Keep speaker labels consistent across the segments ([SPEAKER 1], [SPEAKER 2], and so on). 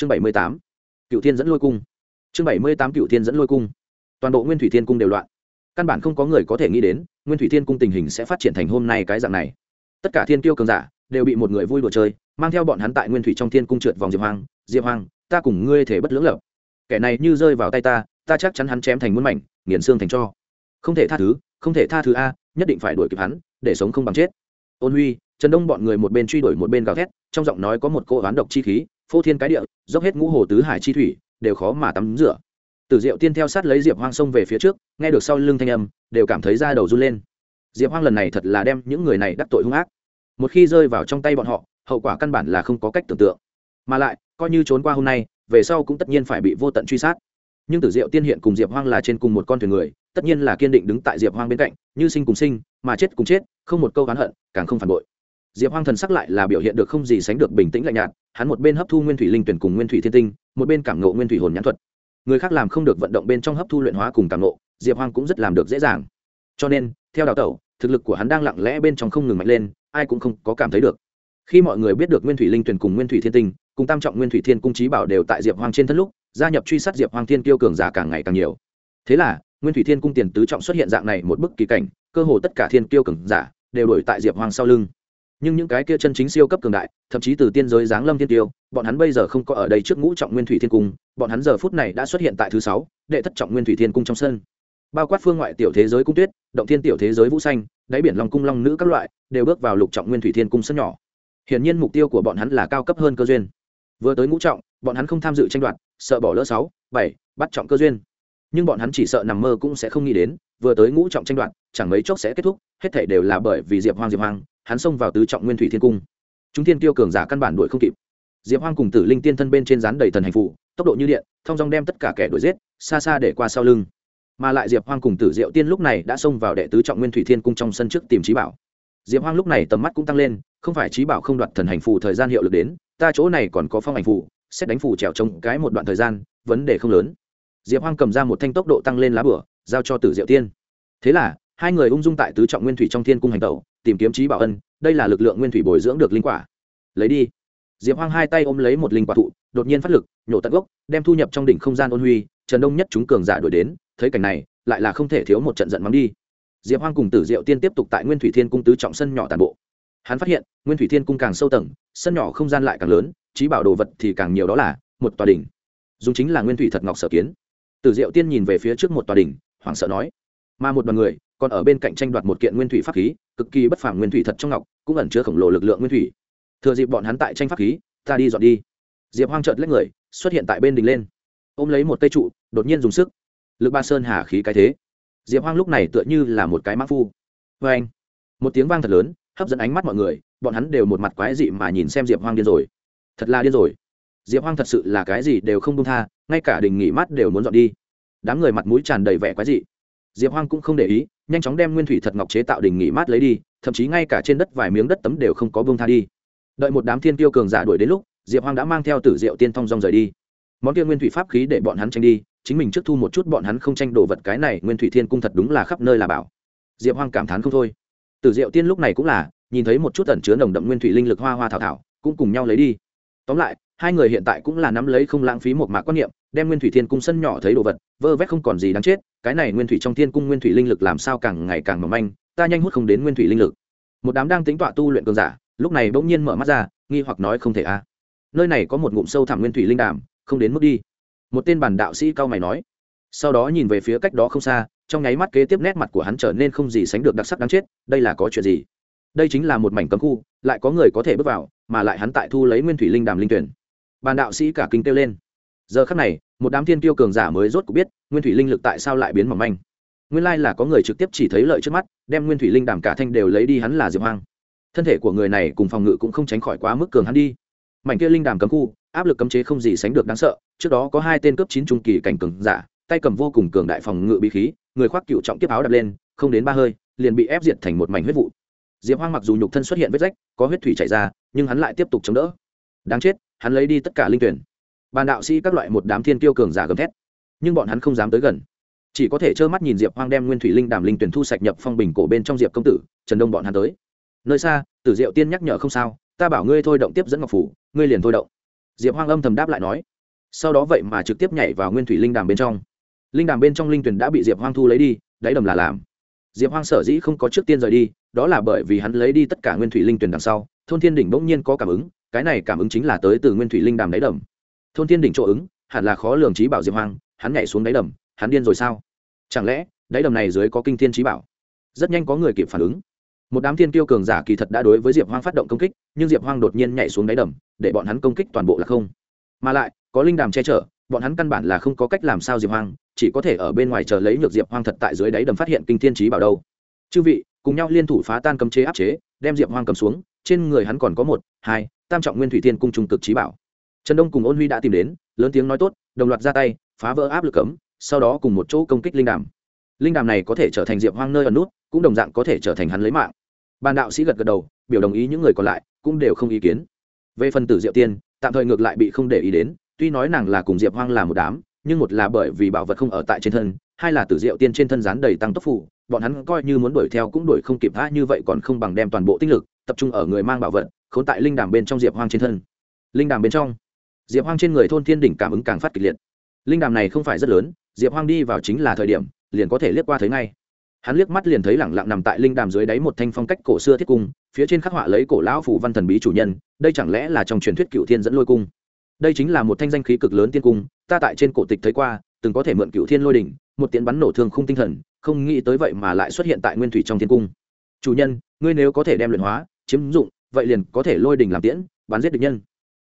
[SPEAKER 1] chương bảy mươi tám, cựu thiên dẫn lôi cung. Chương bảy mươi tám, cựu thiên dẫn lôi cung. Toàn bộ nguyên thủy thiên cung đều loạn. Căn bản không có người có thể nghĩ đến, nguyên thủy thiên cung tình hình sẽ phát triển thành hôm nay cái dạng này. Tất cả thiên tiêu cường giả đều bị một người vui đùa chơi, mang theo bọn hắn tại nguyên thủy trong thiên cung trượt vòng diệp hoang diệp hoang, ta cùng ngươi thể bất lưỡng lập. Kẻ này như rơi vào tay ta ta chắc chắn hắn chém thành muôn mảnh, nghiền xương thành cho. Không thể tha thứ, không thể tha thứ a, nhất định phải đuổi kịp hắn, để sống không bằng chết. Ôn huy, trần đông bọn người một bên truy đuổi một bên gào thét, trong giọng nói có một cô oán độc chi khí phô thiên cái địa, dốc hết ngũ hồ tứ hải chi thủy, đều khó mà tắm rửa. Tử diệu tiên theo sát lấy diệp hoang sông về phía trước, nghe được sau lưng thanh âm, đều cảm thấy da đầu run lên. Diệp hoang lần này thật là đem những người này đắc tội hung ác. Một khi rơi vào trong tay bọn họ, hậu quả căn bản là không có cách tưởng tượng. Mà lại, coi như trốn qua hôm nay, về sau cũng tất nhiên phải bị vô tận truy sát. Nhưng tử diệu tiên hiện cùng diệp hoang là trên cùng một con thuyền người, tất nhiên là kiên định đứng tại diệp hoang bên cạnh, như sinh cùng sinh, mà chết cùng chết, không một câu oán hận, càng không phản bội diệp hoang thần sắc lại là biểu hiện được không gì sánh được bình tĩnh lạnh nhạt, hắn một bên hấp thu nguyên thủy linh tuyển cùng nguyên thủy thiên tinh, một bên cảm nộ nguyên thủy hồn nhãn thuật. Người khác làm không được vận động bên trong hấp thu luyện hóa cùng cảm nộ diệp hoang cũng rất làm được dễ dàng. Cho nên, theo đào tẩu, thực lực của hắn đang lặng lẽ bên trong không ngừng mạnh lên, ai cũng không có cảm thấy được. Khi mọi người biết được nguyên thủy linh tuyển cùng nguyên thủy thiên tinh, cùng tam trọng nguyên thủy thiên cung trí bảo đều tại diệp hoang trên thân lúc, gia nhập truy sát diệp hoang thiên kiêu cường giả càng ngày càng nhiều. Thế là, nguyên thủy thiên cung tiền tứ trọng xuất hiện dạng này một bức kỳ cảnh, cơ hồ tất cả thiên kiêu cường giả đều đổi tại diệp hoang sau lưng nhưng những cái kia chân chính siêu cấp cường đại, thậm chí từ tiên giới giáng lâm thiên tiêu, bọn hắn bây giờ không có ở đây trước ngũ trọng nguyên thủy thiên cung, bọn hắn giờ phút này đã xuất hiện tại thứ sáu, đệ thất trọng nguyên thủy thiên cung trong sân. Bao quát phương ngoại tiểu thế giới cung tuyết, động thiên tiểu thế giới vũ xanh, đáy biển long cung long nữ các loại, đều bước vào lục trọng nguyên thủy thiên cung sân nhỏ. Hiển nhiên mục tiêu của bọn hắn là cao cấp hơn cơ duyên. Vừa tới ngũ trọng, bọn hắn không tham dự tranh đoạt, sợ bỏ lỡ sáu, bảy, bắt trọng cơ duyên. Nhưng bọn hắn chỉ sợ nằm mơ cũng sẽ không nghĩ đến, vừa tới ngũ trọng tranh đoạt, chẳng mấy chốc sẽ kết thúc, hết thể đều là bởi vì diệp hoang diệp hoang hắn xông vào tứ trọng nguyên thủy thiên cung. Chúng thiên tiêu cường giả căn bản đuổi không kịp. Diệp hoang cùng tử linh tiên thân bên trên rán đầy thần hành phụ tốc độ như điện thong dong đem tất cả kẻ đuổi giết, xa xa để qua sau lưng. Mà lại diệp hoang cùng tử diệu tiên lúc này đã xông vào đệ tứ trọng nguyên thủy thiên cung trong sân trước tìm trí bảo. Diệp hoang lúc này tầm mắt cũng tăng lên, không phải trí bảo không đoạt thần hành phù thời gian hiệu lực đến, ta chỗ này còn có phong hành phù xét đánh phù trèo trông cái một đoạn thời gian, vấn đề không lớn. Diệp hoang cầm ra một thanh tốc độ tăng lên lá bửa, giao cho tử diệu tiên. Thế là, hai người ung dung tại tứ trọng nguyên thủy trong thiên cung hành tẩu tìm kiếm trí bảo ân, đây là lực lượng nguyên thủy bồi dưỡng được linh quả. Lấy đi. Diệp hoang hai tay ôm lấy một linh quả thụ, đột nhiên phát lực, nhổ tận gốc, đem thu nhập trong đỉnh không gian ôn huy, trần đông nhất chúng cường giả đuổi đến, thấy cảnh này, lại là không thể thiếu một trận giận mắng đi. Diệp hoang cùng tử diệu tiên tiếp tục tại nguyên thủy thiên cung tứ trọng sân nhỏ tàn bộ. Hắn phát hiện, nguyên thủy thiên cung càng sâu tầng, sân nhỏ không gian lại càng lớn, trí bảo đồ vật thì càng nhiều đó là một tòa đỉnh. Dùng chính là nguyên thủy thật ngọc sở kiến. Tử diệu tiên nhìn về phía trước một tòa đỉnh, hoảng sợ nói. Mà một đoàn người còn ở bên cạnh tranh đoạt một kiện nguyên thủy pháp khí, cực kỳ bất phàm nguyên thủy thật trong ngọc, cũng ẩn chứa khổng lồ lực lượng nguyên thủy. Thừa dịp bọn hắn tại tranh pháp khí, ta đi dọn đi. Diệp hoang trợt lấy người, xuất hiện tại bên đình lên. Ôm lấy một cây trụ, đột nhiên dùng sức. Lực ba sơn hà khí cái thế. Diệp hoang lúc này tựa như là một cái mã phu. Vê anh, một tiếng vang thật lớn, hấp dẫn ánh mắt mọi người, bọn hắn đều một mặt quái dị mà nhìn xem diệp hoang điên rồi. Thật là điên rồi. Diệp hoang thật sự là cái gì đều không công tha, ngay cả đình nghỉ mát đều muốn dọn đi. Đám người mặt mũi tràn đầy vẻ quái dị. Diệp hoang cũng không để ý nhanh chóng đem nguyên thủy thật ngọc chế tạo đình nghỉ mát lấy đi, thậm chí ngay cả trên đất vài miếng đất tấm đều không có bông tha đi. Đợi một đám thiên tiêu cường giả đuổi đến lúc, diệp hoang đã mang theo tử diệu tiên thong rong rời đi. Món kia nguyên thủy pháp khí để bọn hắn tranh đi, chính mình trước thu một chút bọn hắn không tranh đồ vật cái này, nguyên thủy thiên cung thật đúng là khắp nơi là bảo. Diệp hoang cảm thán không thôi. Tử diệu tiên lúc này cũng là, nhìn thấy một chút ẩn chứa nồng đậm nguyên thủy linh lực hoa hoa thảo thảo, cũng cùng nhau lấy đi. Tóm lại hai người hiện tại cũng là nắm lấy không lãng phí một mạc quan niệm, đem nguyên thủy thiên cung sân nhỏ thấy đồ vật, vơ vét không còn gì đáng chết, cái này nguyên thủy trong thiên cung nguyên thủy linh lực làm sao càng ngày càng mỏng manh, ta nhanh hút không đến nguyên thủy linh lực. Một đám đang tính tọa tu luyện cường giả, lúc này bỗng nhiên mở mắt ra, nghi hoặc nói không thể a nơi này có một ngụm sâu thẳm nguyên thủy linh đàm, không đến mức đi. Một tên bản đạo sĩ cao mày nói. Sau đó nhìn về phía cách đó không xa, trong nháy mắt kế tiếp nét mặt của hắn trở nên không gì sánh được đặc sắc đáng chết, đây là có chuyện gì? Đây chính là một mảnh cấm khu, lại có người có thể bước vào, mà lại hắn tại thu lấy nguyên thủy linh đàm linh tuyển bàn đạo sĩ cả kinh kêu lên. Giờ khắc này, một đám thiên tiêu cường giả mới rốt cuộc biết, nguyên thủy linh lực tại sao lại biến mỏng manh. Nguyên lai là có người trực tiếp chỉ thấy lợi trước mắt, đem nguyên thủy linh đảm cả thanh đều lấy đi hắn là diệp hoang. Thân thể của người này cùng phòng ngự cũng không tránh khỏi quá mức cường hắn đi. Mảnh kia linh đàm cấm khu, áp lực cấm chế không gì sánh được đáng sợ, trước đó có hai tên cấp chín trung kỳ cảnh cường giả, tay cầm vô cùng cường đại phòng ngự bí khí, người khoác cựu trọng tiếp áo đập lên, không đến ba hơi, liền bị ép diệt thành một mảnh huyết vụ. Diệp hoang mặc dù nhục thân xuất hiện vết rách, có huyết thủy chảy ra, nhưng hắn lại tiếp tục chống đỡ. Đáng chết hắn lấy đi tất cả linh tuyển. Bàn đạo sĩ các loại một đám thiên tiêu cường giả gầm thét, nhưng bọn hắn không dám tới gần. Chỉ có thể trơ mắt nhìn diệp hoang đem nguyên thủy linh đàm linh tuyển thu sạch nhập phong bình cổ bên trong diệp công tử, trần đông bọn hắn tới. Nơi xa, tử diệu tiên nhắc nhở không sao, ta bảo ngươi thôi động tiếp dẫn ngọc phủ, ngươi liền thôi động. Diệp hoang âm thầm đáp lại nói. Sau đó vậy mà trực tiếp nhảy vào nguyên thủy linh đàm bên trong. Linh đàm bên trong linh tuyển đã bị diệp hoang thu lấy đi, đáy đầm là làm. Diệp hoang sở dĩ không có trước tiên rời đi, đó là bởi vì hắn lấy đi tất cả nguyên thủy linh tuyển đằng sau, thôn thiên đỉnh bỗng nhiên có cảm ứng cái này cảm ứng chính là tới từ nguyên thủy linh đàm đáy đầm. Thôn thiên đỉnh chỗ ứng, hẳn là khó lường trí bảo diệp hoang, hắn nhảy xuống đáy đầm, hắn điên rồi sao? Chẳng lẽ, đáy đầm này dưới có kinh thiên trí bảo? Rất nhanh có người kịp phản ứng. Một đám thiên tiêu cường giả kỳ thật đã đối với diệp hoang phát động công kích, nhưng diệp hoang đột nhiên nhảy xuống đáy đầm, để bọn hắn công kích toàn bộ là không. Mà lại, có linh đàm che chở, bọn hắn căn bản là không có cách làm sao diệp hoang, chỉ có thể ở bên ngoài chờ lấy nhược diệp hoang thật tại dưới đáy đầm phát hiện kinh thiên trí bảo đâu. Chư vị, cùng nhau liên thủ phá tan cấm chế áp chế, đem diệp hoang cầm xuống, trên người hắn còn có một, hai tam trọng nguyên thủy thiên cung trung cực trí bảo. Trần đông cùng ôn huy đã tìm đến, lớn tiếng nói tốt, đồng loạt ra tay, phá vỡ áp lực cấm, sau đó cùng một chỗ công kích linh đàm. Linh đàm này có thể trở thành diệp hoang nơi ẩn nút, cũng đồng dạng có thể trở thành hắn lấy mạng. Bàn đạo sĩ gật gật đầu, biểu đồng ý những người còn lại, cũng đều không ý kiến. Về phần tử diệu tiên, tạm thời ngược lại bị không để ý đến, tuy nói nàng là cùng diệp hoang là một đám, nhưng một là bởi vì bảo vật không ở tại trên thân, hai là tử diệu tiên trên thân rán đầy tăng tốc phủ bọn hắn coi như muốn đuổi theo cũng đuổi không kịp tha như vậy còn không bằng đem toàn bộ tinh lực tập trung ở người mang bảo vật khốn tại linh đàm bên trong diệp hoang trên thân. Linh đàm bên trong, diệp hoang trên người thôn thiên đỉnh cảm ứng càng phát kịch liệt. Linh đàm này không phải rất lớn, diệp hoang đi vào chính là thời điểm, liền có thể liếc qua thấy ngay. Hắn liếc mắt liền thấy lẳng lặng nằm tại linh đàm dưới đáy một thanh phong cách cổ xưa thiết cung, phía trên khắc họa lấy cổ lão phủ văn thần bí chủ nhân, đây chẳng lẽ là trong truyền thuyết cựu thiên dẫn lôi cung? Đây chính là một thanh danh khí cực lớn tiên cung, ta tại trên cổ tịch thấy qua, từng có thể mượn cựu thiên lôi đỉnh, một tiến bắn nổ thương khung tinh thần, không nghĩ tới vậy mà lại xuất hiện tại nguyên thủy trong thiên cung. Chủ nhân, ngươi nếu có thể đem luyện hóa, chiếm dụng vậy liền có thể lôi đỉnh làm tiễn, bắn giết địch nhân.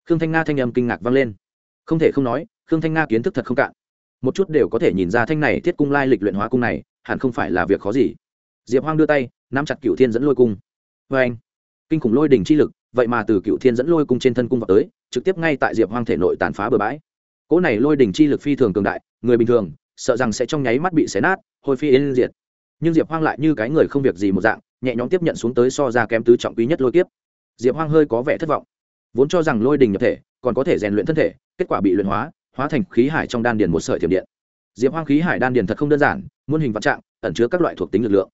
[SPEAKER 1] Khương thanh nga thanh âm kinh ngạc vang lên. Không thể không nói, khương thanh nga kiến thức thật không cạn. Một chút đều có thể nhìn ra thanh này thiết cung lai lịch luyện hóa cung này, hẳn không phải là việc khó gì. Diệp hoang đưa tay, nắm chặt cựu thiên dẫn lôi cung. Vê anh, kinh khủng lôi đỉnh chi lực, vậy mà từ cựu thiên dẫn lôi cung trên thân cung vào tới, trực tiếp ngay tại diệp hoang thể nội tàn phá bừa bãi. Cỗ này lôi đỉnh chi lực phi thường cường đại, người bình thường, sợ rằng sẽ trong nháy mắt bị xé nát hồi phi yên diệt. Nhưng diệp hoang lại như cái người không việc gì một dạng, nhẹ nhõm tiếp nhận xuống tới so ra kém tứ trọng quý nhất lôi kiếp diệp hoang hơi có vẻ thất vọng. Vốn cho rằng lôi đình nhập thể, còn có thể rèn luyện thân thể, kết quả bị luyện hóa hóa thành khí hải trong đan điền một sợi thiểm điện. Diệp hoang khí hải đan điền thật không đơn giản, muôn hình vạn trạng, ẩn chứa các loại thuộc tính lực lượng.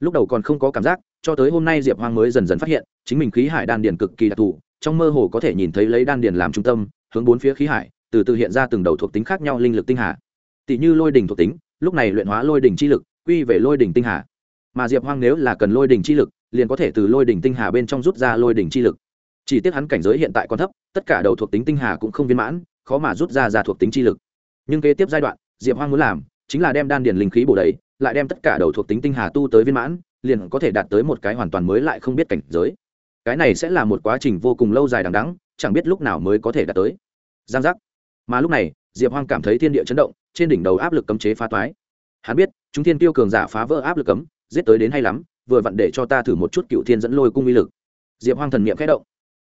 [SPEAKER 1] Lúc đầu còn không có cảm giác, cho tới hôm nay diệp hoang mới dần dần phát hiện, chính mình khí hải đan điền cực kỳ đặc thù, trong mơ hồ có thể nhìn thấy lấy đan điền làm trung tâm, hướng bốn phía khí hải, từ từ hiện ra từng đầu thuộc tính khác nhau linh lực tinh hà. Tỷ như lôi đỉnh thuộc tính, lúc này luyện hóa lôi đỉnh chi lực, quy về lôi đỉnh tinh hà. Mà diệp hoang nếu là cần lôi đỉnh chi lực liền có thể từ lôi đỉnh tinh hà bên trong rút ra lôi đỉnh chi lực. Chỉ tiếc hắn cảnh giới hiện tại còn thấp, tất cả đầu thuộc tính tinh hà cũng không viên mãn, khó mà rút ra ra thuộc tính chi lực. Nhưng kế tiếp giai đoạn, diệp hoang muốn làm chính là đem đan điền linh khí bổ đầy, lại đem tất cả đầu thuộc tính tinh hà tu tới viên mãn, liền có thể đạt tới một cái hoàn toàn mới lại không biết cảnh giới. Cái này sẽ là một quá trình vô cùng lâu dài đằng đẵng, chẳng biết lúc nào mới có thể đạt tới. Giang giác. Mà lúc này, diệp hoang cảm thấy thiên địa chấn động, trên đỉnh đầu áp lực cấm chế phá toái. Hắn biết, chúng thiên tiêu cường giả phá vỡ áp lực cấm, giết tới đến hay lắm vừa vặn để cho ta thử một chút cựu thiên dẫn lôi cung uy lực. Diệp hoang thần niệm khẽ động.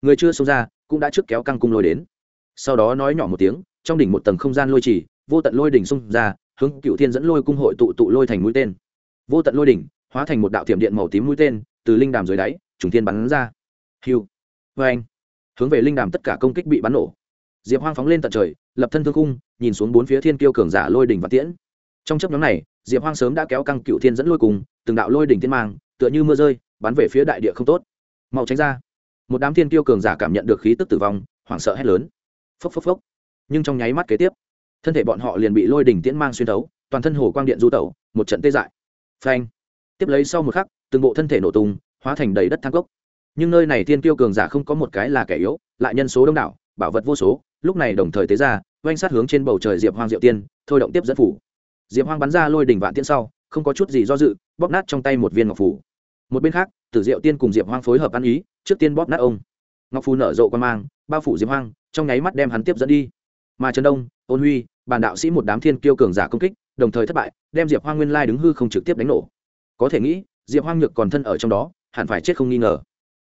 [SPEAKER 1] Người chưa xông ra, cũng đã trước kéo căng cung lôi đến. Sau đó nói nhỏ một tiếng, trong đỉnh một tầng không gian lôi trì, vô tận lôi đỉnh xông ra, hướng cựu thiên dẫn lôi cung hội tụ tụ lôi thành mũi tên. Vô tận lôi đỉnh, hóa thành một đạo thiểm điện màu tím mũi tên, từ linh đàm dưới đáy, trùng thiên bắn ra. Hiu. Vê anh. Hướng về linh đàm tất cả công kích bị bắn nổ. Diệp hoang phóng lên tận trời, lập thân thương cung nhìn xuống bốn phía thiên kiêu cường giả lôi đỉnh và tiễn. Trong chấp nhóm này, diệp hoang sớm đã kéo căng cựu thiên dẫn lôi cùng từng đạo lôi đỉnh tiên mang tựa như mưa rơi, bắn về phía đại địa không tốt. Mau tránh ra. Một đám thiên tiêu cường giả cảm nhận được khí tức tử vong, hoảng sợ hét lớn. Phốc phốc phốc. Nhưng trong nháy mắt kế tiếp, thân thể bọn họ liền bị lôi đỉnh tiễn mang xuyên thấu, toàn thân hồ quang điện du tẩu, một trận tê dại. Phanh. Tiếp lấy sau một khắc, từng bộ thân thể nổ tung, hóa thành đầy đất thang cốc. Nhưng nơi này thiên tiêu cường giả không có một cái là kẻ yếu, lại nhân số đông đảo, bảo vật vô số, lúc này đồng thời tế ra, oanh sát hướng trên bầu trời diệp hoang diệu tiên, thôi động tiếp dẫn phủ. Diệp hoang bắn ra lôi đỉnh vạn tiên sau, không có chút gì do dự, bóp nát trong tay một viên ngọc phủ một bên khác, tử diệu tiên cùng diệp hoang phối hợp ăn ý, trước tiên bóp nát ông. Ngọc phù nở rộ quan mang, bao phủ diệp hoang, trong nháy mắt đem hắn tiếp dẫn đi. Mà trần đông ôn huy, bàn đạo sĩ một đám thiên kiêu cường giả công kích, đồng thời thất bại, đem diệp hoang nguyên lai đứng hư không trực tiếp đánh nổ. Có thể nghĩ, diệp hoang nhược còn thân ở trong đó, hẳn phải chết không nghi ngờ.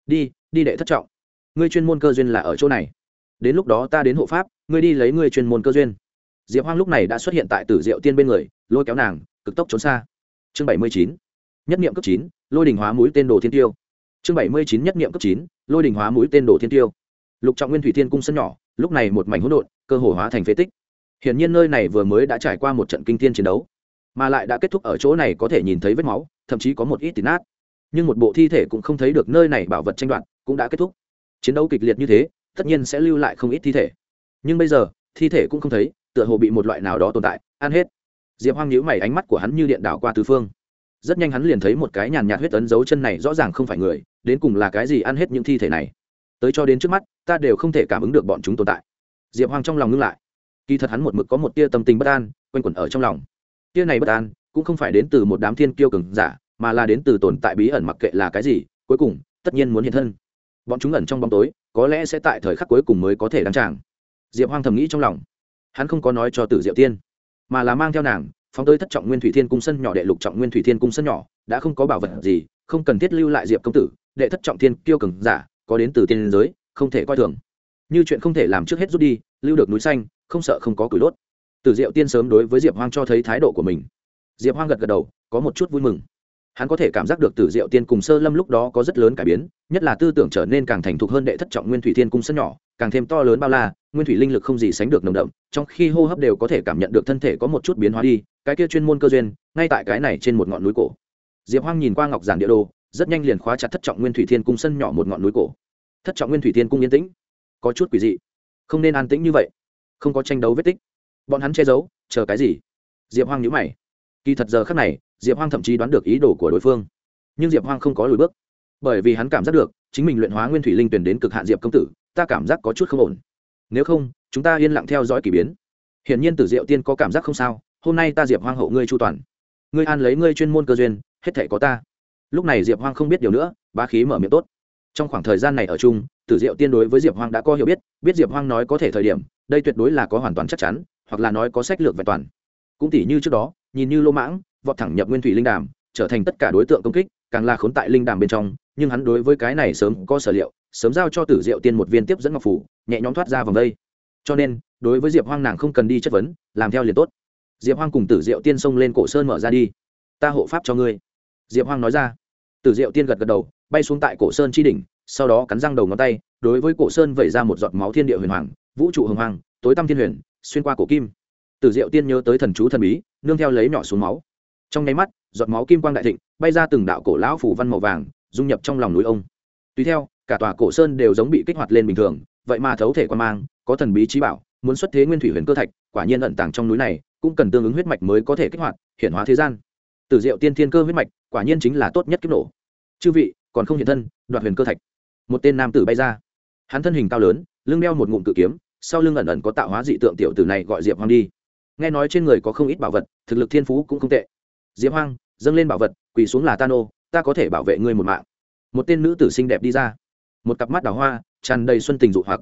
[SPEAKER 1] Đi đi đệ thất trọng. Ngươi chuyên môn cơ duyên là ở chỗ này. Đến lúc đó ta đến hộ pháp, ngươi đi lấy ngươi chuyên môn cơ duyên. Diệp hoang lúc này đã xuất hiện tại tử diệu tiên bên người, lôi kéo nàng, cực tốc trốn xa. Chương bảy mươi chín nhất nghiệm cấp chín, lôi đình hóa mũi tên đồ thiên tiêu. Chương bảy mươi chín, nhất nghiệm cấp chín, lôi đình hóa mũi tên đồ thiên tiêu. Lục trọng nguyên thủy thiên cung sân nhỏ, lúc này một mảnh hỗn độn, cơ hồ hóa thành phế tích. Hiển nhiên nơi này vừa mới đã trải qua một trận kinh thiên chiến đấu, mà lại đã kết thúc ở chỗ này có thể nhìn thấy vết máu, thậm chí có một ít tín nát. Nhưng một bộ thi thể cũng không thấy được nơi này bảo vật tranh đoạt, cũng đã kết thúc. Chiến đấu kịch liệt như thế, tất nhiên sẽ lưu lại không ít thi thể. Nhưng bây giờ, thi thể cũng không thấy, tựa hồ bị một loại nào đó tồn tại, ăn hết. Diệp hoang nhíu mày, ánh mắt của hắn như điện đảo qua tứ phương rất nhanh hắn liền thấy một cái nhàn nhạt huyết tấn dấu chân này rõ ràng không phải người, đến cùng là cái gì ăn hết những thi thể này. Tới cho đến trước mắt, ta đều không thể cảm ứng được bọn chúng tồn tại. Diệp hoang trong lòng ngưng lại. Kỳ thật hắn một mực có một tia tâm tình bất an, quanh quẩn ở trong lòng. Tia này bất an, cũng không phải đến từ một đám thiên kiêu cường giả, mà là đến từ tồn tại bí ẩn mặc kệ là cái gì, cuối cùng, tất nhiên muốn hiện thân. Bọn chúng ẩn trong bóng tối, có lẽ sẽ tại thời khắc cuối cùng mới có thể đăng tràng. Diệp hoang thầm nghĩ trong lòng. Hắn không có nói cho tử diệu tiên, mà là mang theo nàng phóng tới thất trọng nguyên thủy thiên cung sân nhỏ đệ lục trọng nguyên thủy thiên cung sân nhỏ, đã không có bảo vật gì, không cần thiết lưu lại diệp công tử, đệ thất trọng thiên kiêu cường giả, có đến từ tiên giới, không thể coi thường. Như chuyện không thể làm trước hết rút đi, lưu được núi xanh, không sợ không có củi đốt. Tử diệu tiên sớm đối với diệp hoang cho thấy thái độ của mình. Diệp hoang gật gật đầu, có một chút vui mừng. Hắn có thể cảm giác được tử diệu tiên cùng sơ lâm lúc đó có rất lớn cải biến, nhất là tư tưởng trở nên càng thành thục hơn đệ thất trọng nguyên thủy thiên cung sân nhỏ, càng thêm to lớn bao la nguyên thủy linh lực không gì sánh được nồng đậm, trong khi hô hấp đều có thể cảm nhận được thân thể có một chút biến hóa đi, cái kia chuyên môn cơ duyên, ngay tại cái này trên một ngọn núi cổ. Diệp hoang nhìn qua ngọc giản địa đồ, rất nhanh liền khóa chặt thất trọng nguyên thủy thiên cung sân nhỏ một ngọn núi cổ. Thất trọng nguyên thủy thiên cung yên tĩnh. Có chút quỷ dị. Không nên an tĩnh như vậy. Không có tranh đấu vết tích. Bọn hắn che giấu, chờ cái gì? Diệp hoang nhữ mày. Kỳ thật giờ khác này, diệp hoang thậm chí đoán được ý đồ của đối phương. Nhưng diệp hoang không có lùi bước. Bởi vì hắn cảm giác được, chính mình luyện hóa nguyên thủy linh tuyển đến cực hạn diệp công tử, ta cảm giác có chút không ổn nếu không, chúng ta yên lặng theo dõi k ỳ biến. Hiển nhiên tử diệu tiên có cảm giác không sao, hôm nay ta diệp hoang hậu ngươi chu toàn. Ngươi an lấy ngươi chuyên môn cơ duyên, hết thể có ta. Lúc này diệp hoang không biết điều nữa, bá khí mở miệng tốt. Trong khoảng thời gian này ở chung, tử diệu tiên đối với diệp hoang đã có hiểu biết biết diệp hoang nói có thể thời điểm, đây tuyệt đối là có hoàn toàn chắc chắn, hoặc là nói có sách lược vẹn toàn. Cũng tỷ như trước đó, nhìn như lô mãng, vọt thẳng nhập nguyên thủy linh đàm, trở thành tất cả đối tượng công kích, càng là khốn tại linh đàm bên trong, nhưng hắn đối với cái này sớm có sở liệu, sớm giao cho tử diệu tiên một viên tiếp dẫn ngọc phủ nhẹ nhõm thoát ra vòng đây cho nên, đối với diệp hoang nàng không cần đi chất vấn, làm theo liền tốt. Diệp hoang cùng tử diệu tiên xông lên cổ sơn mở ra đi. Ta hộ pháp cho ngươi. Diệp hoang nói ra. Tử diệu tiên gật gật đầu, bay xuống tại cổ sơn chi đỉnh, sau đó cắn răng đầu ngón tay, đối với cổ sơn vẩy ra một giọt máu thiên địa huyền hoàng, vũ trụ hồng hoàng, tối tăm thiên huyền, xuyên qua cổ kim. Tử diệu tiên nhớ tới thần chú thần bí, nương theo lấy nhỏ xuống máu. Trong nháy mắt, giọt máu kim quang đại thịnh, bay ra từng đạo cổ lão phủ văn màu vàng, dung nhập trong lòng núi ông. Tùy theo, cả tòa cổ sơn đều giống bị kích hoạt lên bình thường vậy mà thấu thể quan mang, có thần bí trí bảo, muốn xuất thế nguyên thủy huyền cơ thạch, quả nhiên ẩn tàng trong núi này, cũng cần tương ứng huyết mạch mới có thể kích hoạt hiện hóa thế gian. Từ diệu tiên thiên cơ huyết mạch, quả nhiên chính là tốt nhất kích nổ. Chư vị, còn không hiện thân, đoạt huyền cơ thạch. Một tên nam tử bay ra. Hắn thân hình cao lớn, lưng đeo một ngụm cự kiếm, sau lưng ẩn ẩn có tạo hóa dị tượng tiểu tử này gọi diệp hoang đi. Nghe nói trên người có không ít bảo vật, thực lực thiên phú cũng không tệ. Diệp hoang, dâng lên bảo vật, quỳ xuống là ta nô ta có thể bảo vệ ngươi một mạng. Một tên nữ tử xinh đẹp đi ra. Một cặp mắt đào hoa tràn đầy xuân tình dụ hoặc.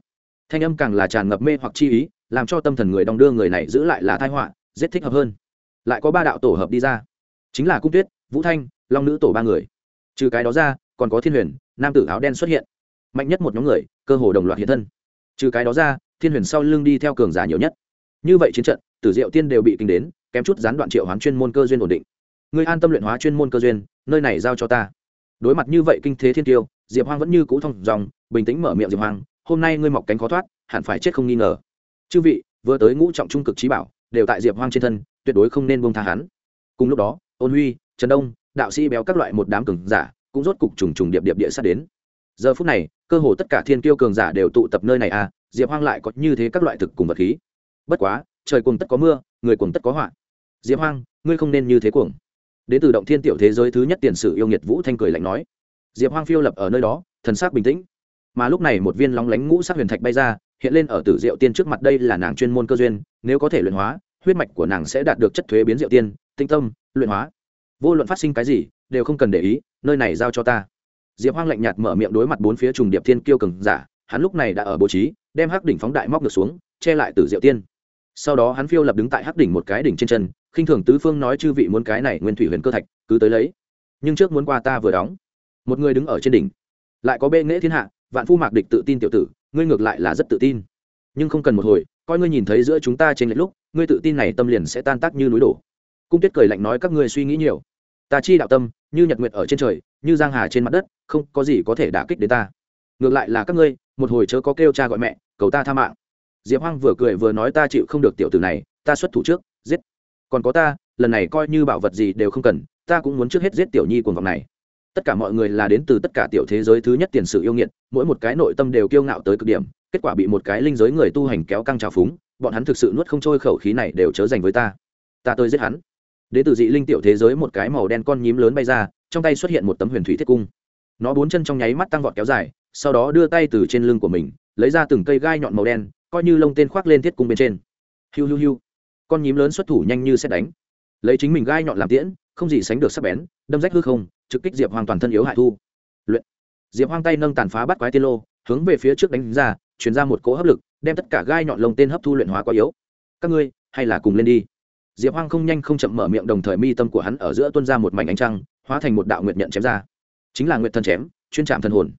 [SPEAKER 1] Thanh âm càng là tràn ngập mê hoặc chi ý, làm cho tâm thần người đong đưa người này giữ lại là thai họa, giết thích hợp hơn. Lại có ba đạo tổ hợp đi ra. Chính là cung tuyết, vũ thanh, long nữ tổ ba người. Trừ cái đó ra, còn có thiên huyền, nam tử áo đen xuất hiện. Mạnh nhất một nhóm người, cơ hồ đồng loạt hiện thân. Trừ cái đó ra, thiên huyền sau lưng đi theo cường giả nhiều nhất. Như vậy chiến trận, tử diệu tiên đều bị kinh đến, kém chút gián đoạn triệu hoán chuyên môn cơ duyên ổn định. Người an tâm luyện hóa chuyên môn cơ duyên, nơi này giao cho ta. Đối mặt như vậy kinh thế thiên tiêu diệp hoang vẫn như cũ thông dòng bình tĩnh mở miệng diệp hoang, hôm nay ngươi mọc cánh khó thoát, hẳn phải chết không nghi ngờ. Chư vị, vừa tới ngũ trọng trung cực trí bảo, đều tại diệp hoang trên thân, tuyệt đối không nên buông tha hắn. Cùng lúc đó, ôn huy, trần đông, đạo sĩ béo các loại một đám cường giả cũng rốt cục trùng trùng điệp điệp địa sát đến. Giờ phút này, cơ hồ tất cả thiên kiêu cường giả đều tụ tập nơi này à diệp hoang lại có như thế các loại thực cùng vật khí. Bất quá, trời cuồng tất có mưa, người cuồng tất có họa. Diệp hoang, ngươi không nên như thế cuồng. Đến từ động thiên tiểu thế giới thứ nhất tiền sử yêu nghiệt vũ thanh cười lạnh nói diệp hoang phiêu lập ở nơi đó, thần sắc bình tĩnh. Mà lúc này một viên lóng lánh ngũ sắc huyền thạch bay ra, hiện lên ở tử diệu tiên trước mặt đây là nàng chuyên môn cơ duyên, nếu có thể luyện hóa, huyết mạch của nàng sẽ đạt được chất thuế biến diệu tiên, tinh tâm, luyện hóa. Vô luận phát sinh cái gì, đều không cần để ý, nơi này giao cho ta. Diệp hoang lạnh nhạt mở miệng đối mặt bốn phía trùng điệp thiên kiêu cường giả, hắn lúc này đã ở bố trí, đem hắc đỉnh phóng đại móc ngược xuống, che lại tử diệu tiên. Sau đó hắn phiêu lập đứng tại hắc đỉnh một cái đỉnh trên chân, khinh thường tứ phương nói chư vị muốn cái này nguyên thủy huyền cơ thạch, cứ tới lấy. Nhưng trước muốn qua ta vừa đóng một người đứng ở trên đỉnh. Lại có bệ nghệ thiên hạ, vạn phu mạc địch tự tin tiểu tử, ngươi ngược lại là rất tự tin. Nhưng không cần một hồi, coi ngươi nhìn thấy giữa chúng ta trên lệch lúc, ngươi tự tin này tâm liền sẽ tan tác như núi đổ. Cung tuyết cười lạnh nói các ngươi suy nghĩ nhiều. Ta chi đạo tâm, như nhật nguyệt ở trên trời, như giang hà trên mặt đất, không có gì có thể đả kích đến ta. Ngược lại là các ngươi, một hồi chớ có kêu cha gọi mẹ, cầu ta tha mạng. Diệp hoang vừa cười vừa nói ta chịu không được tiểu tử này, ta xuất thủ trước, giết. Còn có ta, lần này coi như bảo vật gì đều không cần, ta cũng muốn trước hết giết tiểu nhi cuồng vọng này tất cả mọi người là đến từ tất cả tiểu thế giới thứ nhất tiền sử yêu nghiệt, mỗi một cái nội tâm đều kiêu ngạo tới cực điểm, kết quả bị một cái linh giới người tu hành kéo căng trào phúng, bọn hắn thực sự nuốt không trôi khẩu khí này đều chớ dành với ta. Ta tôi giết hắn. Đ tử dị linh tiểu thế giới một cái màu đen con nhím lớn bay ra, trong tay xuất hiện một tấm huyền thủy thiết cung. Nó bốn chân trong nháy mắt tăng vọt kéo dài, sau đó đưa tay từ trên lưng của mình, lấy ra từng cây gai nhọn màu đen, coi như lông tên khoác lên thiết cung bên trên. Hiu hiu hiu. Con nhím lớn xuất thủ nhanh như xét đánh. Lấy chính mình gai nhọn làm tiễn, không gì sánh được sắc bén, đâm rách hư không trực kích diệp Hoang toàn thân yếu hại thu. Luyện. Diệp hoang tay nâng tàn phá bắt quái tiên lô, hướng về phía trước đánh ra chuyển ra một cỗ hấp lực, đem tất cả gai nhọn lông tên hấp thu luyện hóa quá yếu. Các ngươi, hay là cùng lên đi. Diệp hoang không nhanh không chậm mở miệng đồng thời mi tâm của hắn ở giữa tuân ra một mảnh ánh trăng, hóa thành một đạo nguyệt nhận chém ra. Chính là nguyệt thần chém, chuyên trạm thần hồn.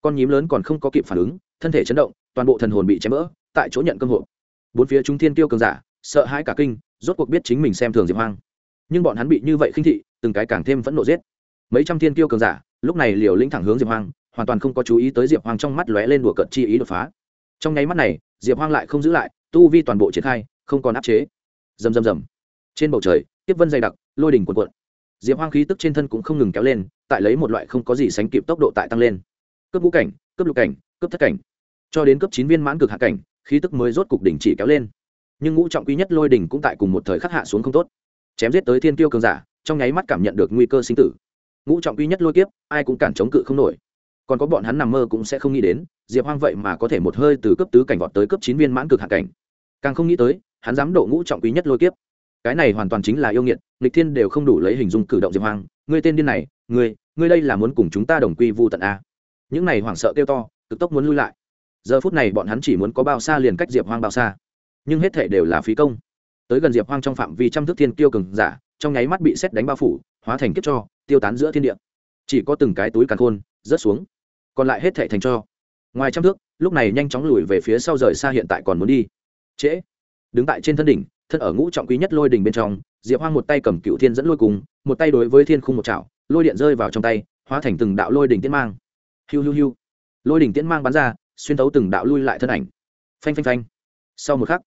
[SPEAKER 1] Con nhím lớn còn không có kịp phản ứng, thân thể chấn động, toàn bộ thần hồn bị chém vỡ, tại chỗ nhận cơ hộp. Bốn phía chúng thiên tiêu cường giả, sợ hãi cả kinh, rốt cuộc biết chính mình xem thường diệp hoang. Nhưng bọn hắn bị như vậy khinh thị, từng cái càng thêm vẫn nộ giết mấy trăm thiên tiêu cường giả, lúc này liều lĩnh thẳng hướng diệp hoang, hoàn toàn không có chú ý tới diệp hoang trong mắt lóe lên đùa cợt chi ý đột phá. Trong nháy mắt này, diệp hoang lại không giữ lại, tu vi toàn bộ triển khai, không còn áp chế. Rầm rầm rầm. Trên bầu trời, tiếp vân dày đặc, lôi đỉnh cuộn cuộn. Diệp hoang khí tức trên thân cũng không ngừng kéo lên, tại lấy một loại không có gì sánh kịp tốc độ tại tăng lên. Cấp ngũ cảnh cấp lục cảnh cấp thất cảnh. Cho đến cấp chín viên mãn cực hạ cảnh, khí tức mới rốt cục đỉnh chỉ kéo lên. Nhưng ngũ trọng quý nhất lôi đỉnh cũng tại cùng một thời khắc hạ xuống không tốt. Chém giết tới thiên tiêu cường giả, trong nháy mắt cảm nhận được nguy cơ sinh tử ngũ trọng quý nhất lôi kiếp, ai cũng cản chống cự không nổi. Còn có bọn hắn nằm mơ cũng sẽ không nghĩ đến, diệp hoang vậy mà có thể một hơi từ cấp tứ cảnh vọt tới cấp chín viên mãn cực hạ cảnh. Càng không nghĩ tới, hắn dám độ ngũ trọng quý nhất lôi kiếp. Cái này hoàn toàn chính là yêu nghiệt lịch thiên đều không đủ lấy hình dung cử động diệp hoang. Ngươi tên điên này, ngươi ngươi đây là muốn cùng chúng ta đồng quy vu tận a những này hoảng sợ kêu to, cực tốc muốn lui lại. Giờ phút này bọn hắn chỉ muốn có bao xa liền cách diệp hoang bao xa. Nhưng hết thể đều là phí công. Tới gần diệp hoang trong phạm vi trăm thước thiên tiêu cường giả, trong nháy mắt bị xét đánh bao phủ, hóa thành kiếp cho tiêu tán giữa thiên địa. Chỉ có từng cái túi càn khôn rớt xuống, còn lại hết thệ thành cho. Ngoài trăm thước, lúc này nhanh chóng lùi về phía sau rời xa hiện tại còn muốn đi. Trễ. Đứng tại trên thân đỉnh, thân ở ngũ trọng quý nhất lôi đỉnh bên trong, diệp hoang một tay cầm cựu thiên dẫn lôi cùng, một tay đối với thiên khung một chảo, lôi điện rơi vào trong tay, hóa thành từng đạo lôi đỉnh tiễn mang. Hiu hiu hiu. Lôi đỉnh tiễn mang bắn ra, xuyên thấu từng đạo lui lại thân ảnh. Phanh phanh phanh. Sau một khắc,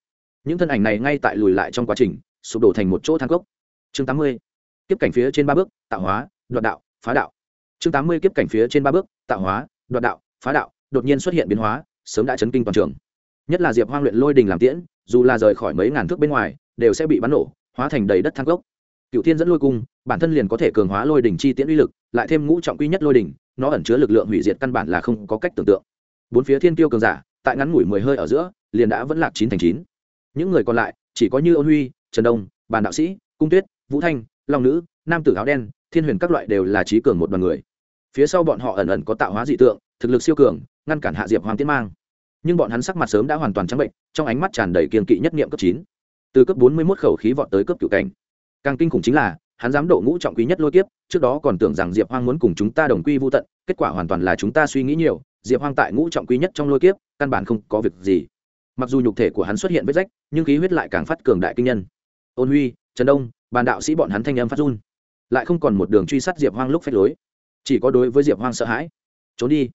[SPEAKER 1] những thân ảnh này ngay tại lùi lại trong quá trình, sụp đổ thành một chỗ thang cốc. Chương tám mươi. Tiếp cảnh phía trên ba bước, tạo hóa đoạt đạo, phá đạo. Chương tám mươi kiếp cảnh phía trên ba bước, tạo hóa, đoạt đạo, phá đạo, đột nhiên xuất hiện biến hóa, sớm đã chấn kinh toàn trường. Nhất là diệp hoang luyện lôi đình làm tiễn, dù là rời khỏi mấy ngàn thước bên ngoài, đều sẽ bị bắn nổ, hóa thành đầy đất thang cốc cựu thiên dẫn lôi cung, bản thân liền có thể cường hóa lôi đỉnh chi tiễn uy lực, lại thêm ngũ trọng quy nhất lôi đỉnh nó ẩn chứa lực lượng hủy diệt căn bản là không có cách tưởng tượng. Bốn phía thiên tiêu cường giả, tại ngắn ngủi mười hơi ở giữa, liền đã vẫn lạc chín thành chín. Những người còn lại, chỉ có như ôn huy, trần đông, bàn đạo sĩ, cung tuyết, vũ thanh, long nữ, nam tử áo đen thiên huyền các loại đều là trí cường một đoàn người. Phía sau bọn họ ẩn ẩn có tạo hóa dị tượng, thực lực siêu cường, ngăn cản hạ diệp hoàng tiến mang. Nhưng bọn hắn sắc mặt sớm đã hoàn toàn trắng bệnh, trong ánh mắt tràn đầy kiên kỵ nhất niệm cấp chín. Từ cấp bốn mươi một khẩu khí vọt tới cấp cựu cảnh. Càng kinh khủng chính là, hắn dám độ ngũ trọng quý nhất lôi kiếp, trước đó còn tưởng rằng diệp hoang muốn cùng chúng ta đồng quy vô tận, kết quả hoàn toàn là chúng ta suy nghĩ nhiều, diệp hoang tại ngũ trọng quý nhất trong lôi kiếp, căn bản không có việc gì. Mặc dù nhục thể của hắn xuất hiện vết rách, nhưng khí huyết lại càng phát cường đại kinh nhân. Ôn huy, trần đông, bàn đạo sĩ bọn hắn thanh âm phát run lại không còn một đường truy sát diệp hoang lúc phách lối. Chỉ có đối với diệp hoang sợ hãi. Trốn đi.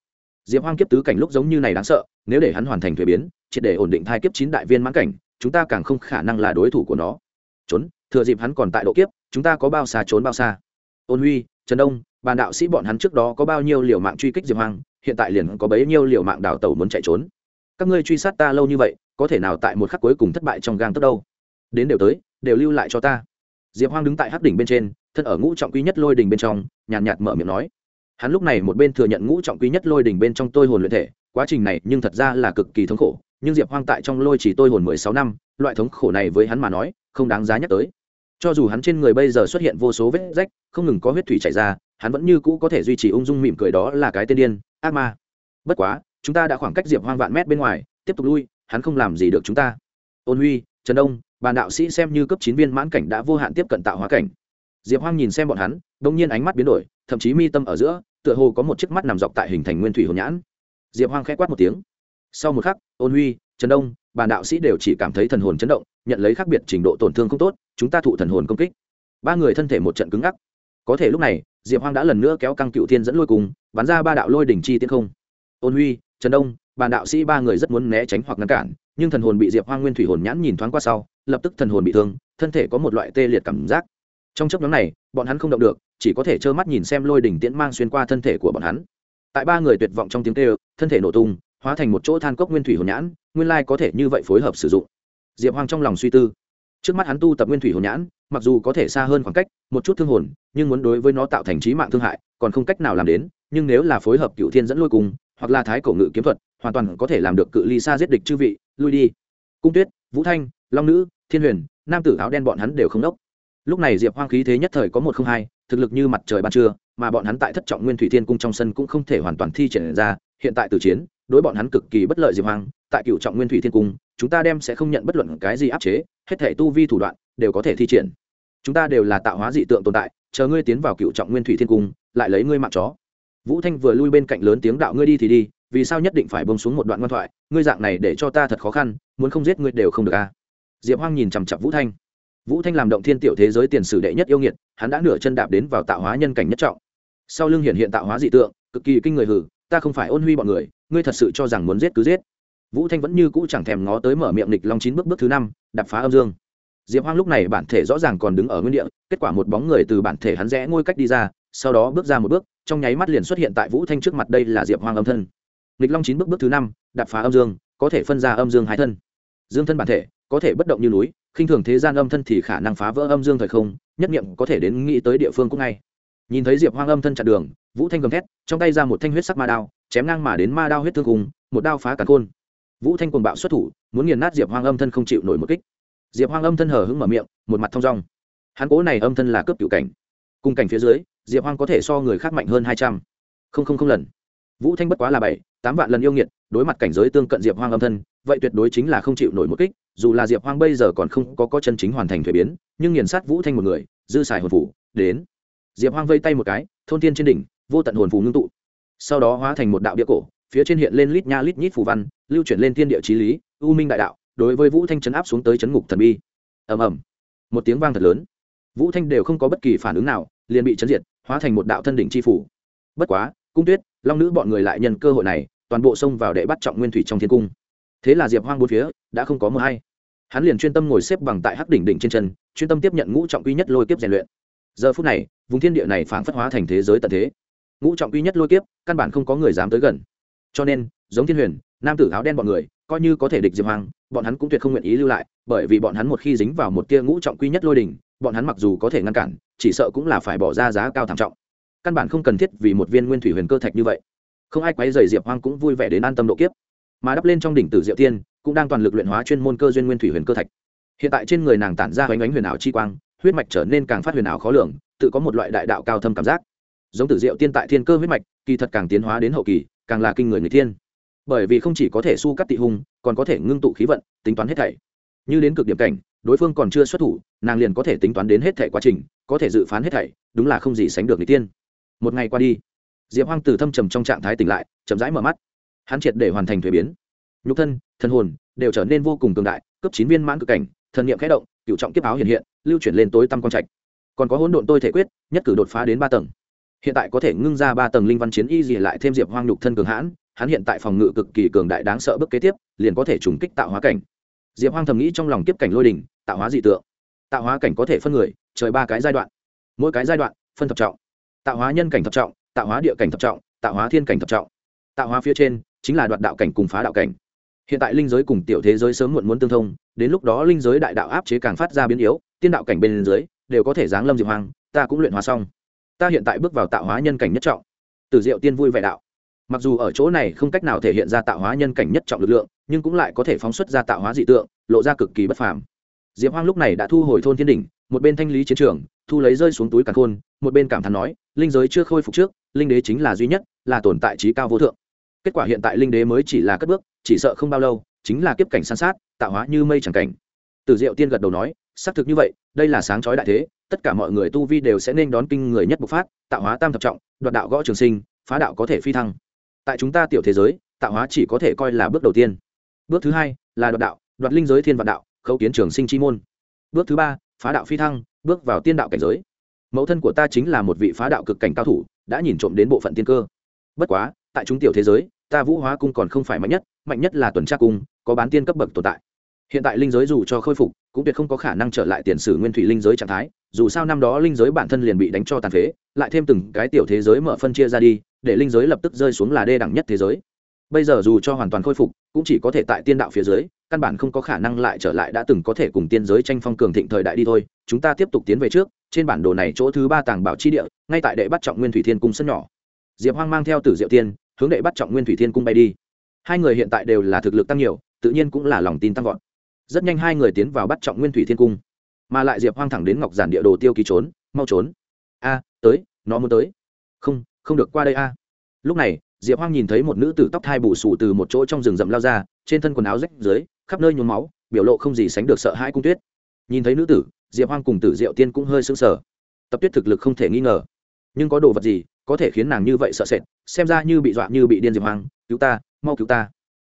[SPEAKER 1] Diệp hoang kiếp tứ cảnh lúc giống như này đáng sợ, nếu để hắn hoàn thành thuế biến, triệt để ổn định thai kiếp chín đại viên mãn cảnh, chúng ta càng không khả năng là đối thủ của nó. Trốn, thừa dịp hắn còn tại độ kiếp, chúng ta có bao xa trốn bao xa. Ôn huy, trần đông, bàn đạo sĩ bọn hắn trước đó có bao nhiêu liều mạng truy kích diệp hoang, hiện tại liền có bấy nhiêu liều mạng đào tẩu muốn chạy trốn. Các ngươi truy sát ta lâu như vậy, có thể nào tại một khắc cuối cùng thất bại trong gang tấc đâu? Đến đều tới, đều lưu lại cho ta. Diệp hoang đứng tại hắc đỉnh bên trên thân ở ngũ trọng quý nhất lôi đỉnh bên trong nhàn nhạt, nhạt mở miệng nói. Hắn lúc này một bên thừa nhận ngũ trọng quý nhất lôi đỉnh bên trong tôi hồn luyện thể quá trình này nhưng thật ra là cực kỳ thống khổ nhưng diệp hoang tại trong lôi chỉ tôi hồn mười sáu năm loại thống khổ này với hắn mà nói không đáng giá nhắc tới. Cho dù hắn trên người bây giờ xuất hiện vô số vết rách không ngừng có huyết thủy chảy ra hắn vẫn như cũ có thể duy trì ung dung mỉm cười đó là cái tên điên ác ma. Bất quá chúng ta đã khoảng cách diệp hoang vạn mét bên ngoài tiếp tục lui hắn không làm gì được chúng ta. Ôn huy trần đông bàn đạo sĩ xem như cấp chín viên mãn cảnh đã vô hạn tiếp cận tạo hóa cảnh diệp hoang nhìn xem bọn hắn đông nhiên ánh mắt biến đổi, thậm chí mi tâm ở giữa, tựa hồ có một chiếc mắt nằm dọc tại hình thành nguyên thủy hồn nhãn. Diệp hoang k h ẽ quát một tiếng. Sau một khắc, ôn huy, trần đông bàn đạo sĩ đều chỉ cảm thấy thần hồn chấn động, nhận lấy khác biệt trình độ tổn thương không tốt, chúng ta thụ thần hồn công kích. Ba người thân thể một trận cứng ngắc. Có thể lúc này, diệp hoang đã lần nữa kéo căng cựu thiên dẫn lôi cùng, bắn ra ba đạo lôi đỉnh chi tiến không. Ôn huy, trần đông bàn đạo sĩ ba người rất muốn né tránh hoặc ngăn cản, nhưng thần hồn bị diệp hoang nguyên thủy hồn nhãn nhìn thoáng qua sau, lập tức thần hồn bị thương, thân thể có một loại tê liệt cảm giác trong chấp nhóm này, bọn hắn không động được, chỉ có thể trơ mắt nhìn xem lôi đỉnh tiễn mang xuyên qua thân thể của bọn hắn. Tại ba người tuyệt vọng trong tiếng tê thân thể nổ tung, hóa thành một chỗ than cốc nguyên thủy hồn nhãn, nguyên lai có thể như vậy phối hợp sử dụng. Diệp hoang trong lòng suy tư. Trước mắt hắn tu tập nguyên thủy hồn nhãn, mặc dù có thể xa hơn khoảng cách, một chút thương hồn, nhưng muốn đối với nó tạo thành trí mạng thương hại, còn không cách nào làm đến, nhưng nếu là phối hợp cựu thiên dẫn lôi cùng, hoặc là thái cổ ngự kiếm thuật, hoàn toàn có thể làm được cự ly xa giết địch chư vị, lui đi. Cung tuyết, vũ thanh, long nữ, thiên huyền, nam tử áo đen bọn hắn đều không đốc lúc này diệp hoang khí thế nhất thời có một không hai, thực lực như mặt trời ban trưa, mà bọn hắn tại thất trọng nguyên thủy thiên cung trong sân cũng không thể hoàn toàn thi triển ra, hiện tại từ chiến, đối bọn hắn cực kỳ bất lợi diệp hoang. Tại cựu trọng nguyên thủy thiên cung, chúng ta đem sẽ không nhận bất luận cái gì áp chế, hết thể tu vi thủ đoạn đều có thể thi triển. Chúng ta đều là tạo hóa dị tượng tồn tại, chờ ngươi tiến vào cựu trọng nguyên thủy thiên cung, lại lấy ngươi mạng chó. Vũ thanh vừa lui bên cạnh lớn tiếng đạo ngươi đi thì đi, vì sao nhất định phải bông xuống một đoạn ngoan thoại, ngươi dạng này để cho ta thật khó khăn, muốn không giết ngươi đều không được a à? diệp hoang nhìn chằm chặp vũ thanh vũ thanh làm động thiên tiểu thế giới tiền sử đệ nhất yêu nghiệt, hắn đã nửa chân đạp đến vào tạo hóa nhân cảnh nhất trọng. Sau lưng hiện hiện tạo hóa dị tượng, cực kỳ kinh người hử, ta không phải ôn huy bọn người, ngươi thật sự cho rằng muốn giết cứ giết. Vũ thanh vẫn như cũ chẳng thèm ngó tới mở miệng nịch long chín bước bước thứ năm đập phá âm dương. Diệp hoang lúc này bản thể rõ ràng còn đứng ở nguyên địa, kết quả một bóng người từ bản thể hắn rẽ ngôi cách đi ra, sau đó bước ra một bước, trong nháy mắt liền xuất hiện tại vũ thanh trước mặt đây là diệp hoang âm thân. Nịch long chín bước bước thứ năm đập phá âm dương, có thể phân ra âm dương hai thân. Dương thân bản thể, có thể bất động như núi khinh thường thế gian âm thân thì khả năng phá vỡ âm dương thời không, nhất nghiệm có thể đến nghĩ tới địa phương cũng ngay. Nhìn thấy diệp hoang âm thân chặn đường, vũ thanh gầm thét, trong tay ra một thanh huyết sắc ma đao, chém ngang mà đến ma đao huyết thương cùng, một đao phá cả côn. vũ thanh quần bạo xuất thủ, muốn nghiền nát diệp hoang âm thân không chịu nổi một kích. Diệp hoang âm thân hở hứng mở miệng, một mặt thong dong. Hắn cố này âm thân là cướp cựu cảnh. Cùng cảnh phía dưới, diệp hoang có thể so người khác mạnh hơn hai trăm. Không lần vũ thanh bất quá là bảy, tám vạn lần yêu nghiệt, đối mặt cảnh giới tương cận diệp hoang âm thân, vậy tuyệt đối chính là không chịu nổi một kích, dù là diệp hoang bây giờ còn không có có chân chính hoàn thành thuế biến, nhưng nghiền sát vũ thanh một người, dư xài hồn phủ, đến. Diệp hoang vây tay một cái, thôn tiên trên đỉnh, vô tận hồn phủ ngưng tụ. Sau đó hóa thành một đạo địa cổ, phía trên hiện lên lít nha lít nhít phù văn, lưu chuyển lên thiên địa trí lý, u minh đại đạo, đối với vũ thanh chấn áp xuống tới chấn ngục thần bi. Ầm ầm. Một tiếng vang thật lớn. Vũ thanh đều không có bất kỳ phản ứng nào, liền bị chấn diệt, hóa thành một đạo thân đỉnh chi phủ. Bất quá, cung tuyết long nữ bọn người lại nhân cơ hội này, toàn bộ xông vào để bắt trọng nguyên thủy trong thiên cung. Thế là diệp hoang bốn phía, đã không có mưa hay. Hắn liền chuyên tâm ngồi xếp bằng tại hắc đỉnh đỉnh trên chân, chuyên tâm tiếp nhận ngũ trọng quy nhất lôi kiếp rèn luyện. Giờ phút này, vùng thiên địa này phản phất hóa thành thế giới tận thế. Ngũ trọng quy nhất lôi kiếp, căn bản không có người dám tới gần. Cho nên, giống thiên huyền, nam tử áo đen bọn người, coi như có thể địch diệp hoang, bọn hắn cũng tuyệt không nguyện ý lưu lại, bởi vì bọn hắn một khi dính vào một tia ngũ trọng quy nhất lôi đỉnh, bọn hắn mặc dù có thể ngăn cản, chỉ sợ cũng là phải bỏ ra giá cao thảm trọng căn bản không cần thiết vì một viên nguyên thủy huyền cơ thạch như vậy. Không ai quấy rầy diệp hoang cũng vui vẻ đến an tâm độ kiếp. Mà đắp lên trong đỉnh tử diệu tiên cũng đang toàn lực luyện hóa chuyên môn cơ duyên nguyên thủy huyền cơ thạch. Hiện tại trên người nàng tản ra hoành ánh huyền ảo chi quang, huyết mạch trở nên càng phát huyền ảo khó lường, tự có một loại đại đạo cao thâm cảm giác. Giống tử diệu tiên tại thiên cơ huyết mạch, kỳ thật càng tiến hóa đến hậu kỳ, càng là kinh người người thiên. Bởi vì không chỉ có thể su cắt tị hung, còn có thể ngưng tụ khí vận, tính toán hết thảy. Như đến cực điểm cảnh, đối phương còn chưa xuất thủ, nàng liền có thể tính toán đến hết thảy quá trình, có thể dự phán hết thảy, đúng là không gì sánh được người tiên một ngày qua đi, diệp hoang từ thâm trầm trong trạng thái tỉnh lại, chậm rãi mở mắt. Hắn triệt để hoàn thành thuế biến. Nhục thân thân hồn đều trở nên vô cùng cường đại, cấp chín viên mãn cực cảnh, thần niệm khẽ động cựu trọng kiếp áo hiện hiện, lưu chuyển lên tối tăm quang trạch. Còn có hỗn độn tôi thể quyết, nhất cử đột phá đến ba tầng. Hiện tại có thể ngưng ra ba tầng linh văn chiến y gì lại thêm diệp hoang nhục thân cường hãn, hắn hiện tại phòng ngự cực kỳ cường đại đáng sợ bước kế tiếp, liền có thể trùng kích tạo hóa cảnh. Diệp hoang thầm nghĩ trong lòng kiếp cảnh lôi đình, tạo hóa dị tượng. Tạo hóa cảnh có thể phân người, trời ba cái giai đoạn. Mỗi cái giai đoạn, phân thập trọng tạo hóa nhân cảnh thập trọng, tạo hóa địa cảnh thập trọng, tạo hóa thiên cảnh thập trọng. Tạo hóa phía trên chính là đoạt đạo cảnh cùng phá đạo cảnh. Hiện tại linh giới cùng tiểu thế giới sớm muộn muốn tương thông, đến lúc đó linh giới đại đạo áp chế càng phát ra biến yếu, tiên đạo cảnh bên dưới đều có thể giáng lâm diệp hoang, ta cũng luyện hóa xong. Ta hiện tại bước vào tạo hóa nhân cảnh nhất trọng. Từ diệu tiên vui vẻ đạo. Mặc dù ở chỗ này không cách nào thể hiện ra tạo hóa nhân cảnh nhất trọng lực lượng, nhưng cũng lại có thể phóng xuất ra tạo hóa dị tượng, lộ ra cực kỳ bất phàm. Diệp hoang lúc này đã thu hồi thôn thiên đỉnh, một bên thanh lý chiến trường thu lấy rơi xuống túi càn khôn, một bên cảm thán nói, linh giới chưa khôi phục trước, linh đế chính là duy nhất, là tồn tại trí cao vô thượng. Kết quả hiện tại linh đế mới chỉ là cất bước, chỉ sợ không bao lâu, chính là kiếp cảnh san sát, tạo hóa như mây chẳng cảnh. Từ diệu tiên gật đầu nói, xác thực như vậy, đây là sáng chói đại thế, tất cả mọi người tu vi đều sẽ nên đón kinh người nhất bộc phát, tạo hóa tam thập trọng, đoạt đạo gõ trường sinh, phá đạo có thể phi thăng. Tại chúng ta tiểu thế giới, tạo hóa chỉ có thể coi là bước đầu tiên. Bước thứ hai là đoạt đạo, đoạt linh giới thiên vạn đạo, khấu kiến trường sinh chi môn. Bước thứ ba phá đạo phi thăng, bước vào tiên đạo cảnh giới. Mẫu thân của ta chính là một vị phá đạo cực cảnh cao thủ, đã nhìn trộm đến bộ phận tiên cơ. Bất quá, tại chúng tiểu thế giới, ta vũ hóa cung còn không phải mạnh nhất mạnh nhất là tuần tra cung, có bán tiên cấp bậc tồn tại. Hiện tại linh giới dù cho khôi phục, cũng tuyệt không có khả năng trở lại tiền sử nguyên thủy linh giới trạng thái, dù sao năm đó linh giới bản thân liền bị đánh cho tàn phế, lại thêm từng cái tiểu thế giới mở phân chia ra đi, để linh giới lập tức rơi xuống là đê đẳng nhất thế giới. Bây giờ dù cho hoàn toàn khôi phục, cũng chỉ có thể tại tiên đạo phía dưới căn bản không có khả năng lại trở lại đã từng có thể cùng tiên giới tranh phong cường thịnh thời đại đi thôi, chúng ta tiếp tục tiến về trước, trên bản đồ này chỗ thứ ba tàng bảo chi địa, ngay tại đệ bắt trọng nguyên thủy thiên cung sân nhỏ. Diệp hoang mang theo tử diệu tiên, hướng đệ bắt trọng nguyên thủy thiên cung bay đi. Hai người hiện tại đều là thực lực tăng nhiều, tự nhiên cũng là lòng tin tăng vọt. Rất nhanh hai người tiến vào bắt trọng nguyên thủy thiên cung, mà lại diệp hoang thẳng đến ngọc giản địa đồ tiêu ký trốn, mau trốn. A, tới, nó muốn tới. Không không được qua đây a. Lúc này, diệp hoang nhìn thấy một nữ tử tóc thai bù sù từ một chỗ trong rừng rậm lao ra, trên thân quần áo rách dưới khắp nơi nhuốm máu, biểu lộ không gì sánh được sợ hãi cung tuyết. Nhìn thấy nữ tử, diệp hoang cùng tử diệu tiên cũng hơi sững sờ. Tập tuyết thực lực không thể nghi ngờ. Nhưng có đồ vật gì có thể khiến nàng như vậy sợ sệt? Xem ra như bị dọa như bị điên diệp hoang. Cứu ta, mau cứu ta.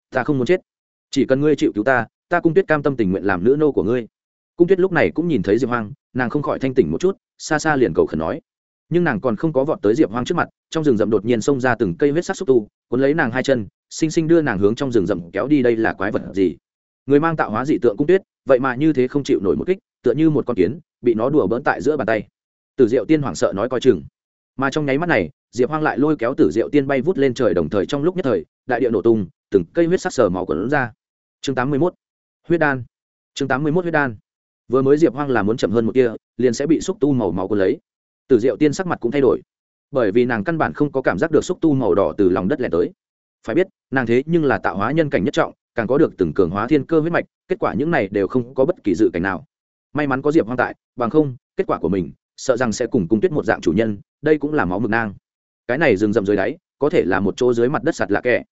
[SPEAKER 1] Ta không muốn chết. Chỉ cần ngươi chịu cứu ta ta cung tuyết cam tâm tình nguyện làm nữ nô của ngươi. Cung tuyết lúc này cũng nhìn thấy diệp hoang, nàng không khỏi thanh tỉnh một chút, xa xa liền cầu khẩn nói. Nhưng nàng còn không có vọt tới diệp hoang trước mặt, trong rừng rậm đột nhiên xông ra từng cây huyết sắc xúc tu, cuốn lấy nàng hai chân, xinh xinh đưa nàng hướng trong rừng rậm kéo đi đây là quái vật gì? Người mang tạo hóa dị tượng cung tuyết, vậy mà như thế không chịu nổi một kích, tựa như một con kiến, bị nó đùa bỡn tại giữa bàn tay. Tử diệu tiên hoảng sợ nói coi chừng. Mà trong nháy mắt này, diệp hoang lại lôi kéo tử diệu tiên bay vút lên trời đồng thời trong lúc nhất thời, đại địa nổ tung, từng cây huyết sắc sờ máu quần ra. Chương tám mươi mốt. Huyết đan. Chương tám mươi mốt huyết đan. Vừa mới diệp hoang là muốn chậm hơn một kia liền sẽ bị xúc tu màu máu của lấy. Tử diệu tiên sắc mặt cũng thay đổi. Bởi vì nàng căn bản không có cảm giác được xúc tu màu đỏ từ lòng đất lẻ tới. Phải biết, nàng thế nhưng là tạo hóa nhân cảnh nhất trọng càng có được từng cường hóa thiên cơ huyết mạch, kết quả những này đều không có bất kỳ dự cảnh nào. May mắn có diệp hoang tại, bằng không, kết quả của mình, sợ rằng sẽ cùng cung tuyết một dạng chủ nhân, đây cũng là máu mực nang. Cái này rừng rậm dưới đáy, có thể là một chỗ dưới mặt đất sạt lạ kẻ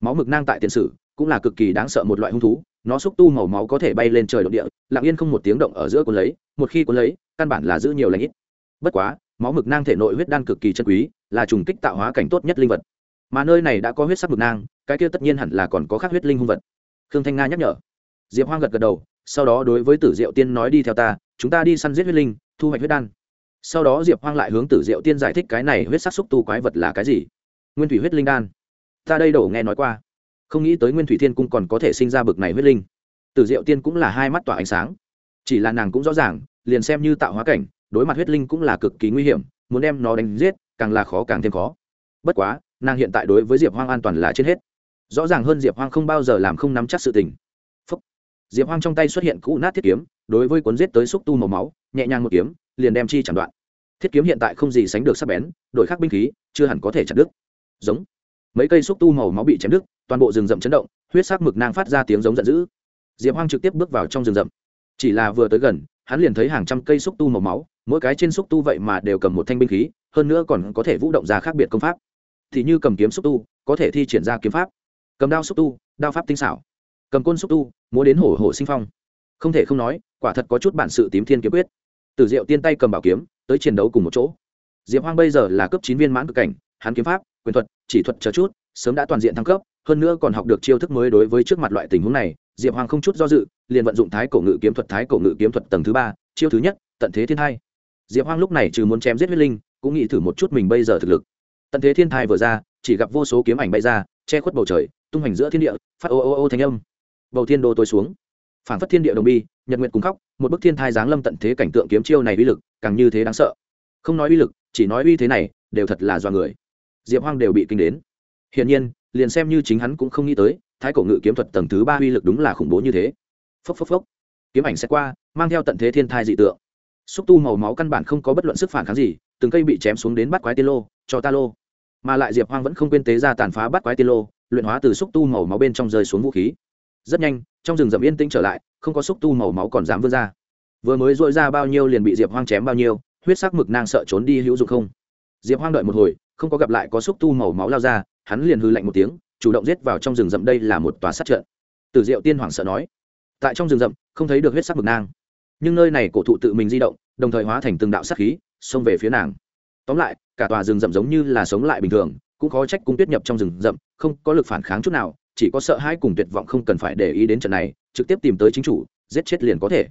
[SPEAKER 1] máu mực nang tại tiền sử, cũng là cực kỳ đáng sợ một loại hung thú, nó xúc tu màu máu có thể bay lên trời động địa, lặng yên không một tiếng động ở giữa cuốn lấy, một khi cuốn lấy, căn bản là giữ nhiều lãnh ít. Bất quá, máu mực nang thể nội huyết đan cực kỳ chân quý, là trùng kích tạo hóa cảnh tốt nhất linh vật. Mà nơi này đã có huyết sắc mực nang cái kia tất nhiên hẳn là còn có khác huyết linh hung vật. Khương thanh nga nhắc nhở. Diệp hoang gật gật đầu, sau đó đối với tử diệu tiên nói đi theo ta, chúng ta đi săn giết huyết linh, thu hoạch huyết đan. Sau đó diệp hoang lại hướng tử diệu tiên giải thích cái này huyết sắc xúc tu quái vật là cái gì. Nguyên thủy huyết linh đan. Ta đây đổ nghe nói qua. Không nghĩ tới nguyên thủy thiên cung còn có thể sinh ra bực này huyết linh. Tử diệu tiên cũng là hai mắt tỏa ánh sáng. Chỉ là nàng cũng rõ ràng, liền xem như tạo hóa cảnh, đối mặt huyết linh cũng là cực kỳ nguy hiểm, muốn đem nó đánh giết, càng là khó càng thêm khó. Bất quá, nàng hiện tại đối với diệp hoang an toàn là trên hết rõ ràng hơn diệp hoang không bao giờ làm không nắm chắc sự tình. Phúc. diệp hoang trong tay xuất hiện cũ nát thiết kiếm, đối với cuốn giết tới xúc tu màu máu, nhẹ nhàng một kiếm, liền đem chi chẳng đoạn. Thiết kiếm hiện tại không gì sánh được sắc bén, đổi khắc binh khí, chưa hẳn có thể chặt đứt. Giống. Mấy cây xúc tu màu máu bị chém đứt, toàn bộ rừng rậm chấn động, huyết sắc mực nang phát ra tiếng giống giận dữ. Diệp hoang trực tiếp bước vào trong rừng rậm. Chỉ là vừa tới gần, hắn liền thấy hàng trăm cây xúc tu màu máu, mỗi cái trên xúc tu vậy mà đều cầm một thanh binh khí, hơn nữa còn có thể vũ động ra khác biệt công pháp. Thì như cầm kiếm xúc tu, có thể thi triển ra kiếm pháp cầm đao xúc tu, đao pháp tinh xảo. Cầm côn xúc tu, múa đến hổ hổ sinh phong. Không thể không nói, quả thật có chút bản sự tím thiên kiếm quyết. Từ diệu tiên tay cầm bảo kiếm, tới chiến đấu cùng một chỗ. Diệp hoang bây giờ là cấp chín viên mãn cực cảnh, hắn kiếm pháp, quyền thuật, chỉ thuật chờ chút, sớm đã toàn diện thăng cấp, hơn nữa còn học được chiêu thức mới đối với trước mặt loại tình huống này, diệp hoàng không chút do dự, liền vận dụng thái cổ ngự kiếm thuật, thái cổ ngự kiếm thuật tầng thứ ba, chiêu thứ nhất, tận thế thiên thai. Diệp hoàng lúc này trừ muốn chém giết huyết linh, cũng nghĩ thử một chút mình bây giờ thực lực. Tận thế thiên thai vừa ra, chỉ gặp vô số kiếm ảnh bay ra, che khuất bầu trời tung hành giữa thiên địa, phát ô ô ô thanh âm. Bầu thiên đô tối xuống. Phản phất thiên địa đồng bi, nhật nguyện cùng khóc, một bức thiên thai giáng lâm tận thế cảnh tượng kiếm chiêu này uy lực, càng như thế đáng sợ. Không nói uy lực, chỉ nói uy thế này, đều thật là do người. Diệp hoang đều bị kinh đến. Hiển nhiên, liền xem như chính hắn cũng không nghĩ tới, thái cổ ngự kiếm thuật tầng thứ ba uy lực đúng là khủng bố như thế. Phốc phốc phốc. Kiếm ảnh sẽ qua, mang theo tận thế thiên thai dị tượng. Xúc tu màu máu căn bản không có bất luận sức phản kháng gì, từng cây bị chém xuống đến bắt quái tiên lô, cho ta lô. Mà lại diệp hoang vẫn không quên tế ra tàn phá bắt quái tiên lô luyện hóa từ xúc tu màu máu bên trong rơi xuống vũ khí. Rất nhanh, trong rừng rậm yên tĩnh trở lại, không có xúc tu màu máu còn dám vươn ra. Vừa mới dội ra bao nhiêu liền bị diệp hoang chém bao nhiêu, huyết sắc mực nang sợ trốn đi hữu dụng không? Diệp hoang đợi một hồi, không có gặp lại có xúc tu màu máu lao ra, hắn liền hư lạnh một tiếng, chủ động giết vào trong rừng rậm đây là một tòa sát trận. Từ diệu tiên hoàng sợ nói, tại trong rừng rậm, không thấy được huyết sắc mực nang nhưng nơi này cổ thụ tự mình di động, đồng thời hóa thành từng đạo sát khí, xông về phía nàng. Tóm lại, cả tòa rừng rậm giống như là sống lại bình thường, cũng khó trách cung tuyết nhập trong rừng rậm không có lực phản kháng chút nào chỉ có sợ hãi cùng tuyệt vọng không cần phải để ý đến trận này trực tiếp tìm tới chính chủ giết chết liền có thể.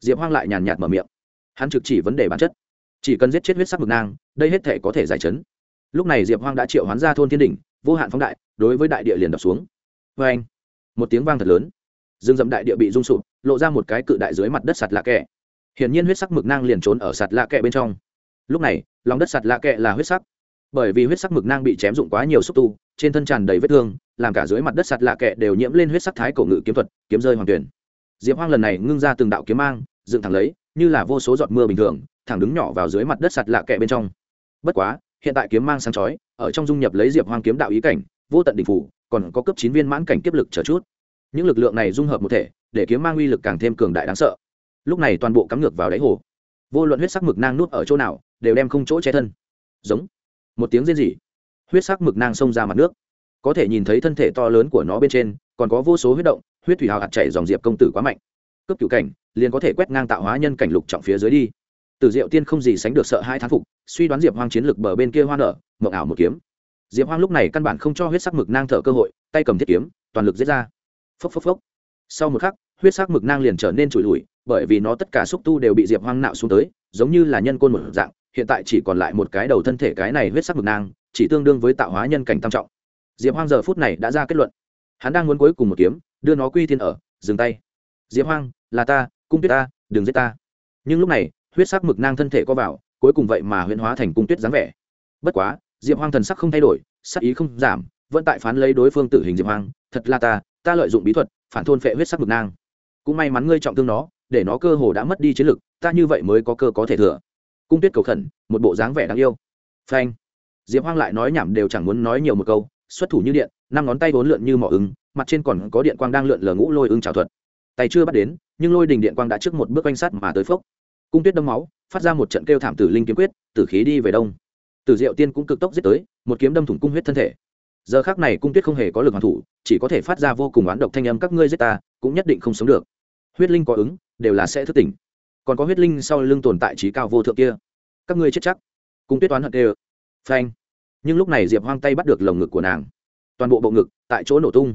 [SPEAKER 1] Diệp hoang lại nhàn nhạt mở miệng. Hắn trực chỉ vấn đề bản chất. Chỉ cần giết chết huyết sắc mực nang đây hết thể có thể giải chấn. Lúc này diệp hoang đã triệu hoán ra thôn thiên Đình, vô hạn phóng đại đối với đại địa liền đập xuống. Vê anh một tiếng vang thật lớn. Rừng rậm đại địa bị rung sụp lộ ra một cái cự đại dưới mặt đất sạt lạ kẹ. Hiển nhiên huyết sắc mực nang liền trốn ở sạt lạ kẹ bên trong. Lúc này lòng đất sạt lạ kẹ là huyết sắc bởi vì huyết sắc mực nang bị chém dụng quá nhiều xúc tu, trên thân tràn đầy vết thương, làm cả dưới mặt đất sạt lạ kệ đều nhiễm lên huyết sắc thái cổ ngự kiếm thuật, kiếm rơi hoàng tuyển. Diệp hoang lần này ngưng ra từng đạo kiếm mang, dựng thẳng lấy, như là vô số giọt mưa bình thường, thẳng đứng nhỏ vào dưới mặt đất sạt lạ kệ bên trong. Bất quá, hiện tại kiếm mang sáng chói, ở trong dung nhập lấy diệp hoang kiếm đạo ý cảnh, vô tận đỉnh phủ, còn có cấp chín viên mãn cảnh kiếp lực trở chút. Những lực lượng này dung hợp một thể, để kiếm mang uy lực càng thêm cường đại đáng sợ. Lúc này toàn bộ cắm ngược vào đáy hồ. Vô luận huyết sắc mực nang nuốt ở chỗ nào, đều đem không chỗ che thân. Giống một tiếng rên rỉ. Huyết sắc mực nang xông ra mặt nước. Có thể nhìn thấy thân thể to lớn của nó bên trên, còn có vô số huyết động, huyết thủy hào hạt chảy dòng diệp công tử quá mạnh. Cướp cựu cảnh, liền có thể quét ngang tạo hóa nhân cảnh lục trọng phía dưới đi. Từ diệu tiên không gì sánh được sợ hai thán phục, suy đoán diệp hoang chiến lực bờ bên kia hoa nở, mộng ảo một kiếm. Diệp hoang lúc này căn bản không cho huyết sắc mực nang thở cơ hội, tay cầm thiết kiếm, toàn lực giết ra. Phốc phốc phốc. Sau một khắc, huyết sắc mực nang liền trở nên trụi lùi, bởi vì nó tất cả xúc tu đều bị diệp hoang nạo xuống tới, giống như là nhân côn một dạng hiện tại chỉ còn lại một cái đầu thân thể cái này huyết sắc mực nang, chỉ tương đương với tạo hóa nhân cảnh tam trọng. Diệp hoang giờ phút này đã ra kết luận. Hắn đang muốn cuối cùng một kiếm, đưa nó quy thiên ở, dừng tay. Diệp hoang, là ta, cung tuyết ta, đừng giết ta. Nhưng lúc này, huyết sắc mực nang thân thể co vào, cuối cùng vậy mà huyễn hóa thành cung tuyết dáng vẻ. Bất quá, diệp hoang thần sắc không thay đổi, sắc ý không giảm, vẫn tại phán lấy đối phương tử hình diệp hoang, thật là ta ta lợi dụng bí thuật, phản thôn phệ huyết sắc mực nang. Cũng may mắn ngươi trọng thương nó, để nó cơ hồ đã mất đi chiến lực, ta như vậy mới có cơ có thể thừa cung tuyết cầu khẩn, một bộ dáng vẻ đáng yêu. Phanh. Diệp hoang lại nói nhảm đều chẳng muốn nói nhiều một câu, xuất thủ như điện, năm ngón tay vốn lượn như mỏ ứng, mặt trên còn có điện quang đang lượn lờ ngũ lôi ưng trào thuật. Tay chưa bắt đến, nhưng lôi đình điện quang đã trước một bước quanh sát mà tới phốc. Cung tuyết đâm máu, phát ra một trận kêu thảm tử linh kiếm quyết, tử khí đi về đông. Tử diệu tiên cũng cực tốc giết tới, một kiếm đâm thủng cung huyết thân thể. Giờ khác này cung tuyết không hề có lực hoàn thủ, chỉ có thể phát ra vô cùng oán độc thanh âm, các ngươi giết ta, cũng nhất định không sống được. Huyết linh có ứng, đều là sẽ thức tỉnh còn có huyết linh sau lưng tồn tại trí cao vô thượng kia. Các ngươi chết chắc. Cung tuyết toán hận đều phanh. Nhưng lúc này diệp hoang tay bắt được lồng ngực của nàng. Toàn bộ bộ ngực, tại chỗ nổ tung.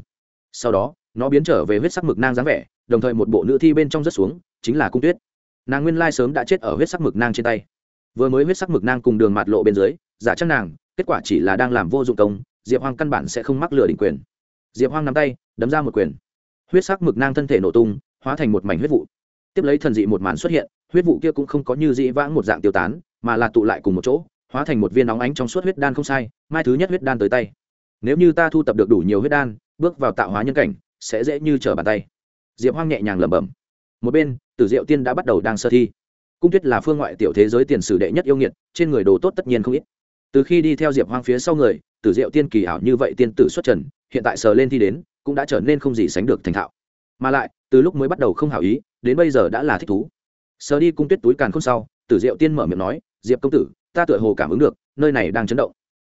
[SPEAKER 1] Sau đó, nó biến trở về huyết sắc mực nang dáng vẻ, đồng thời một bộ nữ thi bên trong rất xuống, chính là cung tuyết. Nàng nguyên lai sớm đã chết ở huyết sắc mực nang trên tay. Vừa mới huyết sắc mực nang cùng đường mạt lộ bên dưới, giả chắc nàng, kết quả chỉ là đang làm vô dụng công, diệp hoang căn bản sẽ không mắc lửa đỉnh quyền. Diệp hoang nắm tay, đấm ra một quyền. Huyết sắc mực nang thân thể nổ tung, hóa thành một mảnh huyết vụ tiếp lấy thần dị một màn xuất hiện, huyết vụ kia cũng không có như dĩ vãng một dạng tiêu tán, mà là tụ lại cùng một chỗ, hóa thành một viên nóng ánh trong suốt huyết đan không sai, mai thứ nhất huyết đan tới tay. Nếu như ta thu tập được đủ nhiều huyết đan, bước vào tạo hóa nhân cảnh, sẽ dễ như trở bàn tay. Diệp hoang nhẹ nhàng lẩm bẩm. Một bên, tử diệu tiên đã bắt đầu đang sơ thi. Cung tuyết là phương ngoại tiểu thế giới tiền sử đệ nhất yêu nghiệt, trên người đồ tốt tất nhiên không ít. Từ khi đi theo diệp hoang phía sau người, tử diệu tiên kỳ ảo như vậy tiên tử xuất trần, hiện tại sờ lên thi đến, cũng đã trở nên không gì sánh được thành thạo. Mà lại, từ lúc mới bắt đầu không hảo ý đến bây giờ đã là thích thú. Sờ đi cung tuyết túi càn không sau, tử diệu tiên mở miệng nói, diệp công tử, ta tựa hồ cảm ứng được, nơi này đang chấn động.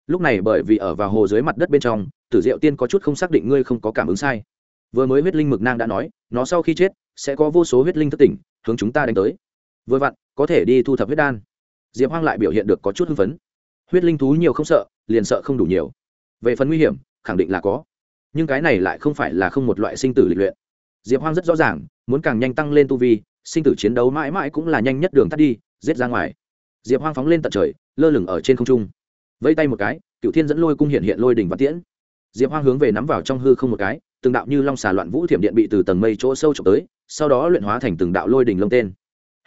[SPEAKER 1] Lúc này bởi vì ở vào hồ dưới mặt đất bên trong, tử diệu tiên có chút không xác định ngươi không có cảm ứng sai. Vừa mới huyết linh mực nang đã nói, nó sau khi chết, sẽ có vô số huyết linh thất tỉnh, hướng chúng ta đánh tới. Vừa vặn, có thể đi thu thập huyết đan. Diệp hoang lại biểu hiện được có chút hưng phấn. Huyết linh thú nhiều không sợ, liền sợ không đủ nhiều. Về phần nguy hiểm, khẳng định là có. Nhưng cái này lại không phải là không một loại sinh tử lịch luyện. Diệp hoang rất rõ ràng muốn càng nhanh tăng lên tu vi, sinh tử chiến đấu mãi mãi cũng là nhanh nhất đường tắt đi, giết ra ngoài. Diệp hoang phóng lên tận trời, lơ lửng ở trên không trung. Vẫy tay một cái cựu thiên dẫn lôi cung hiện hiện lôi đỉnh và tiễn. Diệp hoang hướng về nắm vào trong hư không một cái, từng đạo như long xà loạn vũ thiểm điện bị từ tầng mây chỗ sâu trộm tới, sau đó luyện hóa thành từng đạo lôi đỉnh lông tên.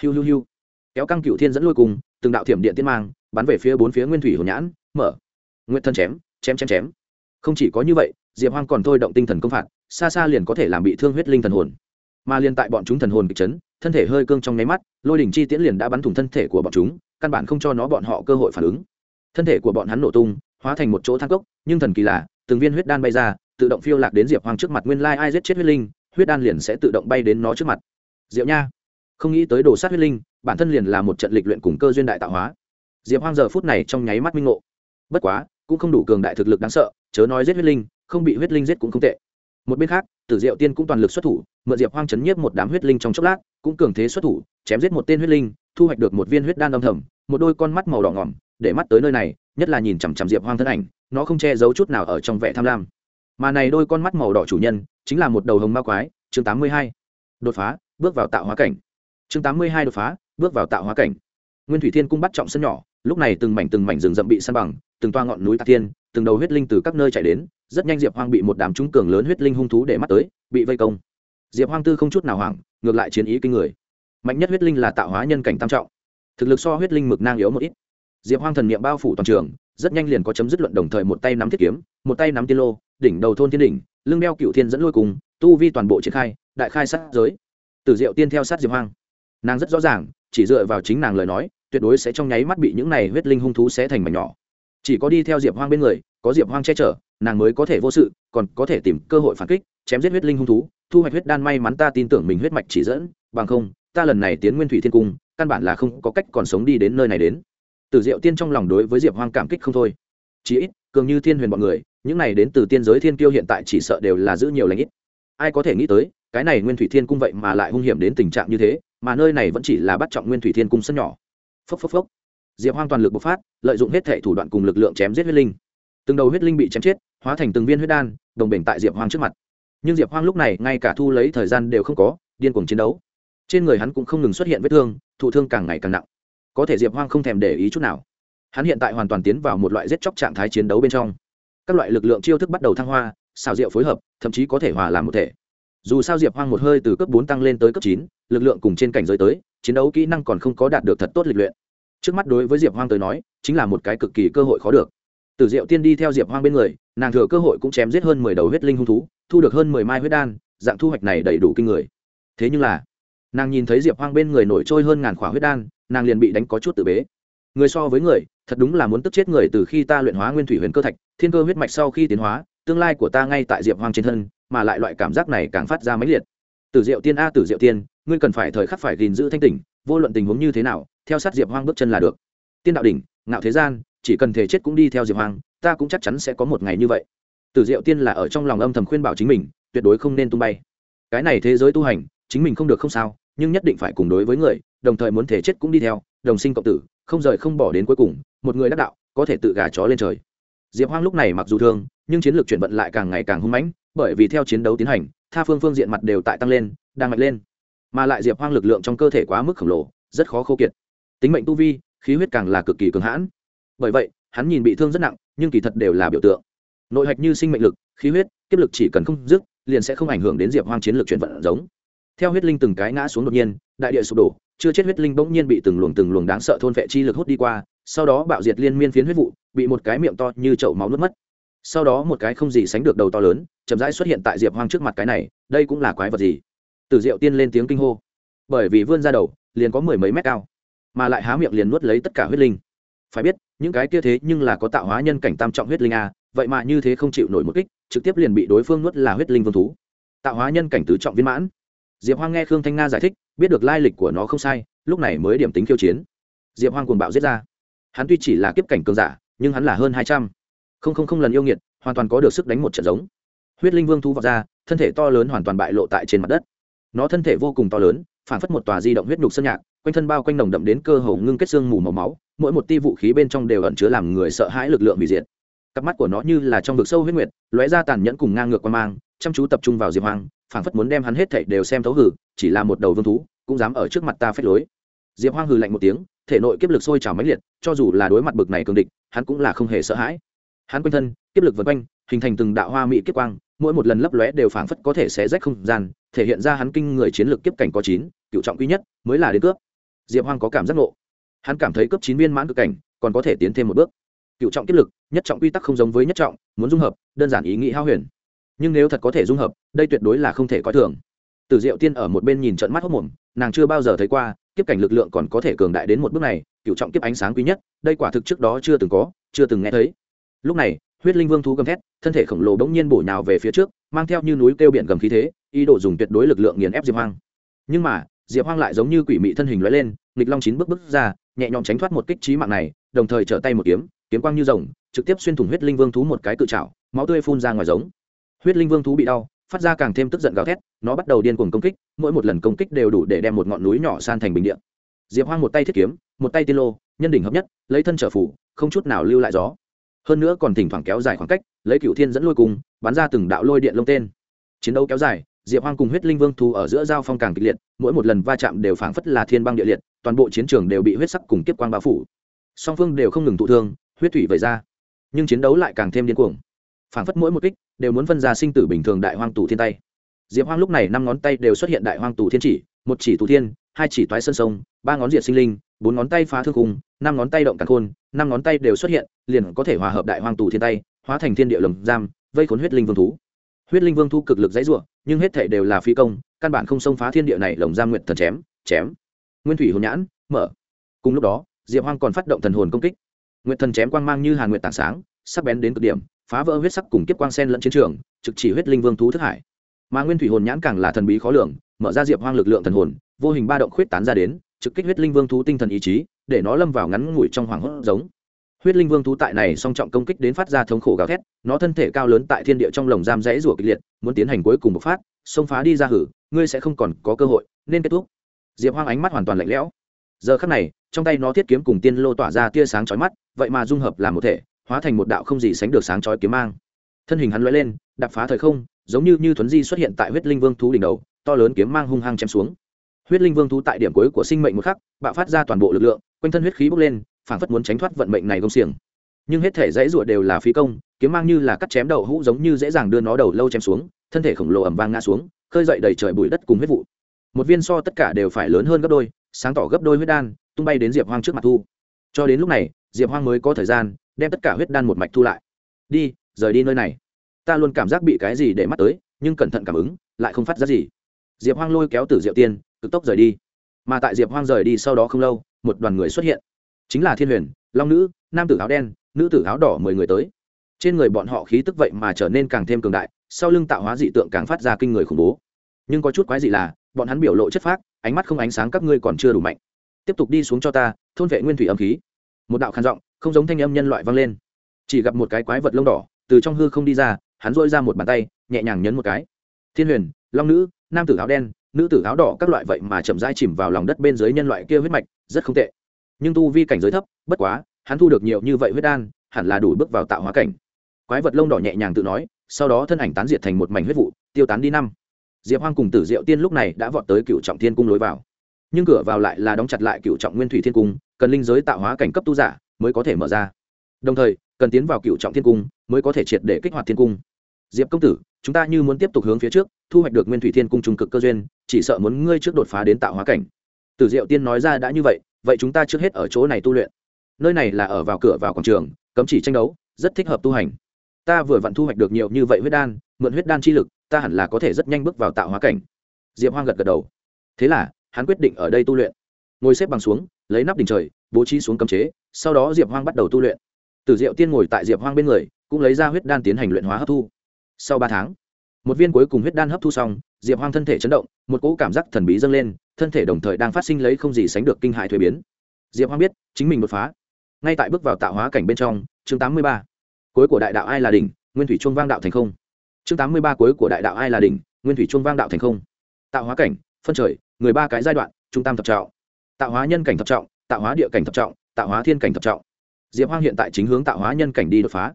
[SPEAKER 1] Hiu hiu hiu. Kéo căng cựu thiên dẫn lôi cung, từng đạo thiểm điện tiên mang, bắn về phía bốn phía nguyên thủy hồn nhãn, mở. Nguyện thân chém chém chém chém. Không chỉ có như vậy, diệp hoang còn thôi động tinh thần công phạt, xa xa liền có thể làm bị thương huyết linh thần hồn mà liền tại bọn chúng thần hồn kịch chấn, thân thể hơi cương trong nháy mắt, lôi đỉnh chi tiễn liền đã bắn thủng thân thể của bọn chúng, căn bản không cho nó bọn họ cơ hội phản ứng. Thân thể của bọn hắn nổ tung, hóa thành một chỗ thang cốc, nhưng thần kỳ lạ từng viên huyết đan bay ra, tự động phiêu lạc đến diệp hoang trước mặt nguyên lai ai giết chết huyết linh, huyết đan liền sẽ tự động bay đến nó trước mặt. Diệu nha, không nghĩ tới đồ sát huyết linh, bản thân liền là một trận lịch luyện cùng cơ duyên đại tạo hóa. Diệp hoang giờ phút này trong nháy mắt minh ngộ. Bất quá, cũng không đủ cường đại thực lực đáng sợ, chớ nói giết huyết linh, không bị huyết linh giết cũng không tệ một bên khác, tử diệu tiên cũng toàn lực xuất thủ, mượn diệp hoang chấn nhiếp một đám huyết linh trong chốc lát, cũng cường thế xuất thủ, chém giết một tên huyết linh, thu hoạch được một viên huyết đan âm thầm, một đôi con mắt màu đỏ ngỏm, để mắt tới nơi này, nhất là nhìn chằm chằm diệp hoang thân ảnh, nó không che giấu chút nào ở trong vẻ tham lam. Mà này đôi con mắt màu đỏ chủ nhân, chính là một đầu hồng ma quái, chương tám mươi hai. Đột phá, bước vào tạo hóa cảnh. Chương tám mươi hai đột phá, bước vào tạo hóa cảnh. Nguyên thủy thiên cung bắt trọng sân nhỏ, lúc này từng mảnh từng mảnh rừng rậm bị săn bằng, từng toa ngọn núi tạc thiên, từng đầu huyết linh từ các nơi chạy đến rất nhanh diệp hoang bị một đám trúng cường lớn huyết linh hung thú để mắt tới, bị vây công. Diệp hoang tư không chút nào hoảng, ngược lại chiến ý kinh người. Mạnh nhất huyết linh là tạo hóa nhân cảnh tam trọng. Thực lực so huyết linh mực nang yếu một ít. Diệp hoang thần niệm bao phủ toàn trường, rất nhanh liền có chấm dứt luận đồng thời một tay nắm thiết kiếm, một tay nắm tiên lô, đỉnh đầu thôn thiên đỉnh, lưng đeo cựu thiên dẫn lôi cùng, tu vi toàn bộ triển khai, đại khai sát giới. Tử diệu tiên theo sát diệp hoang. Nàng rất rõ ràng, chỉ dựa vào chính nàng lời nói, tuyệt đối sẽ trong nháy mắt bị những này huyết linh hung thú sẽ thành mảnh nhỏ. Chỉ có đi theo diệp hoang bên người, có diệp hoang che chở nàng mới có thể vô sự, còn có thể tìm cơ hội phản kích, chém giết huyết linh hung thú, thu hoạch huyết đan may mắn ta tin tưởng mình huyết mạch chỉ dẫn, bằng không, ta lần này tiến nguyên thủy thiên cung, căn bản là không có cách còn sống đi đến nơi này đến. Tử diệu tiên trong lòng đối với diệp hoang cảm kích không thôi. Chỉ ít, cường như thiên huyền bọn người, những này đến từ tiên giới thiên kiêu hiện tại chỉ sợ đều là giữ nhiều lãnh ít. Ai có thể nghĩ tới, cái này nguyên thủy thiên cung vậy mà lại hung hiểm đến tình trạng như thế, mà nơi này vẫn chỉ là bắt trọng nguyên thủy thiên cung sân nhỏ. Phốc phốc phốc. Diệp hoang toàn lực bộc phát, lợi dụng hết thể thủ đoạn cùng lực lượng chém giết huyết linh. Từng đầu huyết linh bị chém chết hóa thành từng viên huyết đan, đồng bình tại diệp hoang trước mặt. Nhưng diệp hoang lúc này ngay cả thu lấy thời gian đều không có, điên cuồng chiến đấu. Trên người hắn cũng không ngừng xuất hiện vết thương, thụ thương càng ngày càng nặng. Có thể diệp hoang không thèm để ý chút nào. Hắn hiện tại hoàn toàn tiến vào một loại giết chóc trạng thái chiến đấu bên trong. Các loại lực lượng chiêu thức bắt đầu thăng hoa, xào rượu phối hợp, thậm chí có thể hòa làm một thể. Dù sao diệp hoang một hơi từ cấp bốn tăng lên tới cấp chín, lực lượng cùng trên cảnh giới tới, chiến đấu kỹ năng còn không có đạt được thật tốt lịch luyện. Trước mắt đối với diệp hoang tới nói, chính là một cái cực kỳ cơ hội khó được. Tử Diệu Tiên đi theo Diệp Hoang bên người, nàng thừa cơ hội cũng chém giết hơn mười đầu huyết linh hung thú, thu được hơn mười mai huyết đan, dạng thu hoạch này đầy đủ kinh người. Thế nhưng là, nàng nhìn thấy Diệp Hoang bên người nổi trôi hơn ngàn khỏa huyết đan, nàng liền bị đánh có chút tự bế. Người so với người, thật đúng là muốn tức chết người từ khi ta luyện hóa nguyên thủy huyền cơ thạch, thiên cơ huyết mạch sau khi tiến hóa, tương lai của ta ngay tại Diệp Hoang trên thân, mà lại loại cảm giác này càng phát ra mãnh liệt. Tử Diệu Tiên a Tử Diệu Tiên, ngươi cần phải thời khắc phải gìn giữ thanh tỉnh, vô luận tình huống như thế nào, theo sát Diệp Hoang bước chân là được. Tiên đạo đỉnh, ngạo thế gian, chỉ cần thể chết cũng đi theo Diệp Hoang, ta cũng chắc chắn sẽ có một ngày như vậy. Tử diệu tiên là ở trong lòng âm thầm khuyên bảo chính mình tuyệt đối không nên tung bay. Cái này thế giới tu hành chính mình không được không sao nhưng nhất định phải cùng đối với người đồng thời muốn thể chết cũng đi theo đồng sinh cộng tử không rời không bỏ đến cuối cùng một người đắc đạo có thể tự gà chó lên trời. Diệp hoang lúc này mặc dù thương nhưng chiến lược chuyển vận lại càng ngày càng hung mãnh bởi vì theo chiến đấu tiến hành tha phương phương diện mặt đều tại tăng lên đang mạnh lên. Mà lại diệp hoang lực lượng trong cơ thể quá mức khổng lồ rất khó khô kiệt. Tính mệnh tu vi khí huyết càng là cực kỳ cường hãn bởi vậy, hắn nhìn bị thương rất nặng, nhưng kỳ thật đều là biểu tượng. Nội hạch như sinh mệnh lực, khí huyết, kiếp lực chỉ cần không dứt, liền sẽ không ảnh hưởng đến diệp hoang chiến lược chuyển vận giống. Theo huyết linh từng cái ngã xuống đột nhiên, đại địa sụp đổ, chưa chết huyết linh bỗng nhiên bị từng luồng từng luồng đáng sợ thôn vệ chi lực hút đi qua, sau đó bạo diệt liên miên phiến huyết vụ, bị một cái miệng to như chậu máu nuốt mất. Sau đó một cái không gì sánh được đầu to lớn, chậm rãi xuất hiện tại diệp hoang trước mặt cái này, đây cũng là quái vật gì? Từ diệu tiên lên tiếng kinh hô. Bởi vì vươn ra đầu, liền có mười mấy mét cao, mà lại há miệng liền nuốt lấy tất cả huyết linh. Phải biết những cái kia thế nhưng là có tạo hóa nhân cảnh tam trọng huyết linh a, vậy mà như thế không chịu nổi một kích, trực tiếp liền bị đối phương nuốt là huyết linh vương thú. Tạo hóa nhân cảnh tứ trọng viên mãn. Diệp hoang nghe khương thanh nga giải thích, biết được lai lịch của nó không sai, lúc này mới điểm tính khiêu chiến. Diệp hoang cuồng bạo giết ra. Hắn tuy chỉ là kiếp cảnh cường giả, nhưng hắn là hơn hai trăm. Không không không lần yêu nghiệt, hoàn toàn có được sức đánh một trận giống. Huyết linh vương thú vọt ra, thân thể to lớn hoàn toàn bại lộ tại trên mặt đất. Nó thân thể vô cùng to lớn, phản phất một tòa di động huyết nhục sơn nhạc quanh thân bao quanh nồng đậm đến cơ hồ ngưng kết xương mù màu máu, mỗi một ti vũ khí bên trong đều ẩn chứa làm người sợ hãi lực lượng hủy diệt. Cặp mắt của nó như là trong vực sâu huyết nguyệt, lóe ra tàn nhẫn cùng ngang ngược qua mang, chăm chú tập trung vào diệp hoang, phảng phất muốn đem hắn hết thảy đều xem thấu hử, chỉ là một đầu vương thú, cũng dám ở trước mặt ta phép lối. Diệp hoang hừ lạnh một tiếng, thể nội kiếp lực sôi trào mãnh liệt, cho dù là đối mặt bực này cường địch, hắn cũng là không hề sợ hãi. Hắn quanh thân, kiếp lực vần quanh, hình thành từng đạo hoa mỹ kiếp quang, mỗi một lần lấp lóe đều phảng phất có thể xé rách không gian, thể hiện ra hắn kinh người chiến lược kiếp cảnh có chín, cựu trọng quý nhất, mới là đến cướp diệp hoang có cảm giác ngộ. Hắn cảm thấy cấp chín viên mãn cực cảnh còn có thể tiến thêm một bước. Cựu trọng kiếp lực, nhất trọng quy tắc không giống với nhất trọng, muốn dung hợp, đơn giản ý nghĩ hao huyền. Nhưng nếu thật có thể dung hợp, đây tuyệt đối là không thể coi thường. Từ diệu tiên ở một bên nhìn trận mắt hốc mồm, nàng chưa bao giờ thấy qua, kiếp cảnh lực lượng còn có thể cường đại đến một bước này, cựu trọng kiếp ánh sáng quý nhất, đây quả thực trước đó chưa từng có, chưa từng nghe thấy. Lúc này, huyết linh vương thú gầm thét, thân thể khổng lồ bỗng nhiên bổ nhào về phía trước, mang theo như núi kêu biển gầm khí thế, ý đồ dùng tuyệt đối lực lượng nghiền ép diệp hoang. Nhưng mà diệp hoang lại giống như quỷ mị thân hình lóe lên, nghịch long chín bước bước ra, nhẹ nhõm tránh thoát một kích trí mạng này, đồng thời trở tay một kiếm kiếm quang như rồng, trực tiếp xuyên thủng huyết linh vương thú một cái cự trảo, máu tươi phun ra ngoài giống. Huyết linh vương thú bị đau, phát ra càng thêm tức giận gào thét, nó bắt đầu điên cuồng công kích, mỗi một lần công kích đều đủ để đem một ngọn núi nhỏ san thành bình điện diệp hoang một tay thiết kiếm, một tay tiên lô, nhân đỉnh hợp nhất, lấy thân trở phủ, không chút nào lưu lại gió. Hơn nữa còn thỉnh thoảng kéo dài khoảng cách, lấy cựu thiên dẫn lôi cùng, bắn ra từng đạo lôi điện lông tên. Chiến đấu kéo dài diệp hoang cùng huyết linh vương thú ở giữa giao phong càng kịch liệt, mỗi một lần va chạm đều phảng phất là thiên băng địa liệt, toàn bộ chiến trường đều bị huyết sắc cùng kiếp quang bao phủ. Song phương đều không ngừng thụ thương, huyết thủy vẩy ra, nhưng chiến đấu lại càng thêm điên cuồng. Phảng phất mỗi một kích đều muốn phân ra sinh tử bình thường đại hoang tù thiên tay. Diệp hoang lúc này năm ngón tay đều xuất hiện đại hoang tù thiên chỉ, một chỉ tù thiên, hai chỉ toái sơn sông, ba ngón diệt sinh linh, bốn ngón tay phá thương khung, năm ngón tay động càn khôn, năm ngón tay đều xuất hiện, liền có thể hòa hợp đại hoang tù thiên tay, hóa thành thiên địa lồng giam, vây khốn huyết linh vương thú huyết linh vương thu cực lực dãy r u ộ nhưng hết thể đều là phi công, căn bản không xông phá thiên địa này lồng giam nguyện thần chém chém. Nguyên thủy hồn nhãn, mở. Cùng lúc đó, diệp hoang còn phát động thần hồn công kích. Nguyện thần chém quang mang như hàn nguyện tảng sáng, sắc bén đến cực điểm, phá vỡ huyết sắc cùng kiếp quang sen lẫn chiến trường, trực chỉ huyết linh vương thú thức hải. Mà nguyên thủy hồn nhãn càng là thần bí khó lường, mở ra diệp hoang lực lượng thần hồn, vô hình ba động khuyết tán ra đến, trực kích huyết linh vương thú tinh thần ý chí, để nó lâm vào ngắn ngủi trong hoàng hốt giống huyết linh vương thú tại này song trọng công kích đến phát ra thống khổ gào thét, nó thân thể cao lớn tại thiên địa trong lồng giam rẽ rủa kịch liệt, muốn tiến hành cuối cùng bộc phát, xông phá đi ra hử, ngươi sẽ không còn có cơ hội, nên kết thúc. Diệp hoang ánh mắt hoàn toàn lạnh lẽo. Giờ khắc này, trong tay nó thiết kiếm cùng tiên lô tỏa ra tia sáng chói mắt, vậy mà dung hợp làm một thể, hóa thành một đạo không gì sánh được sáng chói kiếm mang. Thân hình hắn lóe lên, đạp phá thời không, giống như như thuấn di xuất hiện tại huyết linh vương thú đỉnh đầu, to lớn kiếm mang hung hăng chém xuống. Huyết linh vương thú tại điểm cuối của sinh mệnh một khắc, bạo phát ra toàn bộ lực lượng, quanh thân huyết khí bốc lên phảng phất muốn tránh thoát vận mệnh này công xiềng. Nhưng hết thể dãy ruột đều là phí công, kiếm mang như là cắt chém đầu hũ giống như dễ dàng đưa nó đầu lâu chém xuống, thân thể khổng lồ ẩm vang ngã xuống, khơi dậy đầy trời bụi đất cùng huyết vụ. Một viên so tất cả đều phải lớn hơn gấp đôi, sáng tỏ gấp đôi huyết đan, tung bay đến diệp hoang trước mặt thu. Cho đến lúc này, diệp hoang mới có thời gian, đem tất cả huyết đan một mạch thu lại. Đi, rời đi nơi này. Ta luôn cảm giác bị cái gì để mắt tới, nhưng cẩn thận cảm ứng, lại không phát ra gì. Diệp hoang lôi kéo tử diệu tiên, cực tốc rời đi. Mà tại diệp hoang rời đi sau đó không lâu, một đoàn người xuất hiện chính là thiên huyền, long nữ, nam tử áo đen, nữ tử áo đỏ mười người tới. Trên người bọn họ khí tức vậy mà trở nên càng thêm cường đại, sau lưng tạo hóa dị tượng càng phát ra kinh người khủng bố. Nhưng có chút quái dị là, bọn hắn biểu lộ chất phác, ánh mắt không ánh sáng các ngươi còn chưa đủ mạnh. Tiếp tục đi xuống cho ta, thôn vệ nguyên thủy âm khí. Một đạo khăn giọng, không giống thanh âm nhân loại vang lên. Chỉ gặp một cái quái vật lông đỏ, từ trong hư không đi ra, hắn dội ra một bàn tay, nhẹ nhàng nhấn một cái. Thiên huyền, long nữ, nam tử áo đen, nữ tử áo đỏ các loại vậy mà chậm rãi chìm vào lòng đất bên dưới nhân loại kia huyết mạch, rất không tệ nhưng tu vi cảnh giới thấp, bất quá, hắn thu được nhiều như vậy huyết đan, hẳn là đủ bước vào tạo hóa cảnh. Quái vật lông đỏ nhẹ nhàng tự nói, sau đó thân ảnh tán diệt thành một mảnh huyết vụ, tiêu tán đi năm. Diệp hoang cùng tử diệu tiên lúc này đã vọt tới cựu trọng thiên cung lối vào. Nhưng cửa vào lại là đóng chặt lại cựu trọng nguyên thủy thiên cung, cần linh giới tạo hóa cảnh cấp tu giả mới có thể mở ra. Đồng thời, cần tiến vào cựu trọng thiên cung mới có thể triệt để kích hoạt thiên cung. Diệp công tử, chúng ta như muốn tiếp tục hướng phía trước, thu hoạch được nguyên thủy thiên cung trung cực cơ duyên, chỉ sợ muốn ngươi trước đột phá đến tạo hóa cảnh. Tử diệu tiên nói ra đã như vậy vậy chúng ta trước hết ở chỗ này tu luyện. Nơi này là ở vào cửa vào quảng trường, cấm chỉ tranh đấu, rất thích hợp tu hành. Ta vừa vặn thu hoạch được nhiều như vậy huyết đan, mượn huyết đan chi lực, ta hẳn là có thể rất nhanh bước vào tạo hóa cảnh. Diệp hoang gật gật đầu. Thế là, hắn quyết định ở đây tu luyện. Ngồi xếp bằng xuống, lấy nắp đỉnh trời, bố trí xuống cấm chế, sau đó diệp hoang bắt đầu tu luyện. Tử diệu tiên ngồi tại diệp hoang bên người, cũng lấy ra huyết đan tiến hành luyện hóa hấp thu. Sau ba tháng, một viên cuối cùng huyết đan hấp thu xong, diệp hoang thân thể chấn động, một cỗ cảm giác thần bí dâng lên thân thể đồng thời đang phát sinh lấy không gì sánh được kinh hại thuế biến. Diệp hoang biết, chính mình đột phá. Ngay tại bước vào tạo hóa cảnh bên trong, chương tám mươi ba. Cuối của đại đạo ai là đỉnh, nguyên thủy chuông vang đạo thành không. Chương tám mươi ba cuối của đại đạo ai là đỉnh, nguyên thủy chuông vang đạo thành không. Tạo hóa cảnh, phân trời người ba cái giai đoạn, trung tam thập trọng. Tạo hóa nhân cảnh thập trọng, tạo hóa địa cảnh thập trọng, tạo hóa thiên cảnh thập trọng. Diệp hoang hiện tại chính hướng tạo hóa nhân cảnh đi đột phá.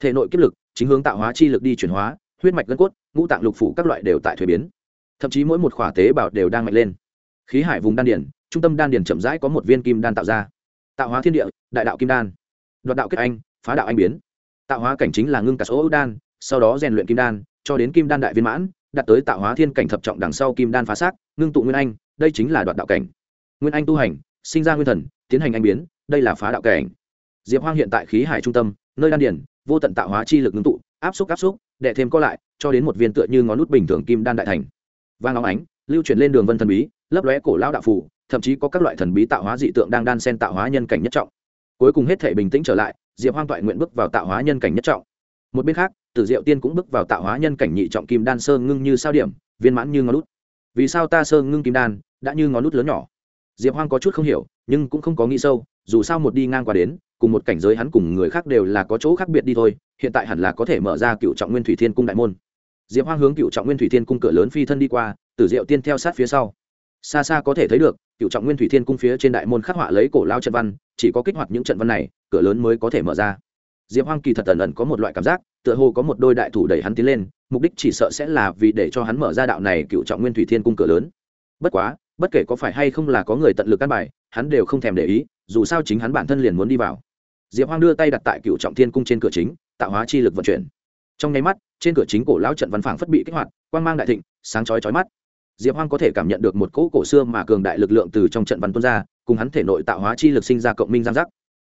[SPEAKER 1] Thể nội kiếp lực, chính hướng tạo hóa chi lực đi chuyển hóa, huyết mạch gân cốt, ngũ tạng lục phủ các loại đều tại thuế biến. Thậm chí mỗi một khỏa tế bào đều đang mạnh lên khí hải vùng đan điển trung tâm đan điển chậm rãi có một viên kim đan tạo ra. Tạo hóa thiên địa, đại đạo kim đan. Đoạt đạo kết anh, phá đạo anh biến. Tạo hóa cảnh chính là ngưng cả số ấu đan, sau đó rèn luyện kim đan, cho đến kim đan đại viên mãn, đạt tới tạo hóa thiên cảnh thập trọng đằng sau kim đan phá xác, ngưng tụ nguyên anh, đây chính là đoạt đạo cảnh. Nguyên anh tu hành, sinh ra nguyên thần, tiến hành anh biến, đây là phá đạo cảnh. Diệp hoang hiện tại khí hải trung tâm, nơi đan điển vô tận tạo hóa chi lực ngưng tụ, áp xúc áp xúc đệ thêm có lại, cho đến một viên tựa như ngón nút bình thường kim đan đại thành. Vang óng ánh lưu chuyển lên đường vân thần bí, lấp lóe cổ lão đạo phủ thậm chí có các loại thần bí tạo hóa dị tượng đang đan sen tạo hóa nhân cảnh nhất trọng. Cuối cùng hết thể bình tĩnh trở lại, diệp hoang toại nguyện bước vào tạo hóa nhân cảnh nhất trọng. Một bên khác, tử diệu tiên cũng bước vào tạo hóa nhân cảnh nhị trọng kim đan sơ ngưng như sao điểm, viên mãn như ngón nút vì sao ta sơ ngưng kim đan, đã như ngón nút lớn nhỏ? Diệp hoang có chút không hiểu, nhưng cũng không có nghĩ sâu, dù sao một đi ngang qua đến, cùng một cảnh giới hắn cùng người khác đều là có chỗ khác biệt đi thôi, hiện tại hẳn là có thể mở ra cựu trọng nguyên thủy thiên cung đại môn. Diệp hoang hướng cựu trọng nguyên thủy thiên cung cửa lớn phi thân đi qua tử diệu tiên theo sát phía sau. Xa xa có thể thấy được, cựu trọng nguyên thủy thiên cung phía trên đại môn khắc họa lấy cổ lao trận văn, chỉ có kích hoạt những trận văn này, cửa lớn mới có thể mở ra. Diệp hoang kỳ thật ẩn ẩn có một loại cảm giác, tựa hồ có một đôi đại thủ đẩy hắn tiến lên, mục đích chỉ sợ sẽ là vì để cho hắn mở ra đạo này cựu trọng nguyên thủy thiên cung cửa lớn. Bất quá, bất kể có phải hay không là có người tận lực căn bài, hắn đều không thèm để ý, dù sao chính hắn bản thân liền muốn đi vào. Diệp hoang đưa tay đặt tại cựu trọng thiên cung trên cửa chính, tạo hóa chi lực vận chuyển. Trong nháy mắt, trên cửa chính cổ lão trận văn phảng phất bị kích hoạt, quang mang đại thịnh, sáng chói chói mắt diệp hoang có thể cảm nhận được một cỗ cổ xưa mà cường đại lực lượng từ trong trận văn tuôn ra, cùng hắn thể nội tạo hóa chi lực sinh ra cộng minh giang giác.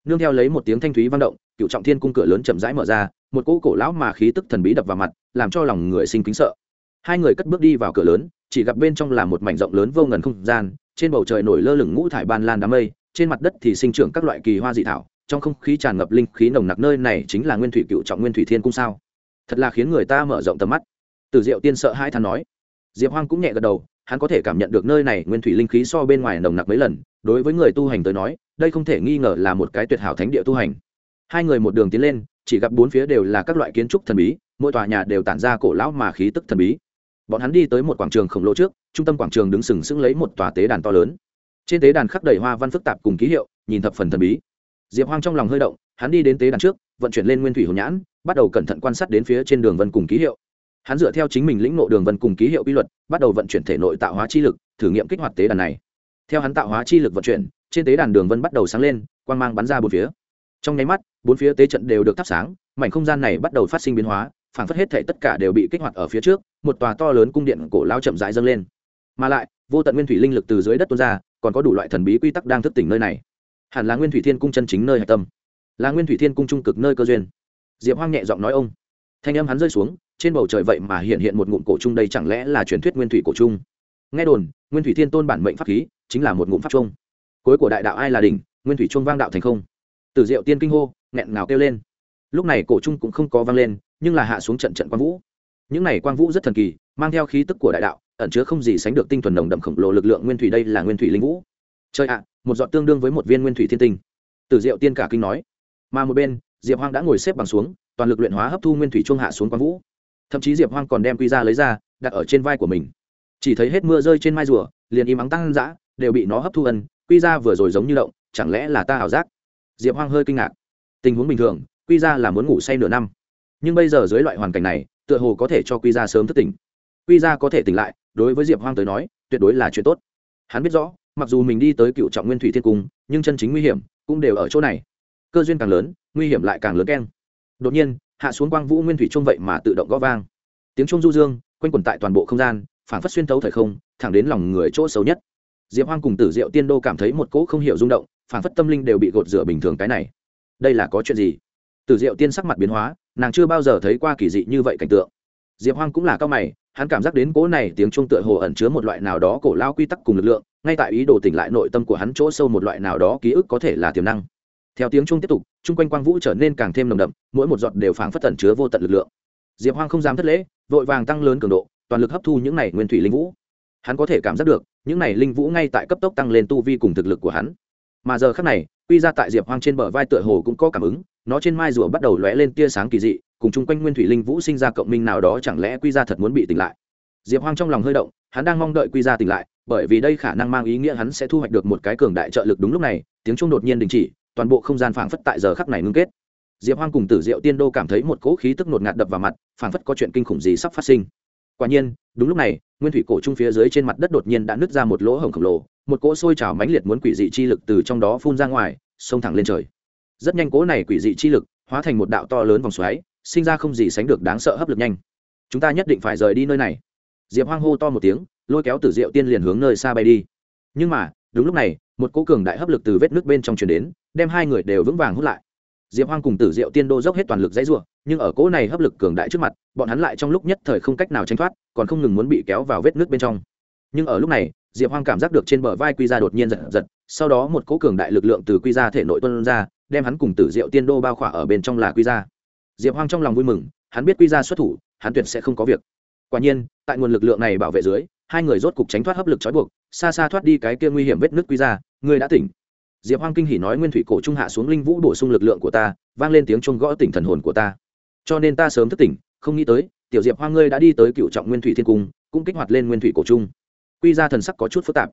[SPEAKER 1] Nương theo lấy một tiếng thanh thúy vang động, cựu trọng thiên cung cửa lớn chậm rãi mở ra, một cỗ cổ lão mà khí tức thần bí đập vào mặt, làm cho lòng người sinh kính sợ. Hai người cất bước đi vào cửa lớn, chỉ gặp bên trong là một mảnh rộng lớn vô ngần không gian, trên bầu trời nổi lơ lửng ngũ thải ban lan đám mây, trên mặt đất thì sinh trưởng các loại kỳ hoa dị thảo, trong không khí tràn ngập linh khí nồng nặc nơi này chính là nguyên thủy cựu trọng nguyên thủy thiên cung sao? Thật là khiến người ta mở rộng tầm mắt. Từ diệu tiên sợ hai thằng nói diệp hoang cũng nhẹ gật đầu, hắn có thể cảm nhận được nơi này nguyên thủy linh khí so bên ngoài nồng nặc mấy lần, đối với người tu hành tới nói, đây không thể nghi ngờ là một cái tuyệt hảo thánh địa tu hành. Hai người một đường tiến lên, chỉ gặp bốn phía đều là các loại kiến trúc thần bí, mỗi tòa nhà đều tản ra cổ lão mà khí tức thần bí. Bọn hắn đi tới một quảng trường khổng lồ trước, trung tâm quảng trường đứng sừng sững lấy một tòa tế đàn to lớn. Trên tế đàn khắc đầy hoa văn phức tạp cùng ký hiệu, nhìn thập phần thần bí. Diệp hoang trong lòng hơi động, hắn đi đến tế đàn trước, vận chuyển lên nguyên thủy hồn nhãn, bắt đầu cẩn thận quan sát đến phía trên đường vân cùng ký hiệu hắn dựa theo chính mình lĩnh ngộ đường vân cùng ký hiệu quy luật, bắt đầu vận chuyển thể nội tạo hóa chi lực, thử nghiệm kích hoạt tế đàn này. Theo hắn tạo hóa chi lực vận chuyển, trên tế đàn đường vân bắt đầu sáng lên, quang mang bắn ra bốn phía. Trong nháy mắt, bốn phía tế trận đều được thắp sáng, mảnh không gian này bắt đầu phát sinh biến hóa, phản phất hết thể tất cả đều bị kích hoạt ở phía trước, một tòa to lớn cung điện cổ lao chậm rãi dâng lên. Mà lại, vô tận nguyên thủy linh lực từ dưới đất tuôn ra, còn có đủ loại thần bí quy tắc đang thức tỉnh nơi này. Hẳn là nguyên thủy thiên cung chân chính nơi hạch tâm. Là nguyên thủy thiên cung trung cực nơi cơ duyên. Diệp hoang nhẹ giọng nói ông. Thanh âm hắn rơi xuống trên bầu trời vậy mà hiện hiện một ngụm cổ trung đây chẳng lẽ là truyền thuyết nguyên thủy cổ trung? Nghe đồn, nguyên thủy thiên tôn bản mệnh pháp khí chính là một ngụm pháp trung cuối của đại đạo ai là đỉnh, nguyên thủy trung vang đạo thành không. Từ diệu tiên kinh hô, nghẹn ngào kêu lên. Lúc này cổ trung cũng không có vang lên, nhưng là hạ xuống trận trận quang vũ. Những này quang vũ rất thần kỳ, mang theo khí tức của đại đạo, ẩn chứa không gì sánh được tinh thuần nồng đậm khổng lồ lực lượng nguyên thủy đây là nguyên thủy linh vũ. Chơi ạ, một giọt tương đương với một viên nguyên thủy thiên tinh. Từ diệu tiên cả kinh nói. Mà một bên, diệp hoang đã ngồi xếp bằng xuống, toàn lực luyện hóa hấp thu nguyên thủy trung hạ xuống quang vũ thậm chí diệp hoang còn đem quy ra lấy ra, đặt ở trên vai của mình. Chỉ thấy hết mưa rơi trên mai rùa, liền im ắng tăng dã, đều bị nó hấp thu ân, quy ra vừa rồi giống như động, chẳng lẽ là ta ảo giác? Diệp hoang hơi kinh ngạc. Tình huống bình thường, quy ra là muốn ngủ say nửa năm. Nhưng bây giờ dưới loại hoàn cảnh này, tựa hồ có thể cho quy ra sớm thức tỉnh. Quy ra có thể tỉnh lại, đối với diệp hoang tới nói, tuyệt đối là chuyện tốt. Hắn biết rõ, mặc dù mình đi tới cựu trọng nguyên thủy thiên cung, nhưng chân chính nguy hiểm cũng đều ở chỗ này. Cơ duyên càng lớn, nguy hiểm lại càng lớn keng. Đột nhiên hạ xuống quang vũ nguyên thủy trung vậy mà tự động gõ vang. Tiếng trung du dương, quanh quẩn tại toàn bộ không gian phản phất xuyên thấu thời không, thẳng đến lòng người chỗ xấu nhất. Diệp hoang cùng tử diệu tiên đô cảm thấy một cỗ không hiểu rung động phản phất tâm linh đều bị gột rửa bình thường cái này. Đây là có chuyện gì? Tử diệu tiên sắc mặt biến hóa, nàng chưa bao giờ thấy qua kỳ dị như vậy cảnh tượng. Diệp hoang cũng là cao mày, hắn cảm giác đến cỗ này tiếng trung tựa hồ ẩn chứa một loại nào đó cổ lao quy tắc cùng lực lượng, ngay tại ý đồ tỉnh lại nội tâm của hắn chỗ sâu một loại nào đó ký ức có thể là tiềm năng theo tiếng trung tiếp tục, chung quanh quang vũ trở nên càng thêm nồng đậm, mỗi một giọt đều phảng phất tẩn chứa vô tận lực lượng. Diệp hoang không dám thất lễ, vội vàng tăng lớn cường độ, toàn lực hấp thu những này nguyên thủy linh vũ. Hắn có thể cảm giác được, những này linh vũ ngay tại cấp tốc tăng lên tu vi cùng thực lực của hắn. Mà giờ khác này, quy ra tại diệp hoang trên bờ vai tựa hồ cũng có cảm ứng, nó trên mai rùa bắt đầu lóe lên tia sáng kỳ dị, cùng chung quanh nguyên thủy linh vũ sinh ra cộng minh nào đó chẳng lẽ quy ra thật muốn bị tỉnh lại. Diệp hoang trong lòng hơi động, hắn đang mong đợi quy ra tỉnh lại, bởi vì đây khả năng mang ý nghĩa hắn sẽ thu hoạch được một cái cường đại trợ lực đúng lúc này, tiếng trung đột nhiên đình chỉ toàn bộ không gian phảng phất tại giờ khắc này ngưng kết. Diệp hoang cùng tử diệu tiên đô cảm thấy một cỗ khí tức nột ngạt đập vào mặt, phảng phất có chuyện kinh khủng gì sắp phát sinh. Quả nhiên, đúng lúc này, nguyên thủy cổ trung phía dưới trên mặt đất đột nhiên đã nứt ra một lỗ hổng khổng lồ, một cỗ sôi trào mãnh liệt muốn quỷ dị chi lực từ trong đó phun ra ngoài, xông thẳng lên trời. Rất nhanh cỗ này quỷ dị chi lực hóa thành một đạo to lớn vòng xoáy, sinh ra không gì sánh được đáng sợ hấp lực nhanh. Chúng ta nhất định phải rời đi nơi này. Diệp hoang hô to một tiếng, lôi kéo tử diệu tiên liền hướng nơi xa bay đi. Nhưng mà đúng lúc này, một cỗ cường đại hấp lực từ vết nước bên trong truyền đến, đem hai người đều vững vàng hút lại. Diệp hoang cùng tử diệu tiên đô dốc hết toàn lực dãy ruộng nhưng ở cỗ này hấp lực cường đại trước mặt, bọn hắn lại trong lúc nhất thời không cách nào tránh thoát, còn không ngừng muốn bị kéo vào vết nước bên trong. Nhưng ở lúc này, diệp hoang cảm giác được trên bờ vai quy ra đột nhiên giật giật, sau đó một cỗ cường đại lực lượng từ quy ra thể nội tuân ra, đem hắn cùng tử diệu tiên đô bao khỏa ở bên trong là quy ra diệp hoang trong lòng vui mừng, hắn biết quy ra xuất thủ, hắn tuyệt sẽ không có việc. Quả nhiên, tại nguồn lực lượng này bảo vệ dưới hai người rốt cục tránh thoát hấp lực trói buộc, xa xa thoát đi cái kia nguy hiểm vết nước quy ra, ngươi đã tỉnh. Diệp hoang kinh hỉ nói, nguyên thủy cổ trung hạ xuống linh vũ bổ sung lực lượng của ta, vang lên tiếng chuông gõ tỉnh thần hồn của ta. Cho nên ta sớm thức tỉnh, không nghĩ tới, tiểu diệp hoang ngươi đã đi tới cựu trọng nguyên thủy thiên cung, cũng kích hoạt lên nguyên thủy cổ trung. Quy ra thần sắc có chút phức tạp.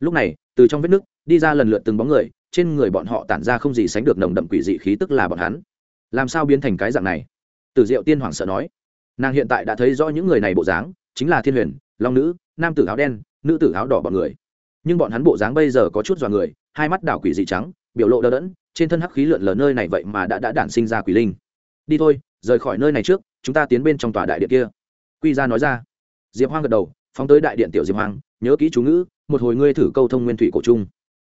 [SPEAKER 1] Lúc này, từ trong vết nước đi ra lần lượt từng bóng người, trên người bọn họ tản ra không gì sánh được nồng đậm quỷ dị khí tức là bọn hắn. Làm sao biến thành cái dạng này? Từ diệu tiên hoàng sợ nói. Nàng hiện tại đã thấy rõ những người này bộ dáng, chính là thiên huyền long nữ, nam tử áo đen, nữ tử áo đỏ bọn người. Nhưng bọn hắn bộ dáng bây giờ có chút dọa người, hai mắt đảo quỷ dị trắng, biểu lộ đờ đẫn, trên thân hắc khí lượn lờ nơi này vậy mà đã đã đản sinh ra quỷ linh. Đi thôi, rời khỏi nơi này trước, chúng ta tiến bên trong tòa đại điện kia. Quy ra nói ra. Diệp hoang gật đầu, phóng tới đại điện tiểu diệp hoang, nhớ kỹ chú ngữ, một hồi ngươi thử câu thông nguyên thủy cổ trung.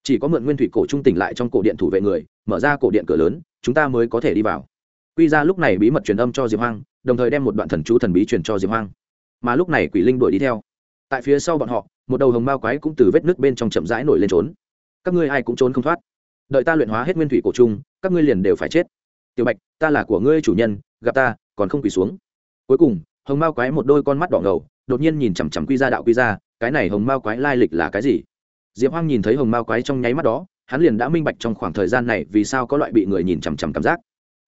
[SPEAKER 1] Chỉ có mượn nguyên thủy cổ trung tỉnh lại trong cổ điện thủ vệ người, mở ra cổ điện cửa lớn, chúng ta mới có thể đi vào. Quy ra lúc này bí mật truyền âm cho diệp hoang, đồng thời đem một đoạn thần chú thần bí truyền cho diệp hoang mà lúc này quỷ linh đuổi đi theo. Tại phía sau bọn họ, một đầu hồng mao quái cũng từ vết nước bên trong chậm rãi nổi lên trốn. Các ngươi ai cũng trốn không thoát. Đợi ta luyện hóa hết nguyên thủy cổ trung các ngươi liền đều phải chết. Tiểu bạch, ta là của ngươi chủ nhân, gặp ta, còn không quỳ xuống. Cuối cùng, hồng mao quái một đôi con mắt đỏ ngầu, đột nhiên nhìn chằm chằm quy ra đạo quy ra cái này hồng mao quái lai lịch là cái gì? Diệp hoang nhìn thấy hồng mao quái trong nháy mắt đó, hắn liền đã minh bạch trong khoảng thời gian này vì sao có loại bị người nhìn chằm chằm cảm giác.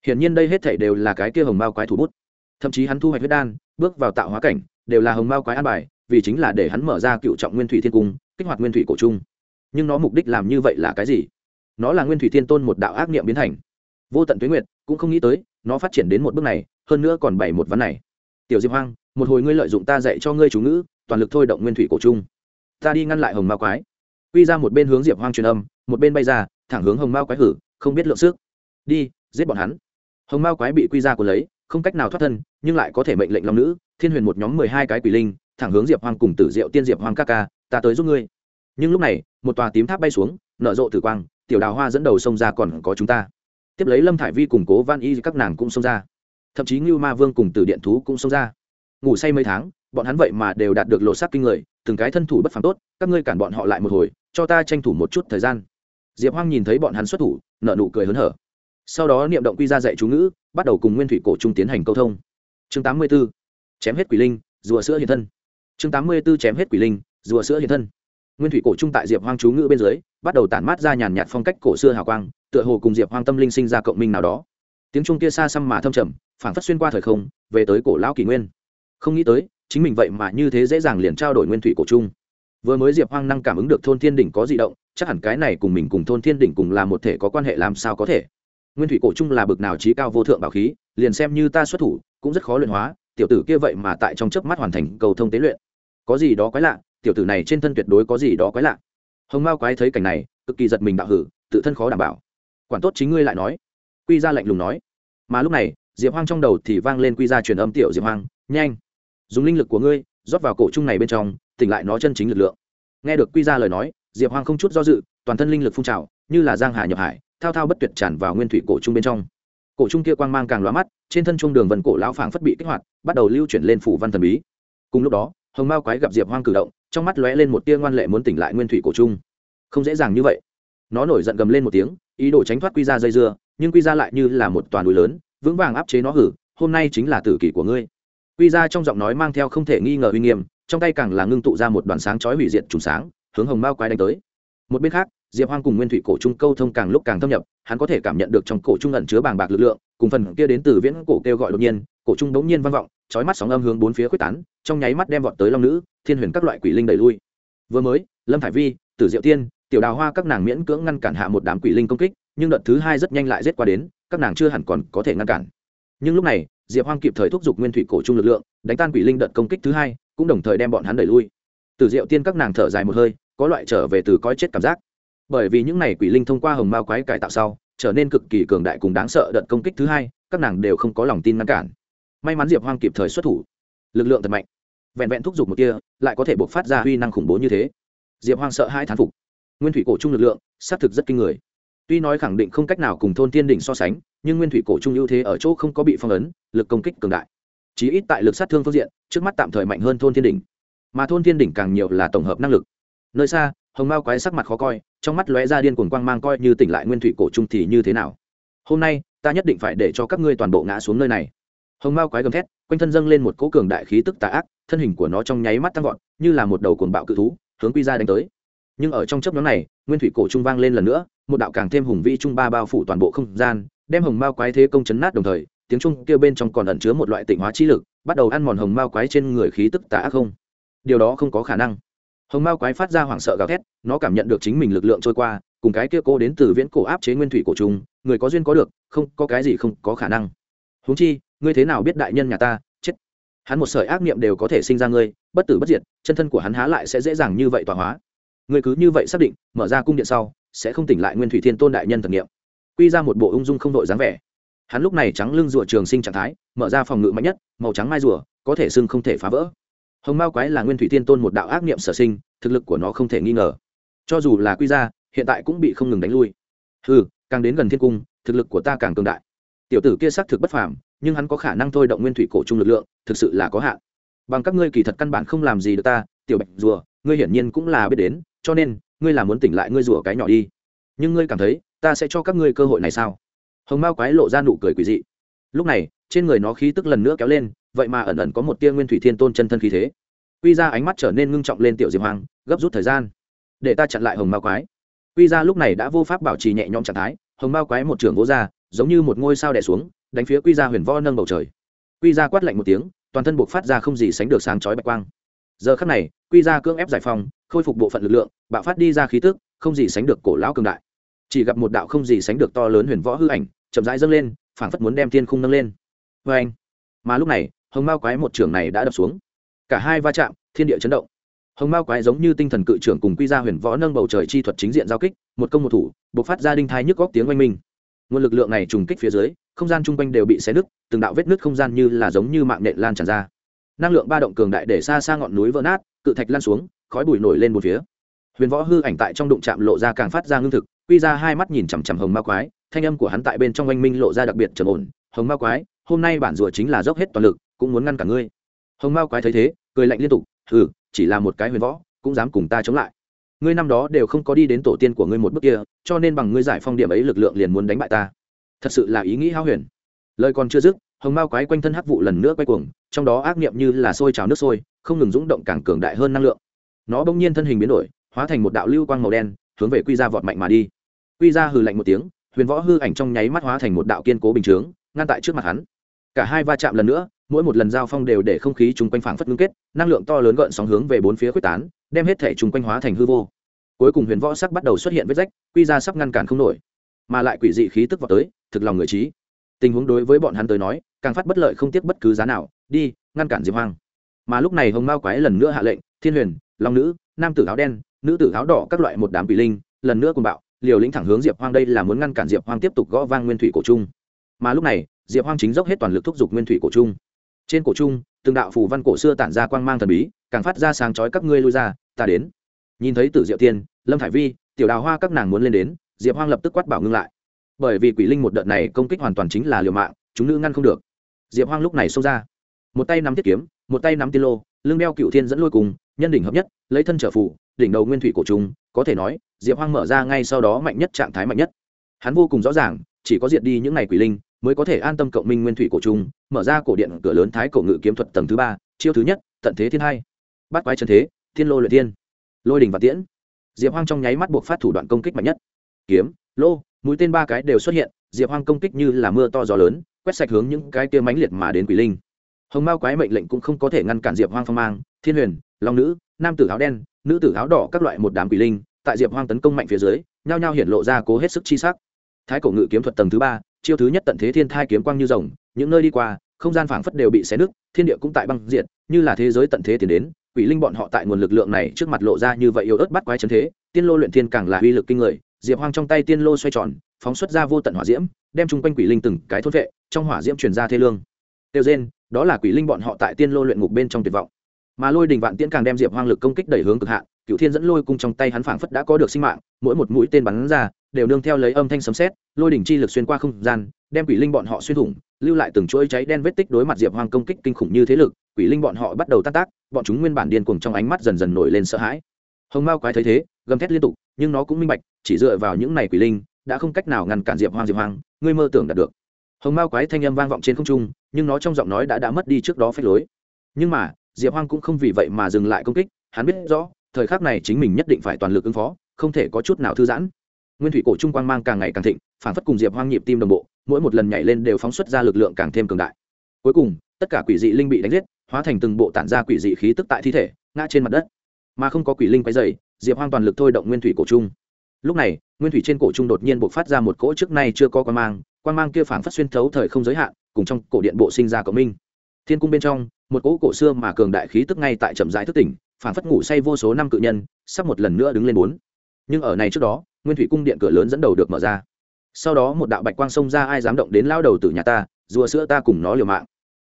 [SPEAKER 1] Hiển nhiên đây hết thảy đều là cái kia hồng mao quái thủ bút. Thậm chí hắn thu hoạch huyết đan, bước vào tạo hóa cảnh đều là hồng mao quái an bài, vì chính là để hắn mở ra cựu trọng nguyên thủy thiên cung, kích hoạt nguyên thủy cổ trung. Nhưng nó mục đích làm như vậy là cái gì? Nó là nguyên thủy thiên tôn một đạo ác niệm biến thành. Vô tận tuyến nguyệt, cũng không nghĩ tới, nó phát triển đến một bước này, hơn nữa còn bảy một vấn này. Tiểu diệp hoang, một hồi ngươi lợi dụng ta dạy cho ngươi chú ngữ, toàn lực thôi động nguyên thủy cổ trung. Ta đi ngăn lại hồng mao quái. Quy ra một bên hướng diệp hoang truyền âm, một bên bay ra, thẳng hướng hồng mao quái hử, không biết lượng sức. Đi, giết bọn hắn. Hồng mao quái bị quy ra của lấy, không cách nào thoát thân, nhưng lại có thể mệnh lệnh long nữ thiên huyền một nhóm mười hai cái quỷ linh, thẳng hướng diệp hoang cùng tử diệu tiên diệp hoang ca ca, ta tới giúp ngươi. Nhưng lúc này, một tòa tím tháp bay xuống, nở rộ tử quang, tiểu đào hoa dẫn đầu xông ra còn có chúng ta. Tiếp lấy lâm thải vi cùng cố van y các nàng cũng xông ra. Thậm chí ngưu ma vương cùng tử điện thú cũng xông ra. Ngủ say mấy tháng, bọn hắn vậy mà đều đạt được lộ sát kinh người, từng cái thân thủ bất phàm tốt, các ngươi cản bọn họ lại một hồi, cho ta tranh thủ một chút thời gian. Diệp hoang nhìn thấy bọn hắn xuất thủ nợ nụ cười hớn hở. Sau đó niệm động quy ra dạy chú ngữ, bắt đầu cùng nguyên thủy cổ trung tiến hành câu thông. Chương tám mươi b ố chém hết quỷ linh, rùa sữa hiện thân. Chương tám mươi b ố chém hết quỷ linh, rùa sữa hiện thân. Nguyên thủy cổ trung tại diệp hoang chú ngữ bên dưới, bắt đầu tản mát ra nhàn nhạt phong cách cổ xưa hào quang, tựa hồ cùng diệp hoang tâm linh sinh ra cộng minh nào đó. Tiếng trung kia xa xăm mà thâm trầm, phảng phất xuyên qua thời không, về tới cổ lão kỷ nguyên. Không nghĩ tới, chính mình vậy mà như thế dễ dàng liền trao đổi nguyên thủy cổ trung. Vừa mới diệp hoang năng cảm ứng được thôn thiên đỉnh có di động, chắc hẳn cái này cùng mình cùng thôn thiên đỉnh cùng là một thể có quan hệ làm sao có thể. Nguyên thủy cổ trung là bực nào trí cao vô thượng bảo khí, liền xem như ta xuất thủ, cũng rất khó luyện hóa tiểu tử kia vậy mà tại trong chớp mắt hoàn thành cầu thông tế luyện. Có gì đó quái lạ, tiểu tử này trên thân tuyệt đối có gì đó quái lạ. Hồng mao quái thấy cảnh này, cực kỳ giật mình đạo hử, tự thân khó đảm bảo. Quản tốt chính ngươi lại nói. Quy ra lạnh lùng nói. Mà lúc này, diệp hoang trong đầu thì vang lên quy ra truyền âm tiểu diệp hoang, nhanh, dùng linh lực của ngươi, rót vào cổ trung này bên trong, tỉnh lại nó chân chính lực lượng. Nghe được quy ra lời nói, diệp hoang không chút do dự, toàn thân linh lực phun trào, như là giang hà nhập hải, thao thao bất tuyệt tràn vào nguyên thủy cổ trung bên trong cổ trung kia quang mang càng lóa mắt, trên thân trung đường vần cổ lão phảng phất bị kích hoạt, bắt đầu lưu chuyển lên phủ văn thần bí. Cùng lúc đó, hồng mao quái gặp diệp hoang cử động, trong mắt lóe lên một tia ngoan lệ muốn tỉnh lại nguyên thủy cổ trung. Không dễ dàng như vậy. Nó nổi giận gầm lên một tiếng, ý đồ tránh thoát quy ra dây dưa, nhưng quy ra lại như là một toàn núi lớn, vững vàng áp chế nó hử, hôm nay chính là tử kỷ của ngươi. Quy ra trong giọng nói mang theo không thể nghi ngờ uy nghiêm, trong tay càng là ngưng tụ ra một đoàn sáng chói hủy diệt trùng sáng, hướng hồng mao quái đánh tới. Một bên khác diệp hoang cùng nguyên thủy cổ trung câu thông càng lúc càng thâm nhập, hắn có thể cảm nhận được trong cổ trung ẩn chứa bàng bạc lực lượng, cùng phần kia đến từ viễn cổ kêu gọi đột nhiên, cổ trung bỗng nhiên vang vọng, chói mắt sóng âm hướng bốn phía quyết tán, trong nháy mắt đem vọt tới long nữ, thiên huyền các loại quỷ linh đẩy lui. Vừa mới, lâm thải vi, tử diệu tiên, tiểu đào hoa các nàng miễn cưỡng ngăn cản hạ một đám quỷ linh công kích, nhưng đợt thứ hai rất nhanh lại giết qua đến, các nàng chưa hẳn còn có thể ngăn cản. Nhưng lúc này, diệp hoang kịp thời thúc giục nguyên thủy cổ trung lực lượng, đánh tan quỷ linh đợt công kích thứ hai, cũng đồng thời đem bọn hắn đẩy lui. Từ diệu tiên các nàng thở dài một hơi, có loại trở về từ coi chết cảm giác bởi vì những này quỷ linh thông qua hồng mao quái cải tạo sau, trở nên cực kỳ cường đại cùng đáng sợ đợt công kích thứ hai, các nàng đều không có lòng tin ngăn cản. May mắn diệp hoang kịp thời xuất thủ. Lực lượng thật mạnh. Vẹn vẹn thúc giục một kia lại có thể buộc phát ra huy năng khủng bố như thế. Diệp hoang sợ hai thán phục. Nguyên thủy cổ trung lực lượng, xác thực rất kinh người. Tuy nói khẳng định không cách nào cùng thôn tiên đỉnh so sánh, nhưng nguyên thủy cổ trung ưu thế ở chỗ không có bị phong ấn, lực công kích cường đại. Chí ít tại lực sát thương phương diện, trước mắt tạm thời mạnh hơn thôn thiên đỉnh. Mà thôn thiên đỉnh càng nhiều là tổng hợp năng lực. Nơi xa, hồng mao quái sắc mặt khó coi trong mắt lóe ra điên cuồng quang mang coi như tỉnh lại nguyên thủy cổ trung thì như thế nào? Hôm nay, ta nhất định phải để cho các ngươi toàn bộ ngã xuống nơi này. Hồng mao quái gầm thét, quanh thân dâng lên một cỗ cường đại khí tức tà ác, thân hình của nó trong nháy mắt tăng vọt, như là một đầu cuồng bạo cự thú, hướng quy ra đánh tới. Nhưng ở trong chớp nhóm này, nguyên thủy cổ trung vang lên lần nữa, một đạo càng thêm hùng vĩ trung ba bao phủ toàn bộ không gian, đem hồng mao quái thế công chấn nát đồng thời, tiếng trung kia bên trong còn ẩn chứa một loại tịnh hóa chi lực, bắt đầu ăn mòn hồng mao quái trên người khí tức tà ác không. Điều đó không có khả năng hồng mao quái phát ra hoảng sợ gào thét, nó cảm nhận được chính mình lực lượng trôi qua, cùng cái kia cô đến từ viễn cổ áp chế nguyên thủy cổ trùng, người có duyên có được, không, có cái gì không có khả năng. Huống chi, ngươi thế nào biết đại nhân nhà ta, chết. Hắn một sợi ác niệm đều có thể sinh ra ngươi, bất tử bất diệt, chân thân của hắn há lại sẽ dễ dàng như vậy tọa hóa. Ngươi cứ như vậy xác định, mở ra cung điện sau, sẽ không tỉnh lại nguyên thủy thiên tôn đại nhân thực nghiệm quy ra một bộ ung dung không đội dáng vẻ. Hắn lúc này trắng lưng rùa trường sinh trạng thái, mở ra phòng ngự mạnh nhất, màu trắng mai rùa, có thể sưng không thể phá vỡ hồng mao quái là nguyên thủy thiên tôn một đạo ác niệm sở sinh, thực lực của nó không thể nghi ngờ. Cho dù là quy ra hiện tại cũng bị không ngừng đánh lui. Ừ càng đến gần thiên cung, thực lực của ta càng cường đại. Tiểu tử kia xác thực bất phàm, nhưng hắn có khả năng thôi động nguyên thủy cổ trung lực lượng, thực sự là có hạn. Bằng các ngươi kỳ thật căn bản không làm gì được ta, tiểu bạch rùa, ngươi hiển nhiên cũng là biết đến, cho nên, ngươi là muốn tỉnh lại ngươi rùa cái nhỏ đi. Nhưng ngươi cảm thấy, ta sẽ cho các ngươi cơ hội này sao? Hồng mao quái lộ ra nụ cười quỷ dị. Lúc này, trên người nó khí tức lần nữa kéo lên vậy mà ẩn ẩn có một tia nguyên thủy thiên tôn chân thân khí thế. Quy ra ánh mắt trở nên ngưng trọng lên tiểu diệp hoàng, gấp rút thời gian. Để ta chặn lại hồng mao quái. Quy ra lúc này đã vô pháp bảo trì nhẹ nhõm trạng thái, hồng mao quái một trường vỗ ra, giống như một ngôi sao đẻ xuống, đánh phía quy ra huyền võ nâng bầu trời. Quy ra quát lạnh một tiếng, toàn thân buộc phát ra không gì sánh được sáng chói bạch quang. Giờ khắc này, quy ra cưỡng ép giải phóng, khôi phục bộ phận lực lượng, bạo phát đi ra khí tức, không gì sánh được cổ lão cường đại. Chỉ gặp một đạo không gì sánh được to lớn huyền võ hư ảnh, chậm rãi dâng lên, phảng phất muốn đem thiên khung nâng lên. Vê anh mà lúc này hồng mao quái một trường này đã đập xuống. Cả hai va chạm, thiên địa chấn động. Hồng mao quái giống như tinh thần cự trưởng cùng quy ra huyền võ nâng bầu trời chi thuật chính diện giao kích, một công một thủ buộc phát ra đinh thai nhức góc tiếng oanh minh. Nguồn lực lượng này trùng kích phía dưới, không gian chung quanh đều bị xé nứt, từng đạo vết nứt không gian như là giống như mạng nện lan tràn ra. Năng lượng ba động cường đại để xa xa ngọn núi vỡ nát, cự thạch lan xuống, khói bụi nổi lên một phía. Huyền võ hư ảnh tại trong đụng chạm lộ ra càng phát ra ngưng thực, quy ra hai mắt nhìn chằm chằm hồng ma quái, thanh âm của hắn tại bên trong oanh minh lộ ra đặc biệt trầm ổn. Hồng ma quái, hôm nay bản rùa chính là dốc hết toàn lực cũng muốn ngăn cả ngươi. Hồng Mao quái thấy thế, cười lạnh liên tục ừ chỉ là một cái huyền võ, cũng dám cùng ta chống lại. Ngươi năm đó đều không có đi đến tổ tiên của ngươi một bước kia, cho nên bằng ngươi giải phong điểm ấy lực lượng liền muốn đánh bại ta. Thật sự là ý nghĩ hao huyền. Lời còn chưa dứt, hồng mao quái quanh thân hắc vụ lần nữa quay cuồng, trong đó ác nghiệm như là sôi trào nước sôi, không ngừng rúng động càng cường đại hơn năng lượng. Nó bỗng nhiên thân hình biến đổi, hóa thành một đạo lưu quang màu đen, hướng về quy ra vọt mạnh mà đi. Quy ra hừ lạnh một tiếng, huyền võ hư ảnh trong nháy mắt hóa thành một đạo kiên cố bình chướng, ngăn tại trước mặt hắn. Cả hai va chạm lần nữa mỗi một lần giao phong đều để không khí chung quanh phảng phất ngưng kết, năng lượng to lớn gợn sóng hướng về bốn phía quyết tán, đem hết thể chung quanh hóa thành hư vô. Cuối cùng huyền võ sắc bắt đầu xuất hiện vết rách, quy ra sắp ngăn cản không nổi. Mà lại quỷ dị khí tức vào tới, thực lòng người trí. Tình huống đối với bọn hắn tới nói, càng phát bất lợi không tiếc bất cứ giá nào, đi, ngăn cản diệp hoang. Mà lúc này hồng mao quái lần nữa hạ lệnh, thiên huyền, long nữ, nam tử áo đen, nữ tử áo đỏ các loại một đám quỷ linh, lần nữa cùng bạo, liều lĩnh thẳng hướng diệp hoang đây là muốn ngăn cản diệp hoang tiếp tục gõ vang nguyên thủy cổ trung. Mà lúc này, diệp hoang chính dốc hết toàn lực thúc giục nguyên thủy cổ trung trên cổ trung, từng đạo phù văn cổ xưa tản ra quang mang thần bí, càng phát ra sáng chói các ngươi lui ra, ta đến. Nhìn thấy tử diệu tiên, lâm thải vi, tiểu đào hoa các nàng muốn lên đến, diệp hoang lập tức quát bảo ngưng lại. Bởi vì quỷ linh một đợt này công kích hoàn toàn chính là liều mạng, chúng nữ ngăn không được. Diệp hoang lúc này xông ra. Một tay nắm thiết kiếm, một tay nắm tiên lô, lưng đeo cựu thiên dẫn lôi cùng, nhân đỉnh hợp nhất, lấy thân trở phủ đỉnh đầu nguyên thủy cổ trùng, có thể nói, diệp hoang mở ra ngay sau đó mạnh nhất trạng thái mạnh nhất. Hắn vô cùng rõ ràng, chỉ có diệt đi những ngày quỷ linh mới có thể an tâm cộng minh nguyên thủy cổ trung, mở ra cổ điện cửa lớn thái cổ ngự kiếm thuật tầng thứ ba, chiêu thứ nhất, tận thế thiên hai. Bắt quái chân thế, thiên lô luyện thiên. Lôi đình và tiễn. Diệp hoang trong nháy mắt buộc phát thủ đoạn công kích mạnh nhất. Kiếm, lô, mũi tên ba cái đều xuất hiện, diệp hoang công kích như là mưa to gió lớn, quét sạch hướng những cái kia mãnh liệt mà đến quỷ linh. Hồng mao quái mệnh lệnh cũng không có thể ngăn cản diệp hoang phong mang, thiên huyền, long nữ, nam tử áo đen, nữ tử áo đỏ các loại một đám quỷ linh, tại diệp hoang tấn công mạnh phía dưới, nhao nhao hiện lộ ra cố hết sức chi sắc. Thái cổ ngự kiếm thuật tầng thứ ba chiêu thứ nhất tận thế thiên thai kiếm quang như rồng, những nơi đi qua, không gian phảng phất đều bị xé nứt, thiên địa cũng tại băng diệt, như là thế giới tận thế tiến đến, quỷ linh bọn họ tại nguồn lực lượng này trước mặt lộ ra như vậy yếu ớt bắt quái chân thế, tiên lô luyện thiên càng là uy lực kinh người, diệp hoang trong tay tiên lô xoay tròn, phóng xuất ra vô tận hỏa diễm, đem chung quanh quỷ linh từng cái thốt vệ, trong hỏa diễm truyền ra thê lương. Tiêu gen đó là quỷ linh bọn họ tại tiên lô luyện ngục bên trong tuyệt vọng. Mà lôi đình vạn tiễn càng đem diệp hoang lực công kích đẩy hướng cực hạn cựu thiên dẫn lôi cung trong tay hắn phảng phất đã có được sinh mạng, mỗi một mũi tên bắn ra đều nương theo lấy âm thanh sấm sét, lôi đỉnh chi lực xuyên qua không gian, đem quỷ linh bọn họ xuyên thủng, lưu lại từng chuỗi cháy đen vết tích đối mặt diệp hoang công kích kinh khủng như thế lực, quỷ linh bọn họ bắt đầu tan tác, bọn chúng nguyên bản điên cuồng trong ánh mắt dần dần nổi lên sợ hãi. Hồng mao quái thấy thế, gầm thét liên tục, nhưng nó cũng minh bạch, chỉ dựa vào những này quỷ linh, đã không cách nào ngăn cản diệp hoang diệp hoang, ngươi mơ tưởng đạt được. Hồng mao quái thanh âm vang vọng trên không trung, nhưng nó trong giọng nói đã đã mất đi trước đó phách lối. Nhưng mà, diệp hoang cũng không vì vậy mà dừng lại công kích, hắn biết rõ, thời khắc này chính mình nhất định phải toàn lực ứng phó, không thể có chút nào thư giãn nguyên thủy cổ trung quang mang càng ngày càng thịnh phản phất cùng diệp hoang nhịp tim đồng bộ, mỗi một lần nhảy lên đều phóng xuất ra lực lượng càng thêm cường đại. Cuối cùng, tất cả quỷ dị linh bị đánh giết, hóa thành từng bộ tản ra quỷ dị khí tức tại thi thể, ngã trên mặt đất. Mà không có quỷ linh quay dày diệp hoang toàn lực thôi động nguyên thủy cổ trung. Lúc này, nguyên thủy trên cổ trung đột nhiên b ộ c phát ra một cỗ trước nay chưa có quan mang quan mang kia phản phất xuyên thấu thời không giới hạn, cùng trong cổ điện bộ sinh ra cộng minh. Thiên cung bên trong, một cỗ cổ xưa mà cường đại khí tức ngay tại trầm rãi thức tỉnh phản phất ngủ say vô số năm cự nhân, sắp một lần nữa đứng lên bốn. Nhưng ở này trước đó nguyên thủy cung điện cửa lớn dẫn đầu được mở ra. Sau đó một đạo bạch quang xông ra, ai dám động đến lao đầu từ nhà ta, rùa sữa ta cùng nó liều mạng.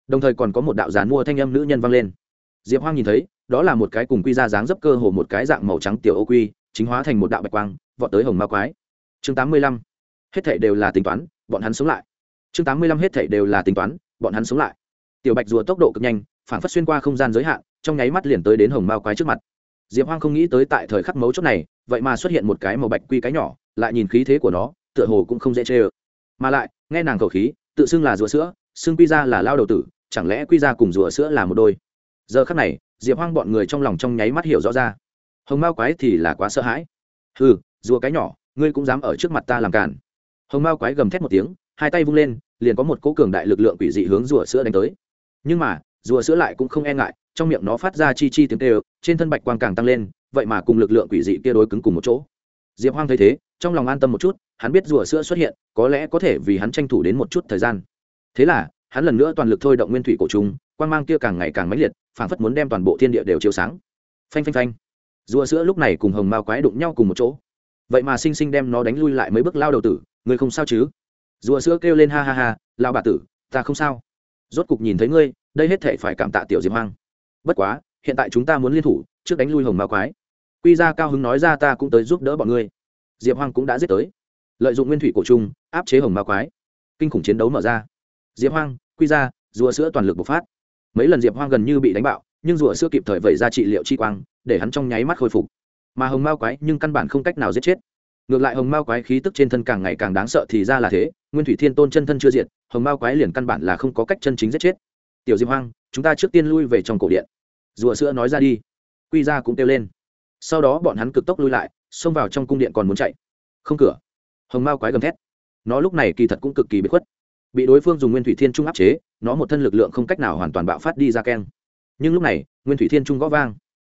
[SPEAKER 1] Đồng thời còn có một đạo gián mua thanh âm nữ nhân vang lên. Diệp hoang nhìn thấy, đó là một cái cùng quy ra dáng dấp cơ hồ một cái dạng màu trắng tiểu ô quy, chính hóa thành một đạo bạch quang, vọt tới hồng ma quái. Chương tám mươi lăm, hết thảy đều là tính toán, bọn hắn sống lại. Chương tám mươi lăm, hết thảy đều là tính toán, bọn hắn sống lại. Tiểu bạch rùa tốc độ cực nhanh, phản phất xuyên qua không gian giới hạn, trong nháy mắt liền tới đến hồng mao quái trước mặt diệp hoang không nghĩ tới tại thời khắc mấu chốt này, vậy mà xuất hiện một cái màu bạch quy cái nhỏ, lại nhìn khí thế của nó, tựa hồ cũng không dễ chê ơ. Mà lại, nghe nàng khẩu khí, tự xưng là rùa sữa, xưng quy ra là lao đầu tử, chẳng lẽ quy ra cùng rùa sữa là một đôi? Giờ khắc này, diệp hoang bọn người trong lòng trong nháy mắt hiểu rõ ra. Hồng mao quái thì là quá sợ hãi. Ừ rùa cái nhỏ, ngươi cũng dám ở trước mặt ta làm cản hồng mao quái gầm thét một tiếng, hai tay vung lên, liền có một cỗ cường đại lực lượng quỷ dị hướng rùa sữa đánh tới. Nhưng mà, rùa sữa lại cũng không e ngại trong miệng nó phát ra chi chi tiếng kêu, trên thân bạch quang càng tăng lên, vậy mà cùng lực lượng quỷ dị kia đối cứng cùng một chỗ. Diệp hoang thấy thế, trong lòng an tâm một chút, hắn biết rùa sữa xuất hiện, có lẽ có thể vì hắn tranh thủ đến một chút thời gian. Thế là, hắn lần nữa toàn lực thôi động nguyên thủy cổ trùng, quang mang kia càng ngày càng mãnh liệt, phảng phất muốn đem toàn bộ thiên địa đều chiếu sáng. Phanh phanh phanh. Rùa sữa lúc này cùng hồng mao quái đụng nhau cùng một chỗ. Vậy mà sinh sinh đem nó đánh lui lại mấy bước lao đầu tử, ngươi không sao chứ? Rùa sữa kêu lên ha ha ha lao bà tử, ta không sao. Rốt cục nhìn thấy ngươi, đây hết thảy phải cảm tạ tiểu diệp hoang bất quá, hiện tại chúng ta muốn liên thủ, trước đánh lui hồng ma quái. Quy ra cao hứng nói ra ta cũng tới giúp đỡ bọn ngươi. Diệp hoang cũng đã giết tới. Lợi dụng nguyên thủy cổ trung áp chế hồng ma quái. Kinh khủng chiến đấu mở ra. Diệp hoang, quy ra rùa sữa toàn lực bộc phát. Mấy lần diệp hoang gần như bị đánh bạo, nhưng rùa sữa kịp thời vẩy ra trị liệu chi quang, để hắn trong nháy mắt khôi phục. Mà hồng ma quái nhưng căn bản không cách nào giết chết. Ngược lại hồng ma quái khí tức trên thân càng ngày càng đáng sợ thì ra là thế, nguyên thủy thiên tôn chân thân chưa diệt, hồng ma quái liền căn bản là không có cách chân chính giết chết. Tiểu diệp hoang, chúng ta trước tiên lui về trong cổ điện rùa sữa nói ra đi. Quy ra cũng kêu lên. Sau đó bọn hắn cực tốc lui lại, xông vào trong cung điện còn muốn chạy. Không cửa. Hồng mao quái gầm thét. Nó lúc này kỳ thật cũng cực kỳ bất khuất. Bị đối phương dùng nguyên thủy thiên trung áp chế, nó một thân lực lượng không cách nào hoàn toàn bạo phát đi ra keng. Nhưng lúc này, nguyên thủy thiên trung gõ vang.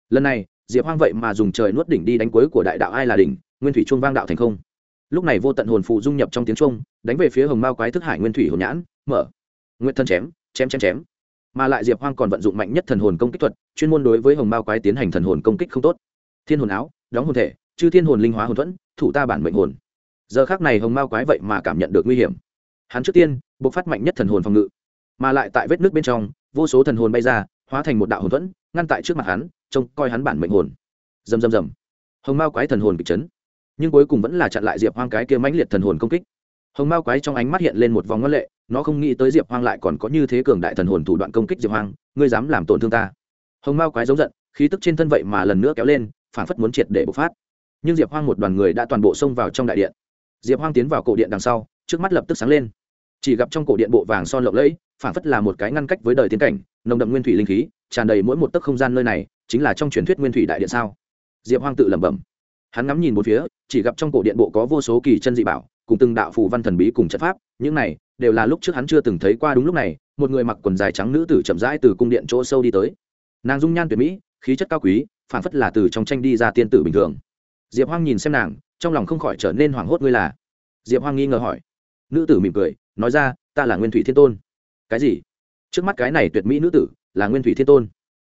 [SPEAKER 1] Lần này, diệp hoang vậy mà dùng trời nuốt đỉnh đi đánh cuối của đại đạo ai là đỉnh, nguyên thủy trung vang đạo thành không. Lúc này vô tận hồn phụ dung nhập trong tiếng trung đánh về phía hồng mao quái thức hải nguyên thủy hồn nhãn, mở. Nguyên thân chém chém chém chém mà lại diệp hoang còn vận dụng mạnh nhất thần hồn công kích thuật, chuyên môn đối với hồng mao quái tiến hành thần hồn công kích không tốt. Thiên hồn áo, đóng hồn thể, chư thiên hồn linh hóa hồn thuẫn, thủ ta bản mệnh hồn. Giờ khác này hồng mao quái vậy mà cảm nhận được nguy hiểm. Hắn trước tiên buộc phát mạnh nhất thần hồn phòng ngự, mà lại tại vết nước bên trong, vô số thần hồn bay ra, hóa thành một đạo hồn thuẫn, ngăn tại trước mặt hắn, trông coi hắn bản mệnh hồn. Dầm dầm dầm hồng mao quái thần hồn bị chấn, nhưng cuối cùng vẫn là chặn lại diệp hoang cái kia mãnh liệt thần hồn công kích. Hồng mao quái trong ánh mắt hiện lên một vòng ngân lệ nó không nghĩ tới diệp hoang lại còn có như thế cường đại thần hồn thủ đoạn công kích diệp hoang, ngươi dám làm tổn thương ta. Hồng mao quái giống giận, khí tức trên thân vậy mà lần nữa kéo lên, phản phất muốn triệt để bộc phát. Nhưng diệp hoang một đoàn người đã toàn bộ xông vào trong đại điện. Diệp hoang tiến vào cổ điện đằng sau, trước mắt lập tức sáng lên. Chỉ gặp trong cổ điện bộ vàng son lộng lẫy, phản phất là một cái ngăn cách với đời tiến cảnh, nồng đậm nguyên thủy linh khí, tràn đầy mỗi một tấc không gian nơi này, chính là trong truyền thuyết nguyên thủy đại điện sao? Diệp hoang tự lẩm bẩm. Hắn ngắm nhìn một phía, chỉ gặp trong cổ điện bộ có vô số kỳ chân dị bảo, cùng từng đạo phù văn thần bí cùng trận pháp, những này đều là lúc trước hắn chưa từng thấy qua đúng lúc này, một người mặc quần dài trắng nữ tử chậm rãi từ cung điện chỗ sâu đi tới. Nàng dung nhan tuyệt mỹ, khí chất cao quý phản phất là từ trong tranh đi ra tiên tử bình thường. Diệp hoang nhìn xem nàng, trong lòng không khỏi trở nên hoảng hốt ngươi là. Diệp hoang nghi ngờ hỏi. Nữ tử mỉm cười, nói ra, ta là nguyên thủy thiên tôn. Cái gì? Trước mắt cái này tuyệt mỹ nữ tử, là nguyên thủy thiên tôn.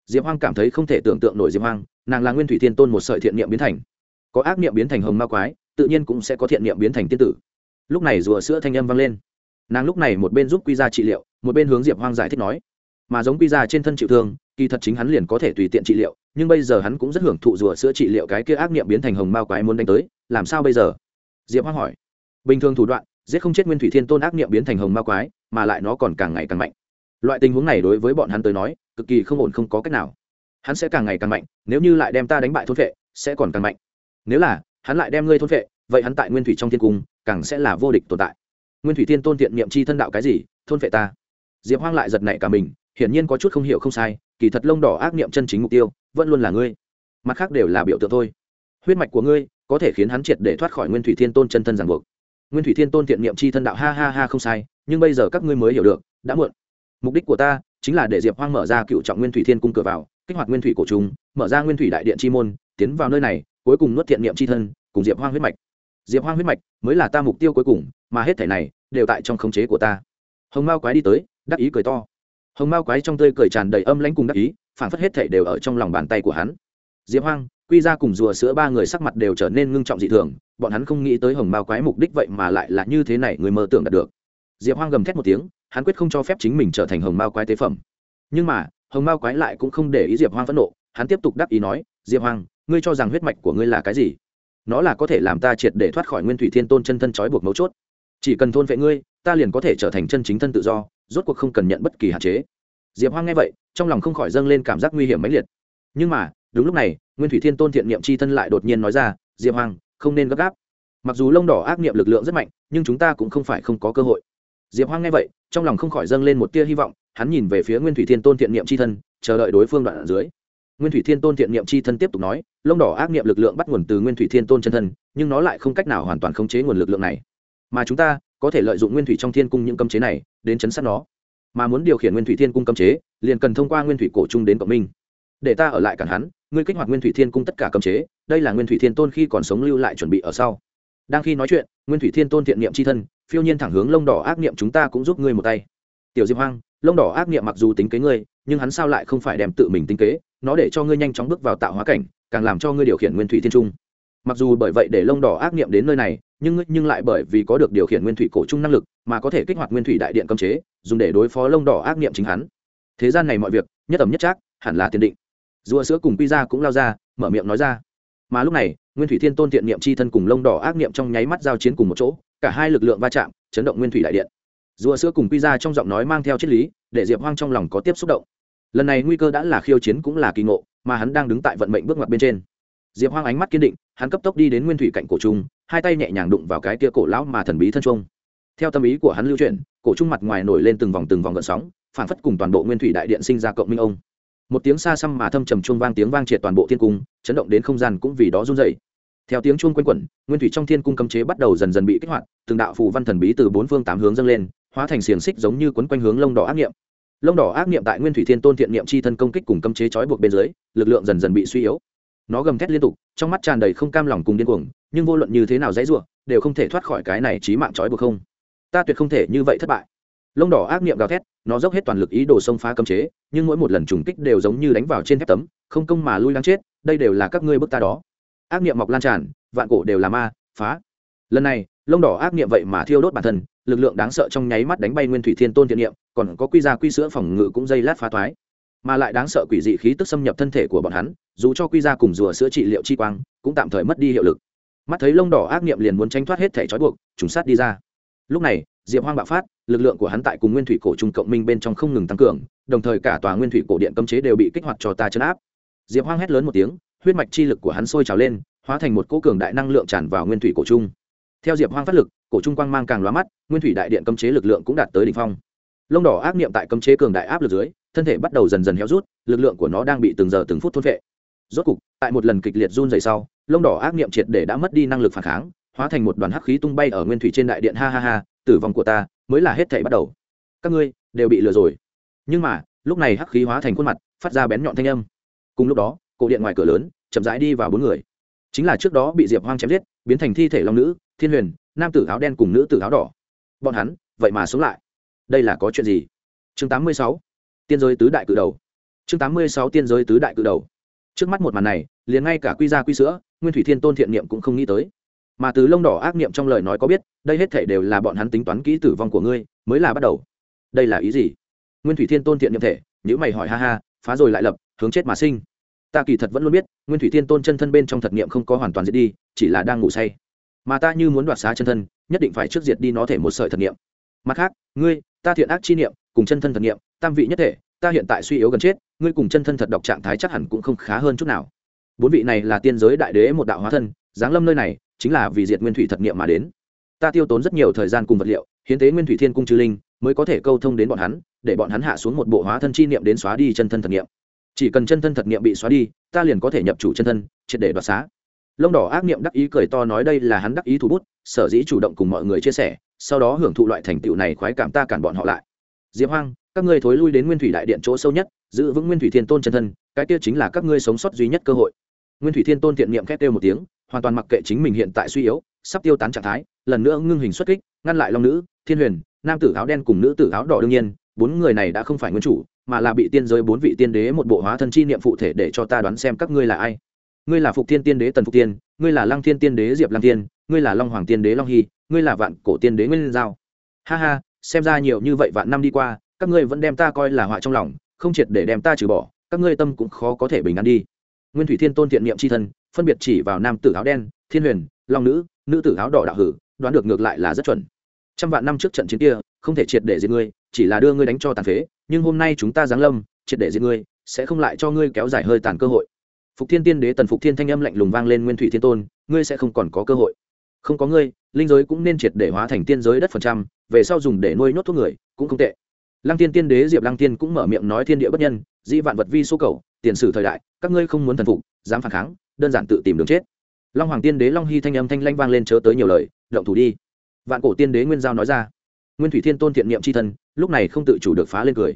[SPEAKER 1] Diệp hoang cảm thấy không thể tưởng tượng nổi diệp hoang, nàng là nguyên thủy thiên tôn một sợi thiện niệm biến thành. Có ác niệm biến thành hồng ma quái, tự nhiên cũng sẽ có thiện niệm biến thành tiên tử. Lúc này rùa sữa thanh âm vang lên nàng lúc này một bên giúp quy ra trị liệu, một bên hướng diệp hoang giải thích nói, mà giống quy ra trên thân chịu thương, kỳ thật chính hắn liền có thể tùy tiện trị liệu, nhưng bây giờ hắn cũng rất hưởng thụ rùa sữa trị liệu cái kia ác niệm biến thành hồng ma quái muốn đánh tới, làm sao bây giờ? Diệp hoang hỏi. Bình thường thủ đoạn, giết không chết nguyên thủy thiên tôn ác niệm biến thành hồng ma quái, mà lại nó còn càng ngày càng mạnh. Loại tình huống này đối với bọn hắn tới nói, cực kỳ không ổn không có cách nào. Hắn sẽ càng ngày càng mạnh, nếu như lại đem ta đánh bại thôn vệ, sẽ còn càng mạnh. Nếu là hắn lại đem ngươi thôn vệ, vậy hắn tại nguyên thủy trong thiên cung, càng sẽ là vô địch tồn tại nguyên thủy thiên tôn tiện niệm chi thân đạo cái gì, thôn vệ ta. Diệp hoang lại giật nảy cả mình, hiển nhiên có chút không hiểu không sai, kỳ thật lông đỏ ác niệm chân chính mục tiêu, vẫn luôn là ngươi. Mặt khác đều là biểu tượng thôi. Huyết mạch của ngươi có thể khiến hắn triệt để thoát khỏi nguyên thủy thiên tôn chân thân ràng buộc. Nguyên thủy thiên tôn Tiện niệm chi thân đạo, ha ha ha, không sai, nhưng bây giờ các ngươi mới hiểu được, đã muộn. Mục đích của ta chính là để diệp hoang mở ra cựu trọng nguyên thủy thiên cung cửa vào, kích hoạt nguyên thủy cổ trùng, mở ra nguyên thủy đại điện chi môn, tiến vào nơi này, cuối cùng nuốt thiện niệm chi thân, cùng diệp hoang huyết mạch. Diệp hoang huyết mạch mới là ta mục tiêu cuối cùng mà hết thể này đều tại trong khống chế của ta. Hồng mao quái đi tới, đắc ý cười to. Hồng mao quái trong tươi cười tràn đầy âm lãnh cùng đắc ý, phản phất hết thể đều ở trong lòng bàn tay của hắn. Diệp hoang, quy ra cùng rùa sữa ba người sắc mặt đều trở nên ngưng trọng dị thường, bọn hắn không nghĩ tới hồng mao quái mục đích vậy mà lại là như thế này, người mơ tưởng đạt được. Diệp hoang gầm thét một tiếng, hắn quyết không cho phép chính mình trở thành hồng mao quái tế phẩm. Nhưng mà, hồng mao quái lại cũng không để ý diệp hoang phẫn nộ, hắn tiếp tục đáp ý nói, diệp hoang, ngươi cho rằng huyết mạch của ngươi là cái gì? Nó là có thể làm ta triệt để thoát khỏi nguyên thủy thiên tôn chân thân trói buộc mấu chốt chỉ cần thôn vệ ngươi, ta liền có thể trở thành chân chính thân tự do, rốt cuộc không cần nhận bất kỳ hạn chế. Diệp hoang nghe vậy, trong lòng không khỏi dâng lên cảm giác nguy hiểm mãnh liệt. Nhưng mà, đúng lúc này, nguyên thủy thiên tôn thiện niệm c h i thân lại đột nhiên nói ra, diệp hoang, không nên gấp gáp. Mặc dù lông đỏ ác niệm lực lượng rất mạnh, nhưng chúng ta cũng không phải không có cơ hội. Diệp hoang nghe vậy, trong lòng không khỏi dâng lên một tia hy vọng, hắn nhìn về phía nguyên thủy thiên tôn thiện niệm c h i thân, chờ đợi đối phương đoạn ở dưới. Nguyên thủy thiên tôn thiện niệm c h i thân tiếp tục nói, lông đỏ ác niệm lực lượng bắt nguồn từ nguyên thủy thiên tôn chân thân, nhưng nó lại không cách nào hoàn toàn khống chế nguồn lực lượng này mà chúng ta có thể lợi dụng nguyên thủy trong thiên cung những cấm chế này đến chấn sát nó. Mà muốn điều khiển nguyên thủy thiên cung cấm chế, liền cần thông qua nguyên thủy cổ trung đến cộng minh. Để ta ở lại cản hắn, ngươi kích hoạt nguyên thủy thiên cung tất cả cấm chế, đây là nguyên thủy thiên tôn khi còn sống lưu lại chuẩn bị ở sau. Đang khi nói chuyện, nguyên thủy thiên tôn thiện niệm c h i thân, phiêu nhiên thẳng hướng lông đỏ ác niệm chúng ta cũng giúp ngươi một tay. Tiểu diệp hoang, lông đỏ ác niệm mặc dù tính kế ngươi, nhưng hắn sao lại không phải đem tự mình tính kế? Nó để cho ngươi nhanh chóng bước vào tạo hóa cảnh, càng làm cho ngươi điều khiển nguyên thủy thiên trung. Mặc dù bởi vậy để lông đỏ ác niệm đến nơi này nhưng ngươi nhưng lại bởi vì có được điều khiển nguyên thủy cổ trung năng lực mà có thể kích hoạt nguyên thủy đại điện cấm chế, dùng để đối phó lông đỏ ác niệm chính hắn. Thế gian này mọi việc, nhất ẩm nhất trác, hẳn là tiền định. Rùa sữa cùng pizza cũng lao ra, mở miệng nói ra. Mà lúc này, nguyên thủy thiên tôn tiện niệm c h i thân cùng lông đỏ ác niệm trong nháy mắt giao chiến cùng một chỗ, cả hai lực lượng va chạm, chấn động nguyên thủy đại điện. Rùa sữa cùng pizza trong giọng nói mang theo triết lý, để diệp hoang trong lòng có tiếp xúc động. Lần này nguy cơ đã là khiêu chiến cũng là kỳ ngộ, mà hắn đang đứng tại vận mệnh bước ngoặt bên trên. Diệp hoang ánh mắt kiên định, hắn cấp tốc đi đến nguyên thủy cạnh cổ trung hai tay nhẹ nhàng đụng vào cái kia cổ lão mà thần bí thân trung theo tâm ý của hắn lưu chuyển, cổ trung mặt ngoài nổi lên từng vòng từng vòng gợn sóng phản phất cùng toàn bộ nguyên thủy đại điện sinh ra cộng minh ông. Một tiếng xa xăm mà thâm trầm chuông vang tiếng vang triệt toàn bộ thiên cung, chấn động đến không gian cũng vì đó run dày theo tiếng chuông quanh quẩn, nguyên thủy trong thiên cung cấm chế bắt đầu dần dần bị kích hoạt, từng đạo phù văn thần bí từ bốn phương tám hướng dâng lên, hóa thành xiềng xích giống như quấn quanh hướng lông đỏ ác nghiệm lông đỏ ác nghiệm tại nguyên thủy thiên tôn thiện niệm chi thân công kích cùng cấm chế trói buộc bên dưới, lực lượng dần dần bị suy yếu. Nó gầm thét liên tục, trong mắt tràn đầy không cam lòng cùng điên cuồng nhưng vô luận như thế nào dãy rủa, đều không thể thoát khỏi cái này chí mạng trói buộc không. Ta tuyệt không thể như vậy thất bại. Lông đỏ ác niệm gào thét nó dốc hết toàn lực ý đồ xông phá cấm chế nhưng mỗi một lần trùng kích đều giống như đánh vào trên thép tấm không công mà lui đáng chết đây đều là các ngươi bức ta đó. Ác niệm mọc lan tràn vạn cổ đều là ma phá. Lần này lông đỏ ác niệm vậy mà thiêu đốt bản thân lực lượng đáng sợ trong nháy mắt đánh bay nguyên thủy thiên tôn thiện niệm còn có quy gia quy sữa phòng ngự cũng dây lát phá toái mà lại đáng sợ quỷ dị khí tức xâm nhập thân thể của bọn hắn dù cho quy ra cùng rùa sữa trị liệu chi quang cũng tạm thời mất đi hiệu lực mắt thấy lông đỏ ác niệm liền muốn tranh thoát hết thể trói buộc, trùng sát đi ra. Lúc này, diệp hoang bạo phát, lực lượng của hắn tại cùng nguyên thủy cổ trung cộng minh bên trong không ngừng tăng cường, đồng thời cả tòa nguyên thủy cổ điện cấm chế đều bị kích hoạt cho ta chấn áp. Diệp hoang hét lớn một tiếng, huyết mạch chi lực của hắn sôi trào lên, hóa thành một cỗ cường đại năng lượng tràn vào nguyên thủy cổ trung. Theo diệp hoang phát lực, cổ trung quang mang càng lóa mắt, nguyên thủy đại điện cấm chế lực lượng cũng đạt tới đỉnh phong. Lông đỏ ác niệm tại cấm chế cường đại áp lực dưới, thân thể bắt đầu dần dần héo rút, lực lượng của nó đang bị từng giờ từng phút thốt vệ rốt cục, tại một lần kịch liệt run dày sau, lông đỏ ác niệm triệt để đã mất đi năng lực phản kháng, hóa thành một đoàn hắc khí tung bay ở nguyên thủy trên đại điện. Ha ha ha, tử vong của ta, mới là hết thảy bắt đầu. Các ngươi đều bị lừa rồi. Nhưng mà, lúc này hắc khí hóa thành khuôn mặt, phát ra bén nhọn thanh âm. Cùng lúc đó, cổ điện ngoài cửa lớn, chậm rãi đi vào bốn người. Chính là trước đó bị diệp hoang chém giết, biến thành thi thể long nữ, thiên huyền, nam tử áo đen cùng nữ tử áo đỏ. Bọn hắn, vậy mà sống lại. Đây là có chuyện gì? Chương 86. tiên giới tứ đại cự đầu. Chương 86 tiên giới tứ đại cự đầu trước mắt một màn này, liền ngay cả quy gia quy sữa, nguyên thủy thiên tôn thiện niệm cũng không nghĩ tới. Mà từ lông đỏ ác niệm trong lời nói có biết, đây hết thể đều là bọn hắn tính toán kỹ tử vong của ngươi, mới là bắt đầu. Đây là ý gì? Nguyên thủy thiên tôn thiện niệm thể nhữ mày hỏi ha ha, phá rồi lại lập, hướng chết mà sinh. Ta kỳ thật vẫn luôn biết, nguyên thủy thiên tôn chân thân bên trong thật niệm không có hoàn toàn diệt đi, chỉ là đang ngủ say. Mà ta như muốn đoạt xá chân thân, nhất định phải trước diệt đi nó thể một sợi thật niệm. Mặt khác, ngươi, ta thiện ác chi niệm, cùng chân thân thật niệm, tam vị nhất thể ta hiện tại suy yếu gần chết, ngươi cùng chân thân thật độc trạng thái chắc hẳn cũng không khá hơn chút nào. Bốn vị này là tiên giới đại đế một đạo hóa thân, giáng lâm nơi này, chính là vì diệt nguyên thủy thật niệm mà đến. Ta tiêu tốn rất nhiều thời gian cùng vật liệu, hiến tế nguyên thủy thiên cung chư linh, mới có thể câu thông đến bọn hắn, để bọn hắn hạ xuống một bộ hóa thân chi niệm đến xóa đi chân thân thật niệm. Chỉ cần chân thân thật niệm bị xóa đi, ta liền có thể nhập chủ chân thân, triệt để đoạt xá. Lông đỏ ác niệm đắc ý cười to nói đây là hắn đắc ý thủ bút, sở dĩ chủ động cùng mọi người chia sẻ, sau đó hưởng thụ loại thành tựu này khoái cảm ta cản bọn họ lại. Diệp hoang các ngươi thối lui đến nguyên thủy đại điện chỗ sâu nhất, giữ vững nguyên thủy thiên tôn chân thân, cái kia chính là các ngươi sống sót duy nhất cơ hội. Nguyên thủy thiên tôn thiện niệm khét kêu một tiếng, hoàn toàn mặc kệ chính mình hiện tại suy yếu, sắp tiêu tán trạng thái, lần nữa ngưng hình xuất kích, ngăn lại long nữ, thiên huyền, nam tử áo đen cùng nữ tử áo đỏ đương nhiên, bốn người này đã không phải nguyên chủ, mà là bị tiên giới bốn vị tiên đế một bộ hóa thân chi niệm phụ thể để cho ta đoán xem các ngươi là ai. Ngươi là phục thiên tiên đế tần phục tiên ngươi là lăng thiên tiên đế diệp lăng thiên, ngươi là long hoàng tiên đế long hy, ngươi là vạn cổ tiên đế nguyên giao. Ha ha, xem ra nhiều như vậy vạn năm đi qua các ngươi vẫn đem ta coi là họa trong lòng, không triệt để đem ta trừ bỏ, các ngươi tâm cũng khó có thể bình an đi. Nguyên thủy thiên tôn thiện niệm c h i thân, phân biệt chỉ vào nam tử áo đen, thiên huyền, long nữ nữ tử áo đỏ đạo hử, đoán được ngược lại là rất chuẩn. Trăm vạn năm trước trận chiến kia, không thể triệt để diệt ngươi, chỉ là đưa ngươi đánh cho tàn phế, nhưng hôm nay chúng ta giáng lâm, triệt để diệt ngươi, sẽ không lại cho ngươi kéo dài hơi tàn cơ hội. Phục thiên tiên đế tần phục thiên thanh âm lạnh lùng vang lên nguyên thủy thiên tôn, ngươi sẽ không còn có cơ hội. Không có ngươi, linh giới cũng nên triệt để hóa thành tiên giới đất phần trăm, về sau dùng để nuôi nhốt thuốc người, cũng không tệ lăng tiên tiên đế diệp lăng tiên cũng mở miệng nói thiên địa bất nhân dị vạn vật vi số cầu, tiền sử thời đại, các ngươi không muốn thần phục, dám phản kháng, đơn giản tự tìm đường chết. Long hoàng tiên đế long hy thanh âm thanh lanh vang lên chớ tới nhiều lời, động thủ đi. Vạn cổ tiên đế nguyên giao nói ra. Nguyên thủy thiên tôn thiện niệm c h i thân, lúc này không tự chủ được phá lên cười.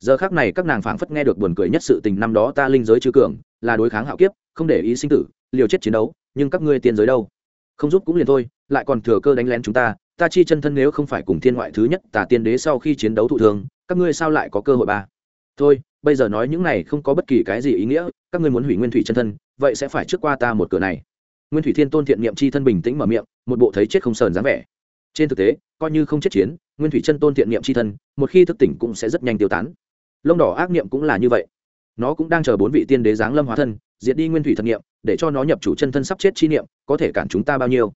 [SPEAKER 1] Giờ khác này các nàng phảng phất nghe được buồn cười nhất sự tình năm đó ta linh giới chư cường, là đối kháng hạo kiếp, không để ý sinh tử, liều chết chiến đấu, nhưng các ngươi tiên giới đâu? Không giúp cũng liền thôi, lại còn thừa cơ đánh lén chúng ta ta chi chân thân nếu không phải cùng thiên ngoại thứ nhất tả tiên đế sau khi chiến đấu thụ thương, các ngươi sao lại có cơ hội ba? Thôi bây giờ nói những này không có bất kỳ cái gì ý nghĩa các ngươi muốn hủy nguyên thủy chân thân vậy sẽ phải trước qua ta một cửa này. Nguyên thủy thiên tôn thiện niệm chi thân bình tĩnh mở miệng một bộ thấy chết không sờn dáng vẻ. Trên thực tế coi như không chết chiến nguyên thủy chân tôn thiện niệm chi thân một khi thức tỉnh cũng sẽ rất nhanh tiêu tán. Lông đỏ ác niệm cũng là như vậy. Nó cũng đang chờ bốn vị tiên đế giáng lâm hóa thân diệt đi nguyên thủy thần niệm để cho nó nhập chủ chân thân sắp chết chi niệm có thể cản chúng ta bao nhiêu?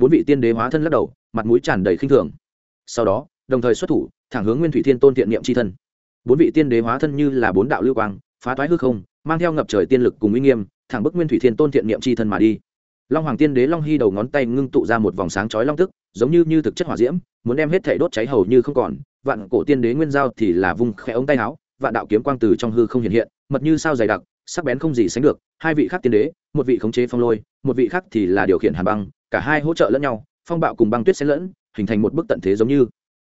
[SPEAKER 1] Bốn vị tiên đế hóa thân lắc đầu, mặt mũi tràn đầy khinh thường. Sau đó, đồng thời xuất thủ, thẳng hướng nguyên thủy thiên tôn thiện niệm chi thân. Bốn vị tiên đế hóa thân như là bốn đạo lưu quang, phá toái hư không, mang theo ngập trời tiên lực cùng uy nghiêm, thẳng bức nguyên thủy thiên tôn thiện niệm chi thân mà đi. Long hoàng tiên đế long hy đầu ngón tay ngưng tụ ra một vòng sáng chói long tức, giống như như thực chất hỏa diễm, muốn đem hết thể đốt cháy hầu như không còn. Vạn cổ tiên đế nguyên giao thì là vùng khẽ ống tay áo, vạn đạo kiếm quang từ trong hư không hiện hiện, mật như sao dày đặc, sắc bén không gì sánh được. Hai vị khác tiên đế, một vị khống chế phong lôi, một vị khác thì là điều khiển hàn băng cả hai hỗ trợ lẫn nhau phong bạo cùng băng tuyết xen lẫn hình thành một bức tận thế giống như.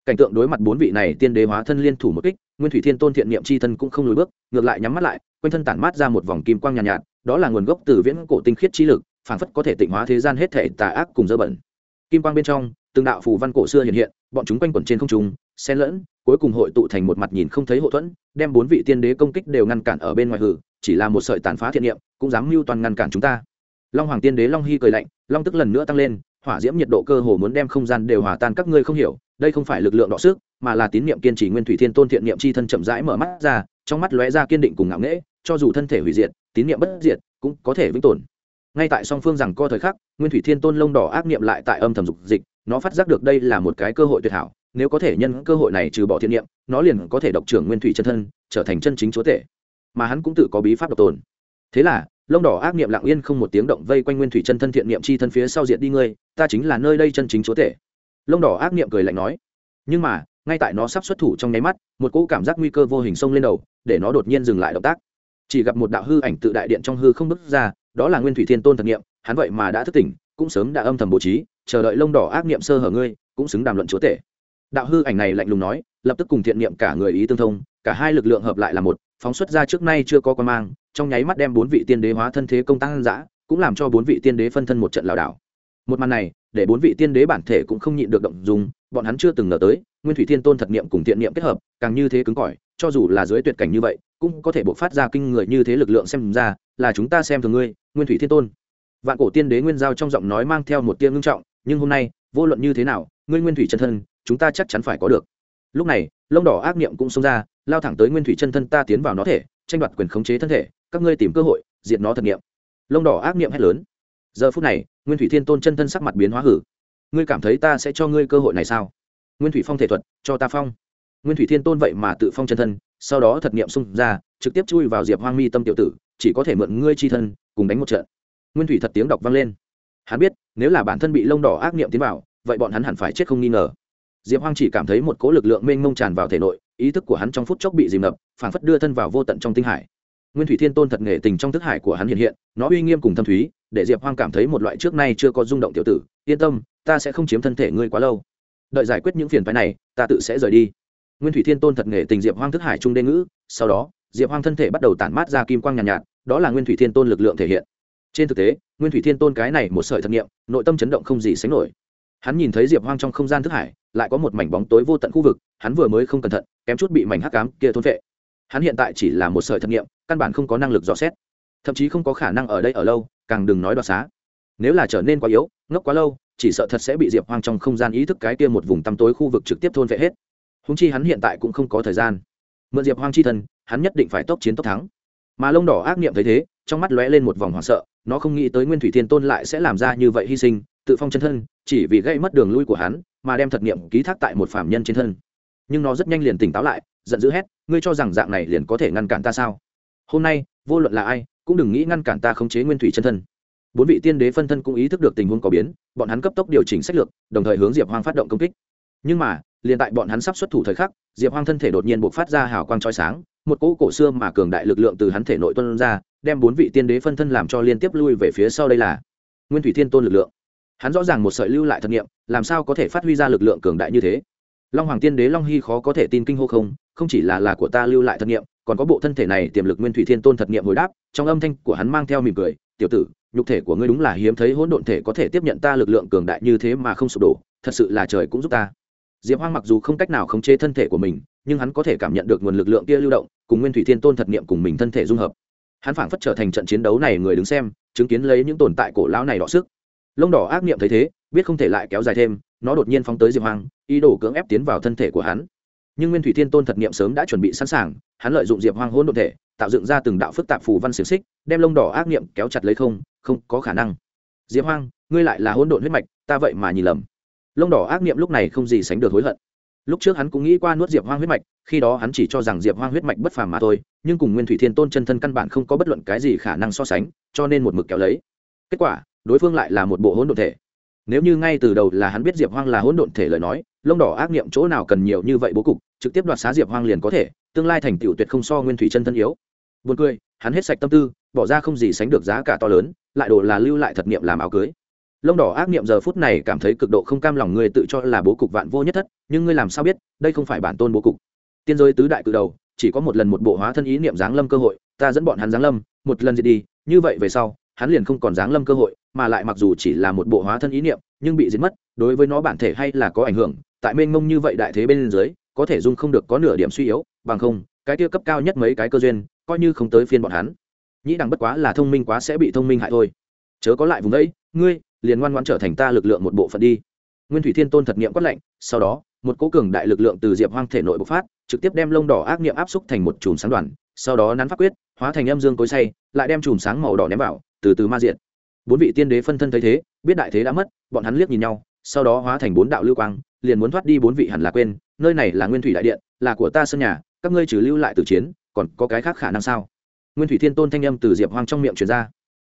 [SPEAKER 1] Cảnh tượng đối mặt bốn vị này tiên đế hóa thân liên thủ một kích nguyên thủy thiên tôn thiện niệm c h i thân cũng không lùi bước ngược lại nhắm mắt lại quanh thân tản mát ra một vòng kim quang nhàn nhạt, nhạt đó là nguồn gốc từ viễn cổ tinh khiết chi lực phảng phất có thể tịnh hóa thế gian hết thể tà ác cùng dơ bẩn. Kim quang bên trong từng đạo phù văn cổ xưa hiện hiện bọn chúng quanh quẩn trên không trung xen lẫn cuối cùng hội tụ thành một mặt nhìn không thấy hậu thuẫn đem bốn vị tiên đế công kích đều ngăn cản ở bên ngoài hử chỉ là một sợi tàn phá thiện niệm cũng dám mưu toàn ngăn cản chúng ta long hoàng tiên đế long hy cười lạnh, long tức lần nữa tăng lên, hỏa diễm nhiệt độ cơ hồ muốn đem không gian đều hòa tan, các ngươi không hiểu, đây không phải lực lượng đọ sức, mà là tín niệm kiên trì nguyên thủy thiên tôn thiện niệm chi thân chậm rãi mở mắt ra, trong mắt lóe ra kiên định cùng ngạo nghễ, cho dù thân thể hủy diệt, tín niệm bất diệt cũng có thể vĩnh tồn. Ngay tại song phương rằng co thời khắc, nguyên thủy thiên tôn lông đỏ ác niệm lại tại âm thầm dục dịch, nó phát giác được đây là một cái cơ hội tuyệt hảo, nếu có thể nhân cơ hội này trừ bỏ thiện niệm, nó liền có thể độc trưởng nguyên thủy chân thân, trở thành chân chính chúa tể. Mà hắn cũng tự có bí pháp độc tồn. Thế là lông đỏ ác niệm lặng yên không một tiếng động vây quanh nguyên thủy chân thân thiện niệm chi thân phía sau diện đi ngươi, ta chính là nơi đây chân chính chúa tể. Lông đỏ ác niệm cười lạnh nói. Nhưng mà, ngay tại nó sắp xuất thủ trong nháy mắt, một cỗ cảm giác nguy cơ vô hình xông lên đầu, để nó đột nhiên dừng lại động tác. Chỉ gặp một đạo hư ảnh tự đại điện trong hư không bước ra, đó là nguyên thủy thiên tôn thật nghiệm hắn vậy mà đã thức tỉnh, cũng sớm đã âm thầm bố trí, chờ đợi lông đỏ ác niệm sơ hở ngươi, cũng xứng đàm luận chúa tể. Đạo hư ảnh này lạnh lùng nói, lập tức cùng thiện niệm cả người ý tương thông, cả hai lực lượng hợp lại là một phóng xuất ra trước nay chưa có quan mang, trong nháy mắt đem bốn vị tiên đế hóa thân thế công tăng giã cũng làm cho bốn vị tiên đế phân thân một trận lảo đảo. Một màn này, để bốn vị tiên đế bản thể cũng không nhịn được động dùng bọn hắn chưa từng ngờ tới, nguyên thủy thiên tôn thật niệm cùng thiện niệm kết hợp, càng như thế cứng cỏi, cho dù là dưới tuyệt cảnh như vậy, cũng có thể bộc phát ra kinh người như thế lực lượng xem ra, là chúng ta xem thường ngươi, nguyên thủy thiên tôn. Vạn cổ tiên đế nguyên giao trong giọng nói mang theo một tia ngưng trọng, nhưng hôm nay, vô luận như thế nào, ngươi nguyên thủy chân thân, chúng ta chắc chắn phải có được. Lúc này lông đỏ ác niệm cũng xông ra, lao thẳng tới nguyên thủy chân thân ta tiến vào nó thể, tranh đoạt quyền khống chế thân thể, các ngươi tìm cơ hội, diệt nó thật niệm. Lông đỏ ác niệm hét lớn. Giờ phút này, nguyên thủy thiên tôn chân thân sắc mặt biến hóa hử. Ngươi cảm thấy ta sẽ cho ngươi cơ hội này sao? Nguyên thủy phong thể thuật, cho ta phong. Nguyên thủy thiên tôn vậy mà tự phong chân thân, sau đó thật niệm xung ra, trực tiếp chui vào diệp hoang mi tâm tiểu tử, chỉ có thể mượn ngươi chi thân, cùng đánh một trận. Nguyên thủy thật tiếng đọc vang lên. Hắn biết, nếu là bản thân bị lông đỏ ác niệm tiến vào, vậy bọn hắn hẳn phải chết không nghi ngờ diệp hoang chỉ cảm thấy một cỗ lực lượng mênh mông tràn vào thể nội ý thức của hắn trong phút chốc bị dìm ngập phảng phất đưa thân vào vô tận trong tinh hải. Nguyên thủy thiên tôn thật nghệ tình trong thức hải của hắn hiện hiện nó uy nghiêm cùng thâm thúy để diệp hoang cảm thấy một loại trước nay chưa có rung động tiểu tử yên tâm ta sẽ không chiếm thân thể ngươi quá lâu. Đợi giải quyết những phiền phái này ta tự sẽ rời đi. Nguyên thủy thiên tôn thật nghệ tình diệp hoang thức hải trung đê ngữ sau đó diệp hoang thân thể bắt đầu tản mát ra kim quang nhàn nhạt, nhạt đó là nguyên thủy thiên tôn lực lượng thể hiện. Trên thực tế nguyên thủy thiên tôn cái này một sợi thật nghiệm nội tâm chấn động không gì sánh nổi hắn nhìn thấy diệp hoang trong không gian thức hải, lại có một mảnh bóng tối vô tận khu vực, hắn vừa mới không cẩn thận, kém chút bị mảnh hắc cám kia thôn vệ hắn hiện tại chỉ là một sợi thật nghiệm, căn bản không có năng lực dò xét. Thậm chí không có khả năng ở đây ở lâu, càng đừng nói đoạt xá. Nếu là trở nên quá yếu, ngốc quá lâu, chỉ sợ thật sẽ bị diệp hoang trong không gian ý thức cái kia một vùng tăm tối khu vực trực tiếp thôn vệ hết. Húng chi hắn hiện tại cũng không có thời gian. Mượn diệp hoang chi thân, hắn nhất định phải tốc chiến tốc thắng. Mà lông đỏ ác niệm thấy thế, trong mắt lóe lên một vòng hoảng sợ, nó không nghĩ tới nguyên thủy thiên tôn lại sẽ làm ra như vậy hy sinh tự phong chân thân, chỉ vì gây mất đường lui của hắn, mà đem thật niệm ký thác tại một phạm nhân trên thân. Nhưng nó rất nhanh liền tỉnh táo lại, giận dữ hét, ngươi cho rằng dạng này liền có thể ngăn cản ta sao? Hôm nay, vô luận là ai, cũng đừng nghĩ ngăn cản ta khống chế nguyên thủy chân thân. Bốn vị tiên đế phân thân cũng ý thức được tình huống có biến, bọn hắn cấp tốc điều chỉnh sách lược, đồng thời hướng diệp hoang phát động công kích. Nhưng mà, liền tại bọn hắn sắp xuất thủ thời khắc, diệp hoang thân thể đột nhiên buộc phát ra hào quang trói sáng, một cỗ cổ xưa mà cường đại lực lượng từ hắn thể nội tuân ra, đem bốn vị tiên đế phân thân làm cho liên tiếp lui về phía sau đây là nguyên thủy thiên tôn lực lượng hắn rõ ràng một sợi lưu lại thật nghiệm, làm sao có thể phát huy ra lực lượng cường đại như thế? Long hoàng tiên đế long hy khó có thể tin kinh hô không không chỉ là là của ta lưu lại thật nghiệm, còn có bộ thân thể này tiềm lực nguyên thủy thiên tôn thật nghiệm hồi đáp, trong âm thanh của hắn mang theo mỉm cười, tiểu tử, nhục thể của ngươi đúng là hiếm thấy hỗn độn thể có thể tiếp nhận ta lực lượng cường đại như thế mà không sụp đổ, thật sự là trời cũng giúp ta. Diệp hoang mặc dù không cách nào khống chế thân thể của mình, nhưng hắn có thể cảm nhận được nguồn lực lượng kia lưu động, cùng nguyên thủy thiên tôn thật niệm cùng mình thân thể dung hợp. Hắn phảng phất trở thành trận chiến đấu này người đứng xem, chứng kiến lấy những tồn tại cổ lão này đọ sức lông đỏ ác niệm thấy thế, biết không thể lại kéo dài thêm, nó đột nhiên phóng tới diệp hoang, ý đồ cưỡng ép tiến vào thân thể của hắn. Nhưng nguyên thủy thiên tôn thật niệm sớm đã chuẩn bị sẵn sàng, hắn lợi dụng diệp hoang hỗn độn thể, tạo dựng ra từng đạo phức tạp phù văn xiềng xích, đem lông đỏ ác niệm kéo chặt lấy không không có khả năng. Diệp hoang, ngươi lại là hỗn độn huyết mạch, ta vậy mà nhìn lầm. Lông đỏ ác niệm lúc này không gì sánh được hối hận. Lúc trước hắn cũng nghĩ qua nuốt diệp hoang huyết mạch, khi đó hắn chỉ cho rằng diệp hoang huyết mạch bất phàm mà thôi, nhưng cùng nguyên thủy thiên tôn chân thân căn bản không có bất luận cái gì khả năng so sánh, cho nên một mực kéo lấy. Kết quả đối phương lại là một bộ hỗn độn thể nếu như ngay từ đầu là hắn biết diệp hoang là hỗn độn thể lời nói lông đỏ ác niệm chỗ nào cần nhiều như vậy bố cục trực tiếp đoạt xá diệp hoang liền có thể tương lai thành tựu tuyệt không so nguyên thủy chân thân yếu Buồn cười, hắn hết sạch tâm tư, bỏ ra không gì sánh được giá cả to lớn, lại đồ là lưu lại thật niệm làm áo cưới. Lông đỏ ác niệm giờ phút này cảm thấy cực độ không cam lòng người tự cho là bố cục vạn vô nhất thất, nhưng ngươi làm sao biết, đây không phải bản tôn bố cục. Tiên giới tứ đại cự đầu, chỉ có một lần một bộ hóa thân ý niệm giáng lâm cơ hội, ta dẫn bọn hắn giáng lâm, một lần diệt đi, như vậy về sau, hắn liền không còn giáng lâm cơ hội, mà lại mặc dù chỉ là một bộ hóa thân ý niệm, nhưng bị diệt mất, đối với nó bản thể hay là có ảnh hưởng, tại mênh mông như vậy đại thế bên dưới, có thể dung không được có nửa điểm suy yếu, bằng không, cái kia cấp cao nhất mấy cái cơ duyên, coi như không tới phiên bọn hắn. Nhĩ đằng bất quá là thông minh quá sẽ bị thông minh hại thôi. Chớ có lại vùng đấy ngươi liền ngoan ngoãn trở thành ta lực lượng một bộ phận đi. Nguyên thủy thiên tôn thật niệm quát lạnh sau đó một cố cường đại lực lượng từ diệp hoang thể nội bộc phát trực tiếp đem lông đỏ ác niệm áp xúc thành một chùm sáng đoàn sau đó nắn pháp quyết hóa thành âm dương cối say lại đem chùm sáng màu đỏ ném vào từ từ ma diện bốn vị tiên đế phân thân thấy thế, biết đại thế đã mất, bọn hắn liếc nhìn nhau, sau đó hóa thành bốn đạo lưu quang, liền muốn thoát đi bốn vị hẳn là quên, nơi này là nguyên thủy đại điện, là của ta sân nhà, các ngươi trừ lưu lại từ chiến, còn có cái khác khả năng sao? Nguyên thủy thiên tôn thanh âm từ diệp hoang trong miệng truyền ra.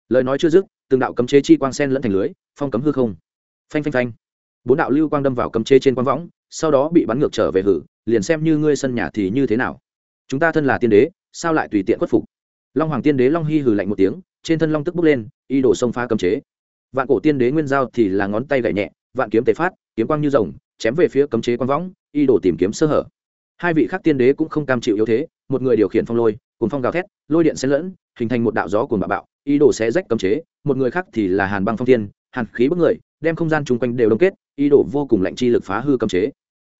[SPEAKER 1] Lời nói chưa dứt, từng đạo cấm chế chi quang sen lẫn thành lưới, phong cấm hư không. Phanh phanh phanh. Bốn đạo lưu quang đâm vào cấm chế trên quang võng, sau đó bị bắn ngược trở về hử, liền xem như ngươi sân nhà thì như thế nào? Chúng ta thân là tiên đế, sao lại tùy tiện khuất phục? Long hoàng tiên đế long hy hừ lạnh một tiếng trên thân long tức bốc lên, y đổ sông phá cấm chế. Vạn cổ tiên đế nguyên giao thì là ngón tay gậy nhẹ, vạn kiếm tế phát, kiếm quang như rồng, chém về phía cấm chế quang võng, y đổ tìm kiếm sơ hở. Hai vị khác tiên đế cũng không cam chịu yếu thế, một người điều khiển phong lôi cùng phong gào thét, lôi điện xen lẫn, hình thành một đạo gió cuồng bạo bạo ý đồ xé rách cấm chế, một người khác thì là hàn băng phong thiên, hàn khí bức người, đem không gian chung quanh đều đông kết ý đồ vô cùng lạnh chi lực phá hư cấm chế.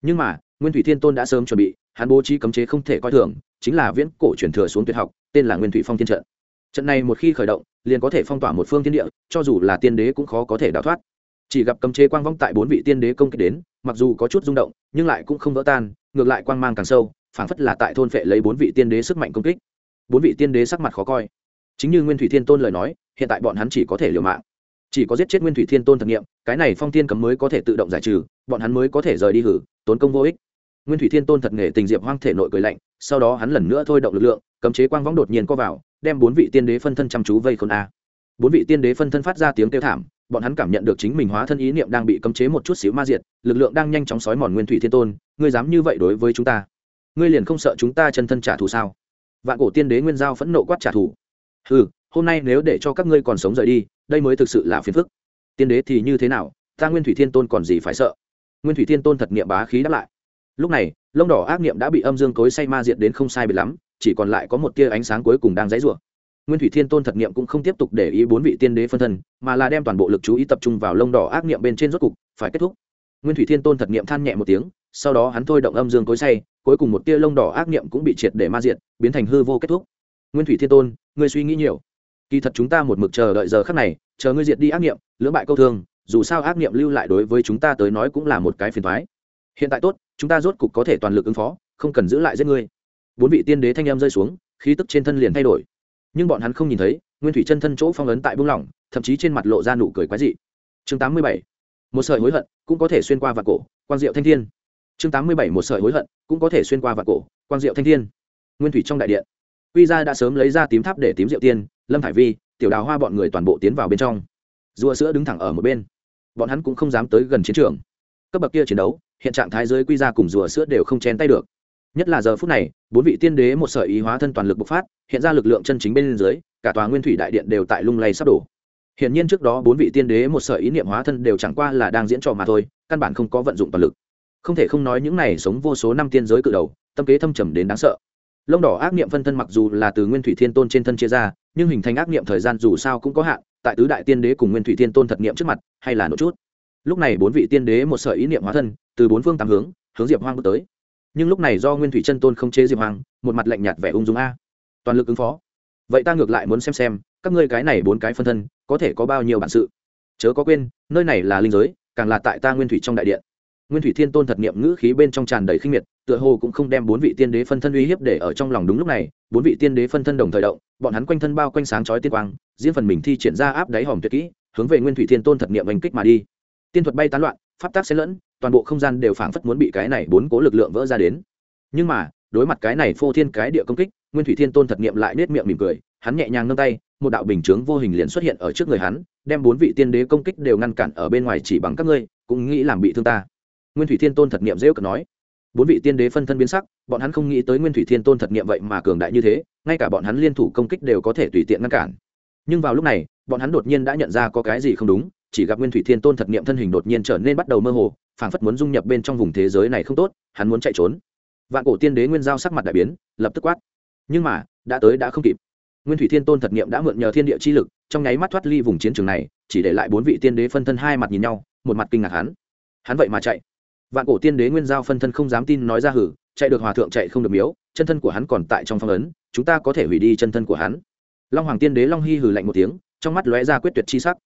[SPEAKER 1] Nhưng mà, nguyên thủy thiên tôn đã sớm chuẩn bị, hắn bố trí cấm chế không thể coi thường, chính là viễn cổ truyền thừa xuống tuyệt học, tên là nguyên thủy phong thiên trận trận này một khi khởi động, liền có thể phong tỏa một phương thiên địa, cho dù là tiên đế cũng khó có thể đào thoát. Chỉ gặp cấm chế quang vong tại bốn vị tiên đế công kích đến, mặc dù có chút rung động, nhưng lại cũng không vỡ tan, ngược lại quang mang càng sâu, phảng phất là tại thôn phệ lấy bốn vị tiên đế sức mạnh công kích. Bốn vị tiên đế sắc mặt khó coi. Chính như nguyên thủy thiên tôn lời nói, hiện tại bọn hắn chỉ có thể liều mạng. Chỉ có giết chết nguyên thủy thiên tôn thực nghiệm, cái này phong tiên cấm mới có thể tự động giải trừ, bọn hắn mới có thể rời đi hử, tốn công vô ích nguyên thủy thiên tôn thật nghề tình diệp hoang thể nội cười lạnh, sau đó hắn lần nữa thôi động lực lượng, cấm chế quang võng đột nhiên co vào, đem bốn vị tiên đế phân thân chăm chú vây khôn a. Bốn vị tiên đế phân thân phát ra tiếng kêu thảm, bọn hắn cảm nhận được chính mình hóa thân ý niệm đang bị cấm chế một chút xíu ma diệt, lực lượng đang nhanh chóng sói mòn nguyên thủy thiên tôn, ngươi dám như vậy đối với chúng ta? Ngươi liền không sợ chúng ta chân thân trả thù sao? Vạn cổ tiên đế nguyên giao phẫn nộ quát trả thù. Ừ hôm nay nếu để cho các ngươi còn sống rời đi, đây mới thực sự là phiền phức. Tiên đế thì như thế nào? Ta nguyên thủy thiên tôn còn gì phải sợ? Nguyên thủy thiên tôn thật niệm bá khí đáp lại lúc này, lông đỏ ác niệm đã bị âm dương cối say ma diệt đến không sai biệt lắm, chỉ còn lại có một tia ánh sáng cuối cùng đang dãy rủa. Nguyên thủy thiên tôn thật niệm cũng không tiếp tục để ý bốn vị tiên đế phân thân, mà là đem toàn bộ lực chú ý tập trung vào lông đỏ ác niệm bên trên rốt cục, phải kết thúc. Nguyên thủy thiên tôn thật niệm than nhẹ một tiếng, sau đó hắn thôi động âm dương cối say, cuối cùng một tia lông đỏ ác niệm cũng bị triệt để ma diệt, biến thành hư vô kết thúc. Nguyên thủy thiên tôn, ngươi suy nghĩ nhiều. Kỳ thật chúng ta một mực chờ đợi giờ khắc này, chờ ngươi diệt đi ác niệm, lưỡng bại câu thương, dù sao ác niệm lưu lại đối với chúng ta tới nói cũng là một cái phiền thoái hiện tại tốt chúng ta rốt cục có thể toàn lực ứng phó, không cần giữ lại giết ngươi. Bốn vị tiên đế thanh em rơi xuống, khí tức trên thân liền thay đổi. Nhưng bọn hắn không nhìn thấy, nguyên thủy chân thân chỗ phong ấn tại buông lỏng, thậm chí trên mặt lộ ra nụ cười quái dị. Chương tám mươi bảy, một sợi hối hận cũng có thể xuyên qua vạt cổ quan diệu thanh thiên. Chương tám mươi bảy, một sợi hối hận cũng có thể xuyên qua vạt cổ quan diệu thanh thiên. Nguyên thủy trong đại điện, quy gia đã sớm lấy ra tím tháp để tím rượu tiên, lâm thải vi, tiểu đào hoa bọn người toàn bộ tiến vào bên trong. Rùa sữa đứng thẳng ở một bên. Bọn hắn cũng không dám tới gần chiến trường. Cấp bậc kia chiến đấu hiện trạng thái giới quy ra cùng rùa sữa đều không chen tay được. Nhất là giờ phút này, bốn vị tiên đế một sợi ý hóa thân toàn lực bộc phát, hiện ra lực lượng chân chính bên dưới, cả tòa nguyên thủy đại điện đều tại lung lay sắp đổ. Hiện nhiên trước đó bốn vị tiên đế một sợi ý niệm hóa thân đều chẳng qua là đang diễn trò mà thôi, căn bản không có vận dụng toàn lực. Không thể không nói những này sống vô số năm tiên giới cự đầu, tâm kế thâm trầm đến đáng sợ. Lông đỏ ác niệm phân thân mặc dù là từ nguyên thủy thiên tôn trên thân chia ra, nhưng hình thành ác niệm thời gian dù sao cũng có hạn, tại tứ đại tiên đế cùng nguyên thủy thiên tôn thật niệm trước mặt, hay là nỗi chút. Lúc này bốn vị tiên đế một sợi ý niệm hóa thân từ bốn phương tám hướng hướng diệp hoang bước tới. Nhưng lúc này do nguyên thủy chân tôn không chế diệp hoang, một mặt lạnh nhạt vẻ ung dung a. Toàn lực ứng phó. Vậy ta ngược lại muốn xem xem, các ngươi cái này bốn cái phân thân, có thể có bao nhiêu bản sự? Chớ có quên, nơi này là linh giới, càng là tại ta nguyên thủy trong đại điện. Nguyên thủy thiên tôn thật niệm ngữ khí bên trong tràn đầy khinh miệt, tựa hồ cũng không đem bốn vị tiên đế phân thân uy hiếp để ở trong lòng đúng lúc này, bốn vị tiên đế phân thân đồng thời động, bọn hắn quanh thân bao quanh sáng chói tiên quang, riêng phần mình thi triển ra áp đáy hòm tuyệt kỹ, hướng về nguyên thủy thiên tôn thật niệm oanh kích mà đi. Tiên thuật bay tán loạn, pháp tác xen lẫn toàn bộ không gian đều phảng phất muốn bị cái này bốn cố lực lượng vỡ ra đến. Nhưng mà, đối mặt cái này phô thiên cái địa công kích, nguyên thủy thiên tôn thật niệm lại nết miệng mỉm cười, hắn nhẹ nhàng nâng tay, một đạo bình chướng vô hình liền xuất hiện ở trước người hắn, đem bốn vị tiên đế công kích đều ngăn cản ở bên ngoài chỉ bằng các ngươi, cũng nghĩ làm bị thương ta. Nguyên thủy thiên tôn thật niệm rêu cận nói. Bốn vị tiên đế phân thân biến sắc, bọn hắn không nghĩ tới nguyên thủy thiên tôn thật niệm vậy mà cường đại như thế, ngay cả bọn hắn liên thủ công kích đều có thể tùy tiện ngăn cản. Nhưng vào lúc này, bọn hắn đột nhiên đã nhận ra có cái gì không đúng, chỉ gặp nguyên thủy thiên tôn thật niệm thân hình đột nhiên trở nên bắt đầu mơ hồ phảng phất muốn dung nhập bên trong vùng thế giới này không tốt, hắn muốn chạy trốn. Vạn cổ tiên đế nguyên giao sắc mặt đại biến, lập tức quát. Nhưng mà, đã tới đã không kịp. Nguyên thủy thiên tôn thật niệm đã mượn nhờ thiên địa chi lực, trong nháy mắt thoát ly vùng chiến trường này, chỉ để lại bốn vị tiên đế phân thân hai mặt nhìn nhau, một mặt kinh ngạc hắn. Hắn vậy mà chạy. Vạn cổ tiên đế nguyên giao phân thân không dám tin nói ra hử, chạy được hòa thượng chạy không được miếu, chân thân của hắn còn tại trong phong ấn, chúng ta có thể hủy đi chân thân của hắn. Long hoàng tiên đế long hy hừ lạnh một tiếng, trong mắt lóe ra quyết tuyệt chi sắc.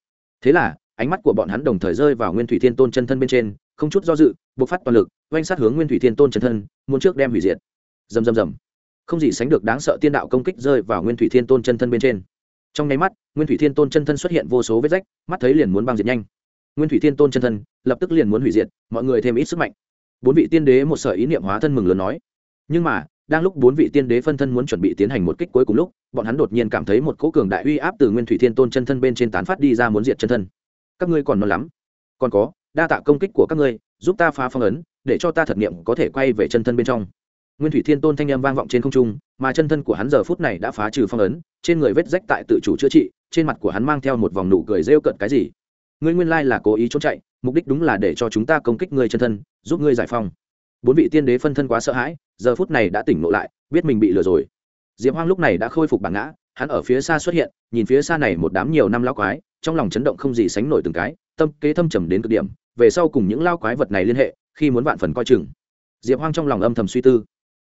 [SPEAKER 1] Thế là, ánh mắt của bọn hắn đồng thời rơi vào nguyên thủy thiên tôn chân thân bên trên không chút do dự, bộc phát toàn lực oanh sát hướng nguyên thủy thiên tôn chân thân, muốn trước đem hủy diệt. Dầm dầm dầm không gì sánh được đáng sợ tiên đạo công kích rơi vào nguyên thủy thiên tôn chân thân bên trên. Trong nháy mắt, nguyên thủy thiên tôn chân thân xuất hiện vô số vết rách, mắt thấy liền muốn băng diệt nhanh. Nguyên thủy thiên tôn chân thân lập tức liền muốn hủy diệt, mọi người thêm ít sức mạnh. Bốn vị tiên đế một sở ý niệm hóa thân mừng lớn nói. Nhưng mà, đang lúc bốn vị tiên đế phân thân muốn chuẩn bị tiến hành một kích cuối cùng lúc, bọn hắn đột nhiên cảm thấy một cỗ cường đại uy áp từ nguyên thủy thiên tôn chân thân bên trên tán phát đi ra muốn diệt chân thân. Các ngươi còn non lắm. Còn có đa tạ công kích của các ngươi, giúp ta phá phong ấn, để cho ta thật nghiệm có thể quay về chân thân bên trong. Nguyên thủy thiên tôn thanh â m vang vọng trên không trung, mà chân thân của hắn giờ phút này đã phá trừ phong ấn, trên người vết rách tại tự chủ chữa trị, trên mặt của hắn mang theo một vòng nụ cười rêu cận cái gì. Ngươi nguyên lai là cố ý trốn chạy, mục đích đúng là để cho chúng ta công kích ngươi chân thân, giúp ngươi giải phong bốn vị tiên đế phân thân quá sợ hãi, giờ phút này đã tỉnh ngộ lại, biết mình bị lừa rồi. Diệp hoang lúc này đã khôi phục bản ngã, hắn ở phía xa xuất hiện, nhìn phía xa này một đám nhiều năm lao quái, trong lòng chấn động không gì sánh nổi từng cái, tâm, kế thâm trầm đến cực điểm về sau cùng những lao quái vật này liên hệ, khi muốn vạn phần coi chừng. Diệp hoang trong lòng âm thầm suy tư.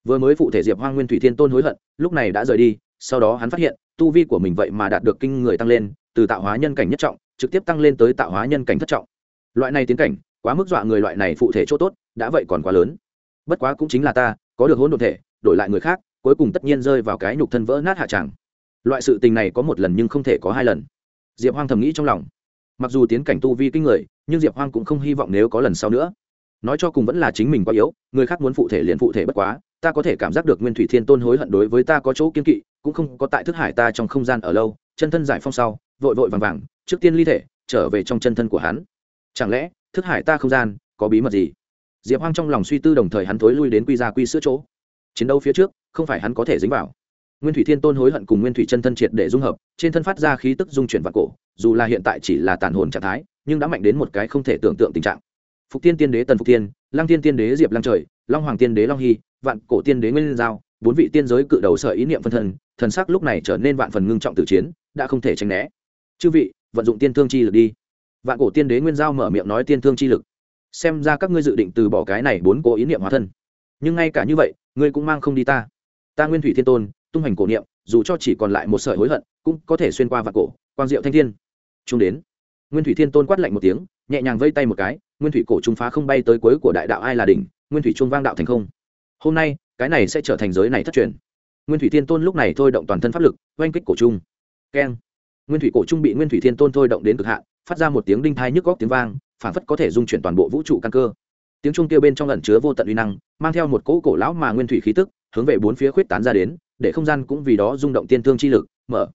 [SPEAKER 1] Vừa mới phụ thể diệp hoang nguyên thủy thiên tôn hối hận, lúc này đã rời đi, sau đó hắn phát hiện, tu vi của mình vậy mà đạt được kinh người tăng lên, từ tạo hóa nhân cảnh nhất trọng, trực tiếp tăng lên tới tạo hóa nhân cảnh thất trọng. Loại này tiến cảnh, quá mức dọa người loại này phụ thể chỗ tốt, đã vậy còn quá lớn. Bất quá cũng chính là ta, có được hỗn độn thể, đổi lại người khác, cuối cùng tất nhiên rơi vào cái nhục thân vỡ nát hạ tràng. Loại sự tình này có một lần nhưng không thể có hai lần. Diệp hoang thầm nghĩ trong lòng mặc dù tiến cảnh tu vi kinh người, nhưng diệp hoang cũng không hy vọng nếu có lần sau nữa. Nói cho cùng vẫn là chính mình quá yếu, người khác muốn phụ thể liền phụ thể bất quá, ta có thể cảm giác được nguyên thủy thiên tôn hối hận đối với ta có chỗ kiên kỵ, cũng không có tại thức hải ta trong không gian ở lâu, chân thân giải phong sau, vội vội vàng vàng, trước tiên ly thể, trở về trong chân thân của hắn. Chẳng lẽ, thức hải ta không gian, có bí mật gì? Diệp hoang trong lòng suy tư đồng thời hắn thối lui đến quy ra quy sữa chỗ. Chiến đấu phía trước, không phải hắn có thể dính vào nguyên thủy thiên tôn hối hận cùng nguyên thủy chân thân triệt để dung hợp, trên thân phát ra khí tức dung chuyển vào cổ, dù là hiện tại chỉ là tàn hồn trạng thái, nhưng đã mạnh đến một cái không thể tưởng tượng tình trạng. Phục tiên tiên đế tần phục tiên lăng tiên tiên đế diệp lăng trời, long hoàng tiên đế long hy, vạn cổ tiên đế nguyên giao, bốn vị tiên giới cự đầu sở ý niệm phân thân, thần sắc lúc này trở nên vạn phần ngưng trọng tử chiến, đã không thể tránh né. Chư vị, vận dụng tiên thương chi lực đi. Vạn cổ tiên đế nguyên giao mở miệng nói tiên thương chi lực. Xem ra các ngươi dự định từ bỏ cái này bốn cố ý niệm hóa thân. Nhưng ngay cả như vậy, ngươi cũng mang không đi ta. Ta nguyên thủy thiên tôn tung hành cổ niệm, dù cho chỉ còn lại một sợi hối hận, cũng có thể xuyên qua vạn cổ, quang diệu thanh thiên. Chúng đến, nguyên thủy thiên tôn quát lạnh một tiếng, nhẹ nhàng vây tay một cái, nguyên thủy cổ trung phá không bay tới cuối của đại đạo ai là đỉnh, nguyên thủy trung vang đạo thành không. Hôm nay, cái này sẽ trở thành giới này thất truyền. Nguyên thủy thiên tôn lúc này thôi động toàn thân pháp lực, oanh kích cổ trung. Keng. Nguyên thủy cổ trung bị nguyên thủy thiên tôn thôi động đến cực hạn, phát ra một tiếng đinh thai nhức góc tiếng vang, phản phất có thể dung chuyển toàn bộ vũ trụ căn cơ. Tiếng trung kêu bên trong ẩn chứa vô tận uy năng, mang theo một cỗ cổ lão mà nguyên thủy khí tức, hướng về bốn phía khuyết tán ra đến để không gian cũng vì đó rung động tiên thương chi lực, mở.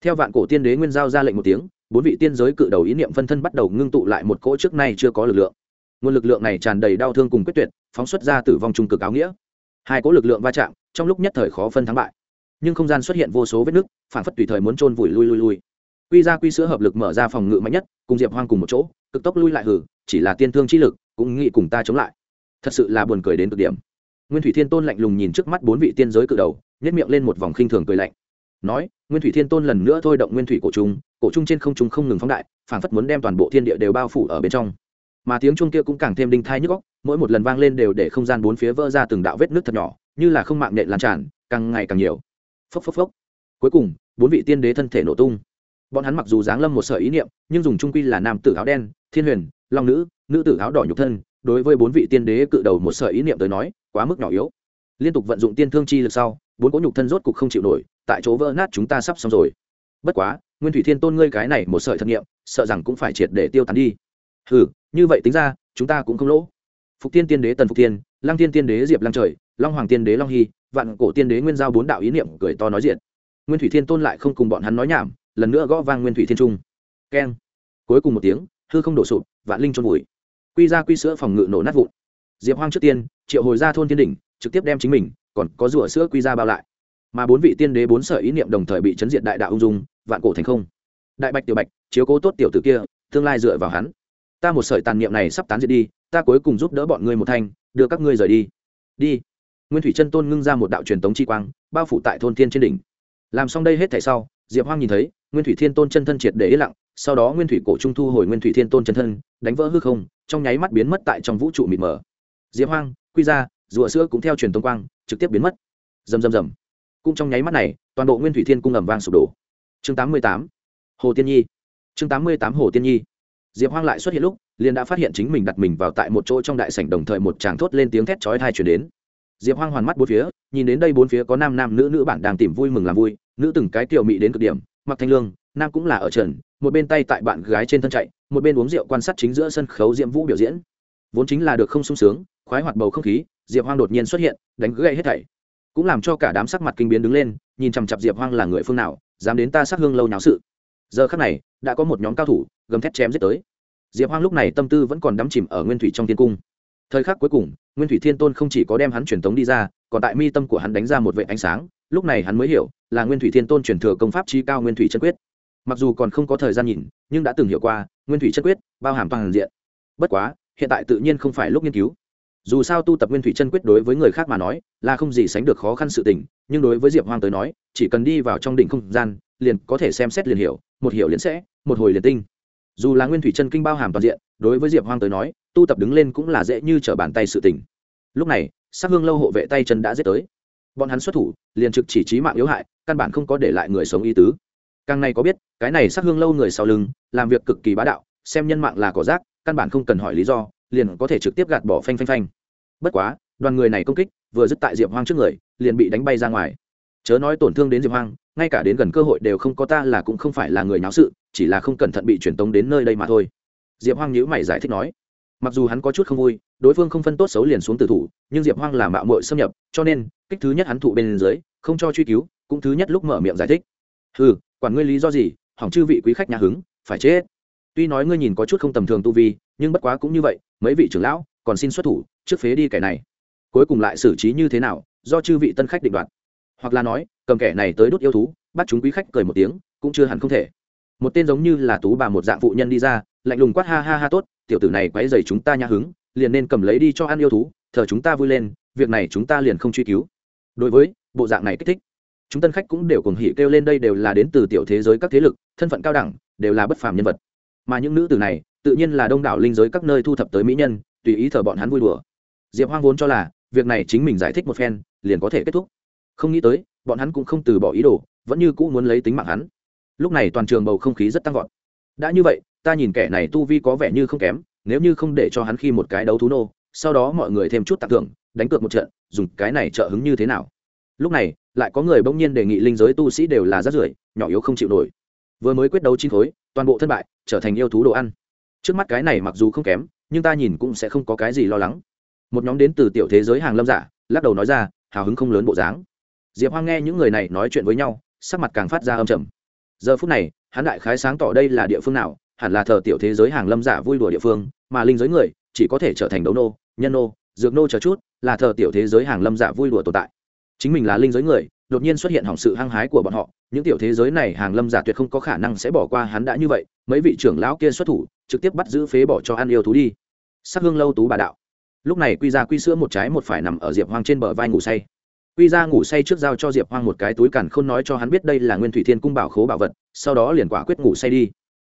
[SPEAKER 1] Theo vạn cổ tiên đế nguyên giao ra lệnh một tiếng, bốn vị tiên giới cự đầu ý niệm phân thân bắt đầu ngưng tụ lại một cỗ trước nay chưa có lực lượng. Nguồn lực lượng này tràn đầy đau thương cùng quyết tuyệt, phóng xuất ra tử vong trung cực áo nghĩa. Hai cỗ lực lượng va chạm, trong lúc nhất thời khó phân thắng bại. Nhưng không gian xuất hiện vô số vết nứt phản phất tùy thời muốn trôn vùi lui lui lui. Quy ra quy sữa hợp lực mở ra phòng ngự mạnh nhất, cùng diệp hoang cùng một chỗ, cực tốc lui lại hử, chỉ là tiên thương chi lực, cũng nghĩ cùng ta chống lại. Thật sự là buồn cười đến cực điểm nguyên thủy thiên tôn lạnh lùng nhìn trước mắt bốn vị tiên giới cự đầu nhét miệng lên một vòng khinh thường cười lạnh. Nói, nguyên thủy thiên tôn lần nữa thôi động nguyên thủy cổ trung cổ trung trên không trung không ngừng phóng đại, phảng phất muốn đem toàn bộ thiên địa đều bao phủ ở bên trong. Mà tiếng chuông kia cũng càng thêm đinh thai nhức góc mỗi một lần vang lên đều để không gian bốn phía vỡ ra từng đạo vết nước thật nhỏ, như là không mạng nện lan tràn, càng ngày càng nhiều. Phốc phốc phốc. Cuối cùng, bốn vị tiên đế thân thể nổ tung. Bọn hắn mặc dù giáng lâm một sở ý niệm, nhưng dùng trung quy là nam tử áo đen, thiên huyền, long nữ nữ tử áo đỏ nhục thân đối với bốn vị tiên đế cự đầu một sợi ý niệm tới nói, quá mức nhỏ yếu. Liên tục vận dụng tiên thương chi lực sau, bốn cỗ nhục thân rốt cục không chịu nổi, tại chỗ vỡ nát chúng ta sắp xong rồi. Bất quá, nguyên thủy thiên tôn ngươi cái này một sợi thần nghiệm, sợ rằng cũng phải triệt để tiêu tán đi. Hừ, như vậy tính ra, chúng ta cũng không lỗ. Phục tiên tiên đế tần phục tiên lăng tiên tiên đế diệp lăng trời, long hoàng tiên đế long hy, vạn cổ tiên đế nguyên giao bốn đạo ý niệm cười to nói diện nguyên thủy thiên tôn lại không cùng bọn hắn nói nhảm, lần nữa gõ vang nguyên thủy thiên trung. Keng. Cuối cùng một tiếng, hư không đổ sụp, vạn linh trôn vùi quy ra quy sữa phòng ngự nổ nát vụn. Diệp hoang trước tiên, triệu hồi ra thôn thiên đỉnh, trực tiếp đem chính mình, còn có rủa sữa quy ra bao lại. Mà bốn vị tiên đế bốn sở ý niệm đồng thời bị chấn diệt đại đạo ung dung, vạn cổ thành không. Đại bạch tiểu bạch, chiếu cố tốt tiểu tử kia, tương lai dựa vào hắn. Ta một sợi tàn niệm này sắp tán diệt đi, ta cuối cùng giúp đỡ bọn ngươi một thanh, đưa các ngươi rời đi. Đi. Nguyên thủy chân tôn ngưng ra một đạo truyền tống chi quang, bao phủ tại thôn thiên trên đỉnh. Làm xong đây hết thảy sau, diệp hoang nhìn thấy, nguyên thủy thiên tôn chân thân triệt để yên lặng sau đó nguyên thủy cổ trung thu hồi nguyên thủy thiên tôn chân thân, đánh vỡ hư không, trong nháy mắt biến mất tại trong vũ trụ mịt mờ. Diệp hoang, quy ra rùa sữa cũng theo truyền tông quang, trực tiếp biến mất. Rầm rầm rầm. Cũng trong nháy mắt này, toàn bộ nguyên thủy thiên cung ầm vang sụp đổ. Chương tám mươi tám. Hồ tiên nhi. Chương tám mươi tám hồ tiên nhi. Diệp hoang lại xuất hiện lúc, liền đã phát hiện chính mình đặt mình vào tại một chỗ trong đại sảnh đồng thời một tràng thốt lên tiếng thét chói tai truyền đến. Diệp hoang hoàn mắt bốn phía, nhìn đến đây bốn phía có nam nam nữ nữ bản đang tìm vui mừng làm vui, nữ từng cái tiểu mị đến cực điểm, mặc thanh lương, nam cũng là ở trần một bên tay tại bạn gái trên thân chạy, một bên uống rượu quan sát chính giữa sân khấu diễm vũ biểu diễn. Vốn chính là được không sung sướng, khoái hoạt bầu không khí, diệp hoang đột nhiên xuất hiện, đánh gãy hết thảy. Cũng làm cho cả đám sắc mặt kinh biến đứng lên, nhìn chằm chặp diệp hoang là người phương nào, dám đến ta sắc hương lâu nháo sự. Giờ khắc này, đã có một nhóm cao thủ, gầm thét chém giết tới. Diệp hoang lúc này tâm tư vẫn còn đắm chìm ở nguyên thủy trong thiên cung. Thời khắc cuối cùng, nguyên thủy thiên tôn không chỉ có đem hắn truyền tống đi ra, còn tại mi tâm của hắn đánh ra một vệ ánh sáng, lúc này hắn mới hiểu là nguyên thủy thiên tôn truyền thừa công pháp trí cao nguyên thủy chân quyết mặc dù còn không có thời gian nhìn, nhưng đã từng hiểu qua, nguyên thủy chân quyết, bao hàm toàn diện. Bất quá, hiện tại tự nhiên không phải lúc nghiên cứu. Dù sao tu tập nguyên thủy chân quyết đối với người khác mà nói, là không gì sánh được khó khăn sự tình, nhưng đối với diệp hoang tới nói, chỉ cần đi vào trong đỉnh không gian, liền có thể xem xét liền hiểu, một hiểu liền sẽ, một hồi liền tinh. Dù là nguyên thủy chân kinh bao hàm toàn diện, đối với diệp hoang tới nói, tu tập đứng lên cũng là dễ như t r ở bàn tay sự tình. Lúc này, sắc hương lâu hộ vệ tay chân đã giết tới. Bọn hắn xuất thủ, liền trực chỉ trí mạng yếu hại, căn bản không có để lại người sống y tứ càng này có biết, cái này sắc hương lâu người sau lưng, làm việc cực kỳ bá đạo, xem nhân mạng là cỏ rác, căn bản không cần hỏi lý do, liền có thể trực tiếp gạt bỏ phanh phanh phanh. Bất quá, đoàn người này công kích, vừa dứt tại diệp hoang trước người, liền bị đánh bay ra ngoài. Chớ nói tổn thương đến diệp hoang, ngay cả đến gần cơ hội đều không có ta là cũng không phải là người náo sự, chỉ là không cẩn thận bị truyền tống đến nơi đây mà thôi. Diệp hoang nhữ mày giải thích nói. Mặc dù hắn có chút không vui, đối phương không phân tốt xấu liền xuống tử thủ, nhưng diệp hoang là mạo mội xâm nhập, cho nên, kích thứ nhất hắn thụ bên dưới, không cho truy cứu, cũng thứ nhất lúc mở miệng giải thích. Ừ quản ngươi lý do gì, hỏng chư vị quý khách nhà hứng, phải chết. Tuy nói ngươi nhìn có chút không tầm thường tu vi, nhưng bất quá cũng như vậy, mấy vị trưởng lão còn xin xuất thủ, trước phế đi kẻ này. Cuối cùng lại xử trí như thế nào, do chư vị tân khách định đoạt. Hoặc là nói, cầm kẻ này tới đốt yêu thú, bắt chúng quý khách cười một tiếng, cũng chưa hẳn không thể. Một tên giống như là tú bà một dạng phụ nhân đi ra, lạnh lùng quát ha ha ha tốt, tiểu tử này quấy dày chúng ta nhã hứng, liền nên cầm lấy đi cho ăn yêu thú, thờ chúng ta vui lên, việc này chúng ta liền không truy cứu. Đối với bộ dạng này kích thích chúng tân khách cũng đều cùng hỉ kêu lên đây đều là đến từ tiểu thế giới các thế lực, thân phận cao đẳng, đều là bất phàm nhân vật. Mà những nữ tử này, tự nhiên là đông đảo linh giới các nơi thu thập tới mỹ nhân, tùy ý thờ bọn hắn vui đùa. Diệp hoang vốn cho là, việc này chính mình giải thích một phen, liền có thể kết thúc. Không nghĩ tới, bọn hắn cũng không từ bỏ ý đồ, vẫn như cũ muốn lấy tính mạng hắn. Lúc này toàn trường bầu không khí rất tăng vọt. Đã như vậy, ta nhìn kẻ này tu vi có vẻ như không kém, nếu như không để cho hắn khi một cái đấu thú nô, sau đó mọi người thêm chút tặng thưởng, đánh cược một trận, dùng cái này trợ hứng như thế nào? Lúc này, lại có người bỗng nhiên đề nghị linh giới tu sĩ đều là rát rưởi, nhỏ yếu không chịu nổi. Vừa mới quyết đấu chín khối, toàn bộ thất bại, trở thành yêu thú đồ ăn. Trước mắt cái này mặc dù không kém, nhưng ta nhìn cũng sẽ không có cái gì lo lắng. Một nhóm đến từ tiểu thế giới hàng lâm giả, lắc đầu nói ra, hào hứng không lớn bộ dáng. Diệp hoang nghe những người này nói chuyện với nhau, sắc mặt càng phát ra âm trầm. Giờ phút này, hắn đại khái sáng tỏ đây là địa phương nào, hẳn là thờ tiểu thế giới hàng lâm giả vui đùa địa phương, mà linh giới người, chỉ có thể trở thành đấu nô, nhân nô, dược nô chờ chút, là thờ tiểu thế giới hàng lâm giả vui đùa tồn tại chính mình là linh giới người, đột nhiên xuất hiện hỏng sự hăng hái của bọn họ, những tiểu thế giới này hàng lâm giả tuyệt không có khả năng sẽ bỏ qua hắn đã như vậy, mấy vị trưởng lão kia xuất thủ, trực tiếp bắt giữ phế bỏ cho ăn yêu thú đi. Sắc hương lâu tú bà đạo. Lúc này quy ra quy sữa một trái một phải nằm ở diệp hoang trên bờ vai ngủ say. Quy ra ngủ say trước giao cho diệp hoang một cái túi càn không nói cho hắn biết đây là nguyên thủy thiên cung bảo khố bảo vật, sau đó liền quả quyết ngủ say đi.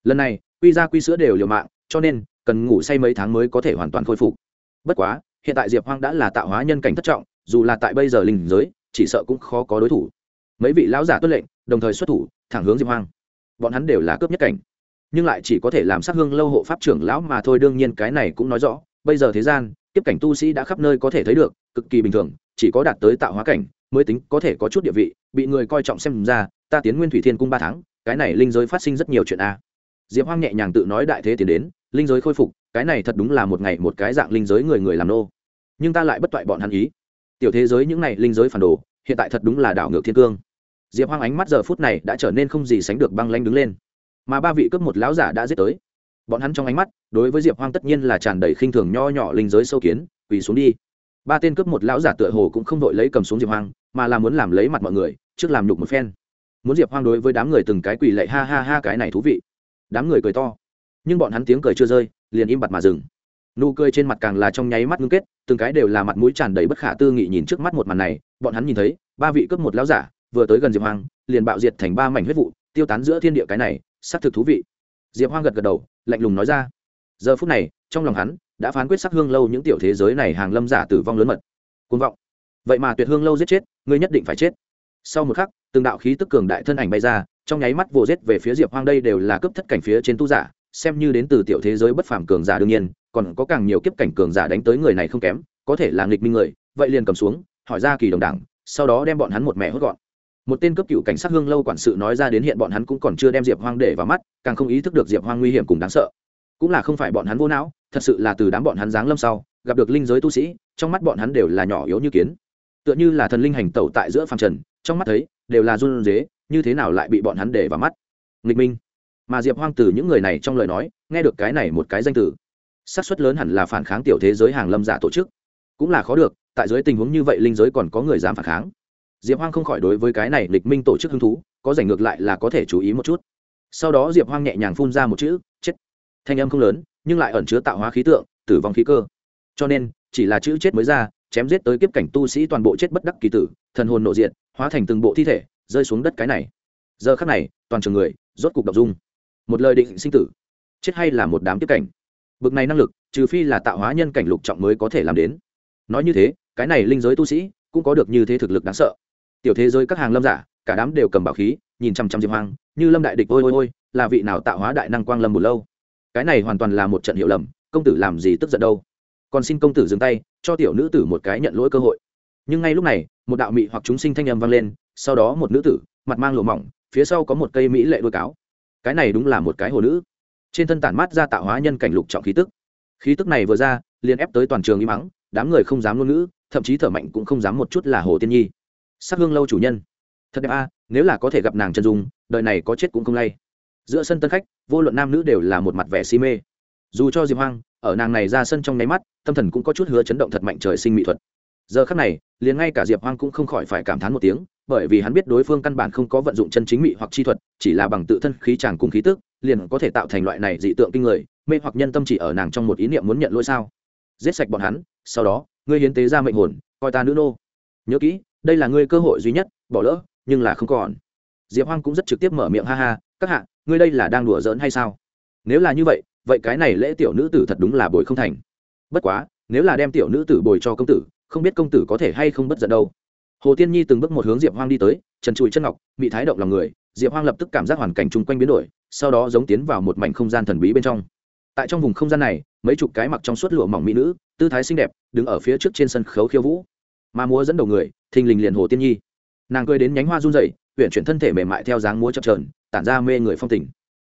[SPEAKER 1] Lần này, quy ra quy sữa đều liều mạng, cho nên, cần ngủ say mấy tháng mới có thể hoàn toàn khôi phục. Bất quá, hiện tại diệp hoang đã là tạo hóa nhân cảnh thất trọng, dù là tại bây giờ linh giới chỉ sợ cũng khó có đối thủ. Mấy vị lão giả tuân lệnh, đồng thời xuất thủ, thẳng hướng diệp hoang. Bọn hắn đều là cướp nhất cảnh. Nhưng lại chỉ có thể làm sát hương lâu hộ pháp trưởng lão mà thôi, đương nhiên cái này cũng nói rõ, bây giờ thế gian tiếp cảnh tu sĩ đã khắp nơi có thể thấy được, cực kỳ bình thường, chỉ có đạt tới tạo hóa cảnh mới tính có thể có chút địa vị, bị người coi trọng xem ra, ta tiến nguyên thủy thiên cung ba tháng, cái này linh giới phát sinh rất nhiều chuyện a. Diệp hoang nhẹ nhàng tự nói đại thế tiến đến, linh giới khôi phục, cái này thật đúng là một ngày một cái dạng linh giới người người làm nô. Nhưng ta lại bất toại bọn hắn ý tiểu thế giới những này linh giới phản đồ, hiện tại thật đúng là đảo ngược thiên cương. Diệp hoang ánh mắt giờ phút này đã trở nên không gì sánh được băng lanh đứng lên. Mà ba vị cướp một lão giả đã giết tới. Bọn hắn trong ánh mắt, đối với diệp hoang tất nhiên là tràn đầy khinh thường nho nhỏ linh giới sâu kiến, quỳ xuống đi. Ba tên cướp một lão giả tựa hồ cũng không đội lấy cầm xuống diệp hoang, mà là muốn làm lấy mặt mọi người, trước làm nhục một phen. Muốn diệp hoang đối với đám người từng cái quỳ lệ ha ha ha cái này thú vị. Đám người cười to. Nhưng bọn hắn tiếng cười chưa rơi, liền im bặt mà dừng nụ cười trên mặt càng là trong nháy mắt ngưng kết, từng cái đều là mặt mũi tràn đầy bất khả tư nghị nhìn trước mắt một màn này, bọn hắn nhìn thấy, ba vị cướp một lão giả, vừa tới gần diệp hoang, liền bạo diệt thành ba mảnh huyết vụ, tiêu tán giữa thiên địa cái này, xác thực thú vị. Diệp hoang gật gật đầu, lạnh lùng nói ra. Giờ phút này, trong lòng hắn, đã phán quyết sắc hương lâu những tiểu thế giới này hàng lâm giả tử vong lớn mật. Côn vọng. Vậy mà tuyệt hương lâu giết chết, ngươi nhất định phải chết. Sau một khắc, từng đạo khí tức cường đại thân ảnh bay ra, trong nháy mắt vồ giết về phía diệp hoang đây đều là cấp thất cảnh phía trên tu giả, xem như đến từ tiểu thế giới bất phàm cường giả đương nhiên còn có càng nhiều kiếp cảnh cường giả đánh tới người này không kém, có thể là nghịch minh người, vậy liền cầm xuống, hỏi ra kỳ đồng đảng, sau đó đem bọn hắn một mẹ hốt gọn. Một tên cấp cựu cảnh sát hương lâu quản sự nói ra đến hiện bọn hắn cũng còn chưa đem diệp hoang để vào mắt, càng không ý thức được diệp hoang nguy hiểm cùng đáng sợ. Cũng là không phải bọn hắn vô não, thật sự là từ đám bọn hắn giáng lâm sau, gặp được linh giới tu sĩ, trong mắt bọn hắn đều là nhỏ yếu như kiến. Tựa như là thần linh hành tẩu tại giữa phàm trần, trong mắt thấy, đều là run dế như thế nào lại bị bọn hắn để vào mắt? Nghịch minh. Mà diệp hoang từ những người này trong lời nói, nghe được cái này một cái danh từ xác suất lớn hẳn là phản kháng tiểu thế giới hàng lâm giả tổ chức. Cũng là khó được, tại dưới tình huống như vậy linh giới còn có người dám phản kháng. Diệp hoang không khỏi đối với cái này lịch minh tổ chức hứng thú, có giành ngược lại là có thể chú ý một chút. Sau đó diệp hoang nhẹ nhàng phun ra một chữ, chết. Thanh âm không lớn, nhưng lại ẩn chứa tạo hóa khí tượng, tử vong khí cơ. Cho nên, chỉ là chữ chết mới ra, chém giết tới kiếp cảnh tu sĩ toàn bộ chết bất đắc kỳ tử, thần hồn nộ diện hóa thành từng bộ thi thể, rơi xuống đất cái này. Giờ khắc này, toàn trường người, rốt cục đ dung. Một lời định sinh tử. Chết hay là một đám kiếp cảnh? Bực này năng lực, trừ phi là tạo hóa nhân cảnh lục trọng mới có thể làm đến. Nói như thế, cái này linh giới tu sĩ cũng có được như thế thực lực đáng sợ. Tiểu thế giới các hàng lâm giả, cả đám đều cầm bảo khí, nhìn chăm chăm diệp hoang, như lâm đại địch ôi ôi ôi, là vị nào tạo hóa đại năng quang lâm một lâu? Cái này hoàn toàn là một trận hiệu lầm, công tử làm gì tức giận đâu? Còn xin công tử dừng tay, cho tiểu nữ tử một cái nhận lỗi cơ hội. Nhưng ngay lúc này, một đạo mị hoặc chúng sinh thanh âm vang lên, sau đó một nữ tử, mặt mang lụa mỏng, phía sau có một cây mỹ lệ đôi cáo. Cái này đúng là một cái hồ nữ trên thân tản mát ra tạo hóa nhân cảnh lục trọng khí tức. Khí tức này vừa ra, liền ép tới toàn trường im mắng đám người không dám ngôn ngữ, thậm chí thở mạnh cũng không dám một chút là hồ tiên nhi. Sắc hương lâu chủ nhân. Thật đẹp a, nếu là có thể gặp nàng chân dung, đời này có chết cũng không lay. Giữa sân tân khách, vô luận nam nữ đều là một mặt vẻ si mê. Dù cho diệp hoang, ở nàng này ra sân trong nháy mắt, tâm thần cũng có chút hứa chấn động thật mạnh trời sinh mỹ thuật. Giờ khắc này, liền ngay cả diệp hoang cũng không khỏi phải cảm thán một tiếng, bởi vì hắn biết đối phương căn bản không có vận dụng chân chính mỹ hoặc chi thuật, chỉ là bằng tự thân khí tràng cùng khí tức liền có thể tạo thành loại này dị tượng kinh người, mê hoặc nhân tâm chỉ ở nàng trong một ý niệm muốn nhận lỗi sao? Giết sạch bọn hắn, sau đó, ngươi hiến tế ra mệnh hồn, coi ta nữ nô. Nhớ kỹ, đây là ngươi cơ hội duy nhất, bỏ lỡ, nhưng là không còn. Diệp hoang cũng rất trực tiếp mở miệng, ha ha, các hạ, ngươi đây là đang đùa giỡn hay sao? Nếu là như vậy vậy cái này lễ tiểu nữ tử thật đúng là bồi không thành. Bất quá, nếu là đem tiểu nữ tử bồi cho công tử, không biết công tử có thể hay không bất giận đâu. Hồ tiên nhi từng bước một hướng diệp hoang đi tới, trần trụi chân ngọc bị thái động lòng người, diệp hoang lập tức cảm giác hoàn cảnh chung quanh biến đổi sau đó giống tiến vào một mảnh không gian thần bí bên trong. Tại trong vùng không gian này mấy chục cái mặc trong suốt lụa mỏng mỹ nữ tư thái xinh đẹp đứng ở phía trước trên sân khấu khiêu vũ. Mà múa dẫn đầu người thình lình liền hồ tiên nhi. Nàng cười đến nhánh hoa run rẩy, huyện chuyển thân thể mềm mại theo dáng múa chập trờn tản ra mê người phong tình.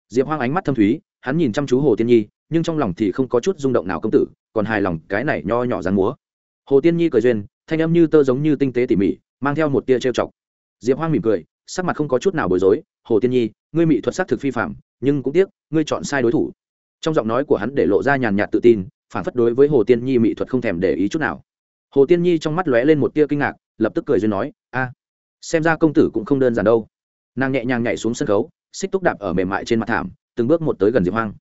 [SPEAKER 1] Diệp hoang ánh mắt thâm thúy hắn nhìn chăm chú hồ tiên nhi nhưng trong lòng thì không có chút rung động nào công tử còn hài lòng cái này nho nhỏ dáng múa. Hồ tiên nhi cười duyên thanh âm như tơ giống như tinh tế tỉ mỉ mang theo một tia trêu chọc. Diệp hoang mỉm cười sắc mặt không có chút nào bối rối hồ tiên nhi ngươi mỹ thuật sắc thực phi phạm, nhưng cũng tiếc, ngươi chọn sai đối thủ. Trong giọng nói của hắn để lộ ra nhàn nhạt tự tin, phản phất đối với hồ tiên nhi mỹ thuật không thèm để ý chút nào. Hồ tiên nhi trong mắt lóe lên một tia kinh ngạc, lập tức cười duyên nói, a, xem ra công tử cũng không đơn giản đâu. Nàng nhẹ nhàng nhảy xuống sân khấu, xích túc đạp ở mềm mại trên mặt thảm, từng bước một tới gần diệp hoang.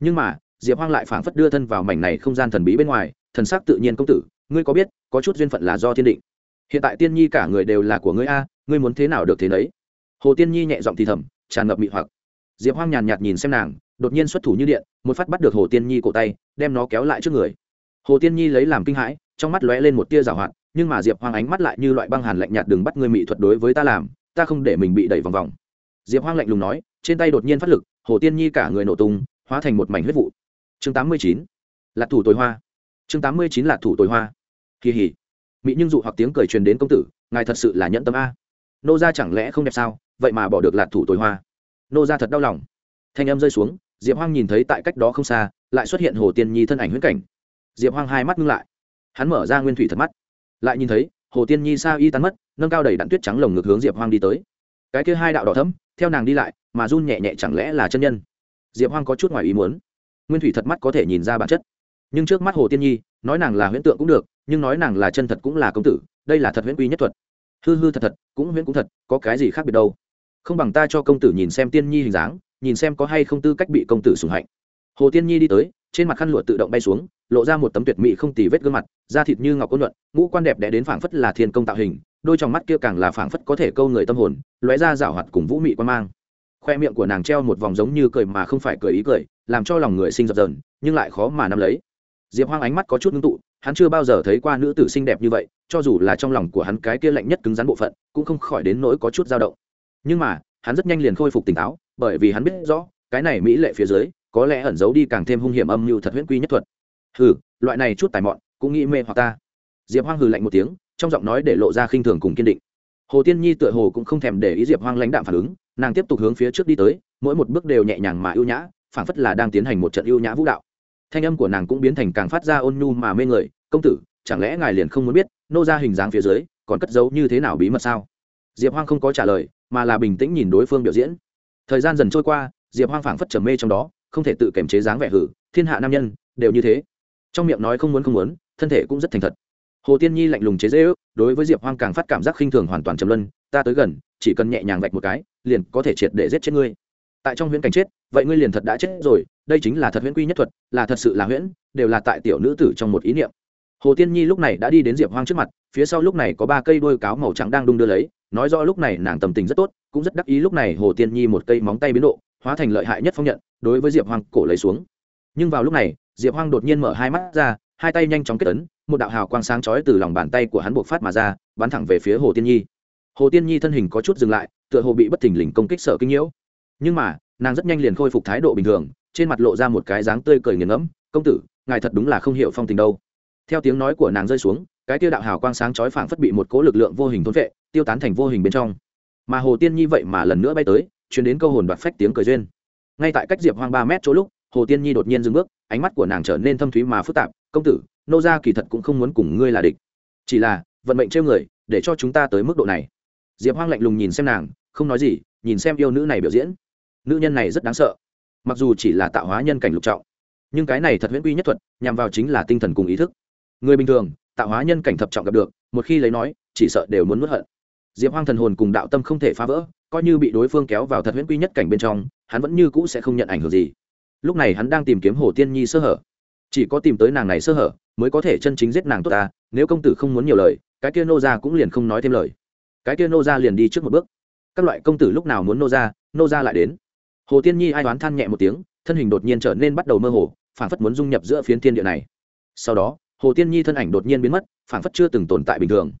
[SPEAKER 1] Nhưng mà, diệp hoang lại phảng phất đưa thân vào mảnh này không gian thần bí bên ngoài, thần sắc tự nhiên công tử, ngươi có biết, có chút duyên phận là do thiên định. Hiện tại tiên nhi cả người đều là của ngươi a, ngươi muốn thế nào được thế nấy? Hồ tiên nhi nhẹ giọng thì thầm tràn ngập mị hoặc. Diệp hoang nhàn nhạt nhìn xem nàng, đột nhiên xuất thủ như điện, một phát bắt được hồ tiên nhi cổ tay, đem nó kéo lại trước người. Hồ tiên nhi lấy làm kinh hãi, trong mắt lóe lên một tia rào hoạt, nhưng mà diệp hoang ánh mắt lại như loại băng hàn lạnh nhạt đừng bắt ngươi mỹ thuật đối với ta làm, ta không để mình bị đẩy vòng vòng. Diệp hoang lạnh lùng nói, trên tay đột nhiên phát lực, hồ tiên nhi cả người nổ tung, hóa thành một mảnh huyết vụ. Chương tám mươi chín, lạc thủ tối hoa. Chương tám mươi chín, lạc thủ tối hoa. Kỳ hỉ mỹ nhưng dụ hoặc tiếng cười truyền đến công tử, ngài thật sự là nhẫn tâm a. Nô ra chẳng lẽ không đẹp sao? Vậy mà bỏ được lạc thủ tối hoa. Nô ra thật đau lòng. Thanh âm rơi xuống, diệp hoang nhìn thấy tại cách đó không xa, lại xuất hiện hồ tiên nhi thân ảnh huyễn cảnh. Diệp hoang hai mắt ngưng lại. Hắn mở ra nguyên thủy thật mắt. Lại nhìn thấy, hồ tiên nhi sa y tán mất, nâng cao đầy đạn tuyết trắng lồng ngực hướng diệp hoang đi tới. Cái kia hai đạo đỏ thấm theo nàng đi lại, mà run nhẹ nhẹ chẳng lẽ là chân nhân? Diệp hoang có chút ngoài ý muốn. Nguyên thủy thật mắt có thể nhìn ra bản chất. Nhưng trước mắt hồ tiên nhi, nói nàng là huyễn tượng cũng được, nhưng nói nàng là chân thật cũng là công tử, đây là thật huyễn quy nhất thuật. Hư hư thật thật, cũng huyễn cũng thật, có cái gì khác biệt đâu? Không bằng ta cho công tử nhìn xem tiên nhi hình dáng, nhìn xem có hay không tư cách bị công tử sùng hạnh. Hồ tiên nhi đi tới, trên mặt khăn lụa tự động bay xuống, lộ ra một tấm tuyệt mỹ không tì vết gương mặt, da thịt như ngọc ôn nhuận, ngũ quan đẹp đẽ đến phảng phất là thiên công tạo hình, đôi trong mắt kia càng là phảng phất có thể câu người tâm hồn, lóe ra rảo hoạt cùng vũ mị quan mang. Khoe miệng của nàng treo một vòng giống như cười mà không phải cười ý cười, làm cho lòng người sinh dập dờn, nhưng lại khó mà nắm lấy. Diệp hoang ánh mắt có chút ngưng tụ, hắn chưa bao giờ thấy qua nữ tử xinh đẹp như vậy, cho dù là trong lòng của hắn cái kia lạnh nhất cứng rắn bộ phận, cũng không khỏi đến nỗi có chút dao động nhưng mà, hắn rất nhanh liền khôi phục tỉnh táo, bởi vì hắn biết rõ, cái này mỹ lệ phía dưới, có lẽ ẩn giấu đi càng thêm hung hiểm âm mưu thật huyễn quy nhất thuật. Hừ, loại này chút tài mọn, cũng nghĩ mê hoặc ta. Diệp hoang hừ lạnh một tiếng, trong giọng nói để lộ ra khinh thường cùng kiên định. Hồ tiên nhi tựa hồ cũng không thèm để ý diệp hoang lãnh đạm phản ứng, nàng tiếp tục hướng phía trước đi tới, mỗi một bước đều nhẹ nhàng mà ưu nhã phảng phất là đang tiến hành một trận ưu nhã vũ đạo. Thanh âm của nàng cũng biến thành càng phát ra ôn nhu mà mê người, công tử, chẳng lẽ ngài liền không muốn biết, nô ra hình dáng phía dưới, còn cất giấu như thế nào bí mật sao? Diệp hoang không có trả lời mà là bình tĩnh nhìn đối phương biểu diễn. Thời gian dần trôi qua, diệp hoang phảng phất trầm mê trong đó, không thể tự kiềm chế dáng vẻ hử, thiên hạ nam nhân, đều như thế. Trong miệng nói không muốn không muốn, thân thể cũng rất thành thật. Hồ tiên nhi lạnh lùng chế dễ ước đối với diệp hoang càng phát cảm giác khinh thường hoàn toàn trầm luân, ta tới gần, chỉ cần nhẹ nhàng vạch một cái, liền có thể triệt để giết chết ngươi. Tại trong huyễn cảnh chết, vậy ngươi liền thật đã chết rồi, đây chính là thật huyễn quy nhất thuật, là thật sự là huyễn, đều là tại tiểu nữ tử trong một ý niệm hồ tiên nhi lúc này đã đi đến diệp hoang trước mặt, phía sau lúc này có ba cây đôi cáo màu trắng đang đung đưa lấy, nói rõ lúc này nàng tầm tình rất tốt, cũng rất đắc ý lúc này hồ tiên nhi một cây móng tay biến độ, hóa thành lợi hại nhất phong nhận, đối với diệp hoang cổ lấy xuống. Nhưng vào lúc này, diệp hoang đột nhiên mở hai mắt ra, hai tay nhanh chóng kết ấn, một đạo hào quang sáng chói từ lòng bàn tay của hắn buộc phát mà ra, bắn thẳng về phía hồ tiên nhi. Hồ tiên nhi thân hình có chút dừng lại, tựa hồ bị bất thình lình công kích sợ kinh nhiễu. Nhưng mà, nàng rất nhanh liền khôi phục thái độ bình thường, trên mặt lộ ra một cái dáng tươi cười nghiền ngẫm, công tử, ngài thật đúng là không hiểu phong tình đâu theo tiếng nói của nàng rơi xuống, cái tiêu đạo hào quang sáng chói phảng phất bị một cố lực lượng vô hình thôn vệ tiêu tán thành vô hình bên trong. Mà hồ tiên nhi vậy mà lần nữa bay tới chuyển đến câu hồn đoạt phách tiếng cười duyên. Ngay tại cách diệp hoang ba mét chỗ lúc, hồ tiên nhi đột nhiên dừng bước, ánh mắt của nàng trở nên thâm thúy mà phức tạp, công tử, nô gia kỳ thật cũng không muốn cùng ngươi là địch. Chỉ là, vận mệnh trêu người, để cho chúng ta tới mức độ này. Diệp hoang lạnh lùng nhìn xem nàng, không nói gì, nhìn xem yêu nữ này biểu diễn. Nữ nhân này rất đáng sợ. Mặc dù chỉ là tạo hóa nhân cảnh lục trọng, nhưng cái này thật huyễn quy nhất thuật, nhằm vào chính là tinh thần cùng ý thức người bình thường, tạo hóa nhân cảnh thập trọng gặp được, một khi lấy nói, chỉ sợ đều muốn nuốt hận. Diệp hoang thần hồn cùng đạo tâm không thể phá vỡ, coi như bị đối phương kéo vào thật huyễn quy nhất cảnh bên trong, hắn vẫn như cũ sẽ không nhận ảnh hưởng gì. Lúc này hắn đang tìm kiếm hồ tiên nhi sơ hở. Chỉ có tìm tới nàng này sơ hở, mới có thể chân chính giết nàng tốt ta, nếu công tử không muốn nhiều lời, cái kia nô ra cũng liền không nói thêm lời. Cái kia nô ra liền đi trước một bước. Các loại công tử lúc nào muốn nô ra nô ra lại đến. Hồ tiên nhi ai đoán than nhẹ một tiếng, thân hình đột nhiên trở nên bắt đầu mơ hồ, phản phất muốn dung nhập giữa phiến thiên địa này. Sau đó hồ tiên nhi thân ảnh đột nhiên biến mất phản phất chưa từng tồn tại bình thường.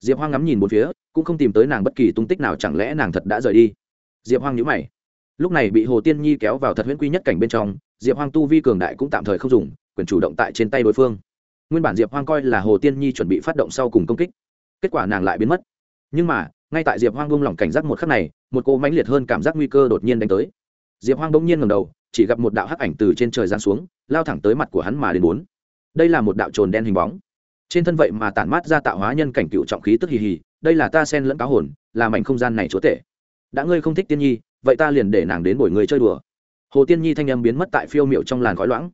[SPEAKER 1] Diệp hoang ngắm nhìn bốn phía, cũng không tìm tới nàng bất kỳ tung tích nào, chẳng lẽ nàng thật đã rời đi? Diệp hoang nhữ mày. Lúc này bị hồ tiên nhi kéo vào thật huyễn quy nhất cảnh bên trong, diệp hoang tu vi cường đại cũng tạm thời không dùng, quyền chủ động tại trên tay đối phương. Nguyên bản diệp hoang coi là hồ tiên nhi chuẩn bị phát động sau cùng công kích. Kết quả nàng lại biến mất. Nhưng mà, ngay tại diệp hoang buông lỏng cảnh giác một khắc này, một cô mãnh liệt hơn cảm giác nguy cơ đột nhiên đánh tới. Diệp hoang bỗng nhiên ngầm đầu, chỉ gặp một đạo hắc ảnh từ trên trời giáng xuống, lao thẳng tới mặt của hắn mà đến bốn đây là một đạo trồn đen hình bóng. Trên thân vậy mà tản mát ra tạo hóa nhân cảnh cựu trọng khí tức hì hì, đây là ta sen lẫn cáo hồn, là mảnh không gian này chúa tể. Đã ngươi không thích tiên nhi, vậy ta liền để nàng đến bồi người chơi đùa. Hồ tiên nhi thanh âm biến mất tại phiêu miệu trong làn khói loãng.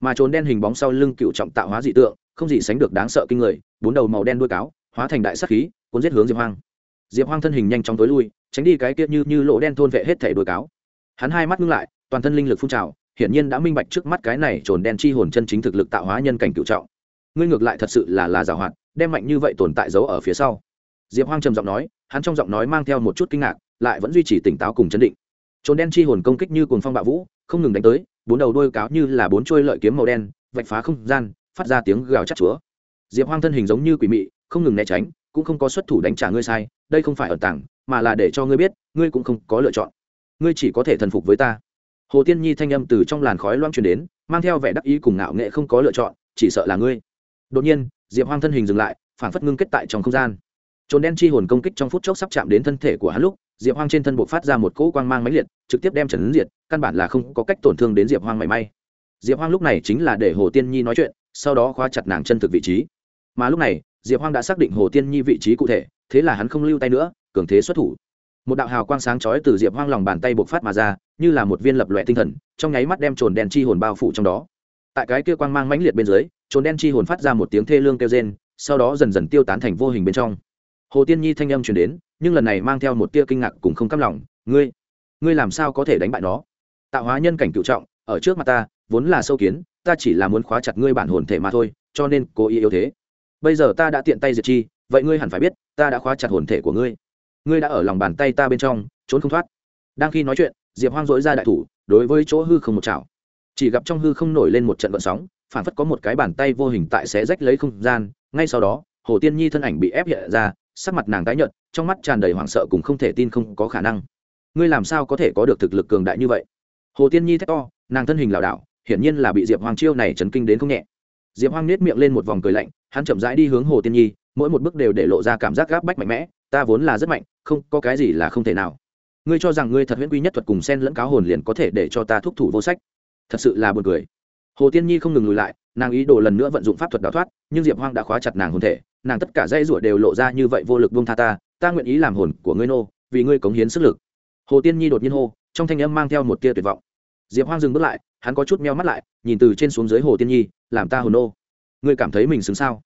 [SPEAKER 1] Mà trốn đen hình bóng sau lưng cựu trọng tạo hóa dị tượng, không gì sánh được đáng sợ kinh người, bốn đầu màu đen đuôi cáo, hóa thành đại sắc khí, cuốn giết hướng diệp hoang. Diệp hoang thân hình nhanh chóng tối lui, tránh đi cái kia như như lỗ đen thôn vệ hết thể đuôi cáo. Hắn hai mắt ngưng lại, toàn thân linh lực phun trào hiển nhiên đã minh bạch trước mắt cái này trồn đen chi hồn chân chính thực lực tạo hóa nhân cảnh cựu trọng. Ngươi ngược lại thật sự là là giàu hoạt, đem mạnh như vậy tồn tại giấu ở phía sau. Diệp hoang trầm giọng nói, hắn trong giọng nói mang theo một chút kinh ngạc, lại vẫn duy trì tỉnh táo cùng chấn định. Trồn đen chi hồn công kích như cồn phong bạo vũ, không ngừng đánh tới, bốn đầu đôi cáo như là bốn trôi lợi kiếm màu đen, vạch phá không gian, phát ra tiếng gào chắc chúa. Diệp hoang thân hình giống như quỷ mị, không ngừng né tránh, cũng không có xuất thủ đánh trả ngươi sai, đây không phải ở tảng mà là để cho ngươi biết, ngươi cũng không có lựa chọn. Ngươi chỉ có thể thần phục với ta hồ tiên nhi thanh âm từ trong làn khói loang truyền đến, mang theo vẻ đắc ý cùng ngạo nghệ không có lựa chọn, chỉ sợ là ngươi. Đột nhiên, diệp hoang thân hình dừng lại, phản phất ngưng kết tại trong không gian. Trốn đen chi hồn công kích trong phút chốc sắp chạm đến thân thể của hắn lúc, diệp hoang trên thân buộc phát ra một cỗ quang mang máy liệt, trực tiếp đem trần diệt, căn bản là không có cách tổn thương đến diệp hoang mảy may. Diệp hoang lúc này chính là để hồ tiên nhi nói chuyện, sau đó khóa chặt nàng chân thực vị trí. Mà lúc này, diệp hoang đã xác định hồ tiên nhi vị trí cụ thể, thế là hắn không lưu tay nữa, cường thế xuất thủ một đạo hào quang sáng chói từ diệp hoang lòng bàn tay bộc phát mà ra, như là một viên lập lòe tinh thần, trong nháy mắt đem trồn đen chi hồn bao phủ trong đó. Tại cái kia quang mang mãnh liệt bên dưới, trồn đen chi hồn phát ra một tiếng thê lương kêu rên, sau đó dần dần tiêu tán thành vô hình bên trong. Hồ tiên nhi thanh âm truyền đến, nhưng lần này mang theo một tia kinh ngạc cùng không căm lòng, ngươi ngươi làm sao có thể đánh bại nó? Tạo hóa nhân cảnh cựu trọng, ở trước mặt ta, vốn là sâu kiến, ta chỉ là muốn khóa chặt ngươi bản hồn thể mà thôi, cho nên cố ý yếu thế. Bây giờ ta đã tiện tay diệt chi, vậy ngươi hẳn phải biết, ta đã khóa chặt hồn thể của ngươi ngươi đã ở lòng bàn tay ta bên trong, trốn không thoát. Đang khi nói chuyện, diệp hoang dối ra đại thủ, đối với chỗ hư không một chảo. Chỉ gặp trong hư không nổi lên một trận vận sóng phản phất có một cái bàn tay vô hình tại xé rách lấy không gian. Ngay sau đó, hồ tiên nhi thân ảnh bị ép hiện ra, sắc mặt nàng tái nhợt, trong mắt tràn đầy hoảng sợ cùng không thể tin không có khả năng. Ngươi làm sao có thể có được thực lực cường đại như vậy? Hồ tiên nhi thét to, nàng thân hình lảo đảo, hiển nhiên là bị diệp Hoang chiêu này chấn kinh đến không nhẹ. Diệp Hoang nết miệng lên một vòng cười lạnh, hắn chậm rãi đi hướng hồ tiên nhi mỗi một bước đều để lộ ra cảm giác gáp bách mạnh mẽ, ta vốn là rất mạnh, không, có cái gì là không thể nào. Ngươi cho rằng ngươi thật huyễn quy nhất thuật cùng sen lẫn cáo hồn liền có thể để cho ta thúc thủ vô sách. Thật sự là buồn cười. Hồ tiên nhi không ngừng lùi lại, nàng ý đồ lần nữa vận dụng pháp thuật đào thoát, nhưng diệp hoang đã khóa chặt nàng hồn thể, nàng tất cả dây rủa đều lộ ra như vậy vô lực buông tha ta ta nguyện ý làm hồn của ngươi nô, vì ngươi cống hiến sức lực. Hồ tiên nhi đột nhiên hô, trong thanh âm mang theo một tia tuyệt vọng. Diệp hoang dừng bước lại, hắn có chút meo mắt lại, nhìn từ trên xuống dưới hồ tiên nhi, làm ta hồn nô. Ngươi cảm thấy mình xứng sao?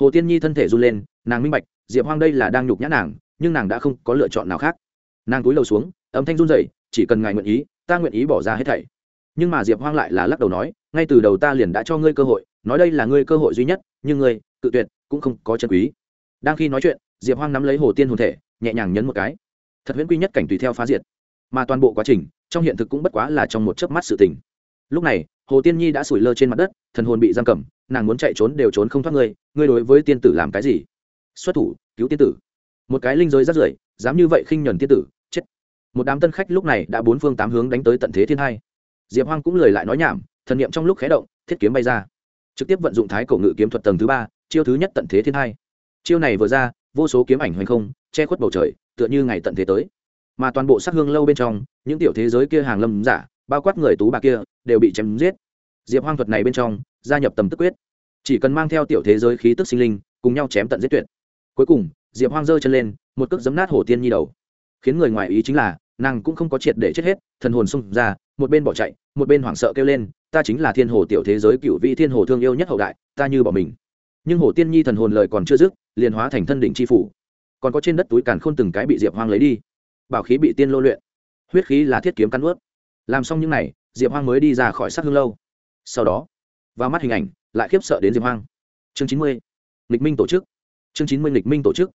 [SPEAKER 1] Hồ tiên nhi thân thể run lên, nàng minh bạch, diệp hoang đây là đang nhục nhã nàng, nhưng nàng đã không có lựa chọn nào khác. Nàng cúi đầu xuống, âm thanh run rẩy, chỉ cần ngài nguyện ý, ta nguyện ý bỏ ra hết thảy. Nhưng mà diệp hoang lại là lắc đầu nói, ngay từ đầu ta liền đã cho ngươi cơ hội, nói đây là ngươi cơ hội duy nhất, nhưng ngươi tự tuyệt, cũng không có chân quý. Đang khi nói chuyện, diệp hoang nắm lấy hồ tiên hồn thể, nhẹ nhàng nhấn một cái. Thật huyễn quy nhất cảnh tùy theo phá diệt. Mà toàn bộ quá trình, trong hiện thực cũng bất quá là trong một chớp mắt sự tình. Lúc này hồ tiên nhi đã sủi lơ trên mặt đất, thần hồn bị giam cầm, nàng muốn chạy trốn đều trốn không thoát ngươi ngươi đối với tiên tử làm cái gì? Xuất thủ, cứu tiên tử. Một cái linh giới rắt rưởi, dám như vậy khinh nhuần tiên tử, chết. Một đám tân khách lúc này đã bốn phương tám hướng đánh tới tận thế thiên hai. Diệp hoang cũng lời lại nói nhảm, thần niệm trong lúc khé động, thiết kiếm bay ra. Trực tiếp vận dụng thái cổ ngự kiếm thuật tầng thứ ba, chiêu thứ nhất tận thế thiên hai. Chiêu này vừa ra, vô số kiếm ảnh hoành không, che khuất bầu trời, tựa như ngày tận thế tới. Mà toàn bộ sắc hương lâu bên trong, những tiểu thế giới kia hàng lâm giả bao quát người tú bà kia, đều bị chém giết. Diệp hoang thuật này bên trong, gia nhập tầm tức quyết. Chỉ cần mang theo tiểu thế giới khí tức sinh linh, cùng nhau chém tận giết tuyệt. Cuối cùng, diệp hoang giơ chân lên, một cước giấm nát hổ tiên nhi đầu. Khiến người ngoài ý chính là, nàng cũng không có triệt để chết hết, thần hồn xung ra, một bên bỏ chạy, một bên hoảng sợ kêu lên, ta chính là thiên hồ tiểu thế giới cựu vị thiên hồ thương yêu nhất hậu đại, ta như bỏ mình. Nhưng hồ tiên nhi thần hồn lời còn chưa dứt, liền hóa thành thân đỉnh chi phủ. Còn có trên đất túi càn khôn từng cái bị diệp hoang lấy đi. Bảo khí bị tiên lô luyện. Huyết khí là thiết kiếm cắn ướt làm xong những n à y diệp hoang mới đi ra khỏi sắc hương lâu. Sau đó, vào mắt hình ảnh, lại khiếp sợ đến diệp hoang. Chương chín mươi nghịch minh tổ chức. Chương chín mươi nghịch minh tổ chức.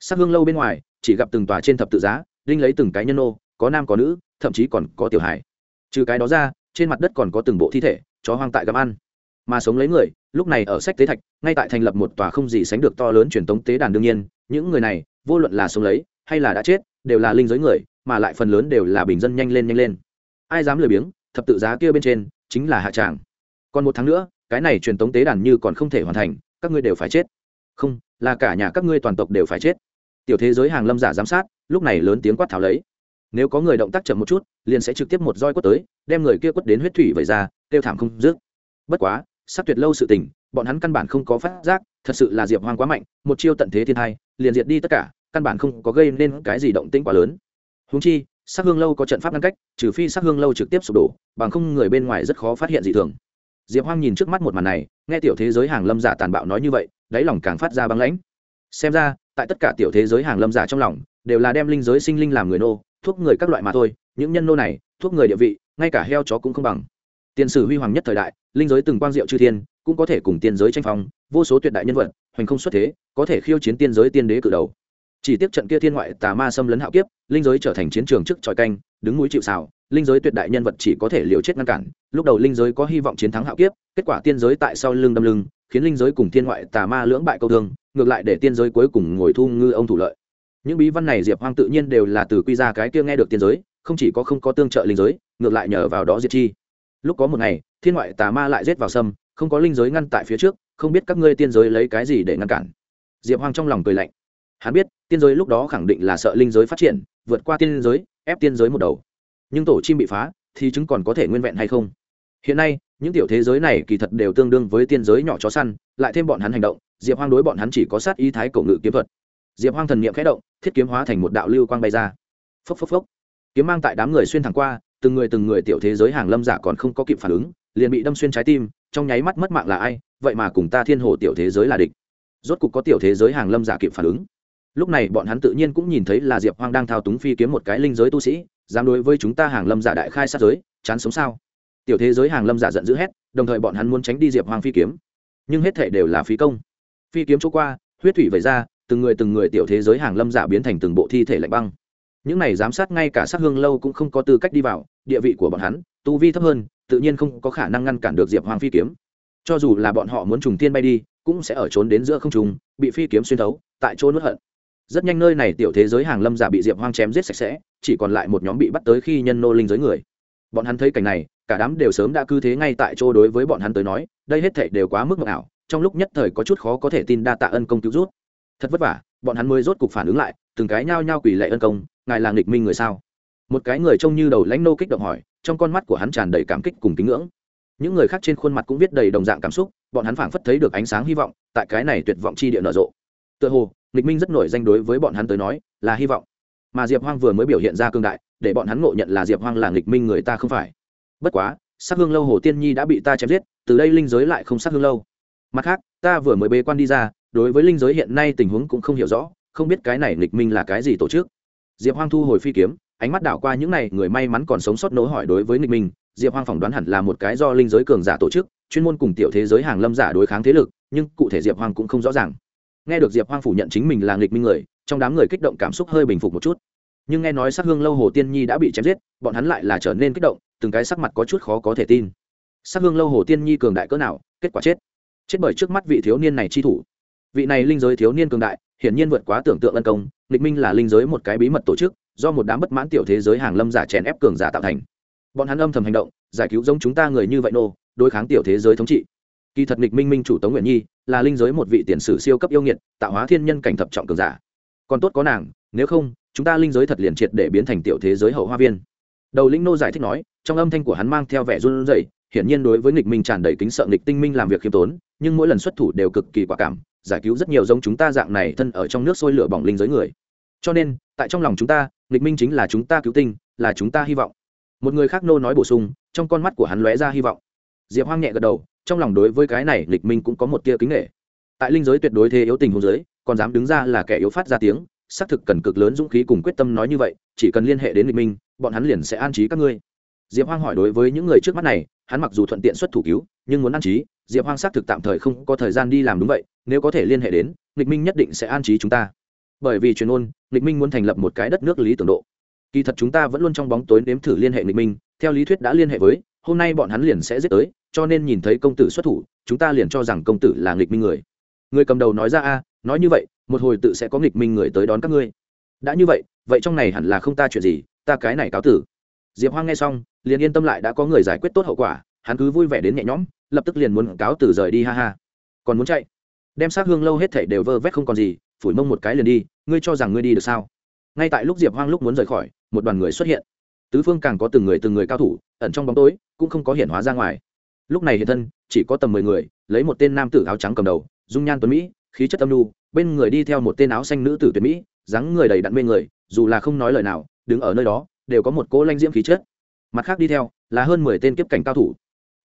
[SPEAKER 1] Sắc hương lâu bên ngoài, chỉ gặp từng tòa trên thập tự giá, đinh lấy từng cái nhân ô có nam có nữ, thậm chí còn có tiểu hải trừ cái đó ra, trên mặt đất còn có từng bộ thi thể, chó hoang tại gặm ăn. Mà sống lấy người, lúc này ở sách tế thạch, ngay tại thành lập một tòa không gì sánh được to lớn truyền thống tế đàn đương nhiên, những người này, vô luận là sống lấy, hay là đã chết, đều là linh giới người, mà lại phần lớn đều là bình dân nhanh lên nhanh lên ai dám lười biếng, thập tự giá kia bên trên chính là hạ tràng. Còn một tháng nữa, cái này truyền thống tế đàn như còn không thể hoàn thành, các ngươi đều phải chết. Không, là cả nhà các ngươi toàn tộc đều phải chết. Tiểu thế giới hàng lâm giả giám sát, lúc này lớn tiếng quát tháo lấy. Nếu có người động tác chậm một chút, liền sẽ trực tiếp một roi quất tới, đem người kia quất đến huyết thủy vẩy ra, tiêu thảm không dứt. Bất quá sắc tuyệt lâu sự tình, bọn hắn căn bản không có phát giác, thật sự là diệp hoang quá mạnh, một chiêu tận thế thiên thai, liền diệt đi tất cả, căn bản không có gây nên cái gì động tĩnh quá lớn. Húng chi sắc hương lâu có trận pháp ngăn cách, trừ phi sắc hương lâu trực tiếp sụp đổ, bằng không người bên ngoài rất khó phát hiện dị thường. Diệp hoang nhìn trước mắt một màn này, nghe tiểu thế giới hàng lâm giả tàn bạo nói như vậy, đáy lòng càng phát ra băng lãnh. Xem ra, tại tất cả tiểu thế giới hàng lâm giả trong lòng, đều là đem linh giới sinh linh làm người nô, thuốc người các loại mà thôi, những nhân nô này, thuốc người địa vị, ngay cả heo chó cũng không bằng. Tiền sử huy hoàng nhất thời đại, linh giới từng quang diệu chư thiên, cũng có thể cùng tiên giới tranh phong, vô số tuyệt đại nhân vật, hoành không xuất thế, có thể khiêu chiến tiên giới tiên đế cử đầu chỉ tiếp trận kia thiên ngoại tà ma xâm lấn hạo kiếp, linh giới trở thành chiến trường trước tròi canh, đứng núi chịu xào linh giới tuyệt đại nhân vật chỉ có thể liều chết ngăn cản. Lúc đầu linh giới có hy vọng chiến thắng hạo kiếp, kết quả tiên giới tại sau lưng đâm lưng, khiến linh giới cùng thiên ngoại tà ma lưỡng bại câu thương, ngược lại để tiên giới cuối cùng ngồi thu ngư ông thủ lợi. Những bí văn này diệp hoang tự nhiên đều là từ quy ra cái kia nghe được tiên giới, không chỉ có không có tương trợ linh giới, ngược lại nhờ vào đó diệt chi. Lúc có một ngày, thiên ngoại tà ma lại rết vào sâm, không có linh giới ngăn tại phía trước, không biết các ngươi tiên giới lấy cái gì để ngăn cản. Diệp hoang trong lòng cười lạnh hắn biết, tiên giới lúc đó khẳng định là sợ linh giới phát triển, vượt qua tiên giới, ép tiên giới một đầu. Nhưng tổ chim bị phá, thì chứng còn có thể nguyên vẹn hay không? Hiện nay, những tiểu thế giới này kỳ thật đều tương đương với tiên giới nhỏ chó săn, lại thêm bọn hắn hành động, diệp hoang đối bọn hắn chỉ có sát ý thái cổ ngự kiếm thuật. Diệp hoang thần n i ệ m khẽ động, thiết kiếm hóa thành một đạo lưu quang bay ra. Phốc phốc phốc. Kiếm mang tại đám người xuyên thẳng qua, từng người từng người tiểu thế giới hàng lâm giả còn không có kịp phản ứng, liền bị đâm xuyên trái tim, trong nháy mắt mất mạng là ai, vậy mà cùng ta thiên hồ tiểu thế giới là địch. Rốt cục có tiểu thế giới hàng lâm giả kịp phản ứng lúc này bọn hắn tự nhiên cũng nhìn thấy là diệp hoang đang thao túng phi kiếm một cái linh giới tu sĩ, dám đối với chúng ta hàng lâm giả đại khai sát giới, chán sống sao? Tiểu thế giới hàng lâm giả giận dữ hét, đồng thời bọn hắn muốn tránh đi diệp hoang phi kiếm. Nhưng hết thể đều là phí công. Phi kiếm chỗ qua, huyết thủy vẩy ra, từng người từng người tiểu thế giới hàng lâm giả biến thành từng bộ thi thể lạnh băng. Những này giám sát ngay cả sát hương lâu cũng không có tư cách đi vào, địa vị của bọn hắn, tu vi thấp hơn, tự nhiên không có khả năng ngăn cản được diệp Hoang phi kiếm. Cho dù là bọn họ muốn trùng tiên bay đi, cũng sẽ ở trốn đến giữa không trùng bị phi kiếm xuyên thấu, tại chỗ nuốt hận rất nhanh nơi này tiểu thế giới hàng lâm giả bị diệp hoang chém giết sạch sẽ, chỉ còn lại một nhóm bị bắt tới khi nhân nô linh giới người. Bọn hắn thấy cảnh này, cả đám đều sớm đã cư thế ngay tại chỗ đối với bọn hắn tới nói, đây hết thảy đều quá mức mộng ảo, trong lúc nhất thời có chút khó có thể tin đa tạ ân công cứu rút. Thật vất vả, bọn hắn mới rốt cục phản ứng lại, từng cái nhao nhao quỳ lệ ân công, ngài là nghịch minh người sao? Một cái người trông như đầu lãnh nô kích động hỏi, trong con mắt của hắn tràn đầy cảm kích cùng kính ngưỡng. Những người khác trên khuôn mặt cũng viết đầy đồng dạng cảm xúc, bọn hắn phảng phất thấy được ánh sáng hy vọng, tại cái này tuyệt vọng chi địa nở rộ. Tựa hồ nghịch minh rất nổi danh đối với bọn hắn tới nói là hy vọng. Mà diệp hoang vừa mới biểu hiện ra cương đại, để bọn hắn ngộ nhận là diệp hoang là nghịch minh người ta không phải. Bất quá, sắc hương lâu hồ tiên nhi đã bị ta chém giết, từ đây linh giới lại không sắc hương lâu. Mặt khác, ta vừa mới bế quan đi ra, đối với linh giới hiện nay tình huống cũng không hiểu rõ, không biết cái này nghịch minh là cái gì tổ chức. Diệp hoang thu hồi phi kiếm, ánh mắt đảo qua những n à y người may mắn còn sống sót nối hỏi đối với nghịch minh, diệp hoang phỏng đoán hẳn là một cái do linh giới cường giả tổ chức, chuyên môn cùng tiểu thế giới hàng lâm giả đối kháng thế lực, nhưng cụ thể diệp hoang cũng không rõ ràng nghe được diệp hoang phủ nhận chính mình là nghịch minh người, trong đám người kích động cảm xúc hơi bình phục một chút. Nhưng nghe nói sắc hương lâu hồ tiên nhi đã bị chém giết, bọn hắn lại là trở nên kích động, từng cái sắc mặt có chút khó có thể tin. Sắc hương lâu hồ tiên nhi cường đại cỡ nào, kết quả chết. Chết bởi trước mắt vị thiếu niên này chi thủ. Vị này linh giới thiếu niên cường đại, hiển nhiên vượt quá tưởng tượng ân công, nghịch minh là linh giới một cái bí mật tổ chức, do một đám bất mãn tiểu thế giới hàng lâm giả chèn ép cường giả tạo thành. Bọn hắn âm thầm hành động, giải cứu giống chúng ta người như vậy nô, đối kháng tiểu thế giới thống trị. Kỳ thật nghịch minh minh chủ tống nguyện nhi là linh giới một vị tiền sử siêu cấp yêu nghiệt, tạo hóa thiên nhân cảnh thập trọng cường giả. Còn tốt có nàng, nếu không, chúng ta linh giới thật liền triệt để biến thành tiểu thế giới hậu hoa viên. Đầu linh nô giải thích nói, trong âm thanh của hắn mang theo vẻ run rẩy, hiển nhiên đối với nghịch minh tràn đầy kính sợ nghịch tinh minh làm việc khiêm tốn, nhưng mỗi lần xuất thủ đều cực kỳ quả cảm, giải cứu rất nhiều giống chúng ta dạng này thân ở trong nước sôi lửa bỏng linh giới người. Cho nên, tại trong lòng chúng ta, nghịch minh chính là chúng ta cứu tinh, là chúng ta hy vọng. Một người khác nô nói bổ sung, trong con mắt của hắn lóe ra hy vọng. Diệp hoang nhẹ gật đầu trong lòng đối với cái này lịch minh cũng có một tia kính nghệ tại linh giới tuyệt đối thế yếu tình hôn giới, còn dám đứng ra là kẻ yếu phát ra tiếng, xác thực cần cực lớn dũng khí cùng quyết tâm nói như vậy, chỉ cần liên hệ đến lịch minh, bọn hắn liền sẽ an trí các ngươi. Diệp hoang hỏi đối với những người trước mắt này, hắn mặc dù thuận tiện xuất thủ cứu, nhưng muốn an trí, diệp hoang xác thực tạm thời không có thời gian đi làm đúng vậy, nếu có thể liên hệ đến, lịch minh nhất định sẽ an trí chúng ta. Bởi vì truyền ôn, lịch minh muốn thành lập một cái đất nước lý tưởng độ. Kỳ thật chúng ta vẫn luôn trong bóng tối nếm thử liên hệ lịch minh, theo lý thuyết đã liên hệ với, hôm nay bọn hắn liền sẽ giết tới cho nên nhìn thấy công tử xuất thủ, chúng ta liền cho rằng công tử là nghịch minh người. Người cầm đầu nói ra a, nói như vậy, một hồi tự sẽ có nghịch minh người tới đón các ngươi. Đã như vậy vậy trong này hẳn là không ta chuyện gì, ta cái này cáo tử. Diệp hoang nghe xong, liền yên tâm lại đã có người giải quyết tốt hậu quả, hắn cứ vui vẻ đến nhẹ nhõm, lập tức liền muốn cáo tử rời đi, ha ha. Còn muốn chạy? Đem xác hương lâu hết thảy đều vơ vét không còn gì, phủi mông một cái liền đi, ngươi cho rằng ngươi đi được sao? Ngay tại lúc diệp hoang lúc muốn rời khỏi, một đoàn người xuất hiện. Tứ phương càng có từng người từng người cao thủ, ẩn trong bóng tối, cũng không có hiện hóa ra ngoài lúc này hiện thân, chỉ có tầm mười người, lấy một tên nam tử áo trắng cầm đầu, dung nhan tuấn mỹ, khí chất âm lưu bên người đi theo một tên áo xanh nữ tử tuyệt mỹ, dáng người đầy đặn mê người, dù là không nói lời nào, đứng ở nơi đó, đều có một cỗ lanh diễm khí chất. Mặt khác đi theo, là hơn mười tên kiếp cảnh cao thủ.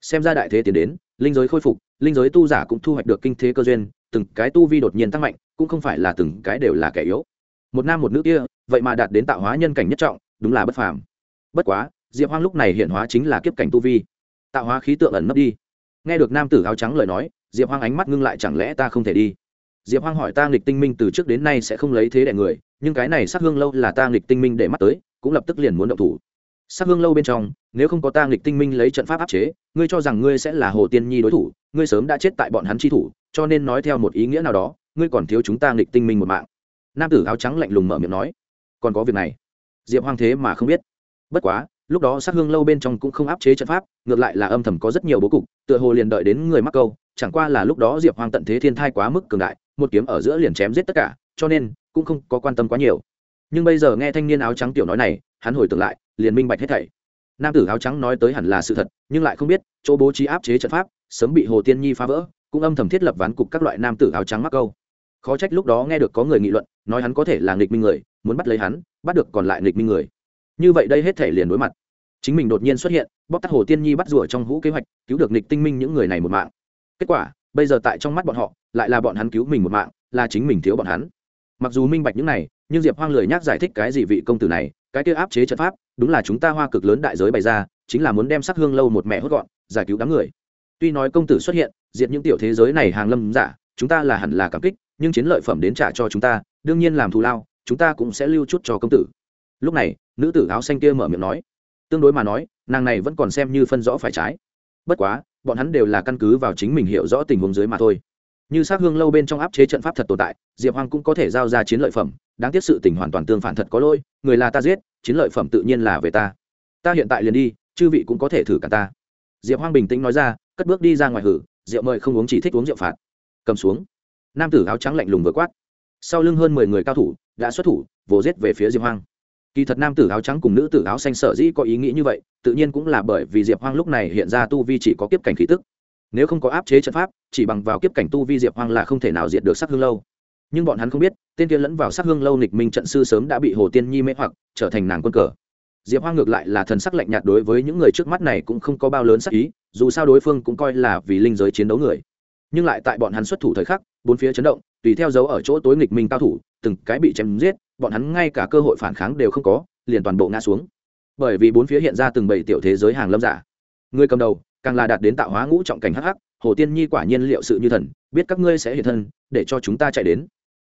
[SPEAKER 1] Xem ra đại thế tiến đến, linh giới khôi phục, linh giới tu giả cũng thu hoạch được kinh thế cơ duyên, từng cái tu vi đột nhiên tăng mạnh, cũng không phải là từng cái đều là kẻ yếu. Một nam một nữ kia, vậy mà đạt đến tạo hóa nhân cảnh nhất trọng, đúng là bất phàm. Bất quá, diệp hoang lúc này hiện hóa chính là kiếp cảnh tu vi tạo hóa khí tượng ẩn nấp đi. Nghe được nam tử áo trắng lời nói, diệp hoang ánh mắt ngưng lại chẳng lẽ ta không thể đi? Diệp hoang hỏi ta nghịch tinh minh từ trước đến nay sẽ không lấy thế đẻ người, nhưng cái này sắc hương lâu là ta nghịch tinh minh để mắt tới, cũng lập tức liền muốn động thủ. Sắc hương lâu bên trong, nếu không có ta nghịch tinh minh lấy trận pháp áp chế, ngươi cho rằng ngươi sẽ là hồ tiên nhi đối thủ, ngươi sớm đã chết tại bọn hắn chi thủ, cho nên nói theo một ý nghĩa nào đó, ngươi còn thiếu chúng ta nghịch tinh minh một mạng. Nam tử áo trắng lạnh lùng mở miệng nói, còn có việc này. Diệp hoang thế mà không biết. Bất quá lúc đó sát hương lâu bên trong cũng không áp chế trận pháp, ngược lại là âm thầm có rất nhiều bố cục, tựa hồ liền đợi đến người mắc câu, chẳng qua là lúc đó diệp hoang tận thế thiên thai quá mức cường đại, một kiếm ở giữa liền chém giết tất cả, cho nên cũng không có quan tâm quá nhiều. Nhưng bây giờ nghe thanh niên áo trắng tiểu nói này, hắn hồi tưởng lại, liền minh bạch hết thảy. Nam tử áo trắng nói tới hẳn là sự thật, nhưng lại không biết, chỗ bố trí áp chế trận pháp, sớm bị hồ tiên nhi phá vỡ, cũng âm thầm thiết lập ván cục các loại nam tử áo trắng mắc câu. Khó trách lúc đó nghe được có người nghị luận, nói hắn có thể là nghịch minh người, muốn bắt lấy hắn, bắt được còn lại nghịch minh người như vậy đây hết thể liền đối mặt. Chính mình đột nhiên xuất hiện, bóc tắt hồ tiên nhi bắt rùa trong hũ kế hoạch, cứu được nghịch tinh minh những người này một mạng. Kết quả, bây giờ tại trong mắt bọn họ, lại là bọn hắn cứu mình một mạng, là chính mình thiếu bọn hắn. Mặc dù minh bạch những này, nhưng diệp hoang lười nhác giải thích cái gì vị công tử này, cái kia áp chế trận pháp, đúng là chúng ta hoa cực lớn đại giới bày ra, chính là muốn đem sắc hương lâu một mẹ hốt gọn, giải cứu đám người. Tuy nói công tử xuất hiện, diệt những tiểu thế giới này hàng lâm giả, chúng ta là hẳn là cảm kích, nhưng chiến lợi phẩm đến trả cho chúng ta, đương nhiên làm thù lao, chúng ta cũng sẽ lưu chút cho công tử lúc này, nữ tử áo xanh kia mở miệng nói. Tương đối mà nói, nàng này vẫn còn xem như phân rõ phải trái. Bất quá, bọn hắn đều là căn cứ vào chính mình hiểu rõ tình huống dưới mà thôi. Như sát hương lâu bên trong áp chế trận pháp thật tồn tại, diệp hoàng cũng có thể giao ra chiến lợi phẩm. Đáng tiếc sự tình hoàn toàn tương phản thật có lỗi, người là ta giết, chiến lợi phẩm tự nhiên là về ta. Ta hiện tại liền đi, chư vị cũng có thể thử cả ta. Diệp hoang bình tĩnh nói ra, cất bước đi ra ngoài hử, rượu mời không uống chỉ thích uống rượu phạt. Cầm xuống. Nam tử áo trắng lạnh lùng vừa quát. Sau lưng hơn mười người cao thủ, đã xuất thủ, vồ giết về phía diệp hoang kỳ thật nam tử áo trắng cùng nữ tử áo xanh sở dĩ có ý nghĩ như vậy, tự nhiên cũng là bởi vì diệp hoang lúc này hiện ra tu vi chỉ có kiếp cảnh khí tức. Nếu không có áp chế trận pháp, chỉ bằng vào kiếp cảnh tu vi diệp hoang là không thể nào diệt được sắc hương lâu. Nhưng bọn hắn không biết, tên kia lẫn vào sắc hương lâu nịch minh trận sư sớm đã bị hồ tiên nhi mê hoặc, trở thành nàng quân cờ. Diệp hoang ngược lại là thần sắc lạnh nhạt đối với những người trước mắt này cũng không có bao lớn sắc ý, dù sao đối phương cũng coi là vì linh giới chiến đấu người. Nhưng lại tại bọn hắn xuất thủ thời khắc, bốn phía chấn động, tùy theo dấu ở chỗ tối nghịch minh cao thủ, từng cái bị chém giết bọn hắn ngay cả cơ hội phản kháng đều không có, liền toàn bộ ngã xuống. Bởi vì bốn phía hiện ra từng bảy tiểu thế giới hàng lâm giả. Người cầm đầu, càng là đạt đến tạo hóa ngũ trọng cảnh hắc hắc, hồ tiên nhi quả nhiên liệu sự như thần, biết các ngươi sẽ hiện thân, để cho chúng ta chạy đến.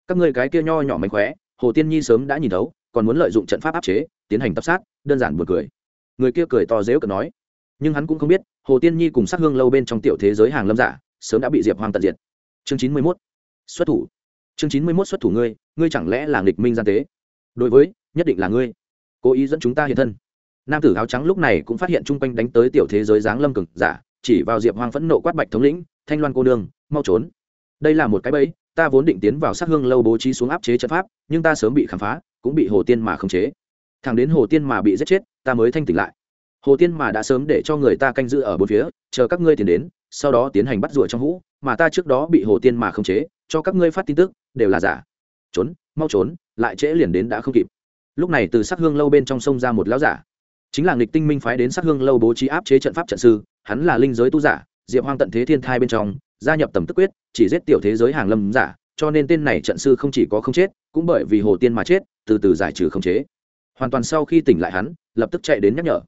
[SPEAKER 1] Các ngươi cái kia nho nhỏ mánh khóe, hồ tiên nhi sớm đã nhìn thấu, còn muốn lợi dụng trận pháp áp chế, tiến hành tập sát, đơn giản buồn cười. Người kia cười to dễu cợt nói. Nhưng hắn cũng không biết, hồ tiên nhi cùng sát hương lâu bên trong tiểu thế giới hàng lâm giả, sớm đã bị diệp hoang tận diệt. Chương chín mươi mốt. Xuất thủ chương chín mươi mốt xuất thủ ngươi ngươi chẳng lẽ là nghịch minh gian tế? Đối với, nhất định là ngươi. Cố ý dẫn chúng ta hiện thân. Nam tử áo trắng lúc này cũng phát hiện chung quanh đánh tới tiểu thế giới giáng lâm cực giả, chỉ vào diệp hoang phẫn nộ quát bạch thống lĩnh, thanh loan cô nương, mau trốn. Đây là một cái bẫy, ta vốn định tiến vào sát hương lâu bố trí xuống áp chế trận pháp, nhưng ta sớm bị khám phá, cũng bị hồ tiên mà khống chế. Thằng đến hồ tiên mà bị giết chết, ta mới thanh tỉnh lại. Hồ tiên mà đã sớm để cho người ta canh giữ ở bốn phía, chờ các ngươi tiến đến, sau đó tiến hành bắt rùa trong hũ mà ta trước đó bị hồ tiên mà không chế, cho các ngươi phát tin tức, đều là giả. Trốn, mau trốn, lại trễ liền đến đã không kịp. Lúc này từ sắc hương lâu bên trong sông ra một lão giả. Chính là nghịch tinh minh phái đến sắc hương lâu bố trí áp chế trận pháp trận sư, hắn là linh giới tu giả, diệp hoang tận thế thiên thai bên trong, gia nhập tầm tức quyết, chỉ giết tiểu thế giới hàng lâm giả, cho nên tên này trận sư không chỉ có không chết, cũng bởi vì hồ tiên mà chết, từ từ giải trừ khống chế. Hoàn toàn sau khi tỉnh lại hắn, lập tức chạy đến nhắc nhở.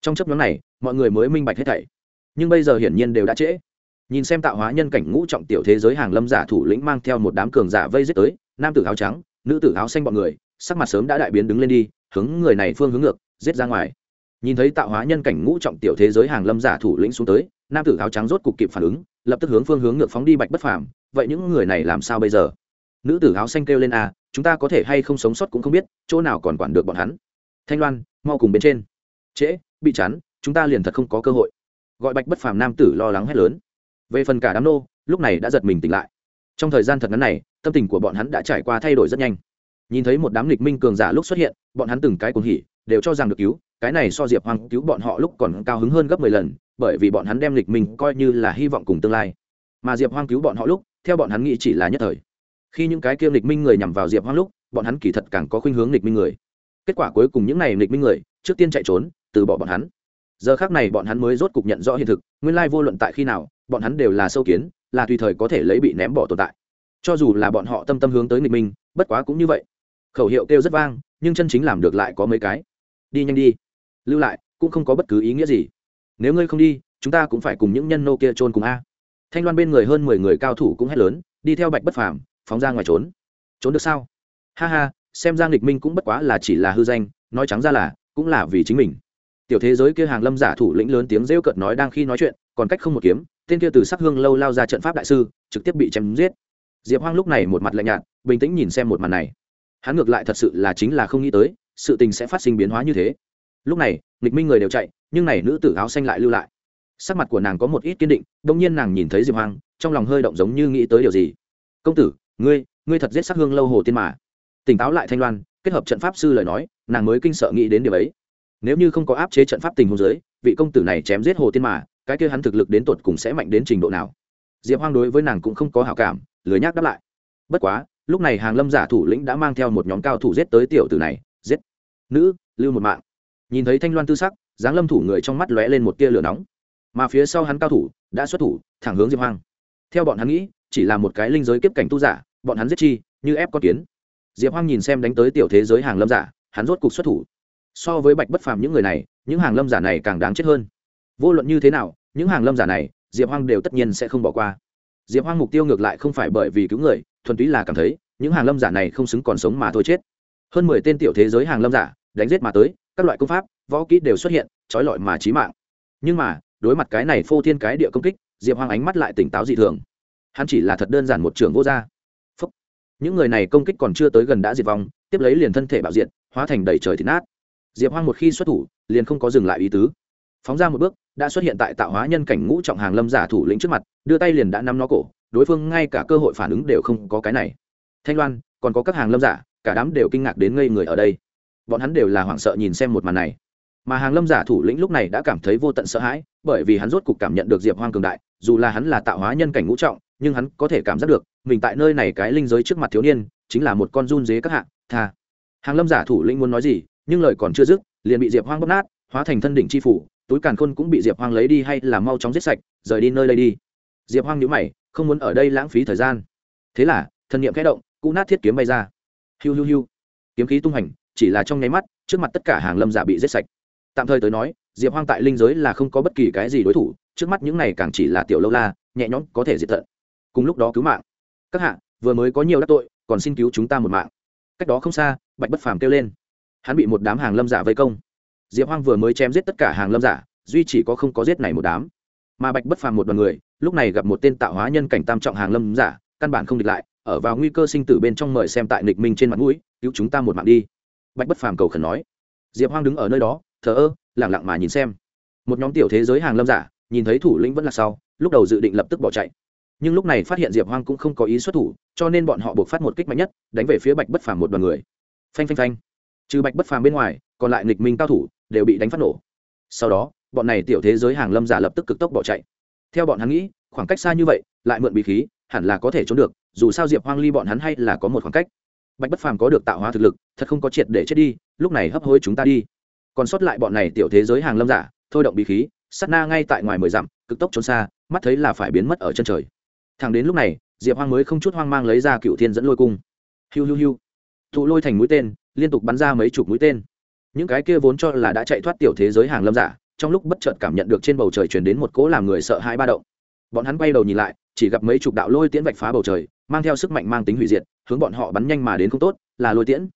[SPEAKER 1] Trong chấp nhóm này, mọi người mới minh bạch hết thảy. Nhưng bây giờ hiển nhiên đều đã trễ nhìn xem tạo hóa nhân cảnh ngũ trọng tiểu thế giới hàng lâm giả thủ lĩnh mang theo một đám cường giả vây giết tới nam tử áo trắng nữ tử áo xanh bọn người sắc mặt sớm đã đại biến đứng lên đi hướng người này phương hướng ngược giết ra ngoài. Nhìn thấy tạo hóa nhân cảnh ngũ trọng tiểu thế giới hàng lâm giả thủ lĩnh xuống tới nam tử áo trắng rốt cục kịp phản ứng lập tức hướng phương hướng ngược phóng đi bạch bất phàm. Vậy những người này làm sao bây giờ? Nữ tử áo xanh kêu lên a à, chúng ta có thể hay không sống sót cũng không biết chỗ nào còn quản được bọn hắn. Thanh loan mau cùng bên trên. Trễ bị chắn chúng ta liền thật không có cơ hội. Gọi bạch bất phàm nam tử lo lắng hét lớn về phần cả đám nô, lúc này đã giật mình tỉnh lại. Trong thời gian thật ngắn này, tâm tình của bọn hắn đã trải qua thay đổi rất nhanh. Nhìn thấy một đám lịch minh cường giả lúc xuất hiện, bọn hắn từng cái cuồng hỉ, đều cho rằng được cứu, cái này so diệp hoàng cứu bọn họ lúc còn cao hứng hơn gấp mười lần, bởi vì bọn hắn đem lịch minh coi như là hy vọng cùng tương lai. Mà diệp hoang cứu bọn họ lúc, theo bọn hắn nghĩ chỉ là nhất thời. Khi những cái kia lịch minh người nhằm vào diệp hoang lúc, bọn hắn kỳ thật càng có khuynh hướng lịch minh người. Kết quả cuối cùng những này lịch minh người, trước tiên chạy trốn, từ bỏ bọn hắn. Giờ khác này bọn hắn mới rốt cục nhận rõ hiện thực, nguyên lai vô luận tại khi nào bọn hắn đều là sâu kiến, là tùy thời có thể lấy bị ném bỏ tồn tại. Cho dù là bọn họ tâm tâm hướng tới nghịch minh, bất quá cũng như vậy. Khẩu hiệu kêu rất vang, nhưng chân chính làm được lại có mấy cái. Đi nhanh đi. Lưu lại, cũng không có bất cứ ý nghĩa gì. Nếu ngươi không đi, chúng ta cũng phải cùng những nhân nô kia trôn cùng a. Thanh loan bên người hơn mười người cao thủ cũng hét lớn, đi theo bạch bất phàm, phóng ra ngoài trốn. Trốn được sao? Ha ha, xem ra nghịch minh cũng bất quá là chỉ là hư danh, nói trắng ra là, cũng là vì chính mình. Tiểu thế giới kia hàng lâm giả thủ lĩnh lớn tiếng rêu cợt nói đang khi nói chuyện, còn cách không một kiếm tên kia từ sắc hương lâu lao ra trận pháp đại sư, trực tiếp bị chém giết. Diệp hoang lúc này một mặt lạnh nhạt, bình tĩnh nhìn xem một màn này. Hắn ngược lại thật sự là chính là không nghĩ tới, sự tình sẽ phát sinh biến hóa như thế. Lúc này, nghịch minh người đều chạy, nhưng này nữ tử áo xanh lại lưu lại. Sắc mặt của nàng có một ít kiên định đông nhiên nàng nhìn thấy diệp hoang, trong lòng hơi động giống như nghĩ tới điều gì. Công tử, ngươi ngươi thật giết sắc hương lâu hồ tiên mà. Tỉnh táo lại thanh loan, kết hợp trận pháp sư lời nói, nàng mới kinh sợ nghĩ đến điều ấy. Nếu như không có áp chế trận pháp tình hồ dưới, vị công tử này chém giết hồ tiên mà cái kia hắn thực lực đến tột cùng sẽ mạnh đến trình độ nào? Diệp hoang đối với nàng cũng không có hảo cảm, lười nhác đáp lại. Bất quá, lúc này hàng lâm giả thủ lĩnh đã mang theo một nhóm cao thủ giết tới tiểu tử này, giết. Nữ, lưu một mạng. Nhìn thấy thanh loan tư sắc dáng lâm thủ người trong mắt lóe lên một tia lửa nóng. Mà phía sau hắn cao thủ, đã xuất thủ, thẳng hướng diệp hoang. Theo bọn hắn nghĩ, chỉ là một cái linh giới kiếp cảnh tu giả, bọn hắn giết chi, như ép con kiến. Diệp hoang nhìn xem đánh tới tiểu thế giới hàng lâm giả, hắn rốt cục xuất thủ. So với bạch bất phàm những người này, những hàng lâm giả này càng đáng chết hơn. Vô luận như thế nào những hàng lâm giả này, diệp hoang đều tất nhiên sẽ không bỏ qua. Diệp hoang mục tiêu ngược lại không phải bởi vì cứu người, thuần túy là cảm thấy, những hàng lâm giả này không xứng còn sống mà thôi chết. Hơn mười tên tiểu thế giới hàng lâm giả, đánh giết mà tới, các loại công pháp, võ kỹ đều xuất hiện, trói lọi mà trí mạng. Nhưng mà, đối mặt cái này phô thiên cái địa công kích, diệp hoang ánh mắt lại tỉnh táo dị thường. Hắn chỉ là thật đơn giản một trường vô gia. Phúc. những người này công kích còn chưa tới gần đã diệt vong, tiếp lấy liền thân thể bạo diện hóa thành đầy trời thịt nát. Diệp hoang một khi xuất thủ, liền không có dừng lại ý tứ. Phóng ra một bước đã xuất hiện tại tạo hóa nhân cảnh ngũ trọng hàng lâm giả thủ lĩnh trước mặt, đưa tay liền đã nắm nó cổ, đối phương ngay cả cơ hội phản ứng đều không có cái này. Thanh loan, còn có các hàng lâm giả, cả đám đều kinh ngạc đến ngây người ở đây. Bọn hắn đều là hoảng sợ nhìn xem một màn này. Mà hàng lâm giả thủ lĩnh lúc này đã cảm thấy vô tận sợ hãi, bởi vì hắn rốt cục cảm nhận được diệp hoang cường đại, dù là hắn là tạo hóa nhân cảnh ngũ trọng, nhưng hắn có thể cảm giác được, mình tại nơi này cái linh giới trước mặt thiếu niên, chính là một con run dế các hạng tha. Hàng lâm giả thủ lĩnh muốn nói gì, nhưng lời còn chưa dứt, liền bị diệp hoang bóp nát, hóa thành thân đỉnh c h i phủ túi càn khôn cũng bị diệp hoang lấy đi hay là mau chóng giết sạch, rời đi nơi đây đi. Diệp hoang nhữ mày, không muốn ở đây lãng phí thời gian. Thế là, thần nghiệm kẽ động cụ nát thiết kiếm bay ra. Hiu hiu hiu. Kiếm khí tung hành, chỉ là trong nháy mắt, trước mặt tất cả hàng lâm giả bị giết sạch. Tạm thời tới nói, diệp hoang tại linh giới là không có bất kỳ cái gì đối thủ, trước mắt những này càng chỉ là tiểu lâu la, nhẹ nhõm có thể diệt tận. Cùng lúc đó cứu mạng. Các hạ, vừa mới có nhiều đắc tội, còn xin cứu chúng ta một mạng. Cách đó không xa, bạch bất phàm kêu lên. Hắn bị một đám hàng lâm giả vây công diệp hoang vừa mới chém giết tất cả hàng lâm giả, duy chỉ có không có giết này một đám. Mà bạch bất phàm một đoàn người, lúc này gặp một tên tạo hóa nhân cảnh tam trọng hàng lâm giả, căn bản không địch lại, ở vào nguy cơ sinh tử bên trong mời xem tại nịch minh trên mặt mũi, cứu chúng ta một mạng đi. Bạch bất phàm cầu khẩn nói. Diệp hoang đứng ở nơi đó, thờ ơ lẳng lặng mà nhìn xem. Một nhóm tiểu thế giới hàng lâm giả, nhìn thấy thủ lĩnh vẫn là sau, lúc đầu dự định lập tức bỏ chạy. Nhưng lúc này phát hiện diệp hoang cũng không có ý xuất thủ, cho nên bọn họ buộc phát một kích mạnh nhất, đánh về phía bạch bất phàm một đoàn người. Phanh phanh phanh. Trừ bạch bất phàm bên ngoài, còn lại nghịch minh cao thủ đều bị đánh phát nổ. Sau đó, bọn này tiểu thế giới hàng lâm giả lập tức cực tốc bỏ chạy. Theo bọn hắn nghĩ, khoảng cách xa như vậy, lại mượn bí khí, hẳn là có thể trốn được, dù sao diệp hoang ly bọn hắn hay là có một khoảng cách. Bạch bất phàm có được tạo hóa thực lực, thật không có triệt để chết đi, lúc này hấp hối chúng ta đi. Còn sót lại bọn này tiểu thế giới hàng lâm giả, thôi động bí khí, sát na ngay tại ngoài mười dặm, cực tốc trốn xa, mắt thấy là phải biến mất ở chân trời. Thẳng đến lúc này, diệp hoang mới không chút hoang mang lấy ra cựu thiên dẫn lôi cung. Hiu hiu hiu. Thụ lôi thành mũi tên, liên tục bắn ra mấy chục mũi tên những cái kia vốn cho là đã chạy thoát tiểu thế giới hàng lâm giả, trong lúc bất chợt cảm nhận được trên bầu trời truyền đến một cỗ làm người sợ hãi ba động. Bọn hắn quay đầu nhìn lại, chỉ gặp mấy chục đạo lôi tiễn vạch phá bầu trời, mang theo sức mạnh mang tính hủy diệt, hướng bọn họ bắn nhanh mà đến không tốt, là lôi tiễn.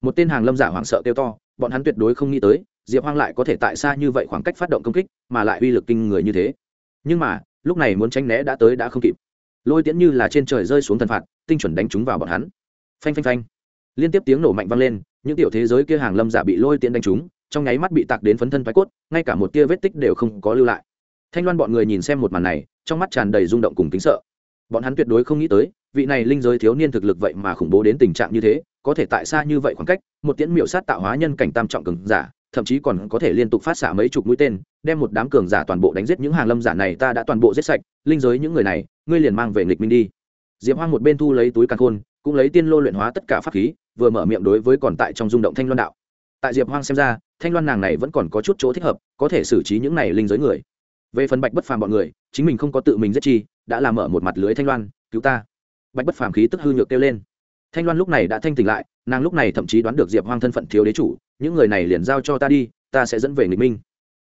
[SPEAKER 1] Một tên hàng lâm giả hoảng sợ kêu to, bọn hắn tuyệt đối không nghĩ tới, diệp hoang lại có thể tại xa như vậy khoảng cách phát động công kích, mà lại uy lực kinh người như thế. Nhưng mà, lúc này muốn tránh né đã tới đã không kịp. Lôi tiễn như là trên trời rơi xuống thần phạt, tinh chuẩn đánh trúng vào bọn hắn. Phanh phanh phanh. Liên tiếp tiếng nổ mạnh vang lên những tiểu thế giới kia hàng lâm giả bị lôi tiễn đánh trúng, trong nháy mắt bị tạc đến phấn thân thoái cốt, ngay cả một tia vết tích đều không có lưu lại. Thanh loan bọn người nhìn xem một màn này, trong mắt tràn đầy rung động cùng kính sợ. Bọn hắn tuyệt đối không nghĩ tới, vị này linh giới thiếu niên thực lực vậy mà khủng bố đến tình trạng như thế, có thể tại xa như vậy khoảng cách, một tiễn miểu sát tạo hóa nhân cảnh tam trọng cường giả, thậm chí còn có thể liên tục phát xạ mấy chục mũi tên, đem một đám cường giả toàn bộ đánh giết những hàng lâm giả này ta đã toàn bộ giết sạch, linh giới những người này, ngươi liền mang về nghịch minh đi. Diệp hoang một bên thu lấy túi càn khôn, cũng lấy tiên lô luyện hóa tất cả pháp khí vừa mở miệng đối với còn tại trong rung động thanh loan đạo. Tại diệp hoang xem ra, thanh loan nàng này vẫn còn có chút chỗ thích hợp, có thể xử trí những này linh giới người. Về phần bạch bất phàm bọn người, chính mình không có tự mình giết chi, đã làm mở một mặt lưới thanh loan, cứu ta. Bạch bất phàm khí tức hư nhược kêu lên. Thanh loan lúc này đã thanh tỉnh lại, nàng lúc này thậm chí đoán được diệp hoang thân phận thiếu đế chủ, những người này liền giao cho ta đi, ta sẽ dẫn về nghịch minh.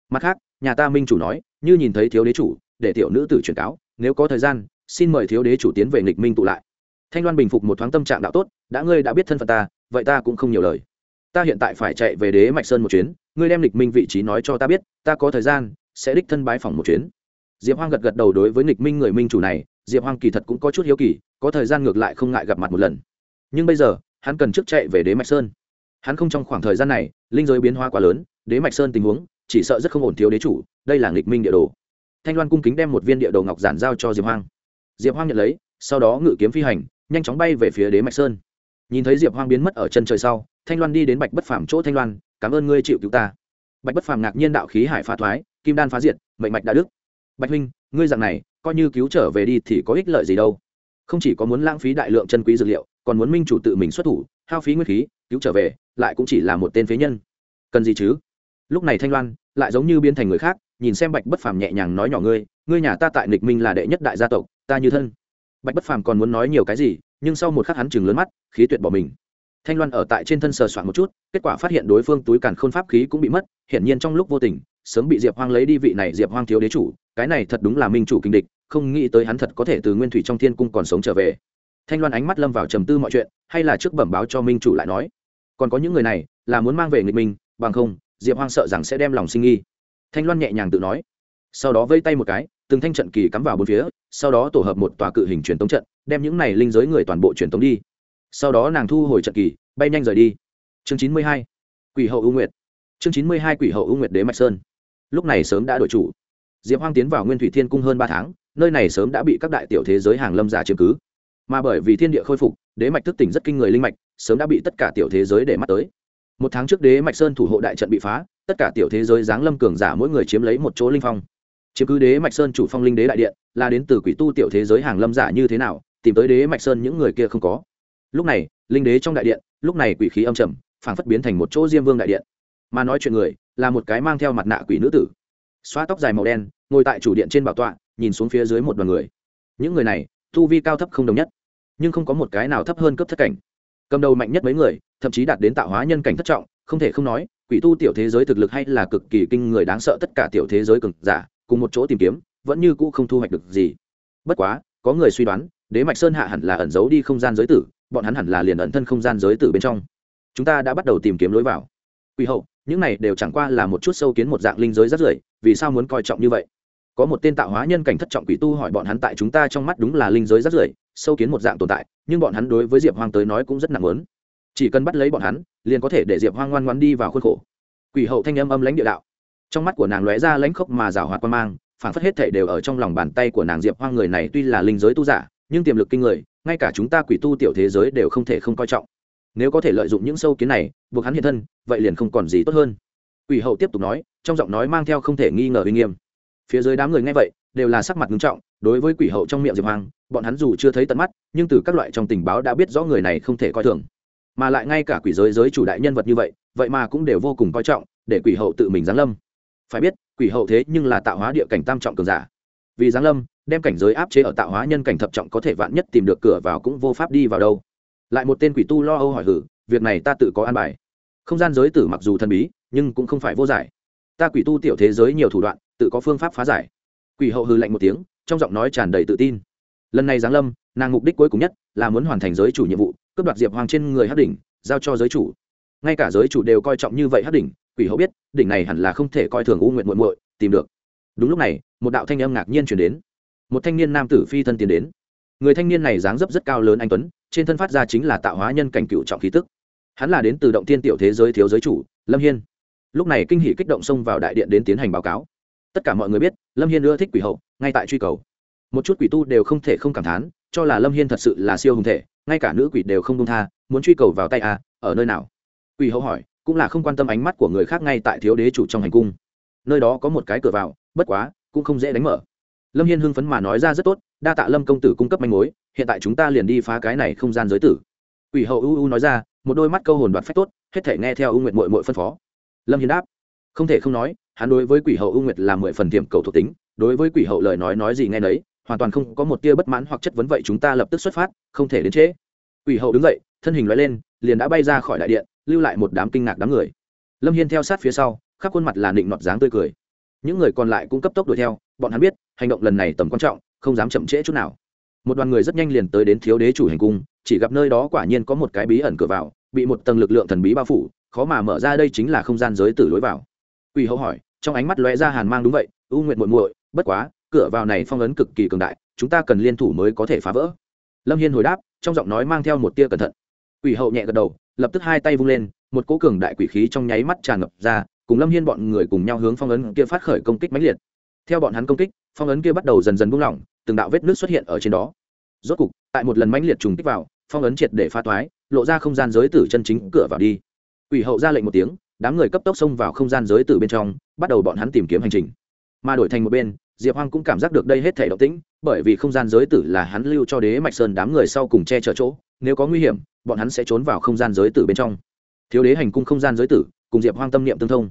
[SPEAKER 1] Mặt khác, nhà ta minh chủ nói, như nhìn thấy thiếu đế chủ, để tiểu nữ tử truyền cáo, nếu có thời gian, xin mời thiếu đế chủ tiến về nghịch minh tụ lại thanh loan bình phục một thoáng tâm trạng đạo tốt, đã ngươi đã biết thân phận ta, vậy ta cũng không nhiều lời. Ta hiện tại phải chạy về đế mạch sơn một chuyến, ngươi đem lịch minh vị trí nói cho ta biết, ta có thời gian, sẽ đích thân bái phòng một chuyến. Diệp hoang gật gật đầu đối với lịch minh người minh chủ này, diệp hoang kỳ thật cũng có chút hiếu kỳ, có thời gian ngược lại không ngại gặp mặt một lần. Nhưng bây giờ, hắn cần trước chạy về đế mạch sơn. Hắn không trong khoảng thời gian này, linh giới biến hóa quá lớn, đế mạch sơn tình huống, chỉ sợ rất không ổn thiếu đế chủ, đây là nghịch minh địa đồ. Thanh loan cung kính đem một viên địa đồ ngọc giản giao cho diệp hoang. Diệp hoang nhận lấy, sau đó ngự kiếm phi hành nhanh chóng bay về phía đế mạch sơn. Nhìn thấy diệp hoang biến mất ở chân trời sau, thanh loan đi đến bạch bất phàm chỗ thanh loan, cảm ơn ngươi chịu cứu ta. Bạch bất phàm ngạc nhiên đạo khí hải phá thoái, kim đan phá diệt, mệnh mạch đã đức bạch huynh, ngươi dạng này, coi như cứu trở về đi thì có ích lợi gì đâu. Không chỉ có muốn lãng phí đại lượng chân quý dược liệu, còn muốn minh chủ tự mình xuất thủ, hao phí nguyên khí, cứu trở về, lại cũng chỉ là một tên phế nhân. Cần gì chứ? Lúc này thanh loan lại giống như biến thành người khác, nhìn xem bạch bất phàm nhẹ nhàng nói nhỏ, ngươi ngươi nhà ta tại nịch minh là đệ nhất đại gia tộc, ta như thân bạch bất phàm còn muốn nói nhiều cái gì, nhưng sau một khắc hắn chừng lớn mắt, khí tuyệt bỏ mình. Thanh loan ở tại trên thân sờ soạn một chút, kết quả phát hiện đối phương túi càn khôn pháp khí cũng bị mất, hiển nhiên trong lúc vô tình, sớm bị diệp hoang lấy đi vị này diệp hoang thiếu đế chủ, cái này thật đúng là minh chủ kinh địch, không nghĩ tới hắn thật có thể từ nguyên thủy trong thiên cung còn sống trở về. Thanh loan ánh mắt lâm vào trầm tư mọi chuyện, hay là trước bẩm báo cho minh chủ lại nói. Còn có những người này, là muốn mang về nghịch minh, bằng không, diệp hoang sợ rằng sẽ đem lòng sinh nghi. Thanh loan nhẹ nhàng tự nói. Sau đó vây tay một cái từng thanh trận kỳ cắm vào bốn phía, sau đó tổ hợp một tòa cự hình truyền tống trận, đem những này linh giới người toàn bộ truyền tống đi. Sau đó nàng thu hồi trận kỳ, bay nhanh rời đi. Chương chín mươi hai, quỷ hậu ưu nguyệt. Chương chín mươi hai, quỷ hậu ưu nguyệt đế mạch sơn. Lúc này sớm đã đổi chủ. Diệp hoang tiến vào nguyên thủy thiên cung hơn ba tháng, nơi này sớm đã bị các đại tiểu thế giới hàng lâm giả chiếm cứ. Mà bởi vì thiên địa khôi phục, đế mạch thức tỉnh rất kinh người linh mạch, sớm đã bị tất cả tiểu thế giới để mắt tới. Một tháng trước đế mạch sơn thủ hộ đại trận bị phá, tất cả tiểu thế giới giáng lâm cường giả mỗi người chiếm lấy một chỗ linh phong chiếm cứ đế mạch sơn chủ phong linh đế đại điện, là đến từ quỷ tu tiểu thế giới hàng lâm giả như thế nào, tìm tới đế mạch sơn những người kia không có. Lúc này, linh đế trong đại điện, lúc này quỷ khí âm trầm, phảng phất biến thành một chỗ diêm vương đại điện. Mà nói chuyện người, là một cái mang theo mặt nạ quỷ nữ tử. Xoa tóc dài màu đen, ngồi tại chủ điện trên bảo tọa, nhìn xuống phía dưới một đoàn người. Những người này thu vi cao thấp không đồng nhất, nhưng không có một cái nào thấp hơn cấp thất cảnh. Cầm đầu mạnh nhất mấy người, thậm chí đạt đến tạo hóa nhân cảnh thất trọng, không thể không nói, quỷ tu tiểu thế giới thực lực hay là cực kỳ kinh người, đáng sợ tất cả tiểu thế giới cực giả cùng một chỗ tìm kiếm, vẫn như cũ không thu hoạch được gì. Bất quá, có người suy đoán, đế mạch sơn hạ hẳn là ẩn giấu đi không gian giới tử, bọn hắn hẳn là liền ẩn thân không gian giới tử bên trong. Chúng ta đã bắt đầu tìm kiếm lối vào. Quỷ hậu, những này đều chẳng qua là một chút sâu kiến một dạng linh giới rất rưởi, vì sao muốn coi trọng như vậy? Có một tên tạo hóa nhân cảnh thất trọng quỷ tu hỏi bọn hắn tại chúng ta trong mắt đúng là linh giới rất rưởi, sâu kiến một dạng tồn tại, nhưng bọn hắn đối với diệp hoang tới nói cũng rất nặng lớn chỉ cần bắt lấy bọn hắn, liền có thể để diệp hoang ngoan ngoan đi vào khuôn khổ. Quỷ hậu thanh âm âm lãnh địa đạo trong mắt của nàng lóe ra lãnh khốc mà rào hoạt quan mang phản phất hết thể đều ở trong lòng bàn tay của nàng diệp hoang người này tuy là linh giới tu giả, nhưng tiềm lực kinh người, ngay cả chúng ta quỷ tu tiểu thế giới đều không thể không coi trọng. Nếu có thể lợi dụng những sâu kiến này, buộc hắn hiện thân, vậy liền không còn gì tốt hơn. Quỷ hậu tiếp tục nói, trong giọng nói mang theo không thể nghi ngờ uy nghiêm. Phía dưới đám người nghe vậy, đều là sắc mặt nghiêm trọng, đối với quỷ hậu trong miệng diệp hoang, bọn hắn dù chưa thấy tận mắt, nhưng từ các loại trong tình báo đã biết rõ người này không thể coi thường. Mà lại ngay cả quỷ giới giới chủ đại nhân vật như vậy vậy mà cũng đều vô cùng coi trọng, để quỷ hậu tự mình giáng lâm phải biết, quỷ hậu thế nhưng là tạo hóa địa cảnh tam trọng cường giả. Vì giáng lâm, đem cảnh giới áp chế ở tạo hóa nhân cảnh thập trọng có thể vạn nhất tìm được cửa vào cũng vô pháp đi vào đâu. Lại một tên quỷ tu lo âu hỏi hử, việc này ta tự có an bài. Không gian giới tử mặc dù thần bí, nhưng cũng không phải vô giải. Ta quỷ tu tiểu thế giới nhiều thủ đoạn, tự có phương pháp phá giải. Quỷ hậu hư lạnh một tiếng, trong giọng nói tràn đầy tự tin. Lần này giáng lâm, nàng mục đích cuối cùng nhất là muốn hoàn thành giới chủ nhiệm vụ, cướp đoạt diệp hoàng trên người hắc đỉnh, giao cho giới chủ. Ngay cả giới chủ đều coi trọng như vậy hắc đỉnh quỷ hậu biết, đỉnh này hẳn là không thể coi thường u nguyện muội muội, tìm được. Đúng lúc này, một đạo thanh âm ngạc nhiên chuyển đến. Một thanh niên nam tử phi thân tiến đến. Người thanh niên này dáng dấp rất cao lớn anh tuấn, trên thân phát ra chính là tạo hóa nhân cảnh cựu trọng khí tức. Hắn là đến từ động tiên tiểu thế giới thiếu giới chủ, lâm hiên. Lúc này kinh hỷ kích động xông vào đại điện đến tiến hành báo cáo. Tất cả mọi người biết, lâm hiên ưa thích quỷ hậu, ngay tại truy cầu. Một chút quỷ tu đều không thể không cảm thán, cho là lâm hiên thật sự là siêu hùng thể, ngay cả nữ quỷ đều không công tha, muốn truy cầu vào tay à ở nơi nào? Quỷ hậu hỏi cũng là không quan tâm ánh mắt của người khác ngay tại thiếu đế chủ trong hành cung. Nơi đó có một cái cửa vào, bất quá, cũng không dễ đánh mở. Lâm hiên hưng phấn mà nói ra rất tốt, đa tạ lâm công tử cung cấp manh mối, hiện tại chúng ta liền đi phá cái này không gian giới tử. Quỷ hậu u u nói ra, một đôi mắt câu hồn đoạt phách tốt, hết thể nghe theo ưu nguyệt mội mội phân phó. Lâm hiên đáp, không thể không nói, hắn đối với quỷ hậu ưu nguyệt là mười phần tiệm cầu thuộc tính, đối với quỷ hậu lời nói nói gì nghe nấy, hoàn toàn không có một tia bất mãn hoặc chất vấn vậy chúng ta lập tức xuất phát, không thể đến trễ. Quỷ hậu đứng dậy, thân hình loại lên, liền đã bay ra khỏi đại điện lưu lại một đám kinh ngạc đám người. Lâm hiên theo sát phía sau, khắp khuôn mặt là định nọt dáng tươi cười. Những người còn lại cũng cấp tốc đuổi theo, bọn hắn biết, hành động lần này tầm quan trọng, không dám chậm trễ chút nào. Một đoàn người rất nhanh liền tới đến thiếu đế chủ hành cung, chỉ gặp nơi đó quả nhiên có một cái bí ẩn cửa vào, bị một tầng lực lượng thần bí bao phủ, khó mà mở ra đây chính là không gian giới tử lối vào. Quỷ hậu hỏi, trong ánh mắt lóe ra hàn mang đúng vậy, u nguyện muội muội, bất quá, cửa vào này phong ấn cực kỳ cường đại, chúng ta cần liên thủ mới có thể phá vỡ. Lâm hiên hồi đáp, trong giọng nói mang theo một tia cẩn thận. Quỷ hậu nhẹ gật đầu lập tức hai tay vung lên, một cỗ cường đại quỷ khí trong nháy mắt tràn ngập ra, cùng lâm hiên bọn người cùng nhau hướng phong ấn kia phát khởi công kích mãnh liệt. Theo bọn hắn công kích, phong ấn kia bắt đầu dần dần buông lỏng, từng đạo vết nước xuất hiện ở trên đó. Rốt cục, tại một lần mãnh liệt trùng kích vào, phong ấn triệt để pha toái lộ ra không gian giới tử chân chính cửa vào đi. Quỷ hậu ra lệnh một tiếng, đám người cấp tốc xông vào không gian giới tử bên trong, bắt đầu bọn hắn tìm kiếm hành trình. Mà đổi thành một bên, diệp hoang cũng cảm giác được đây hết thể động tĩnh, bởi vì không gian giới tử là hắn lưu cho đế mạch sơn đám người sau cùng che chở chỗ nếu có nguy hiểm, bọn hắn sẽ trốn vào không gian giới tử bên trong. Thiếu đế hành cung không gian giới tử, cùng diệp hoang tâm niệm tương thông.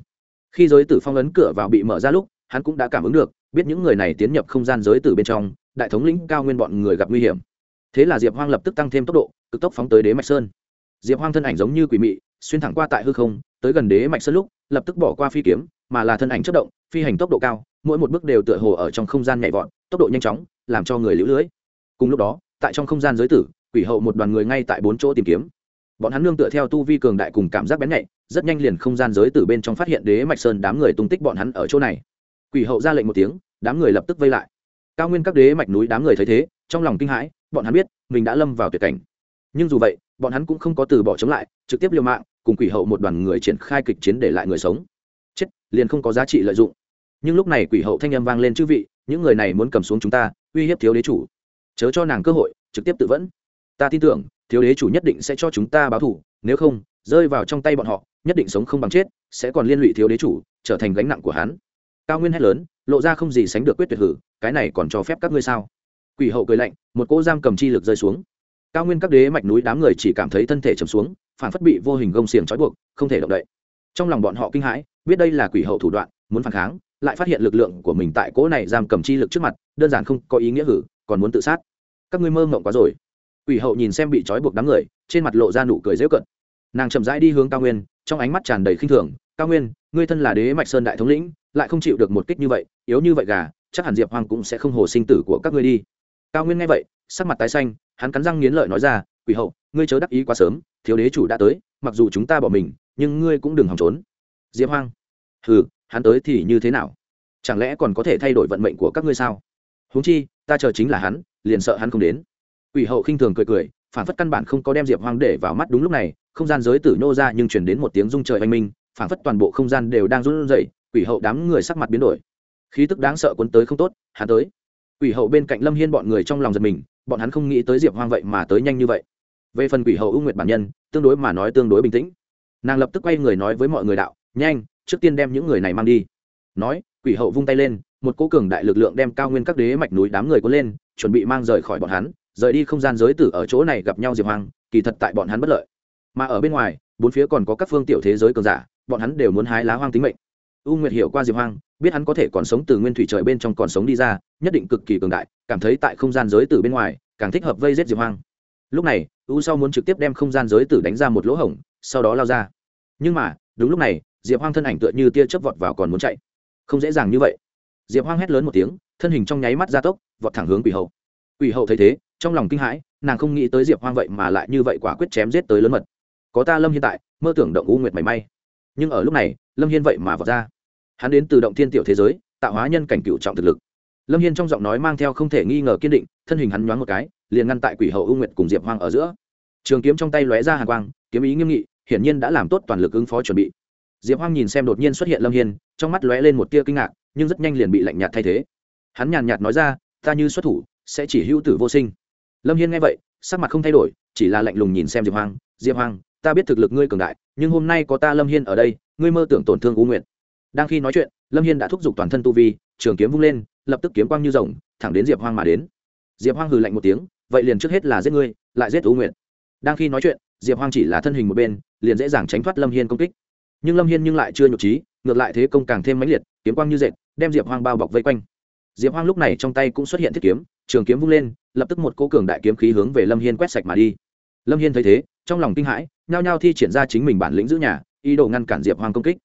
[SPEAKER 1] Khi giới tử phong ấn cửa vào bị mở ra lúc, hắn cũng đã cảm ứng được, biết những người này tiến nhập không gian giới tử bên trong, đại thống lĩnh cao nguyên bọn người gặp nguy hiểm. Thế là diệp hoang lập tức tăng thêm tốc độ, cực tốc phóng tới đế mạch sơn. Diệp hoang thân ảnh giống như quỷ mị, xuyên thẳng qua tại hư không, tới gần đế mạch sơn lúc, lập tức bỏ qua phi kiếm, mà là thân ảnh chất động, phi hành tốc độ cao, mỗi một bước đều tựa hồ ở trong không gian nhảy vọt, tốc độ nhanh chóng, làm cho người lũ lưới. Cùng lúc đó, tại trong không gian giới tử quỷ hậu một đoàn người ngay tại bốn chỗ tìm kiếm. Bọn hắn nương tựa theo tu vi cường đại cùng cảm giác bén nhạy, rất nhanh liền không gian giới từ bên trong phát hiện đế mạch sơn đám người tung tích bọn hắn ở chỗ này. Quỷ hậu ra lệnh một tiếng, đám người lập tức vây lại. Cao nguyên các đế mạch núi đám người thấy thế, trong lòng kinh hãi, bọn hắn biết, mình đã lâm vào tuyệt cảnh. Nhưng dù vậy, bọn hắn cũng không có từ bỏ chống lại, trực tiếp liều mạng, cùng quỷ hậu một đoàn người triển khai kịch chiến để lại người sống. Chết, liền không có giá trị lợi dụng. Nhưng lúc này quỷ hậu thanh âm vang lên chư vị, những người này muốn cầm xuống chúng ta, uy hiếp thiếu đế chủ. Chớ cho nàng cơ hội, trực tiếp tự vẫn ta tin tưởng, thiếu đế chủ nhất định sẽ cho chúng ta báo thù, nếu không, rơi vào trong tay bọn họ, nhất định sống không bằng chết, sẽ còn liên lụy thiếu đế chủ, trở thành gánh nặng của hắn. Cao nguyên hét lớn, lộ ra không gì sánh được quyết tuyệt hử, cái này còn cho phép các ngươi sao? Quỷ hậu cười lạnh, một cỗ giam cầm chi lực rơi xuống. Cao nguyên các đế mạch núi đám người chỉ cảm thấy thân thể chầm xuống, phản phất bị vô hình gông xiềng trói buộc, không thể động đậy. Trong lòng bọn họ kinh hãi, biết đây là quỷ hậu thủ đoạn, muốn phản kháng, lại phát hiện lực lượng của mình tại cỗ này giam cầm chi lực trước mặt, đơn giản không có ý nghĩa hử, còn muốn tự sát. Các ngươi mơ mộng quá rồi quỷ hậu nhìn xem bị trói buộc đám người, trên mặt lộ ra nụ cười dễ cận. Nàng chậm rãi đi hướng cao nguyên, trong ánh mắt tràn đầy khinh thường, cao nguyên, ngươi thân là đế mạch sơn đại thống lĩnh, lại không chịu được một kích như vậy, yếu như vậy gà, chắc hẳn diệp hoàng cũng sẽ không hồ sinh tử của các ngươi đi. Cao nguyên nghe vậy, sắc mặt tái xanh, hắn cắn răng nghiến lợi nói ra, quỷ hậu, ngươi chớ đắc ý quá sớm, thiếu đế chủ đã tới, mặc dù chúng ta bỏ mình, nhưng ngươi cũng đừng hòng trốn. Diệp hoang, hừ, hắn tới thì như thế nào? Chẳng lẽ còn có thể thay đổi vận mệnh của các ngươi sao? Huống chi, ta chờ chính là hắn, liền sợ hắn không đến quỷ hậu khinh thường cười cười, phản phất căn bản không có đem diệp hoang để vào mắt đúng lúc này, không gian giới tử nô ra nhưng truyền đến một tiếng rung trời oanh minh, phản phất toàn bộ không gian đều đang run rẩy, quỷ hậu đám người sắc mặt biến đổi. Khí tức đáng sợ cuốn tới không tốt, hắn tới. Quỷ hậu bên cạnh lâm hiên bọn người trong lòng giật mình, bọn hắn không nghĩ tới diệp hoang vậy mà tới nhanh như vậy. Về phần quỷ hậu ưu nguyệt bản nhân, tương đối mà nói tương đối bình tĩnh. Nàng lập tức quay người nói với mọi người đạo, nhanh, trước tiên đem những người này mang đi. Nói, quỷ hậu vung tay lên, một cỗ cường đại lực lượng đem cao nguyên các đế mạch núi đám người cuốn lên, chuẩn bị mang rời khỏi bọn hắn rời đi không gian giới tử ở chỗ này gặp nhau diệp hoang, kỳ thật tại bọn hắn bất lợi. Mà ở bên ngoài, bốn phía còn có các phương tiểu thế giới cường giả, bọn hắn đều muốn hái lá hoang tính mệnh. U nguyệt hiểu qua diệp hoang, biết hắn có thể còn sống từ nguyên thủy trời bên trong còn sống đi ra, nhất định cực kỳ cường đại, cảm thấy tại không gian giới tử bên ngoài, càng thích hợp vây giết diệp hoang. Lúc này, u sau muốn trực tiếp đem không gian giới tử đánh ra một lỗ hổng, sau đó lao ra. Nhưng mà, đúng lúc này, diệp hoang thân ảnh tựa như tia chớp vọt vào còn muốn chạy. Không dễ dàng như vậy. Diệp hoang hét lớn một tiếng, thân hình trong nháy mắt gia tốc, vọt thẳng hướng quỷ hậu. Quỷ hậu thấy thế trong lòng kinh hãi, nàng không nghĩ tới diệp hoang vậy mà lại như vậy quả quyết chém giết tới lớn mật. Có ta lâm hiện tại, mơ tưởng động u nguyệt mảy may. Nhưng ở lúc này, lâm hiên vậy mà vọt ra. Hắn đến từ động thiên tiểu thế giới, tạo hóa nhân cảnh cựu trọng thực lực. Lâm hiên trong giọng nói mang theo không thể nghi ngờ kiên định, thân hình hắn nhoáng một cái, liền ngăn tại quỷ hậu U nguyệt cùng diệp hoang ở giữa. Trường kiếm trong tay lóe ra hàng quang, kiếm ý nghiêm nghị, hiển nhiên đã làm tốt toàn lực ứng phó chuẩn bị. Diệp hoang nhìn xem đột nhiên xuất hiện lâm hiên, trong mắt lóe lên một tia kinh ngạc, nhưng rất nhanh liền bị lạnh nhạt thay thế. Hắn nhàn nhạt nói ra, ta như xuất thủ, sẽ chỉ hữu tử vô sinh lâm hiên nghe vậy, sắc mặt không thay đổi, chỉ là lạnh lùng nhìn xem diệp hoang. Diệp hoang, ta biết thực lực ngươi cường đại, nhưng hôm nay có ta lâm hiên ở đây, ngươi mơ tưởng tổn thương u nguyệt. Đang khi nói chuyện, lâm hiên đã thúc giục toàn thân tu vi, trường kiếm vung lên, lập tức kiếm quang như rồng, thẳng đến diệp hoang mà đến. Diệp hoang hừ lạnh một tiếng, vậy liền trước hết là giết ngươi, lại giết u nguyệt. Đang khi nói chuyện, diệp hoang chỉ là thân hình một bên, liền dễ dàng tránh thoát lâm hiên công kích. Nhưng lâm hiên nhưng lại chưa nhục trí, ngược lại thế công càng thêm mãnh liệt, kiếm quang như dệt đem diệp hoang bao bọc vây quanh. Diệp hoang lúc này trong tay cũng xuất hiện thiết kiếm, trường kiếm vung lên lập tức một cô cường đại kiếm khí hướng về lâm hiên quét sạch mà đi. Lâm hiên thấy thế, trong lòng kinh hãi, nhao nhao thi triển ra chính mình bản lĩnh giữ nhà, ý đồ ngăn cản diệp hoang công kích.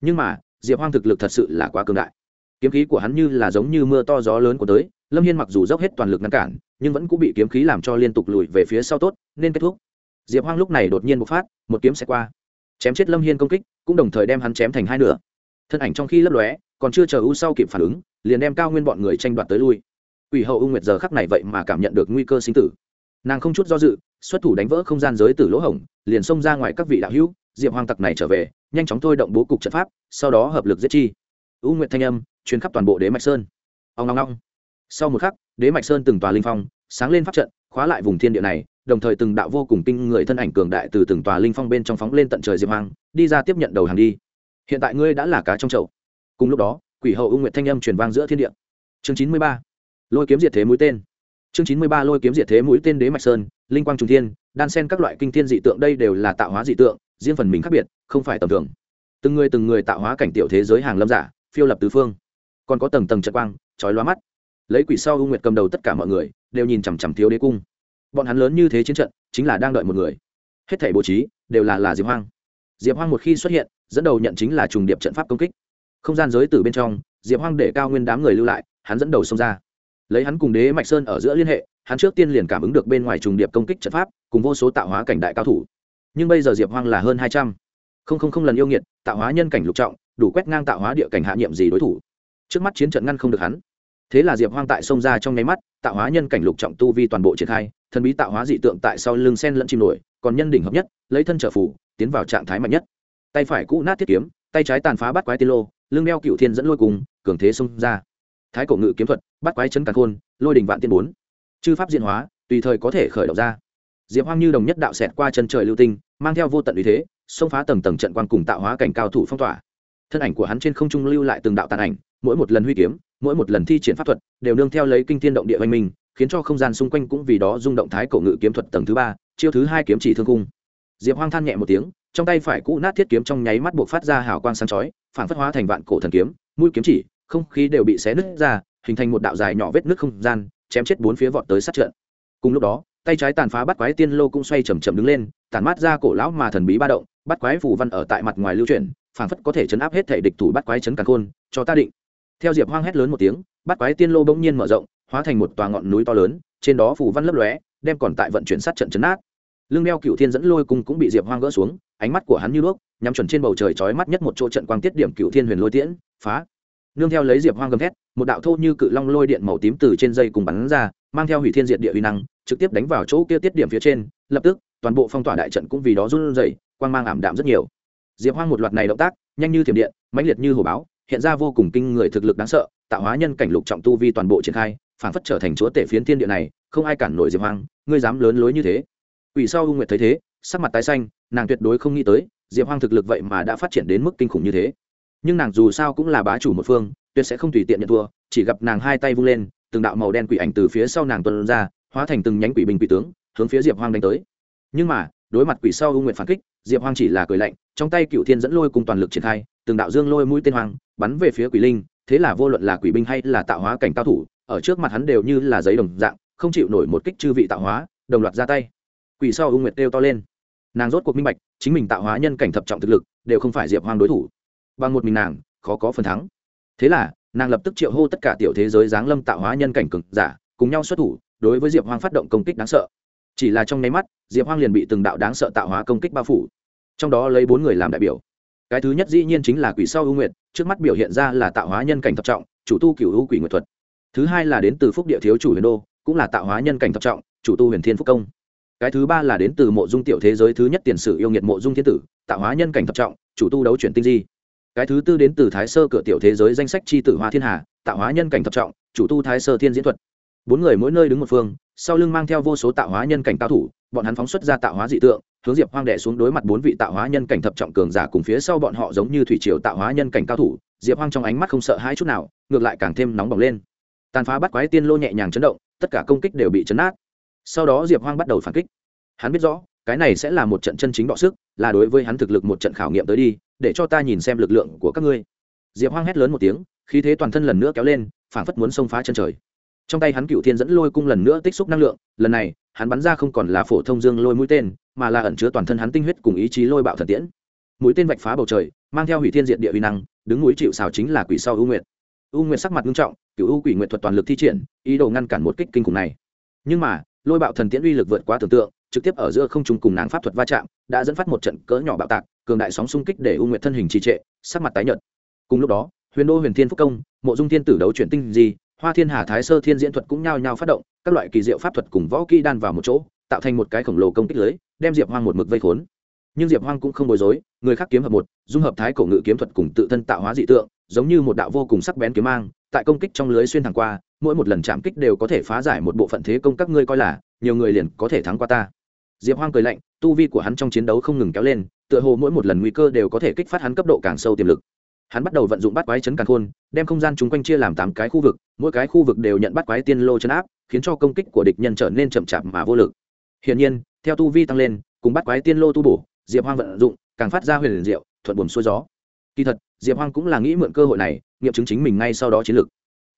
[SPEAKER 1] Nhưng mà, diệp hoang thực lực thật sự là quá cường đại. Kiếm khí của hắn như là giống như mưa to gió lớn của tới, lâm hiên mặc dù dốc hết toàn lực ngăn cản, nhưng vẫn cũng bị kiếm khí làm cho liên tục lùi về phía sau tốt, nên kết thúc. Diệp hoang lúc này đột nhiên bộc phát, một kiếm sẽ qua. Chém chết lâm hiên công kích, cũng đồng thời đem hắn chém thành hai nửa. Thân ảnh trong khi lấp lóe, còn chưa chờ u sau kịp phản ứng, liền đem cao nguyên bọn người tranh đoạt tới lui. Quỷ hậu u nguyệt giờ khắc này vậy mà cảm nhận được nguy cơ sinh tử. Nàng không chút do dự, xuất thủ đánh vỡ không gian giới tử lỗ hổng, liền xông ra ngoài các vị đạo hữu, diệp hoang tặc này trở về, nhanh chóng thôi động bố cục trận pháp, sau đó hợp lực giết chi. U nguyệt thanh âm chuyến khắp toàn bộ đế mạch sơn. Ông ngong ngong sau một khắc, đế mạch sơn từng tòa linh phong sáng lên pháp trận, khóa lại vùng thiên địa này, đồng thời từng đạo vô cùng kinh người thân ảnh cường đại từ từng tòa linh phong bên trong phóng lên tận trời diệp hoang, đi ra tiếp nhận đầu hàng đi. Hiện tại ngươi đã là cá trong chậu. Cùng lúc đó, quỷ hậu u nguyệt thanh âm truyền vang giữa thiên địa. Chương chín mươi ba lôi kiếm diệt thế mũi tên. Chương chín mươi ba lôi kiếm diệt thế mũi tên đế mạch sơn, linh quang trung thiên, đan sen các loại kinh thiên dị tượng đây đều là tạo hóa dị tượng, riêng phần mình khác biệt, không phải tầm thường. Từng người từng người tạo hóa cảnh tiểu thế giới hàng lâm giả, phiêu lập tứ phương. Còn có tầng tầng trận quang, chói lóa mắt. Lấy quỷ sau u nguyệt cầm đầu tất cả mọi người, đều nhìn chằm chằm thiếu đế cung. Bọn hắn lớn như thế chiến trận, chính là đang đợi một người. Hết thảy bố trí, đều là là diệp hoang. Diệp hoang một khi xuất hiện, dẫn đầu nhận chính là trùng điệp trận pháp công kích. Không gian giới từ bên trong, diệp hoang để cao nguyên đám người lưu lại, hắn dẫn đầu xông ra lấy hắn cùng đế mạch sơn ở giữa liên hệ, hắn trước tiên liền cảm ứng được bên ngoài trùng điệp công kích trận pháp, cùng vô số tạo hóa cảnh đại cao thủ. Nhưng bây giờ diệp hoang là hơn hai trăm. Không không không lần yêu nghiệt, tạo hóa nhân cảnh lục trọng, đủ quét ngang tạo hóa địa cảnh hạ nhiệm gì đối thủ. Trước mắt chiến trận ngăn không được hắn. Thế là diệp hoang tại sông ra trong nháy mắt, tạo hóa nhân cảnh lục trọng tu vi toàn bộ triển khai, thần bí tạo hóa dị tượng tại sau lưng sen lẫn chim nổi, còn nhân đỉnh hợp nhất, lấy thân trở phủ, tiến vào trạng thái mạnh nhất. Tay phải cũ nát thiết kiếm, tay trái tàn phá bắt quái tiên lô, lưng đeo cựu thiên dẫn lôi cùng, cường thế xông ra thái cổ ngự kiếm thuật, bắt quái chấn càn khôn, lôi đình vạn tiên bốn. Chư pháp diện hóa, tùy thời có thể khởi động ra. Diệp hoang như đồng nhất đạo xẹt qua chân trời lưu tinh, mang theo vô tận uy thế, xông phá tầng tầng trận quan cùng tạo hóa cảnh cao thủ phong tỏa. Thân ảnh của hắn trên không trung lưu lại từng đạo tàn ảnh, mỗi một lần huy kiếm, mỗi một lần thi triển pháp thuật, đều nương theo lấy kinh thiên động địa oanh minh, khiến cho không gian xung quanh cũng vì đó rung động thái cổ ngự kiếm thuật tầng thứ ba, chiêu thứ hai kiếm chỉ thương cung diệp hoang than nhẹ một tiếng, trong tay phải cũ nát thiết kiếm trong nháy mắt buộc phát ra hào quang sáng chói, phản phất hóa thành vạn cổ thần kiếm, mũi kiếm chỉ không khí đều bị xé nứt ra, hình thành một đạo dài nhỏ vết nước không gian, chém chết bốn phía vọt tới sát trận. Cùng lúc đó, tay trái tàn phá bắt quái tiên lô cũng xoay chầm chậm đứng lên tàn mát ra cổ lão mà thần bí ba động, bắt quái phù văn ở tại mặt ngoài lưu chuyển, phảng phất có thể chấn áp hết thể địch thủ bắt quái chấn càn khôn, cho ta định. Theo diệp hoang hét lớn một tiếng, bắt quái tiên lô bỗng nhiên mở rộng, hóa thành một tòa ngọn núi to lớn, trên đó phù văn lấp lóe, đem còn tại vận chuyển sát trận chấn áp. lưng đeo cựu thiên dẫn lôi cung cũng bị diệp hoang gỡ xuống, ánh mắt của hắn như đuốc, nhắm chuẩn trên bầu trời chói mắt nhất một chỗ trận quang tiết điểm cựu thiên huyền lôi tiễn, phá nương theo lấy diệp hoang gầm thét, một đạo thô như cự long lôi điện màu tím từ trên dây cùng bắn ra, mang theo hủy thiên diệt địa uy năng, trực tiếp đánh vào chỗ kia tiết điểm phía trên, lập tức, toàn bộ phong tỏa đại trận cũng vì đó run rẩy, quang mang ảm đạm rất nhiều. Diệp hoang một loạt này động tác, nhanh như thiểm điện, mãnh liệt như hồ báo, hiện ra vô cùng kinh người thực lực đáng sợ, tạo hóa nhân cảnh lục trọng tu vi toàn bộ triển khai phản phất trở thành chúa tể phiến thiên địa này, không ai cản nổi diệp hoang, ngươi dám lớn lối như thế. Ủy sau u nguyệt thấy thế, sắc mặt tái xanh, nàng tuyệt đối không nghĩ tới, diệp hoang thực lực vậy mà đã phát triển đến mức kinh khủng như thế nhưng nàng dù sao cũng là bá chủ một phương, tuyệt sẽ không tùy tiện nhận thua, chỉ gặp nàng hai tay vung lên, từng đạo màu đen quỷ ảnh từ phía sau nàng tuân ra, hóa thành từng nhánh quỷ bình quỷ tướng, hướng phía diệp hoang đánh tới. Nhưng mà, đối mặt quỷ sau ưu nguyện phản kích, diệp hoang chỉ là cười lạnh, trong tay cựu thiên dẫn lôi cùng toàn lực triển khai, từng đạo dương lôi mũi tên hoang, bắn về phía quỷ linh, thế là vô luận là quỷ binh hay là tạo hóa cảnh cao thủ, ở trước mặt hắn đều như là giấy đồng dạng, không chịu nổi một kích chư vị tạo hóa, đồng loạt ra tay. Quỷ sau ưu nguyệt kêu to lên. Nàng rốt cuộc minh bạch, chính mình tạo hóa nhân cảnh thập trọng thực lực, đều không phải diệp hoang đối thủ bằng một mình nàng, khó có phần thắng. Thế là, nàng lập tức triệu hô tất cả tiểu thế giới giáng lâm tạo hóa nhân cảnh cực giả, cùng nhau xuất thủ, đối với diệp hoang phát động công kích đáng sợ. Chỉ là trong nháy mắt, diệp hoang liền bị từng đạo đáng sợ tạo hóa công kích bao phủ. Trong đó lấy bốn người làm đại biểu. Cái thứ nhất dĩ nhiên chính là quỷ sau ưu nguyệt, trước mắt biểu hiện ra là tạo hóa nhân cảnh thập trọng, chủ tu cựu ưu quỷ nguyệt thuật. Thứ hai là đến từ phúc địa thiếu chủ huyền đô, cũng là tạo hóa nhân cảnh thập trọng, chủ tu huyền thiên phúc công. Cái thứ ba là đến từ mộ dung tiểu thế giới thứ nhất tiền sử yêu nghiệt mộ dung thiên tử, tạo hóa nhân cảnh thập trọng, chủ tu đấu chuyển tinh di cái thứ tư đến từ thái sơ cửa tiểu thế giới danh sách c h i tử hoa thiên hà, tạo hóa nhân cảnh thập trọng, chủ tu thái sơ thiên diễn thuật. Bốn người mỗi nơi đứng một phương, sau lưng mang theo vô số tạo hóa nhân cảnh cao thủ, bọn hắn phóng xuất ra tạo hóa dị tượng, hướng diệp hoang đệ xuống đối mặt bốn vị tạo hóa nhân cảnh thập trọng cường giả cùng phía sau bọn họ giống như thủy triều tạo hóa nhân cảnh cao thủ. Diệp hoang trong ánh mắt không sợ hãi chút nào, ngược lại càng thêm nóng bỏng lên. Tàn phá bắt quái tiên lô nhẹ nhàng chấn động, tất cả công kích đều bị chấn át sau đó diệp hoang bắt đầu phản kích. Hắn biết rõ cái này sẽ là một trận chân chính đọ sức, là đối với hắn thực lực một trận khảo nghiệm tới đi, để cho ta nhìn xem lực lượng của các ngươi. Diệp hoang hét lớn một tiếng, khí thế toàn thân lần nữa kéo lên, phảng phất muốn xông phá chân trời. Trong tay hắn cựu thiên dẫn lôi cung lần nữa tích xúc năng lượng, lần này, hắn bắn ra không còn là phổ thông dương lôi mũi tên, mà là ẩn chứa toàn thân hắn tinh huyết cùng ý chí lôi bạo thần tiễn. Mũi tên vạch phá bầu trời, mang theo hủy thiên diện địa uy năng, đứng núi chịu xào chính là quỷ sau ưu nguyệt. Ưu nguyệt sắc mặt nghiêm trọng cựu ưu quỷ nguyệt thuật toàn lực thi triển, ý đồ ngăn cản một kích kinh khủng này. Nhưng mà, lôi bạo thần tiễn uy lực vượt quá tưởng tượng trực tiếp ở giữa không trung cùng nàng pháp thuật va chạm, đã dẫn phát một trận cỡ nhỏ bạo tạc, cường đại sóng xung kích để u nguyệt thân hình trì trệ, sắc mặt tái nhợt. Cùng lúc đó, huyền đô, huyền thiên phúc công, mộ dung thiên tử đấu chuyển tinh gì hoa thiên hà, thái sơ thiên diễn thuật cũng nhao nhao phát động, các loại kỳ diệu pháp thuật cùng võ kỹ đan vào một chỗ, tạo thành một cái khổng lồ công kích lưới, đem diệp hoang một mực vây khốn. Nhưng diệp hoang cũng không bối rối, người khác kiếm hợp một, dung hợp thái cổ ngự kiếm thuật cùng tự thân tạo hóa dị tượng, giống như một đạo vô cùng sắc bén kiếm mang, tại công kích trong lưới xuyên thẳng qua, mỗi một lần chạm kích đều có thể phá giải một bộ phận thế công các ngươi coi là, nhiều người liền có thể thắng qua ta diệp hoang cười lạnh, tu vi của hắn trong chiến đấu không ngừng kéo lên, tựa hồ mỗi một lần nguy cơ đều có thể kích phát hắn cấp độ càng sâu tiềm lực. Hắn bắt đầu vận dụng bắt quái chấn càng khôn, đem không gian chung quanh chia làm tám cái khu vực, mỗi cái khu vực đều nhận bắt quái tiên lô chấn áp, khiến cho công kích của địch nhân trở nên chậm chạp mà vô lực. Hiển nhiên, theo tu vi tăng lên, cùng bắt quái tiên lô tu bổ, diệp hoang vận dụng, càng phát ra huyền diệu, thuận buồm xuôi gió. Kỳ thật, diệp hoang cũng là nghĩ mượn cơ hội này, nghiệm chứng chính mình ngay sau đó chiến lược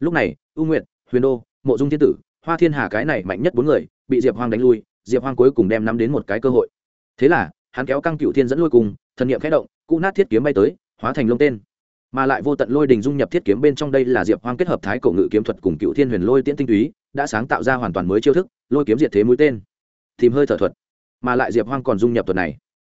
[SPEAKER 1] lúc này, u nguyệt, huyền đô, mộ dung thiên tử, hoa thiên hà cái này mạnh nhất bốn người, bị diệp hoang đánh lui diệp hoang cuối cùng đem nắm đến một cái cơ hội. Thế là, hắn kéo căng cựu thiên dẫn lui cùng, thần nghiệm khẽ động cụ nát thiết kiếm bay tới, hóa thành lông tên. Mà lại vô tận lôi đình dung nhập thiết kiếm bên trong đây là diệp hoang kết hợp thái cổ ngự kiếm thuật cùng cựu thiên huyền lôi tiễn tinh túy, đã sáng tạo ra hoàn toàn mới chiêu thức, lôi kiếm diệt thế mũi tên. Tìm hơi thở thuật. Mà lại diệp hoang còn dung nhập thuật này.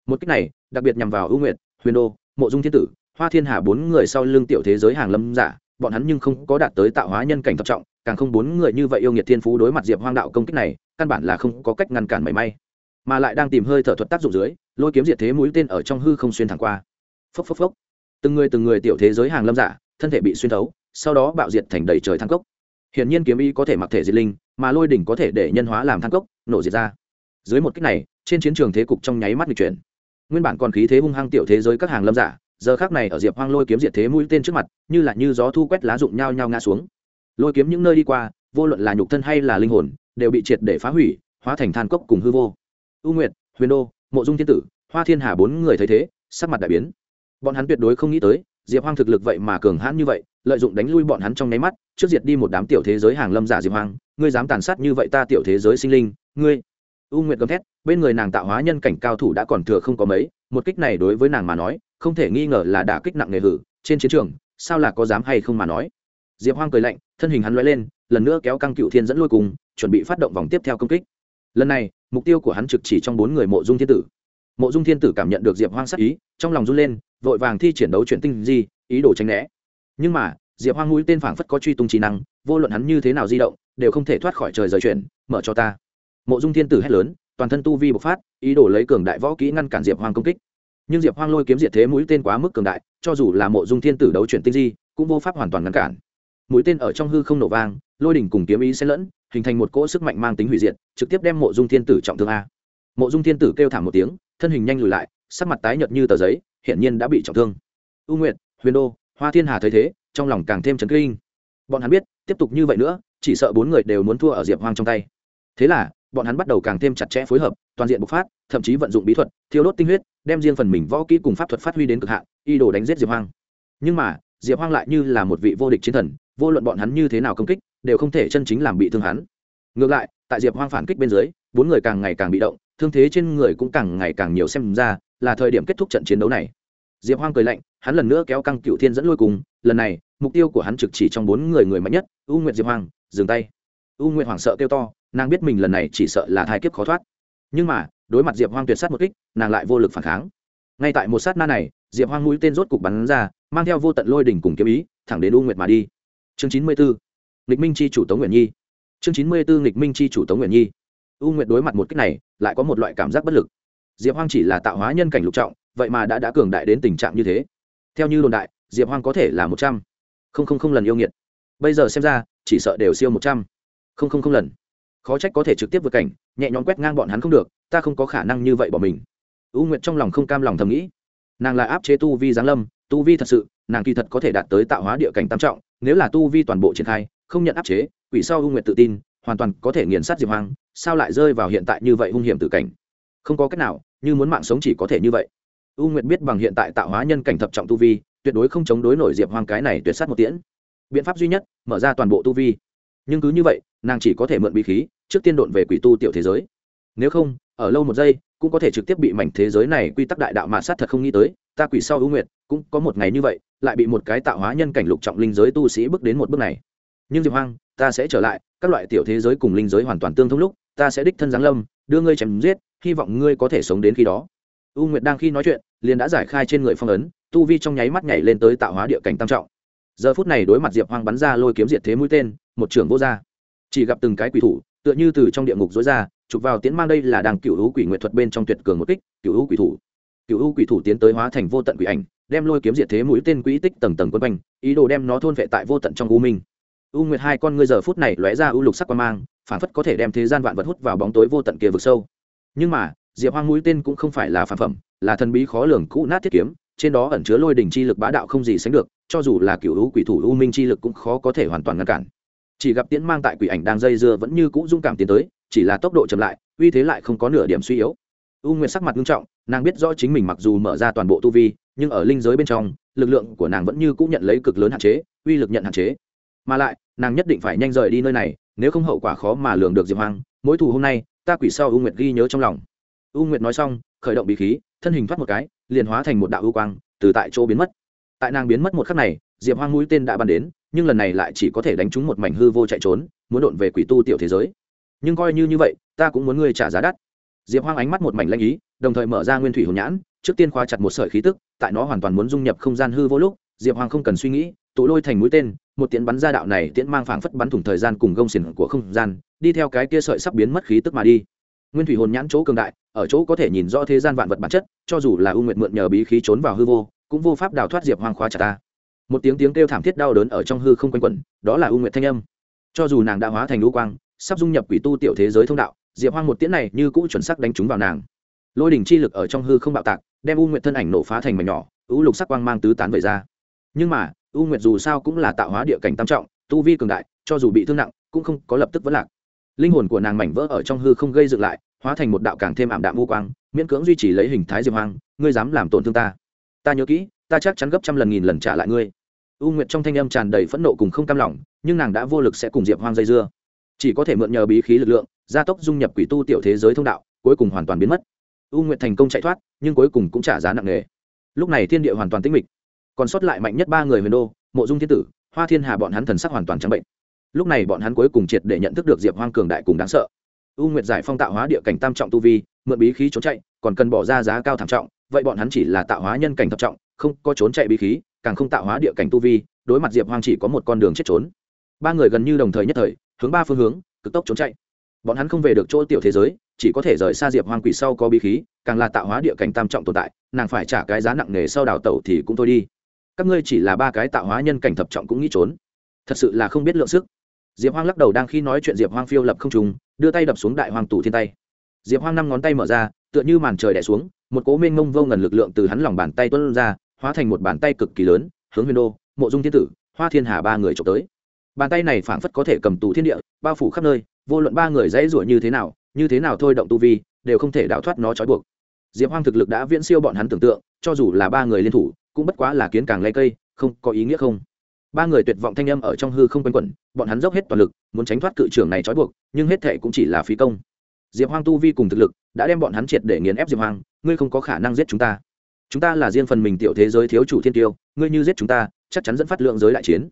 [SPEAKER 1] Một cách này, đặc biệt nhằm vào ưu nguyệt, huyền đô, mộ dung thiên tử, hoa thiên hà bốn người sau lưng tiểu thế giới hàng lâm giả, bọn hắn nhưng không có đạt tới tạo hóa nhân cảnh thập trọng càng không bốn người như vậy yêu nghiệt thiên phú đối mặt diệp hoang đạo công kích này, căn bản là không có cách ngăn cản mảy may. Mà lại đang tìm hơi thở thuật tác dụng dưới, lôi kiếm diệt thế mũi tên ở trong hư không xuyên thẳng qua. Phốc phốc phốc. Từng người từng người tiểu thế giới hàng lâm giả thân thể bị xuyên thấu, sau đó bạo diệt thành đầy trời thang cốc. Hiển nhiên kiếm ý có thể mặc thể diệt linh, mà lôi đỉnh có thể để nhân hóa làm thang cốc, nổ diệt ra. Dưới một cách này, trên chiến trường thế cục trong nháy mắt nghịch chuyển. Nguyên bản còn khí thế hung hăng tiểu thế giới các hàng lâm giả giờ khác này ở diệp hoang lôi kiếm diệt thế mũi tên trước mặt, như là như gió thu quét lá rụng nhau nhau ngã xuống lôi kiếm những nơi đi qua, vô luận là nhục thân hay là linh hồn, đều bị triệt để phá hủy, hóa thành than cốc cùng hư vô. U nguyệt, huyền đô, mộ dung thiên tử, hoa thiên hà bốn người thấy thế, sắc mặt đại biến. Bọn hắn tuyệt đối không nghĩ tới, diệp hoang thực lực vậy mà cường hãn như vậy, lợi dụng đánh lui bọn hắn trong nháy mắt, trước diệt đi một đám tiểu thế giới hàng lâm giả diệp hoang. Ngươi dám tàn sát như vậy ta tiểu thế giới sinh linh, ngươi. U nguyệt gầm thét, bên người nàng tạo hóa nhân cảnh cao thủ đã còn thừa không có mấy, một kích này đối với nàng mà nói, không thể nghi ngờ là đả kích nặng nề hử, trên chiến trường, sao là có dám hay không mà nói? Diệp hoang cười lạnh thân hình hắn l lên, lần nữa kéo căng cựu thiên dẫn lôi cùng, chuẩn bị phát động vòng tiếp theo công kích. Lần này, mục tiêu của hắn trực chỉ trong bốn người mộ dung thiên tử. Mộ dung thiên tử cảm nhận được diệp hoang sắc ý, trong lòng run lên, vội vàng thi triển đấu chuyển tinh di, ý đồ tránh né. Nhưng mà, diệp hoang mũi tên phảng phất có truy tung trí năng, vô luận hắn như thế nào di động, đều không thể thoát khỏi trời rời chuyển, mở cho ta. Mộ dung thiên tử hét lớn, toàn thân tu vi bộc phát, ý đồ lấy cường đại võ kỹ ngăn cản diệp hoang công kích. Nhưng diệp hoang lôi kiếm diệt thế mũi tên quá mức cường đại, cho dù là mộ dung thiên tử đấu chuyển tinh di, cũng vô pháp hoàn toàn ngăn cản mũi tên ở trong hư không nổ vang, lôi đỉnh cùng kiếm ý xen lẫn, hình thành một cỗ sức mạnh mang tính hủy diệt, trực tiếp đem mộ dung thiên tử trọng thương a. Mộ dung thiên tử kêu thảm một tiếng, thân hình nhanh lùi lại, sắc mặt tái nhợt như tờ giấy, hiển nhiên đã bị trọng thương. U nguyệt, huyền đô, hoa thiên hà thấy thế, trong lòng càng thêm chấn kinh. Bọn hắn biết, tiếp tục như vậy nữa, chỉ sợ bốn người đều muốn thua ở diệp hoang trong tay. Thế là, bọn hắn bắt đầu càng thêm chặt chẽ phối hợp, toàn diện bộc phát, thậm chí vận dụng bí thuật, thiêu đốt tinh huyết, đem riêng phần mình võ kỹ cùng pháp thuật phát huy đến cực hạn y đồ đánh giết diệp hoang. Nhưng mà, diệp hoang lại như là một vị vô địch chiến thần vô luận bọn hắn như thế nào công kích, đều không thể chân chính làm bị thương hắn. Ngược lại, tại diệp hoang phản kích bên dưới, bốn người càng ngày càng bị động, thương thế trên người cũng càng ngày càng nhiều xem ra là thời điểm kết thúc trận chiến đấu này. Diệp hoang cười lạnh, hắn lần nữa kéo căng cựu thiên dẫn lôi cùng, lần này, mục tiêu của hắn trực chỉ trong bốn người người mạnh nhất, u nguyệt diệp hoang, dừng tay. U nguyệt hoảng sợ kêu to, nàng biết mình lần này chỉ sợ là thai kiếp khó thoát. Nhưng mà, đối mặt diệp hoang tuyệt sát một kích, nàng lại vô lực phản kháng. Ngay tại một sát na này, diệp hoang mũi tên rốt cục bắn ra, mang theo vô tận lôi đỉnh cùng kiếm ý, thẳng đến u nguyệt mà đi chương chín mươi bốn nghịch minh chi chủ tống nguyện nhi. Chương chín mươi bốn nghịch minh chi chủ tống nguyện nhi. U nguyệt đối mặt một kích này, lại có một loại cảm giác bất lực. Diệp hoang chỉ là tạo hóa nhân cảnh lục trọng, vậy mà đã đã cường đại đến tình trạng như thế. Theo như đồn đại, diệp hoang có thể là một trăm. Linh lần yêu nghiệt. Bây giờ xem ra, chỉ sợ đều siêu một trăm. Linh lần. Khó trách có thể trực tiếp vượt cảnh, nhẹ nhõm quét ngang bọn hắn không được, ta không có khả năng như vậy bỏ mình. U nguyệt trong lòng không cam lòng thầm nghĩ. Nàng là áp chế tu vi giáng lâm, tu vi thật sự, nàng kỳ thật có thể đạt tới tạo hóa địa cảnh tam trọng nếu là tu vi toàn bộ triển khai, không nhận áp chế, quỷ sau hung nguyệt tự tin, hoàn toàn có thể nghiền sát diệp hoang, sao lại rơi vào hiện tại như vậy hung hiểm tự cảnh? Không có cách nào, như muốn mạng sống chỉ có thể như vậy. U nguyệt biết bằng hiện tại tạo hóa nhân cảnh thập trọng tu vi, tuyệt đối không chống đối nổi diệp hoang cái này tuyệt sát một tiễn. Biện pháp duy nhất, mở ra toàn bộ tu vi. Nhưng cứ như vậy, nàng chỉ có thể mượn bí khí, trước tiên độn về quỷ tu tiểu thế giới. Nếu không, ở lâu một giây cũng có thể trực tiếp bị mảnh thế giới này quy tắc đại đạo mà sát thật không nghĩ tới, ta quỷ sau ưu nguyệt, cũng có một ngày như vậy, lại bị một cái tạo hóa nhân cảnh lục trọng linh giới tu sĩ bước đến một bước này. Nhưng diệp hoang, ta sẽ trở lại, các loại tiểu thế giới cùng linh giới hoàn toàn tương thông lúc, ta sẽ đích thân giáng lâm, đưa ngươi chém giết, hy vọng ngươi có thể sống đến khi đó. U nguyệt đang khi nói chuyện, liền đã giải khai trên người phong ấn, tu vi trong nháy mắt nhảy lên tới tạo hóa địa cảnh tam trọng. Giờ phút này đối mặt diệp hoang bắn ra lôi kiếm diệt thế mũi tên, một trưởng vô gia. Chỉ gặp từng cái quỷ thủ tựa như từ trong địa ngục dối ra, chụp vào tiến mang đây là đàng cựu hữu quỷ nguyệt thuật bên trong tuyệt cường một kích, cựu hữu quỷ thủ. Cựu hữu quỷ thủ tiến tới hóa thành vô tận quỷ ảnh, đem lôi kiếm diệt thế mũi tên quỹ tích tầng tầng quân quanh, ý đồ đem nó thôn vệ tại vô tận trong u minh. U nguyệt hai con ngươi giờ phút này lóe ra u lục sắc quan mang, phản phất có thể đem thế gian vạn vật hút vào bóng tối vô tận kia vực sâu. Nhưng mà, diệp hoang mũi tên cũng không phải là phản phẩm, là thần bí khó lường cũ nát thiết kiếm, trên đó ẩn chứa lôi đỉnh chi lực bá đạo không gì sánh được, cho dù là cựu u quỷ thủ u minh chi lực cũng khó có thể hoàn toàn ngăn cản chỉ gặp tiễn mang tại quỷ ảnh đang dây dưa vẫn như cũ dung cảm tiến tới, chỉ là tốc độ chậm lại, uy thế lại không có nửa điểm suy yếu. U nguyệt sắc mặt nghiêm trọng, nàng biết rõ chính mình mặc dù mở ra toàn bộ tu vi, nhưng ở linh giới bên trong, lực lượng của nàng vẫn như cũ nhận lấy cực lớn hạn chế, uy lực nhận hạn chế. Mà lại, nàng nhất định phải nhanh rời đi nơi này, nếu không hậu quả khó mà lường được diệp hoang mỗi thù hôm nay, ta quỷ sau u nguyệt ghi nhớ trong lòng. U nguyệt nói xong, khởi động bí khí, thân hình thoát một cái, liền hóa thành một đạo ưu quang, từ tại chỗ biến mất. Tại nàng biến mất một khắc này, diệp hoang mũi tên đã bắn đến nhưng lần này lại chỉ có thể đánh trúng một mảnh hư vô chạy trốn, muốn đột về quỷ tu tiểu thế giới. Nhưng coi như như vậy, ta cũng muốn ngươi trả giá đắt. Diệp hoang ánh mắt một mảnh lanh ý, đồng thời mở ra nguyên thủy hồn nhãn, trước tiên khóa chặt một sợi khí tức, tại nó hoàn toàn muốn dung nhập không gian hư vô lúc, diệp Hoang không cần suy nghĩ, tụ lôi thành mũi tên, một tiễn bắn ra đạo này tiễn mang phảng phất bắn thủng thời gian cùng gông xiềng của không gian, đi theo cái kia sợi sắp biến mất khí tức mà đi. Nguyên thủy hồn nhãn chỗ cường đại, ở chỗ có thể nhìn rõ thế gian vạn vật bản chất, cho dù là ưu nguyện mượn nhờ bí khí trốn vào hư vô, cũng vô pháp đào thoát diệp Hoang khóa chặt ta một tiếng tiếng kêu thảm thiết đau đớn ở trong hư không quanh quẩn, đó là u Nguyệt thanh âm. Cho dù nàng đã hóa thành lũ quang, sắp dung nhập quỷ tu tiểu thế giới thông đạo, diệp hoang một tiễn này như cũ chuẩn sắc đánh trúng vào nàng. Lôi đỉnh chi lực ở trong hư không bạo tạc, đem u nguyệt thân ảnh nổ phá thành mảnh nhỏ u lục sắc quang mang tứ tán về ra. Nhưng mà, u nguyệt dù sao cũng là tạo hóa địa cảnh tam trọng, tu vi cường đại, cho dù bị thương nặng, cũng không có lập tức vẫn lạc. Linh hồn của nàng mảnh vỡ ở trong hư không gây dựng lại, hóa thành một đạo càng thêm ảm đạm u quang, miễn cưỡng duy trì lấy hình thái diệp hoang, ngươi dám làm tổn thương ta. Ta nhớ kỹ ta chắc chắn gấp trăm lần nghìn lần trả lại ngươi. U nguyệt trong thanh âm tràn đầy phẫn nộ cùng không cam lòng, nhưng nàng đã vô lực sẽ cùng diệp hoang dây dưa. Chỉ có thể mượn nhờ bí khí lực lượng, gia tốc dung nhập quỷ tu tiểu thế giới thông đạo, cuối cùng hoàn toàn biến mất. U nguyệt thành công chạy thoát, nhưng cuối cùng cũng trả giá nặng nề. Lúc này thiên địa hoàn toàn tĩnh mịch, còn sót lại mạnh nhất ba người huyền đô, mộ dung thiên tử, hoa thiên hà bọn hắn thần sắc hoàn toàn trắng bệnh. Lúc này bọn hắn cuối cùng triệt để nhận thức được diệp hoang cường đại cùng đáng sợ. U nguyệt giải phong tạo hóa địa cảnh tam trọng tu vi, mượn bí khí trốn chạy, còn cần bỏ ra giá cao thảm trọng, vậy bọn hắn chỉ là tạo hóa nhân cảnh thập trọng không có trốn chạy bí khí, càng không tạo hóa địa cảnh tu vi, đối mặt diệp hoang chỉ có một con đường chết trốn. Ba người gần như đồng thời nhất thời, hướng ba phương hướng, cực tốc trốn chạy. Bọn hắn không về được chỗ tiểu thế giới, chỉ có thể rời xa diệp hoang quỷ sau có bí khí, càng là tạo hóa địa cảnh tam trọng tồn tại, nàng phải trả cái giá nặng nề sau đào tẩu thì cũng thôi đi. Các ngươi chỉ là ba cái tạo hóa nhân cảnh thập trọng cũng nghĩ trốn. Thật sự là không biết lượng sức. Diệp hoang lắc đầu đang khi nói chuyện diệp hoang phiêu lập không trùng đưa tay đập xuống đại hoàng tủ thiên tay. Diệp hoang năm ngón tay mở ra, tựa như màn trời đẻ xuống, một cố mênh mông vô ngần lực lượng từ hắn lòng bàn tay tuân ra hóa thành một bàn tay cực kỳ lớn, hướng huyền đô, mộ dung thiên tử, hoa thiên hà ba người trộm tới. Bàn tay này phảng phất có thể cầm tù thiên địa, bao phủ khắp nơi, vô luận ba người dãy rủa như thế nào, như thế nào thôi động tu vi, đều không thể đào thoát nó trói buộc. Diệp hoang thực lực đã viễn siêu bọn hắn tưởng tượng, cho dù là ba người liên thủ, cũng bất quá là kiến càng lấy cây, không có ý nghĩa không. Ba người tuyệt vọng thanh âm ở trong hư không quanh quẩn, bọn hắn dốc hết toàn lực, muốn tránh thoát cự trưởng này trói buộc, nhưng hết thệ cũng chỉ là phí công. Diệp hoang tu vi cùng thực lực, đã đem bọn hắn triệt để nghiền ép diệp hoang, ngươi không có khả năng giết chúng ta chúng ta là riêng phần mình tiểu thế giới thiếu chủ thiên tiêu, ngươi như giết chúng ta, chắc chắn dẫn phát lượng giới đại chiến.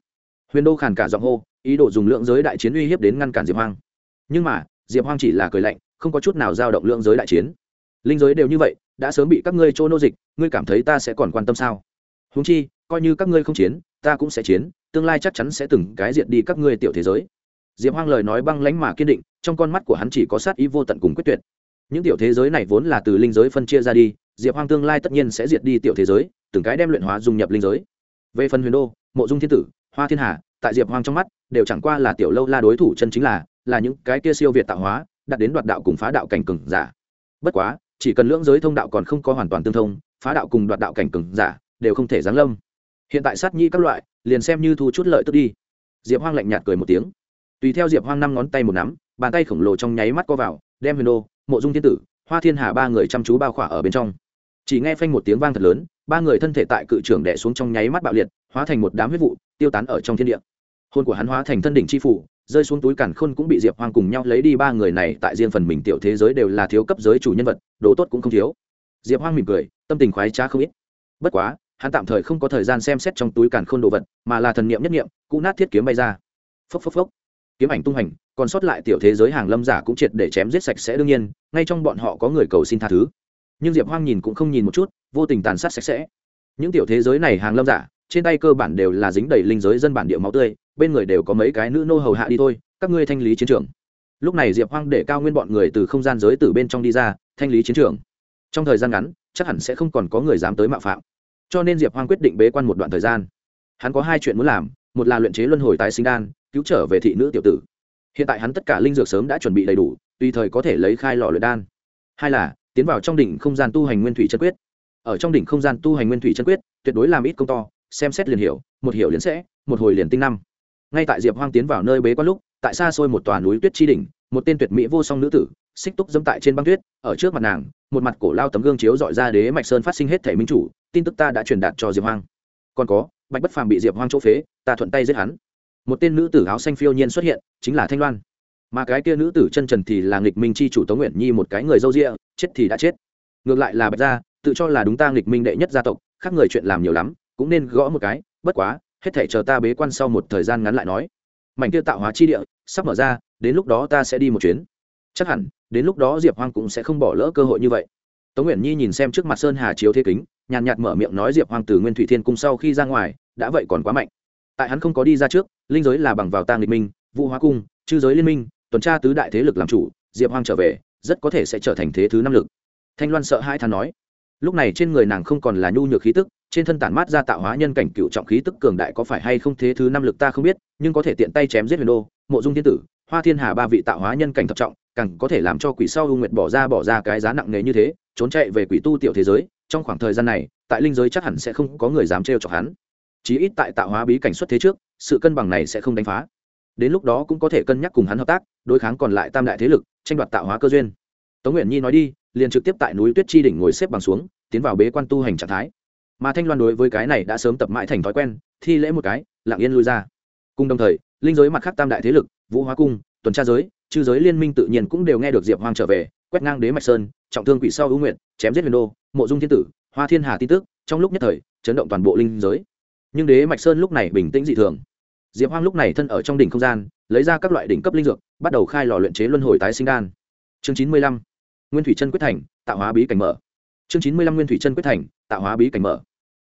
[SPEAKER 1] Huyền đô khàn cả giọng hô, ý đồ dùng lượng giới đại chiến uy hiếp đến ngăn cản diệp hoang. Nhưng mà, diệp hoang chỉ là cười lạnh, không có chút nào dao động lượng giới đại chiến. Linh giới đều như vậy, đã sớm bị các ngươi trô nô dịch, ngươi cảm thấy ta sẽ còn quan tâm sao? Húng chi, coi như các ngươi không chiến, ta cũng sẽ chiến, tương lai chắc chắn sẽ từng cái diện đi các ngươi tiểu thế giới. Diệp hoang lời nói băng lánh mà kiên định, trong con mắt của hắn chỉ có sát ý vô tận cùng quyết tuyệt những tiểu thế giới này vốn là từ linh giới phân chia ra đi, diệp hoang tương lai tất nhiên sẽ diệt đi tiểu thế giới, từng cái đem luyện hóa dung nhập linh giới. Về phần huyền đô, mộ dung thiên tử, hoa thiên hà, tại diệp hoang trong mắt, đều chẳng qua là tiểu lâu la đối thủ chân chính là là những cái kia siêu việt tạo hóa đặt đến đoạt đạo cùng phá đạo cảnh cường giả. Bất quá, chỉ cần lưỡng giới thông đạo còn không có hoàn toàn tương thông, phá đạo cùng đoạt đạo cảnh cường giả đều không thể giáng lâm. Hiện tại sát nhi các loại, liền xem như thu chút lợi tức đi. Diệp hoang lạnh nhạt cười một tiếng. Tùy theo diệp hoang năm ngón tay một nắm, bàn tay khổng lồ trong nháy mắt co vào đem huyền đô, mộ dung thiên tử, hoa thiên hà ba người chăm chú bao khỏa ở bên trong. Chỉ nghe phanh một tiếng vang thật lớn, ba người thân thể tại cự trưởng đẻ xuống trong nháy mắt bạo liệt, hóa thành một đám huyết vụ, tiêu tán ở trong thiên địa. Hôn của hắn hóa thành thân đỉnh chi phủ, rơi xuống túi cản khôn cũng bị diệp hoang cùng nhau lấy đi ba người này, tại riêng phần mình tiểu thế giới đều là thiếu cấp giới chủ nhân vật, đồ tốt cũng không thiếu. Diệp hoang mỉm cười, tâm tình khoái trá không ít. Bất quá, hắn tạm thời không có thời gian xem xét trong túi cản khôn đồ vật, mà là thần niệm nhất niệm cụ nát thiết kiếm bay ra. Phốc phốc phốc. Kiếm ảnh tung hành còn sót lại tiểu thế giới hàng lâm giả cũng triệt để chém giết sạch sẽ đương nhiên, ngay trong bọn họ có người cầu xin tha thứ. Nhưng diệp hoang nhìn cũng không nhìn một chút, vô tình tàn sát sạch sẽ. Những tiểu thế giới này hàng lâm giả, trên tay cơ bản đều là dính đầy linh giới dân bản địa máu tươi, bên người đều có mấy cái nữ nô hầu hạ đi thôi, các ngươi thanh lý chiến trường. Lúc này diệp hoang để cao nguyên bọn người từ không gian giới từ bên trong đi ra, thanh lý chiến trường. Trong thời gian ngắn, chắc hẳn sẽ không còn có người dám tới mạo phạm. Cho nên diệp hoang quyết định bế quan một đoạn thời gian. Hắn có hai chuyện muốn làm, một là luyện chế luân hồi tái sinh đan, cứu trở về thị nữ tiểu tử hiện tại hắn tất cả linh dược sớm đã chuẩn bị đầy đủ, tùy thời có thể lấy khai lò luyện đan. Hai là, tiến vào trong đỉnh không gian tu hành nguyên thủy chân quyết. Ở trong đỉnh không gian tu hành nguyên thủy chân quyết, tuyệt đối làm ít công to, xem xét liền hiểu, một hiểu liền sẽ, một hồi liền tinh năm. Ngay tại diệp hoang tiến vào nơi bế quan lúc, tại xa xôi một tòa núi tuyết chi đỉnh, một tên tuyệt mỹ vô song nữ tử, xích túc dẫm tại trên băng tuyết, ở trước mặt nàng, một mặt cổ lao tấm gương chiếu dọi ra đế mạch sơn phát sinh hết thể minh chủ, tin tức ta đã truyền đạt cho diệp hoang. Còn có, bạch bất phàm bị diệp hoang chỗ phế, ta thuận tay giết hắn một tên nữ tử áo xanh phiêu nhiên xuất hiện, chính là thanh loan. Mà cái kia nữ tử chân trần thì là nghịch minh chi chủ tống nguyện nhi một cái người dâu rịa chết thì đã chết. Ngược lại là bạch gia, tự cho là đúng ta nghịch minh đệ nhất gia tộc, khác người chuyện làm nhiều lắm, cũng nên gõ một cái, bất quá, hết thể chờ ta bế quan sau một thời gian ngắn lại nói. Mảnh kia tạo hóa chi địa, sắp mở ra, đến lúc đó ta sẽ đi một chuyến. Chắc hẳn, đến lúc đó diệp hoang cũng sẽ không bỏ lỡ cơ hội như vậy. Tống nguyện nhi nhìn xem trước mặt sơn hà chiếu thế kính, nhàn nhạt mở miệng nói diệp hoang từ nguyên thủy thiên cung sau khi ra ngoài, đã vậy còn quá mạnh tại hắn không có đi ra trước, linh giới là bằng vào tàng nghịch minh, vũ hóa cung, chư giới liên minh, tuần tra tứ đại thế lực làm chủ, diệp hoang trở về, rất có thể sẽ trở thành thế thứ năm lực. Thanh loan sợ hai than nói. Lúc này trên người nàng không còn là nhu nhược khí tức, trên thân tản mát ra tạo hóa nhân cảnh cựu trọng khí tức cường đại có phải hay không thế thứ năm lực ta không biết, nhưng có thể tiện tay chém giết huyền đô, mộ dung thiên tử, hoa thiên hà ba vị tạo hóa nhân cảnh thập trọng, càng có thể làm cho quỷ sau u nguyệt bỏ ra bỏ ra cái giá nặng nề như thế, trốn chạy về quỷ tu tiểu thế giới, trong khoảng thời gian này, tại linh giới chắc hẳn sẽ không có người dám trêu chọc hắn chí ít tại tạo hóa bí cảnh xuất thế trước, sự cân bằng này sẽ không đánh phá. Đến lúc đó cũng có thể cân nhắc cùng hắn hợp tác, đối kháng còn lại tam đại thế lực, tranh đoạt tạo hóa cơ duyên. Tống nguyện nhi nói đi, liền trực tiếp tại núi tuyết chi đỉnh ngồi xếp bằng xuống, tiến vào bế quan tu hành trạng thái. Mà thanh loan đối với cái này đã sớm tập mãi thành thói quen, thi lễ một cái, lặng yên lui ra. Cùng đồng thời, linh giới mặt khác tam đại thế lực, vũ hóa cung, tuần tra giới, chư giới liên minh tự nhiên cũng đều nghe được diệp hoang trở về, quét ngang đế mạch sơn, trọng thương quỷ sau hữu nguyện chém giết huyền đô, mộ dung thiên tử, hoa thiên hà tin tức, trong lúc nhất thời, chấn động toàn bộ linh giới nhưng đế mạch sơn lúc này bình tĩnh dị thường. Diệp hoang lúc này thân ở trong đỉnh không gian, lấy ra các loại đỉnh cấp linh dược, bắt đầu khai lò luyện chế luân hồi tái sinh đan. Chương chín mươi lăm, nguyên thủy chân quyết thành, tạo hóa bí cảnh mở. Chương chín mươi lăm, nguyên thủy chân quyết thành, tạo hóa bí cảnh mở.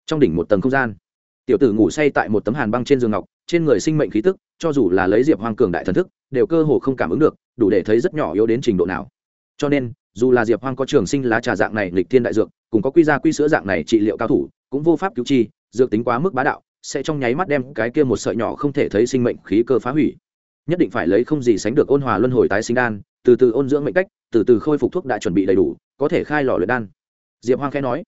[SPEAKER 1] Trong đỉnh một tầng không gian, tiểu tử ngủ say tại một tấm hàn băng trên giường ngọc, trên người sinh mệnh khí tức, cho dù là lấy diệp hoang cường đại thần thức, đều cơ hồ không cảm ứng được, đủ để thấy rất nhỏ yếu đến trình độ nào. Cho nên, dù là diệp hoang có trường sinh lá trà dạng này lịch thiên đại dược, cùng có quy ra quy sữa dạng này trị liệu cao thủ, cũng vô pháp cứu chi dược tính quá mức bá đạo, sẽ trong nháy mắt đem cái kia một sợi nhỏ không thể thấy sinh mệnh khí cơ phá hủy. Nhất định phải lấy không gì sánh được ôn hòa luân hồi tái sinh đan, từ từ ôn dưỡng mệnh cách, từ từ khôi phục thuốc đã chuẩn bị đầy đủ, có thể khai lò luyện đan. Diệp hoang khẽ nói.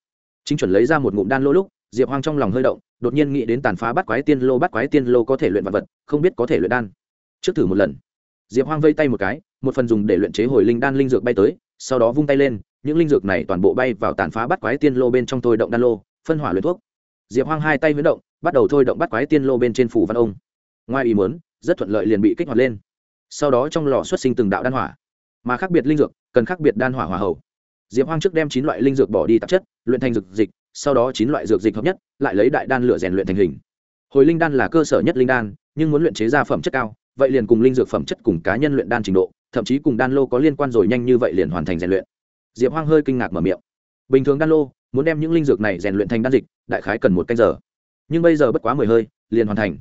[SPEAKER 1] Chính chuẩn lấy ra một ngụm đan lỗ lúc, diệp hoang trong lòng hơi động, đột nhiên nghĩ đến tàn phá bắt quái tiên lô bắt quái tiên lô có thể luyện vật vật, không biết có thể luyện đan. Trước thử một lần. Diệp hoang vây tay một cái, một phần dùng để luyện chế hồi linh đan linh dược bay tới, sau đó vung tay lên, những linh dược này toàn bộ bay vào tàn phá bắt quái tiên lô bên trong tôi động đan lô, phân hỏa luyện thuốc diệp hoang hai tay huyết động, bắt đầu thôi động bắt quái tiên lô bên trên phủ văn ông. Ngoài ý muốn, rất thuận lợi liền bị kích hoạt lên. Sau đó trong lò xuất sinh từng đạo đan hỏa, mà khác biệt linh dược, cần khác biệt đan hỏa hòa hậu diệp hoang trước đem chín loại linh dược bỏ đi tạp chất, luyện thành dược dịch, sau đó chín loại dược dịch hợp nhất, lại lấy đại đan lửa rèn luyện thành hình. Hồi linh đan là cơ sở nhất linh đan, nhưng muốn luyện chế ra phẩm chất cao, vậy liền cùng linh dược phẩm chất cùng cá nhân luyện đan trình độ, thậm chí cùng đan lô có liên quan rồi nhanh như vậy liền hoàn thành rèn luyện. Diệp hoang hơi kinh ngạc mở miệng. Bình thường đan lô muốn đem những linh dược này rèn luyện thành đan dịch, đại khái cần một canh giờ. Nhưng bây giờ bất quá mười hơi, liền hoàn thành.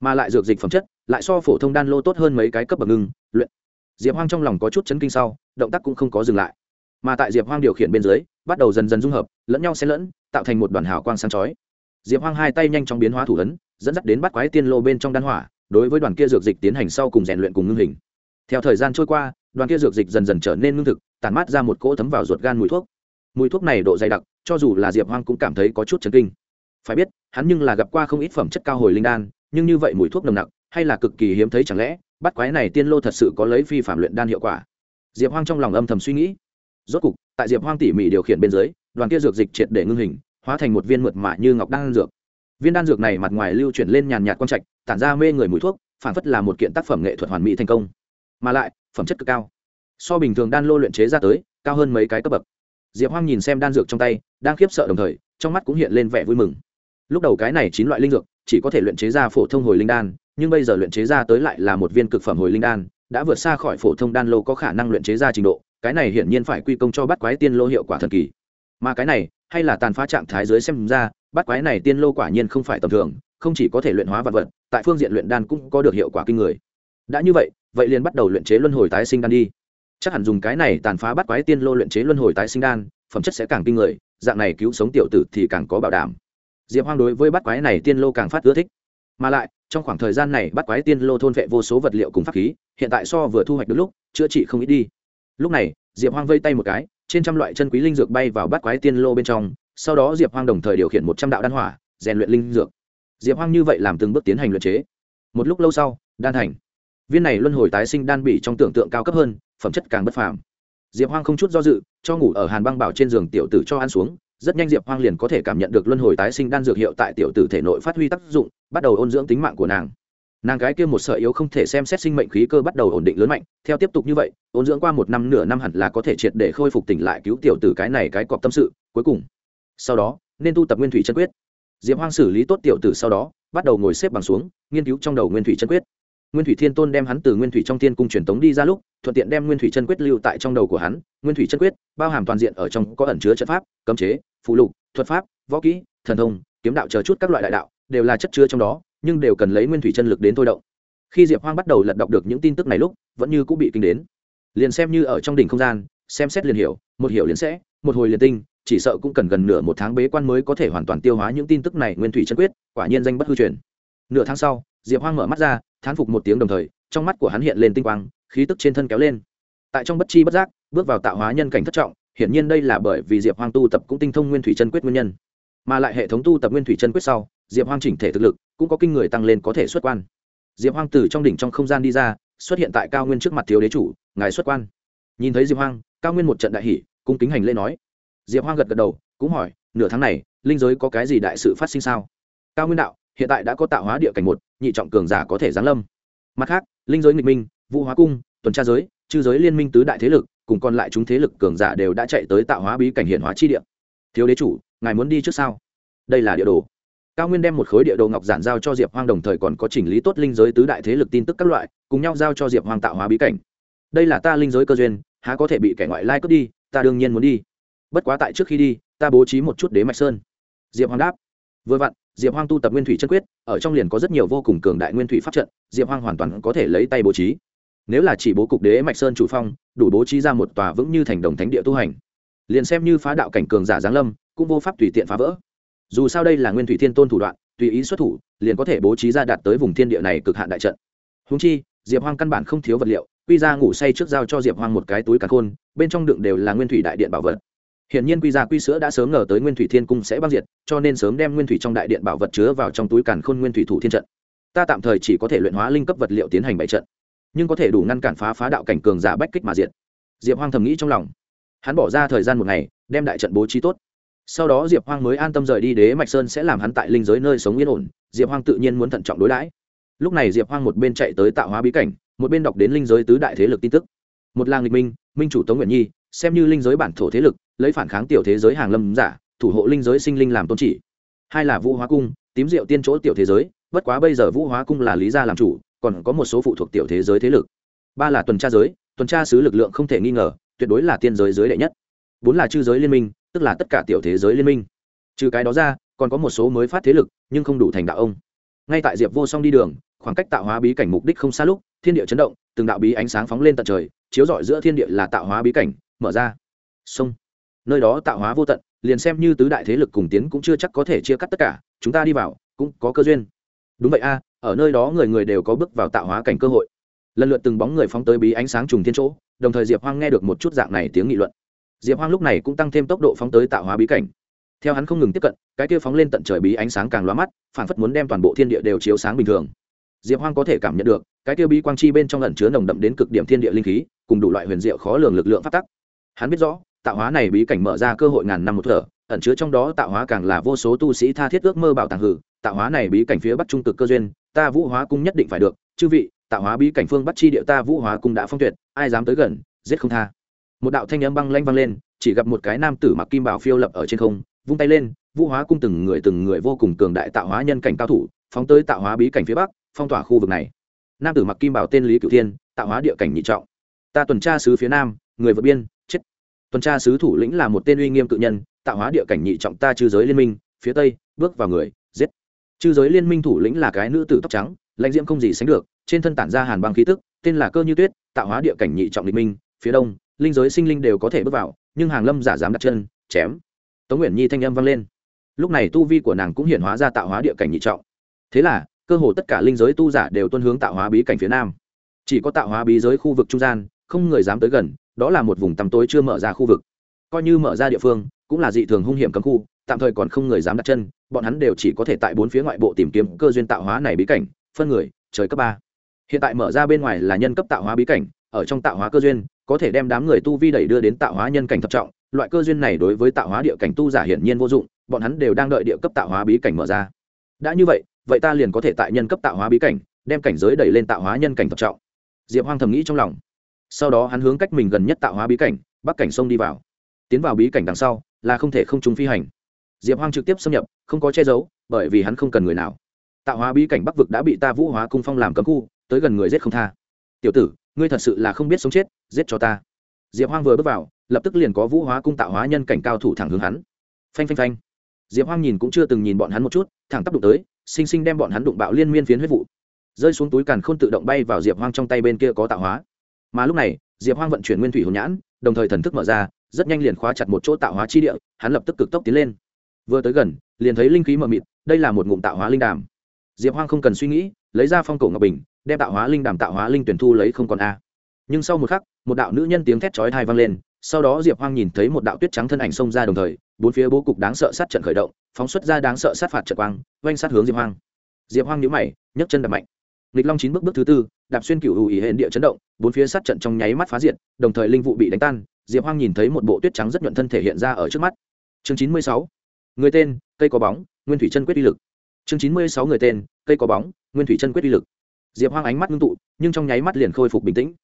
[SPEAKER 1] Mà lại dược dịch phẩm chất, lại so phổ thông đan lô tốt hơn mấy cái cấp bậc ngưng, luyện. Diệp hoang trong lòng có chút chấn kinh sau, động tác cũng không có dừng lại. Mà tại diệp hoang điều khiển bên dưới, bắt đầu dần dần dung hợp, lẫn nhau xen lẫn, tạo thành một đoàn hào quang sáng chói. Diệp hoang hai tay nhanh chóng biến hóa thủ ấn, dẫn dắt đến bắt quái tiên lô bên trong đan hỏa, đối với đoàn kia dược dịch tiến hành sau cùng rèn luyện cùng ngưng hình. Theo thời gian trôi qua, đoàn kia dược dịch dần dần trở nên ngưng thực, tản mát ra một cỗ thấm vào ruột gan mùi thuốc. Mùi thuốc này độ dày đặc cho dù là diệp hoang cũng cảm thấy có chút chấn kinh phải biết hắn nhưng là gặp qua không ít phẩm chất cao hồi linh đan nhưng như vậy mùi thuốc nồng nặc hay là cực kỳ hiếm thấy chẳng lẽ bắt quái này tiên lô thật sự có lấy phi phạm luyện đan hiệu quả diệp hoang trong lòng âm thầm suy nghĩ rốt cục tại diệp hoang tỉ mỉ điều khiển bên dưới đoàn kia dược dịch triệt để ngưng hình hóa thành một viên mượt mạ như ngọc đan dược viên đan dược này mặt ngoài lưu chuyển lên nhàn nhạt quang trạch tản ra mê người mùi thuốc phản phất là một kiện tác phẩm nghệ thuật hoàn mỹ thành công mà lại phẩm chất cực cao so bình thường đan lô luyện chế ra tới cao hơn mấy cái cấp bậc diệp hoang nhìn xem đan dược trong tay, đang khiếp sợ đồng thời, trong mắt cũng hiện lên vẻ vui mừng. Lúc đầu cái này chín loại linh dược, chỉ có thể luyện chế ra phổ thông hồi linh đan, nhưng bây giờ luyện chế ra tới lại là một viên cực phẩm hồi linh đan, đã vượt xa khỏi phổ thông đan lô có khả năng luyện chế ra trình độ, cái này hiển nhiên phải quy công cho bắt quái tiên lô hiệu quả thần kỳ. Mà cái này, hay là tàn phá trạng thái dưới xem ra bắt quái này tiên lô quả nhiên không phải tầm thường, không chỉ có thể luyện hóa vật vật, tại phương diện luyện đan cũng có được hiệu quả kinh người. Đã như vậy vậy liền bắt đầu luyện chế luân hồi tái sinh đan đi chắc hẳn dùng cái này tàn phá bắt quái tiên lô luyện chế luân hồi tái sinh đan, phẩm chất sẽ càng kinh người, dạng này cứu sống tiểu tử thì càng có bảo đảm. Diệp hoang đối với bắt quái này tiên lô càng phát ưa thích. Mà lại, trong khoảng thời gian này bắt quái tiên lô thôn vệ vô số vật liệu cùng pháp khí, hiện tại so vừa thu hoạch được lúc, chữa trị không ít đi. Lúc này, diệp hoang vây tay một cái, trên trăm loại chân quý linh dược bay vào bắt quái tiên lô bên trong, sau đó diệp hoang đồng thời điều khiển một trăm đạo đan hỏa, rèn luyện linh dược. Diệp hoang như vậy làm từng bước tiến hành luyện chế. Một lúc lâu sau, đan thành. Viên này luân hồi tái sinh đan bị trong tưởng tượng cao cấp hơn phẩm chất càng bất phàm. Diệp hoang không chút do dự, cho ngủ ở hàn băng bảo trên giường tiểu tử cho ăn xuống, rất nhanh diệp hoang liền có thể cảm nhận được luân hồi tái sinh đan dược hiệu tại tiểu tử thể nội phát huy tác dụng, bắt đầu ôn dưỡng tính mạng của nàng. Nàng gái kia một sợi yếu không thể xem xét sinh mệnh khí cơ bắt đầu ổn định lớn mạnh, theo tiếp tục như vậy, ôn dưỡng qua một năm nửa năm hẳn là có thể triệt để khôi phục tỉnh lại cứu tiểu tử cái này cái cọp tâm sự, cuối cùng. Sau đó, nên tu tập nguyên thủy chân quyết. Diệp hoang xử lý tốt tiểu tử sau đó, bắt đầu ngồi xếp bằng xuống, nghiên cứu trong đầu nguyên thủy chân quyết nguyên thủy thiên tôn đem hắn từ nguyên thủy trong thiên cung truyền tống đi ra lúc, thuận tiện đem nguyên thủy chân quyết lưu tại trong đầu của hắn. Nguyên thủy chân quyết bao hàm toàn diện ở trong có ẩn chứa trận pháp, cấm chế, phụ lục, thuật pháp, võ kỹ, thần thông, kiếm đạo chờ chút các loại đại đạo, đều là chất chứa trong đó, nhưng đều cần lấy nguyên thủy chân lực đến thôi động. Khi diệp hoang bắt đầu lật đọc được những tin tức này lúc, vẫn như cũng bị kinh đến. Liền xem như ở trong đỉnh không gian, xem xét liền hiểu, một hiểu liền sẽ, một hồi liền tinh, chỉ sợ cũng cần gần nửa một tháng bế quan mới có thể hoàn toàn tiêu hóa những tin tức này nguyên thủy chân quyết, quả nhiên danh bất hư truyền. Nửa tháng sau, diệp hoang mở mắt ra thán phục một tiếng đồng thời, trong mắt của hắn hiện lên tinh quang, khí tức trên thân kéo lên. Tại trong bất chi bất giác, bước vào tạo hóa nhân cảnh thất trọng, hiển nhiên đây là bởi vì diệp hoang tu tập cũng tinh thông nguyên thủy chân quyết nguyên nhân. Mà lại hệ thống tu tập nguyên thủy chân quyết sau, diệp hoang chỉnh thể thực lực cũng có kinh người tăng lên có thể xuất quan. Diệp hoang từ trong đỉnh trong không gian đi ra, xuất hiện tại cao nguyên trước mặt thiếu đế chủ, ngài xuất quan. Nhìn thấy diệp hoang, cao nguyên một trận đại hỷ cung kính hành lễ nói. Diệp hoang gật gật đầu, cũng hỏi, nửa tháng này, linh giới có cái gì đại sự phát sinh sao? Cao nguyên đạo hiện tại đã có tạo hóa địa cảnh một, nhị trọng cường giả có thể giáng lâm. Mặt khác, linh giới nghịch minh, vũ hóa cung, tuần tra giới, chư giới liên minh tứ đại thế lực, cùng còn lại chúng thế lực cường giả đều đã chạy tới tạo hóa bí cảnh hiện hóa chi địa. Thiếu đế chủ, ngài muốn đi trước sao? Đây là địa đồ. Cao nguyên đem một khối địa đồ ngọc giản giao cho diệp hoang đồng thời còn có chỉnh lý tốt linh giới tứ đại thế lực tin tức các loại, cùng nhau giao cho diệp hoang tạo hóa bí cảnh. Đây là ta linh giới cơ duyên, há có thể bị kẻ ngoại lai cướp đi, ta đương nhiên muốn đi. Bất quá tại trước khi đi, ta bố trí một chút đế mạch sơn. Diệp hoang đáp. Vừa vặn diệp hoang tu tập nguyên thủy chân quyết, ở trong liền có rất nhiều vô cùng cường đại nguyên thủy pháp trận, diệp hoang hoàn toàn có thể lấy tay bố trí. Nếu là chỉ bố cục đế mạch sơn chủ phong, đủ bố trí ra một tòa vững như thành đồng thánh địa tu hành. Liền xem như phá đạo cảnh cường giả giáng lâm, cũng vô pháp tùy tiện phá vỡ. Dù sao đây là nguyên thủy thiên tôn thủ đoạn, tùy ý xuất thủ, liền có thể bố trí ra đạt tới vùng thiên địa này cực hạn đại trận. Húng chi, diệp hoang căn bản không thiếu vật liệu, quy ra ngủ say trước giao cho diệp hoang một cái túi càn khôn, bên trong đựng đều là nguyên thủy đại điện bảo vật. Hiển nhiên quy gia quy sữa đã sớm ngờ tới Nguyên Thủy Thiên Cung sẽ băng diệt, cho nên sớm đem Nguyên Thủy trong đại điện bảo vật chứa vào trong túi càn khôn Nguyên Thủy thủ thiên trận. Ta tạm thời chỉ có thể luyện hóa linh cấp vật liệu tiến hành bảy trận, nhưng có thể đủ ngăn cản phá phá đạo cảnh cường giả bách kích mà diệt. Diệp Hoang thầm nghĩ trong lòng. Hắn bỏ ra thời gian một ngày, đem đại trận bố trí tốt. Sau đó Diệp Hoang mới an tâm rời đi Đế Mạch Sơn sẽ làm hắn tại linh giới nơi sống yên ổn, Diệp Hoang tự nhiên muốn thận trọng đối đãi. Lúc này Diệp Hoang một bên chạy tới tạo hóa bí cảnh, một bên đọc đến linh giới tứ đại thế lực tin tức. Một làng lịch minh, minh chủ Tống Nguyện Nhi, xem như linh giới bản thổ thế lực, lấy phản kháng tiểu thế giới hàng lâm giả, thủ hộ linh giới sinh linh làm tôn chỉ. Hai là vũ hóa cung, tím rượu tiên chỗ tiểu thế giới, bất quá bây giờ vũ hóa cung là lý gia làm chủ, còn có một số phụ thuộc tiểu thế giới thế lực. Ba là tuần tra giới, tuần tra sứ lực lượng không thể nghi ngờ, tuyệt đối là tiên giới giới đệ nhất. Bốn là chư giới liên minh, tức là tất cả tiểu thế giới liên minh. Trừ cái đó ra, còn có một số mới phát thế lực, nhưng không đủ thành đạo ông. Ngay tại diệp vô song đi đường, khoảng cách tạo hóa bí cảnh mục đích không xa lúc, thiên địa chấn động, từng đạo bí ánh sáng phóng lên tận trời, chiếu rọi giữa thiên địa là tạo hóa bí cảnh, mở ra. Sông nơi đó tạo hóa vô tận, liền xem như tứ đại thế lực cùng tiến cũng chưa chắc có thể chia cắt tất cả, chúng ta đi vào, cũng có cơ duyên. Đúng vậy a, ở nơi đó người người đều có bước vào tạo hóa cảnh cơ hội. Lần lượt từng bóng người phóng tới bí ánh sáng trùng thiên chỗ, đồng thời diệp hoang nghe được một chút dạng này tiếng nghị luận. Diệp hoang lúc này cũng tăng thêm tốc độ phóng tới tạo hóa bí cảnh. Theo hắn không ngừng tiếp cận, cái kia phóng lên tận trời bí ánh sáng càng loa mắt phản phất muốn đem toàn bộ thiên địa đều chiếu sáng bình thường. Diệp hoang có thể cảm nhận được, cái kia bí quang chi bên trong lần chứa nồng đậm đến cực điểm thiên địa linh khí, cùng đủ loại huyền diệu khó lường lực lượng phát tắc. Hắn biết rõ tạo hóa này bí cảnh mở ra cơ hội ngàn năm một thở, ẩn chứa trong đó tạo hóa càng là vô số tu sĩ tha thiết ước mơ bảo tàng hử, tạo hóa này bí cảnh phía bắc trung cực cơ duyên, ta vũ hóa cung nhất định phải được, chư vị, tạo hóa bí cảnh phương bắc chi địa ta vũ hóa cung đã phong tuyệt, ai dám tới gần, giết không tha. Một đạo thanh âm băng lanh vang lên, chỉ gặp một cái nam tử mặc kim bảo phiêu lập ở trên không, vung tay lên, vũ hóa cung từng người từng người vô cùng cường đại tạo hóa nhân cảnh cao thủ, phóng tới tạo hóa bí cảnh phía bắc, phong tỏa khu vực này. Nam tử mặc kim bảo tên lý cửu thiên, tạo hóa địa cảnh nhị trọng. Ta tuần tra sứ phía nam, người vượt biên tuần tra sứ thủ lĩnh là một tên uy nghiêm cự nhân, tạo hóa địa cảnh nhị trọng ta chư giới liên minh, phía tây, bước vào người, giết. Chư giới liên minh thủ lĩnh là cái nữ tử tóc trắng, lãnh diễm không gì sánh được, trên thân tản ra hàn băng khí tức, tên là cơ như tuyết, tạo hóa địa cảnh nhị trọng liên minh, phía đông, linh giới sinh linh đều có thể bước vào, nhưng hàng lâm giả dám đặt chân, chém. Tống nguyễn nhi thanh âm vang lên. Lúc này tu vi của nàng cũng hiện hóa ra tạo hóa địa cảnh nhị trọng. Thế là, cơ hồ tất cả linh giới tu giả đều tuân hướng tạo hóa bí cảnh phía nam. Chỉ có tạo hóa bí giới khu vực trung gian, không người dám tới gần đó là một vùng tăm tối chưa mở ra khu vực. Coi như mở ra địa phương, cũng là dị thường hung hiểm cấm khu, tạm thời còn không người dám đặt chân, bọn hắn đều chỉ có thể tại bốn phía ngoại bộ tìm kiếm cơ duyên tạo hóa này bí cảnh, phân người, trời cấp ba. Hiện tại mở ra bên ngoài là nhân cấp tạo hóa bí cảnh, ở trong tạo hóa cơ duyên, có thể đem đám người tu vi đẩy đưa đến tạo hóa nhân cảnh thập trọng, loại cơ duyên này đối với tạo hóa địa cảnh tu giả hiển nhiên vô dụng, bọn hắn đều đang đợi địa cấp tạo hóa bí cảnh mở ra. Đã như vậy vậy ta liền có thể tại nhân cấp tạo hóa bí cảnh, đem cảnh giới đẩy lên tạo hóa nhân cảnh thập trọng. Diệp hoang thầm nghĩ trong lòng sau đó hắn hướng cách mình gần nhất tạo hóa bí cảnh, bắc cảnh sông đi vào. Tiến vào bí cảnh đằng sau, là không thể không chúng phi hành. Diệp hoang trực tiếp xâm nhập, không có che giấu, bởi vì hắn không cần người nào. Tạo hóa bí cảnh bắc vực đã bị ta vũ hóa cung phong làm cấm khu, tới gần người giết không tha. Tiểu tử, ngươi thật sự là không biết sống chết, giết cho ta. Diệp hoang vừa bước vào, lập tức liền có vũ hóa cung tạo hóa nhân cảnh cao thủ thẳng hướng hắn. Phanh phanh phanh. Diệp hoang nhìn cũng chưa từng nhìn bọn hắn một chút, thẳng tắp đụng tới xinh xinh đem bọn hắn đụng bạo liên miên phiến huyết vụ. Rơi xuống túi càn k h ô n tự động bay vào diệp hoang trong tay bên kia có tạo hóa mà lúc này, diệp hoang vận chuyển nguyên thủy hồn nhãn, đồng thời thần thức mở ra, rất nhanh liền khóa chặt một chỗ tạo hóa chi địa, hắn lập tức cực tốc tiến lên. Vừa tới gần, liền thấy linh khí mờ mịt, đây là một ngụm tạo hóa linh đàm. Diệp hoang không cần suy nghĩ, lấy ra phong cổ ngọc bình, đem tạo hóa linh đàm, tạo hóa linh tuyển thu lấy không còn a. Nhưng sau một khắc, một đạo nữ nhân tiếng thét chói thai vang lên, sau đó diệp hoang nhìn thấy một đạo tuyết trắng thân ảnh xông ra đồng thời, bốn phía bố cục đáng sợ sát trận khởi động, phóng xuất ra đáng sợ sát phạt trận quang oanh sát hướng diệp hoang. Diệp hoang nhíu mày, nhấc chân đập mạnh nghịch long chín bước bước thứ tư, đạp xuyên cựu ủ ỉ hệ địa chấn động, bốn phía sát trận trong nháy mắt phá diện đồng thời linh vụ bị đánh tan, diệp hoang nhìn thấy một bộ tuyết trắng rất nhuận thân thể hiện ra ở trước mắt. Chương chín mươi sáu, người tên, cây có bóng, nguyên thủy chân quyết uy lực. Chương chín mươi sáu, người tên, cây có bóng, nguyên thủy chân quyết uy lực. Diệp hoang ánh mắt ngưng tụ, nhưng trong nháy mắt liền khôi phục bình tĩnh.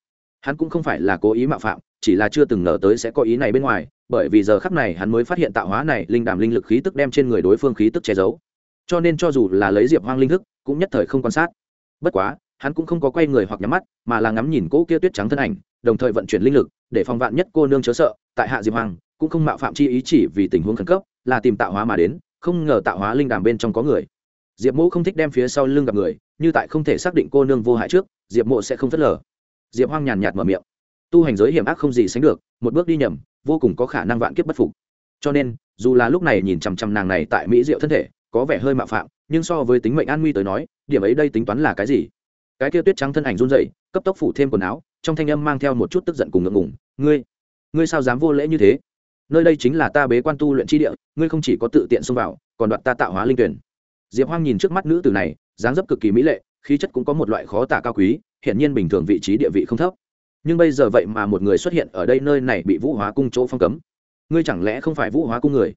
[SPEAKER 1] Hắn cũng không phải là cố ý mạo phạm, chỉ là chưa từng ngờ tới sẽ có ý này bên ngoài, bởi vì giờ khắc này hắn mới phát hiện tạo hóa này linh đàm linh lực khí tức đem trên người đối phương khí tức che giấu. Cho nên cho dù là lấy diệp hoang linh thức, cũng nhất thời không quan sát bất quá, hắn cũng không có quay người hoặc nhắm mắt, mà là ngắm nhìn cỗ kia tuyết trắng thân ảnh, đồng thời vận chuyển linh lực, để phòng vạn nhất cô nương chớ sợ, tại hạ diệp hoàng, cũng không mạo phạm chi ý chỉ vì tình huống khẩn cấp, là tìm tạo hóa mà đến, không ngờ tạo hóa linh đàm bên trong có người. Diệp mộ không thích đem phía sau lưng gặp người, như tại không thể xác định cô nương vô hại trước, diệp mộ sẽ không phớt lờ. Diệp hoang nhàn nhạt mở miệng. Tu hành giới hiểm ác không gì sánh được, một bước đi nhầm, vô cùng có khả năng vạn kiếp bất phục. Cho nên, dù là lúc này nhìn chằm chằm nàng này tại mỹ diệu thân thể có vẻ hơi mạo phạm, nhưng so với tính mệnh an nguy tới nói, điểm ấy đây tính toán là cái gì? Cái kia tuyết trắng thân ảnh run dậy cấp tốc phủ thêm quần áo, trong thanh âm mang theo một chút tức giận cùng ngượng ngùng, ngươi ngươi sao dám vô lễ như thế? Nơi đây chính là ta bế quan tu luyện tri địa, ngươi không chỉ có tự tiện xông vào, còn đoạt ta tạo hóa linh tuyển. Diệp hoang nhìn trước mắt nữ tử này, dáng dấp cực kỳ mỹ lệ, khí chất cũng có một loại khó tả cao quý, hiển nhiên bình thường vị trí địa vị không thấp. Nhưng bây giờ vậy mà một người xuất hiện ở đây nơi này bị vũ hóa cung chỗ phong cấm. Ngươi chẳng lẽ không phải vũ hóa cung người?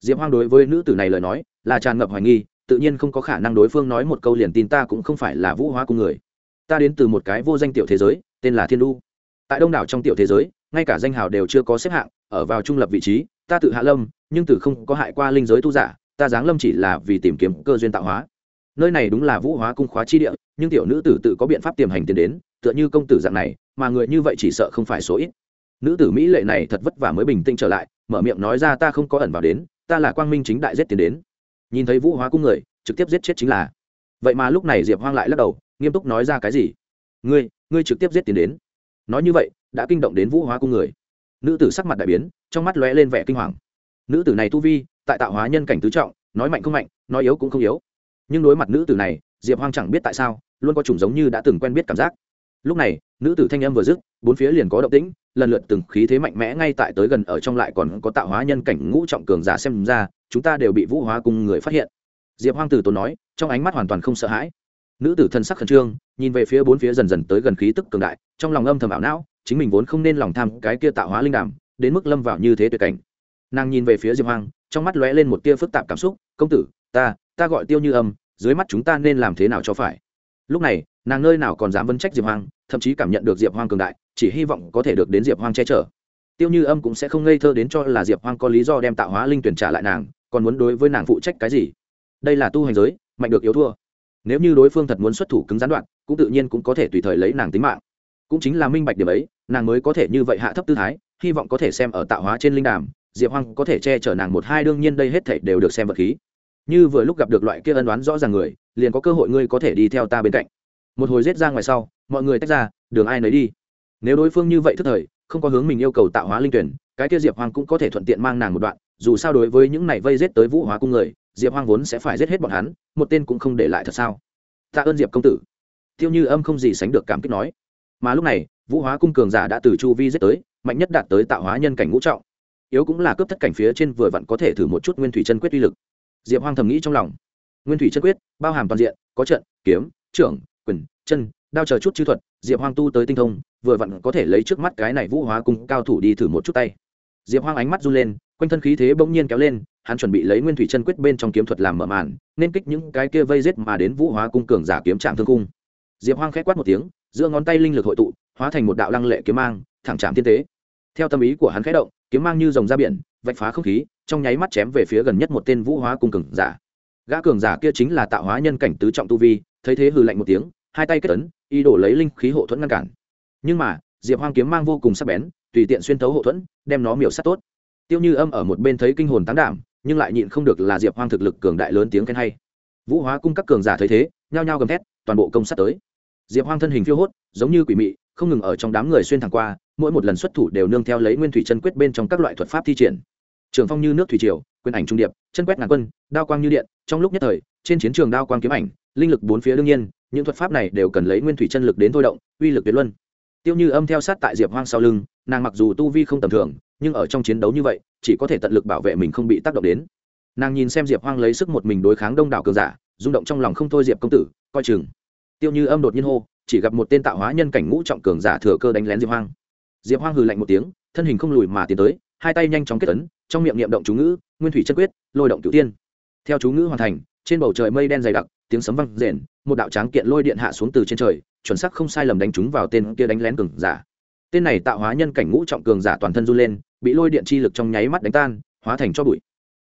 [SPEAKER 1] Diệp hoang đối với nữ tử này lời nói là tràn ngập hoài nghi, tự nhiên không có khả năng đối phương nói một câu liền tin ta cũng không phải là vũ hóa cung người. Ta đến từ một cái vô danh tiểu thế giới, tên là thiên lu tại đông đảo trong tiểu thế giới, ngay cả danh hào đều chưa có xếp hạng, ở vào trung lập vị trí, ta tự hạ lâm, nhưng từ không có hại qua linh giới tu giả, ta giáng lâm chỉ là vì tìm kiếm cơ duyên tạo hóa. Nơi này đúng là vũ hóa cung khóa chi địa, nhưng tiểu nữ tử tự có biện pháp tiềm hành tiến đến, tựa như công tử dạng này, mà người như vậy chỉ sợ không phải số ít. Nữ tử mỹ lệ này thật vất vả mới bình tĩnh trở lại, mở miệng nói ra ta không có ẩn vào đến ta là quang minh chính đại giết tiến đến. Nhìn thấy vũ hóa cung người, trực tiếp giết chết chính là. Vậy mà lúc này diệp hoang lại lắc đầu, nghiêm túc nói ra cái gì? Ngươi ngươi trực tiếp giết tiến đến. Nói như vậy, đã kinh động đến vũ hóa cung người. Nữ tử sắc mặt đại biến, trong mắt lóe lên vẻ kinh hoàng. Nữ tử này tu vi, tại tạo hóa nhân cảnh tứ trọng, nói mạnh không mạnh, nói yếu cũng không yếu. Nhưng đối mặt nữ tử này, diệp hoang chẳng biết tại sao, luôn có chủng giống như đã từng quen biết cảm giác. Lúc này, nữ tử thanh âm vừa dứt, bốn phía liền có động tĩnh lần lượt từng khí thế mạnh mẽ ngay tại tới gần ở trong lại còn có tạo hóa nhân cảnh ngũ trọng cường giả xem ra, chúng ta đều bị vũ hóa cùng người phát hiện. Diệp hoang tử tốn nói, trong ánh mắt hoàn toàn không sợ hãi. Nữ tử thân sắc khẩn trương, nhìn về phía bốn phía dần dần tới gần khí tức cường đại, trong lòng âm thầm ảo não, chính mình vốn không nên lòng tham cái kia tạo hóa linh đàm, đến mức lâm vào như thế tuyệt cảnh. Nàng nhìn về phía diệp hoang, trong mắt lóe lên một tia phức tạp cảm xúc, công tử, ta ta gọi tiêu như âm, dưới mắt chúng ta nên làm thế nào cho phải? Lúc này nàng nơi nào còn dám vấn trách diệp hoang, thậm chí cảm nhận được diệp hoang cường đại, chỉ hy vọng có thể được đến diệp hoang che chở. Tiêu như âm cũng sẽ không ngây thơ đến cho là diệp hoang có lý do đem tạo hóa linh tuyển trả lại nàng, còn muốn đối với nàng phụ trách cái gì? Đây là tu hành giới, mạnh được yếu thua. Nếu như đối phương thật muốn xuất thủ cứng gián đoạn, cũng tự nhiên cũng có thể tùy thời lấy nàng tính mạng. Cũng chính là minh bạch điểm ấy, nàng mới có thể như vậy hạ thấp tư thái, hy vọng có thể xem ở tạo hóa trên linh đàm, diệp hoang có thể che chở nàng một hai, đương nhiên đây hết thể đều được xem vật khí. Như vừa lúc gặp được loại kia ân đoán rõ ràng người, liền có cơ hội ngươi có thể đi theo ta bên cạnh một hồi rết ra ngoài sau, mọi người tách ra, đường ai nấy đi. Nếu đối phương như vậy thức thời, không có hướng mình yêu cầu tạo hóa linh tuyển, cái kia diệp hoàng cũng có thể thuận tiện mang nàng một đoạn, dù sao đối với những này vây rết tới vũ hóa cung người, diệp hoàng vốn sẽ phải giết hết bọn hắn, một tên cũng không để lại thật sao. Tạ ơn diệp công tử. Tiêu như âm không gì sánh được cảm kích nói. Mà lúc này, vũ hóa cung cường giả đã từ chu vi giết tới, mạnh nhất đạt tới tạo hóa nhân cảnh ngũ trọng. Yếu cũng là cướp thất cảnh phía trên vừa vặn có thể thử một chút nguyên thủy chân quyết uy lực. Diệp hoang thầm nghĩ trong lòng. Nguyên thủy chân quyết, bao hàm toàn diện, có trận, kiếm, trưởng quyền, chân, đao chờ chút chư thuật, diệp hoang tu tới tinh thông, vừa vặn có thể lấy trước mắt cái này vũ hóa cung cao thủ đi thử một chút tay. Diệp hoang ánh mắt run lên, quanh thân khí thế bỗng nhiên kéo lên, hắn chuẩn bị lấy nguyên thủy chân quyết bên trong kiếm thuật làm mở màn, nên kích những cái kia vây rết mà đến vũ hóa cung cường giả kiếm trạm thương cung. Diệp hoang k h á quát một tiếng, giữa ngón tay linh lực hội tụ, hóa thành một đạo lăng lệ kiếm mang, thẳng trạm tiên tế. Theo tâm ý của hắn khẽ động, kiếm mang như dòng ra biển, vạch phá không khí, trong nháy mắt chém về phía gần nhất một tên vũ hóa cung cường giả gã cường giả kia chính là tạo hóa nhân cảnh tứ trọng tu vi, thấy thế hừ lạnh một tiếng, hai tay kết ấn y đổ lấy linh khí hộ thuẫn ngăn cản. Nhưng mà, diệp hoang kiếm mang vô cùng sắc bén, tùy tiện xuyên thấu hộ thuẫn, đem nó miểu sát tốt. Tiêu như âm ở một bên thấy kinh hồn tán đảm, nhưng lại nhịn không được là diệp hoang thực lực cường đại lớn tiếng khen hay. Vũ hóa cung các cường giả thấy thế, nhao nhao gầm thét, toàn bộ công sát tới. Diệp hoang thân hình phiêu hốt, giống như quỷ mị, không ngừng ở trong đám người xuyên thẳng qua, mỗi một lần xuất thủ đều nương theo lấy nguyên thủy chân quyết bên trong các loại thuật pháp thi triển. Trường phong như nước thủy triều quyền ảnh trung điệp, chân quét ngàn quân, đao quang như điện, trong lúc nhất thời, trên chiến trường đao quang kiếm ảnh, linh lực bốn phía đương nhiên, những thuật pháp này đều cần lấy nguyên thủy chân lực đến thôi động, uy lực tuyệt luân. Tiêu như âm theo sát tại diệp hoang sau lưng, nàng mặc dù tu vi không tầm thường, nhưng ở trong chiến đấu như vậy, chỉ có thể tận lực bảo vệ mình không bị tác động đến. Nàng nhìn xem diệp hoang lấy sức một mình đối kháng đông đảo cường giả, rung động trong lòng không thôi diệp công tử, coi chừng. Tiêu như âm đột nhiên hô, chỉ gặp một tên tạo hóa nhân cảnh ngũ trọng cường giả thừa cơ đánh lén diệp hoang. Diệp hoang hừ lạnh một tiếng, thân hình không lùi mà tiến tới, hai tay nhanh chóng kết tấn trong miệng niệm động chú ngữ nguyên thủy chân quyết, lôi động cửu tiên. Theo chú ngữ hoàn thành, trên bầu trời mây đen dày đặc, tiếng sấm vang rền, một đạo tráng kiện lôi điện hạ xuống từ trên trời, chuẩn xác không sai lầm đánh trúng vào tên kia đánh lén cường giả. Tên này tạo hóa nhân cảnh ngũ trọng cường giả toàn thân run lên, bị lôi điện chi lực trong nháy mắt đánh tan, hóa thành cho bụi.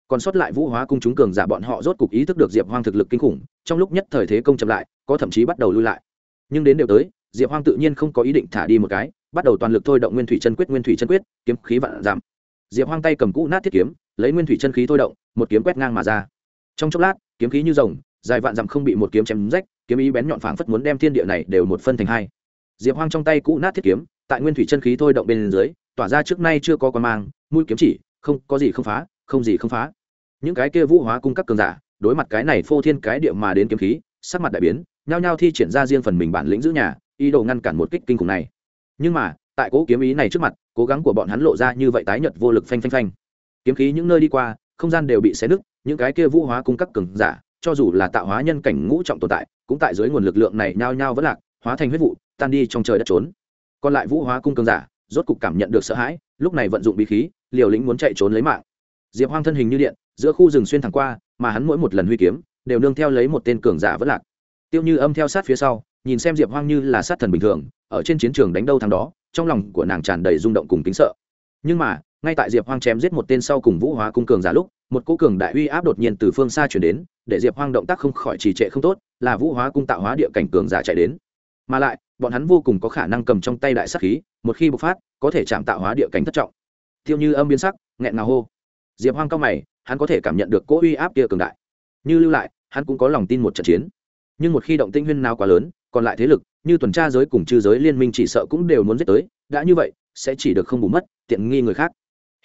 [SPEAKER 1] Còn sót lại vũ hóa cung chúng cường giả bọn họ rốt cục ý thức được diệp hoang thực lực kinh khủng, trong lúc nhất thời thế công chậm lại, có thậm chí bắt đầu lui lại. Nhưng đến đều tới, diệp hoang tự nhiên không có ý định thả đi một cái, bắt đầu toàn lực thôi động nguyên thủy chân quyết, nguyên thủy chân quyết, kiếm khí vạn giảm. Diệp hoang tay cầm cũ nát thiết kiếm lấy nguyên thủy chân khí thôi động, một kiếm quét ngang mà ra. Trong chốc lát, kiếm khí như rồng, dài vạn dặm không bị một kiếm chém rách, kiếm ý bén nhọn phảng phất muốn đem thiên địa này đều một phân thành hai. Diệp hoang trong tay cũ nát thiết kiếm, tại nguyên thủy chân khí thôi động bên dưới, tỏa ra trước nay chưa có quan mang, mũi kiếm chỉ, không, có gì không phá, không gì không phá. Những cái kia vũ hóa cung cấp cường giả, đối mặt cái này phô thiên cái địa mà đến kiếm khí, sắc mặt đại biến, nhao nhao thi triển ra riêng phần mình bản lĩnh giữ nhà, ý đồ ngăn cản một kích kinh khủng này. Nhưng mà, tại cố kiếm ý này trước mặt, cố gắng của bọn hắn lộ ra như vậy tái nhật vô lực phanh phanh phanh kiếm khí những nơi đi qua, không gian đều bị xé nứt, những cái kia vũ hóa cung cấp cường giả, cho dù là tạo hóa nhân cảnh ngũ trọng tồn tại, cũng tại dưới nguồn lực lượng này nhao nhao vẫn lạc, hóa thành huyết vụ, tan đi trong trời đất trốn. Còn lại vũ hóa cung cường giả, rốt cục cảm nhận được sợ hãi, lúc này vận dụng bí khí, liều lĩnh muốn chạy trốn lấy mạng. Diệp hoang thân hình như điện, giữa khu rừng xuyên thẳng qua, mà hắn mỗi một lần huy kiếm, đều nương theo lấy một tên cường giả vẫn lạc. Tiêu như âm theo sát phía sau, nhìn xem diệp hoang như là sát thần bình thường, ở trên chiến trường đánh đâu thắng đó, trong lòng của nàng tràn đầy rung động cùng kính sợ. Nhưng mà ngay tại diệp hoang chém giết một tên sau cùng vũ hóa cung cường giả lúc, một cỗ cường đại uy áp đột nhiên từ phương xa chuyển đến, để diệp hoang động tác không khỏi trì trệ không tốt, là vũ hóa cung tạo hóa địa cảnh cường giả chạy đến. Mà lại, bọn hắn vô cùng có khả năng cầm trong tay đại sắc khí, một khi bộc phát, có thể chạm tạo hóa địa cảnh thất trọng. Tiêu như âm biến sắc, nghẹn ngào hô. Diệp hoang cao mày, hắn có thể cảm nhận được cỗ uy áp kia cường đại. Như lưu lại, hắn cũng có lòng tin một trận chiến. Nhưng một khi động tinh huyên nào quá lớn, còn lại thế lực, như tuần tra giới cùng chư giới liên minh chỉ sợ cũng đều muốn giết tới, đã như vậy, sẽ chỉ được không bù mất, tiện nghi người khác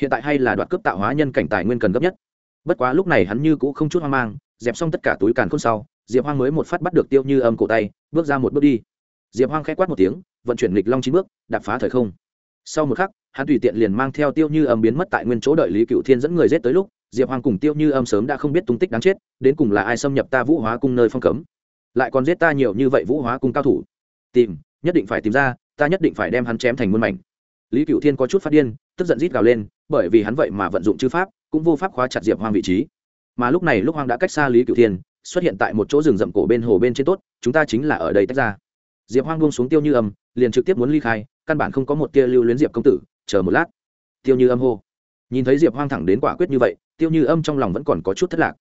[SPEAKER 1] hiện tại hay là đoạt cướp tạo hóa nhân cảnh tài nguyên cần gấp nhất. Bất quá lúc này hắn như cũng không chút hoang mang, dẹp xong tất cả túi càn khôn sau, diệp hoang mới một phát bắt được tiêu như âm cổ tay, bước ra một bước đi. Diệp hoang k h ẽ quát một tiếng, vận chuyển lịch long chín bước, đạp phá thời không. Sau một khắc, hắn tùy tiện liền mang theo tiêu như âm biến mất tại nguyên chỗ đợi lý cựu thiên dẫn người rết tới lúc, diệp Hoang cùng tiêu như âm sớm đã không biết tung tích đáng chết, đến cùng là ai xâm nhập ta vũ hóa cung nơi phong cấm. Lại còn giết ta nhiều như vậy vũ hóa cung cao thủ. Tìm, nhất định phải tìm ra, ta nhất định phải đem hắn chém thành muôn mảnh lý cựu thiên có chút phát điên, tức giận rít gào lên, bởi vì hắn vậy mà vận dụng chư pháp, cũng vô pháp khóa chặt diệp hoang vị trí. Mà lúc này lúc hoang đã cách xa lý cựu thiên, xuất hiện tại một chỗ rừng rậm cổ bên hồ bên trên tốt, chúng ta chính là ở đây tách ra. Diệp hoang buông xuống tiêu như âm, liền trực tiếp muốn ly khai, căn bản không có một tia lưu luyến diệp công tử, chờ một lát. Tiêu như âm hô. Nhìn thấy diệp hoang thẳng đến quả quyết như vậy, tiêu như âm trong lòng vẫn còn có chút thất lạc.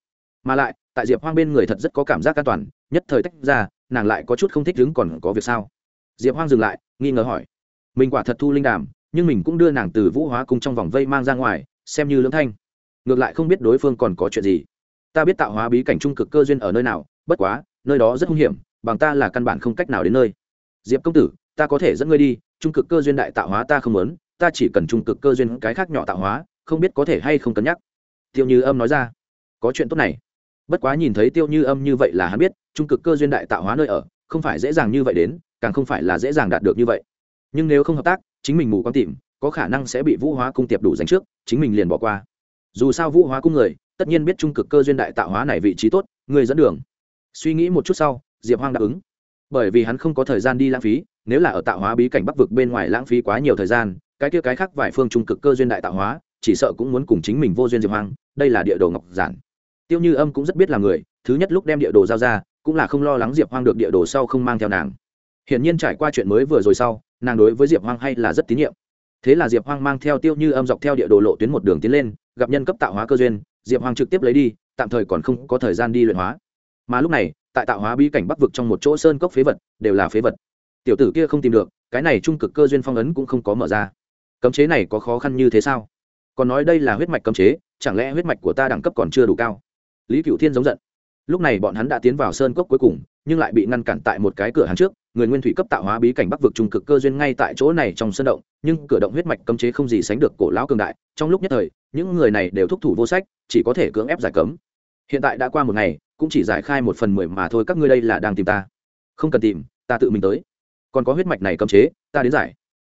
[SPEAKER 1] Mà lại, tại diệp hoang bên người thật rất có cảm giác an toàn, nhất thời tách ra, nàng lại có chút không thích đứng còn có việc sao? Diệp hoang dừng lại, nghi ngờ hỏi. Mình quả thật thu linh đàm nhưng mình cũng đưa nàng từ vũ hóa cung trong vòng vây mang ra ngoài, xem như lưỡng thanh. Ngược lại không biết đối phương còn có chuyện gì. Ta biết tạo hóa bí cảnh trung cực cơ duyên ở nơi nào, bất quá, nơi đó rất hung hiểm, bằng ta là căn bản không cách nào đến nơi. Diệp công tử, ta có thể dẫn ngươi đi, trung cực cơ duyên đại tạo hóa ta không muốn, ta chỉ cần trung cực cơ duyên cái khác nhỏ tạo hóa, không biết có thể hay không cân nhắc. Tiêu như âm nói ra. Có chuyện tốt này. Bất quá nhìn thấy tiêu như âm như vậy là hắn biết, trung cực cơ duyên đại tạo hóa nơi ở, không phải dễ dàng như vậy đến, càng không phải là dễ dàng đạt được như vậy. Nhưng nếu không hợp tác chính mình mù quan tìm, có khả năng sẽ bị vũ hóa cung tiệp đủ dành trước, chính mình liền bỏ qua. Dù sao vũ hóa cung người, tất nhiên biết trung cực cơ duyên đại tạo hóa này vị trí tốt, người dẫn đường. Suy nghĩ một chút sau, diệp hoang đáp ứng. Bởi vì hắn không có thời gian đi lãng phí, nếu là ở tạo hóa bí cảnh bắc vực bên ngoài lãng phí quá nhiều thời gian, cái kia cái khác vài phương trung cực cơ duyên đại tạo hóa, chỉ sợ cũng muốn cùng chính mình vô duyên diệp hoang, đây là địa đồ ngọc giản. Tiêu như âm cũng rất biết là người, thứ nhất lúc đem địa đồ giao ra, cũng là không lo lắng diệp hoang được địa đồ sau không mang theo nàng. Hiển nhiên trải qua chuyện mới vừa rồi sau nàng đối với diệp hoang hay là rất tín nhiệm. Thế là diệp hoang mang theo tiêu như âm dọc theo địa đồ lộ tuyến một đường tiến lên, gặp nhân cấp tạo hóa cơ duyên, diệp hoang trực tiếp lấy đi, tạm thời còn không có thời gian đi luyện hóa. Mà lúc này, tại tạo hóa bí cảnh bắc vực trong một chỗ sơn cốc phế vật, đều là phế vật. Tiểu tử kia không tìm được, cái này trung cực cơ duyên phong ấn cũng không có mở ra. Cấm chế này có khó khăn như thế sao? Còn nói đây là huyết mạch cấm chế, chẳng lẽ huyết mạch của ta đẳng cấp còn chưa đủ cao? Lý cựu thiên giống giận. Lúc này bọn hắn đã tiến vào sơn cốc cuối cùng, nhưng lại bị ngăn cản tại một cái cửa hàng trước người nguyên thủy cấp tạo hóa bí cảnh bắc vực trung cực cơ duyên ngay tại chỗ này trong sân động, nhưng cửa động huyết mạch cấm chế không gì sánh được cổ lão cường đại, trong lúc nhất thời, những người này đều thúc thủ vô sách, chỉ có thể cưỡng ép giải cấm. Hiện tại đã qua một ngày, cũng chỉ giải khai một phần mười mà thôi, các ngươi đây là đang tìm ta. Không cần tìm, ta tự mình tới. Còn có huyết mạch này cấm chế, ta đến giải.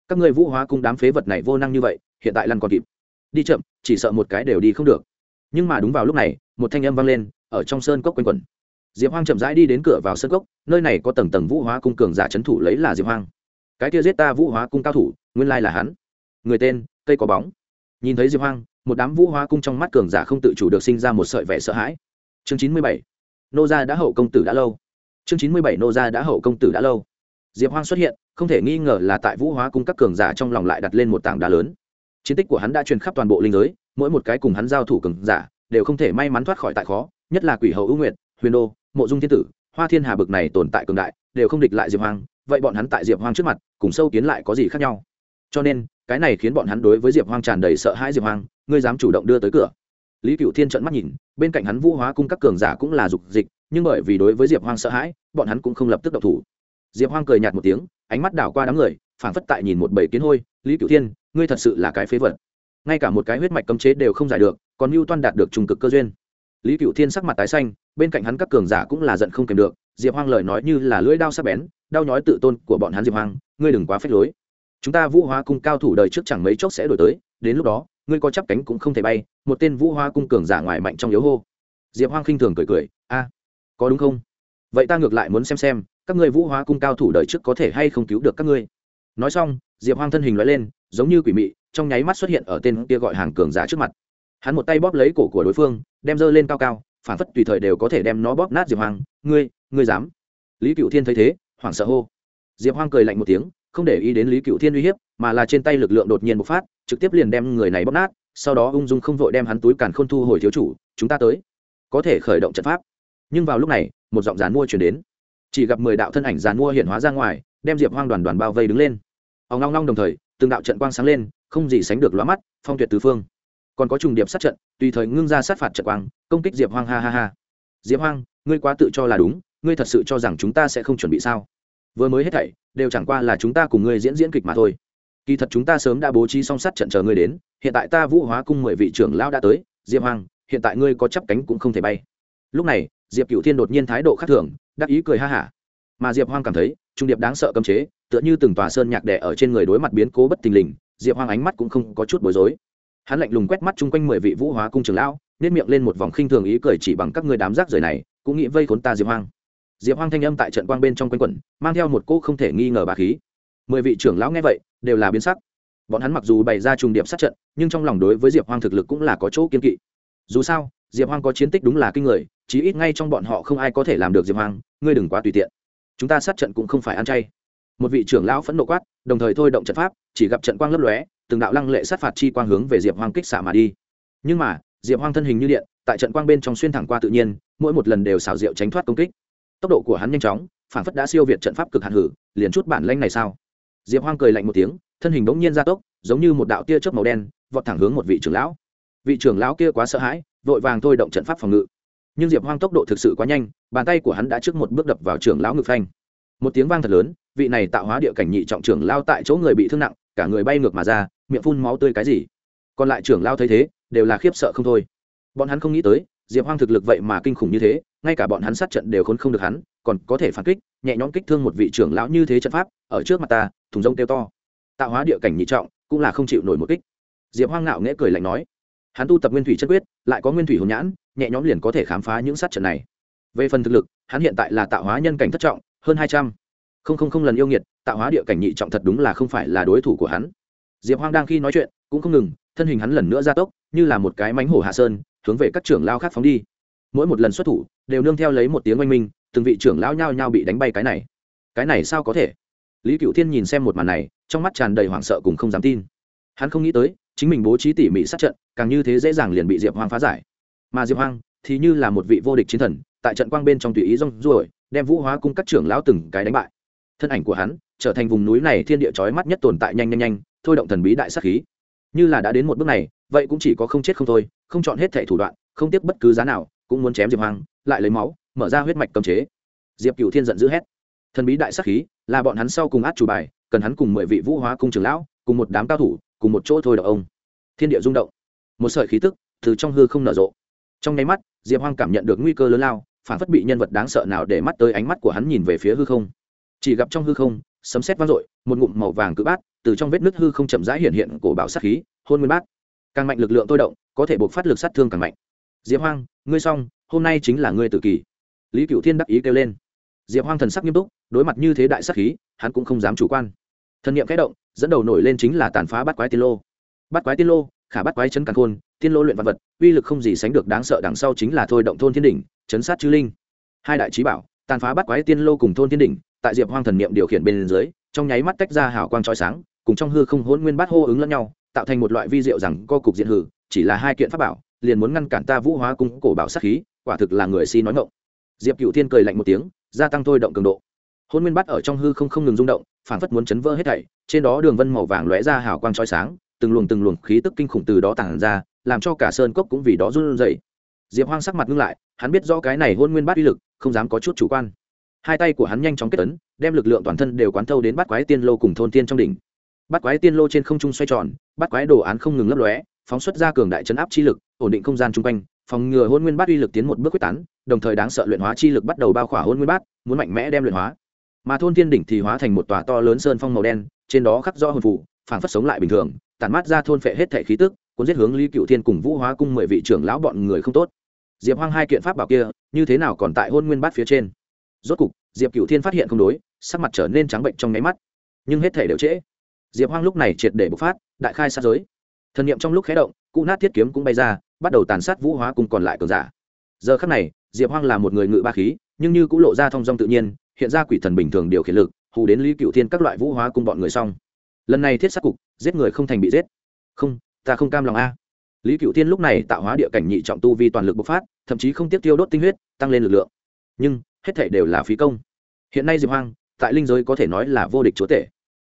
[SPEAKER 1] Các ngươi vũ hóa cung đám phế vật này vô năng như vậy, hiện tại lăn còn kịp. Đi chậm, chỉ sợ một cái đều đi không được. Nhưng mà đúng vào lúc này, một thanh âm vang lên, ở trong sơn cốc quanh quẩn diệp hoang chậm rãi đi đến cửa vào sân cốc, nơi này có tầng tầng vũ hóa cung cường giả trấn thủ lấy là diệp hoang. Cái kia giết ta vũ hóa cung cao thủ, nguyên lai là hắn. Người tên, cây có bóng. Nhìn thấy diệp hoang, một đám vũ hóa cung trong mắt cường giả không tự chủ được sinh ra một sợi vẻ sợ hãi. Chương chín mươi bảy, nô gia đã hậu công tử đã lâu. Chương chín mươi bảy, nô gia đã hậu công tử đã lâu. Diệp hoang xuất hiện, không thể nghi ngờ là tại vũ hóa cung các cường giả trong lòng lại đặt lên một tảng đá lớn. Chiến tích của hắn đã truyền khắp toàn bộ linh giới, mỗi một cái cùng hắn giao thủ cường giả đều không thể may mắn thoát khỏi tại khó, nhất là quỷ hậu ưu nguyệt, huyền đô mộ dung thiên tử, hoa thiên hà bực này tồn tại cường đại, đều không địch lại diệp hoang, vậy bọn hắn tại diệp hoang trước mặt, cùng sâu kiến lại có gì khác nhau? Cho nên, cái này khiến bọn hắn đối với diệp hoang tràn đầy sợ hãi diệp hoang, ngươi dám chủ động đưa tới cửa. Lý cựu thiên trận mắt nhìn, bên cạnh hắn vũ hóa cung các cường giả cũng là dục dịch, nhưng bởi vì đối với diệp hoang sợ hãi, bọn hắn cũng không lập tức độc thủ. Diệp hoang cười nhạt một tiếng, ánh mắt đảo qua đám người, phảng phất tại nhìn một bầy kiến hôi, lý cựu thiên, ngươi thật sự là cái phế vật. Ngay cả một cái huyết mạch cấm chế đều không giải được, còn mưu toan đạt được trùng cực cơ duyên. Lý cựu thiên sắc mặt tái xanh bên cạnh hắn các cường giả cũng là giận không kèm được, diệp hoang lời nói như là lưỡi đao sắc bén, đau nhói tự tôn của bọn hắn, diệp hoang, ngươi đừng quá phép lối. Chúng ta vũ hóa cung cao thủ đời trước chẳng mấy chốc sẽ đổi tới, đến lúc đó, ngươi có chắp cánh cũng không thể bay, một tên vũ hoa cung cường giả ngoài mạnh trong yếu hô. Diệp hoang khinh thường cười cười, a, có đúng không? Vậy ta ngược lại muốn xem xem, các ngươi vũ hóa cung cao thủ đời trước có thể hay không cứu được các ngươi. Nói xong, diệp hoang thân hình loại lên, giống như quỷ mị, trong nháy mắt xuất hiện ở tên kia gọi hàng cường giả trước mặt. Hắn một tay bóp lấy cổ của đối phương, đem dơ lên cao cao phản phất tùy thời đều có thể đem nó bóp nát diệp hoang. Ngươi ngươi dám? Lý cựu thiên thấy thế, hoảng sợ hô. Diệp hoang cười lạnh một tiếng, không để ý đến lý cựu thiên uy hiếp, mà là trên tay lực lượng đột nhiên bộc phát, trực tiếp liền đem người này bóp nát, sau đó ung dung không vội đem hắn túi càn khôn thu hồi thiếu chủ, chúng ta tới. Có thể khởi động trận pháp. Nhưng vào lúc này, một giọng dàn mua chuyển đến. Chỉ gặp mười đạo thân ảnh dàn mua hiện hóa ra ngoài, đem diệp hoang đoàn đoàn bao vây đứng lên. Ông long long đồng thời, từng đạo trận quang sáng lên, không gì sánh được lóa mắt, phong tuyệt tứ phương còn có trùng điệp sát trận, tùy thời ngưng ra sát phạt trận quang, công kích diệp hoang, ha ha ha. Diệp hoang, ngươi quá tự cho là đúng, ngươi thật sự cho rằng chúng ta sẽ không chuẩn bị sao? Vừa mới hết thảy, đều chẳng qua là chúng ta cùng ngươi diễn diễn kịch mà thôi. Kỳ thật chúng ta sớm đã bố trí song sát trận chờ ngươi đến, hiện tại ta vũ hóa cung mười vị trưởng lao đã tới, diệp hoang, hiện tại ngươi có chắp cánh cũng không thể bay. Lúc này, diệp cựu thiên đột nhiên thái độ khác thường, đắc ý cười ha hả. Mà diệp hoang cảm thấy, trung điệp đáng sợ cấm chế, tựa như từng tòa sơn nhạc đẻ ở trên người đối mặt biến cố bất tình lình, diệp hoang ánh mắt cũng không có chút bối rối hắn lạnh lùng quét mắt chung quanh mười vị vũ hóa cung trường lão nếp miệng lên một vòng khinh thường ý cười chỉ bằng các người đám rác rời này, cũng nghĩ vây khốn ta diệp hoang. Diệp hoang thanh âm tại trận quang bên trong quanh quẩn, mang theo một cô không thể nghi ngờ bà khí. Mười vị trưởng lão nghe vậy, đều là biến sắc. Bọn hắn mặc dù bày ra trùng điệp sát trận, nhưng trong lòng đối với diệp hoang thực lực cũng là có chỗ kiên kỵ. Dù sao, diệp hoang có chiến tích đúng là kinh người, chí ít ngay trong bọn họ không ai có thể làm được diệp hoang, ngươi đừng quá tùy tiện. Chúng ta sát trận cũng không phải ăn chay. Một vị trưởng lão phẫn nộ quát đồng thời thôi động trận pháp, chỉ gặp trận quang lấp lóe, từng đạo lăng lệ sát phạt chi quang hướng về diệp hoang kích xạ mà đi. Nhưng mà, diệp hoang thân hình như điện, tại trận quang bên trong xuyên thẳng qua tự nhiên, mỗi một lần đều xảo diệu tránh thoát công kích. Tốc độ của hắn nhanh chóng, phản phất đã siêu việt trận pháp cực hạn hử, liền chút bản lanh này sao? Diệp hoang cười lạnh một tiếng, thân hình bỗng nhiên ra tốc, giống như một đạo tia chớp màu đen, vọt thẳng hướng một vị trưởng lão. Vị trưởng lão kia quá sợ hãi, vội vàng thôi động trận pháp phòng ngự. Nhưng diệp hoang tốc độ thực sự quá nhanh, bàn tay của hắn đã trước một bước đập vào trưởng lão ngực phanh. Một tiếng vang thật lớn vị này tạo hóa địa cảnh nhị trọng trưởng lao tại chỗ người bị thương nặng, cả người bay ngược mà ra, miệng phun máu tươi cái gì. Còn lại trưởng lao thấy thế, đều là khiếp sợ không thôi. Bọn hắn không nghĩ tới, diệp hoang thực lực vậy mà kinh khủng như thế, ngay cả bọn hắn sát trận đều khốn không được hắn, còn có thể phản kích, nhẹ nhõm kích thương một vị trưởng lão như thế trận pháp, ở trước mặt ta, thùng rông kêu to. Tạo hóa địa cảnh nhị trọng, cũng là không chịu nổi một kích. Diệp hoang ngạo nghễ cười lạnh nói, hắn tu tập nguyên thủy chất quyết, lại có nguyên thủy hồn nhãn, nhẹ nhõm liền có thể khám phá những sát trận này. Về phần thực lực, hắn hiện tại là tạo hóa nhân cảnh thất trọng, hơn hai trăm không không không lần yêu nghiệt, tạo hóa địa cảnh nhị trọng thật đúng là không phải là đối thủ của hắn. Diệp hoang đang khi nói chuyện, cũng không ngừng, thân hình hắn lần nữa ra tốc, như là một cái mánh hổ hạ sơn, hướng về các trưởng lao khác phóng đi. Mỗi một lần xuất thủ, đều nương theo lấy một tiếng oanh minh, từng vị trưởng lão nhao nhao bị đánh bay cái này. Cái này sao có thể? Lý cựu thiên nhìn xem một màn này, trong mắt tràn đầy hoảng sợ cùng không dám tin. Hắn không nghĩ tới, chính mình bố trí tỉ mỉ sát trận, càng như thế dễ dàng liền bị diệp hoang phá giải. Mà diệp hoang thì như là một vị vô địch chiến thần, tại trận quang bên trong tùy ý rong ruổi, đem vũ hóa cung các trưởng lão từng cái đánh bại thân ảnh của hắn trở thành vùng núi này thiên địa chói mắt nhất tồn tại nhanh nhanh nhanh, thôi động thần bí đại sát khí. Như là đã đến một bước này, vậy cũng chỉ có không chết không thôi, không chọn hết thẻ thủ đoạn, không tiếc bất cứ giá nào, cũng muốn chém diệp hoang, lại lấy máu, mở ra huyết mạch cầm chế. Diệp cựu thiên giận dữ hét. Thần bí đại sát khí là bọn hắn sau cùng át chủ bài, cần hắn cùng mười vị vũ hóa cung trưởng lão, cùng một đám cao thủ, cùng một chỗ thôi đ ông. Thiên địa rung động. Một sợi khí tức từ trong hư không nở rộ. Trong nháy mắt, diệp hoang cảm nhận được nguy cơ lớn lao, phản phất bị nhân vật đáng sợ nào để mắt tới ánh mắt của hắn nhìn về phía hư không chỉ gặp trong hư không, sấm sét vang dội, một ngụm màu vàng cự bát từ trong vết nứt hư không chậm rãi hiện hiện cổ bảo sát khí, hôn nguyên bát. Càng mạnh lực lượng tôi động, có thể buộc phát lực sát thương càng mạnh. Diệp hoang, ngươi xong, hôm nay chính là ngươi tự kỷ lý cựu thiên đắc ý kêu lên. Diệp hoang thần sắc nghiêm túc, đối mặt như thế đại sát khí, hắn cũng không dám chủ quan. Thần niệm kẽ động, dẫn đầu nổi lên chính là tàn phá bắt quái tiên lô. Bắt quái tiên lô, khả bắt quái chấn càng khôn, tiên lô luyện vật vật, uy lực không gì sánh được đáng sợ đằng sau chính là thôi động thôn thiên đỉnh, chấn sát chư linh. Hai đại trí bảo, tàn phá bắt quái tiên lô cùng thôn thiên đỉnh tại diệp hoang thần niệm điều khiển bên dưới, trong nháy mắt tách ra hào quang trói sáng, cùng trong hư không hỗn nguyên bát hô ứng lẫn nhau, tạo thành một loại vi diệu rằng co cục diện hử chỉ là hai kiện pháp bảo, liền muốn ngăn cản ta vũ hóa cung cổ bảo sát khí, quả thực là người si nói ngộng diệp cựu thiên cười lạnh một tiếng, gia tăng thôi động cường độ. Hôn nguyên bắt ở trong hư không không ngừng rung động, phản phất muốn chấn vỡ hết thảy, trên đó đường vân màu vàng lóe ra hào quang trói sáng, từng luồng từng luồng khí tức kinh khủng từ đó tản ra, làm cho cả sơn cốc cũng vì đó run rẩy. Diệp hoang sắc mặt ngưng lại, hắn biết do cái này hôn nguyên bát uy lực, không dám có chút chủ quan hai tay của hắn nhanh chóng kết ấn, đem lực lượng toàn thân đều quán thâu đến bắt quái tiên lô cùng thôn tiên trong đỉnh. Bắt quái tiên lô trên không trung xoay tròn bắt quái đồ án không ngừng lấp lóe, phóng xuất ra cường đại chấn áp chi lực, ổn định không gian chung quanh, phòng ngừa hôn nguyên bát uy lực tiến một bước quyết tán, đồng thời đáng sợ luyện hóa chi lực bắt đầu bao khỏa hôn nguyên bát, muốn mạnh mẽ đem luyện hóa. Mà thôn tiên đỉnh thì hóa thành một tòa to lớn sơn phong màu đen, trên đó khắc rõ hồn phụ phản phất sống lại bình thường, tản mát ra thôn phệ hết thể khí tức, cuốn giết hướng lý cựu thiên cùng vũ hóa cung mười vị trưởng lão bọn người không tốt. Diệp hoang hai kiện pháp bảo kia, như thế nào còn tại hôn nguyên bát phía trên? Rốt cục, diệp cựu thiên phát hiện không đối, sắc mặt trở nên trắng bệnh trong nháy mắt. Nhưng hết thể đều trễ. Diệp hoang lúc này triệt để bộc phát, đại khai sát giới. Thần n i ệ m trong lúc khé động cụ nát thiết kiếm cũng bay ra, bắt đầu tàn sát vũ hóa cùng còn lại cường giả. Giờ khắc này, diệp hoang là một người ngự ba khí, nhưng như cũng lộ ra thong dong tự nhiên, hiện ra quỷ thần bình thường điều khiển lực, hù đến lý cựu thiên các loại vũ hóa cùng bọn người xong. Lần này thiết sát cục, giết người không thành bị giết. Không, ta không cam lòng a. Lý cựu thiên lúc này tạo hóa địa cảnh nhị trọng tu vi toàn lực bộc phát, thậm chí không tiếp tiêu đốt tinh huyết, tăng lên lực lượng. Nhưng hết thể đều là phí công. Hiện nay diệp hoang, tại linh giới có thể nói là vô địch chúa tể.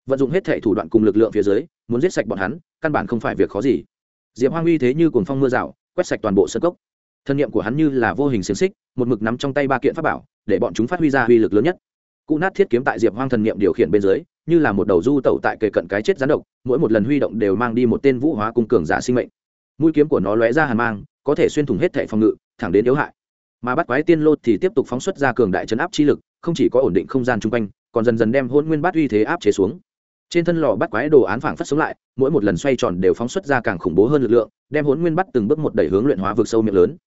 [SPEAKER 1] Vận dụng hết thể thủ đoạn cùng lực lượng phía dưới, muốn giết sạch bọn hắn, căn bản không phải việc khó gì. Diệp hoang uy thế như cồn phong mưa rào, quét sạch toàn bộ sân cốc. Thân nhiệm của hắn như là vô hình xiềng xích, một mực nắm trong tay ba kiện pháp bảo, để bọn chúng phát huy ra uy lực lớn nhất. Cụ nát thiết kiếm tại diệp hoang thần niệm điều khiển bên dưới, như là một đầu du tẩu tại kề cận cái chết gián độc, mỗi một lần huy động đều mang đi một tên vũ hóa cung cường giả sinh mệnh. Mũi kiếm của nó lóe ra hàn mang, có thể xuyên thủng hết thẻ phòng ngự, thẳng đến yếu hại mà bắt quái tiên lô thì tiếp tục phóng xuất ra cường đại chấn áp chi lực, không chỉ có ổn định không gian chung quanh, còn dần dần đem hôn nguyên bát uy thế áp chế xuống. Trên thân lò bắt quái đồ án phảng phất sống lại, mỗi một lần xoay tròn đều phóng xuất ra càng khủng bố hơn lực lượng, đem hôn nguyên bắt từng bước một đẩy hướng luyện hóa vực sâu miệng lớn.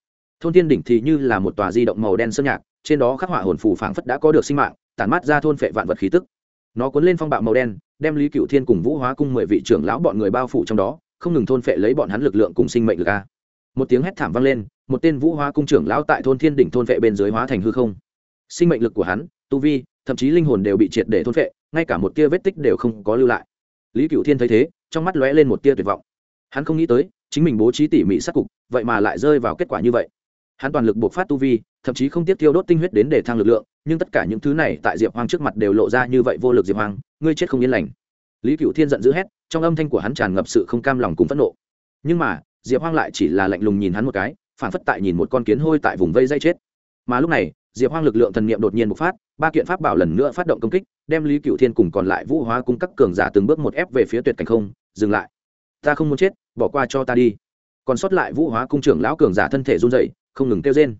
[SPEAKER 1] Thôn thiên đỉnh thì như là một tòa di động màu đen sơn nhạc, trên đó khắc họa hồn phù phảng phất đã có được sinh mạng, tản mát ra thôn phệ vạn vật khí tức. Nó cuốn lên phong bạo màu đen, đem lý cựu thiên cùng vũ hóa cung mười vị trưởng lão bọn người bao phủ trong đó, không ngừng thôn phệ lấy bọn hắn lực lượng cùng sinh mệnh lực a. Một tiếng hét thảm vang lên một tên vũ hóa cung trưởng lão tại thôn thiên đỉnh thôn vệ bên dưới hóa thành hư không. Sinh mệnh lực của hắn, tu vi, thậm chí linh hồn đều bị triệt để thôn vệ, ngay cả một tia vết tích đều không có lưu lại. Lý cựu thiên thấy thế, trong mắt lóe lên một tia tuyệt vọng. Hắn không nghĩ tới, chính mình bố trí tỉ mỉ sắc cục, vậy mà lại rơi vào kết quả như vậy. Hắn toàn lực buộc phát tu vi, thậm chí không tiếp tiêu đốt tinh huyết đến để thăng lực lượng, nhưng tất cả những thứ này tại diệp hoang trước mặt đều lộ ra như vậy vô lực diệp hoang, ngươi chết không yên lành. Lý cựu thiên giận dữ hét, trong âm thanh của hắn tràn ngập sự không cam lòng cùng phẫn nộ. Nhưng mà, diệp hoang lại chỉ là lạnh lùng nhìn hắn một cái phản phất tại nhìn một con kiến hôi tại vùng vây dây chết. Mà lúc này, diệp hoang lực lượng thần niệm đột nhiên bộc phát, ba kiện pháp bảo lần nữa phát động công kích, đem lý cựu thiên cùng còn lại vũ hóa cung các cường giả từng bước một ép về phía tuyệt cảnh không, dừng lại. Ta không muốn chết, bỏ qua cho ta đi. Còn sót lại vũ hóa cung trưởng lão cường giả thân thể run dậy không ngừng kêu rên.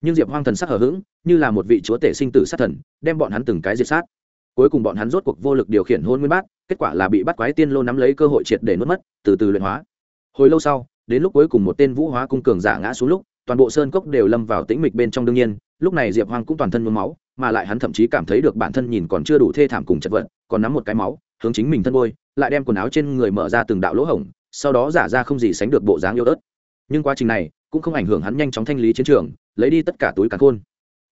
[SPEAKER 1] Nhưng diệp hoang thần sắc hờ hững, như là một vị chúa tể sinh tử sát thần, đem bọn hắn từng cái diệt sát. Cuối cùng bọn hắn rốt cuộc vô lực điều khiển hôn nguyên bát, kết quả là bị bắt quái tiên lô nắm lấy cơ hội triệt để nuốt mất, từ từ luyện hóa. Hồi lâu sau đến lúc cuối cùng một tên vũ hóa cung cường giả ngã xuống lúc, toàn bộ sơn cốc đều lâm vào tĩnh mịch bên trong đương nhiên, lúc này diệp hoang cũng toàn thân mướm máu, mà lại hắn thậm chí cảm thấy được bản thân nhìn còn chưa đủ thê thảm cùng chật vật, còn nắm một cái máu, hướng chính mình thân bôi, lại đem quần áo trên người mở ra từng đạo lỗ hổng, sau đó giả ra không gì sánh được bộ dáng yêu ớt. Nhưng quá trình này cũng không ảnh hưởng hắn nhanh chóng thanh lý chiến trường, lấy đi tất cả túi càn khôn.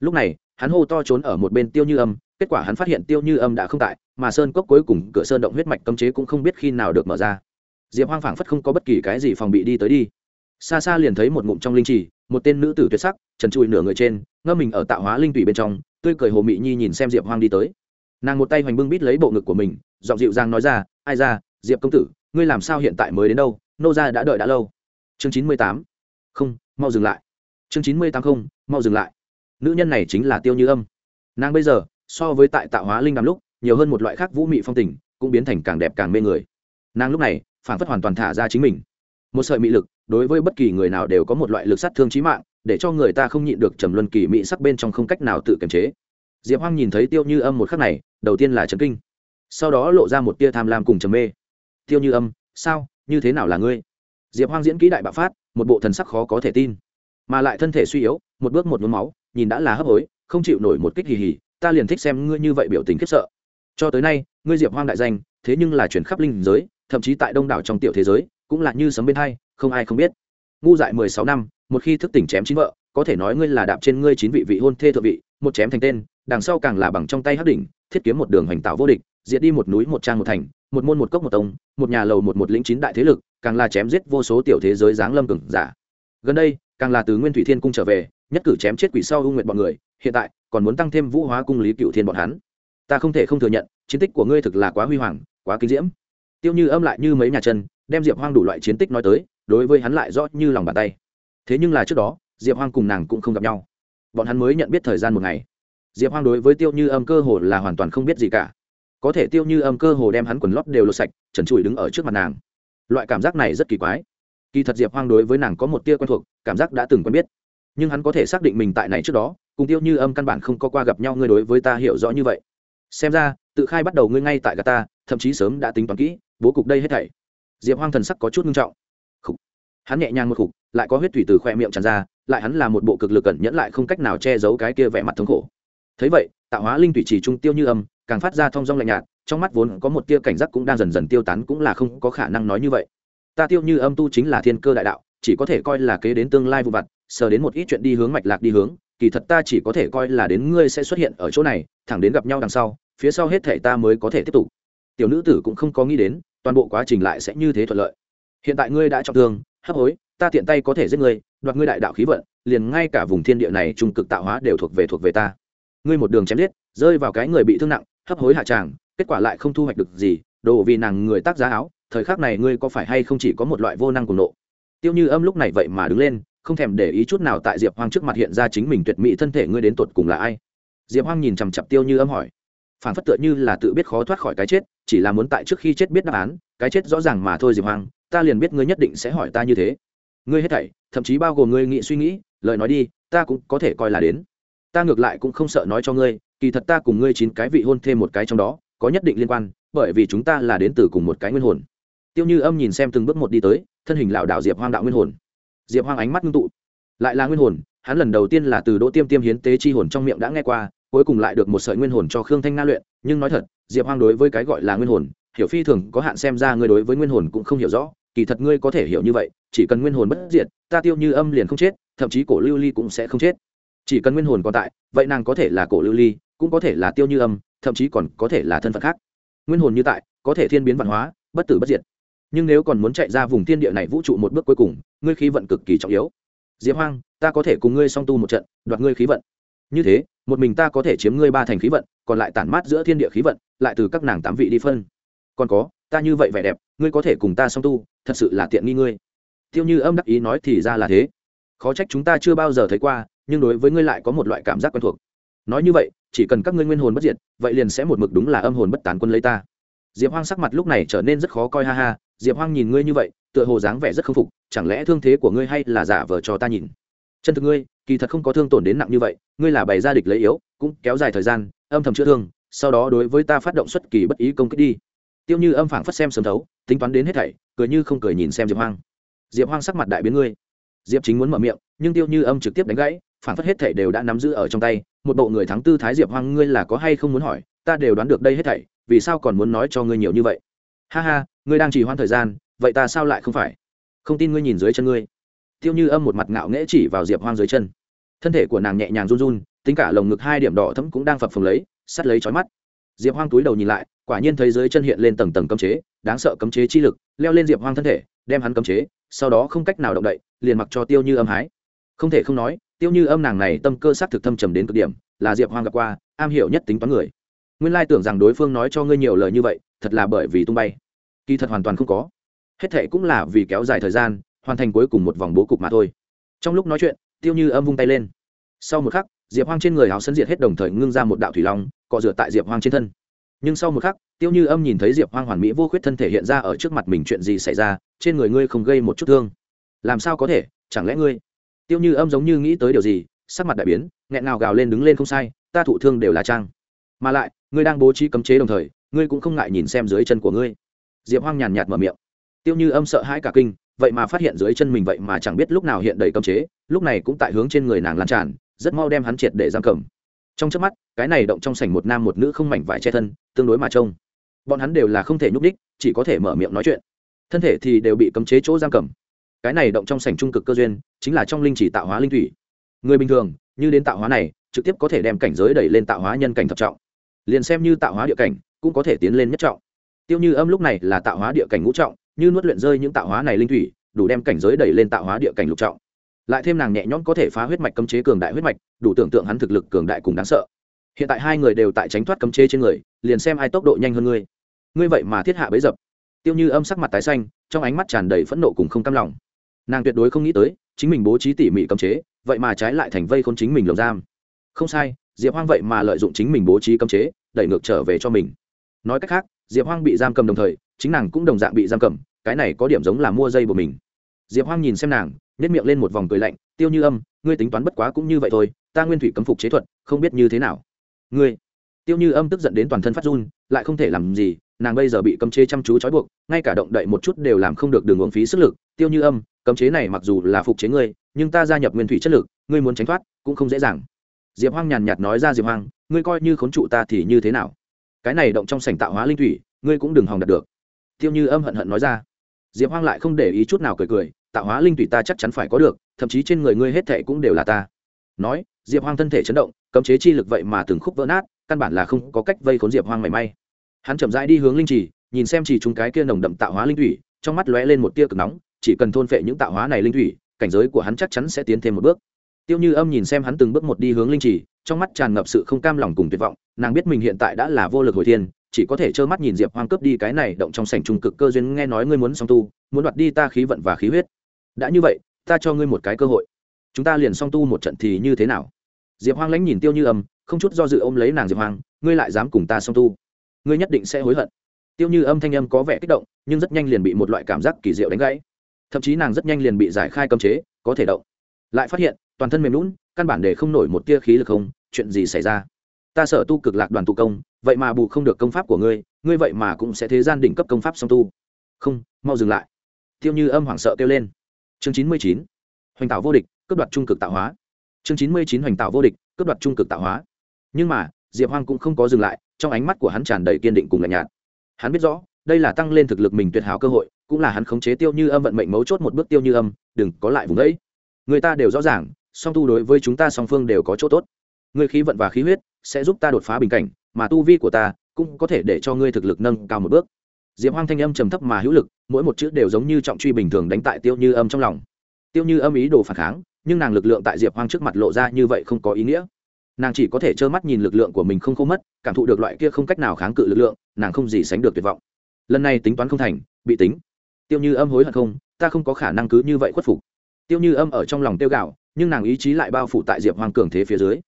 [SPEAKER 1] Lúc này, hắn hô to trốn ở một bên tiêu như âm, kết quả hắn phát hiện tiêu như âm đã không tại, mà sơn cốc cuối cùng cửa sơn động huyết mạch cấm chế cũng không biết khi nào được mở ra diệp hoang phảng phất không có bất kỳ cái gì phòng bị đi tới đi xa xa liền thấy một ngụm trong linh trì một tên nữ tử tuyệt sắc trần trụi nửa người trên ngâm mình ở tạo hóa linh tủy bên trong tươi cười hồ mị nhi nhìn xem diệp hoang đi tới nàng một tay hoành bưng bít lấy bộ ngực của mình giọng dịu dàng nói ra ai ra diệp công tử ngươi làm sao hiện tại mới đến đâu nô ra đã đợi đã lâu chương chín mươi tám không mau dừng lại chương chín mươi tám không mau dừng lại nữ nhân này chính là tiêu như âm nàng bây giờ so với tại tạo hóa linh đàm lúc nhiều hơn một loại khác vũ mị phong tình cũng biến thành càng đẹp càng mê người nàng lúc này phản phất hoàn toàn thả ra chính mình. Một sợi mị lực, đối với bất kỳ người nào đều có một loại lực sát thương trí mạng, để cho người ta không nhịn được trầm luân kỳ mị sắc bên trong không cách nào tự kiềm chế. Diệp hoang nhìn thấy tiêu như âm một khắc này, đầu tiên là trấn kinh. Sau đó lộ ra một tia tham lam cùng trầm mê. Tiêu như âm, sao? Như thế nào là ngươi? Diệp hoang diễn kỹ đại bạo phát, một bộ thần sắc khó có thể tin. Mà lại thân thể suy yếu, một bước một mướm máu, nhìn đã là hấp hối, không chịu nổi một kích hì hì, ta liền thích xem ngươi như vậy biểu tình khiếp sợ. Cho tới nay, ngươi diệp hoang đại danh, thế nhưng là chuyển khắp linh giới thậm chí tại đông đảo trong tiểu thế giới, cũng là như sấm bên hay không ai không biết. Ngu dại mười sáu năm, một khi thức tỉnh chém chín vợ, có thể nói ngươi là đạp trên ngươi chín vị vị hôn thê thượng vị, một chém thành tên, đằng sau càng là bằng trong tay hắc đỉnh, thiết kiếm một đường hoành tạo vô địch, diệt đi một núi một trang một thành, một môn một cốc một tông, một nhà lầu một một lĩnh chín đại thế lực, càng là chém giết vô số tiểu thế giới giáng lâm cường giả. Gần đây, càng là từ nguyên thủy thiên cung trở về, nhất cử chém chết quỷ sau ưu nguyện bọn người, hiện tại, còn muốn tăng thêm vũ hóa cung lý cựu thiên bọn hắn. Ta không thể không thừa nhận, chiến tích của ngươi thực là quá huy hoàng, quá kinh diễm tiêu như âm lại như mấy nhà chân, đem diệp hoang đủ loại chiến tích nói tới, đối với hắn lại rõ như lòng bàn tay. Thế nhưng là trước đó, diệp hoang cùng nàng cũng không gặp nhau. Bọn hắn mới nhận biết thời gian một ngày. Diệp hoang đối với tiêu như âm cơ hồ là hoàn toàn không biết gì cả. Có thể tiêu như âm cơ hồ đem hắn quần lót đều lột sạch, trần trụi đứng ở trước mặt nàng. Loại cảm giác này rất kỳ quái. Kỳ thật diệp hoang đối với nàng có một tia quen thuộc, cảm giác đã từng quen biết. Nhưng hắn có thể xác định mình tại này trước đó, cùng tiêu như âm căn bản không có qua gặp nhau, ngươi đối với ta hiểu rõ như vậy. Xem ra, tự khai bắt đầu ngươi ngay tại gà ta, thậm chí sớm đã tính toán kỹ bố cục đây hết thảy. Diệp hoang thần sắc có chút nghiêm trọng. Hắn nhẹ nhàng một khục, lại có huyết thủy từ khoe miệng tràn ra, lại hắn là một bộ cực lực cẩn nhẫn lại không cách nào che giấu cái kia vẻ mặt thống khổ. Thấy vậy, tạo hóa linh thủy chỉ trung tiêu như âm, càng phát ra thong dong lạnh nhạt, trong mắt vốn có một tia cảnh giác cũng đang dần dần tiêu tán cũng là không có khả năng nói như vậy. Ta tiêu như âm tu chính là thiên cơ đại đạo, chỉ có thể coi là kế đến tương lai vụ vặt, sờ đến một ít chuyện đi hướng mạch lạc đi hướng, kỳ thật ta chỉ có thể coi là đến ngươi sẽ xuất hiện ở chỗ này, thẳng đến gặp nhau đằng sau, phía sau hết thể ta mới có thể tiếp tục. Tiểu nữ tử cũng không có nghĩ đến toàn bộ quá trình lại sẽ như thế thuận lợi. Hiện tại ngươi đã trọng thương, hấp hối, ta tiện tay có thể giết ngươi, đoạt ngươi đại đạo khí vận, liền ngay cả vùng thiên địa này trung cực tạo hóa đều thuộc về thuộc về ta. Ngươi một đường chém giết, rơi vào cái người bị thương nặng, hấp hối hạ tràng, kết quả lại không thu hoạch được gì, đồ vì nàng người tác giá áo, thời khắc này ngươi có phải hay không chỉ có một loại vô năng cùng nộ? Tiêu như âm lúc này vậy mà đứng lên, không thèm để ý chút nào tại diệp hoang trước mặt hiện ra chính mình tuyệt mỹ thân thể, ngươi đến tột cùng là ai? Diệp hoang nhìn chằm chặp tiêu như âm hỏi phản phất tựa như là tự biết khó thoát khỏi cái chết, chỉ là muốn tại trước khi chết biết đáp án, cái chết rõ ràng mà thôi diệp hoang, ta liền biết ngươi nhất định sẽ hỏi ta như thế. Ngươi hết thảy, thậm chí bao gồm ngươi nghĩ suy nghĩ, lời nói đi, ta cũng có thể coi là đến. Ta ngược lại cũng không sợ nói cho ngươi, kỳ thật ta cùng ngươi chín cái vị hôn thêm một cái trong đó, có nhất định liên quan, bởi vì chúng ta là đến từ cùng một cái nguyên hồn. Tiêu như âm nhìn xem từng bước một đi tới, thân hình lảo đảo diệp hoang đạo nguyên hồn. Diệp hoang ánh mắt ngưng tụ. Lại là nguyên hồn, hắn lần đầu tiên là từ đỗ tiêm tiêm hiến tế chi hồn trong miệng đã nghe qua cuối cùng lại được một sợi nguyên hồn cho khương thanh nga luyện, nhưng nói thật, diệp hoang đối với cái gọi là nguyên hồn, hiểu phi thường, có hạn xem ra ngươi đối với nguyên hồn cũng không hiểu rõ, kỳ thật ngươi có thể hiểu như vậy, chỉ cần nguyên hồn bất diệt, ta tiêu như âm liền không chết, thậm chí cổ lưu ly cũng sẽ không chết. Chỉ cần nguyên hồn còn tại, vậy nàng có thể là cổ lưu ly, cũng có thể là tiêu như âm, thậm chí còn có thể là thân phận khác. Nguyên hồn như tại, có thể thiên biến văn hóa, bất tử bất diệt. Nhưng nếu còn muốn chạy ra vùng thiên địa này vũ trụ một bước cuối cùng, ngươi khí vận cực kỳ trọng yếu. Diệp hoang, ta có thể cùng ngươi song tu một trận, đoạt ngươi khí vận như thế, một mình ta có thể chiếm ngươi ba thành khí vận, còn lại tản mát giữa thiên địa khí vận, lại từ các nàng tám vị đi phân. Còn có, ta như vậy vẻ đẹp, ngươi có thể cùng ta song tu, thật sự là tiện nghi ngươi. Tiêu như âm đắc ý nói thì ra là thế. Khó trách chúng ta chưa bao giờ thấy qua, nhưng đối với ngươi lại có một loại cảm giác quen thuộc. Nói như vậy, chỉ cần các ngươi nguyên hồn bất diệt, vậy liền sẽ một mực đúng là âm hồn bất tán quân lấy ta. Diệp hoang sắc mặt lúc này trở nên rất khó coi ha ha, diệp hoang nhìn ngươi như vậy, tựa hồ dáng vẻ rất k phục, chẳng lẽ thương thế của ngươi hay là giả vờ cho ta nhìn? Chân thực ngươi kỳ thật không có thương tổn đến nặng như vậy, ngươi là bày ra địch lấy yếu, cũng kéo dài thời gian, âm thầm chữa thương, sau đó đối với ta phát động xuất kỳ bất ý công kích đi. Tiêu như âm phảng phất xem sớm thấu, tính toán đến hết thảy, cười như không cười nhìn xem diệp hoang. Diệp hoang sắc mặt đại biến ngươi. Diệp chính muốn mở miệng, nhưng tiêu như âm trực tiếp đánh gãy, phảng phất hết thảy đều đã nắm giữ ở trong tay, một bộ người thắng tư thái diệp hoang ngươi là có hay không muốn hỏi, ta đều đoán được đây hết thảy, vì sao còn muốn nói cho ngươi nhiều như vậy? Ha ha, ngươi đang trì hoãn thời gian, vậy ta sao lại không phải? Không tin ngươi nhìn dưới chân ngươi. Tiêu như âm một mặt ngạo nghễ chỉ vào diệp hoang dưới chân thân thể của nàng nhẹ nhàng run run, tính cả lồng ngực hai điểm đỏ thấm cũng đang phập phồng lấy, sắt lấy trói mắt. Diệp hoang túi đầu nhìn lại, quả nhiên thấy dưới chân hiện lên tầng tầng cấm chế, đáng sợ cấm chế chi lực, leo lên diệp hoang thân thể, đem hắn cấm chế, sau đó không cách nào động đậy, liền mặc cho tiêu như âm hái. Không thể không nói, tiêu như âm nàng này tâm cơ s á c thực thâm trầm đến cực điểm, là diệp hoang gặp qua, am hiểu nhất tính toán người. Nguyên lai tưởng rằng đối phương nói cho ngươi nhiều lời như vậy, thật là bởi vì tung bay. Kỳ thật hoàn toàn không có. Hết thệ cũng là vì kéo dài thời gian, hoàn thành cuối cùng một vòng bố cục mà thôi. Trong lúc nói chuyện tiêu như âm vung tay lên. Sau một khắc, diệp hoang trên người áo sân diệt hết đồng thời ngưng ra một đạo thủy long cọ rửa tại diệp hoang trên thân. Nhưng sau một khắc, tiêu như âm nhìn thấy diệp hoang hoàn mỹ vô khuyết thân thể hiện ra ở trước mặt mình chuyện gì xảy ra, trên người ngươi không gây một chút thương. Làm sao có thể, chẳng lẽ ngươi? Tiêu như âm giống như nghĩ tới điều gì, sắc mặt đại biến, nghẹn nào gào lên đứng lên không sai, ta thụ thương đều là trang. Mà lại, ngươi đang bố trí cấm chế đồng thời, ngươi cũng không ngại nhìn xem dưới chân của ngươi. Diệp hoang nhàn nhạt mở miệng. Tiêu như âm sợ hãi cả kinh vậy mà phát hiện dưới chân mình vậy mà chẳng biết lúc nào hiện đầy cấm chế, lúc này cũng tại hướng trên người nàng lan tràn, rất mau đem hắn triệt để giam cầm. Trong trước mắt, cái này động trong sảnh một nam một nữ không mảnh vải che thân, tương đối mà trông. Bọn hắn đều là không thể nhúc đích chỉ có thể mở miệng nói chuyện. Thân thể thì đều bị cấm chế chỗ giam cầm. Cái này động trong sảnh trung cực cơ duyên, chính là trong linh chỉ tạo hóa linh thủy. Người bình thường, như đến tạo hóa này, trực tiếp có thể đem cảnh giới đẩy lên tạo hóa nhân cảnh thập trọng. Liền xem như tạo hóa địa cảnh, cũng có thể tiến lên nhất trọng. Tiêu như âm lúc này là tạo hóa địa cảnh ngũ trọng như nuốt luyện rơi những tạo hóa này linh thủy, đủ đem cảnh giới đẩy lên tạo hóa địa cảnh lục trọng. Lại thêm nàng nhẹ nhõm có thể phá huyết mạch cấm chế cường đại huyết mạch, đủ tưởng tượng hắn thực lực cường đại cùng đáng sợ. Hiện tại hai người đều tại tránh thoát cấm chế trên người, liền xem ai tốc độ nhanh hơn ngươi. Ngươi vậy mà thiết hạ bấy dập. Tiêu như âm sắc mặt tái xanh, trong ánh mắt tràn đầy phẫn nộ cùng không cam lòng. Nàng tuyệt đối không nghĩ tới, chính mình bố trí tỉ mỉ cấm chế, vậy mà trái lại thành vây k h ô n chính mình lồng giam. Không sai, diệp hoang vậy mà lợi dụng chính mình bố trí cấm chế, đẩy ngược trở về cho mình. Nói cách khác, diệp hoang bị giam cầm đồng thời, chính nàng cũng đồng dạng bị giam cầm cái này có điểm giống là mua dây của mình. Diệp hoang nhìn xem nàng nhét miệng lên một vòng cười lạnh, tiêu như âm, ngươi tính toán bất quá cũng như vậy thôi, ta nguyên thủy cấm phục chế thuật, không biết như thế nào. Ngươi? Tiêu như âm tức giận đến toàn thân phát run, lại không thể làm gì, nàng bây giờ bị cấm chế chăm chú trói buộc, ngay cả động đậy một chút đều làm không được đường uống phí sức lực. Tiêu như âm, cấm chế này mặc dù là phục chế ngươi, nhưng ta gia nhập nguyên thủy chất lực, ngươi muốn tránh thoát cũng không dễ dàng. Diệp hoang nhàn nhạt nói ra diệp hoang, ngươi coi như khốn trụ ta thì như thế nào? Cái này động trong sảnh tạo hóa linh thủy, ngươi cũng đừng hòng đạt được. Tiêu như âm hận hận nói ra diệp hoang lại không để ý chút nào cười cười, tạo hóa linh thủy ta chắc chắn phải có được, thậm chí trên người ngươi hết thệ cũng đều là ta. Nói, diệp hoang thân thể chấn động, cấm chế chi lực vậy mà từng khúc vỡ nát, căn bản là không có cách vây khốn diệp hoang mảy may. Hắn chậm rãi đi hướng linh trì, nhìn xem chỉ chúng cái kia nồng đậm tạo hóa linh thủy trong mắt lóe lên một tia cực nóng, chỉ cần thôn phệ những tạo hóa này linh thủy cảnh giới của hắn chắc chắn sẽ tiến thêm một bước. Tiêu như âm nhìn xem hắn từng bước một đi hướng linh trì, trong mắt tràn ngập sự không cam lòng cùng tuyệt vọng, nàng biết mình hiện tại đã là vô lực hồi thiên chỉ có thể trơ mắt nhìn diệp hoang cướp đi cái này động trong sảnh trung cực cơ duyên, nghe nói ngươi muốn song tu, muốn đoạt đi ta khí vận và khí huyết. Đã như vậy, ta cho ngươi một cái cơ hội. Chúng ta liền song tu một trận thì như thế nào? Diệp hoang lãnh nhìn tiêu như âm, không chút do dự ôm lấy nàng diệp hoang, ngươi lại dám cùng ta song tu? Ngươi nhất định sẽ hối hận. Tiêu như âm thanh âm có vẻ kích động, nhưng rất nhanh liền bị một loại cảm giác kỳ diệu đánh gãy. Thậm chí nàng rất nhanh liền bị giải khai cấm chế, có thể động. Lại phát hiện, toàn thân mềm lún căn bản để không nổi một tia khí lực không, chuyện gì xảy ra? Ta sợ tu cực lạc đoàn tu công vậy mà bù không được công pháp của ngươi ngươi vậy mà cũng sẽ thế gian đỉnh cấp công pháp song tu. Không, mau dừng lại. Tiêu như âm hoảng sợ kêu lên. Chương chín mươi chín, hoành tạo vô địch, cướp đoạt trung cực tạo hóa. Chương chín mươi chín, hoành tạo vô địch, cướp đoạt trung cực tạo hóa. Nhưng mà, diệp hoang cũng không có dừng lại, trong ánh mắt của hắn tràn đầy kiên định cùng lạnh nhạt. Hắn biết rõ, đây là tăng lên thực lực mình tuyệt hảo cơ hội, cũng là hắn khống chế tiêu như âm vận mệnh mấu chốt một bước tiêu như âm, đừng có lại vùng đấy. Người ta đều rõ ràng, song tu đối với chúng ta song phương đều có chỗ tốt. Người khí vận và khí huyết sẽ giúp ta đột phá bình cảnh mà tu vi của ta cũng có thể để cho ngươi thực lực nâng cao một bước. Diệp hoang thanh âm trầm thấp mà hữu lực, mỗi một chữ đều giống như trọng truy bình thường đánh tại tiêu như âm trong lòng. Tiêu như âm ý đồ phản kháng, nhưng nàng lực lượng tại diệp hoang trước mặt lộ ra như vậy không có ý nghĩa. Nàng chỉ có thể trơ mắt nhìn lực lượng của mình không khô mất, cảm thụ được loại kia không cách nào kháng cự lực lượng, nàng không gì sánh được tuyệt vọng. Lần này tính toán không thành, bị tính. Tiêu như âm hối hận không, ta không có khả năng cứ như vậy khuất phục. Tiêu như âm ở trong lòng tiêu gạo, nhưng nàng ý chí lại bao phủ tại diệp hoang cường thế phía dưới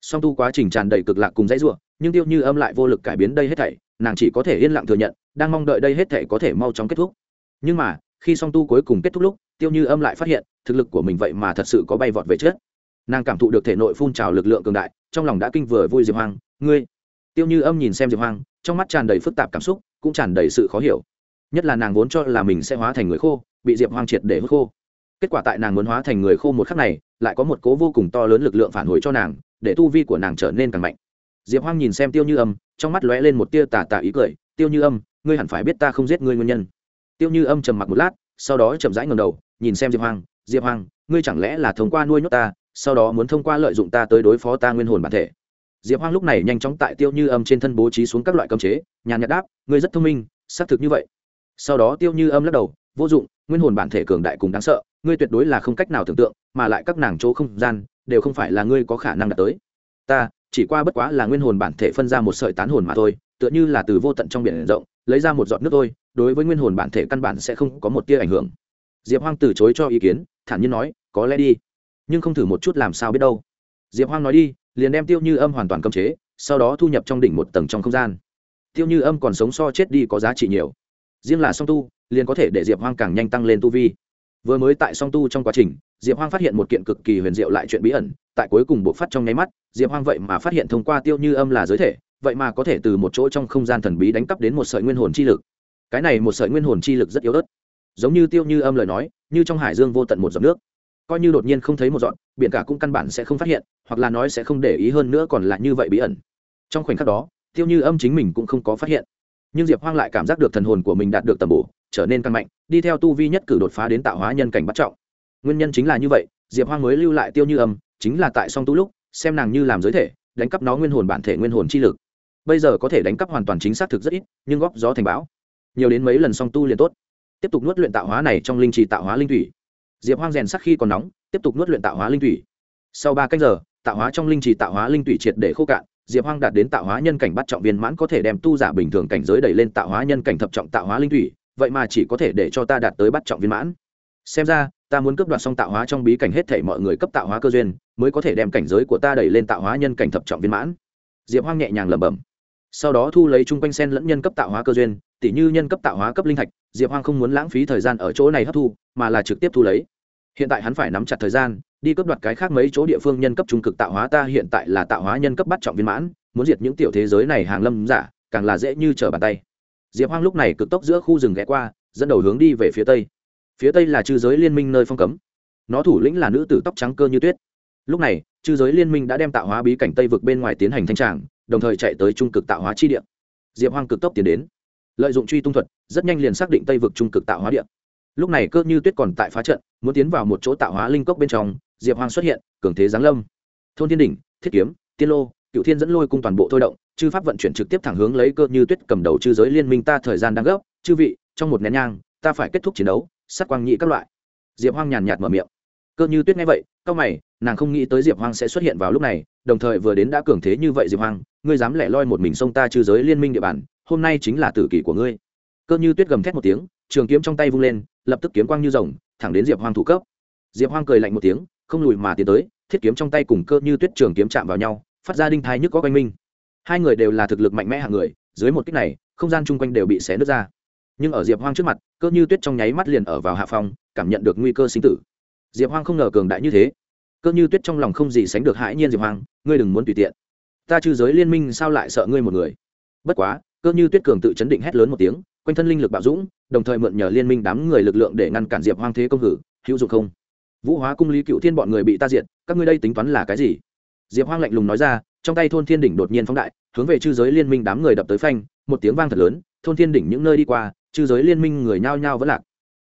[SPEAKER 1] song tu quá trình tràn đầy cực lạc cùng dãy ruộng nhưng tiêu như âm lại vô lực cải biến đây hết thảy nàng chỉ có thể yên lặng thừa nhận đang mong đợi đây hết thảy có thể mau chóng kết thúc. Nhưng mà khi song tu cuối cùng kết thúc lúc tiêu như âm lại phát hiện thực lực của mình vậy mà thật sự có bay vọt về trước, nàng cảm thụ được thể nội phun trào lực lượng cường đại trong lòng đã kinh vừa vui diệp hoang ngươi? Tiêu như âm nhìn xem diệp hoang trong mắt tràn đầy phức tạp cảm xúc cũng tràn đầy sự khó hiểu. Nhất là nàng vốn cho là mình sẽ hóa thành người khô bị diệp hoang triệt để hút khô. Kết quả tại nàng muốn hóa thành người khô một khắc này lại có một cố vô cùng to lớn lực lượng phản hồi cho nàng, để tu vi của nàng trở nên càng mạnh. Diệp hoang nhìn xem tiêu như âm, trong mắt lóe lên một tia tà tà ý cười, tiêu như âm, ngươi hẳn phải biết ta không giết ngươi nguyên nhân. Tiêu như âm trầm mặc một lát, sau đó chậm rãi ngầm đầu, nhìn xem diệp hoang diệp hoang, ngươi chẳng lẽ là thông qua nuôi nhốt ta, sau đó muốn thông qua lợi dụng ta tới đối phó ta nguyên hồn bản thể? Diệp hoang lúc này nhanh chóng tại tiêu như âm trên thân bố trí xuống các loại cơm chế, nhàn nhạt đáp, ngươi rất thông minh, xác thực như vậy. Sau đó tiêu như âm lắc đầu, vô dụng, nguyên hồn bản thể cường đại cùng đáng sợ, ngươi tuyệt đối là không cách nào tưởng tượng mà lại các nàng chỗ không gian đều không phải là ngươi có khả năng đạt tới. Ta, chỉ qua bất quá là nguyên hồn bản thể phân ra một sợi tán hồn mà thôi, tựa như là từ vô tận trong biển rộng, lấy ra một giọt nước thôi, đối với nguyên hồn bản thể căn bản sẽ không có một tia ảnh hưởng. Diệp hoang từ chối cho ý kiến, thản nhiên nói, có lẽ đi, nhưng không thử một chút làm sao biết đâu. Diệp hoang nói đi, liền đem tiêu như âm hoàn toàn cấm chế, sau đó thu nhập trong đỉnh một tầng trong không gian. Tiêu như âm còn sống so chết đi có giá trị nhiều. Riêng là song tu, liền có thể để diệp hoang càng nhanh tăng lên tu vi vừa mới tại song tu trong quá trình, diệp hoang phát hiện một kiện cực kỳ huyền diệu lại chuyện bí ẩn, tại cuối cùng buộc phát trong nháy mắt, diệp hoang vậy mà phát hiện thông qua tiêu như âm là giới thể, vậy mà có thể từ một chỗ trong không gian thần bí đánh cắp đến một sợi nguyên hồn chi lực. Cái này một sợi nguyên hồn chi lực rất yếu ớt. Giống như tiêu như âm lời nói, như trong hải dương vô tận một giọt nước. Coi như đột nhiên không thấy một dọn biển cả cũng căn bản sẽ không phát hiện, hoặc là nói sẽ không để ý hơn nữa còn là như vậy bí ẩn. Trong khoảnh khắc đó, tiêu như âm chính mình cũng không có phát hiện. Nhưng diệp hoang lại cảm giác được thần hồn của mình đạt được tầm bổ trở nên căn mạnh, đi theo tu vi nhất cử đột phá đến tạo hóa nhân cảnh bắt trọng. Nguyên nhân chính là như vậy, diệp hoang mới lưu lại tiêu như âm, chính là tại song tu lúc, xem nàng như làm giới thể, đánh cắp nó nguyên hồn bản thể nguyên hồn chi lực. Bây giờ có thể đánh cắp hoàn toàn chính xác thực rất ít, nhưng góp gió thành bão. Nhiều đến mấy lần song tu liền tốt. Tiếp tục nuốt luyện tạo hóa này trong linh trì tạo hóa linh thủy. Diệp hoang rèn sắc khi còn nóng, tiếp tục nuốt luyện tạo hóa linh thủy. Sau ba cách giờ, tạo hóa trong linh trì tạo hóa linh thủy triệt để khô cạn, diệp hoang đạt đến tạo hóa nhân cảnh bắt trọng viên mãn có thể đem tu giả bình thường cảnh giới đẩy lên tạo hóa nhân cảnh thập trọng tạo hóa linh thủy vậy mà chỉ có thể để cho ta đạt tới bắt trọng viên mãn. Xem ra, ta muốn cấp đoạt xong tạo hóa trong bí cảnh hết thể mọi người cấp tạo hóa cơ duyên, mới có thể đem cảnh giới của ta đẩy lên tạo hóa nhân cảnh thập trọng viên mãn. Diệp hoang nhẹ nhàng lẩm bẩm. Sau đó thu lấy chung quanh sen lẫn nhân cấp tạo hóa cơ duyên tỷ như nhân cấp tạo hóa cấp linh thạch, diệp hoang không muốn lãng phí thời gian ở chỗ này hấp thu, mà là trực tiếp thu lấy. Hiện tại hắn phải nắm chặt thời gian, đi cấp đoạt cái khác mấy chỗ địa phương nhân cấp trung cực tạo hóa ta hiện tại là tạo hóa nhân cấp bắt trọng viên mãn, muốn diệt những tiểu thế giới này hàng lâm giả, càng là dễ như trở bàn tay diệp hoang lúc này cực tốc giữa khu rừng ghé qua, dẫn đầu hướng đi về phía tây. Phía tây là chư giới liên minh nơi phong cấm. Nó thủ lĩnh là nữ tử tóc trắng cơ như tuyết. Lúc này, chư giới liên minh đã đem tạo hóa bí cảnh tây vực bên ngoài tiến hành thanh tràng, đồng thời chạy tới trung cực tạo hóa chi địa. Diệp hoang cực tốc tiến đến, lợi dụng truy tung thuật, rất nhanh liền xác định tây vực trung cực tạo hóa địa. Lúc này cơ như tuyết còn tại phá trận, muốn tiến vào một chỗ tạo hóa linh cốc bên trong, diệp hoang xuất hiện, cường thế giáng lâm. Thôn thiên đỉnh, thiết kiếm, tiên lô cựu thiên dẫn lôi cung toàn bộ thôi động, chư pháp vận chuyển trực tiếp thẳng hướng lấy cơ như tuyết cầm đầu chư giới liên minh ta thời gian đang gấp, chư vị, trong một nén nhang, ta phải kết thúc chiến đấu, sát quang nhị các loại. Diệp hoang nhàn nhạt mở miệng. Cơ như tuyết nghe vậy cao mày, nàng không nghĩ tới diệp hoang sẽ xuất hiện vào lúc này, đồng thời vừa đến đã cường thế như vậy diệp hoang, ngươi dám lẻ loi một mình xông ta chư giới liên minh địa bàn, hôm nay chính là tử kỷ của ngươi. Cơ như tuyết gầm thét một tiếng, trường kiếm trong tay vung lên, lập tức kiếm quang như rồng, thẳng đến diệp hoang thủ cấp. Diệp hoang cười lạnh một tiếng, không lùi mà tiến tới, thiết kiếm trong tay cùng cơ như tuyết trường kiếm chạm vào nhau phát ra đinh thai nhức có quanh minh. Hai người đều là thực lực mạnh mẽ hạng người, dưới một kích này, không gian chung quanh đều bị xé nứt ra. Nhưng ở diệp hoang trước mặt, cơ như tuyết trong nháy mắt liền ở vào hạ phòng cảm nhận được nguy cơ sinh tử. Diệp hoang không ngờ cường đại như thế. Cơ như tuyết trong lòng không gì sánh được hãi nhiên diệp hoang, ngươi đừng muốn tùy tiện. Ta trừ giới liên minh sao lại sợ ngươi một người? Bất quá, cơ như tuyết cường tự chấn định hét lớn một tiếng, quanh thân linh lực bạo dũng, đồng thời mượn nhờ liên minh đám người lực lượng để ngăn cản diệp hoang thế công hử, hữu dụng không? Vũ hóa cung lý cựu thiên bọn người bị ta diệt, các ngươi đây tính toán là cái gì? Diệp hoang lạnh lùng nói ra, trong tay thôn thiên đỉnh đột nhiên phóng đại, hướng về chư giới liên minh đám người đập tới phanh, một tiếng vang thật lớn, thôn thiên đỉnh những nơi đi qua, chư giới liên minh người nhao nhao vẫn lạc.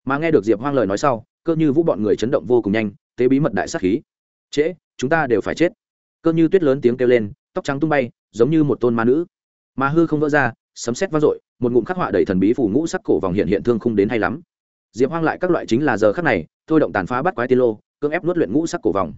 [SPEAKER 1] Mà nghe được diệp hoang lời nói sau, cơ như vũ bọn người chấn động vô cùng nhanh, tế bí mật đại sát khí. Trễ, chúng ta đều phải chết. Cơ như tuyết lớn tiếng kêu lên, tóc trắng tung bay, giống như một tôn ma nữ. Mà hư không vỡ ra, sấm sét vang dội, một ngụm khắc họa đầy thần bí phủ ngũ sắc cổ vòng hiện hiện thương không đến hay lắm. Diệp hoang lại các loại chính là giờ khắc này, thôi động tàn phá bắt quái tiên lô, cưỡng ép nuốt luyện ngũ sắc cổ vòng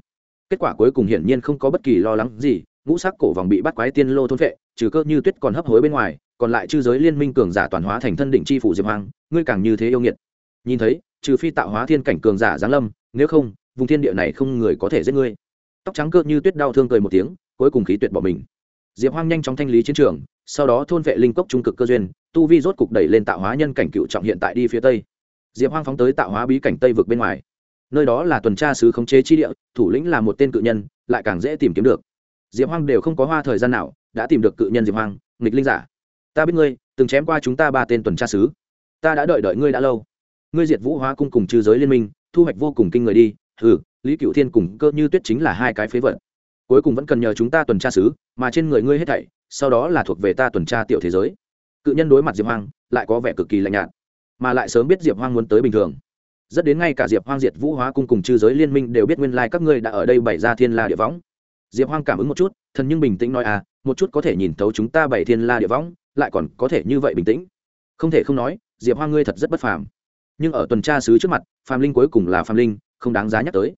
[SPEAKER 1] kết quả cuối cùng hiển nhiên không có bất kỳ lo lắng gì, ngũ sắc cổ vòng bị bắt quái tiên lô thôn vệ trừ cơ như tuyết còn hấp hối bên ngoài, còn lại chư giới liên minh cường giả toàn hóa thành thân đỉnh chi phủ diệp hoang, ngươi càng như thế yêu nghiệt. Nhìn thấy, trừ phi tạo hóa thiên cảnh cường giả giáng lâm, nếu không, vùng thiên địa này không người có thể giết ngươi. Tóc trắng cơ như tuyết đau thương cười một tiếng, cuối cùng khí tuyệt bỏ mình. Diệp hoang nhanh chóng thanh lý chiến trường, sau đó thôn vệ linh cốc trung cực cơ duyên, tu vi rốt cục đẩy lên tạo hóa nhân cảnh cựu trọng hiện tại đi phía tây. Diệp hoang phóng tới tạo hóa bí cảnh tây vực bên ngoài nơi đó là tuần tra sứ khống chế chi địa, thủ lĩnh là một tên cự nhân, lại càng dễ tìm kiếm được. Diệp hoang đều không có hoa thời gian nào đã tìm được cự nhân diệp hoang, nghịch linh giả. Ta biết ngươi, từng chém qua chúng ta ba tên tuần tra sứ ta đã đợi đợi ngươi đã lâu. Ngươi diệt vũ hóa cung cùng trừ giới liên minh, thu hoạch vô cùng kinh người đi. Ừ lý cựu thiên cùng cơ như tuyết chính là hai cái phế vật. Cuối cùng vẫn cần nhờ chúng ta tuần tra sứ mà trên người ngươi hết thảy, sau đó là thuộc về ta tuần tra tiểu thế giới. Cự nhân đối mặt diệp hoang, lại có vẻ cực kỳ lạnh nhạt. Mà lại sớm biết diệp hoang muốn tới bình thường rất đến ngay cả diệp hoang diệt vũ hóa cung cùng chư giới liên minh đều biết nguyên lai các ngươi đã ở đây bày ra thiên la địa võng. Diệp hoang cảm ứng một chút, thần nhưng bình tĩnh nói à một chút có thể nhìn thấu chúng ta bày thiên la địa võng, lại còn có thể như vậy bình tĩnh. Không thể không nói, diệp hoang ngươi thật rất bất phàm. Nhưng ở tuần tra sứ trước mặt, phàm linh cuối cùng là phàm linh, không đáng giá nhắc tới.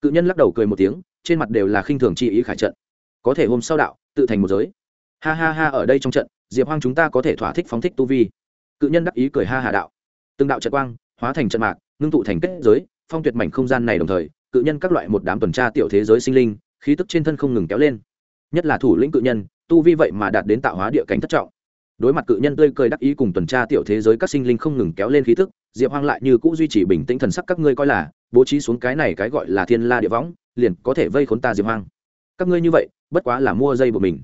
[SPEAKER 1] Cự nhân lắc đầu cười một tiếng, trên mặt đều là khinh thường chi ý khải trận. Có thể hôm sau đạo, tự thành một giới. Ha ha ha, ở đây trong trận, diệp hoang chúng ta có thể thỏa thích phóng thích tu vi. Cự nhân đắc ý cười ha hà đạo. Từng đạo trận quang, hóa thành trận mạc ngưng tụ thành kết giới, phong tuyệt mảnh không gian này đồng thời, cự nhân các loại một đám tuần tra tiểu thế giới sinh linh, khí tức trên thân không ngừng kéo lên. Nhất là thủ lĩnh cự nhân, tu vi vậy mà đạt đến tạo hóa địa cảnh thất trọng. Đối mặt cự nhân tươi cười đắc ý cùng tuần tra tiểu thế giới các sinh linh không ngừng kéo lên khí tức, diệp hoang lại như cũ duy trì bình tĩnh thần sắc các ngươi coi là, bố trí xuống cái này cái gọi là thiên la địa võng, liền có thể vây khốn ta diệp hoang. Các ngươi như vậy, bất quá là mua dây của mình.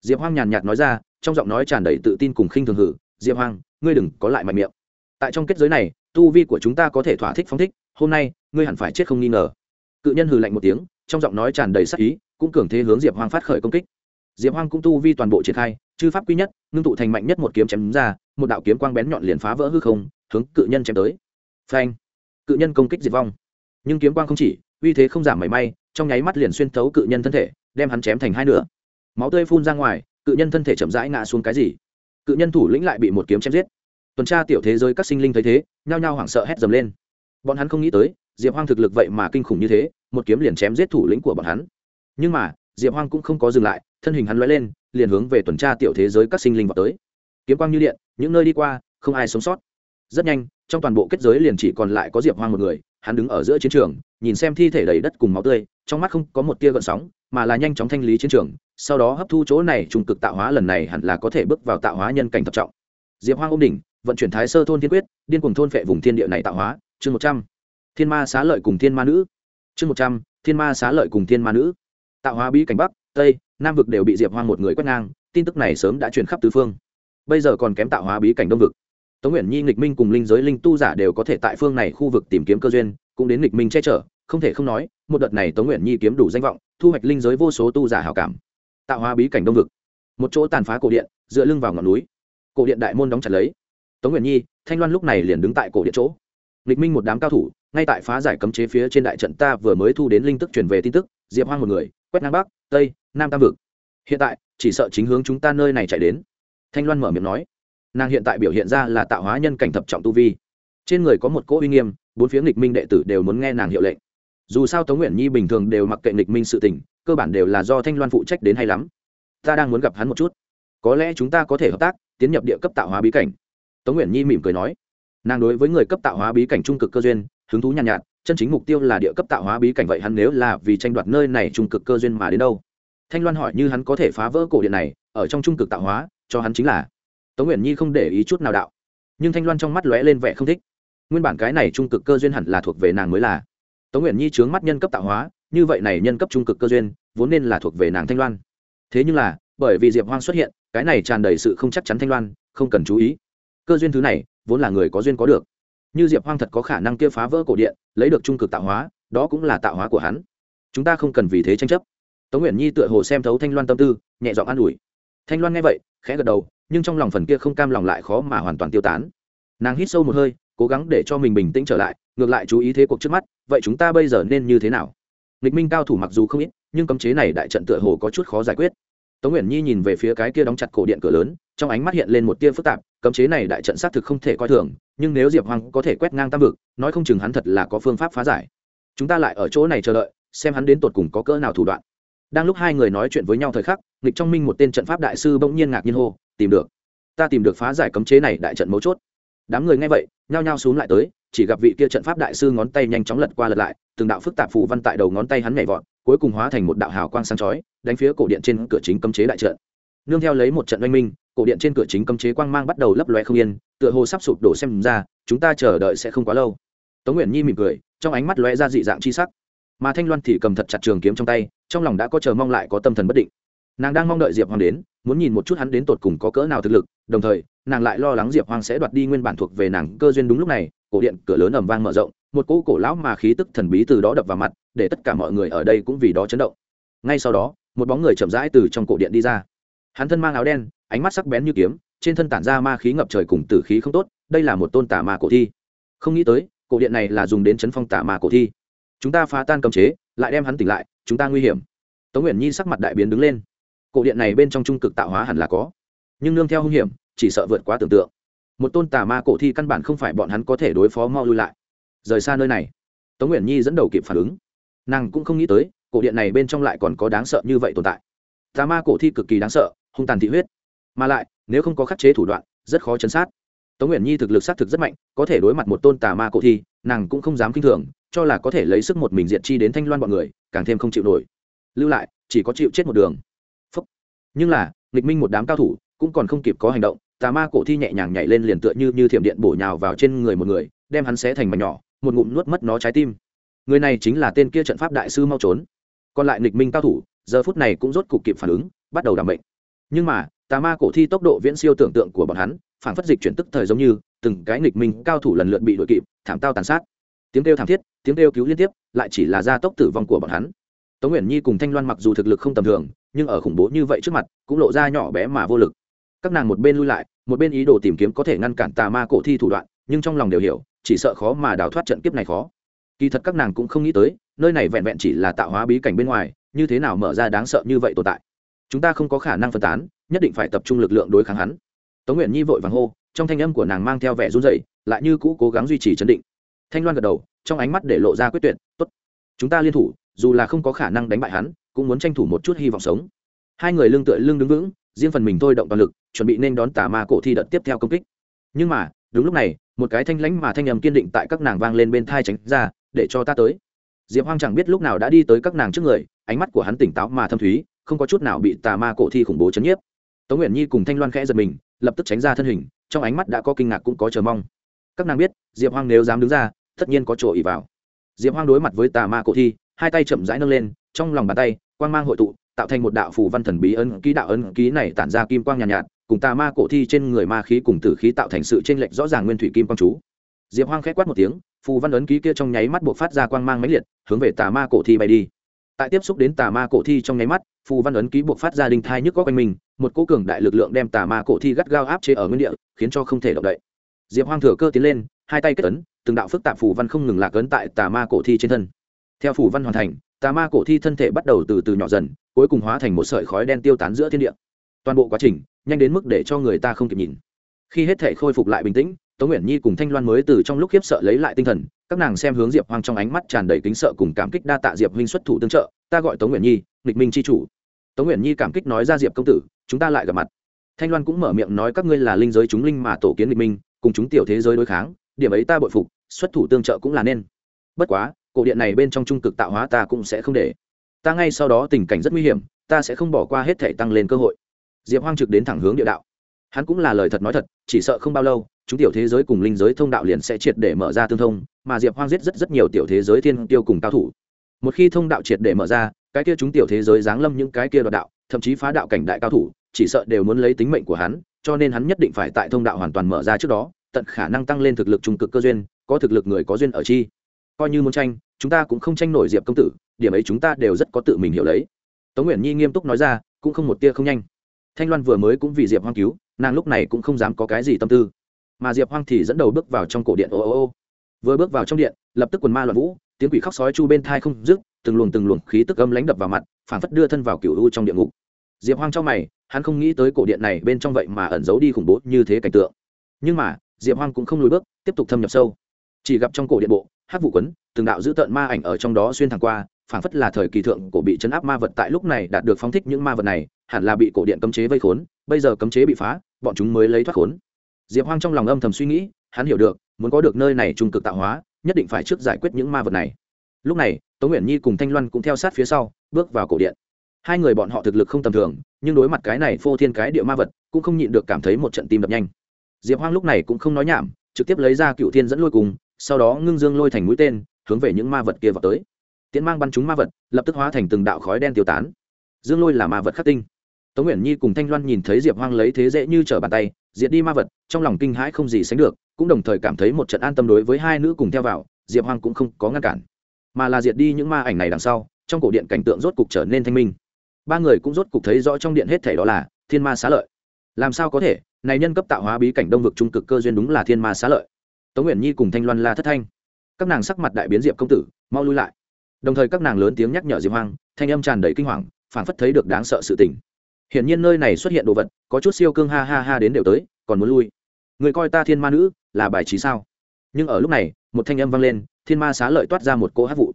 [SPEAKER 1] Diệp hoang nhàn nhạt nói ra, trong giọng nói tràn đầy tự tin cùng khinh thường hử, diệp hoang, ngươi đừng có lại mạnh miệng. Tại trong kết giới này tu vi của chúng ta có thể thỏa thích phóng thích, hôm nay, ngươi hẳn phải chết không nghi ngờ. Cự nhân hừ lạnh một tiếng, trong giọng nói tràn đầy sắc ý, cũng cường thế hướng diệp hoang phát khởi công kích. Diệp hoang cũng tu vi toàn bộ triển khai, chư pháp quy nhất, ngưng tụ thành mạnh nhất một kiếm chém ra, một đạo kiếm quang bén nhọn liền phá vỡ hư không, hướng cự nhân chém tới. Phanh! Cự nhân công kích diệt vong nhưng kiếm quang không chỉ, uy thế không giảm mảy may, trong nháy mắt liền xuyên thấu cự nhân thân thể, đem hắn chém thành hai nửa. Máu tươi phun ra ngoài, cự nhân thân thể chậm rãi ngã xuống cái gì? Cự nhân thủ lĩnh lại bị một kiếm chém giết tuần tra tiểu thế giới các sinh linh thấy thế, nhao nhao hoảng sợ hét dầm lên. Bọn hắn không nghĩ tới, diệp hoang thực lực vậy mà kinh khủng như thế, một kiếm liền chém giết thủ lĩnh của bọn hắn. Nhưng mà, diệp hoang cũng không có dừng lại, thân hình hắn l lên, liền hướng về tuần tra tiểu thế giới các sinh linh vào tới. Kiếm quang như điện, những nơi đi qua, không ai sống sót. Rất nhanh, trong toàn bộ kết giới liền chỉ còn lại có diệp hoang một người, hắn đứng ở giữa chiến trường, nhìn xem thi thể đầy đất cùng máu tươi, trong mắt không có một tia gợn sóng, mà là nhanh chóng thanh lý chiến trường, sau đó hấp thu chỗ này trùng cực tạo hóa lần này hẳn là có thể bước vào tạo hóa nhân cảnh thập trọng. Diệp hoang ôm đỉnh vận chuyển thái sơ thôn thiên quyết, điên cùng thôn phệ vùng thiên địa này tạo hóa. Chương một trăm. Thiên ma xá lợi cùng thiên ma nữ. Chương một trăm, thiên ma xá lợi cùng thiên ma nữ. Tạo hóa bí cảnh bắc, tây, nam vực đều bị diệp hoang một người quét ngang, tin tức này sớm đã truyền khắp tứ phương. Bây giờ còn kém tạo hóa bí cảnh đông vực. Tống nguyện nhi, nghịch minh cùng linh giới linh tu giả đều có thể tại phương này khu vực tìm kiếm cơ duyên, cũng đến nghịch minh che chở, không thể không nói, một đợt này tống nguyện nhi kiếm đủ danh vọng, thu hoạch linh giới vô số tu giả hảo cảm. Tạo hóa bí cảnh đông vực. Một chỗ tàn phá cổ điện, dựa lưng vào ngọn núi. Cổ điện đại môn đóng chặt lấy tống nguyện nhi, thanh loan lúc này liền đứng tại cổ điện chỗ. Nghịch minh một đám cao thủ, ngay tại phá giải cấm chế phía trên đại trận ta vừa mới thu đến linh tức truyền về tin tức, diệp hoang một người, quét ngang bắc, tây, nam tam vực. Hiện tại, chỉ sợ chính hướng chúng ta nơi này chạy đến. Thanh loan mở miệng nói. Nàng hiện tại biểu hiện ra là tạo hóa nhân cảnh thập trọng tu vi. Trên người có một cỗ uy nghiêm, bốn phía nghịch minh đệ tử đều muốn nghe nàng hiệu lệnh. Dù sao tống nguyện nhi bình thường đều mặc kệ nghịch minh sự tình, cơ bản đều là do thanh loan phụ trách đến hay lắm. Ta đang muốn gặp hắn một chút. Có lẽ chúng ta có thể hợp tác, tiến nhập địa cấp tạo hóa bí cảnh tống nguyện nhi mỉm cười nói nàng đối với người cấp tạo hóa bí cảnh trung cực cơ duyên hứng thú nhàn nhạt, nhạt chân chính mục tiêu là địa cấp tạo hóa bí cảnh vậy hắn nếu là vì tranh đoạt nơi này trung cực cơ duyên mà đến đâu? Thanh loan hỏi như hắn có thể phá vỡ cổ điện này ở trong trung cực tạo hóa cho hắn chính là. Tống nguyện nhi không để ý chút nào đạo. Nhưng thanh loan trong mắt lóe lên vẻ không thích. Nguyên bản cái này trung cực cơ duyên hẳn là thuộc về nàng mới là. Tống nguyện nhi trướng mắt nhân cấp tạo hóa như vậy này nhân cấp trung cực cơ duyên vốn nên là thuộc về nàng thanh loan. Thế nhưng là bởi vì diệp hoang xuất hiện cái này tràn đầy sự không chắc chắn thanh loan không cần chú ý cơ duyên thứ này, vốn là người có duyên có được. Như diệp hoang thật có khả năng kia phá vỡ cổ điện, lấy được trung cực tạo hóa, đó cũng là tạo hóa của hắn. Chúng ta không cần vì thế tranh chấp. Tống nguyện nhi tựa hồ xem thấu thanh loan tâm tư, nhẹ giọng an ủi. Thanh loan nghe vậy, khẽ gật đầu, nhưng trong lòng phần kia không cam lòng lại khó mà hoàn toàn tiêu tán. Nàng hít sâu một hơi, cố gắng để cho mình bình tĩnh trở lại, ngược lại chú ý thế cuộc trước mắt, vậy chúng ta bây giờ nên như thế nào? Nghịch minh cao thủ mặc dù không ít, nhưng cấm chế này đại trận tựa hồ có chút khó giải quyết tống nguyễn nhi nhìn về phía cái kia đóng chặt cổ điện cửa lớn, trong ánh mắt hiện lên một tia phức tạp, cấm chế này đại trận xác thực không thể coi thường, nhưng nếu diệp hoàng có thể quét ngang tam vực, nói không chừng hắn thật là có phương pháp phá giải. Chúng ta lại ở chỗ này chờ đợi, xem hắn đến tột cùng có cỡ nào thủ đoạn. Đang lúc hai người nói chuyện với nhau thời khắc, nghịch trong minh một tên trận pháp đại sư bỗng nhiên ngạc nhiên hô, tìm được. Ta tìm được phá giải cấm chế này đại trận mấu chốt. Đám người nghe vậy, nhao nhao xuống lại tới, chỉ gặp vị kia trận pháp đại sư ngón tay nhanh chóng lật qua lật lại, từng đạo phức tạp phù văn tại đầu ngón tay hắn nhảy vọt cuối cùng hóa thành một đạo hào quang sáng chói, đánh phía cổ điện trên cửa chính cấm chế đại trận. Nương theo lấy một trận oanh minh, cổ điện trên cửa chính cấm chế quang mang bắt đầu lấp loe không yên, tựa hồ sắp sụp đổ xem ra, chúng ta chờ đợi sẽ không quá lâu. Tống nguyện nhi mỉm cười, trong ánh mắt lóe ra dị dạng chi sắc. Mà thanh loan thì cầm thật chặt trường kiếm trong tay, trong lòng đã có chờ mong lại có tâm thần bất định. Nàng đang mong đợi diệp hoàng đến, muốn nhìn một chút hắn đến tột cùng có cỡ nào thực lực, đồng thời, nàng lại lo lắng diệp hoàng sẽ đoạt đi nguyên bản thuộc về nàng cơ duyên đúng lúc này, cổ điện cửa lớn ầm vang mở rộng một cỗ cổ lão mà khí tức thần bí từ đó đập vào mặt, để tất cả mọi người ở đây cũng vì đó chấn động. Ngay sau đó, một bóng người chậm rãi từ trong cổ điện đi ra. Hắn thân mang áo đen, ánh mắt sắc bén như kiếm, trên thân tản ra ma khí ngập trời cùng tử khí không tốt, đây là một tôn tà ma cổ thi. Không nghĩ tới, cổ điện này là dùng đến chấn phong tà ma cổ thi. Chúng ta phá tan cấm chế, lại đem hắn tỉnh lại, chúng ta nguy hiểm. Tống nguyện nhi sắc mặt đại biến đứng lên. Cổ điện này bên trong trung cực tạo hóa hẳn là có, nhưng nương theo hung hiểm, chỉ sợ vượt quá tưởng tượng. Một tôn tà ma cổ thi căn bản không phải bọn hắn có thể đối phó mau lui lại rời xa nơi này. Tống nguyện nhi dẫn đầu kịp phản ứng. Nàng cũng không nghĩ tới, cổ điện này bên trong lại còn có đáng sợ như vậy tồn tại. Tà ma cổ thi cực kỳ đáng sợ, hung tàn thị huyết. Mà lại, nếu không có khắc chế thủ đoạn, rất khó chấn sát. Tống nguyện nhi thực lực xác thực rất mạnh, có thể đối mặt một tôn tà ma cổ thi, nàng cũng không dám k i n h thường, cho là có thể lấy sức một mình diệt chi đến thanh loan b ọ n người, càng thêm không chịu nổi. Lưu lại, chỉ có chịu chết một đường. Phúc. nhưng là, nghịch minh một đám cao thủ, cũng còn không kịp có hành động, tà ma cổ thi nhẹ nhàng nhảy lên liền tựa như như thiểm điện bổ nhào vào trên người một người, đem hắn xé thành mảnh nhỏ một ngụm nuốt mất nó trái tim. Người này chính là tên kia trận pháp đại sư mau trốn. Còn lại nghịch minh cao thủ, giờ phút này cũng rốt cục kịp phản ứng, bắt đầu đảm bệnh nhưng mà, tà ma cổ thi tốc độ viễn siêu tưởng tượng của bọn hắn, phản phất dịch chuyển tức thời giống như, từng cái nghịch minh cao thủ lần lượt bị đội kịp, thảm tao tàn sát. Tiếng kêu thảm thiết, tiếng kêu cứu liên tiếp, lại chỉ là gia tốc tử vong của bọn hắn. Tống nguyễn nhi cùng thanh loan mặc dù thực lực không tầm thường, nhưng ở khủng bố như vậy trước mặt, cũng lộ ra nhỏ bé mà vô lực. Các nàng một bên lui lại, một bên ý đồ tìm kiếm có thể ngăn cản tà ma cổ thi thủ đoạn, nhưng trong lòng đều hiểu chỉ sợ khó mà đào thoát trận kiếp này khó. Kỳ thật các nàng cũng không nghĩ tới, nơi này vẹn vẹn chỉ là tạo hóa bí cảnh bên ngoài, như thế nào mở ra đáng sợ như vậy tồn tại. Chúng ta không có khả năng phân tán, nhất định phải tập trung lực lượng đối kháng hắn. Tống nguyện nhi vội vàng hô, trong thanh âm của nàng mang theo vẻ run rẩy, lại như cũ cố gắng duy trì chấn định. Thanh loan gật đầu, trong ánh mắt để lộ ra quyết tuyệt, tốt, chúng ta liên thủ, dù là không có khả năng đánh bại hắn, cũng muốn tranh thủ một chút hy vọng sống. Hai người lưng tựa lưng đứng vững, riêng phần mình thôi động toàn lực, chuẩn bị nên đón tà ma cổ thi đợt tiếp theo công kích. Nhưng mà đúng lúc này một cái thanh lãnh mà thanh âm kiên định tại các nàng vang lên bên thai tránh ra để cho ta tới. Diệp hoang chẳng biết lúc nào đã đi tới các nàng trước người ánh mắt của hắn tỉnh táo mà thâm thúy không có chút nào bị tà ma cổ thi khủng bố chấn nhiếp. Tống nguyện nhi cùng thanh loan khẽ giật mình lập tức tránh ra thân hình trong ánh mắt đã có kinh ngạc cũng có chờ mong. Các nàng biết diệp hoang nếu dám đứng ra tất nhiên có chỗ ỉ vào. Diệp hoang đối mặt với tà ma cổ thi hai tay chậm rãi nâng lên trong lòng bàn tay quang mang hội tụ tạo thành một đạo phù văn thần bí ấn ký đạo ấn ký này tản ra kim quang nhàn nhạt, nhạt cùng tà ma cổ thi trên người ma khí cùng tử khí tạo thành sự chênh lệch rõ ràng nguyên thủy kim quang chú. Diệp hoang khẽ quát một tiếng, phù văn ấn ký kia trong nháy mắt buộc phát ra quang mang mấy liệt, hướng về tà ma cổ thi bay đi. Tại tiếp xúc đến tà ma cổ thi trong nháy mắt, phù văn ấn ký buộc phát ra đinh thai nhức có quanh mình, một cỗ cường đại lực lượng đem tà ma cổ thi gắt gao áp chế ở nguyên địa, khiến cho không thể động đậy. Diệp hoang thừa cơ tiến lên, hai tay kết ấn, từng đạo phức tạp phù văn không ngừng lạc ấn tại tà ma cổ thi trên thân. Theo phù văn hoàn thành, tà ma cổ thi thân thể bắt đầu từ từ nhỏ dần, cuối cùng hóa thành một sợi khói đen tiêu tán giữa thiên địa toàn bộ quá trình, nhanh đến mức để cho người ta không kịp nhìn. Khi hết thể khôi phục lại bình tĩnh, tống nguyễn nhi cùng thanh loan mới từ trong lúc khiếp sợ lấy lại tinh thần, các nàng xem hướng diệp hoang trong ánh mắt tràn đầy kính sợ cùng cảm kích đa tạ diệp huynh xuất thủ tương trợ, ta gọi tống nguyễn nhi, nghịch minh c chủ. Tống nguyễn nhi cảm kích nói ra diệp công tử, chúng ta lại gặp mặt. Thanh loan cũng mở miệng nói các ngươi là linh giới chúng linh mà tổ kiến nghịch minh, cùng chúng tiểu thế giới đối kháng, điểm ấy ta bội phục, xuất thủ tương trợ cũng là nên. Bất quá, cổ điện này bên trong trung cực tạo hóa ta cũng sẽ không để. Ta ngay sau đó tình cảnh rất nguy hiểm, ta sẽ không bỏ qua hết thể tăng lên cơ hội diệp hoang trực đến thẳng hướng địa đạo. Hắn cũng là lời thật nói thật, chỉ sợ không bao lâu, chúng tiểu thế giới cùng linh giới thông đạo liền sẽ triệt để mở ra tương thông, mà diệp hoang giết rất rất nhiều tiểu thế giới thiên tiêu cùng cao thủ. Một khi thông đạo triệt để mở ra, cái kia chúng tiểu thế giới giáng lâm những cái kia đoạt đạo, thậm chí phá đạo cảnh đại cao thủ, chỉ sợ đều muốn lấy tính mệnh của hắn, cho nên hắn nhất định phải tại thông đạo hoàn toàn mở ra trước đó, tận khả năng tăng lên thực lực trung cực cơ duyên, có thực lực người có duyên ở chi. Coi như muốn tranh, chúng ta cũng không tranh nổi diệp công tử, điểm ấy chúng ta đều rất có tự mình hiểu lấy. Tống nguyễn nhi nghiêm túc nói ra, cũng không một tia không nhanh thanh loan vừa mới cũng vì diệp hoang cứu, nàng lúc này cũng không dám có cái gì tâm tư. Mà diệp hoang thì dẫn đầu bước vào trong cổ điện ô ô ô. Vừa bước vào trong điện, lập tức quần ma loạn vũ, tiếng quỷ khóc sói chu bên thai không dứt, từng luồng từng luồng khí tức âm lãnh đập vào mặt, phảng phất đưa thân vào cựu u trong địa ngục. Diệp hoang trong mày, hắn không nghĩ tới cổ điện này bên trong vậy mà ẩn giấu đi khủng bố như thế cảnh tượng. Nhưng mà, diệp hoang cũng không lùi bước, tiếp tục thâm nhập sâu. Chỉ gặp trong cổ điện bộ hát vụ quấn, từng đạo giữ tợn ma ảnh ở trong đó xuyên thẳng qua phảng phất là thời kỳ thượng cổ bị chấn áp ma vật tại lúc này đạt được phóng thích những ma vật này, hẳn là bị cổ điện cấm chế vây khốn, bây giờ cấm chế bị phá, bọn chúng mới lấy thoát khốn. Diệp hoang trong lòng âm thầm suy nghĩ, hắn hiểu được, muốn có được nơi này trung cực tạo hóa, nhất định phải trước giải quyết những ma vật này. Lúc này, tống nguyện nhi cùng thanh loan cũng theo sát phía sau, bước vào cổ điện. Hai người bọn họ thực lực không tầm thường, nhưng đối mặt cái này phô thiên cái địa ma vật, cũng không nhịn được cảm thấy một trận tim đập nhanh. Diệp hoang lúc này cũng không nói nhảm, trực tiếp lấy ra cựu thiên dẫn lôi cùng, sau đó ngưng dương lôi thành mũi tên, hướng về những ma vật kia vào tới tiễn mang bắn chúng ma vật, lập tức hóa thành từng đạo khói đen tiêu tán. Dương lôi là ma vật khắc tinh. Tống nguyễn nhi cùng thanh loan nhìn thấy diệp hoang lấy thế dễ như trở bàn tay, diệt đi ma vật, trong lòng kinh hãi không gì sánh được, cũng đồng thời cảm thấy một trận an tâm đối với hai nữ cùng theo vào, diệp hoang cũng không có ngăn cản. Mà là diệt đi những ma ảnh này đằng sau, trong cổ điện cảnh tượng rốt cục trở nên thanh minh. Ba người cũng rốt cục thấy rõ trong điện hết thể đó là thiên ma xá lợi. Làm sao có thể? Này nhân cấp tạo hóa bí cảnh đông vực trung cực cơ duyên đúng là thiên ma xá lợi. Tống nguyễn nhi cùng thanh loan la thất thanh. Các nàng sắc mặt đại biến diệp công tử, mau lui lại đồng thời các nàng lớn tiếng nhắc nhở diệp hoang, thanh âm tràn đầy kinh hoàng phản phất thấy được đáng sợ sự tình. Hiển nhiên nơi này xuất hiện đồ vật, có chút siêu cương ha ha ha đến đều tới, còn muốn lui. Người coi ta thiên ma nữ, là bài trí sao? Nhưng ở lúc này, một thanh âm vang lên, thiên ma xá lợi toát ra một cỗ hát vụ.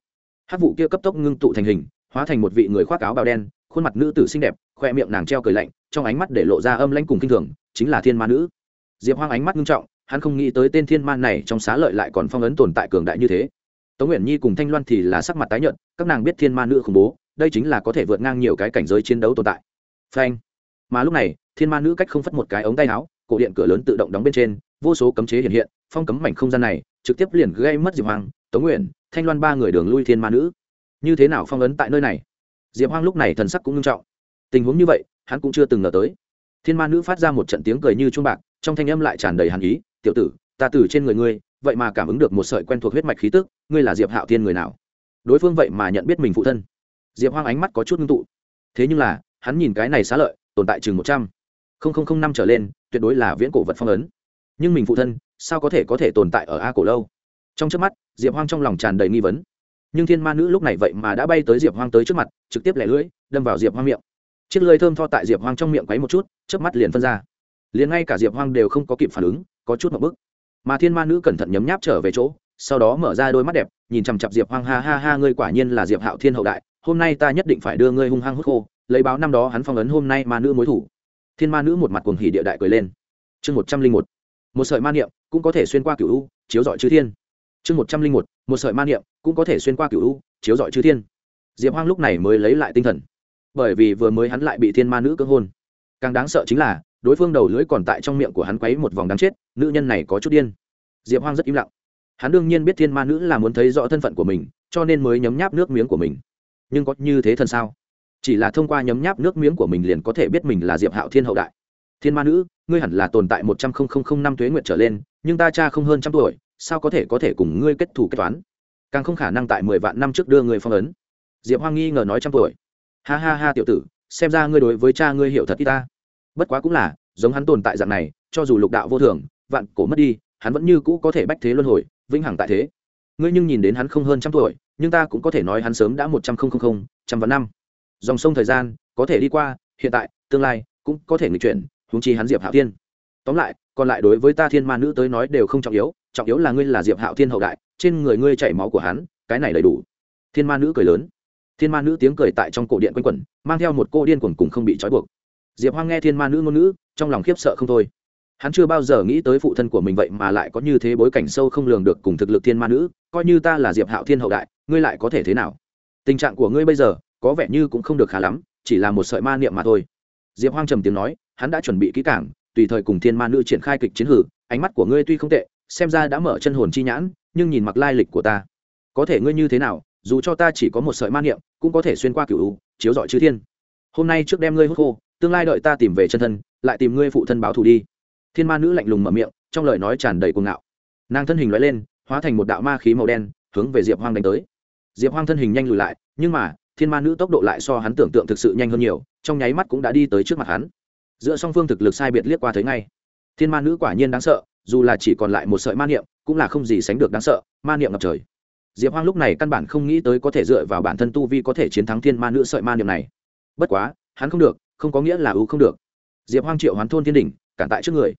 [SPEAKER 1] Hát vụ kia cấp tốc ngưng tụ thành hình, hóa thành một vị người khoác áo bào đen, khuôn mặt nữ tử xinh đẹp, khoe miệng nàng treo cười lạnh, trong ánh mắt để lộ ra âm lãnh cùng kinh thường, chính là thiên ma nữ. Diệp hoang ánh mắt ngưng trọng, hắn không nghĩ tới tên thiên ma này trong xá lợi lại còn phong ấn tồn tại cường đại như thế tống nguyện nhi cùng thanh loan thì là sắc mặt tái nhợt, các nàng biết thiên ma nữ khủng bố, đây chính là có thể vượt ngang nhiều cái cảnh giới chiến đấu tồn tại. Phanh. Mà lúc này, thiên ma nữ cách không phất một cái ống tay áo, cổ điện cửa lớn tự động đóng bên trên, vô số cấm chế hiện hiện, phong cấm mảnh không gian này, trực tiếp liền gây mất diệp hoàng tống nguyện thanh loan ba người đường lui thiên ma nữ. Như thế nào phong ấn tại nơi này? Diệp hoang lúc này thần sắc cũng nghiêm trọng. Tình huống như vậy, hắn cũng chưa từng ngờ tới. Thiên ma nữ phát ra một trận tiếng cười như chuông bạc, trong thanh âm lại tràn đầy hàn ý, tiểu tử, ta từ trên người ngươi vậy mà cảm ứng được một sợi quen thuộc huyết mạch khí tức, ngươi là diệp hạo thiên người nào? Đối phương vậy mà nhận biết mình phụ thân. Diệp hoang ánh mắt có chút ngưng tụ. Thế nhưng là, hắn nhìn cái này xá lợi, tồn tại chừng một trăm. Linh năm trở lên, tuyệt đối là viễn cổ vật phong ấn. Nhưng mình phụ thân, sao có thể có thể tồn tại ở a cổ lâu? Trong trước mắt, diệp hoang trong lòng tràn đầy nghi vấn. Nhưng thiên ma nữ lúc này vậy mà đã bay tới diệp hoang tới trước mặt, trực tiếp lẻ lưỡi, đâm vào diệp hoang miệng. Chiếc lưỡi thơm tho tại diệp hoang trong miệng quấy một chút, chớp mắt liền phân ra. Liền ngay cả diệp hoang đều không có kịp phản ứng, có chút một bức mà thiên ma nữ cẩn thận nhấm nháp trở về chỗ, sau đó mở ra đôi mắt đẹp, nhìn chằm chặp diệp hoang, ha ha ha, ngươi quả nhiên là diệp hạo thiên hậu đại, hôm nay ta nhất định phải đưa ngươi hung hăng hút khô, lấy báo năm đó hắn phong ấn hôm nay ma nữ mối thủ. Thiên ma nữ một mặt cuồng hỉ địa đại cười lên. Chương một trăm linh một một sợi ma niệm cũng có thể xuyên qua cựu u, chiếu dọi chư thiên. Chương một trăm linh một một sợi ma niệm cũng có thể xuyên qua cựu u, chiếu dọi chư thiên. Diệp hoang lúc này mới lấy lại tinh thần, bởi vì vừa mới hắn lại bị thiên ma nữ cưỡng hôn. Càng đáng sợ chính là đối phương đầu lưỡi còn tại trong miệng của hắn quấy một vòng đáng chết, nữ nhân này có chút điên. Diệp hoang rất im lặng. Hắn đương nhiên biết thiên ma nữ là muốn thấy rõ thân phận của mình, cho nên mới nhấm nháp nước miếng của mình. Nhưng có như thế thân sao? Chỉ là thông qua nhấm nháp nước miếng của mình liền có thể biết mình là diệp hạo thiên hậu đại. Thiên ma nữ, ngươi hẳn là tồn tại một trăm linh năm tuế nguyện trở lên, nhưng ta cha không hơn trăm tuổi, sao có thể có thể cùng ngươi kết thủ kết toán? Càng không khả năng tại mười vạn năm trước đưa người phong ấn. Diệp hoang nghi ngờ nói trăm tuổi. Ha ha ha tiểu tử, xem ra ngươi đối với cha ngươi hiểu thật ít ta bất quá cũng là, giống hắn tồn tại dạng này, cho dù lục đạo vô thường, vạn cổ mất đi, hắn vẫn như cũ có thể bách thế luân hồi, vĩnh hằng tại thế. Ngươi nhưng nhìn đến hắn không hơn trăm tuổi, nhưng ta cũng có thể nói hắn sớm đã một trăm linh trăm vạn năm. Dòng sông thời gian, có thể đi qua, hiện tại, tương lai, cũng có thể nghịch chuyển, huống chi hắn diệp hạo thiên. Tóm lại, còn lại đối với ta thiên ma nữ tới nói đều không trọng yếu trọng yếu là ngươi là diệp hạo thiên hậu đại, trên người ngươi chảy máu của hắn, cái này đầy đủ. Thiên ma nữ cười lớn. Thiên ma nữ tiếng cười tại trong cổ điện quanh quẩn, mang theo một cô điên cuồng cùng không bị trói buộc diệp hoang nghe thiên ma nữ ngôn ngữ, trong lòng khiếp sợ không thôi. Hắn chưa bao giờ nghĩ tới phụ thân của mình vậy mà lại có như thế bối cảnh sâu không lường được cùng thực lực thiên ma nữ coi như ta là diệp hạo thiên hậu đại ngươi lại có thể thế nào? Tình trạng của ngươi bây giờ có vẻ như cũng không được khá lắm chỉ là một sợi ma niệm mà thôi. Diệp hoang trầm tiếng nói hắn đã chuẩn bị kỹ cảng tùy thời cùng thiên ma nữ triển khai kịch chiến hử ánh mắt của ngươi tuy không tệ xem ra đã mở chân hồn chi nhãn nhưng nhìn mặc lai lịch của ta. Có thể ngươi như thế nào dù cho ta chỉ có một sợi ma niệm cũng có thể xuyên qua cựu chiếu dọi chư thiên. Hôm nay trước đem ngươi hút khô tương lai đợi ta tìm về chân thân, lại tìm ngươi phụ thân báo thù đi. Thiên ma nữ lạnh lùng mở miệng, trong lời nói tràn đầy cuồng ngạo. Nàng thân hình loại lên, hóa thành một đạo ma khí màu đen, hướng về diệp hoang đánh tới. Diệp hoang thân hình nhanh lùi lại, nhưng mà, thiên ma nữ tốc độ lại so hắn tưởng tượng thực sự nhanh hơn nhiều, trong nháy mắt cũng đã đi tới trước mặt hắn. Giữa song phương thực lực sai biệt liếc qua thấy ngay. Thiên ma nữ quả nhiên đáng sợ, dù là chỉ còn lại một sợi ma niệm, cũng là không gì sánh được đáng sợ, ma niệm ngập trời. Diệp hoang lúc này căn bản không nghĩ tới có thể dựa vào bản thân tu vi có thể chiến thắng thiên ma nữ sợi ma niệm này. Bất quá, hắn không được không có nghĩa là ưu không được. Diệp hoang triệu hoán thôn thiên đỉnh, cản tại trước người.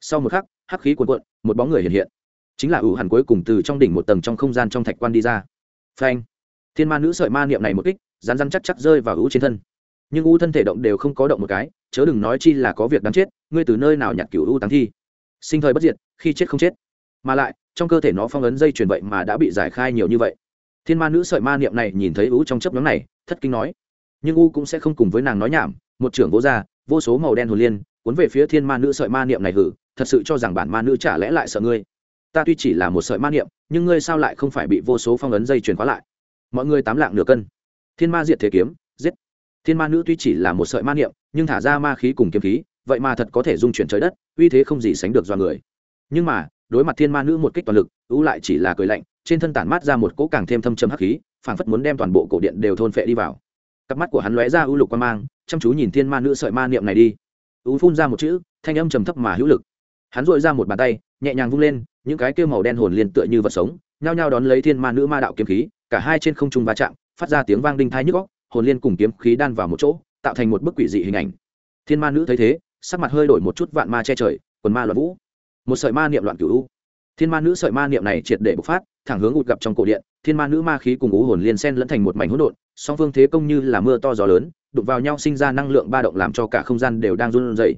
[SPEAKER 1] Sau một khắc, hắc khí cuồn cuộn, một bóng người hiện hiện. Chính là ưu hẳn cuối cùng từ trong đỉnh một tầng trong không gian trong thạch quan đi ra. Phanh! Thiên ma nữ sợi ma niệm này một kích rán rán chắc chắc rơi vào ưu trên thân. Nhưng u thân thể động đều không có động một cái, chớ đừng nói chi là có việc đáng chết, ngươi từ nơi nào nhặt cửu u táng thi? Sinh thời bất diệt, khi chết không chết. Mà lại, trong cơ thể nó phong ấn dây truyền vậy mà đã bị giải khai nhiều như vậy. Thiên ma nữ sợi ma niệm này nhìn thấy u trong chấp nhóm này, thất kinh nói. Nhưng u cũng sẽ không cùng với nàng nói nhảm một trưởng vô gia, vô số màu đen hồn liên, cuốn về phía thiên ma nữ sợi ma niệm này hử, thật sự cho rằng bản ma nữ chả lẽ lại sợ ngươi. Ta tuy chỉ là một sợi ma niệm, nhưng ngươi sao lại không phải bị vô số phong ấn dây truyền khóa lại? Mọi người tám lạng nửa cân. Thiên ma diệt thế kiếm, giết. Thiên ma nữ tuy chỉ là một sợi ma niệm, nhưng thả ra ma khí cùng kiếm khí, vậy mà thật có thể dung chuyển trời đất, uy thế không gì sánh được do người. Nhưng mà, đối mặt thiên ma nữ một kích toàn lực, ú lại chỉ là cười lạnh, trên thân tản mát ra một cỗ càng thêm thâm châm hắc khí, phảng phất muốn đem toàn bộ cổ điện đều thôn phệ đi vào cặp mắt của hắn lóe ra ưu lục quan mang, chăm chú nhìn thiên ma nữ sợi ma niệm này đi. Ưu phun ra một chữ, thanh âm trầm thấp mà hữu lực. Hắn dội ra một bàn tay, nhẹ nhàng vung lên, những cái kêu màu đen hồn liên tựa như vật sống, nhao nhao đón lấy thiên ma nữ ma đạo kiếm khí, cả hai trên không trung va chạm, phát ra tiếng vang đinh thai nhức góc hồn liên cùng kiếm khí đan vào một chỗ, tạo thành một bức quỷ dị hình ảnh. Thiên ma nữ thấy thế, sắc mặt hơi đổi một chút vạn ma che trời, quần ma loạn vũ. Một sợi ma niệm loạn cửu u. Thiên ma nữ sợi ma niệm này triệt để bộc phát, thẳng hướng ụt gặp trong cổ điện thiên ma nữ ma khí cùng ú hồn liên sen lẫn thành một mảnh hỗn độn, song phương thế công như là mưa to gió lớn, đụng vào nhau sinh ra năng lượng ba động làm cho cả không gian đều đang run rẩy.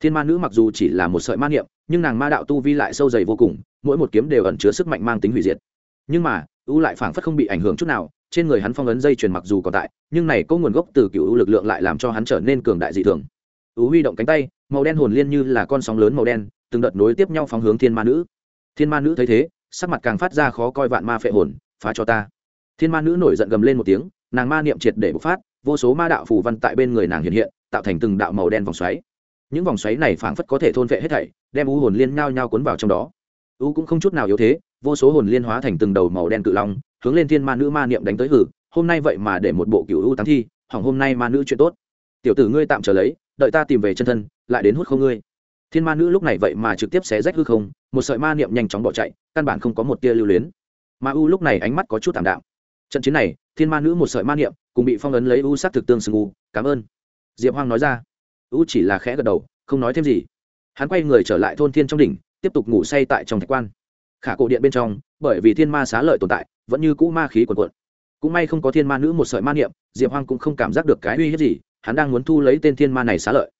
[SPEAKER 1] Thiên ma nữ mặc dù chỉ là một sợi ma niệm, nhưng nàng ma đạo tu vi lại sâu dày vô cùng, mỗi một kiếm đều ẩn chứa sức mạnh mang tính hủy diệt. Nhưng mà ưu lại phảng phất không bị ảnh hưởng chút nào, trên người hắn phong ấn dây chuyền mặc dù còn tại, nhưng này có nguồn gốc từ cựu ưu lực lượng lại làm cho hắn trở nên cường đại dị thường. Ưu huy động cánh tay, màu đen hồn liên như là con sóng lớn màu đen, từng đợt nối tiếp nhau phóng hướng thiên ma nữ. Thiên ma nữ thấy thế, sắc mặt càng phát ra khó coi vạn ma phệ hồn phá cho ta. Thiên ma nữ nổi giận gầm lên một tiếng, nàng ma niệm triệt để bộc phát, vô số ma đạo phù văn tại bên người nàng hiện hiện, tạo thành từng đạo màu đen vòng xoáy. Những vòng xoáy này phảng phất có thể thôn vệ hết thảy, đem u hồn liên nhao nhao cuốn vào trong đó. U cũng không chút nào yếu thế, vô số hồn liên hóa thành từng đầu màu đen cự long, hướng lên thiên ma nữ ma niệm đánh tới hử, hôm nay vậy mà để một bộ cựu u tăng thi, hỏng hôm nay ma nữ chuyện tốt. Tiểu tử ngươi tạm trở lấy, đợi ta tìm về chân thân, lại đến hút không ngươi. Thiên ma nữ lúc này vậy mà trực tiếp xé rách hư không, một sợi ma niệm nhanh chóng bỏ chạy, căn bản không có một tia lưu luyến ma u lúc này ánh mắt có chút thảm đạm. Trận chiến này, thiên ma nữ một sợi ma niệm, cùng bị phong ấn lấy u sát thực tương xưng u, cảm ơn. Diệp hoang nói ra. U chỉ là khẽ gật đầu, không nói thêm gì. Hắn quay người trở lại thôn thiên trong đỉnh, tiếp tục ngủ say tại trong thạch quan. Khả cổ điện bên trong, bởi vì thiên ma xá lợi tồn tại, vẫn như cũ ma khí quần quận cũng may không có thiên ma nữ một sợi ma niệm, diệp hoang cũng không cảm giác được cái uy hiếp gì, hắn đang muốn thu lấy tên thiên ma này xá lợi.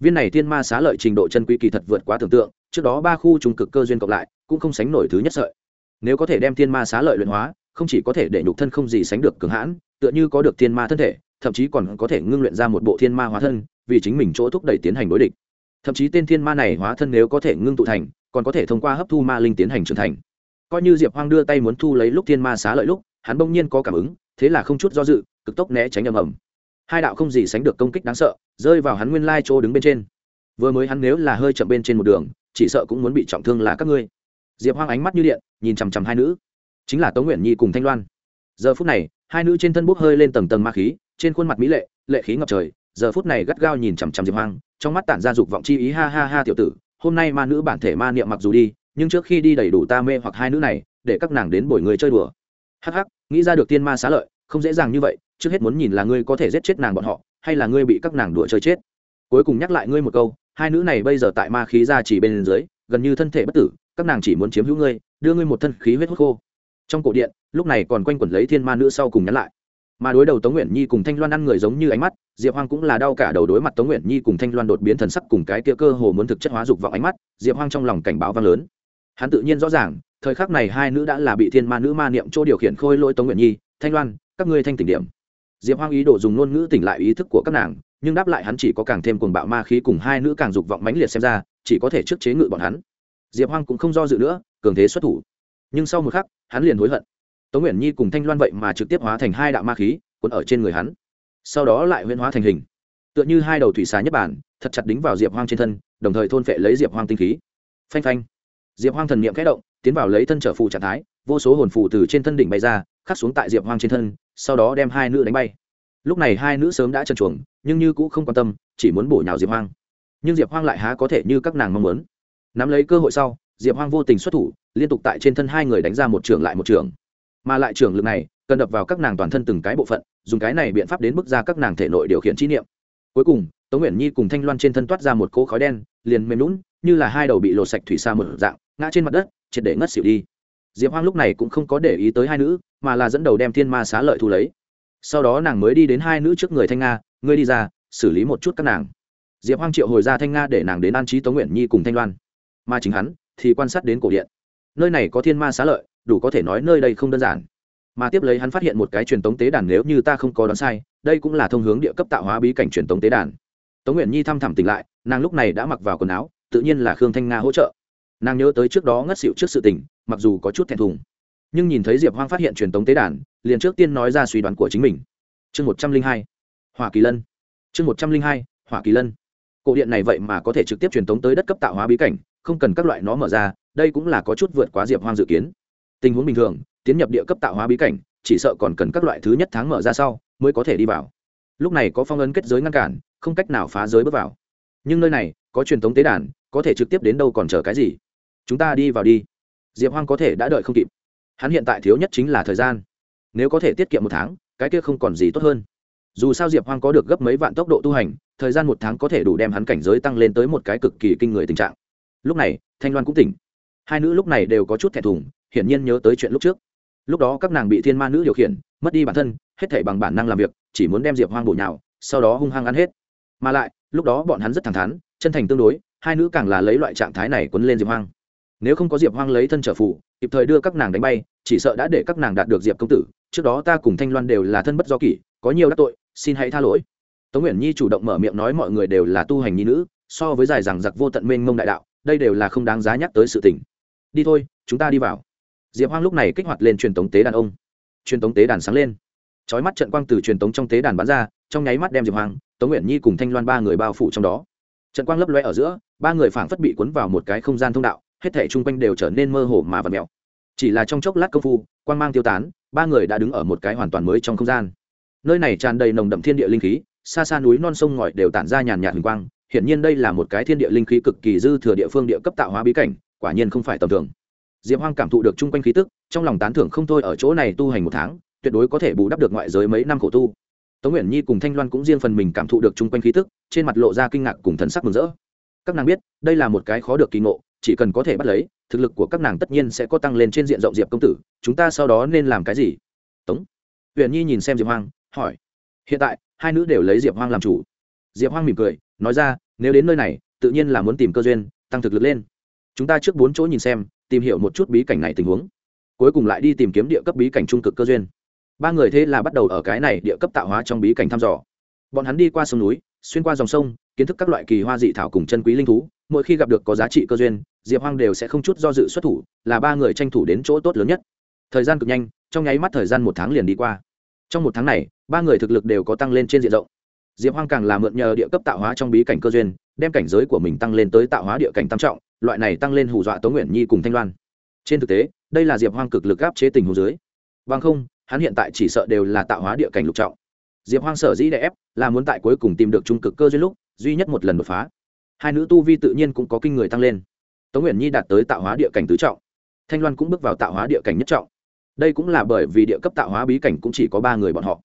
[SPEAKER 1] Viên này thiên ma xá lợi trình độ chân quý kỳ thật vượt quá tưởng tượng, trước đó ba khu trùng cực cơ duyên cộng lại, cũng không sánh nổi thứ nhất sợi nếu có thể đem thiên ma xá lợi luyện hóa, không chỉ có thể để nhục thân không gì sánh được cường hãn, tựa như có được thiên ma thân thể, thậm chí còn có thể ngưng luyện ra một bộ thiên ma hóa thân, vì chính mình chỗ thúc đẩy tiến hành đối địch. Thậm chí tên thiên ma này hóa thân nếu có thể ngưng tụ thành, còn có thể thông qua hấp thu ma linh tiến hành trưởng thành. Coi như diệp hoang đưa tay muốn thu lấy lúc thiên ma xá lợi lúc, hắn bỗng nhiên có cảm ứng, thế là không chút do dự, cực tốc né tránh ầm ầm. Hai đạo không gì sánh được công kích đáng sợ, rơi vào hắn nguyên lai chỗ đứng bên trên. Vừa mới hắn nếu là hơi chậm bên trên một đường, chỉ sợ cũng muốn bị trọng thương là các ngươi diệp hoang ánh mắt như điện, nhìn chằm chằm hai nữ. Chính là tống nguyện nhi cùng thanh loan. Giờ phút này, hai nữ trên thân bốc hơi lên tầng tầng ma khí, trên khuôn mặt mỹ lệ lệ khí ngập trời. Giờ phút này gắt gao nhìn chằm chằm diệp hoang, trong mắt tản ra dục vọng chi ý, ha ha ha tiểu tử, hôm nay ma nữ bản thể ma niệm mặc dù đi, nhưng trước khi đi đầy đủ ta mê hoặc hai nữ này, để các nàng đến bồi người chơi đùa. Hắc hắc, nghĩ ra được tiên ma xá lợi, không dễ dàng như vậy, trước hết muốn nhìn là ngươi có thể giết chết nàng bọn họ, hay là ngươi bị các nàng đùa chơi chết. Cuối cùng nhắc lại ngươi một câu, hai nữ này bây giờ tại ma khí ra chỉ bên dưới, gần như thân thể bất tử các nàng chỉ muốn chiếm hữu ngươi, đưa ngươi một thân khí huyết hút khô. Trong cổ điện, lúc này còn quanh quẩn lấy thiên ma nữ sau cùng nhắn lại. Mà đối đầu tống nguyện nhi cùng thanh loan ăn người giống như ánh mắt, diệp hoang cũng là đau cả đầu đối mặt tống nguyện nhi cùng thanh loan đột biến thần sắc cùng cái kia cơ hồ muốn thực chất hóa dục vọng ánh mắt, diệp hoang trong lòng cảnh báo vang lớn. Hắn tự nhiên rõ ràng, thời khắc này hai nữ đã là bị thiên ma nữ ma niệm chỗ điều khiển khôi lỗi tống nguyện nhi, thanh loan, các ngươi thanh tỉnh điểm. Diệp hoang ý đồ dùng ngôn ngữ tỉnh lại ý thức của các nàng, nhưng đáp lại hắn chỉ có càng thêm cuồng bạo ma khí cùng hai nữ càng dục vọng mãnh liệt xem ra, chỉ có thể trước chế ngự bọn hắn diệp hoang cũng không do dự nữa, cường thế xuất thủ. Nhưng sau một khắc, hắn liền hối hận. Tống nguyễn nhi cùng thanh loan vậy mà trực tiếp hóa thành hai đạo ma khí, cuốn ở trên người hắn. Sau đó lại huyễn hóa thành hình. Tựa như hai đầu thủy xà nhất bản, thật chặt đính vào diệp hoang trên thân, đồng thời thôn phệ lấy diệp hoang tinh khí. Phanh phanh. Diệp hoang thần niệm kẽ động, tiến vào lấy thân trở phụ trạng thái, vô số hồn phụ từ trên thân đỉnh bay ra, khắc xuống tại diệp hoang trên thân, sau đó đem hai nữ đánh bay. Lúc này hai nữ sớm đã trần chuồng, nhưng như cũng không quan tâm, chỉ muốn bổ nhào diệp hoang. Nhưng diệp hoang lại há có thể như các nàng mong muốn nắm lấy cơ hội sau, diệp hoang vô tình xuất thủ, liên tục tại trên thân hai người đánh ra một trường lại một trường. Mà lại trường lực này, cần đập vào các nàng toàn thân từng cái bộ phận, dùng cái này biện pháp đến bước ra các nàng thể nội điều khiển chi niệm. Cuối cùng, tống nguyễn nhi cùng thanh loan trên thân toát ra một cỗ khói đen, liền mềm lún như là hai đầu bị lột sạch thủy xa một dạng, ngã trên mặt đất, triệt để ngất xỉu đi. Diệp hoang lúc này cũng không có để ý tới hai nữ, mà là dẫn đầu đem thiên ma xá lợi thu lấy. Sau đó nàng mới đi đến hai nữ trước người thanh nga, ngươi đi ra, xử lý một chút các nàng. Diệp hoang triệu hồi ra thanh nga để nàng đến an trí tống nguyễn nhi cùng thanh loan mà chính hắn thì quan sát đến cổ điện. Nơi này có thiên ma xá lợi, đủ có thể nói nơi đây không đơn giản. Mà tiếp lấy hắn phát hiện một cái truyền tống tế đàn nếu như ta không có đoán sai, đây cũng là thông hướng địa cấp tạo hóa bí cảnh truyền tống tế đàn. Tống nguyện nhi thăm thẳm tỉnh lại, nàng lúc này đã mặc vào quần áo, tự nhiên là khương thanh nga hỗ trợ. Nàng nhớ tới trước đó ngất xịu trước sự tình, mặc dù có chút thẹn thùng, nhưng nhìn thấy diệp hoang phát hiện truyền tống tế đàn, liền trước tiên nói ra suy đoán của chính mình. Chương một trăm linh hai, hỏa kỳ lân. Chương một trăm linh hai, hỏa kỳ lân. Cổ điện này vậy mà có thể trực tiếp truyền tống tới đất cấp tạo hóa bí cảnh không cần các loại nó mở ra, đây cũng là có chút vượt quá diệp hoang dự kiến. Tình huống bình thường, tiến nhập địa cấp tạo hóa bí cảnh, chỉ sợ còn cần các loại thứ nhất tháng mở ra sau mới có thể đi vào. Lúc này có phong ấn kết giới ngăn cản, không cách nào phá giới bước vào. Nhưng nơi này, có truyền thống tế đàn, có thể trực tiếp đến đâu còn chờ cái gì? Chúng ta đi vào đi. Diệp hoang có thể đã đợi không kịp. Hắn hiện tại thiếu nhất chính là thời gian. Nếu có thể tiết kiệm một tháng, cái kia không còn gì tốt hơn. Dù sao diệp hoang có được gấp mấy vạn tốc độ tu hành, thời gian một tháng có thể đủ đem hắn cảnh giới tăng lên tới một cái cực kỳ kinh người tình trạng lúc này, thanh loan cũng tỉnh. Hai nữ lúc này đều có chút thẹn thùng, hiển nhiên nhớ tới chuyện lúc trước. Lúc đó các nàng bị thiên ma nữ điều khiển, mất đi bản thân, hết thể bằng bản năng làm việc, chỉ muốn đem diệp hoang bổ nhào, sau đó hung hăng ăn hết. Mà lại, lúc đó bọn hắn rất thẳng thắn, chân thành tương đối, hai nữ càng là lấy loại trạng thái này quấn lên diệp hoang. Nếu không có diệp hoang lấy thân trở phụ kịp thời đưa các nàng đánh bay, chỉ sợ đã để các nàng đạt được diệp công tử. Trước đó ta cùng thanh loan đều là thân bất do kỷ, có nhiều đắc tội, xin hãy tha lỗi. Tống nguyễn nhi chủ động mở miệng nói mọi người đều là tu hành nhi nữ, so với dài rằng giặc vô tận mênh mông đại đạo đây đều là không đáng giá nhắc tới sự tình. Đi thôi, chúng ta đi vào. Diệp hoang lúc này kích hoạt lên truyền tống tế đàn ông. Truyền tống tế đàn sáng lên. Chói mắt trận quang từ truyền tống trong tế đàn bắn ra, trong nháy mắt đem diệp hoang, tống nguyện nhi cùng thanh loan ba người bao phủ trong đó. Trận quang lấp loe ở giữa, ba người phảng phất bị cuốn vào một cái không gian thông đạo, hết thể chung quanh đều trở nên mơ hồ mà và mèo. Chỉ là trong chốc lát công phu, quang mang tiêu tán, ba người đã đứng ở một cái hoàn toàn mới trong không gian. Nơi này tràn đầy nồng đậm thiên địa linh khí, xa xa núi non sông ngòi đều tản ra nhàn nhạt huỳnh quang hiển nhiên đây là một cái thiên địa linh khí cực kỳ dư thừa địa phương địa cấp tạo hóa bí cảnh, quả nhiên không phải tầm thường. Diệp hoang cảm thụ được chung quanh khí tức, trong lòng tán thưởng không thôi ở chỗ này tu hành một tháng, tuyệt đối có thể bù đắp được ngoại giới mấy năm khổ tu. Tống uyển nhi cùng thanh loan cũng riêng phần mình cảm thụ được chung quanh khí tức, trên mặt lộ ra kinh ngạc cùng thần sắc mừng rỡ. Các nàng biết, đây là một cái khó được kỳ ngộ, chỉ cần có thể bắt lấy, thực lực của các nàng tất nhiên sẽ có tăng lên trên diện rộng diệp công tử, chúng ta sau đó nên làm cái gì? Tống uyển nhi nhìn xem diệp hoang, hỏi. Hiện tại, hai nữ đều lấy diệp hoang làm chủ diệp hoang mỉm cười, nói ra, nếu đến nơi này, tự nhiên là muốn tìm cơ duyên, tăng thực lực lên. Chúng ta trước bốn chỗ nhìn xem, tìm hiểu một chút bí cảnh này tình huống. Cuối cùng lại đi tìm kiếm địa cấp bí cảnh trung cực cơ duyên. Ba người thế là bắt đầu ở cái này địa cấp tạo hóa trong bí cảnh thăm dò. Bọn hắn đi qua sông núi, xuyên qua dòng sông, kiến thức các loại kỳ hoa dị thảo cùng chân quý linh thú. Mỗi khi gặp được có giá trị cơ duyên, diệp hoang đều sẽ không chút do dự xuất thủ, là ba người tranh thủ đến chỗ tốt lớn nhất. Thời gian cực nhanh, trong nháy mắt thời gian một tháng liền đi qua. Trong một tháng này, ba người thực lực đều có tăng lên trên diện rộng diệp hoang càng là mượn nhờ địa cấp tạo hóa trong bí cảnh cơ duyên, đem cảnh giới của mình tăng lên tới tạo hóa địa cảnh tam trọng, loại này tăng lên hù dọa tống nguyện nhi cùng thanh loan. Trên thực tế, đây là diệp hoang cực lực áp chế tình hồ dưới. Bằng không, hắn hiện tại chỉ sợ đều là tạo hóa địa cảnh lục trọng. Diệp hoang sở dĩ đè ép, là muốn tại cuối cùng tìm được trung cực cơ duyên lúc, duy nhất một lần đột phá. Hai nữ tu vi tự nhiên cũng có kinh người tăng lên. Tống nguyện nhi đạt tới tạo hóa địa cảnh tứ trọng. Thanh loan cũng bước vào tạo hóa địa cảnh nhất trọng. Đây cũng là bởi vì địa cấp tạo hóa bí cảnh cũng chỉ có ba người bọn họ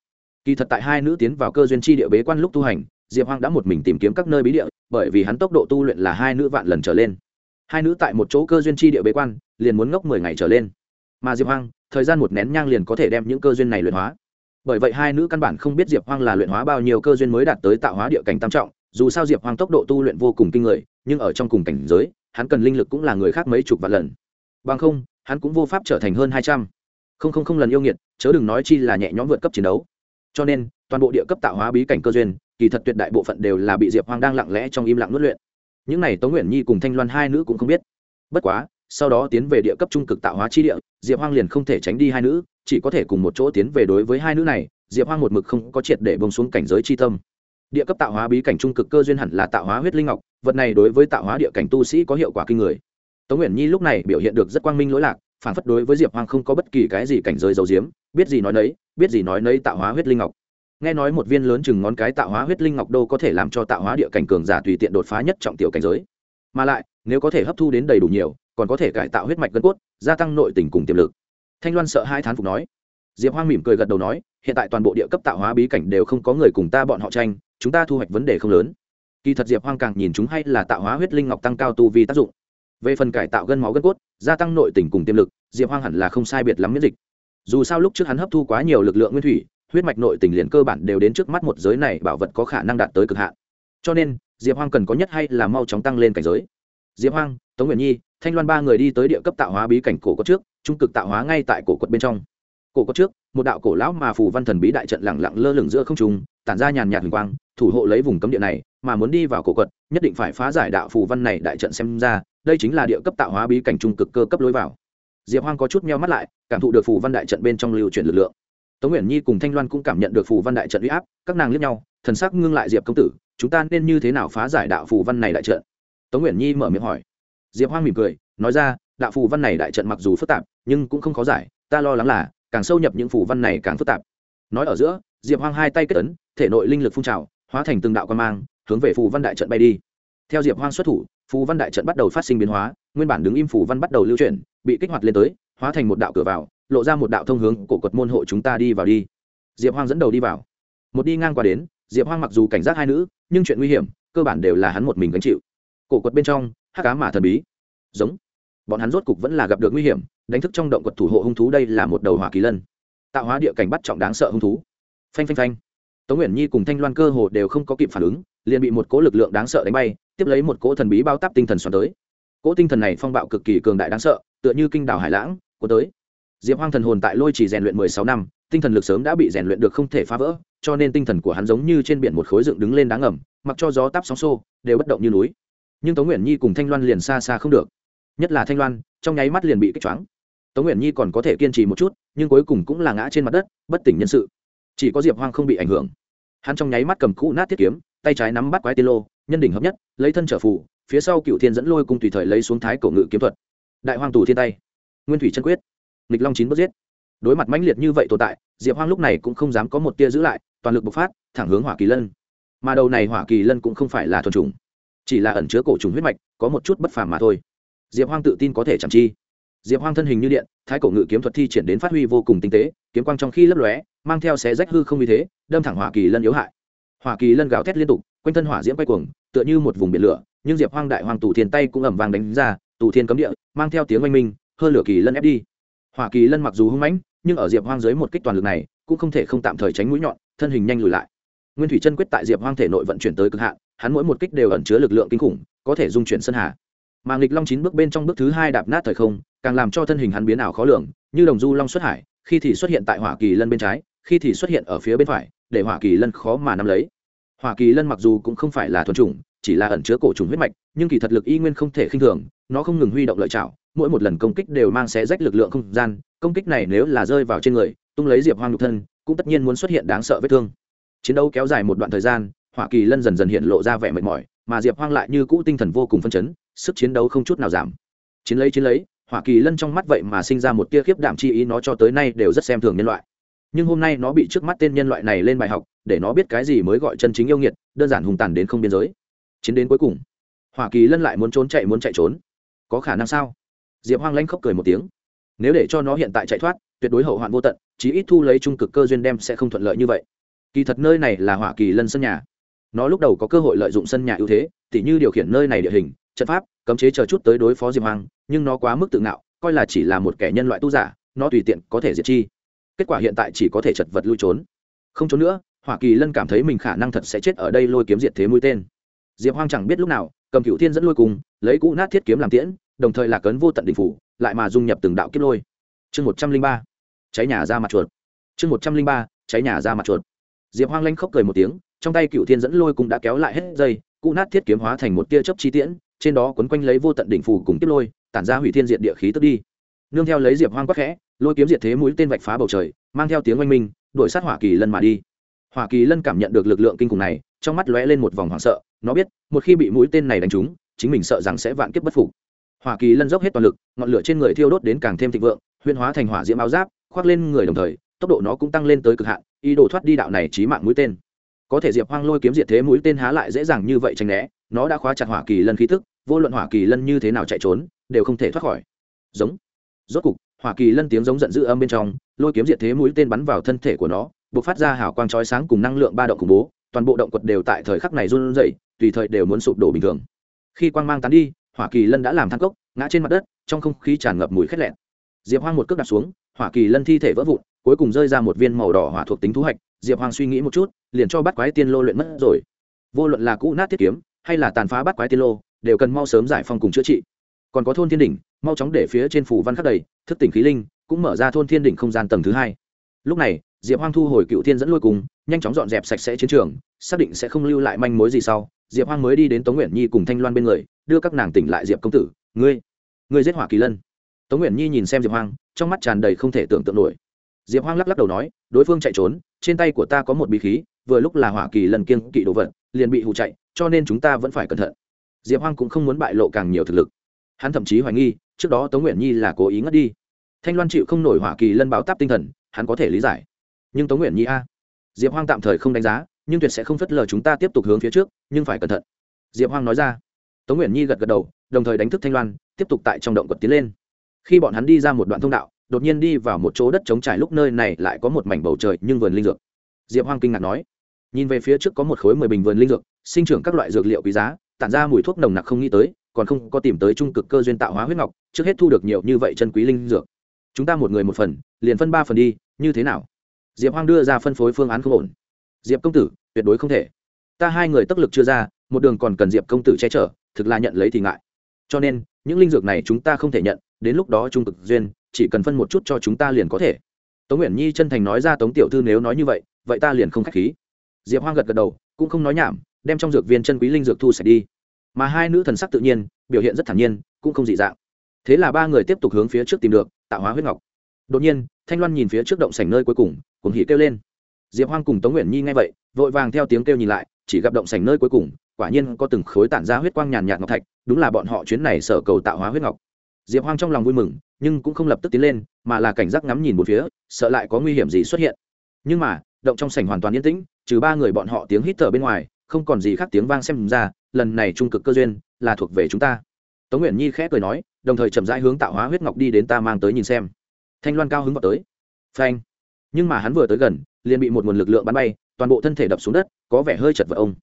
[SPEAKER 1] kỳ thật tại hai nữ tiến vào cơ duyên chi địa bế quan lúc tu hành, diệp hoang đã một mình tìm kiếm các nơi bí địa, bởi vì hắn tốc độ tu luyện là hai nữ vạn lần trở lên. Hai nữ tại một chỗ cơ duyên chi địa bế quan, liền muốn ngốc mười ngày trở lên. Mà diệp hoang, thời gian một nén nhang liền có thể đem những cơ duyên này luyện hóa. Bởi vậy hai nữ căn bản không biết diệp hoang là luyện hóa bao nhiêu cơ duyên mới đạt tới tạo hóa địa cảnh tam trọng, dù sao diệp hoang tốc độ tu luyện vô cùng kinh người, nhưng ở trong cùng cảnh giới, hắn cần linh lực cũng là người khác mấy chục vạn lần. Bằng không, hắn cũng vô pháp trở thành hơn hai trăm. Không không không lần yêu nghiệt, chớ đừng nói chi là nhẹ nhõm vượt cấp chiến đấu cho nên, toàn bộ địa cấp tạo hóa bí cảnh cơ duyên, kỳ thật tuyệt đại bộ phận đều là bị diệp hoang đang lặng lẽ trong im lặng nuốt luyện. Những này tống nguyện nhi cùng thanh loan hai nữ cũng không biết. Bất quá, sau đó tiến về địa cấp trung cực tạo hóa chi địa, diệp hoang liền không thể tránh đi hai nữ, chỉ có thể cùng một chỗ tiến về đối với hai nữ này, diệp hoang một mực không có triệt để bông xuống cảnh giới chi tâm. Địa cấp tạo hóa bí cảnh trung cực cơ duyên hẳn là tạo hóa huyết linh ngọc, vật này đối với tạo hóa địa cảnh tu sĩ có hiệu quả kinh người. Tống nguyện nhi lúc này biểu hiện được rất quang minh lỗi lạc phản phất đối với diệp hoang không có bất kỳ cái gì cảnh giới dầu diếm biết gì nói nấy, biết gì nói nấy tạo hóa huyết linh ngọc. Nghe nói một viên lớn chừng ngón cái tạo hóa huyết linh ngọc đô có thể làm cho tạo hóa địa cảnh cường giả tùy tiện đột phá nhất trọng tiểu cảnh giới. Mà lại, nếu có thể hấp thu đến đầy đủ nhiều, còn có thể cải tạo huyết mạch gân cốt, gia tăng nội tình cùng tiềm lực. Thanh loan sợ hai thán phục nói. Diệp hoang mỉm cười gật đầu nói, hiện tại toàn bộ địa cấp tạo hóa bí cảnh đều không có người cùng ta bọn họ tranh, chúng ta thu hoạch vấn đề không lớn. Kỳ thật diệp hoang càng nhìn chúng hay là tạo hóa huyết linh ngọc tăng cao tu vi tác dụng về phần cải tạo gân máu gân cốt, gia tăng nội tình cùng tiềm lực, diệp hoang hẳn là không sai biệt lắm miễn dịch. Dù sao lúc trước hắn hấp thu quá nhiều lực lượng nguyên thủy, huyết mạch nội tình liền cơ bản đều đến trước mắt một giới này bảo vật có khả năng đạt tới cực hạn. Cho nên, diệp hoang cần có nhất hay là mau chóng tăng lên cảnh giới. Diệp hoang, tống nguyện nhi, thanh loan ba người đi tới địa cấp tạo hóa bí cảnh cổ có trước, trung cực tạo hóa ngay tại cổ quật bên trong cổ có trước, một đạo cổ lão mà phù văn thần bí đại trận lẳng lặng lơ lửng giữa không trung, tản ra nhàn nhạt hình quang, thủ hộ lấy vùng cấm địa này, mà muốn đi vào cổ quật, nhất định phải phá giải đạo phù văn này đại trận xem ra, đây chính là địa cấp tạo hóa bí cảnh trung cực cơ cấp lối vào. Diệp hoang có chút meo mắt lại, cảm thụ được phù văn đại trận bên trong lưu chuyển lực lượng. Tống nguyễn nhi cùng thanh loan cũng cảm nhận được phù văn đại trận uy áp, các nàng liếc nhau, thần sắc ngưng lại diệp công tử, chúng ta nên như thế nào phá giải đạo phù văn này đại trận? Tống nguyễn nhi mở miệng hỏi. Diệp hoang mỉm cười, nói ra, đạo phù văn này đại trận mặc dù phức tạp, nhưng cũng không khó giải, ta lo lắng là càng sâu nhập những phù văn này càng phức tạp. Nói ở giữa, diệp hoang hai tay kết ấn, thể nội linh lực phun trào, hóa thành từng đạo quan mang, hướng về phù văn đại trận bay đi. Theo diệp hoang xuất thủ, phù văn đại trận bắt đầu phát sinh biến hóa, nguyên bản đứng im phù văn bắt đầu lưu chuyển, bị kích hoạt lên tới, hóa thành một đạo cửa vào, lộ ra một đạo thông hướng, cổ quật môn hộ chúng ta đi vào đi. Diệp hoang dẫn đầu đi vào. Một đi ngang qua đến, diệp hoang mặc dù cảnh giác hai nữ, nhưng chuyện nguy hiểm, cơ bản đều là hắn một mình gánh chịu. Cổ quật bên trong hát cá mà thần bí. Giống bọn hắn rốt cục vẫn là gặp được nguy hiểm, đánh thức trong động quật thủ hộ hung thú đây là một đầu hỏa kỳ lân. Tạo hóa địa cảnh bắt trọng đáng sợ hung thú. Phanh phanh phanh. Tống nguyễn nhi cùng thanh loan cơ hồ đều không có kịp phản ứng, liền bị một cỗ lực lượng đáng sợ đánh bay, tiếp lấy một cỗ thần bí bao tắp tinh thần xoắn tới. Cỗ tinh thần này phong bạo cực kỳ cường đại đáng sợ, tựa như kinh đảo hải lãng của tới. Diệp hoang thần hồn tại lôi chỉ rèn luyện mười sáu năm, tinh thần lực sớm đã bị rèn luyện được không thể phá vỡ, cho nên tinh thần của hắn giống như trên biển một khối dựng đứng lên đáng ngầm, mặc cho gió tắp sóng xô, đều bất động như núi. Nhưng tống nguyễn nhi cùng thanh loan liền xa xa không được nhất là thanh loan, trong nháy mắt liền bị kích choáng. Tống nguyện nhi còn có thể kiên trì một chút, nhưng cuối cùng cũng là ngã trên mặt đất, bất tỉnh nhân sự. Chỉ có diệp hoang không bị ảnh hưởng. Hắn trong nháy mắt cầm cũ nát thiết kiếm, tay trái nắm bắt quái tiên lô, nhân đỉnh hợp nhất, lấy thân trở phủ phía sau cựu thiên dẫn lôi cung tùy thời lấy xuống thái cổ ngự kiếm thuật. Đại hoàng tù thiên tay. Nguyên thủy chân quyết. Nghịch long chín bất giết. Đối mặt mãnh liệt như vậy tồn tại, diệp hoang lúc này cũng không dám có một tia giữ lại, toàn lực bộc phát, thẳng hướng hỏa kỳ lân. Mà đầu này hỏa kỳ lân cũng không phải là thuần trùng chỉ là ẩn chứa cổ trùng huyết mạch, có một chút bất phàm mà thôi diệp hoang tự tin có thể chẳng chi. Diệp hoang thân hình như điện, thái cổ ngự kiếm thuật thi triển đến phát huy vô cùng tinh tế, kiếm quang trong khi lấp lóe, mang theo xé rách hư không như thế, đâm thẳng hỏa kỳ lân yếu hại. Hỏa kỳ lân gào thét liên tục, quanh thân hỏa diễm quay cuồng, tựa như một vùng biển lửa, nhưng diệp hoang đại hoàng tù thiên tay cũng ẩm vàng đánh ra, tù thiên cấm địa, mang theo tiếng oanh minh, hơn lửa kỳ lân ép đi. Hỏa kỳ lân mặc dù hung mãnh, nhưng ở diệp hoang dưới một kích toàn lực này, cũng không thể không tạm thời tránh mũi nhọn, thân hình nhanh lùi lại. Nguyên thủy chân quyết tại diệp hoang thể nội vận chuyển tới cực hạn, hắn mỗi một kích đều ẩn chứa lực lượng kinh khủng, có thể dung chuyển sân hà mà nghịch long chín bước bên trong bước thứ hai đạp nát thời không, càng làm cho thân hình hắn biến ảo khó lường, như đồng du long xuất hải, khi thì xuất hiện tại hỏa kỳ lân bên trái, khi thì xuất hiện ở phía bên phải, để hỏa kỳ lân khó mà nắm lấy. Hỏa kỳ lân mặc dù cũng không phải là thuần chủng, chỉ là ẩn chứa cổ trùng huyết mạch, nhưng kỳ thật lực y nguyên không thể khinh thường, nó không ngừng huy động lợi chảo mỗi một lần công kích đều mang xé rách lực lượng không gian, công kích này nếu là rơi vào trên người, tung lấy diệp hoang nhục thân, cũng tất nhiên muốn xuất hiện đáng sợ vết thương. Chiến đấu kéo dài một đoạn thời gian, hỏa kỳ lân dần dần hiện lộ ra vẻ mệt mỏi, mà diệp hoang lại như cũ tinh thần vô cùng phân chấn sức chiến đấu không chút nào giảm. Chiến lấy chiến lấy, hỏa kỳ lân trong mắt vậy mà sinh ra một tia khiếp đảm chi ý, nó cho tới nay đều rất xem thường nhân loại. Nhưng hôm nay nó bị trước mắt tên nhân loại này lên bài học, để nó biết cái gì mới gọi chân chính yêu nghiệt, đơn giản hùng tàn đến không biên giới. Chiến đến cuối cùng, hỏa kỳ lân lại muốn trốn chạy, muốn chạy trốn. Có khả năng sao? Diệp hoang lanh khóc cười một tiếng. Nếu để cho nó hiện tại chạy thoát, tuyệt đối hậu hoạn vô tận, chí ít thu lấy trung cực cơ duyên đem sẽ không thuận lợi như vậy. Kỳ thật nơi này là hỏa kỳ lân sân nhà. Nó lúc đầu có cơ hội lợi dụng sân nhà ưu thế, tỉ như điều khiển nơi này địa hình trận pháp, cấm chế chờ chút tới đối phó diệp hoàng nhưng nó quá mức tự ngạo, coi là chỉ là một kẻ nhân loại tu giả, nó tùy tiện có thể diệt chi. Kết quả hiện tại chỉ có thể chật vật lui trốn. Không trốn nữa hoa kỳ lân cảm thấy mình khả năng thật sẽ chết ở đây lôi kiếm diệt thế mũi tên. Diệp hoang chẳng biết lúc nào, cầm cựu thiên dẫn lôi cùng, lấy cũ nát thiết kiếm làm tiễn, đồng thời là cấn vô tận đình phủ, lại mà dung nhập từng đạo kiếp lôi. Chương một trăm linh ba, cháy nhà ra mặt chuột. Chương một trăm linh ba, cháy nhà ra mặt chuột. Diệp hoang lanh khóc cười một tiếng, trong tay cựu thiên dẫn lôi cũng đã kéo lại hết dây cụ nát thiết kiếm hóa thành một tia chớp chi tiễn trên đó quấn quanh lấy vô tận đỉnh phù cùng tiếp lôi, tản ra hủy thiên diệt địa khí tức đi. Nương theo lấy diệp hoang quắc khẽ, lôi kiếm diệt thế mũi tên vạch phá bầu trời, mang theo tiếng oanh minh, đuổi sát hỏa kỳ lân mà đi. Hỏa kỳ lân cảm nhận được lực lượng kinh khủng này, trong mắt lóe lên một vòng hoảng sợ, nó biết, một khi bị mũi tên này đánh trúng, chính mình sợ rằng sẽ vạn kiếp bất phục. Hỏa kỳ lân dốc hết toàn lực, ngọn lửa trên người thiêu đốt đến càng thêm thịnh vượng huyên hóa thành hỏa diễm áo giáp, khoác lên người đồng thời, tốc độ nó cũng tăng lên tới cực hạn, ý đồ thoát đi đạo này trí mạng mũi tên có thể diệp hoang lôi kiếm diệt thế mũi tên há lại dễ dàng như vậy tránh né, nó đã khóa chặt hỏa kỳ lân khí tức, vô luận hỏa kỳ lân như thế nào chạy trốn, đều không thể thoát khỏi. Giống. Rốt cục, hỏa kỳ lân tiếng giống giận dữ âm bên trong, lôi kiếm diệt thế mũi tên bắn vào thân thể của nó b ộ c phát ra hào quang trói sáng cùng năng lượng ba động khủng bố, toàn bộ động quật đều tại thời khắc này run rẩy, tùy thời đều muốn sụp đổ bình thường. Khi quang mang tán đi, hỏa kỳ lân đã làm thang cốc, ngã trên mặt đất, trong không khí tràn ngập mùi khét lẹn diệp hoang một cước đặt xuống, hỏa kỳ lân thi thể vỡ vụn cuối cùng rơi ra một viên màu đỏ hỏa thuộc tính thu hoạch diệp hoang suy nghĩ một chút, liền cho bắt quái tiên lô luyện mất rồi. Vô luận là cũ nát thiết kiếm, hay là tàn phá bắt quái tiên lô, đều cần mau sớm giải phong cùng chữa trị. Còn có thôn thiên đỉnh, mau chóng để phía trên phủ văn khắc đầy, thức tỉnh khí linh, cũng mở ra thôn thiên đỉnh không gian tầng thứ hai. Lúc này, diệp hoang thu hồi cựu thiên dẫn lôi cùng, nhanh chóng dọn dẹp sạch sẽ chiến trường, xác định sẽ không lưu lại manh mối gì sau, diệp hoang mới đi đến tống nguyện nhi cùng thanh loan bên người, đưa các nàng tỉnh lại diệp công tử. Ngươi ngươi giết hỏa kỳ lân. Tống nguyện nhi nhìn xem diệp hoang, trong mắt tràn đầy không thể tưởng tượng nổi diệp hoang lắc lắc đầu nói, đối phương chạy trốn, trên tay của ta có một bí khí, vừa lúc là hỏa kỳ lần kiêng kỵ đồ vật, liền bị hụ chạy, cho nên chúng ta vẫn phải cẩn thận. Diệp hoang cũng không muốn bại lộ càng nhiều thực lực. Hắn thậm chí hoài nghi, trước đó tống nguyện nhi là cố ý ngất đi. Thanh loan chịu không nổi hỏa kỳ lân báo táp tinh thần, hắn có thể lý giải. Nhưng tống nguyện nhi a, diệp hoang tạm thời không đánh giá, nhưng tuyệt sẽ không phất lờ chúng ta tiếp tục hướng phía trước, nhưng phải cẩn thận. Diệp hoang nói ra. Tống nguyện nhi gật gật đầu, đồng thời đánh thức thanh loan, tiếp tục tại trong động quật tiến lên. Khi bọn hắn đi ra một đoạn thông đạo đột nhiên đi vào một chỗ đất trống trải lúc nơi này lại có một mảnh bầu trời nhưng vườn linh dược. Diệp hoang kinh ngạc nói, nhìn về phía trước có một khối mười bình vườn linh dược, sinh trưởng các loại dược liệu quý giá, tản ra mùi thuốc nồng nặc không nghĩ tới, còn không có tìm tới trung cực cơ duyên tạo hóa huyết ngọc, trước hết thu được nhiều như vậy chân quý linh dược. Chúng ta một người một phần, liền phân ba phần đi, như thế nào? Diệp hoang đưa ra phân phối phương án không ổn. Diệp công tử, tuyệt đối không thể. Ta hai người tất lực chưa ra, một đường còn cần diệp công tử che chở, thực là nhận lấy thì ngại. Cho nên, những linh dược này chúng ta không thể nhận đến lúc đó trung cực duyên, chỉ cần phân một chút cho chúng ta liền có thể. Tống nguyễn nhi chân thành nói ra tống tiểu thư nếu nói như vậy vậy ta liền không k h á c h khí. Diệp hoang gật gật đầu, cũng không nói nhảm, đem trong dược viên chân quý linh dược thu sạch đi. Mà hai nữ thần sắc tự nhiên, biểu hiện rất thản nhiên, cũng không dị dạng. Thế là ba người tiếp tục hướng phía trước tìm được, tạo hóa huyết ngọc. Đột nhiên, thanh loan nhìn phía trước động sảnh nơi cuối cùng cùng hỉ kêu lên. Diệp hoang cùng tống nguyễn nhi nghe vậy, vội vàng theo tiếng kêu nhìn lại, chỉ gặp động sảnh nơi cuối cùng, quả nhiên có từng khối tản ra huyết quang nhàn nhạt ngọc thạch, đúng là bọn họ chuyến này sở cầu tạo hóa huyết ngọc diệp hoang trong lòng vui mừng, nhưng cũng không lập tức tiến lên, mà là cảnh giác ngắm nhìn một phía, sợ lại có nguy hiểm gì xuất hiện. Nhưng mà, động trong sảnh hoàn toàn yên tĩnh, trừ ba người bọn họ tiếng hít thở bên ngoài, không còn gì khác tiếng vang xem ra, lần này trung cực cơ duyên là thuộc về chúng ta. Tống nguyện nhi khẽ cười nói, đồng thời chậm rãi hướng tạo hóa huyết ngọc đi đến ta mang tới nhìn xem. Thanh loan cao hứng vào tới. Phanh. Nhưng mà hắn vừa tới gần, liền bị một nguồn lực lượng bắn bay, toàn bộ thân thể đập xuống đất, có vẻ hơi chật vật ông.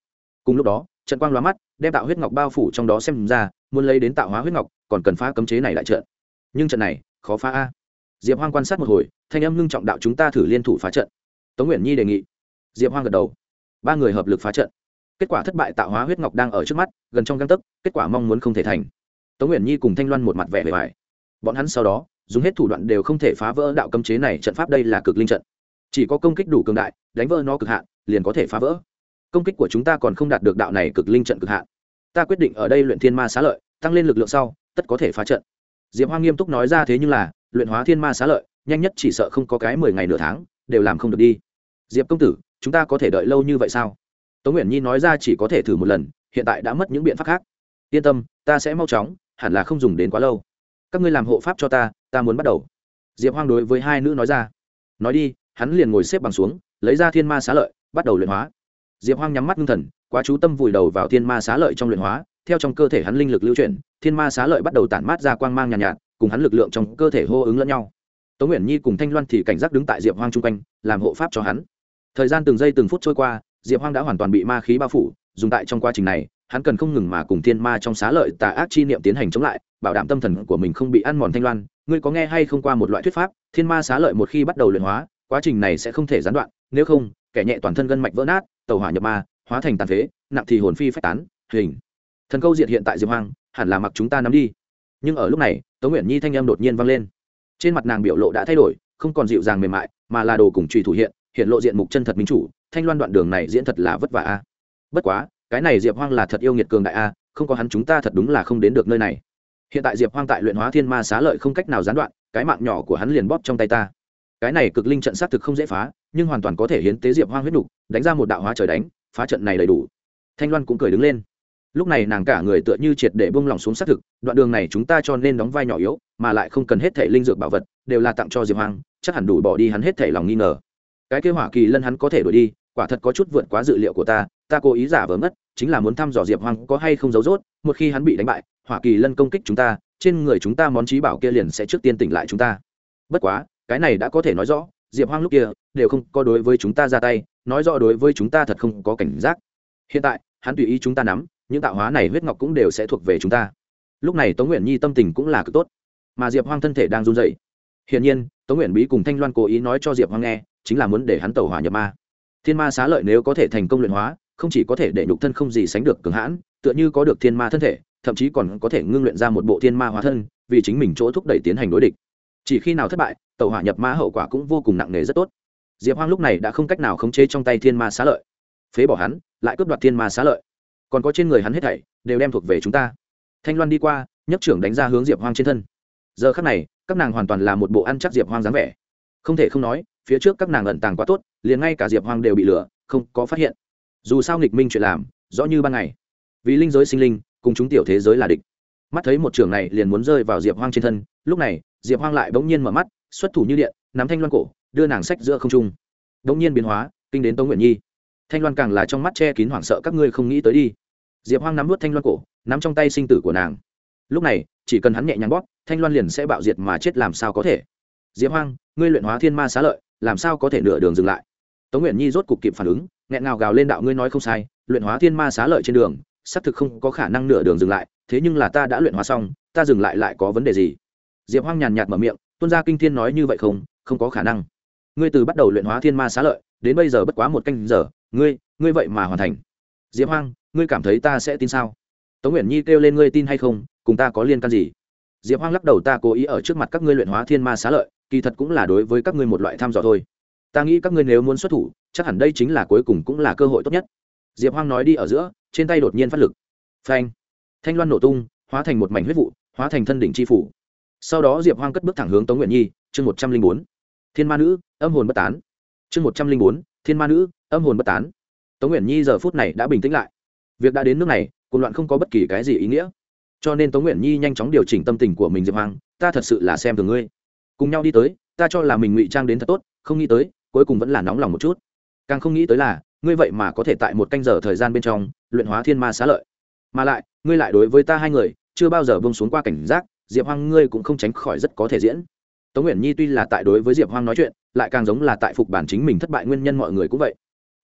[SPEAKER 1] Cùng lúc đó, trận quang loa mắt, đem tạo huyết ngọc bao phủ trong đó xem ra muốn lấy đến tạo hóa huyết ngọc, còn cần phá cấm chế này lại trận. Nhưng trận này, khó phá a. Diệp hoang quan sát một hồi, thanh âm ngưng trọng đạo chúng ta thử liên thủ phá trận. Tống nguyễn nhi đề nghị. Diệp hoang gật đầu. Ba người hợp lực phá trận. Kết quả thất bại tạo hóa huyết ngọc đang ở trước mắt, gần trong găng tấc, kết quả mong muốn không thể thành. Tống nguyễn nhi cùng thanh loan một mặt vẻ bề bài bọn hắn sau đó, dùng hết thủ đoạn đều không thể phá vỡ đạo cấm chế này, trận pháp đây là cực linh trận. Chỉ có công kích đủ cường đại, đánh vỡ nó cực hạn, liền có thể phá vỡ. Công kích của chúng ta còn không đạt được đạo này cực linh trận cực hạn. Ta quyết định ở đây luyện thiên ma xá lợi tăng lên lực lượng sau, tất có thể phá trận. Diệp hoa nghiêm túc nói ra thế nhưng là, luyện hóa thiên ma xá lợi, nhanh nhất chỉ sợ không có cái mười ngày nửa tháng, đều làm không được đi. Diệp công tử, chúng ta có thể đợi lâu như vậy sao? Tống nguyện nhi nói ra chỉ có thể thử một lần, hiện tại đã mất những biện pháp khác. Yên tâm, ta sẽ mau chóng, hẳn là không dùng đến quá lâu. Các ngươi làm hộ pháp cho ta ta muốn bắt đầu. Diệp hoang đối với hai nữ nói ra. Nói đi, hắn liền ngồi xếp bằng xuống, lấy ra thiên ma xá lợi, bắt đầu luyện hóa. Diệp hoang nhắm mắt ngưng thần, quá chú tâm vùi đầu vào thiên ma xá lợi trong luyện hóa theo trong cơ thể hắn linh lực lưu chuyển thiên ma xá lợi bắt đầu tản mát ra quang mang nhàn nhạt, nhạt cùng hắn lực lượng trong cơ thể hô ứng lẫn nhau. Tống nguyễn nhi cùng thanh loan thì cảnh giác đứng tại diệp hoang chung quanh làm hộ pháp cho hắn. Thời gian từng giây từng phút trôi qua diệp hoang đã hoàn toàn bị ma khí bao phủ dùng tại trong quá trình này hắn cần không ngừng mà cùng thiên ma trong xá lợi tà ác chi niệm tiến hành chống lại bảo đảm tâm thần của mình không bị ăn mòn thanh loan. Ngươi có nghe hay không qua một loại thuyết pháp thiên ma xá lợi một khi bắt đầu luyện hóa quá trình này sẽ không thể gián đoạn nếu không kẻ nhẹ toàn thân gân mạch vỡ nát tàu hỏa nhập ma hóa thành tàn phế nặng thì hồn phi phách tán hình thần câu diệt hiện tại diệp hoang, hẳn là mặc chúng ta nắm đi. Nhưng ở lúc này, tống nguyễn nhi thanh em đột nhiên vang lên. Trên mặt nàng biểu lộ đã thay đổi, không còn dịu dàng mềm mại, mà là đồ cùng trùy thủ hiện hiện lộ diện mục chân thật minh chủ, thanh loan đoạn đường này diễn thật là vất vả a. Bất quá, cái này diệp hoang là thật yêu nghiệt cường đại a, không có hắn chúng ta thật đúng là không đến được nơi này. Hiện tại diệp hoang tại luyện hóa thiên ma xá lợi không cách nào gián đoạn, cái mạng nhỏ của hắn liền bóp trong tay ta. Cái này cực linh trận xác thực không dễ phá, nhưng hoàn toàn có thể hiến tế diệp hoang huyết nục, đánh ra một đạo hóa trời đánh, phá trận này đầy đủ. Thanh loan cũng cười đứng lên lúc này nàng cả người tựa như triệt để bông lòng xuống xác thực, đoạn đường này chúng ta cho nên đóng vai nhỏ yếu, mà lại không cần hết thể linh dược bảo vật, đều là tặng cho diệp hoang, chắc hẳn đủ bỏ đi hắn hết thể lòng nghi ngờ. Cái kế hỏa kỳ lân hắn có thể đuổi đi, quả thật có chút vượt quá dự liệu của ta ta cố ý giả vờ mất chính là muốn thăm dò diệp hoang có hay không giấu rốt, một khi hắn bị đánh bại, hỏa kỳ lân công kích chúng ta, trên người chúng ta món trí bảo kia liền sẽ trước tiên tỉnh lại chúng ta. Bất quá, cái này đã có thể nói rõ, diệp hoang lúc kia đều không có đối với chúng ta ra tay, nói rõ đối với chúng ta thật không có cảnh giác. Hiện tại, hắn tùy ý chúng ta nắm những tạo hóa này huyết ngọc cũng đều sẽ thuộc về chúng ta. Lúc này tống nguyện nhi tâm tình cũng là cực tốt, mà diệp hoang thân thể đang run dậy hiển nhiên, tống nguyện bí cùng thanh loan cố ý nói cho diệp hoang nghe, chính là muốn để hắn tẩu hỏa nhập ma. Thiên ma xá lợi nếu có thể thành công luyện hóa, không chỉ có thể để nhục thân không gì sánh được cường hãn, tựa như có được thiên ma thân thể, thậm chí còn có thể ngưng luyện ra một bộ thiên ma hóa thân, vì chính mình chỗ thúc đẩy tiến hành đối địch. Chỉ khi nào thất bại tàu hỏa nhập ma hậu quả cũng vô cùng nặng nề rất tốt. Diệp hoang lúc này đã không cách nào khống chế trong tay thiên ma xá lợi. Phế bỏ hắn, lại cướp đoạt thiên ma xá lợi còn có trên người hắn hết thảy, đều đem thuộc về chúng ta. Thanh loan đi qua nhấp trưởng đánh ra hướng diệp hoang trên thân. Giờ khắc này, các nàng hoàn toàn là một bộ ăn chắc diệp hoang dáng vẻ. Không thể không nói, phía trước các nàng ẩn tàng quá tốt, liền ngay cả diệp hoang đều bị lừa, không có phát hiện. Dù sao nghịch minh chuyện làm, rõ như ban ngày. Vì linh giới sinh linh, cùng chúng tiểu thế giới là địch. Mắt thấy một trường này liền muốn rơi vào diệp hoang trên thân, lúc này, diệp hoang lại bỗng nhiên mở mắt, xuất thủ như điện, nắm thanh loan cổ, đưa nàng sách giữa không trung. Bỗng nhiên biến hóa, kinh đến tống nguyện nhi thanh loan càng là trong mắt che kín hoảng sợ các ngươi không nghĩ tới đi. Diệp hoang nắm vút thanh loan cổ, nắm trong tay sinh tử của nàng. Lúc này, chỉ cần hắn nhẹ nhàng bóp, thanh loan liền sẽ bạo diệt mà chết làm sao có thể. Diệp hoang, ngươi luyện hóa thiên ma xá lợi, làm sao có thể nửa đường dừng lại? Tống nguyện nhi rốt cục kịp phản ứng, nghẹn ngào gào lên đạo ngươi nói không sai, luyện hóa thiên ma xá lợi trên đường, xác thực không có khả năng nửa đường dừng lại, thế nhưng là ta đã luyện hóa xong, ta dừng lại lại có vấn đề gì? Diệp hoang nhàn nhạt mở miệng, tuân gia kinh thiên nói như vậy không không có khả năng. Ngươi từ bắt đầu luyện hóa thiên ma xá lợi, đến bây giờ bất quá một canh giờ ngươi ngươi vậy mà hoàn thành. Diệp hoang, ngươi cảm thấy ta sẽ tin sao? Tống nguyễn nhi kêu lên ngươi tin hay không, cùng ta có liên can gì? Diệp hoang lắc đầu ta cố ý ở trước mặt các ngươi luyện hóa thiên ma xá lợi, kỳ thật cũng là đối với các ngươi một loại thăm dò thôi. Ta nghĩ các ngươi nếu muốn xuất thủ, chắc hẳn đây chính là cuối cùng cũng là cơ hội tốt nhất. Diệp hoang nói đi ở giữa, trên tay đột nhiên phát lực. Phanh. Thanh loan nổ tung, hóa thành một mảnh huyết vụ, hóa thành thân đỉnh c h i phủ. Sau đó diệp hoang cất bước thẳng hướng tống nguyện nhi, chương một trăm linh bốn. Thiên ma nữ, âm hồn bất tán. Chương một trăm linh bốn thiên ma nữ, âm hồn bất tán. Tống nguyện nhi giờ phút này đã bình tĩnh lại. Việc đã đến nước này cuộc loạn không có bất kỳ cái gì ý nghĩa. Cho nên tống nguyện nhi nhanh chóng điều chỉnh tâm tình của mình diệp hoang ta thật sự là xem thường ngươi. Cùng nhau đi tới, ta cho là mình ngụy trang đến thật tốt, không nghĩ tới, cuối cùng vẫn là nóng lòng một chút. Càng không nghĩ tới là, ngươi vậy mà có thể tại một canh giờ thời gian bên trong, luyện hóa thiên ma xá lợi. Mà lại, ngươi lại đối với ta hai người, chưa bao giờ bông xuống qua cảnh giác, diệp hoang ngươi cũng không tránh khỏi rất có thể diễn tống nguyện nhi tuy là tại đối với diệp hoang nói chuyện, lại càng giống là tại phục bản chính mình thất bại nguyên nhân mọi người cũng vậy.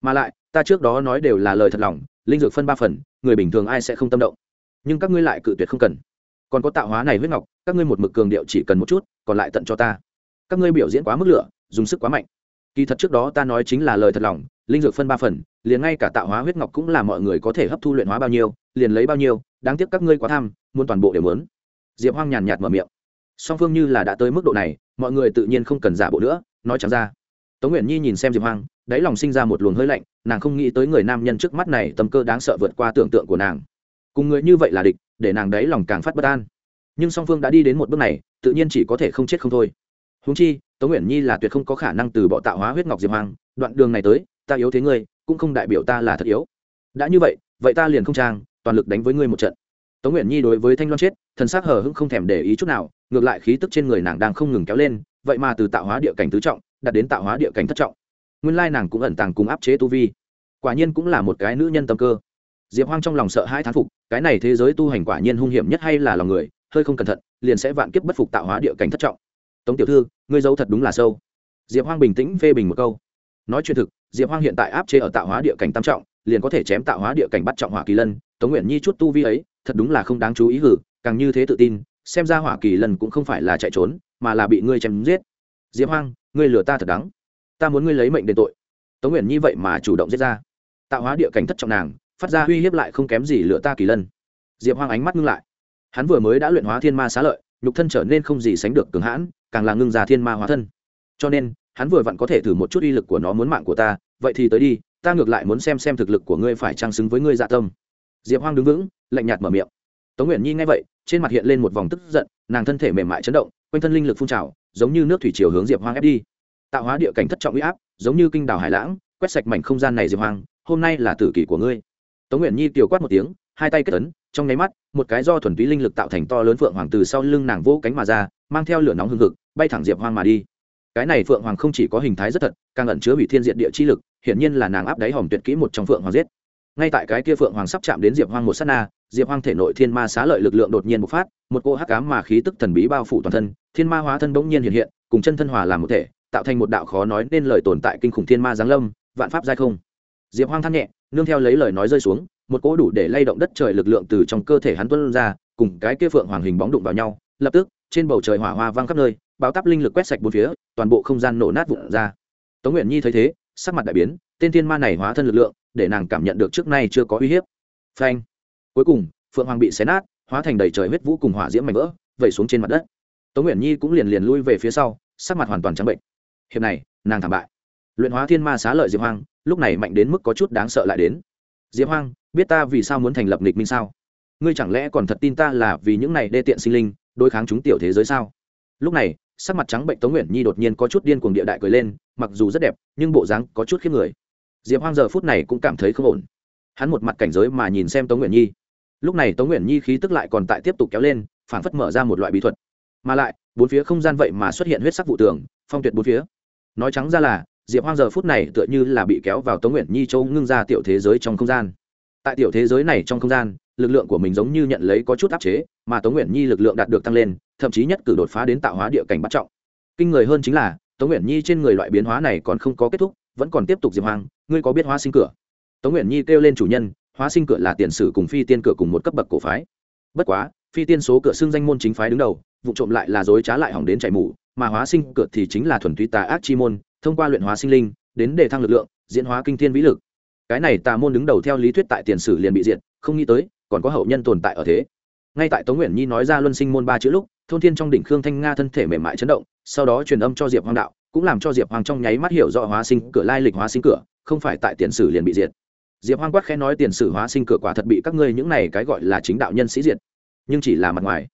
[SPEAKER 1] Mà lại, ta trước đó nói đều là lời thật lòng, linh dược phân ba phần, người bình thường ai sẽ không tâm động. Nhưng các ngươi lại cự tuyệt không cần. Còn có tạo hóa này huyết ngọc, các ngươi một mực cường điệu chỉ cần một chút, còn lại tận cho ta. Các ngươi biểu diễn quá mức lửa, dùng sức quá mạnh. Kỳ thật trước đó ta nói chính là lời thật lòng, linh dược phân ba phần, liền ngay cả tạo hóa huyết ngọc cũng là mọi người có thể hấp thu luyện hóa bao nhiêu, liền lấy bao nhiêu, đáng tiếc các ngươi quá tham, muốn toàn bộ đều muốn. Diệp hoang nhàn nhạt mở miệng song phương như là đã tới mức độ này, mọi người tự nhiên không cần giả bộ nữa, nói chẳng ra. Tống nguyện nhi nhìn xem diệp hoang, đáy lòng sinh ra một luồng hơi lạnh, nàng không nghĩ tới người nam nhân trước mắt này tâm cơ đáng sợ vượt qua tưởng tượng của nàng. Cùng người như vậy là địch, để nàng đáy lòng càng phát bất an. Nhưng song phương đã đi đến một bước này, tự nhiên chỉ có thể không chết không thôi. Húng chi, tống nguyện nhi là tuyệt không có khả năng từ bỏ tạo hóa huyết ngọc diệp hoang, đoạn đường này tới, ta yếu thế ngươi, cũng không đại biểu ta là thật yếu. Đã như vậy vậy ta liền không trang, toàn lực đánh với ngươi một trận tống nguyện nhi đối với thanh loan chết, thần s ắ c hờ hững không thèm để ý chút nào, ngược lại khí tức trên người nàng đang không ngừng kéo lên, vậy mà từ tạo hóa địa cảnh tứ trọng đặt đến tạo hóa địa cảnh thất trọng. Nguyên lai nàng cũng ẩn tàng cùng áp chế tu vi. Quả nhiên cũng là một cái nữ nhân tâm cơ. Diệp hoang trong lòng sợ hai thán phục, cái này thế giới tu hành quả nhiên hung hiểm nhất hay là lòng người, hơi không cẩn thận, liền sẽ vạn kiếp bất phục tạo hóa địa cảnh thất trọng. Tống tiểu thư, ngươi giấu thật đúng là sâu. Diệp hoang bình tĩnh phê bình một câu. Nói chuyện thực, diệp hoang hiện tại áp chế ở tạo hóa địa cảnh tam trọng, liền có thể chém tạo hóa địa cảnh bắt trọng hỏa kỳ lân, tống nguyện nhi chút tu vi ấy thật đúng là không đáng chú ý hử, càng như thế tự tin, xem ra hỏa kỳ lần cũng không phải là chạy trốn, mà là bị ngươi chém giết. Diệp hoang, ngươi lừa ta thật đắng. Ta muốn ngươi lấy mệnh đền tội. Tống nguyện nhi vậy mà chủ động giết ra. Tạo hóa địa cảnh thất trọng nàng, phát ra uy hiếp lại không kém gì lừa ta kỳ lân diệp hoang ánh mắt ngưng lại. Hắn vừa mới đã luyện hóa thiên ma xá lợi, nhục thân trở nên không gì sánh được cường hãn, càng là ngưng ra thiên ma hóa thân. Cho nên, hắn vừa vặn có thể thử một chút uy lực của nó muốn mạng của ta, vậy thì tới đi, ta ngược lại muốn xem xem thực lực của ngươi phải trang xứng với ngươi dạ tâm diệp hoang đứng vững, lạnh nhạt mở miệng. Tống nguyện nhi nghe vậy, trên mặt hiện lên một vòng tức giận, nàng thân thể mềm mại chấn động, quanh thân linh lực phun trào, giống như nước thủy chiều hướng diệp hoang ép đi. Tạo hóa địa cảnh thất trọng uy áp, giống như kinh đảo hải lãng, quét sạch mảnh không gian này diệp hoang, hôm nay là tử kỷ của ngươi. Tống nguyện nhi tiều quát một tiếng, hai tay kết ấn, trong nháy mắt, một cái do thuần túy linh lực tạo thành to lớn phượng hoàng từ sau lưng nàng vỗ cánh mà ra, mang theo lửa nóng hương hực, bay thẳng diệp hoang mà đi. Cái này phượng hoàng không chỉ có hình thái rất thật, càng ẩn chứa hủy thiên diện địa chi lực, hiển nhiên là nàng áp đáy hòm tuyệt kỹ một trong phượng hoàng giết ngay tại cái kia phượng hoàng sắp chạm đến diệp hoang một s á t na, diệp hoang thể nội thiên ma xá lợi lực lượng đột nhiên bộc phát, một cô hắc cám mà khí tức thần bí bao phủ toàn thân, thiên ma hóa thân bỗng nhiên hiện hiện, cùng chân thân hòa làm một thể, tạo thành một đạo khó nói nên lời tồn tại kinh khủng thiên ma giáng lâm, vạn pháp giai không. Diệp hoang than nhẹ, nương theo lấy lời nói rơi xuống, một cỗ đủ để lay động đất trời lực lượng từ trong cơ thể hắn tuân ra, cùng cái kia phượng hoàng hình bóng đụng vào nhau, lập tức, trên bầu trời hỏa hoa vang khắp nơi báo tắp linh lực quét sạch bốn phía, toàn bộ không gian nổ nát vụn ra. Tống nguyện nhi thấy thế, sắc mặt đại biến, tên thiên ma này hóa thân lực lượng để nàng cảm nhận được trước nay chưa có uy hiếp. Phanh. Cuối cùng, phượng hoàng bị xé nát, hóa thành đầy trời huyết vũ cùng hỏa diễm mảnh vỡ, vẩy xuống trên mặt đất. Tống nguyện nhi cũng liền liền lui về phía sau, sắc mặt hoàn toàn trắng bệnh. Hiệp này, nàng thảm bại. Luyện hóa thiên ma xá lợi diệp hoang, lúc này mạnh đến mức có chút đáng sợ lại đến. Diệp hoang, biết ta vì sao muốn thành lập nghịch minh sao? Ngươi chẳng lẽ còn thật tin ta là vì những này đê tiện sinh linh, đối kháng chúng tiểu thế giới sao? Lúc này, sắc mặt trắng bệnh tống nguyện nhi đột nhiên có chút điên cuồng địa đại cười lên, mặc dù rất đẹp, nhưng bộ dáng có chút khiếp người diệp hoang giờ phút này cũng cảm thấy không ổn. Hắn một mặt cảnh giới mà nhìn xem tống nguyện nhi. Lúc này tống nguyện nhi khí tức lại còn tại tiếp tục kéo lên phản phất mở ra một loại bí thuật. Mà lại, bốn phía không gian vậy mà xuất hiện huyết sắc vụ tường, phong tuyệt bốn phía. Nói trắng ra là, diệp hoang giờ phút này tựa như là bị kéo vào tống nguyện nhi châu ngưng ra tiểu thế giới trong không gian. Tại tiểu thế giới này trong không gian, lực lượng của mình giống như nhận lấy có chút áp chế, mà tống nguyện nhi lực lượng đạt được tăng lên, thậm chí nhất cử đột phá đến tạo hóa địa cảnh bắt trọng. Kinh người hơn chính là, tống nguyện nhi trên người loại biến hóa này còn không có kết thúc, vẫn còn tiếp tục diệp hoang ngươi có biết hóa sinh cửa? Tống nguyện nhi kêu lên chủ nhân hóa sinh cửa là tiền sử cùng phi tiên cửa cùng một cấp bậc cổ phái. Bất quá phi tiên số cửa xưng danh môn chính phái đứng đầu vụ trộm lại là dối trá lại hỏng đến chạy mù mà hóa sinh cửa thì chính là thuần túy tà ác chi môn thông qua luyện hóa sinh linh đến để thăng lực lượng diễn hóa kinh thiên vĩ lực. Cái này tà môn đứng đầu theo lý thuyết tại tiền sử liền bị diệt, không nghĩ tới còn có hậu nhân tồn tại ở thế. Ngay tại tống nguyện nhi nói ra luân sinh môn ba chữ lúc thôn thiên trong đỉnh khương thanh nga thân thể mềm mại chấn động sau đó truyền âm cho diệp hoàng đạo cũng làm cho diệp hoàng trong nháy mắt hiểu rõ hóa sinh cửa lai lịch hóa sinh cửa không phải tại tiền sử liền bị diệt. Diệp Hoang quát khẽ nói tiền sử hóa sinh cửa quả thật bị các ngươi những này cái gọi là chính đạo nhân sĩ diệt. Nhưng chỉ là mặt ngoài.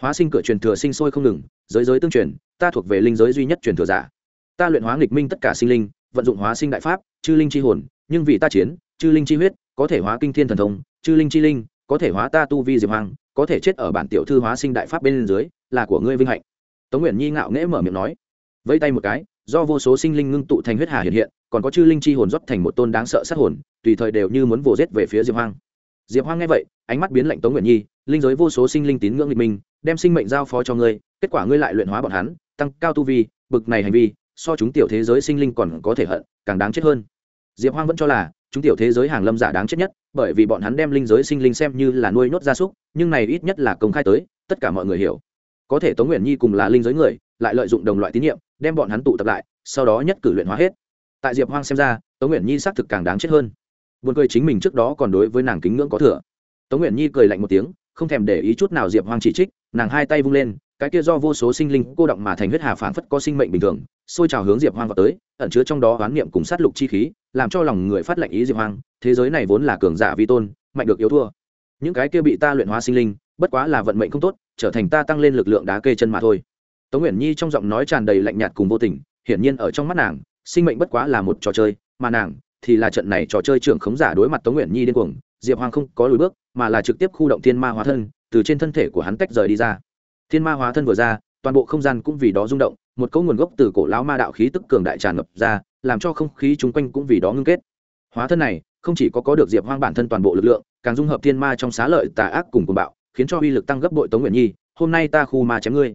[SPEAKER 1] Hóa sinh cửa truyền thừa sinh sôi không ngừng, giới giới tương truyền, ta thuộc về linh giới duy nhất truyền thừa giả. Ta luyện hóa nghịch minh tất cả sinh linh, vận dụng hóa sinh đại pháp, chư linh chi hồn, nhưng vì ta chiến, chư linh chi huyết, có thể hóa kinh thiên thần thông, chư linh chi linh, có thể hóa ta tu vi diệp hoàng có thể chết ở bản tiểu thư hóa sinh đại pháp bên dưới, là của ngươi vinh hạnh. Tống nguyện nhi ngạo nghễ mở miệng nói. Vẫy tay một cái do vô số sinh linh ngưng tụ thành huyết hà hiện hiện, còn có chư linh chi hồn rót thành một tôn đáng sợ sát hồn, tùy thời đều như muốn vồ rết về phía diệp hoang. Diệp hoang nghe vậy, ánh mắt biến lạnh tống nguyện nhi, linh giới vô số sinh linh tín ngưỡng lịch minh đem sinh mệnh giao phó cho ngươi, kết quả ngươi lại luyện hóa bọn hắn, tăng cao tu vi, bực này hành vi, so chúng tiểu thế giới sinh linh còn có thể hận, càng đáng chết hơn. Diệp hoang vẫn cho là, chúng tiểu thế giới hàng lâm giả đáng chết nhất, bởi vì bọn hắn đem linh giới sinh linh xem như là nuôi nhốt gia súc, nhưng này ít nhất là công khai tới, tất cả mọi người hiểu. Có thể tống nguyện nhi cùng là linh giới người lại lợi dụng đồng loại tín nhiệm, đem bọn hắn tụ tập lại, sau đó nhất cử luyện hóa hết. Tại diệp hoang xem ra, tống nguyện nhi xác thực càng đáng chết hơn. Buồn cười chính mình trước đó còn đối với nàng kính ngưỡng có thừa. Tống nguyện nhi cười lạnh một tiếng, không thèm để ý chút nào diệp hoang chỉ trích, nàng hai tay vung lên, cái kia do vô số sinh linh cô động mà thành huyết hà phảng phất có sinh mệnh bình thường, xôi trào hướng diệp hoang vào tới, ẩn chứa trong đó oán niệm cùng sát lục chi khí, làm cho lòng người phát lệnh ý diệp hoang, thế giới này vốn là cường giả vi tôn, mạnh được yếu thua. Những cái kia bị ta luyện hóa sinh linh, bất quá là vận mệnh không tốt, trở thành ta tăng lên lực lượng đá kê chân mà thôi tống nguyện nhi trong giọng nói tràn đầy lạnh nhạt cùng vô tình, hiển nhiên ở trong mắt nàng, sinh mệnh bất quá là một trò chơi, mà nàng thì là trận này trò chơi trưởng khống giả đối mặt tống nguyện nhi điên cuồng, diệp hoàng không có lùi bước, mà là trực tiếp khu động thiên ma hóa thân, từ trên thân thể của hắn tách rời đi ra. Thiên ma hóa thân vừa ra, toàn bộ không gian cũng vì đó rung động, một cấu nguồn gốc từ cổ lão ma đạo khí tức cường đại tràn ngập ra, làm cho không khí chung quanh cũng vì đó ngưng kết. Hóa thân này, không chỉ có có được diệp hoang bản thân toàn bộ lực lượng, càng dung hợp thiên ma trong xá lợi tà ác cùng cuồng bạo, khiến cho uy lực tăng gấp bội tống nguyện nhi, hôm nay ta khu ma chém ngươi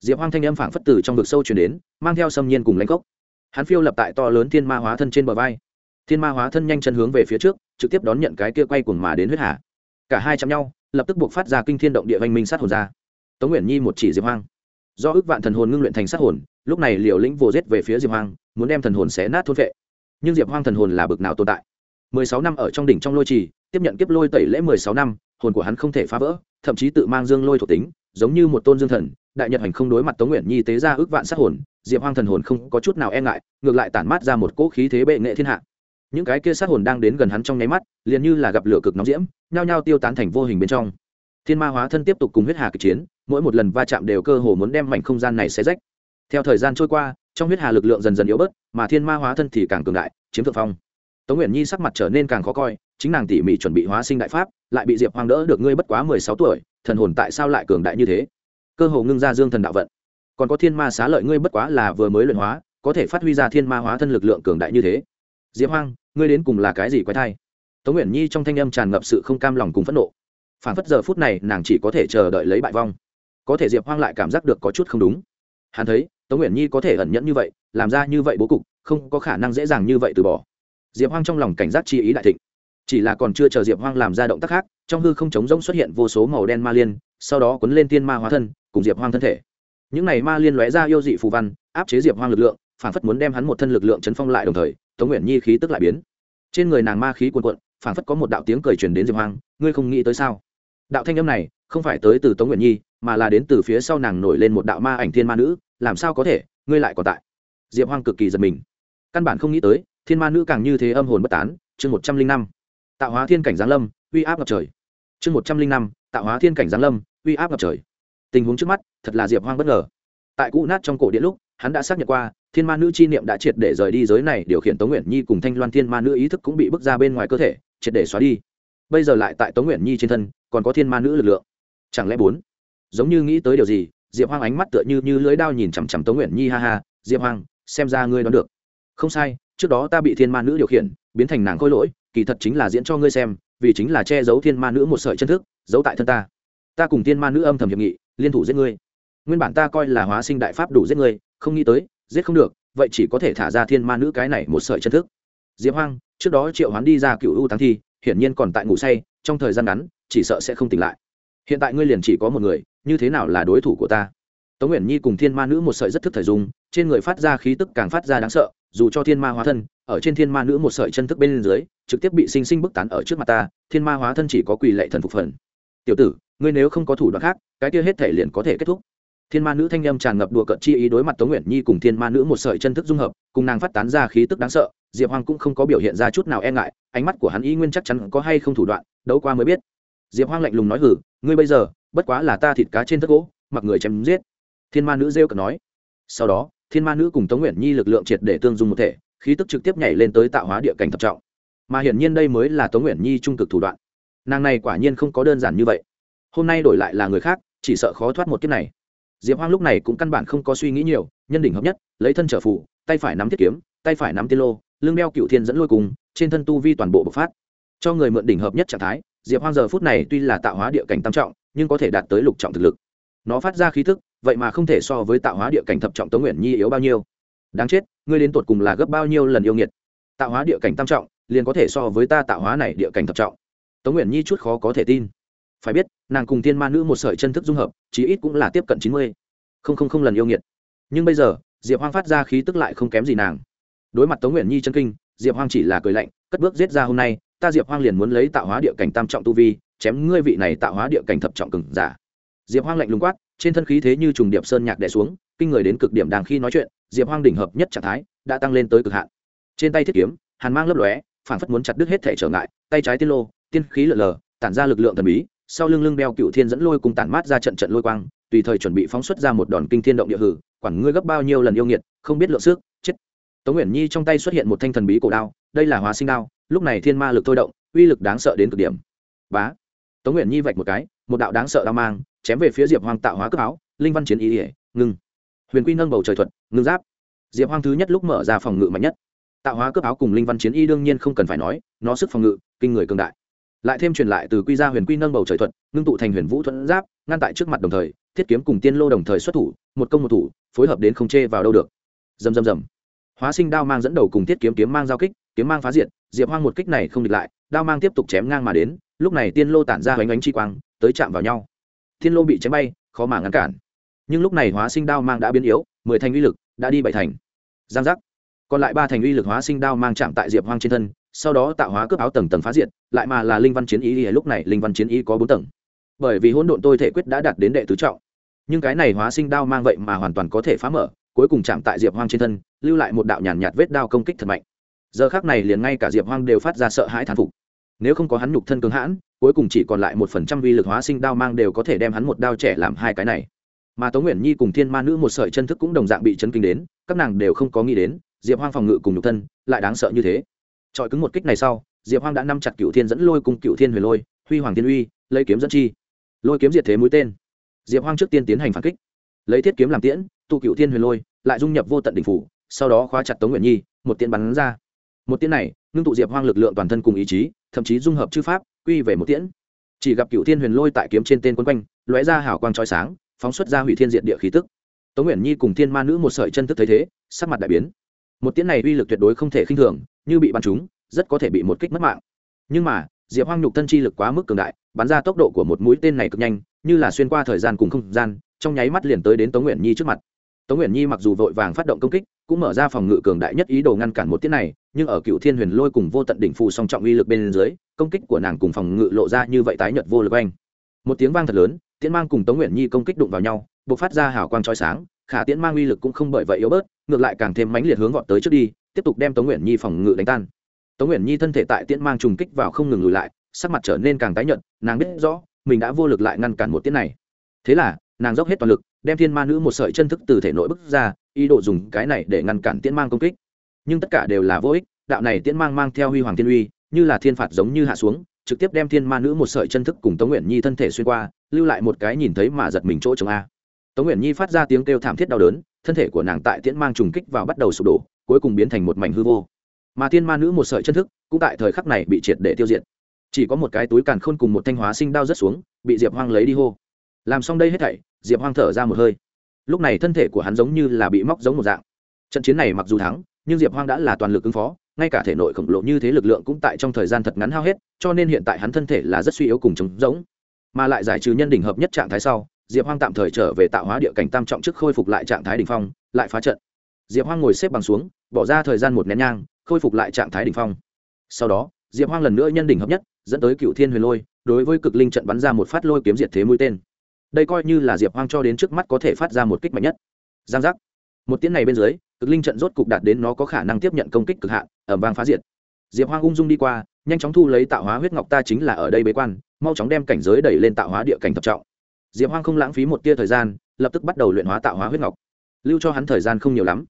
[SPEAKER 1] diệp hoang thanh âm phảng phất từ trong vực sâu chuyển đến, mang theo xâm nhiên cùng lãnh cốc. hắn phiêu lập tại to lớn thiên ma hóa thân trên bờ vai. Thiên ma hóa thân nhanh chân hướng về phía trước, trực tiếp đón nhận cái kia quay cuồng mà đến huyết hà. Cả hai chạm nhau, lập tức buộc phát ra kinh thiên động địa văn minh sát hồn ra. Tống nguyện nhi một chỉ diệp hoang. Do ước vạn thần hồn ngưng luyện thành sát hồn, lúc này liều lĩnh vô giết về phía diệp hoang, muốn đem thần hồn xé nát thôn vệ. Nhưng diệp hoang thần hồn là bực nào tồn tại? Mười sáu năm ở trong đỉnh trong lôi trì, tiếp nhận kiếp lôi tẩy lễ mười sáu năm, hồn của hắn không thể phá vỡ, thậm chí tự mang dương lôi thuộc tính, giống như một tôn dương thần đại nhật hành không đối mặt tống nguyện nhi tế ra ước vạn sát hồn, diệp hoang thần hồn không có chút nào e ngại, ngược lại tản mát ra một cỗ khí thế bệ nghệ thiên hạ. những cái kia sát hồn đang đến gần hắn trong nháy mắt, liền như là gặp lửa cực nóng diễm, nhao nhao tiêu tán thành vô hình bên trong. thiên ma hóa thân tiếp tục cùng huyết hà kịch chiến, mỗi một lần va chạm đều cơ hồ muốn đem mảnh không gian này xé rách. theo thời gian trôi qua, trong huyết hà lực lượng dần dần yếu bớt, mà thiên ma hóa thân thì càng cường đại, chiếm thượng phong. tống nguyện nhi sắc mặt trở nên càng khó coi, chính nàng tỉ mỉ chuẩn bị hóa sinh đại pháp, lại bị diệp Hoang đỡ được ngươi bất quá mười sáu tuổi, thần hồn tại sao lại cường đại như thế? Cơ hồ ngưng ra dương thần đạo vận. Còn có thiên ma xá lợi ngươi bất quá là vừa mới luyện hóa, có thể phát huy ra thiên ma hóa thân lực lượng cường đại như thế. Diệp hoang, ngươi đến cùng là cái gì quái thai? Tống nguyện nhi trong thanh âm tràn ngập sự không cam lòng cùng phẫn nộ. Phản phất giờ phút này, nàng chỉ có thể chờ đợi lấy bại vong. Có thể diệp hoang lại cảm giác được có chút không đúng. Hắn thấy, tống nguyện nhi có thể ẩn nhẫn như vậy, làm ra như vậy bố cục, không có khả năng dễ dàng như vậy từ bỏ. Diệp hoang trong lòng cảnh giác chi ý đại thịnh. Chỉ là còn chưa chờ diệp hoang làm ra động tác khác, trong hư không trống rỗng xuất hiện vô số màu đen ma liên, sau đó quấn lên tiên ma hóa thân cùng diệp hoang thân thể. Những này ma liên lóe ra yêu dị phù văn, áp chế diệp hoang lực lượng, phản phất muốn đem hắn một thân lực lượng chấn phong lại đồng thời, tống nguyện nhi khí tức lại biến. Trên người nàng ma khí cuồn cuộn, phản phất có một đạo tiếng cười truyền đến diệp hoang, ngươi không nghĩ tới sao? Đạo thanh âm này không phải tới từ tống nguyện nhi, mà là đến từ phía sau nàng nổi lên một đạo ma ảnh thiên ma nữ, làm sao có thể? Ngươi lại còn tại. Diệp hoang cực kỳ giật mình. Căn bản không nghĩ tới, thiên ma nữ càng như thế âm hồn bất tán. Chương một trăm linh năm, tạo hóa thiên cảnh giáng lâm, uy áp ngập trời. Chương một trăm linh năm, tạo hóa thiên cảnh giáng lâm, uy áp ngập trời tình huống trước mắt, thật là diệp hoang bất ngờ. Tại cũ nát trong cổ điện lúc, hắn đã xác nhận qua, thiên ma nữ chi niệm đã triệt để rời đi giới này, điều khiển tống nguyện nhi cùng thanh loan thiên ma nữ ý thức cũng bị bước ra bên ngoài cơ thể, triệt để xóa đi. Bây giờ lại tại tống nguyện nhi trên thân, còn có thiên ma nữ lực lượng. Chẳng lẽ bốn? Giống như nghĩ tới điều gì, diệp hoang ánh mắt tựa như như lưới đao nhìn chằm chằm tống nguyện nhi, ha ha, diệp hoang, xem ra ngươi đoán được. Không sai, trước đó ta bị thiên ma nữ điều khiển, biến thành nàng khôi lỗi, kỳ thật chính là diễn cho ngươi xem, vì chính là che giấu thiên ma nữ một sợi chân thức, giấu tại thân ta. Ta cùng thiên ma nữ âm thầm hiệp nghị liên thủ giết ngươi. Nguyên bản ta coi là hóa sinh đại pháp đủ giết ngươi, không nghĩ tới, giết không được, vậy chỉ có thể thả ra thiên ma nữ cái này một sợi chân thức. Diệp hoang, trước đó triệu hoán đi ra cựu u thắng thi, hiển nhiên còn tại ngủ say, trong thời gian ngắn, chỉ sợ sẽ không tỉnh lại. Hiện tại ngươi liền chỉ có một người, như thế nào là đối thủ của ta? Tống nguyện nhi cùng thiên ma nữ một sợi rất thức thời dùng, trên người phát ra khí tức càng phát ra đáng sợ, dù cho thiên ma hóa thân, ở trên thiên ma nữ một sợi chân thức bên dưới, trực tiếp bị sinh sinh bức tán ở trước mặt ta, thiên ma hóa thân chỉ có quỳ lệ thần phục phần. Tiểu tử ngươi nếu không có thủ đoạn khác, cái kia hết thể liền có thể kết thúc. Thiên ma nữ thanh â m tràn ngập đùa cận chi ý đối mặt tống nguyện nhi cùng thiên ma nữ một sợi chân thức dung hợp, cùng nàng phát tán ra khí tức đáng sợ, diệp hoàng cũng không có biểu hiện ra chút nào e ngại, ánh mắt của hắn ý nguyên chắc chắn có hay không thủ đoạn, đấu qua mới biết. Diệp hoàng lạnh lùng nói hử ngươi bây giờ, bất quá là ta thịt cá trên thức gỗ, mặc người chém giết. Thiên ma nữ rêu cận nói. Sau đó, thiên ma nữ cùng tống nguyện nhi lực lượng triệt để tương dung một thể, khí tức trực tiếp nhảy lên tới tạo hóa địa cảnh thập trọng. Mà hiển nhiên đây mới là tống nguyện nhi trung cực thủ đoạn. Nàng này quả nhiên không có đơn giản như vậy hôm nay đổi lại là người khác, chỉ sợ khó thoát một kiếp này. Diệp hoang lúc này cũng căn bản không có suy nghĩ nhiều, nhân đỉnh hợp nhất, lấy thân trở phụ tay phải nắm thiết kiếm, tay phải nắm tiên lô, lưng đeo cựu thiên dẫn lôi cùng, trên thân tu vi toàn bộ bộc phát. Cho người mượn đỉnh hợp nhất trạng thái, diệp hoang giờ phút này tuy là tạo hóa địa cảnh tam trọng, nhưng có thể đạt tới lục trọng thực lực. Nó phát ra khí thức, vậy mà không thể so với tạo hóa địa cảnh thập trọng tống nguyện nhi yếu bao nhiêu. Đáng chết, ngươi đến tột cùng là gấp bao nhiêu lần yêu nghiệt? Tạo hóa địa cảnh tam trọng, liền có thể so với ta tạo hóa này địa cảnh thập trọng. Tống nguyện nhi chút khó có thể tin. Phải biết nàng cùng thiên ma nữ một sợi chân thức dung hợp, chí ít cũng là tiếp cận chín mươi. Không không không lần yêu nghiệt. Nhưng bây giờ, diệp hoang phát ra khí tức lại không kém gì nàng. Đối mặt tống nguyện nhi chân kinh, diệp hoang chỉ là cười lạnh, cất bước giết ra hôm nay, ta diệp hoang liền muốn lấy tạo hóa địa cảnh tam trọng tu vi, chém ngươi vị này tạo hóa địa cảnh thập trọng cừng giả. Diệp hoang lạnh lùng quát, trên thân khí thế như trùng điệp sơn nhạc đè xuống, kinh người đến cực điểm đàng khi nói chuyện, diệp hoang đỉnh hợp nhất trạng thái, đã tăng lên tới cực hạn. Trên tay thiết kiếm, hàn mang lấp lóe phản phất muốn chặt đứt hết thể trở ngại, tay trái tiên lô, tiên khí lở lờ, tản ra lực lượng thần bí sau lưng lưng đeo cựu thiên dẫn lôi cùng tản mát ra trận trận lôi quang, tùy thời chuẩn bị phóng xuất ra một đòn kinh thiên động địa hử, quản ngươi gấp bao nhiêu lần yêu nghiệt, không biết lượng sức, chết. Tống nguyễn nhi trong tay xuất hiện một thanh thần bí cổ đao, đây là hóa sinh đao, lúc này thiên ma lực thôi động, uy lực đáng sợ đến cực điểm. Bá. Tống nguyễn nhi vạch một cái, một đạo đáng sợ đao mang, chém về phía diệp hoang tạo hóa cướp áo, linh văn chiến ý ỉa, ngưng. Huyền quy nâng bầu trời thuật, ngưng giáp. Diệp hoang thứ nhất lúc mở ra phòng ngự mạnh nhất. Tạo hóa cướp áo cùng linh văn chiến y đương nhiên không cần phải nói, nó sức phòng ngự, kinh người cường đại lại thêm truyền lại từ quy ra huyền quy nâng bầu trời thuật, ngưng tụ thành huyền vũ thuận giáp, ngăn tại trước mặt đồng thời, thiết kiếm cùng tiên lô đồng thời xuất thủ, một công một thủ, phối hợp đến không chê vào đâu được. Dầm dầm dầm hóa sinh đao mang dẫn đầu cùng thiết kiếm kiếm mang giao kích, kiếm mang phá diện diệp hoang một kích này không địch lại, đao mang tiếp tục chém ngang mà đến, lúc này tiên lô tản ra hoành ánh chi quang, tới chạm vào nhau. Tiên lô bị chém bay, khó mà ngăn cản. Nhưng lúc này hóa sinh đao mang đã biến yếu, mười thành uy lực, đã đi bảy thành. Giang giác. Còn lại ba thành uy lực hóa sinh đao mang chạm tại diệp hoang trên thân sau đó tạo hóa cướp áo tầng tầng phá diện, lại mà là linh văn chiến ý lúc này linh văn chiến ý có bốn tầng. Bởi vì hỗn độn tôi thể quyết đã đạt đến đệ tứ trọng. Nhưng cái này hóa sinh đao mang vậy mà hoàn toàn có thể phá mở, cuối cùng chạm tại diệp hoang trên thân, lưu lại một đạo nhàn nhạt vết đao công kích thật mạnh. Giờ khác này liền ngay cả diệp hoang đều phát ra sợ hãi thán phục. Nếu không có hắn nhục thân cường hãn, cuối cùng chỉ còn lại một phần trăm vi lực hóa sinh đao mang đều có thể đem hắn một đao trẻ làm hai cái này. Mà tống nguyện nhi cùng thiên ma nữ một sợi chân thức cũng đồng dạng bị chấn kinh đến, các nàng đều không có nghĩ đến, diệp hoang phòng ngự cùng nhục thân lại đáng sợ như thế trọi cứng một kích này sau, diệp hoang đã nắm chặt cựu thiên dẫn lôi cùng cựu thiên huyền lôi, huy hoàng thiên uy, lấy kiếm dẫn chi. Lôi kiếm diệt thế mũi tên. Diệp hoang trước tiên tiến hành phản kích. Lấy thiết kiếm làm tiễn, tụ cựu thiên huyền lôi, lại dung nhập vô tận đỉnh phủ, sau đó khóa chặt tống nguyện nhi, một tiễn bắn ra. Một tiễn này, ngưng tụ diệp hoang lực lượng toàn thân cùng ý chí, thậm chí dung hợp chư pháp, quy về một tiễn. Chỉ gặp cựu thiên huyền lôi tại kiếm trên tên quân quanh, lóe ra hào quang trói sáng, phóng xuất ra hủy thiên diện địa khí tức. Tống nguyện nhi cùng thiên ma nữ một sợi chân thức thấy thế, sắc mặt đại biến. Một tiễn này uy lực tuyệt đối không thể khinh thường như bị bắn trúng, rất có thể bị một kích mất mạng. Nhưng mà, diệp hoang nhục thân chi lực quá mức cường đại, bắn ra tốc độ của một mũi tên này cực nhanh, như là xuyên qua thời gian cùng không gian, trong nháy mắt liền tới đến tống nguyện nhi trước mặt. Tống nguyện nhi mặc dù vội vàng phát động công kích, cũng mở ra phòng ngự cường đại nhất ý đồ ngăn cản một tiết này, nhưng ở cựu thiên huyền lôi cùng vô tận đỉnh phù song trọng uy lực bên dưới, công kích của nàng cùng phòng ngự lộ ra như vậy tái nhật vô lực anh một tiếng vang thật lớn, tiễn mang cùng tống nguyện nhi công kích đụng vào nhau b ộ c phát ra hào quang trói sáng, khả tiễn mang uy lực cũng không bởi vậy yếu bớt, ngược lại càng thêm mãnh liệt hướng gọn tới trước đi tiếp tục đem tống nguyễn nhi phòng ngự đánh tan. Tống nguyễn nhi thân thể tại tiễn mang trùng kích vào không ngừng lùi lại, sắc mặt trở nên càng tái nhợt, nàng biết rõ, mình đã vô lực lại ngăn cản một tiễn này. Thế là, nàng dốc hết toàn lực, đem thiên ma nữ một sợi chân thức từ thể nội bức ra, ý đồ dùng cái này để ngăn cản tiễn mang công kích. Nhưng tất cả đều là vô ích, đạo này tiễn mang mang theo huy hoàng thiên uy, như là thiên phạt giống như hạ xuống, trực tiếp đem thiên ma nữ một sợi chân thức cùng tống nguyện nhi thân thể xuyên qua, lưu lại một cái nhìn thấy mà giật mình chỗ chồng a. Tống nguyện nhi phát ra tiếng kêu thảm thiết đau đớn, thân thể của nàng tại tiễn mang trùng kích vào bắt đầu sụp đổ cuối cùng biến thành một mảnh hư vô. Mà thiên ma nữ một sợi chân thức cũng tại thời khắc này bị triệt để tiêu diệt. Chỉ có một cái túi càn khôn cùng một thanh hóa sinh đao rớt xuống, bị diệp hoang lấy đi hô. Làm xong đây hết thảy, diệp hoang thở ra một hơi. Lúc này thân thể của hắn giống như là bị móc giống một dạng. Trận chiến này mặc dù thắng, nhưng diệp hoang đã là toàn lực ứng phó, ngay cả thể nội khổng lồ như thế lực lượng cũng tại trong thời gian thật ngắn hao hết, cho nên hiện tại hắn thân thể là rất suy yếu cùng chống giống mà lại giải trừ nhân đỉnh hợp nhất trạng thái sau, diệp hoang tạm thời trở về tạo hóa địa cảnh tam trọng trước khôi phục lại trạng thái đ ỉ n h phong, lại phá trận diệp hoang ngồi xếp bằng xuống, bỏ ra thời gian một nén nhang, khôi phục lại trạng thái đ ỉ n h phong. Sau đó, diệp hoang lần nữa nhân đỉnh hợp nhất, dẫn tới cựu thiên huyền lôi, đối với cực linh trận bắn ra một phát lôi kiếm diệt thế mũi tên. Đây coi như là diệp hoang cho đến trước mắt có thể phát ra một kích mạnh nhất. Giang giác. Một tiếng này bên dưới, cực linh trận rốt cục đạt đến nó có khả năng tiếp nhận công kích cực hạn ở vang phá diệt. Diệp hoang ung dung đi qua, nhanh chóng thu lấy tạo hóa huyết ngọc ta chính là ở đây bế quan, mau chóng đem cảnh giới đẩy lên tạo hóa địa cảnh thập trọng. Diệp hoang không lãng phí một tia thời gian, lập tức bắt đầu luyện hóa tạo hóa huyết ngọc. Lưu cho hắn thời gian không nhiều lắm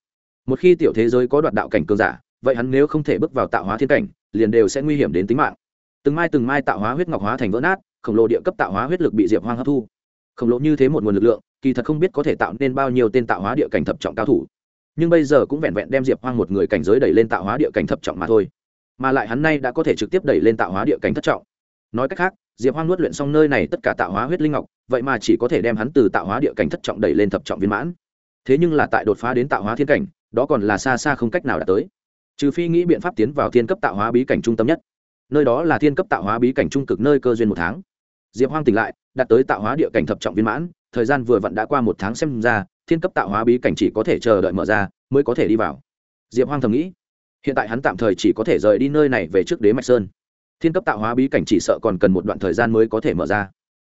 [SPEAKER 1] một khi tiểu thế giới có đoạt đạo cảnh cường giả, vậy hắn nếu không thể bước vào tạo hóa thiên cảnh, liền đều sẽ nguy hiểm đến tính mạng. Từng mai từng mai tạo hóa huyết ngọc hóa thành vỡ nát, khổng lồ địa cấp tạo hóa huyết lực bị diệp hoang hấp thu. Khổng lồ như thế một nguồn lực lượng, kỳ thật không biết có thể tạo nên bao nhiêu tên tạo hóa địa cảnh thập trọng cao thủ. Nhưng bây giờ cũng vẹn vẹn đem diệp hoang một người cảnh giới đẩy lên tạo hóa địa cảnh thập trọng mà thôi. Mà lại hắn nay đã có thể trực tiếp đẩy lên tạo hóa địa cảnh thất trọng. Nói cách khác, diệp hoang nuốt luyện xong nơi này tất cả tạo hóa huyết linh ngọc, vậy mà chỉ có thể đem hắn từ tạo hóa địa cảnh thất trọng đẩy lên thập trọng viên mãn. Thế nhưng là tại đột phá đến tạo hóa thiên cảnh đó còn là xa xa không cách nào đạt tới. Trừ phi nghĩ biện pháp tiến vào thiên cấp tạo hóa bí cảnh trung tâm nhất. Nơi đó là thiên cấp tạo hóa bí cảnh trung cực nơi cơ duyên một tháng. Diệp hoang tỉnh lại, đạt tới tạo hóa địa cảnh thập trọng viên mãn, thời gian vừa vặn đã qua một tháng xem ra, thiên cấp tạo hóa bí cảnh chỉ có thể chờ đợi mở ra, mới có thể đi vào. Diệp hoang thầm nghĩ, hiện tại hắn tạm thời chỉ có thể rời đi nơi này về trước đế mạch sơn. Thiên cấp tạo hóa bí cảnh chỉ sợ còn cần một đoạn thời gian mới có thể mở ra.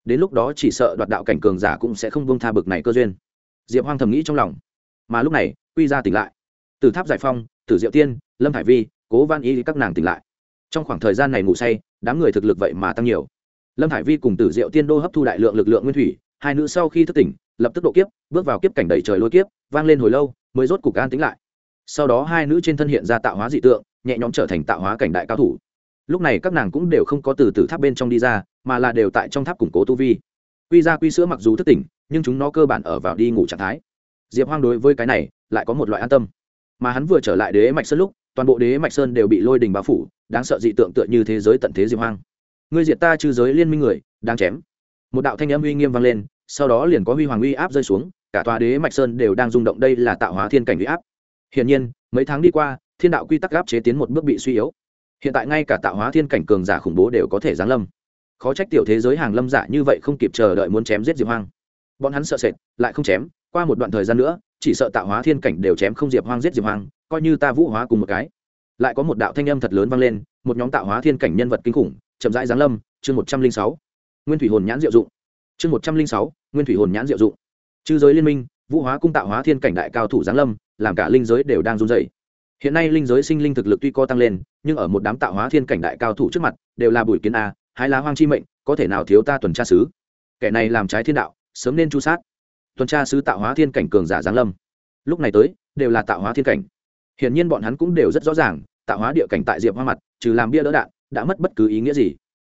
[SPEAKER 1] Đến lúc đó chỉ sợ đoạt đạo cảnh cường giả cũng sẽ không bông tha bực này cơ duyên. Diệp hoang thầm nghĩ trong lòng. Mà lúc này quy ra tỉnh lại. Từ tháp giải phong, tử diệu tiên, lâm hải vi, cố văn y các nàng tỉnh lại. Trong khoảng thời gian này ngủ say, đám người thực lực vậy mà tăng nhiều. Lâm hải vi cùng tử diệu tiên đô hấp thu đại lượng lực lượng nguyên thủy, hai nữ sau khi thức tỉnh, lập tức độ kiếp, bước vào kiếp cảnh đầy trời lôi kiếp, vang lên hồi lâu, mới rốt cục an tính lại. Sau đó hai nữ trên thân hiện ra tạo hóa dị tượng, nhẹ nhõm trở thành tạo hóa cảnh đại cao thủ. Lúc này các nàng cũng đều không có từ từ tháp bên trong đi ra, mà là đều tại trong tháp củng cố tu vi. Quy ra quy sữa mặc dù thức tỉnh, nhưng chúng nó cơ bản ở vào đi ngủ trạng thái diệp hoang đối với cái này lại có một loại an tâm. Mà hắn vừa trở lại đế mạch sơn lúc, toàn bộ đế mạch sơn đều bị lôi đình bao phủ, đáng sợ dị tượng tựa như thế giới tận thế diệp hoang. Ngươi diệt ta trừ giới liên minh người đang chém. Một đạo thanh âm uy nghiêm vang lên, sau đó liền có huy hoàng uy áp rơi xuống, cả tòa đế mạch sơn đều đang rung động đây là tạo hóa thiên cảnh uy áp. Hiển nhiên, mấy tháng đi qua, thiên đạo quy tắc áp chế tiến một bước bị suy yếu. Hiện tại ngay cả tạo hóa thiên cảnh cường giả khủng bố đều có thể giáng lâm. Khó trách tiểu thế giới hàng lâm giả như vậy không kịp chờ đợi muốn chém giết diệp hoang. Bọn hắn sợ sệt, lại không chém qua một đoạn thời gian nữa, chỉ sợ tạo hóa thiên cảnh đều chém không diệp hoang giết diệp hoang, coi như ta vũ hóa cùng một cái. Lại có một đạo thanh âm thật lớn vang lên, một nhóm tạo hóa thiên cảnh nhân vật kinh khủng, chậm rãi giáng lâm, chương một trăm linh sáu. Nguyên thủy hồn nhãn diệu dụng. Chương một trăm linh sáu, nguyên thủy hồn nhãn diệu dụng. Chư giới liên minh, vũ hóa cung tạo hóa thiên cảnh đại cao thủ giáng lâm, làm cả linh giới đều đang run dày hiện nay linh giới sinh linh thực lực tuy co tăng lên, nhưng ở một đám tạo hóa thiên cảnh đại cao thủ trước mặt, đều là bùi kiến a hai lá hoang chi mệnh, có thể nào thiếu ta tuần tra sứ kẻ này làm trái thiên đạo, sớm nên chu sát tuần tra sứ tạo hóa thiên cảnh cường giả giáng lâm. Lúc này tới, đều là tạo hóa thiên cảnh. Hiển nhiên bọn hắn cũng đều rất rõ ràng, tạo hóa địa cảnh tại diệp hoa mặt, trừ làm bia đỡ đạn, đã mất bất cứ ý nghĩa gì.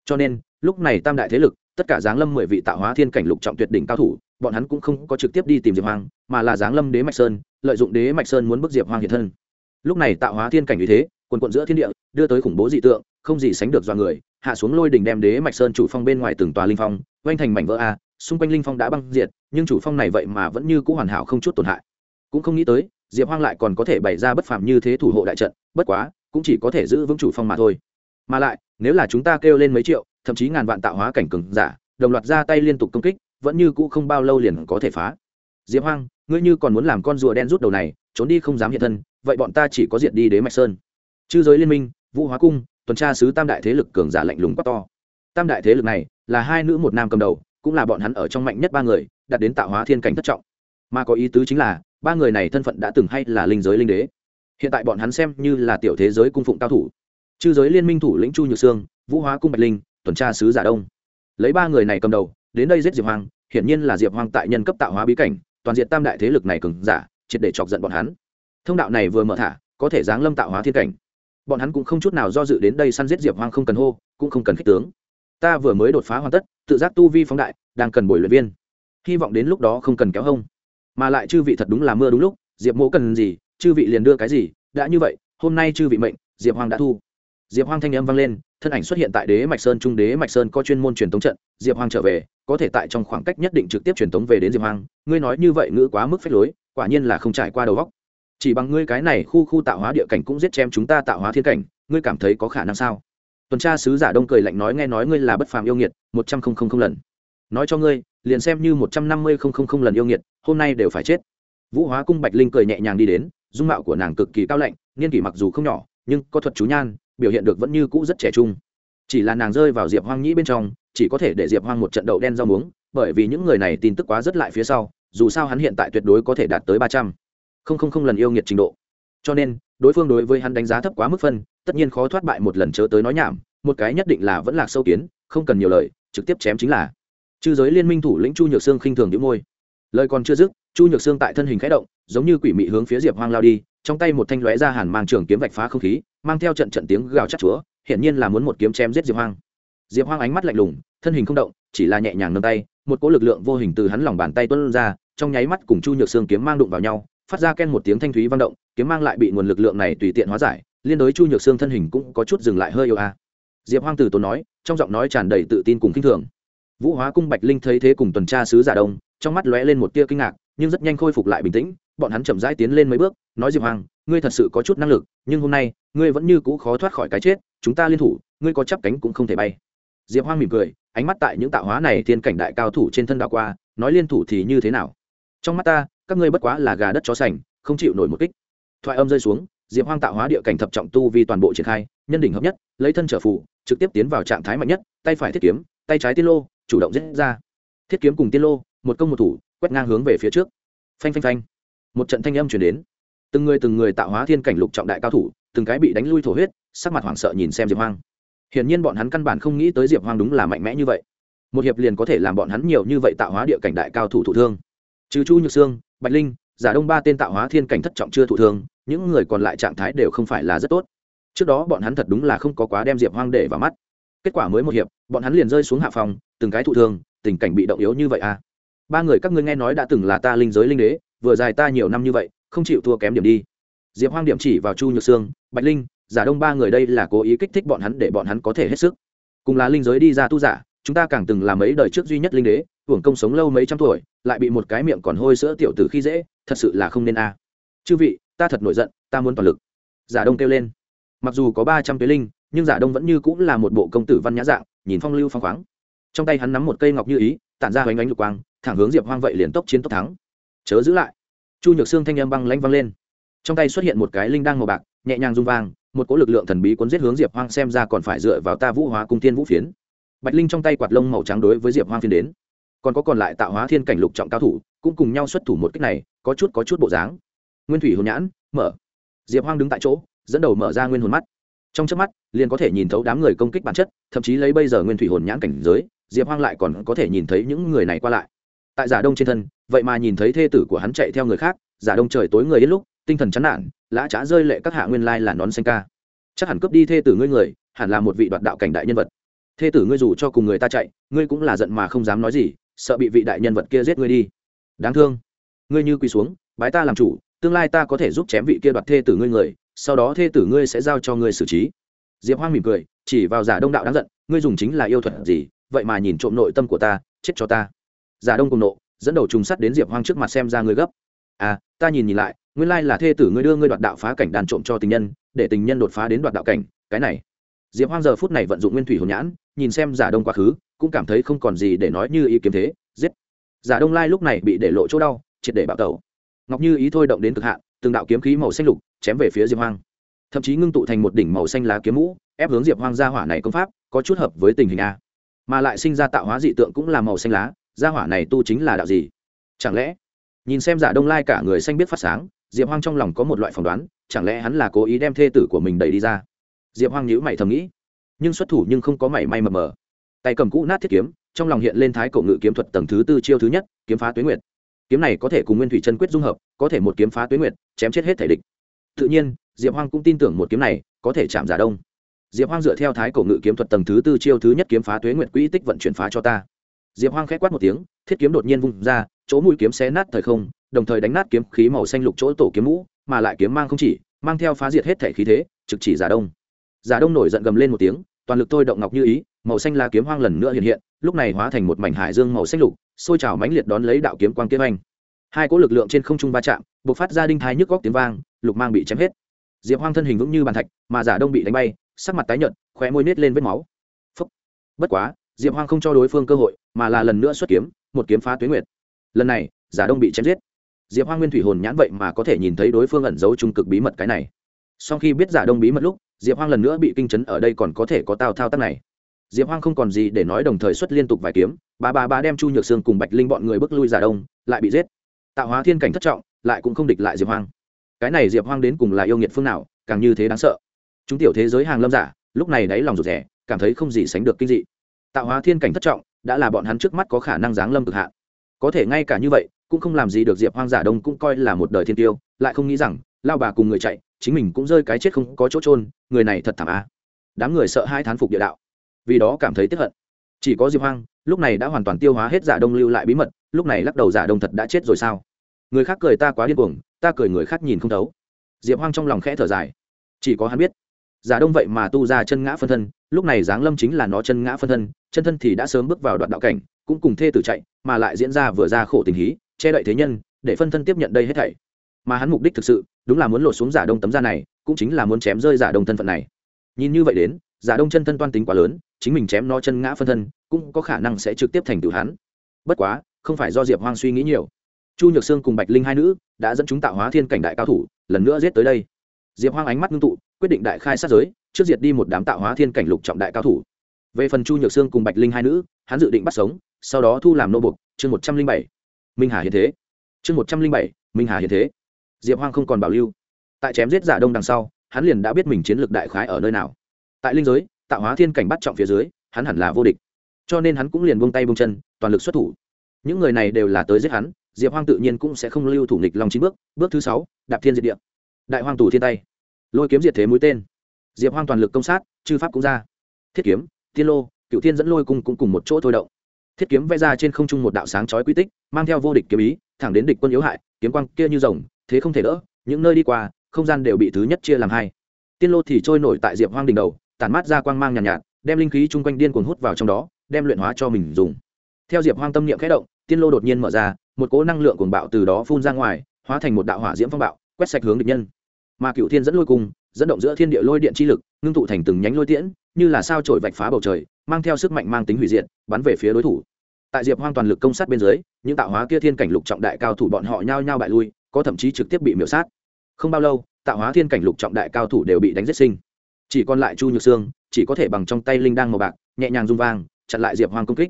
[SPEAKER 1] Cho nên, lúc này tam đại thế lực, tất cả giáng lâm mười vị tạo hóa thiên cảnh lục trọng tuyệt đỉnh cao thủ, bọn hắn cũng không có trực tiếp đi tìm diệp hoang, mà là giáng lâm đế mạch sơn, lợi dụng đế mạch sơn muốn bức diệp hoang hiện thân. Lúc này tạo hóa thiên cảnh như thế, quần quận giữa thiên địa, đưa tới khủng bố dị tượng, không gì sánh được do người, hạ xuống lôi đỉnh đem đế mạch sơn chủ phong bên ngoài từng tòa linh phong oanh thành mảnh vỡ a xung quanh linh phong đã băng diệt, nhưng chủ phong này vậy mà vẫn như c ũ hoàn hảo không chút tổn hại. Cũng không nghĩ tới, diệp hoang lại còn có thể bày ra bất phàm như thế thủ hộ đại trận, bất quá, cũng chỉ có thể giữ vững chủ phong mà thôi. Mà lại, nếu là chúng ta kêu lên mấy triệu, thậm chí ngàn vạn tạo hóa cảnh cường giả, đồng loạt ra tay liên tục công kích, vẫn như cũ không bao lâu liền có thể phá. Diệp hoang, ngươi như còn muốn làm con rùa đen rút đầu này, trốn đi không dám hiện thân, vậy bọn ta chỉ có diện đi đế mạch sơn. Chư giới liên minh, vũ hóa cung, tuần tra sứ tam đại thế lực cường giả lạnh lùng quát to. Tam đại thế lực này là hai nữ một nam cầm đầu cũng là bọn hắn ở trong mạnh nhất ba người, đạt đến tạo hóa thiên cảnh thất trọng. Mà có ý tứ chính là, ba người này thân phận đã từng hay là linh giới linh đế. Hiện tại bọn hắn xem như là tiểu thế giới cung phụng cao thủ. Chư giới liên minh thủ lĩnh chu nhược sương, vũ hóa cung bạch linh, tuần tra sứ giả đông. Lấy ba người này cầm đầu, đến đây giết diệp hoàng, hiển nhiên là diệp hoàng tại nhân cấp tạo hóa bí cảnh, toàn diện tam đại thế lực này cứng giả, triệt để chọc giận bọn hắn. Thông đạo này vừa mở thả, có thể giáng lâm tạo hóa thiên cảnh. Bọn hắn cũng không chút nào do dự đến đây săn giết diệp hoàng không cần hô, cũng không cần khích tướng ta vừa mới đột phá hoàn tất, tự giác tu vi phóng đại, đang cần bồi luyện viên. Hy vọng đến lúc đó không cần kéo hông. Mà lại chư vị thật đúng là mưa đúng lúc, diệp mỗ cần gì, chư vị liền đưa cái gì, đã như vậy, hôm nay chư vị mệnh, diệp Hoàng đã thu. Diệp Hoàng thanh âm vang lên, thân ảnh xuất hiện tại đế mạch sơn trung, đế mạch sơn có chuyên môn truyền thống trận, diệp Hoàng trở về, có thể tại trong khoảng cách nhất định trực tiếp truyền thống về đến diệp Hoàng. ngươi nói như vậy ngữ quá mức phép lối, quả nhiên là không trải qua đầu góc chỉ bằng ngươi cái này khu khu tạo hóa địa cảnh cũng giết chém chúng ta tạo hóa thiên cảnh, ngươi cảm thấy có khả năng sao? Tuần tra sứ giả đông cười lạnh nói, nghe nói ngươi là bất phàm yêu nghiệt, một trăm không không không lần. Nói cho ngươi, liền xem như một trăm năm mươi không không không lần yêu nghiệt, hôm nay đều phải chết. Vũ hóa cung bạch linh cười nhẹ nhàng đi đến, dung mạo của nàng cực kỳ cao lạnh, niên kỷ mặc dù không nhỏ, nhưng có thuật chú nhan, biểu hiện được vẫn như cũ rất trẻ trung. Chỉ là nàng rơi vào diệp hoang nhĩ bên trong, chỉ có thể để diệp hoang một trận đậu đen rau muống, bởi vì những người này tin tức quá rất lại phía sau, dù sao hắn hiện tại tuyệt đối có thể đạt tới ba trăm không không không lần yêu nghiệt trình độ cho nên, đối phương đối với hắn đánh giá thấp quá mức phân, tất nhiên khó thoát bại một lần chớ tới nói nhảm, một cái nhất định là vẫn lạc sâu kiến, không cần nhiều lời, trực tiếp chém chính là. Chư giới liên minh thủ lĩnh chu nhược sương khinh thường những môi. Lời còn chưa dứt, chu nhược sương tại thân hình khẽ động, giống như quỷ mị hướng phía diệp hoang lao đi, trong tay một thanh lóe ra hàn mang trường kiếm vạch phá không khí, mang theo trận trận tiếng gào chắc chúa, hiển nhiên là muốn một kiếm chém giết diệp hoang. Diệp hoang ánh mắt lạnh lùng, thân hình không động, chỉ là nhẹ nhàng nâng tay, một cỗ lực lượng vô hình từ hắn lòng bàn tay tuân ra, trong nháy mắt cùng chu nhược Sương kiếm mang đụng vào nhau phát ra ken một tiếng thanh thúy vang động, kiếm mang lại bị nguồn lực lượng này tùy tiện hóa giải, liên đối chu nhược xương thân hình cũng có chút dừng lại hơi yêu a. Diệp hoang tử tốn nói, trong giọng nói tràn đầy tự tin cùng kinh thường. Vũ hóa cung bạch linh thấy thế cùng tuần tra sứ giả đông, trong mắt lóe lên một tia kinh ngạc, nhưng rất nhanh khôi phục lại bình tĩnh, bọn hắn chậm rãi tiến lên mấy bước, nói diệp hoàng ngươi thật sự có chút năng lực, nhưng hôm nay, ngươi vẫn như cũ khó thoát khỏi cái chết, chúng ta liên thủ, ngươi có chắp cánh cũng không thể bay. Diệp hoang mỉm cười, ánh mắt tại những tạo hóa này thiên cảnh đại cao thủ trên thân đạo qua, nói liên thủ thì như thế nào? Trong mắt ta các ngươi bất quá là gà đất chó sành, không chịu nổi một kích. Thoại âm rơi xuống, diệp hoang tạo hóa địa cảnh thập trọng tu vì toàn bộ triển khai, nhân đỉnh hợp nhất, lấy thân trở phủ trực tiếp tiến vào trạng thái mạnh nhất, tay phải thiết kiếm, tay trái tiên lô, chủ động giết ra. Thiết kiếm cùng tiên lô, một công một thủ, quét ngang hướng về phía trước. Phanh phanh phanh. Một trận thanh âm chuyển đến. Từng người từng người tạo hóa thiên cảnh lục trọng đại cao thủ, từng cái bị đánh lui thổ huyết, sắc mặt hoảng sợ nhìn xem diệp hoang. Hiển nhiên bọn hắn căn bản không nghĩ tới diệp hoang đúng là mạnh mẽ như vậy. Một hiệp liền có thể làm bọn hắn nhiều như vậy tạo hóa địa cảnh đại cao thủ thủ thương. Trừ chu nhược sương bạch linh, giả đông ba tên tạo hóa thiên cảnh thất trọng chưa thụ thương, những người còn lại trạng thái đều không phải là rất tốt. Trước đó bọn hắn thật đúng là không có quá đem diệp hoang để vào mắt. Kết quả mới một hiệp, bọn hắn liền rơi xuống hạ phòng, từng cái thụ thương, tình cảnh bị động yếu như vậy à? Ba người các ngươi nghe nói đã từng là ta linh giới linh đế, vừa dài ta nhiều năm như vậy, không chịu thua kém điểm đi. Diệp hoang điểm chỉ vào chu nhược sương, bạch linh, giả đông ba người đây là cố ý kích thích bọn hắn để bọn hắn có thể hết sức. Cùng là linh giới đi ra tu giả, chúng ta càng từng là mấy đời trước duy nhất linh đế hưởng công sống lâu mấy trăm tuổi, lại bị một cái miệng còn hôi sữa tiểu tử khi dễ, thật sự là không nên a. À. Chư vị, ta thật nổi giận, ta muốn toàn lực. Giả đông kêu lên. Mặc dù có ba trăm tuế linh, nhưng giả đông vẫn như cũng là một bộ công tử văn nhã dạng, nhìn phong lưu phong khoáng. Trong tay hắn nắm một cây ngọc như ý, tản ra hoành ánh lục quang, thẳng hướng diệp hoang vậy liền tốc chiến tốc thắng. Chớ giữ lại. Chu nhược xương thanh âm băng lanh vang lên. Trong tay xuất hiện một cái linh đang màu bạc, nhẹ nhàng rung vang, một cỗ lực lượng thần bí cuốn giết hướng diệp hoang xem ra còn phải dựa vào ta vũ hóa cung tiên vũ phiến. Bạch linh trong tay quạt lông màu trắng đối với diệp hoang phiến đến còn có còn lại tạo hóa thiên cảnh lục trọng cao thủ, cũng cùng nhau xuất thủ một cách này, có chút có chút bộ dáng. Nguyên thủy hồn nhãn, mở. Diệp hoang đứng tại chỗ, dẫn đầu mở ra nguyên hồn mắt. Trong chớp mắt, liền có thể nhìn thấu đám người công kích bản chất, thậm chí lấy bây giờ nguyên thủy hồn nhãn cảnh giới, diệp hoang lại còn có thể nhìn thấy những người này qua lại. Tại giả đông trên thân, vậy mà nhìn thấy thê tử của hắn chạy theo người khác, giả đông trời tối người đến lúc, tinh thần chán nản, lã trá rơi lệ các hạ nguyên lai là nón xanh ca. Chắc hẳn cướp đi thê tử ngươi người, hẳn là một vị đoạt đạo cảnh đại nhân vật. Thê tử ngươi dù cho cùng người ta chạy, ngươi cũng là giận mà không dám nói gì sợ bị vị đại nhân vật kia giết ngươi đi. Đáng thương. Ngươi như quỳ xuống, bái ta làm chủ, tương lai ta có thể giúp chém vị kia đoạt thê tử ngươi người, sau đó thê tử ngươi sẽ giao cho ngươi xử trí. Diệp hoang mỉm cười, chỉ vào giả đông đạo đáng giận, ngươi dùng chính là yêu thuật gì, vậy mà nhìn trộm nội tâm của ta, chết cho ta. Giả đông cùng nộ, dẫn đầu trùng sắt đến diệp hoang trước mặt xem ra ngươi gấp. À ta nhìn nhìn lại, nguyên lai là thê tử ngươi đưa ngươi đoạt đạo phá cảnh đàn trộm cho tình nhân, để tình nhân đột phá đến đoạt đạo cảnh, cái này. Diệp hoang giờ phút này vận dụng nguyên thủy hồn nhãn nhìn xem giả đông quá khứ, cũng cảm thấy không còn gì để nói như ý kiếm thế, giết. Giả đông lai lúc này bị để lộ chỗ đau, triệt để bạo tẩu. Ngọc như ý thôi động đến cực hạn, từng đạo kiếm khí màu xanh lục chém về phía diệp hoang. Thậm chí ngưng tụ thành một đỉnh màu xanh lá kiếm mũ, ép hướng diệp hoang ra hỏa này công pháp, có chút hợp với tình hình a. Mà lại sinh ra tạo hóa dị tượng cũng là màu xanh lá ra hỏa này tu chính là đạo gì? Chẳng lẽ, nhìn xem giả đông lai cả người xanh biết phát sáng, diệp hoang trong lòng có một loại phỏng đoán, chẳng lẽ hắn là cố ý đem thê tử của mình đẩy đi ra? Diệp hoang nhữ mày thầm nghĩ nhưng xuất thủ nhưng không có mảy may mờ mờ. Tay cầm cũ nát thiết kiếm, trong lòng hiện lên thái cổ ngự kiếm thuật tầng thứ tư chiêu thứ nhất, kiếm phá tuyến nguyệt. Kiếm này có thể cùng nguyên thủy chân quyết dung hợp, có thể một kiếm phá tuyến nguyệt, chém chết hết thể địch. Tự nhiên, diệp hoang cũng tin tưởng một kiếm này có thể chạm giả đông. Diệp hoang dựa theo thái cổ ngự kiếm thuật tầng thứ tư chiêu thứ nhất kiếm phá tuế nguyệt quỹ tích vận chuyển phá cho ta. Diệp hoang k h ẽ quát một tiếng, thiết kiếm đột nhiên vung ra, chỗ mũi kiếm xé nát thời không, đồng thời đánh nát kiếm khí màu xanh lục chỗ tổ kiếm mũ, mà lại kiếm mang không chỉ, mang theo phá diệt hết thể khí thế, trực chỉ giả đông. Giả đông nổi giận gầm lên một tiếng toàn lực tôi động ngọc như ý, màu xanh la kiếm hoang lần nữa hiện hiện, lúc này hóa thành một mảnh hải dương màu xanh lục xôi trào mãnh liệt đón lấy đạo kiếm quang kiếm anh hai cỗ lực lượng trên không trung va chạm b ộ c phát ra đinh thái nhức góc tiếng vang, lục mang bị chém hết. Diệp hoang thân hình vững như bàn thạch, mà giả đông bị đánh bay, sắc mặt tái nhợt, khóe môi nết lên vết máu. Phúc. bất quá, diệp hoang không cho đối phương cơ hội, mà là lần nữa xuất kiếm, một kiếm phá tuyến nguyệt. Lần này, giả đông bị chém giết. Diệp hoang nguyên thủy hồn nhãn vậy mà có thể nhìn thấy đối phương ẩn giấu trung cực bí mật cái này sau khi biết giả đông bí mật lúc, diệp hoang lần nữa bị kinh chấn ở đây còn có thể có tào thao tác này. Diệp hoang không còn gì để nói đồng thời xuất liên tục vài kiếm. Ba ba ba đem chu nhược sương cùng bạch linh bọn người bước lui giả đông, lại bị giết. Tạo hóa thiên cảnh thất trọng, lại cũng không địch lại diệp hoang. Cái này diệp hoang đến cùng là yêu nghiệt phương nào, càng như thế đáng sợ. Chúng tiểu thế giới hàng lâm giả, lúc này đáy lòng rụt rẻ cảm thấy không gì sánh được kinh dị. Tạo hóa thiên cảnh thất trọng, đã là bọn hắn trước mắt có khả năng giáng lâm cực hạn. Có thể ngay cả như vậy, cũng không làm gì được diệp hoang giả đông cũng coi là một đời thiên tiêu, lại không nghĩ rằng lao bà cùng người chạy, chính mình cũng rơi cái chết không có chỗ trôn người này thật thảm á. đám người sợ hai thán phục địa đạo. Vì đó cảm thấy tiếp hận. Chỉ có diệp hoang, lúc này đã hoàn toàn tiêu hóa hết giả đông lưu lại bí mật, lúc này lắc đầu giả đông thật đã chết rồi sao? Người khác cười ta quá điên cuồng, ta cười người khác nhìn không thấu. Diệp hoang trong lòng khẽ thở dài. Chỉ có hắn biết, giả đông vậy mà tu ra chân ngã phân thân, lúc này giáng lâm chính là nó chân ngã phân thân, chân thân thì đã sớm bước vào đoạn đạo cảnh, cũng cùng thê tử chạy, mà lại diễn ra vừa ra khổ tình hí, che đậy thế nhân, để phân thân tiếp nhận đây hết thảy mà hắn mục đích thực sự đúng là muốn lột xuống giả đông tấm da này, cũng chính là muốn chém rơi giả đông thân phận này. Nhìn như vậy đến, giả đông chân thân toan tính quá lớn, chính mình chém nó chân ngã phân thân, cũng có khả năng sẽ trực tiếp thành tựu hắn. Bất quá, không phải do diệp hoang suy nghĩ nhiều. Chu nhược sương cùng bạch linh hai nữ đã dẫn chúng tạo hóa thiên cảnh đại cao thủ, lần nữa giết tới đây. Diệp hoang ánh mắt ngưng tụ, quyết định đại khai sát giới, trước diệt đi một đám tạo hóa thiên cảnh lục trọng đại cao thủ. Về phần chu nhược sương cùng bạch linh hai nữ, hắn dự định bắt sống, sau đó thu làm nô bục chương một trăm linh bảy. Minh hà hiện thế. Chương một trăm linh bảy, minh hà hiện thế diệp hoang không còn bảo lưu. Tại chém giết giả đông đằng sau, hắn liền đã biết mình chiến lược đại khái ở nơi nào. Tại linh giới, tạo hóa thiên cảnh bắt trọng phía dưới, hắn hẳn là vô địch. Cho nên hắn cũng liền buông tay buông chân, toàn lực xuất thủ. Những người này đều là tới giết hắn, diệp hoang tự nhiên cũng sẽ không lưu thủ nghịch lòng chín bước. Bước thứ sáu, đạp thiên diệt địa. Đại hoang tù thiên tay. Lôi kiếm diệt thế mũi tên. Diệp hoang toàn lực công sát, chư pháp cũng ra. Thiết kiếm tiên lô cựu thiên dẫn lôi cung cũng cùng một chỗ thôi động. Thiết kiếm vẽ ra trên không trung một đạo sáng chói quy tích, mang theo vô địch kiếm ý, thẳng đến địch quân yếu hại, kiếm quang kia như rồng thế không thể đỡ những nơi đi qua không gian đều bị thứ nhất chia làm hai. Tiên lô thì trôi nổi tại diệp hoang đỉnh đầu tản mát ra quang mang nhàn nhạt, nhạt đem linh khí chung quanh điên cuồng hút vào trong đó đem luyện hóa cho mình dùng. Theo diệp hoang tâm niệm khẽ động tiên lô đột nhiên mở ra một cỗ năng lượng cuồng bạo từ đó phun ra ngoài hóa thành một đạo hỏa diễm phong bạo quét sạch hướng địch nhân. Mà cựu thiên dẫn lôi cung dẫn động giữa thiên địa lôi điện chi lực ngưng tụ thành từng nhánh lôi tiễn như là sao trổi vạch phá bầu trời mang theo sức mạnh mang tính hủy diệt bắn về phía đối thủ. Tại diệp hoang toàn lực công sát bên dưới những tạo hóa kia thiên cảnh lục trọng đại cao thủ bọn họ nhao nhao bại lui có thậm chí trực tiếp bị miễu sát. Không bao lâu, tạo hóa thiên cảnh lục trọng đại cao thủ đều bị đánh giết sinh. Chỉ còn lại chu nhược sương, chỉ có thể bằng trong tay linh đang màu bạc, nhẹ nhàng rung vang, chặn lại diệp hoang công kích.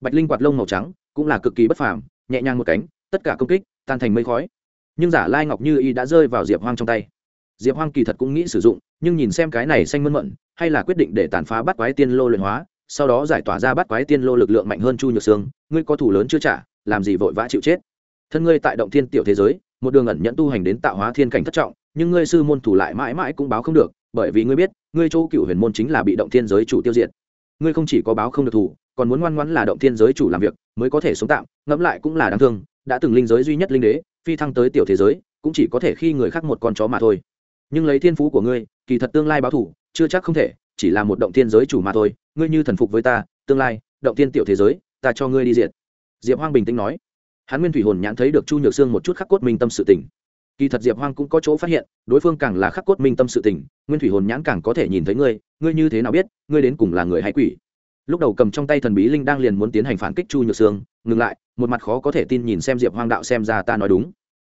[SPEAKER 1] Bạch linh quạt lông màu trắng cũng là cực kỳ bất phàm, nhẹ nhàng một cánh, tất cả công kích tan thành mây khói. Nhưng giả lai ngọc như y đã rơi vào diệp hoang trong tay. Diệp hoang kỳ thật cũng nghĩ sử dụng, nhưng nhìn xem cái này xanh mơn mận, hay là quyết định để tàn phá bắt quái tiên lô luyện hóa, sau đó giải tỏa ra bắt quái tiên lô lực lượng mạnh hơn chu nhược sương, ngươi có thủ lớn chưa trả, làm gì vội vã chịu chết. Thân ngươi tại động thiên tiểu thế giới một đường ẩn nhẫn tu hành đến tạo hóa thiên cảnh thất trọng, nhưng ngươi sư môn thủ lại mãi mãi cũng báo không được, bởi vì ngươi biết, ngươi chỗ cựu huyền môn chính là bị động thiên giới chủ tiêu diệt. Ngươi không chỉ có báo không được thủ, còn muốn ngoan ngoãn là động thiên giới chủ làm việc, mới có thể sống tạm, ngẫm lại cũng là đáng thương, đã từng linh giới duy nhất linh đế, phi thăng tới tiểu thế giới, cũng chỉ có thể khi người khác một con chó mà thôi. Nhưng lấy thiên phú của ngươi, kỳ thật tương lai báo thủ, chưa chắc không thể, chỉ là một động thiên giới chủ mà thôi. Ngươi như thần phục với ta, tương lai, động thiên tiểu thế giới, ta cho ngươi đi diệt. Diệp hoang bình tĩnh nói hắn nguyên thủy hồn nhãn thấy được chu nhược sương một chút khắc cốt minh tâm sự tỉnh kỳ thật diệp hoang cũng có chỗ phát hiện, đối phương càng là khắc cốt minh tâm sự tỉnh nguyên thủy hồn nhãn càng có thể nhìn thấy ngươi ngươi như thế nào biết, ngươi đến cùng là người hay quỷ. Lúc đầu cầm trong tay thần bí linh đang liền muốn tiến hành phản kích chu nhược sương, ngừng lại, một mặt khó có thể tin nhìn xem diệp hoang đạo xem ra ta nói đúng.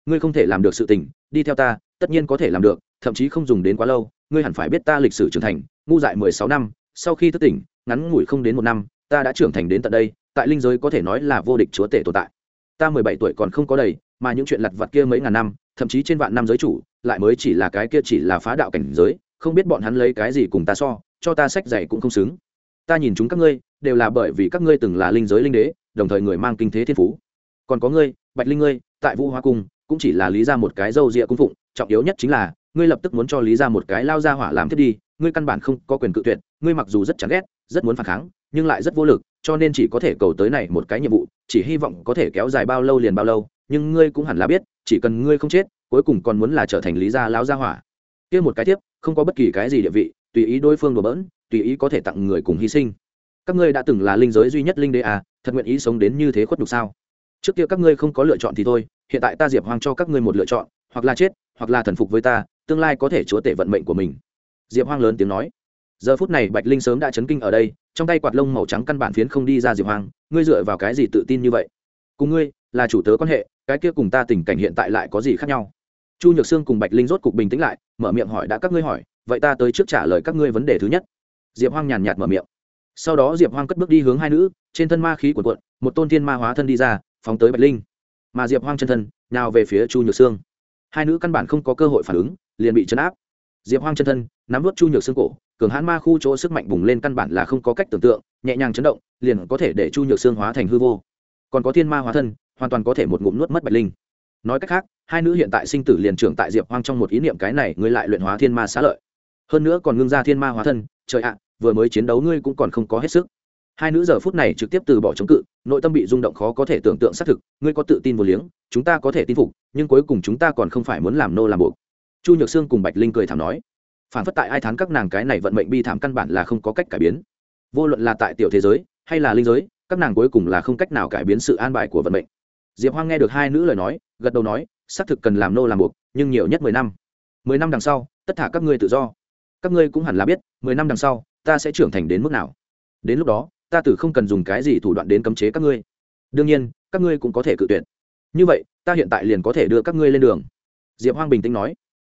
[SPEAKER 1] Ngươi không thể làm được sự tình, đi theo ta, tất nhiên có thể làm được, thậm chí không dùng đến quá lâu, ngươi hẳn phải biết ta lịch sử trưởng thành, ngu dại mười sáu năm, sau khi thức tỉnh, ngắn ngủi không đến một năm, ta đã trưởng thành đến tận đây, tại linh giới có thể nói là vô địch chúa tể tồn tại ta mười bảy tuổi còn không có đầy, mà những chuyện lặt vặt kia mấy ngàn năm, thậm chí trên vạn năm giới chủ, lại mới chỉ là cái kia chỉ là phá đạo cảnh giới, không biết bọn hắn lấy cái gì cùng ta so, cho ta sách dạy cũng không xứng. Ta nhìn chúng các ngươi, đều là bởi vì các ngươi từng là linh giới linh đế, đồng thời người mang kinh thế thiên phú. Còn có ngươi, bạch linh ngươi, tại vũ hoa cung, cũng chỉ là lý ra một cái dâu rịa cung phụng, trọng yếu nhất chính là, ngươi lập tức muốn cho lý ra một cái lao ra hỏa làm thiết đi, ngươi căn bản không có quyền cự tuyệt, ngươi mặc dù rất chán ghét, rất muốn phản kháng nhưng lại rất vô lực, cho nên chỉ có thể cầu tới này một cái nhiệm vụ, chỉ hy vọng có thể kéo dài bao lâu liền bao lâu, nhưng ngươi cũng hẳn là biết, chỉ cần ngươi không chết, cuối cùng còn muốn là trở thành lý gia lão gia hỏa. Kia một cái tiếp, không có bất kỳ cái gì địa vị, tùy ý đối phương đùa bỡn, tùy ý có thể tặng người cùng hy sinh. Các ngươi đã từng là linh giới duy nhất linh đế à thật nguyện ý sống đến như thế khuất nhục sao? Trước kia các ngươi không có lựa chọn thì thôi, hiện tại ta diệp Hoàng cho các ngươi một lựa chọn, hoặc là chết, hoặc là thần phục với ta, tương lai có thể chúa tể vận mệnh của mình. Diệp Hoàng lớn tiếng nói giờ phút này bạch linh sớm đã chấn kinh ở đây trong tay quạt lông màu trắng căn bản phiến không đi ra diệp hoàng ngươi dựa vào cái gì tự tin như vậy cùng ngươi là chủ tớ quan hệ cái kia cùng ta tình cảnh hiện tại lại có gì khác nhau chu nhược sương cùng bạch linh rốt cục bình tĩnh lại mở miệng hỏi đã các ngươi hỏi vậy ta tới trước trả lời các ngươi vấn đề thứ nhất diệp hoang nhàn nhạt mở miệng sau đó diệp hoang cất bước đi hướng hai nữ trên thân ma khí của quận một tôn thiên ma hóa thân đi ra phóng tới bạch linh mà diệp hoang chân thân nào về phía chu nhược sương hai nữ căn bản không có cơ hội phản ứng liền bị chấn áp diệp hoang chân thân, nắm vút chu nhược xương cổ, cường hãn ma khu chỗ sức mạnh bùng lên căn bản là không có cách tưởng tượng, nhẹ nhàng chấn động, liền có thể để chu nhược xương hóa thành hư vô. Còn có thiên ma hóa thân, hoàn toàn có thể một ngụm nuốt mất bạch linh. Nói cách khác, hai nữ hiện tại sinh tử liền trưởng tại diệp hoang trong một ý niệm cái này, ngươi lại luyện hóa thiên ma xá lợi. Hơn nữa còn ngưng ra thiên ma hóa thân, trời ạ, vừa mới chiến đấu ngươi cũng còn không có hết sức. Hai nữ giờ phút này trực tiếp từ bỏ chống cự, nội tâm bị rung động khó có thể tưởng tượng xác thực, ngươi có tự tin vô liếng, chúng ta có thể tin phục, nhưng cuối cùng chúng ta còn không phải muốn làm nô làm buộc chu nhược sương cùng bạch linh cười thảm nói, phản phất tại ai thán các nàng cái này vận mệnh bi thảm căn bản là không có cách cải biến. Vô luận là tại tiểu thế giới, hay là linh giới, các nàng cuối cùng là không cách nào cải biến sự an bài của vận mệnh. Diệp hoang nghe được hai nữ lời nói, gật đầu nói, xác thực cần làm nô làm buộc, nhưng nhiều nhất mười năm. Mười năm đằng sau, tất cả các ngươi tự do. Các ngươi cũng hẳn là biết, mười năm đằng sau, ta sẽ trưởng thành đến mức nào. Đến lúc đó, ta tử không cần dùng cái gì thủ đoạn đến cấm chế các ngươi. Đương nhiên, các ngươi cũng có thể cự tuyệt. Như vậy, ta hiện tại liền có thể đưa các ngươi lên đường. Diệp hoang bình tĩnh nói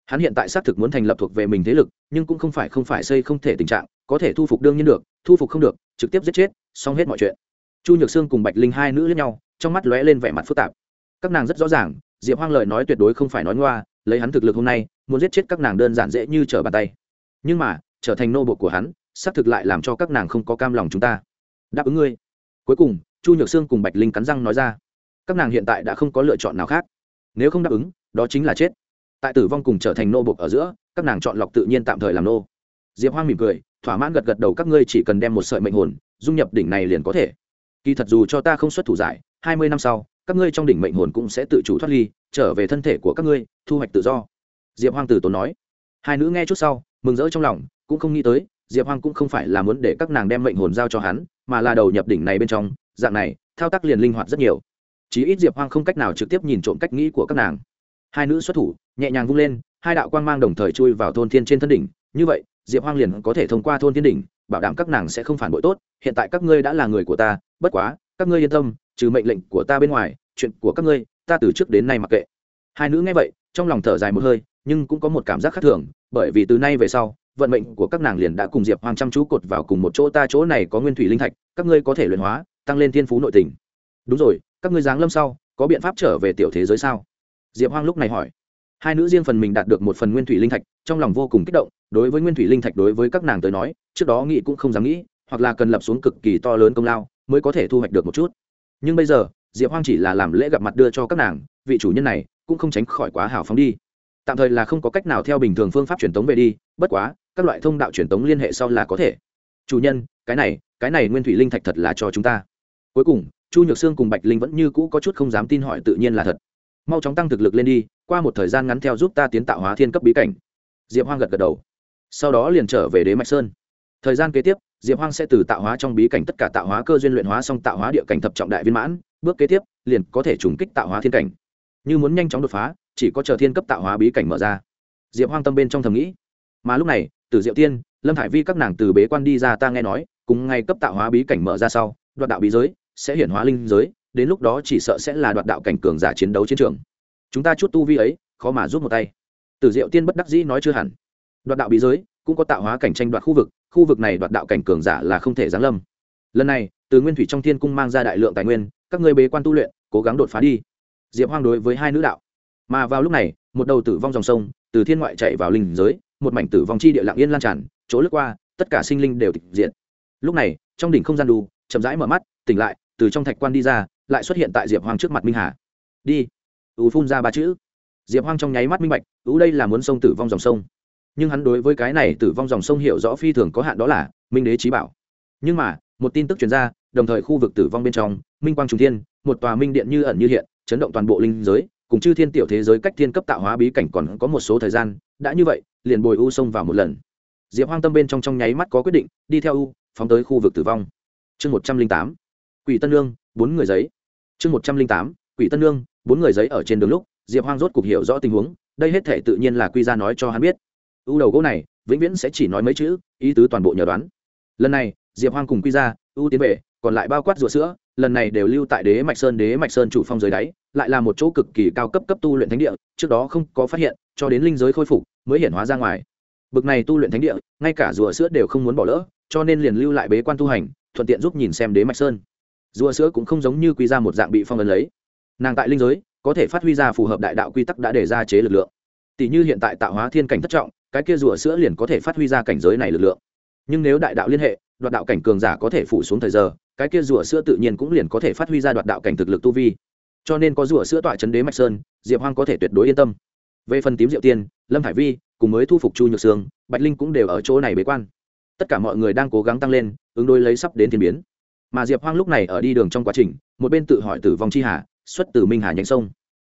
[SPEAKER 1] hắn hiện tại xác thực muốn thành lập thuộc về mình thế lực, nhưng cũng không phải không phải xây không thể tình trạng, có thể thu phục đương nhiên được, thu phục không được, trực tiếp giết chết, xong hết mọi chuyện. Chu nhược sương cùng bạch linh hai nữ lẫn nhau, trong mắt lóe lên vẻ mặt phức tạp. Các nàng rất rõ ràng, diệp hoang lời nói tuyệt đối không phải nói ngoa, lấy hắn thực lực hôm nay, muốn giết chết các nàng đơn giản dễ như trở bàn tay. Nhưng mà, trở thành nô bộc của hắn, xác thực lại làm cho các nàng không có cam lòng chúng ta. Đáp ứng ngươi. Cuối cùng, chu nhược sương cùng bạch linh cắn răng nói ra, các nàng hiện tại đã không có lựa chọn nào khác. Nếu không đáp ứng, đó chính là chết tại tử vong cùng trở thành nô bộc ở giữa, các nàng chọn lọc tự nhiên tạm thời làm nô. Diệp hoang mỉm cười, thỏa mãn gật gật đầu, các ngươi chỉ cần đem một sợi mệnh hồn, dung nhập đỉnh này liền có thể. Kỳ thật dù cho ta không xuất thủ giải, hai mươi năm sau, các ngươi trong đỉnh mệnh hồn cũng sẽ tự chủ thoát ly, trở về thân thể của các ngươi, thu hoạch tự do. Diệp hoang từ tốn nói. Hai nữ nghe chút sau, mừng rỡ trong lòng, cũng không nghĩ tới, diệp hoang cũng không phải là muốn để các nàng đem mệnh hồn giao cho hắn, mà là đầu nhập đỉnh này bên trong, dạng này, thao tác liền linh hoạt rất nhiều. Chí ít diệp hoang không cách nào trực tiếp nhìn trộm cách nghĩ của các nàng hai nữ xuất thủ, nhẹ nhàng vung lên, hai đạo quang mang đồng thời chui vào thôn thiên trên thân đỉnh. Như vậy, diệp hoang liền có thể thông qua thôn thiên đỉnh, bảo đảm các nàng sẽ không phản bội tốt. Hiện tại các ngươi đã là người của ta, bất quá, các ngươi yên tâm, trừ mệnh lệnh của ta bên ngoài, chuyện của các ngươi, ta từ trước đến nay mặc kệ. Hai nữ nghe vậy, trong lòng thở dài một hơi, nhưng cũng có một cảm giác khác thường, bởi vì từ nay về sau, vận mệnh của các nàng liền đã cùng diệp Hoang chăm chú cột vào cùng một chỗ. Ta chỗ này có nguyên thủy linh thạch, các ngươi có thể luyện hóa, tăng lên thiên phú nội tình. Đúng rồi, các ngươi giáng lâm sau, có biện pháp trở về tiểu thế giới sao? Diệp hoang lúc này hỏi. Hai nữ riêng phần mình đạt được một phần nguyên thủy linh thạch, trong lòng vô cùng kích động, đối với nguyên thủy linh thạch đối với các nàng tới nói, trước đó nghĩ cũng không dám nghĩ, hoặc là cần lập xuống cực kỳ to lớn công lao, mới có thể thu hoạch được một chút. Nhưng bây giờ, diệp hoang chỉ là làm lễ gặp mặt đưa cho các nàng, vị chủ nhân này cũng không tránh khỏi quá hào phóng đi. Tạm thời là không có cách nào theo bình thường phương pháp truyền tống về đi, bất quá, các loại thông đạo truyền tống liên hệ sau là có thể. Chủ nhân, cái này cái này nguyên thủy linh thạch thật là cho chúng ta. Cuối cùng, chu nhược sương cùng bạch linh vẫn như cũ có chút không dám tin hỏi tự nhiên là thật mau chóng tăng thực lực lên đi, qua một thời gian ngắn theo giúp ta tiến tạo hóa thiên cấp bí cảnh. Diệp hoang gật gật đầu. Sau đó liền trở về đế mạch sơn. Thời gian kế tiếp, diệp hoang sẽ từ tạo hóa trong bí cảnh tất cả tạo hóa cơ duyên luyện hóa xong tạo hóa địa cảnh thập trọng đại viên mãn, bước kế tiếp, liền có thể trùng kích tạo hóa thiên cảnh. Như muốn nhanh chóng đột phá, chỉ có chờ thiên cấp tạo hóa bí cảnh mở ra. Diệp hoang tâm bên trong thầm nghĩ. Mà lúc này từ diệu tiên, lâm thải vi các nàng từ bế quan đi ra ta nghe nói, cùng ngay cấp tạo hóa bí cảnh mở ra sau, đoạt đạo bí giới, sẽ hiển hóa linh giới đến lúc đó chỉ sợ sẽ là đoạt đạo cảnh cường giả chiến đấu chiến trường. Chúng ta chút tu vi ấy, khó mà giúp một tay. Từ diệu tiên bất đắc dĩ nói chưa hẳn. Đoạt đạo bí giới, cũng có tạo hóa cảnh tranh đoạt khu vực khu vực này đoạt đạo cảnh cường giả là không thể giáng lâm. Lần này, từ nguyên thủy trong thiên cung mang ra đại lượng tài nguyên, các ngươi bế quan tu luyện, cố gắng đột phá đi. Diệp hoang đối với hai nữ đạo. Mà vào lúc này, một đầu tử vong dòng sông, từ thiên ngoại chạy vào linh giới, một mảnh tử vong chi địa lạng yên lan tràn, chỗ lướt qua, tất cả sinh linh đều tịch diện lúc này, trong đỉnh không gian đu chậm rãi mở mắt, tỉnh lại, từ trong thạch quan đi ra lại xuất hiện tại diệp hoang trước mặt minh hà. Đi. U phun ra ba chữ. Diệp hoang trong nháy mắt minh bạch, ú đây là muốn sông tử vong dòng sông. Nhưng hắn đối với cái này tử vong dòng sông hiểu rõ phi thường có hạn đó là minh đế trí bảo. Nhưng mà, một tin tức chuyển ra, đồng thời khu vực tử vong bên trong, minh quang trung thiên, một tòa minh điện như ẩn như hiện, chấn động toàn bộ linh giới, cùng chư thiên tiểu thế giới cách thiên cấp tạo hóa bí cảnh còn có một số thời gian, đã như vậy, liền bồi u xông vào một lần. Diệp hoang tâm bên trong trong nháy mắt có quyết định, đi theo u phóng tới khu vực tử vong. Chương một trăm linh tám. Quỷ tân lương, bốn người giấy chương một trăm linh tám, quỷ tân lương bốn người giấy ở trên đường lúc, diệp hoang rốt cục hiểu rõ tình huống, đây hết thể tự nhiên là quy ra nói cho hắn biết. U đầu gỗ này, vĩnh viễn sẽ chỉ nói mấy chữ, ý tứ toàn bộ nhờ đoán. Lần này, diệp hoang cùng quy ra u tiến về còn lại bao quát rùa sữa, lần này đều lưu tại đế mạch sơn, đế mạch sơn chủ phong dưới đáy, lại là một chỗ cực kỳ cao cấp cấp tu luyện thánh địa, trước đó không có phát hiện, cho đến linh giới khôi phục, mới hiển hóa ra ngoài. Bực này tu luyện thánh địa, ngay cả rùa sữa đều không muốn bỏ lỡ, cho nên liền lưu lại bế quan tu hành, thuận tiện giúp nhìn xem đế mạch sơn rùa sữa cũng không giống như quy ra một dạng bị phong ấn lấy. Nàng tại linh giới, có thể phát huy ra phù hợp đại đạo quy tắc đã để ra chế lực lượng. Tỷ như hiện tại tạo hóa thiên cảnh thất trọng, cái kia rùa sữa liền có thể phát huy ra cảnh giới này lực lượng. Nhưng nếu đại đạo liên hệ, đoạt đạo cảnh cường giả có thể phủ xuống thời giờ, cái kia rùa sữa tự nhiên cũng liền có thể phát huy ra đoạt đạo cảnh thực lực tu vi. Cho nên có rùa sữa tọa chấn đế mạch sơn, diệp hoang có thể tuyệt đối yên tâm. Về phần tím diệu tiên, lâm hải vi, cùng mới thu phục chu nhược sương, bạch linh cũng đều ở chỗ này bế quan. Tất cả mọi người đang cố gắng tăng lên, ứng đôi lấy sắp đến thiên biến mà diệp hoang lúc này ở đi đường trong quá trình, một bên tự hỏi tử vong chi hà, xuất từ minh hà nhánh sông.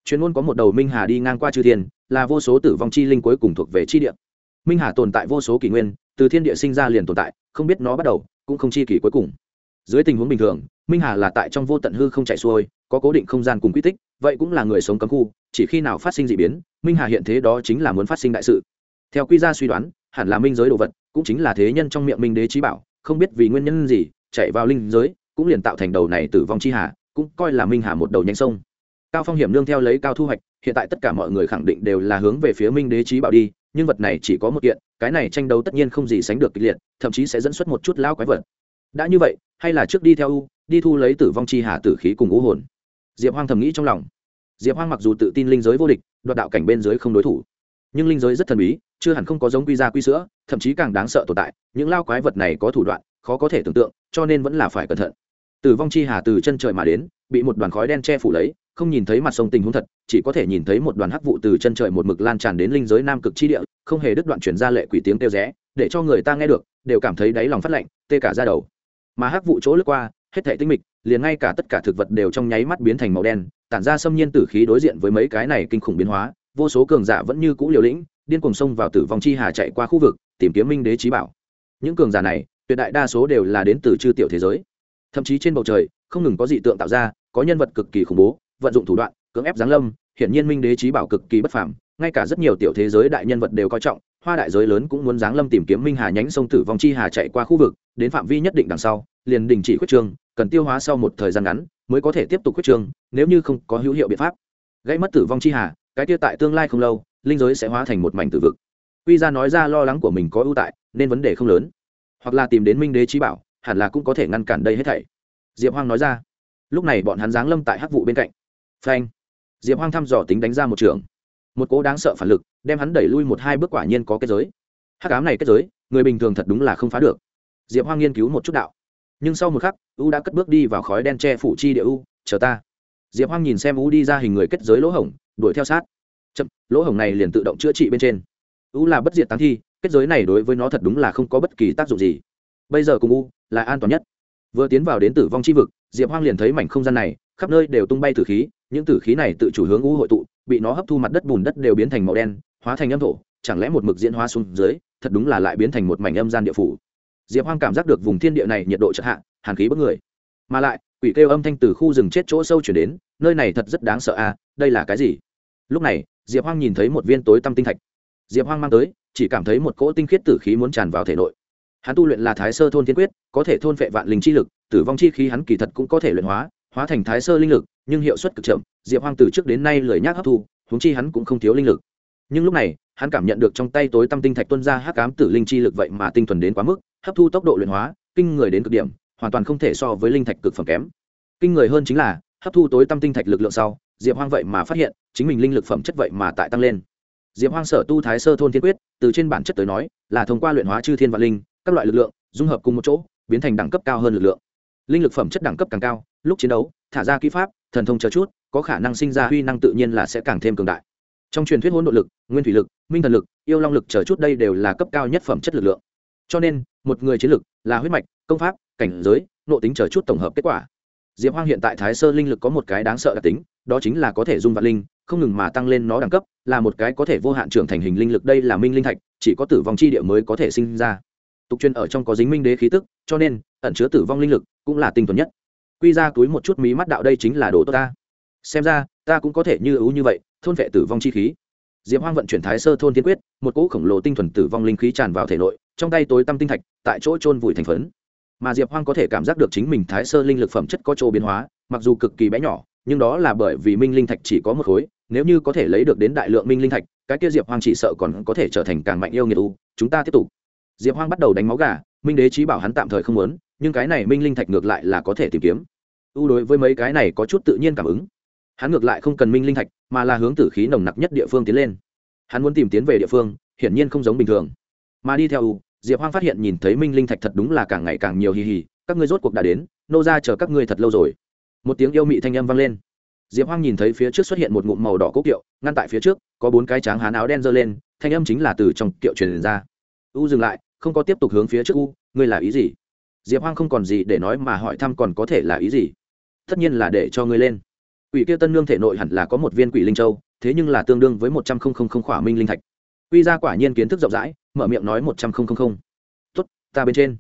[SPEAKER 1] Chuyên môn có một đầu minh hà đi ngang qua chư thiên, là vô số tử vong chi linh cuối cùng thuộc về chi địa. Minh hà tồn tại vô số kỷ nguyên, từ thiên địa sinh ra liền tồn tại, không biết nó bắt đầu, cũng không chi kỷ cuối cùng. Dưới tình huống bình thường, minh hà là tại trong vô tận hư không chạy xuôi, có cố định không gian cùng quy tích, vậy cũng là người sống cấm khu, chỉ khi nào phát sinh d ị biến, minh hà hiện thế đó chính là muốn phát sinh đại sự. Theo quy gia suy đoán, hẳn là minh giới đồ vật, cũng chính là thế nhân trong miệng minh đế trí bảo, không biết vì nguyên nhân gì chạy vào linh giới, cũng liền tạo thành đầu này tử vong chi hà, cũng coi là minh hà một đầu nhanh sông. Cao phong hiểm nương theo lấy cao thu hoạch, hiện tại tất cả mọi người khẳng định đều là hướng về phía minh đế trí bảo đi, nhưng vật này chỉ có một kiện, cái này tranh đấu tất nhiên không gì sánh được kịch liệt, thậm chí sẽ dẫn xuất một chút lao quái vật. Đã như vậy, hay là trước đi theo u, đi thu lấy tử vong chi hà tử khí cùng ngũ hồn? Diệp hoang thầm nghĩ trong lòng. Diệp hoang mặc dù tự tin linh giới vô địch, đoạt đạo cảnh bên dưới không đối thủ, nhưng linh giới rất thần bí, chưa hẳn không có giống quy ra quy sữa, thậm chí càng đáng sợ tồn tại, những lao quái vật này có thủ đoạn khó có thể tưởng tượng, cho nên vẫn là phải cẩn thận. Tử vong chi hà từ chân trời mà đến, bị một đoàn khói đen che phủ lấy, không nhìn thấy mặt sông tình huống thật, chỉ có thể nhìn thấy một đoàn hắc vụ từ chân trời một mực lan tràn đến linh giới nam cực chi địa, không hề đứt đoạn chuyển ra lệ quỷ tiếng kêu rẽ, để cho người ta nghe được, đều cảm thấy đáy lòng phát lạnh, tê cả ra đầu. Mà hắc vụ chỗ lướt qua, hết thể tinh mịch, liền ngay cả tất cả thực vật đều trong nháy mắt biến thành màu đen, tản ra xâm nhiên tử khí đối diện với mấy cái này kinh khủng biến hóa, vô số cường giả vẫn như cũ liều lĩnh, điên cùng xông vào tử vong chi hà chạy qua khu vực, tìm kiếm minh đế trí bảo. Những cường giả này tuyệt đại đa số đều là đến từ chư tiểu thế giới. Thậm chí trên bầu trời, không ngừng có dị tượng tạo ra, có nhân vật cực kỳ khủng bố, vận dụng thủ đoạn, cưỡng ép giáng lâm, hiển nhiên minh đế trí bảo cực kỳ bất phàm, ngay cả rất nhiều tiểu thế giới đại nhân vật đều coi trọng, hoa đại giới lớn cũng muốn giáng lâm tìm kiếm minh hà nhánh sông tử vong chi hà chạy qua khu vực, đến phạm vi nhất định đằng sau, liền đình chỉ khuyết trương cần tiêu hóa sau một thời gian ngắn mới có thể tiếp tục khuyết trương nếu như không có hữu hiệu biện pháp. Gây mất tử vong chi hà, cái tiêu tại tương lai không lâu, linh giới sẽ hóa thành một mảnh tử vực. Quy ra nói ra lo lắng của mình có ưu tại, nên vấn đề không lớn hoặc là tìm đến minh đế trí bảo, hẳn là cũng có thể ngăn cản đây hết thảy. Diệp hoang nói ra. Lúc này bọn hắn giáng lâm tại hắc vụ bên cạnh. Phanh! Diệp hoang thăm dò tính đánh ra một trường. Một cố đáng sợ phản lực đem hắn đẩy lui một hai bước quả nhiên có kết giới. Hắc ám này kết giới, người bình thường thật đúng là không phá được. Diệp hoang nghiên cứu một chút đạo. Nhưng sau một khắc, u đã cất bước đi vào khói đen che phủ chi địa u. Chờ ta. Diệp hoang nhìn xem u đi ra hình người kết giới lỗ hổng, đuổi theo sát. Chậm, lỗ hổng này liền tự động chữa trị bên trên u là bất diệt tăng thi, kết giới này đối với nó thật đúng là không có bất kỳ tác dụng gì. Bây giờ cùng u là an toàn nhất. Vừa tiến vào đến tử vong chi vực, diệp hoang liền thấy mảnh không gian này, khắp nơi đều tung bay tử khí, những tử khí này tự chủ hướng u hội tụ, bị nó hấp thu mặt đất bùn đất đều biến thành màu đen, hóa thành âm thổ, chẳng lẽ một mực diễn hóa xuống dưới, thật đúng là lại biến thành một mảnh âm gian địa phủ. Diệp hoang cảm giác được vùng thiên địa này nhiệt độ chật hạ, hàn khí bất người. Mà lại, quỷ kêu âm thanh từ khu rừng chết chỗ sâu chuyển đến, nơi này thật rất đáng sợ à đây là cái gì? Lúc này, diệp hoang nhìn thấy một viên tối tăm tinh thạch diệp hoang mang tới, chỉ cảm thấy một cỗ tinh khiết tử khí muốn tràn vào thể nội. Hắn tu luyện là thái sơ thôn thiên quyết, có thể thôn phệ vạn linh chi lực, tử vong chi khí hắn kỳ thật cũng có thể luyện hóa hóa thành thái sơ linh lực, nhưng hiệu suất cực chậm, diệp hoang từ trước đến nay lười nhác hấp thu húng chi hắn cũng không thiếu linh lực. Nhưng lúc này, hắn cảm nhận được trong tay tối tâm tinh thạch tuân ra hắc cám tử linh chi lực vậy mà tinh thuần đến quá mức, hấp thu tốc độ luyện hóa, kinh người đến cực điểm, hoàn toàn không thể so với linh thạch cực phẩm kém. Kinh người hơn chính là, hấp thu tối tâm tinh thạch lực lượng sau, diệp hoang vậy mà phát hiện, chính mình linh lực phẩm chất vậy mà tại tăng lên diệp hoang sở tu thái sơ thôn thiên quyết, từ trên bản chất tới nói, là thông qua luyện hóa chư thiên vạn linh, các loại lực lượng, dung hợp cùng một chỗ, biến thành đẳng cấp cao hơn lực lượng. Linh lực phẩm chất đẳng cấp càng cao, lúc chiến đấu, thả ra kỹ pháp, thần thông chờ chút, có khả năng sinh ra huy năng tự nhiên là sẽ càng thêm cường đại. Trong truyền thuyết hỗn độ lực, nguyên thủy lực, minh thần lực, yêu long lực chờ chút đây đều là cấp cao nhất phẩm chất lực lượng. Cho nên, một người chiến lực là huyết mạch, công pháp, cảnh giới nộ tính chờ chút tổng hợp kết quả. Diệp hoang hiện tại thái sơ linh lực có một cái đáng sợ đặc tính, đó chính là có thể dung vạn linh không ngừng mà tăng lên nó đẳng cấp, là một cái có thể vô hạn trưởng thành hình linh lực đây là minh linh thạch, chỉ có tử vong chi địa mới có thể sinh ra. Tục truyền ở trong có dính minh đế khí tức, cho nên, ẩn chứa tử vong linh lực cũng là tinh thuần nhất. Quy ra túi một chút mí mắt đạo đây chính là đồ tốt ta. Xem ra, ta cũng có thể như ưu như vậy, thôn vệ tử vong chi khí. Diệp hoang vận chuyển thái sơ thôn tiên quyết, một cỗ khổng lồ tinh thuần tử vong linh khí tràn vào thể nội, trong tay tối tăm tinh thạch, tại chỗ trôn vùi thành phấn. Mà diệp hoang có thể cảm giác được chính mình thái sơ linh lực phẩm chất có chỗ biến hóa, mặc dù cực kỳ bé nhỏ, nhưng đó là bởi vì minh linh thạch chỉ có một khối nếu như có thể lấy được đến đại lượng minh linh thạch, cái kia diệp hoang chỉ sợ còn có thể trở thành càng mạnh yêu nghiệt u. Chúng ta tiếp tục. Diệp hoang bắt đầu đánh máu gà, minh đế trí bảo hắn tạm thời không muốn, nhưng cái này minh linh thạch ngược lại là có thể tìm kiếm. U đối với mấy cái này có chút tự nhiên cảm ứng. Hắn ngược lại không cần minh linh thạch, mà là hướng tử khí nồng nặc nhất địa phương tiến lên. Hắn muốn tìm tiến về địa phương, hiển nhiên không giống bình thường. Mà đi theo u, diệp hoang phát hiện nhìn thấy minh linh thạch thật đúng là càng ngày càng nhiều hì hì, các ngươi rốt cuộc đã đến, nô ra chờ các ngươi thật lâu rồi. Một tiếng yêu mị thanh âm vang lên diệp hoang nhìn thấy phía trước xuất hiện một ngụm màu đỏ cố kiệu, ngăn tại phía trước, có bốn cái tráng hán áo đen giơ lên, thanh âm chính là từ trong kiệu truyền ra. U, dừng lại, không có tiếp tục hướng phía trước u, ngươi là ý gì? Diệp hoang không còn gì để nói mà hỏi thăm còn có thể là ý gì. Tất nhiên là để cho ngươi lên. Quỷ kia tân nương thể nội hẳn là có một viên quỷ linh châu, thế nhưng là tương đương với một trăm không không không khỏa minh linh thạch. Quy ra quả nhiên kiến thức rộng rãi, mở miệng nói một trăm không không không. Tốt, ta bên trên.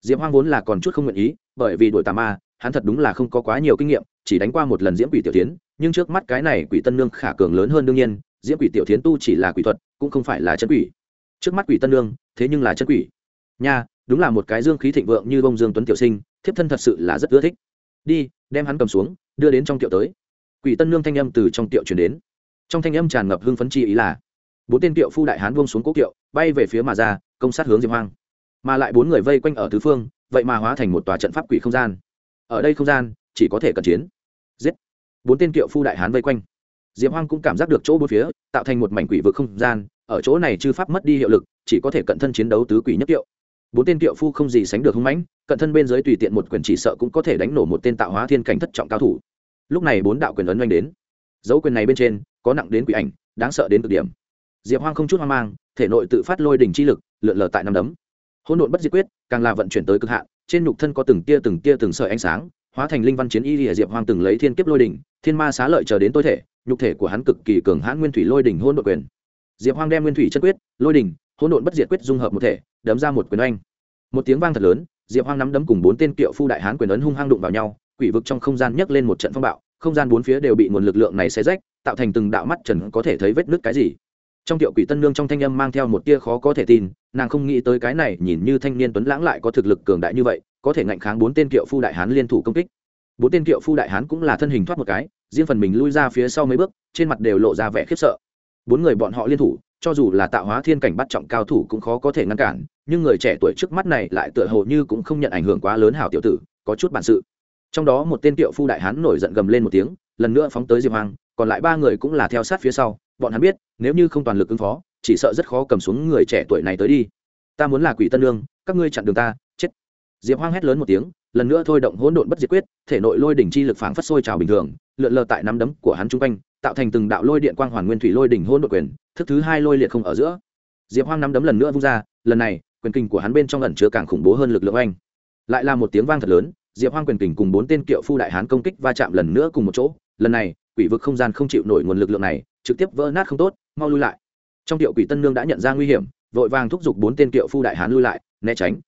[SPEAKER 1] Diệp hoang vốn là còn chút không nguyện ý, bởi vì đuổi tà ma, hắn thật đúng là không có quá nhiều kinh nghiệm chỉ đánh qua một lần diễm quỷ tiểu tiến nhưng trước mắt cái này quỷ tân nương khả cường lớn hơn đương nhiên diễm quỷ tiểu tiến tu chỉ là quỷ thuật cũng không phải là chân quỷ. Trước mắt quỷ tân nương thế nhưng là chân quỷ. Nha đúng là một cái dương khí thịnh vượng như bông dương tuấn tiểu sinh thiếp thân thật sự là rất ưa thích. Đi đem hắn cầm xuống đưa đến trong tiệu tới. Quỷ tân nương thanh âm từ trong tiệu chuyển đến. Trong thanh âm tràn ngập hưng phấn chi ý là bốn tên tiệu phu đại hán buông xuống cố tiệu, bay về phía mà ra công sát hướng diệp hoang. Mà lại bốn người vây quanh ở tứ phương vậy mà hóa thành một tòa trận pháp quỷ không gian. Ở đây không gian chỉ có thể cận chiến. Giết. Bốn tên kiệu phu đại hán vây quanh. Diệp hoang cũng cảm giác được chỗ bốn phía, tạo thành một mảnh quỷ vực không gian, ở chỗ này chư pháp mất đi hiệu lực, chỉ có thể cận thân chiến đấu tứ quỷ nhất kiệu. Bốn tên kiệu phu không gì sánh được hung mãnh, cận thân bên dưới tùy tiện một quyền chỉ sợ cũng có thể đánh nổ một tên tạo hóa thiên cảnh thất trọng cao thủ. Lúc này bốn đạo quyền ấn oanh đến. Dấu quyền này bên trên, có nặng đến quỷ ảnh, đáng sợ đến cực điểm. Diệp hoang không chút hoang mang, thể nội tự phát lôi đỉnh chi lực, lượn lờ tại năm đấm. Hỗn độn bất diệt quyết, càng là vận chuyển tới cực hạn, trên nhục thân có từng tia từng tia từng sợi ánh sáng hóa thành linh văn chiến y lìa diệp hoang từng lấy thiên kiếp lôi đỉnh, thiên ma xá lợi chờ đến tôi thể, nhục thể của hắn cực kỳ cường hãn nguyên thủy lôi đỉnh hôn đội quyền. Diệp hoang đem nguyên thủy chất quyết, lôi đỉnh hôn độn bất diệt quyết dung hợp một thể, đấm ra một quyền oanh. Một tiếng vang thật lớn, diệp hoang nắm đấm cùng bốn tên kiệu phu đại hán quyền ấn hung hăng đụng vào nhau, quỷ vực trong không gian nhấc lên một trận phong bạo, không gian bốn phía đều bị nguồn lực lượng này xé rách, tạo thành từng đạo mắt trần có thể thấy vết nước cái gì. Trong tiệu quỷ tân nương trong thanh âm mang theo một tia khó có thể tin, nàng không nghĩ tới cái này, nhìn như thanh niên tuấn lãng lại có thực lực cường đại như vậy có thể ngạnh kháng bốn tên kiệu phu đại hán liên thủ công kích. Bốn tên kiệu phu đại hán cũng là thân hình thoát một cái, riêng phần mình lui ra phía sau mấy bước, trên mặt đều lộ ra vẻ khiếp sợ. Bốn người bọn họ liên thủ, cho dù là tạo hóa thiên cảnh bắt trọng cao thủ cũng khó có thể ngăn cản, nhưng người trẻ tuổi trước mắt này lại tựa hồ như cũng không nhận ảnh hưởng quá lớn hảo tiểu tử, có chút bản sự. Trong đó một tên kiệu phu đại hán nổi giận gầm lên một tiếng, lần nữa phóng tới diệp hoàng còn lại ba người cũng là theo sát phía sau, bọn hắn biết, nếu như không toàn lực ứng phó, chỉ sợ rất khó cầm xuống người trẻ tuổi này tới đi. Ta muốn là quỷ tân lương, các ngươi chặn đường ta diệp hoang hét lớn một tiếng, lần nữa thôi động hỗn độn bất diệt quyết, thể nội lôi đỉnh chi lực phảng phất sôi trào bình thường, lượn lờ tại nắm đấm của hắn chung quanh, tạo thành từng đạo lôi điện quang hoàn nguyên thủy lôi đỉnh hỗn độn quyền, thức thứ hai lôi liệt không ở giữa. Diệp hoang nắm đấm lần nữa vung ra, lần này, quyền kinh của hắn bên trong ẩn chứa càng khủng bố hơn lực lượng anh lại là một tiếng vang thật lớn, diệp hoang quyền kình cùng bốn tên kiệu phu đại hán công kích va chạm lần nữa cùng một chỗ, lần này, quỷ vực không gian không chịu nổi nguồn lực lượng này, trực tiếp vỡ nát không tốt, mau lui lại. Trong kiệu quỷ tân nương đã nhận ra nguy hiểm, vội vàng thúc giục bốn tên kiệu phu đại hán lui lại, né tránh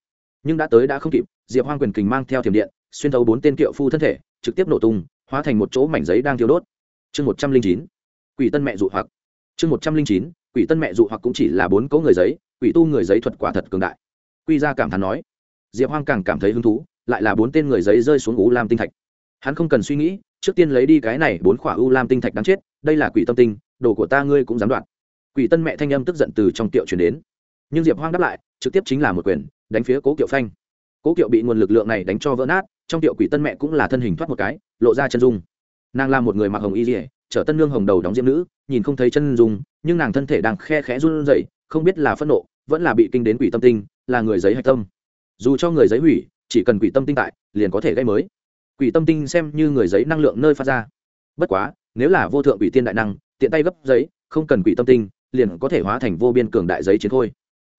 [SPEAKER 1] nhưng đã tới đã không kịp, diệp hoang quyền kình mang theo thiểm điện, xuyên thấu bốn tên kiệu phu thân thể, trực tiếp nổ tung, hóa thành một chỗ mảnh giấy đang thiêu đốt. Chương một trăm linh chín, quỷ tân mẹ dụ hoặc. Chương một trăm linh chín, quỷ tân mẹ dụ hoặc cũng chỉ là bốn cỗ người giấy, quỷ tu người giấy thuật quả thật cường đại. Quy ra cảm thán nói, diệp hoang càng cảm thấy hứng thú, lại là bốn tên người giấy rơi xuống u lam tinh thạch. Hắn không cần suy nghĩ, trước tiên lấy đi cái này bốn khỏa u lam tinh thạch đáng chết, đây là quỷ tâm tinh, đồ của ta ngươi cũng dám đoạt. Quỷ tân mẹ thanh âm tức giận từ trong tiệu chuyển đến nhưng diệp hoang đáp lại trực tiếp chính là một quyền đánh phía cố kiệu phanh cố kiệu bị nguồn lực lượng này đánh cho vỡ nát trong tiệu quỷ tân mẹ cũng là thân hình thoát một cái lộ ra chân dung nàng là một người mặc hồng y dỉa chở tân nương hồng đầu đóng Diêm nữ nhìn không thấy chân dung nhưng nàng thân thể đang khe khẽ run rẩy, không biết là phẫn nộ vẫn là bị kinh đến quỷ tâm tinh là người giấy hạch tâm dù cho người giấy hủy chỉ cần quỷ tâm tinh tại liền có thể gây mới quỷ tâm tinh xem như người giấy năng lượng nơi phát ra bất quá nếu là vô thượng quỷ tiên đại năng tiện tay gấp giấy không cần quỷ tâm tinh liền có thể hóa thành vô biên cường đại giấy chiến thôi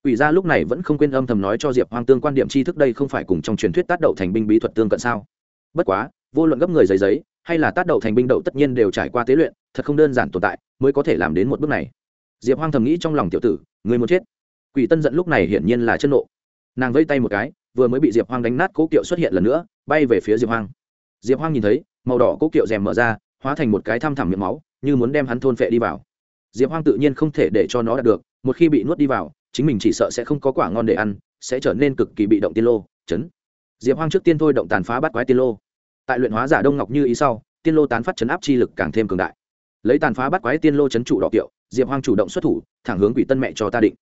[SPEAKER 1] quỷ gia lúc này vẫn không quên âm thầm nói cho diệp hoang tương quan điểm tri thức đây không phải cùng trong truyền thuyết tác đậu thành binh bí thuật tương cận sao? Bất quá, vô luận gấp người giấy giấy, hay là tác đậu thành binh đậu tất nhiên đều trải qua tế luyện, thật không đơn giản tồn tại mới có thể làm đến một bước này. Diệp hoang thầm nghĩ trong lòng tiểu tử, người muốn chết. Quỷ tân giận lúc này hiển nhiên là chân nộ. Nàng vây tay một cái, vừa mới bị diệp hoang đánh nát cố kiệu xuất hiện lần nữa, bay về phía diệp hoang. Diệp hoang nhìn thấy, màu đỏ cố kiệu rèm mở ra, hóa thành một cái thăm thẳm miệng máu, như muốn đem hắn thôn phệ đi vào. Diệp hoang tự nhiên không thể để cho nó đạt được, một khi bị nuốt đi vào chính mình chỉ sợ sẽ không có quả ngon để ăn, sẽ trở nên cực kỳ bị động tiên lô, chấn. Diệp hoang trước tiên thôi động tàn phá bắt quái tiên lô. Tại luyện hóa giả đông ngọc như ý sau, tiên lô tán phát chấn áp chi lực càng thêm cường đại. Lấy tàn phá bắt quái tiên lô chấn trụ đỏ kiệu, diệp hoang chủ động xuất thủ, thẳng hướng quỷ tân mẹ cho ta định.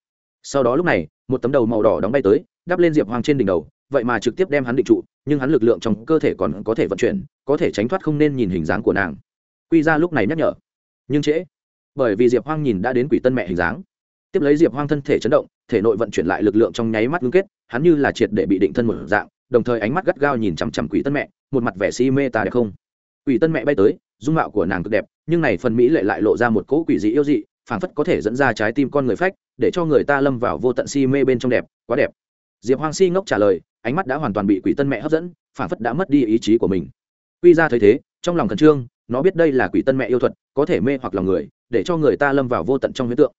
[SPEAKER 1] Sau đó lúc này, một tấm đầu màu đỏ đóng bay tới, đắp lên diệp hoang trên đỉnh đầu, vậy mà trực tiếp đem hắn định trụ, nhưng hắn lực lượng trong cơ thể còn có thể vận chuyển, có thể tránh thoát không nên nhìn hình dáng của nàng. Quy ra lúc này nhắc nhở. Nhưng trễ, bởi vì diệp hoang nhìn đã đến quỷ tân mẹ hình dáng tiếp lấy diệp hoang thân thể chấn động, thể nội vận chuyển lại lực lượng trong nháy mắt ngưng kết, hắn như là triệt để bị định thân một dạng, đồng thời ánh mắt gắt gao nhìn chằm chằm quỷ tân mẹ, một mặt vẻ si mê ta đẹp không. Quỷ tân mẹ bay tới, dung mạo của nàng cực đẹp, nhưng này phần mỹ lệ lại lộ ra một cỗ quỷ dị yêu dị, phảng phất có thể dẫn ra trái tim con người phách, để cho người ta lâm vào vô tận si mê bên trong đẹp, quá đẹp. Diệp Hoang si ngốc trả lời, ánh mắt đã hoàn toàn bị quỷ tân mẹ hấp dẫn, phảng phất đã mất đi ý chí của mình. Quy ra thấy thế, trong lòng khẩn trương, nó biết đây là quỷ tân mẹ yêu thuật, có thể mê hoặc lòng người, để cho người ta lâm vào vô tận trong huyết tượng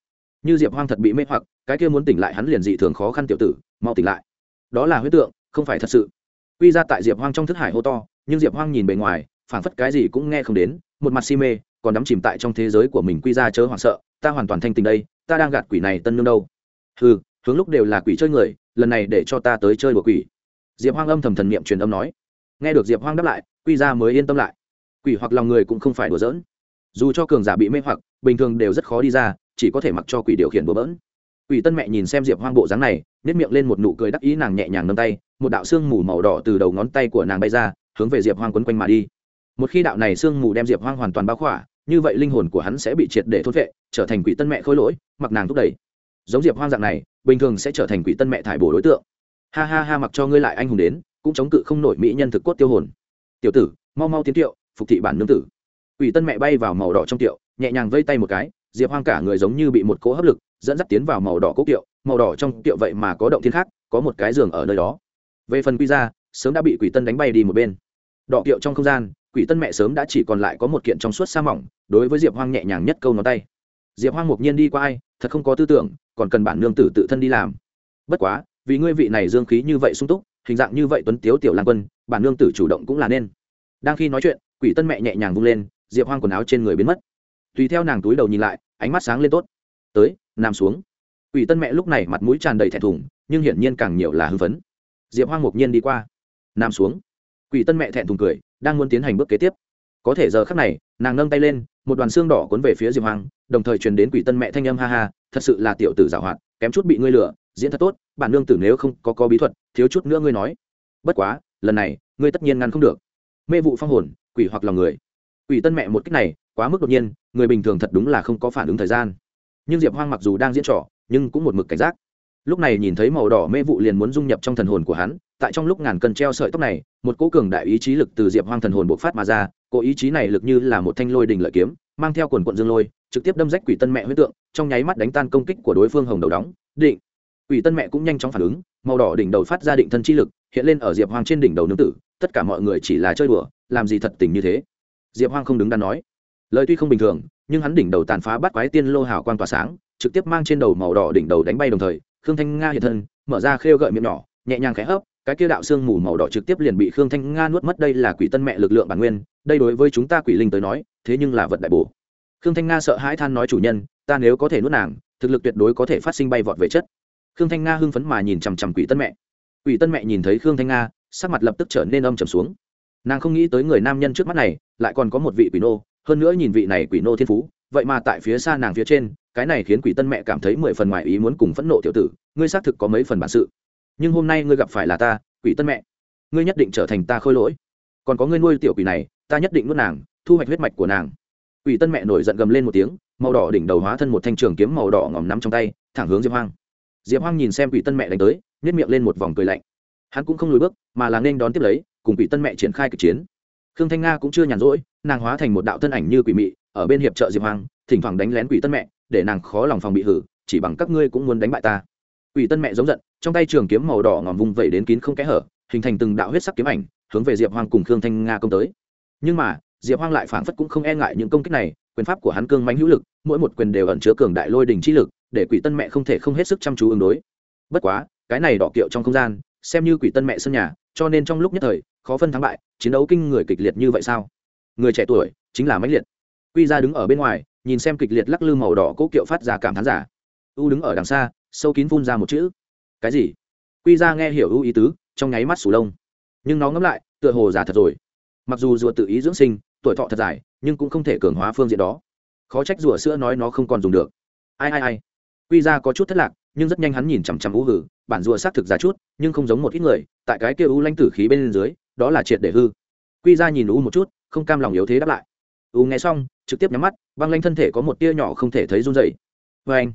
[SPEAKER 1] như diệp hoang thật bị mê hoặc, cái kia muốn tỉnh lại hắn liền dị thường khó khăn tiểu tử, mau tỉnh lại. Đó là huyết tượng, không phải thật sự. Quy ra tại diệp hoang trong thức hải hô to, nhưng diệp hoang nhìn bề ngoài, phảng phất cái gì cũng nghe không đến, một mặt si mê, còn đắm chìm tại trong thế giới của mình quy ra chớ hoảng sợ, ta hoàn toàn thanh tình đây, ta đang gạt quỷ này tân nương đâu. Ừ hướng lúc đều là quỷ chơi người, lần này để cho ta tới chơi của quỷ. Diệp hoang âm thầm thần niệm truyền âm nói. Nghe được diệp hoang đáp lại, quy ra mới yên tâm lại. Quỷ hoặc lòng người cũng không phải đùa giỡn. Dù cho cường giả bị mê hoặc, bình thường đều rất khó đi ra chỉ có thể mặc cho quỷ điều khiển bừa bỡn. Quỷ tân mẹ nhìn xem diệp hoang bộ dáng này nếp miệng lên một nụ cười đắc ý nàng nhẹ nhàng nâng tay, một đạo sương mù màu đỏ từ đầu ngón tay của nàng bay ra, hướng về diệp hoang quấn quanh mà đi. Một khi đạo này sương mù đem diệp hoang hoàn toàn bao khỏa, như vậy linh hồn của hắn sẽ bị triệt để thốt vệ trở thành quỷ tân mẹ khôi lỗi, mặc nàng thúc đẩy. Giống diệp hoang dạng này, bình thường sẽ trở thành quỷ tân mẹ thải bổ đối tượng. Ha ha ha, mặc cho ngươi lại anh hùng đến, cũng chống cự không nổi mỹ nhân thực cốt tiêu hồn. Tiểu tử, mau mau tiến tiệu, phục thị bản nương tử. Quỷ tân mẹ bay vào màu đỏ trong tiệu, nhẹ nhàng vây tay một cái diệp hoang cả người giống như bị một cỗ hấp lực dẫn dắt tiến vào màu đỏ cố kiệu, màu đỏ trong kiệu vậy mà có động thiên khác, có một cái giường ở nơi đó. Về phần quy ra sớm đã bị quỷ tân đánh bay đi một bên. Đỏ kiệu trong không gian, quỷ tân mẹ sớm đã chỉ còn lại có một kiện trong suốt sa mỏng, đối với diệp hoang nhẹ nhàng nhất câu ngón tay. Diệp hoang mục nhiên đi qua ai, thật không có tư tưởng, còn cần bản nương tử tự thân đi làm. Bất quá, vì ngươi vị này dương khí như vậy sung túc, hình dạng như vậy tuấn tiếu tiểu lan quân, bản nương tử chủ động cũng là nên. Đang khi nói chuyện, quỷ tân mẹ nhẹ nhàng vung lên, diệp hoang quần áo trên người biến mất. Tùy theo nàng túi đầu nhìn lại ánh mắt sáng lên tốt. Tới, nằm xuống. Quỷ tân mẹ lúc này mặt mũi tràn đầy thẹn thùng, nhưng hiển nhiên càng nhiều là hư vấn diệp hoang mục nhiên đi qua. Nằm xuống. Quỷ tân mẹ thẹn thùng cười, đang muốn tiến hành bước kế tiếp. Có thể giờ khắc này, nàng nâng tay lên, một đoàn xương đỏ cuốn về phía diệp hoàng đồng thời truyền đến quỷ tân mẹ thanh âm ha ha, thật sự là tiểu tử giảo hoạt, kém chút bị ngươi lừa, diễn thật tốt, bản nương tử nếu không có có bí thuật, thiếu chút nữa ngươi nói. Bất quá, lần này, ngươi tất nhiên ngăn không được. Mê vụ phong hồn, quỷ hoặc lòng người. Quỷ tân mẹ một cách này quá mức đột nhiên, người bình thường thật đúng là không có phản ứng thời gian. Nhưng diệp hoang mặc dù đang diễn trò, nhưng cũng một mực cảnh giác. Lúc này nhìn thấy màu đỏ mê vụ liền muốn dung nhập trong thần hồn của hắn, tại trong lúc ngàn cân treo sợi tóc này, một cỗ cường đại ý chí lực từ diệp hoang thần hồn bộc phát mà ra, cỗ ý chí này lực như là một thanh lôi đình lợi kiếm, mang theo quần quận dương lôi, trực tiếp đâm rách quỷ tân mẹ huyết tượng, trong nháy mắt đánh tan công kích của đối phương hồng đầu đóng. Định. Quỷ tân mẹ cũng nhanh chóng phản ứng, màu đỏ đỉnh đầu phát ra định thân chi lực, hiện lên ở diệp hoang trên đỉnh đầu nương tử, tất cả mọi người chỉ là chơi đùa, làm gì thật tình như thế? Diệp hoang không đứng đắn nói lời tuy không bình thường, nhưng hắn đỉnh đầu tàn phá bắt quái tiên lô hào quang tỏa sáng, trực tiếp mang trên đầu màu đỏ đỉnh đầu đánh bay đồng thời, khương thanh nga hiện thân, mở ra khêu gợi miệng nhỏ, nhẹ nhàng khẽ hấp, cái kia đạo xương mù màu đỏ trực tiếp liền bị khương thanh nga nuốt mất, đây là quỷ tân mẹ lực lượng bản nguyên, đây đối với chúng ta quỷ linh tới nói, thế nhưng là vật đại bổ. Khương thanh nga sợ hãi than nói chủ nhân, ta nếu có thể nuốt nàng, thực lực tuyệt đối có thể phát sinh bay vọt về chất. Khương thanh nga hưng phấn mà nhìn chằm chằm quỷ tân mẹ. Quỷ tân mẹ nhìn thấy khương thanh nga, sắc mặt lập tức trở nên âm trầm xuống. Nàng không nghĩ tới người nam nhân trước mắt này, lại còn có một vị quỷ nô hơn nữa nhìn vị này quỷ nô thiên phú, vậy mà tại phía xa nàng phía trên, cái này khiến quỷ tân mẹ cảm thấy mười phần ngoài ý muốn cùng phẫn nộ tiểu tử, ngươi xác thực có mấy phần bản sự. Nhưng hôm nay ngươi gặp phải là ta, quỷ tân mẹ. Ngươi nhất định trở thành ta khôi lỗi. Còn có ngươi nuôi tiểu quỷ này, ta nhất định nuốt nàng, thu hoạch huyết mạch của nàng. Quỷ tân mẹ nổi giận gầm lên một tiếng, màu đỏ đỉnh đầu hóa thân một thanh trường kiếm màu đỏ ngòm nắm trong tay, thẳng hướng diệp hoang. Diệp hoang nhìn xem quỷ tân mẹ đánh tới nhét miệng lên một vòng cười lạnh. Hắn cũng không lùi bước, mà là nên đón tiếp lấy, cùng quỷ tân mẹ triển khai kịch chiến. Khương thanh nga cũng chưa nhàn rỗi nàng hóa thành một đạo thân ảnh như quỷ mị, ở bên hiệp trợ diệp hoang, thỉnh thoảng đánh lén quỷ tân mẹ, để nàng khó lòng phòng bị hử, chỉ bằng các ngươi cũng muốn đánh bại ta. Quỷ tân mẹ giống giận, trong tay trường kiếm màu đỏ ngòm vùng vẩy đến kín không kẽ hở, hình thành từng đạo huyết sắc kiếm ảnh, hướng về diệp hoang cùng khương thanh nga công tới. Nhưng mà, diệp hoang lại phảng phất cũng không e ngại những công kích này, quyền pháp của hắn cương mánh hữu lực, mỗi một quyền đều ẩn chứa cường đại lôi đình chi lực, để quỷ tân mẹ không thể không hết sức chăm chú ứng đối. Bất quá, cái này đỏ kiệu trong không gian, xem như quỷ tân mẹ sân nhà, cho nên trong lúc nhất thời, khó phân thắng bại, chiến đấu kinh người kịch liệt như vậy sao? Người trẻ tuổi chính là mãnh liệt. Quy ra đứng ở bên ngoài, nhìn xem kịch liệt lắc lư màu đỏ cố kiệu phát ra cảm thán giả. U đứng ở đằng xa, sâu kín phun ra một chữ. Cái gì? Quy ra nghe hiểu ưu ý tứ, trong nháy mắt sủ lông. Nhưng nó ngẫm lại, tựa hồ già thật rồi. Mặc dù rùa tự ý dưỡng sinh, tuổi thọ thật dài, nhưng cũng không thể cường hóa phương diện đó. Khó trách rùa sữa nói nó không còn dùng được. Ai ai ai. Quy ra có chút thất lạc, nhưng rất nhanh hắn nhìn chằm chằm u hử, bản rùa xác thực ra chút, nhưng không giống một ít người, tại cái kia u lanh tử khí bên dưới, đó là triệt để hư. Quy ra nhìn u một chút không cam lòng yếu thế đáp lại. U nghe xong, trực tiếp nhắm mắt, băng lanh thân thể có một tia nhỏ không thể thấy run dày vê vâng anh.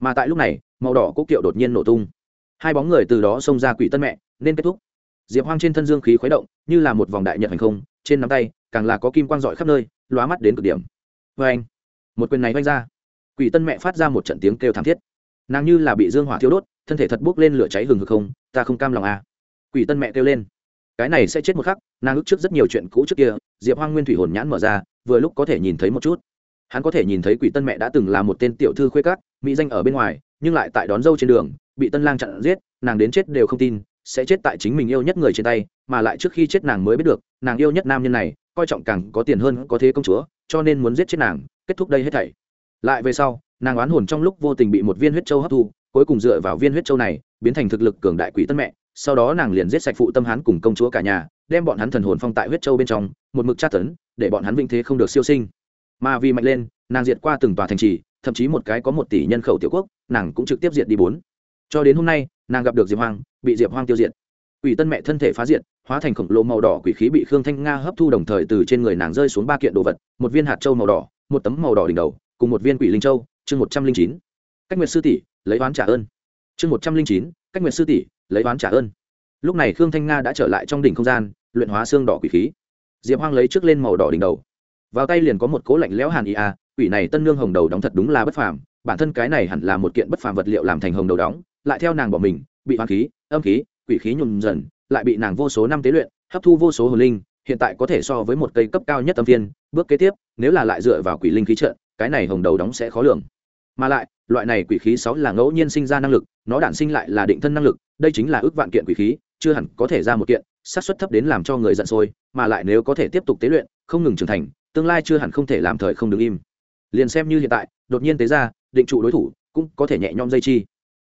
[SPEAKER 1] Mà tại lúc này, màu đỏ cố kiệu đột nhiên nổ tung. Hai bóng người từ đó xông ra quỷ tân mẹ, nên kết thúc. Diệp hoang trên thân dương khí khuấy động, như là một vòng đại nhật hành không, trên nắm tay, càng là có kim quang dọi khắp nơi, lóa mắt đến cực điểm. Vê anh. Một quyền này vanh ra. Quỷ tân mẹ phát ra một trận tiếng kêu thảm thiết. Nàng như là bị dương hỏa thiêu đốt, thân thể thật bốc lên lửa cháy hừng hực không, ta không cam lòng à. quỷ tân mẹ kêu lên cái này sẽ chết một khắc, nàng ức trước rất nhiều chuyện cũ trước kia, diệp hoang nguyên thủy hồn nhãn mở ra, vừa lúc có thể nhìn thấy một chút. Hắn có thể nhìn thấy quỷ tân mẹ đã từng là một tên tiểu thư khuê cát mỹ danh ở bên ngoài, nhưng lại tại đón dâu trên đường, bị tân lang chặn giết, nàng đến chết đều không tin, sẽ chết tại chính mình yêu nhất người trên tay, mà lại trước khi chết nàng mới biết được, nàng yêu nhất nam nhân này, coi trọng càng có tiền hơn, có thế công chúa, cho nên muốn giết chết nàng, kết thúc đây hết thảy. Lại về sau, nàng oán hồn trong lúc vô tình bị một viên huyết châu hấp thu, cuối cùng dựa vào viên huyết châu này, biến thành thực lực cường đại quỷ tân mẹ sau đó nàng liền giết sạch phụ tâm hắn cùng công chúa cả nhà, đem bọn hắn thần hồn phong tại huyết châu bên trong, một mực tra tấn, để bọn hắn vinh thế không được siêu sinh. Mà vì mạnh lên, nàng diệt qua từng tòa thành trì, thậm chí một cái có một tỷ nhân khẩu tiểu quốc, nàng cũng trực tiếp diệt đi bốn. Cho đến hôm nay, nàng gặp được diệp hoang, bị diệp hoang tiêu diệt. Quỷ tân mẹ thân thể phá diệt, hóa thành khổng lồ màu đỏ quỷ khí bị khương thanh nga hấp thu đồng thời từ trên người nàng rơi xuống ba kiện đồ vật, một viên hạt châu màu đỏ, một tấm màu đỏ đỉnh đầu, cùng một viên quỷ linh châu, chương một trăm linh chín. Cách nguyệt sư tỷ, lấy oán trả ơn. Chương một trăm linh chín cách nguyệt sư tỷ, lấy oán trả ơn. Lúc này khương thanh nga đã trở lại trong đỉnh không gian, luyện hóa xương đỏ quỷ khí. Diệp hoang lấy trước lên màu đỏ đỉnh đầu. Vào tay liền có một cố lạnh lẽo hàn ý a quỷ này tân nương hồng đầu đóng thật đúng là bất phàm, bản thân cái này hẳn là một kiện bất phàm vật liệu làm thành hồng đầu đóng, lại theo nàng bỏ mình, bị hoang khí, âm khí, quỷ khí nhuộm dần, lại bị nàng vô số năm tế luyện, hấp thu vô số hồn linh, hiện tại có thể so với một cây cấp cao nhất âm viên bước kế tiếp, nếu là lại dựa vào quỷ linh khí trận, cái này hồng đầu đóng sẽ khó lường. Mà lại loại này quỷ khí sáu là ngẫu nhiên sinh ra năng lực, nó đản sinh lại là định thân năng lực, đây chính là ước vạn kiện quỷ khí, chưa hẳn có thể ra một kiện, xác suất thấp đến làm cho người giận sôi, mà lại nếu có thể tiếp tục tế luyện, không ngừng trưởng thành, tương lai chưa hẳn không thể làm thời không đứng im. Liền xem như hiện tại, đột nhiên tế ra, định trụ đối thủ, cũng có thể nhẹ nhõm dây chi.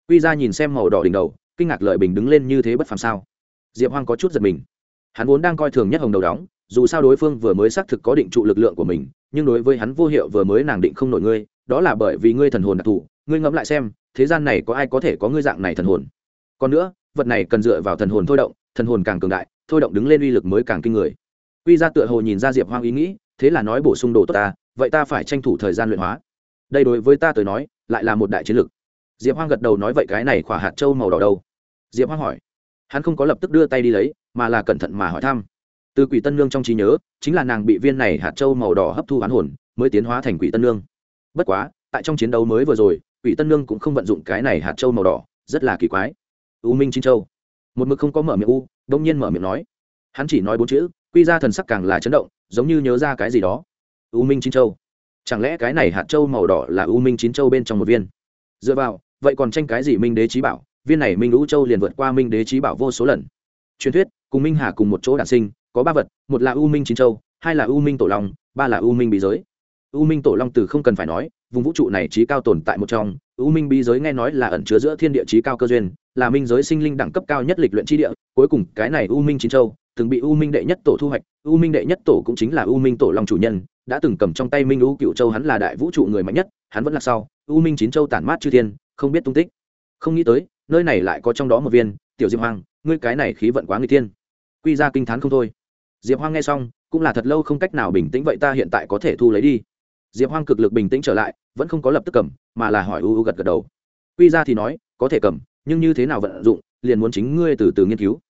[SPEAKER 1] Quy ra nhìn xem màu đỏ đỉnh đầu, kinh ngạc lợi bình đứng lên như thế bất phàm sao? Diệp hoang có chút giật mình. Hắn vốn đang coi thường nhất hồng đầu đóng, dù sao đối phương vừa mới xác thực có định trụ lực lượng của mình, nhưng đối với hắn vô hiệu vừa mới nàng định không nổi ngươi đó là bởi vì ngươi thần hồn đặc thù, ngươi ngẫm lại xem, thế gian này có ai có thể có ngươi dạng này thần hồn? Còn nữa, vật này cần dựa vào thần hồn thôi động, thần hồn càng cường đại, thôi động đứng lên uy lực mới càng kinh người. Quy ra tựa hồ nhìn ra diệp hoang ý nghĩ, thế là nói bổ sung đồ tốt ta, vậy ta phải tranh thủ thời gian luyện hóa. Đây đối với ta tới nói, lại là một đại chiến lực diệp hoang gật đầu nói vậy cái này khỏa hạt châu màu đỏ đâu? Diệp hoang hỏi. Hắn không có lập tức đưa tay đi lấy, mà là cẩn thận mà hỏi thăm. Từ quỷ tân nương trong trí nhớ, chính là nàng bị viên này hạt châu màu đỏ hấp thu hoán hồn, mới tiến hóa thành quỷ tân nương bất quá, tại trong chiến đấu mới vừa rồi, quỷ tân nương cũng không vận dụng cái này hạt châu màu đỏ, rất là kỳ quái. U minh chín châu. Một mực không có mở miệng u, đông nhiên mở miệng nói. Hắn chỉ nói bốn chữ, quy ra thần sắc càng là chấn động, giống như nhớ ra cái gì đó. U minh chín châu. Chẳng lẽ cái này hạt châu màu đỏ là u minh chín châu bên trong một viên? Dựa vào, vậy còn tranh cái gì minh đế trí bảo? Viên này minh lũ châu liền vượt qua minh đế trí bảo vô số lần. Truyền thuyết, cùng minh hà cùng một chỗ đản sinh, có ba vật, một là u minh chín châu, hai là u minh tổ long, ba là u minh bí giới u minh tổ long từ không cần phải nói, vùng vũ trụ này trí cao tồn tại một trong. U minh bi giới nghe nói là ẩn chứa giữa thiên địa trí cao cơ duyên, là minh giới sinh linh đẳng cấp cao nhất lịch luyện tri địa. Cuối cùng, cái này u minh chín châu, từng bị u minh đệ nhất tổ thu hoạch. U minh đệ nhất tổ cũng chính là u minh tổ long chủ nhân, đã từng cầm trong tay minh u cựu châu hắn là đại vũ trụ người mạnh nhất, hắn vẫn là sau. U minh chín châu tản mát chư thiên, không biết tung tích. Không nghĩ tới, nơi này lại có trong đó một viên. Tiểu diệp hoang, ngươi cái này khí vận quá người tiên quy ra kinh t h á n không thôi. Diệp hoang nghe xong, cũng là thật lâu không cách nào bình tĩnh, vậy ta hiện tại có thể thu lấy đi diệp hoang cực lực bình tĩnh trở lại, vẫn không có lập tức cầm, mà là hỏi u u gật gật đầu. Quy ra thì nói, có thể cầm, nhưng như thế nào vận dụng, liền muốn chính ngươi từ từ nghiên cứu.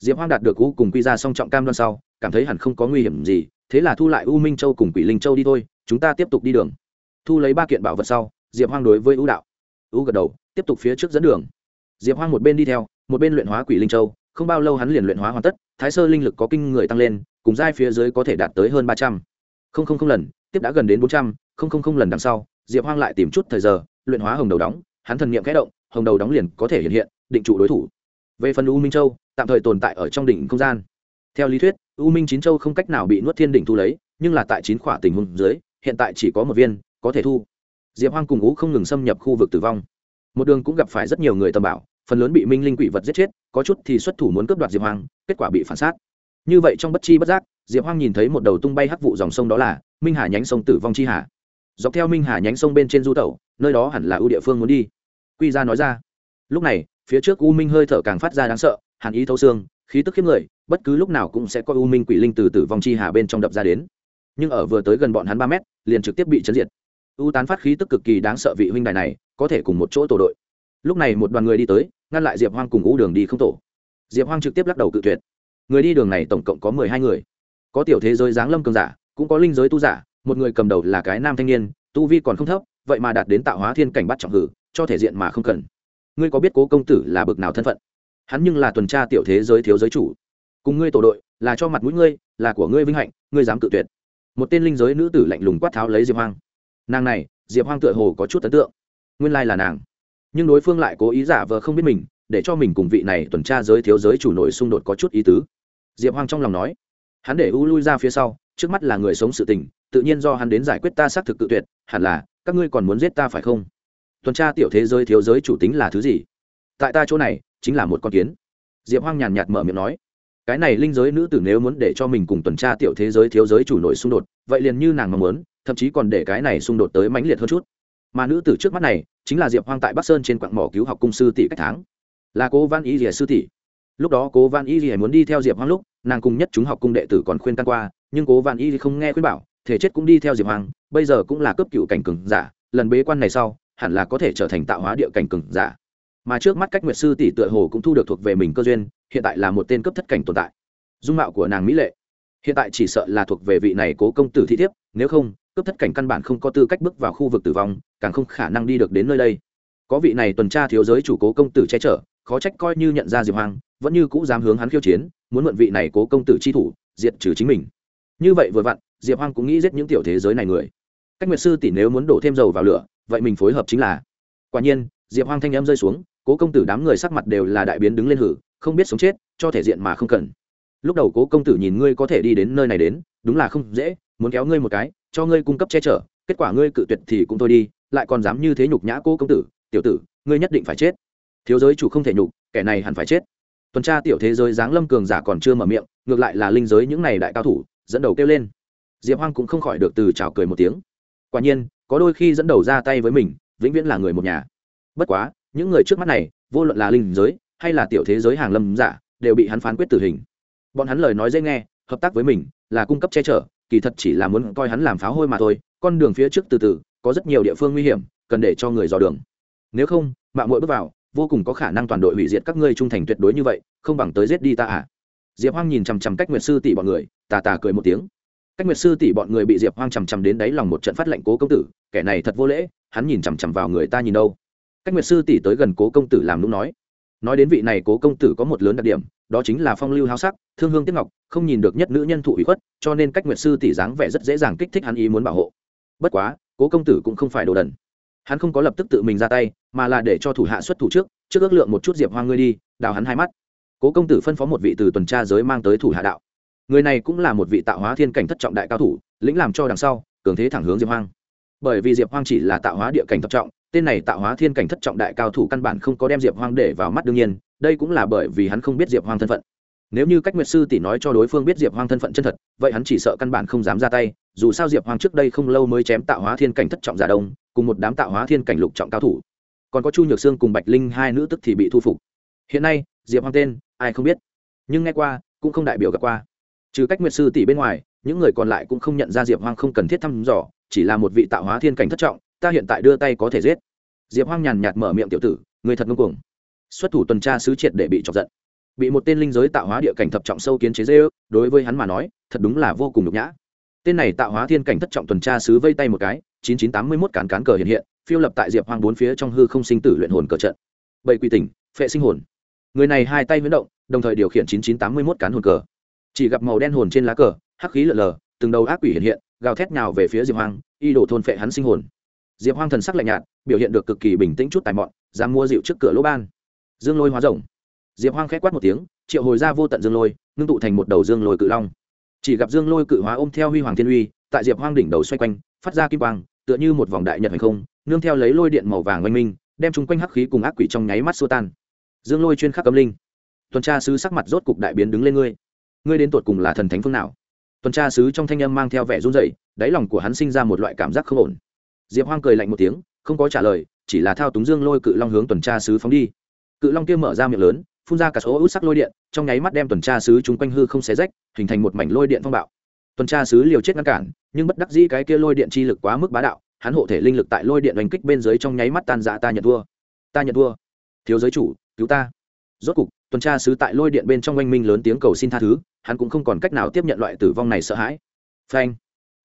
[SPEAKER 1] Diệp hoang đạt được u cùng quy ra song trọng cam đoan sau, cảm thấy hẳn không có nguy hiểm gì, thế là thu lại u minh châu cùng quỷ linh châu đi thôi, chúng ta tiếp tục đi đường. Thu lấy ba kiện bảo vật sau, diệp hoang đối với u đạo. U gật đầu, tiếp tục phía trước dẫn đường. Diệp hoang một bên đi theo, một bên luyện hóa quỷ linh châu, không bao lâu hắn liền luyện hóa hoàn tất, thái sơ linh lực có kinh người tăng lên, cùng giai phía dưới có thể đạt tới hơn ba trăm. Không lần tiếp đã gần đến bốn trăm linh lần đằng sau, diệp hoang lại tìm chút thời giờ, luyện hóa hồng đầu đóng, hắn thần n i ệ m kẽ động, hồng đầu đóng liền có thể hiện hiện, định trụ đối thủ. Về phần u minh châu, tạm thời tồn tại ở trong đỉnh không gian. Theo lý thuyết, u minh chín châu không cách nào bị nuốt thiên đỉnh thu lấy, nhưng là tại chín khỏa tình huống dưới, hiện tại chỉ có một viên, có thể thu. Diệp hoang cùng ngũ không ngừng xâm nhập khu vực tử vong. Một đường cũng gặp phải rất nhiều người tầm bảo, phần lớn bị minh linh quỷ vật giết chết, có chút thì xuất thủ muốn cướp đoạt diệp hoang, kết quả bị phản sát như vậy trong bất chi bất giác, diệp hoang nhìn thấy một đầu tung bay hắc vụ dòng sông đó là minh hà nhánh sông tử vong chi hà. Dọc theo minh hà nhánh sông bên trên du tẩu, nơi đó hẳn là ưu địa phương muốn đi. Quy ra nói ra. Lúc này, phía trước u minh hơi thở càng phát ra đáng sợ, hàn ý thâu xương, khí tức khiếp người, bất cứ lúc nào cũng sẽ có u minh quỷ linh từ tử vong chi hà bên trong đập ra đến. Nhưng ở vừa tới gần bọn hắn ba mét, liền trực tiếp bị chấn diệt. U tán phát khí tức cực kỳ đáng sợ vị huynh đài này, có thể cùng một chỗ tổ đội. Lúc này một đoàn người đi tới, ngăn lại diệp hoang cùng u đường đi không tổ. Diệp hoang trực tiếp lắc đầu cự tuyệt người đi đường này tổng cộng có mười hai người. Có tiểu thế giới giáng lâm cường giả, cũng có linh giới tu giả, một người cầm đầu là cái nam thanh niên, tu vi còn không thấp, vậy mà đạt đến tạo hóa thiên cảnh bắt trọng hử, cho thể diện mà không cần. Ngươi có biết cố công tử là bực nào thân phận? Hắn nhưng là tuần tra tiểu thế giới thiếu giới chủ. Cùng ngươi tổ đội, là cho mặt mũi ngươi, là của ngươi vinh hạnh, ngươi dám cự tuyệt. Một tên linh giới nữ tử lạnh lùng quát tháo lấy diệp hoang. Nàng này, diệp hoang tựa hồ có chút ấn tượng. Nguyên lai là nàng. Nhưng đối phương lại cố ý giả vờ không biết mình để cho mình cùng vị này tuần tra giới thiếu giới chủ nội xung đột có chút ý tứ. Diệp hoang trong lòng nói, hắn để u lui ra phía sau, trước mắt là người sống sự tình, tự nhiên do hắn đến giải quyết ta xác thực tự tuyệt, hẳn là, các ngươi còn muốn giết ta phải không? Tuần tra tiểu thế giới thiếu giới chủ tính là thứ gì? Tại ta chỗ này, chính là một con kiến. Diệp hoang nhàn nhạt mở miệng nói, cái này linh giới nữ tử nếu muốn để cho mình cùng tuần tra tiểu thế giới thiếu giới chủ nội xung đột, vậy liền như nàng mong muốn, thậm chí còn để cái này xung đột tới mãnh liệt hơn chút. Mà nữ tử trước mắt này, chính là diệp hoang tại bắc sơn trên quặng mỏ cứu học cung sư tỷ cách tháng là cố văn y rìa sư tỷ. Lúc đó cố văn y rìa muốn đi theo diệp hoang lúc, nàng cùng nhất chúng học cung đệ tử còn khuyên căn qua, nhưng cố văn y không nghe khuyên bảo, thể chết cũng đi theo diệp hoang, bây giờ cũng là cấp cựu cảnh cường giả, lần bế quan này sau, hẳn là có thể trở thành tạo hóa địa cảnh cường giả. Mà trước mắt cách nguyệt sư tỷ tựa hồ cũng thu được thuộc về mình cơ duyên, hiện tại là một tên cấp thất cảnh tồn tại. Dung mạo của nàng mỹ lệ. Hiện tại chỉ sợ là thuộc về vị này cố công tử thi thiếp, nếu không, cấp thất cảnh căn bản không có tư cách bước vào khu vực tử vong, càng không khả năng đi được đến nơi đây. Có vị này tuần tra thiếu giới chủ cố công tử che chở khó trách coi như nhận ra diệp hoàng vẫn như cũ dám hướng hắn khiêu chiến, muốn mượn vị này cố công tử chi thủ, diệt trừ chính mình. Như vậy vừa vặn, diệp hoàng cũng nghĩ giết những tiểu thế giới này người. Cách nguyệt sư tỷ nếu muốn đổ thêm dầu vào lửa, vậy mình phối hợp chính là. Quả nhiên, diệp hoàng thanh em rơi xuống, cố công tử đám người sắc mặt đều là đại biến đứng lên hử, không biết sống chết, cho thể diện mà không cần. Lúc đầu cố công tử nhìn ngươi có thể đi đến nơi này đến, đúng là không dễ, muốn kéo ngươi một cái, cho ngươi cung cấp che chở, kết quả ngươi cự tuyệt thì cũng thôi đi, lại còn dám như thế nhục nhã cố công tử, tiểu tử, ngươi nhất định phải chết thiếu giới chủ không thể nhục, kẻ này hẳn phải chết. Tuần tra tiểu thế giới giáng lâm cường giả còn chưa mở miệng, ngược lại là linh giới những này đại cao thủ, dẫn đầu kêu lên. Diệp hoang cũng không khỏi được từ chào cười một tiếng. Quả nhiên, có đôi khi dẫn đầu ra tay với mình, vĩnh viễn là người một nhà. Bất quá, những người trước mắt này, vô luận là linh giới, hay là tiểu thế giới hàng lâm giả, đều bị hắn phán quyết tử hình. Bọn hắn lời nói dễ nghe, hợp tác với mình, là cung cấp che chở, kỳ thật chỉ là muốn coi hắn làm pháo hôi mà thôi, con đường phía trước từ từ, có rất nhiều địa phương nguy hiểm, cần để cho người dò đường. Nếu không, mạng mội bước vào vô cùng có khả năng toàn đội hủy diệt các ngươi trung thành tuyệt đối như vậy, không bằng tới giết đi ta à? Diệp hoang nhìn chằm chằm cách nguyệt sư tỷ bọn người, tà tà cười một tiếng. Cách nguyệt sư tỷ bọn người bị diệp hoang chằm chằm đến đáy lòng một trận phát lệnh cố công tử, kẻ này thật vô lễ, hắn nhìn chằm chằm vào người ta nhìn đâu. Cách nguyệt sư tỷ tới gần cố công tử làm lúc nói. Nói đến vị này cố công tử có một lớn đặc điểm, đó chính là phong lưu háo sắc, thương hương tiếc ngọc, không nhìn được nhất nữ nhân thụ ủy khuất, cho nên cách nguyệt sư tỷ dáng vẻ rất dễ dàng kích thích hắn ý muốn bảo hộ. Bất quá, cố công tử cũng không phải đồ đần. Hắn không có lập tức tự mình ra tay mà là để cho thủ hạ xuất thủ trước trước ước lượng một chút diệp hoang ngươi đi, đào hắn hai mắt. Cố công tử phân phó một vị từ tuần tra giới mang tới thủ hạ đạo. Người này cũng là một vị tạo hóa thiên cảnh thất trọng đại cao thủ, lĩnh làm cho đằng sau, cường thế thẳng hướng diệp hoang. Bởi vì diệp hoang chỉ là tạo hóa địa cảnh thất trọng, tên này tạo hóa thiên cảnh thất trọng đại cao thủ căn bản không có đem diệp hoang để vào mắt đương nhiên, đây cũng là bởi vì hắn không biết diệp hoang thân phận. Nếu như cách nguyệt sư tỷ nói cho đối phương biết diệp hoang thân phận chân thật, vậy hắn chỉ sợ căn bản không dám ra tay, dù sao diệp hoang trước đây không lâu mới chém tạo hóa thiên cảnh thất trọng giả đông, cùng một đám tạo hóa thiên cảnh lục trọng cao thủ còn có chu nhược sương cùng bạch linh hai nữ tức thì bị thu phục. Hiện nay, diệp hoang tên, ai không biết. Nhưng nghe qua, cũng không đại biểu gặp qua. Trừ cách nguyệt sư tỷ bên ngoài, những người còn lại cũng không nhận ra diệp hoang không cần thiết thăm dò, chỉ là một vị tạo hóa thiên cảnh thất trọng, ta hiện tại đưa tay có thể giết. Diệp hoang nhàn nhạt mở miệng tiểu tử, người thật ngông cuồng. Xuất thủ tuần tra sứ triệt để bị chọc giận. Bị một tên linh giới tạo hóa địa cảnh thập trọng sâu kiến chế dê ước đối với hắn mà nói, thật đúng là vô cùng nhục nhã. Tên này tạo hóa thiên cảnh thất trọng tuần tra sứ vây tay một cái, chín chín tám mươi mốt cán cán cờ hiện hiện phiêu lập tại diệp hoang bốn phía trong hư không sinh tử luyện hồn cờ trận. Bảy quy tỉnh, phệ sinh hồn. Người này hai tay huyễn động, đồng thời điều khiển chín chín tám mươi mốt cán hồn cờ. Chỉ gặp màu đen hồn trên lá cờ, hắc khí lợn lờ, từng đầu ác quỷ hiện hiện, gào thét nào về phía diệp hoang, y đổ thôn phệ hắn sinh hồn. Diệp hoang thần sắc lạnh nhạt, biểu hiện được cực kỳ bình tĩnh chút tài mọn, dám mua rượu trước cửa lỗ ban. Dương lôi hóa rồng. Diệp hoang k h é quát một tiếng, triệu hồi ra vô tận dương lôi, ngưng tụ thành một đầu dương lôi cự long. Chỉ gặp dương lôi cự hóa ôm theo huy hoàng thiên uy, tại diệp hoang đỉnh đầu xoay quanh, phát ra kim quang, tựa như một vòng đại nhật hành không nương theo lấy lôi điện màu vàng oanh minh, đem chung quanh hắc khí cùng ác quỷ trong nháy mắt xua tan. Dương lôi chuyên khắc cấm linh. Tuần tra sứ sắc mặt rốt cục đại biến đứng lên ngươi. Ngươi đến tột cùng là thần thánh phương nào? Tuần tra sứ trong thanh âm mang theo vẻ run rẩy, đáy lòng của hắn sinh ra một loại cảm giác không ổn. Diệp hoang cười lạnh một tiếng, không có trả lời, chỉ là thao túng dương lôi cự long hướng tuần tra sứ phóng đi. Cự long kia mở ra miệng lớn, phun ra cả số út sắc lôi điện, trong nháy mắt đem tuần tra sứ chúng quanh hư không xé rách, hình thành một mảnh lôi điện phong bạo. Tuần tra sứ liều chết ngăn cản, nhưng bất đắc dĩ cái kia lôi điện chi lực quá mức bá đạo hắn hộ thể linh lực tại lôi điện đánh kích bên dưới trong nháy mắt tan dã ta nhận thua. Ta nhận thua. Thiếu giới chủ, cứu ta. Rốt cục, tuần tra sứ tại lôi điện bên trong oanh minh lớn tiếng cầu xin tha thứ, hắn cũng không còn cách nào tiếp nhận loại tử vong này sợ hãi. Phanh.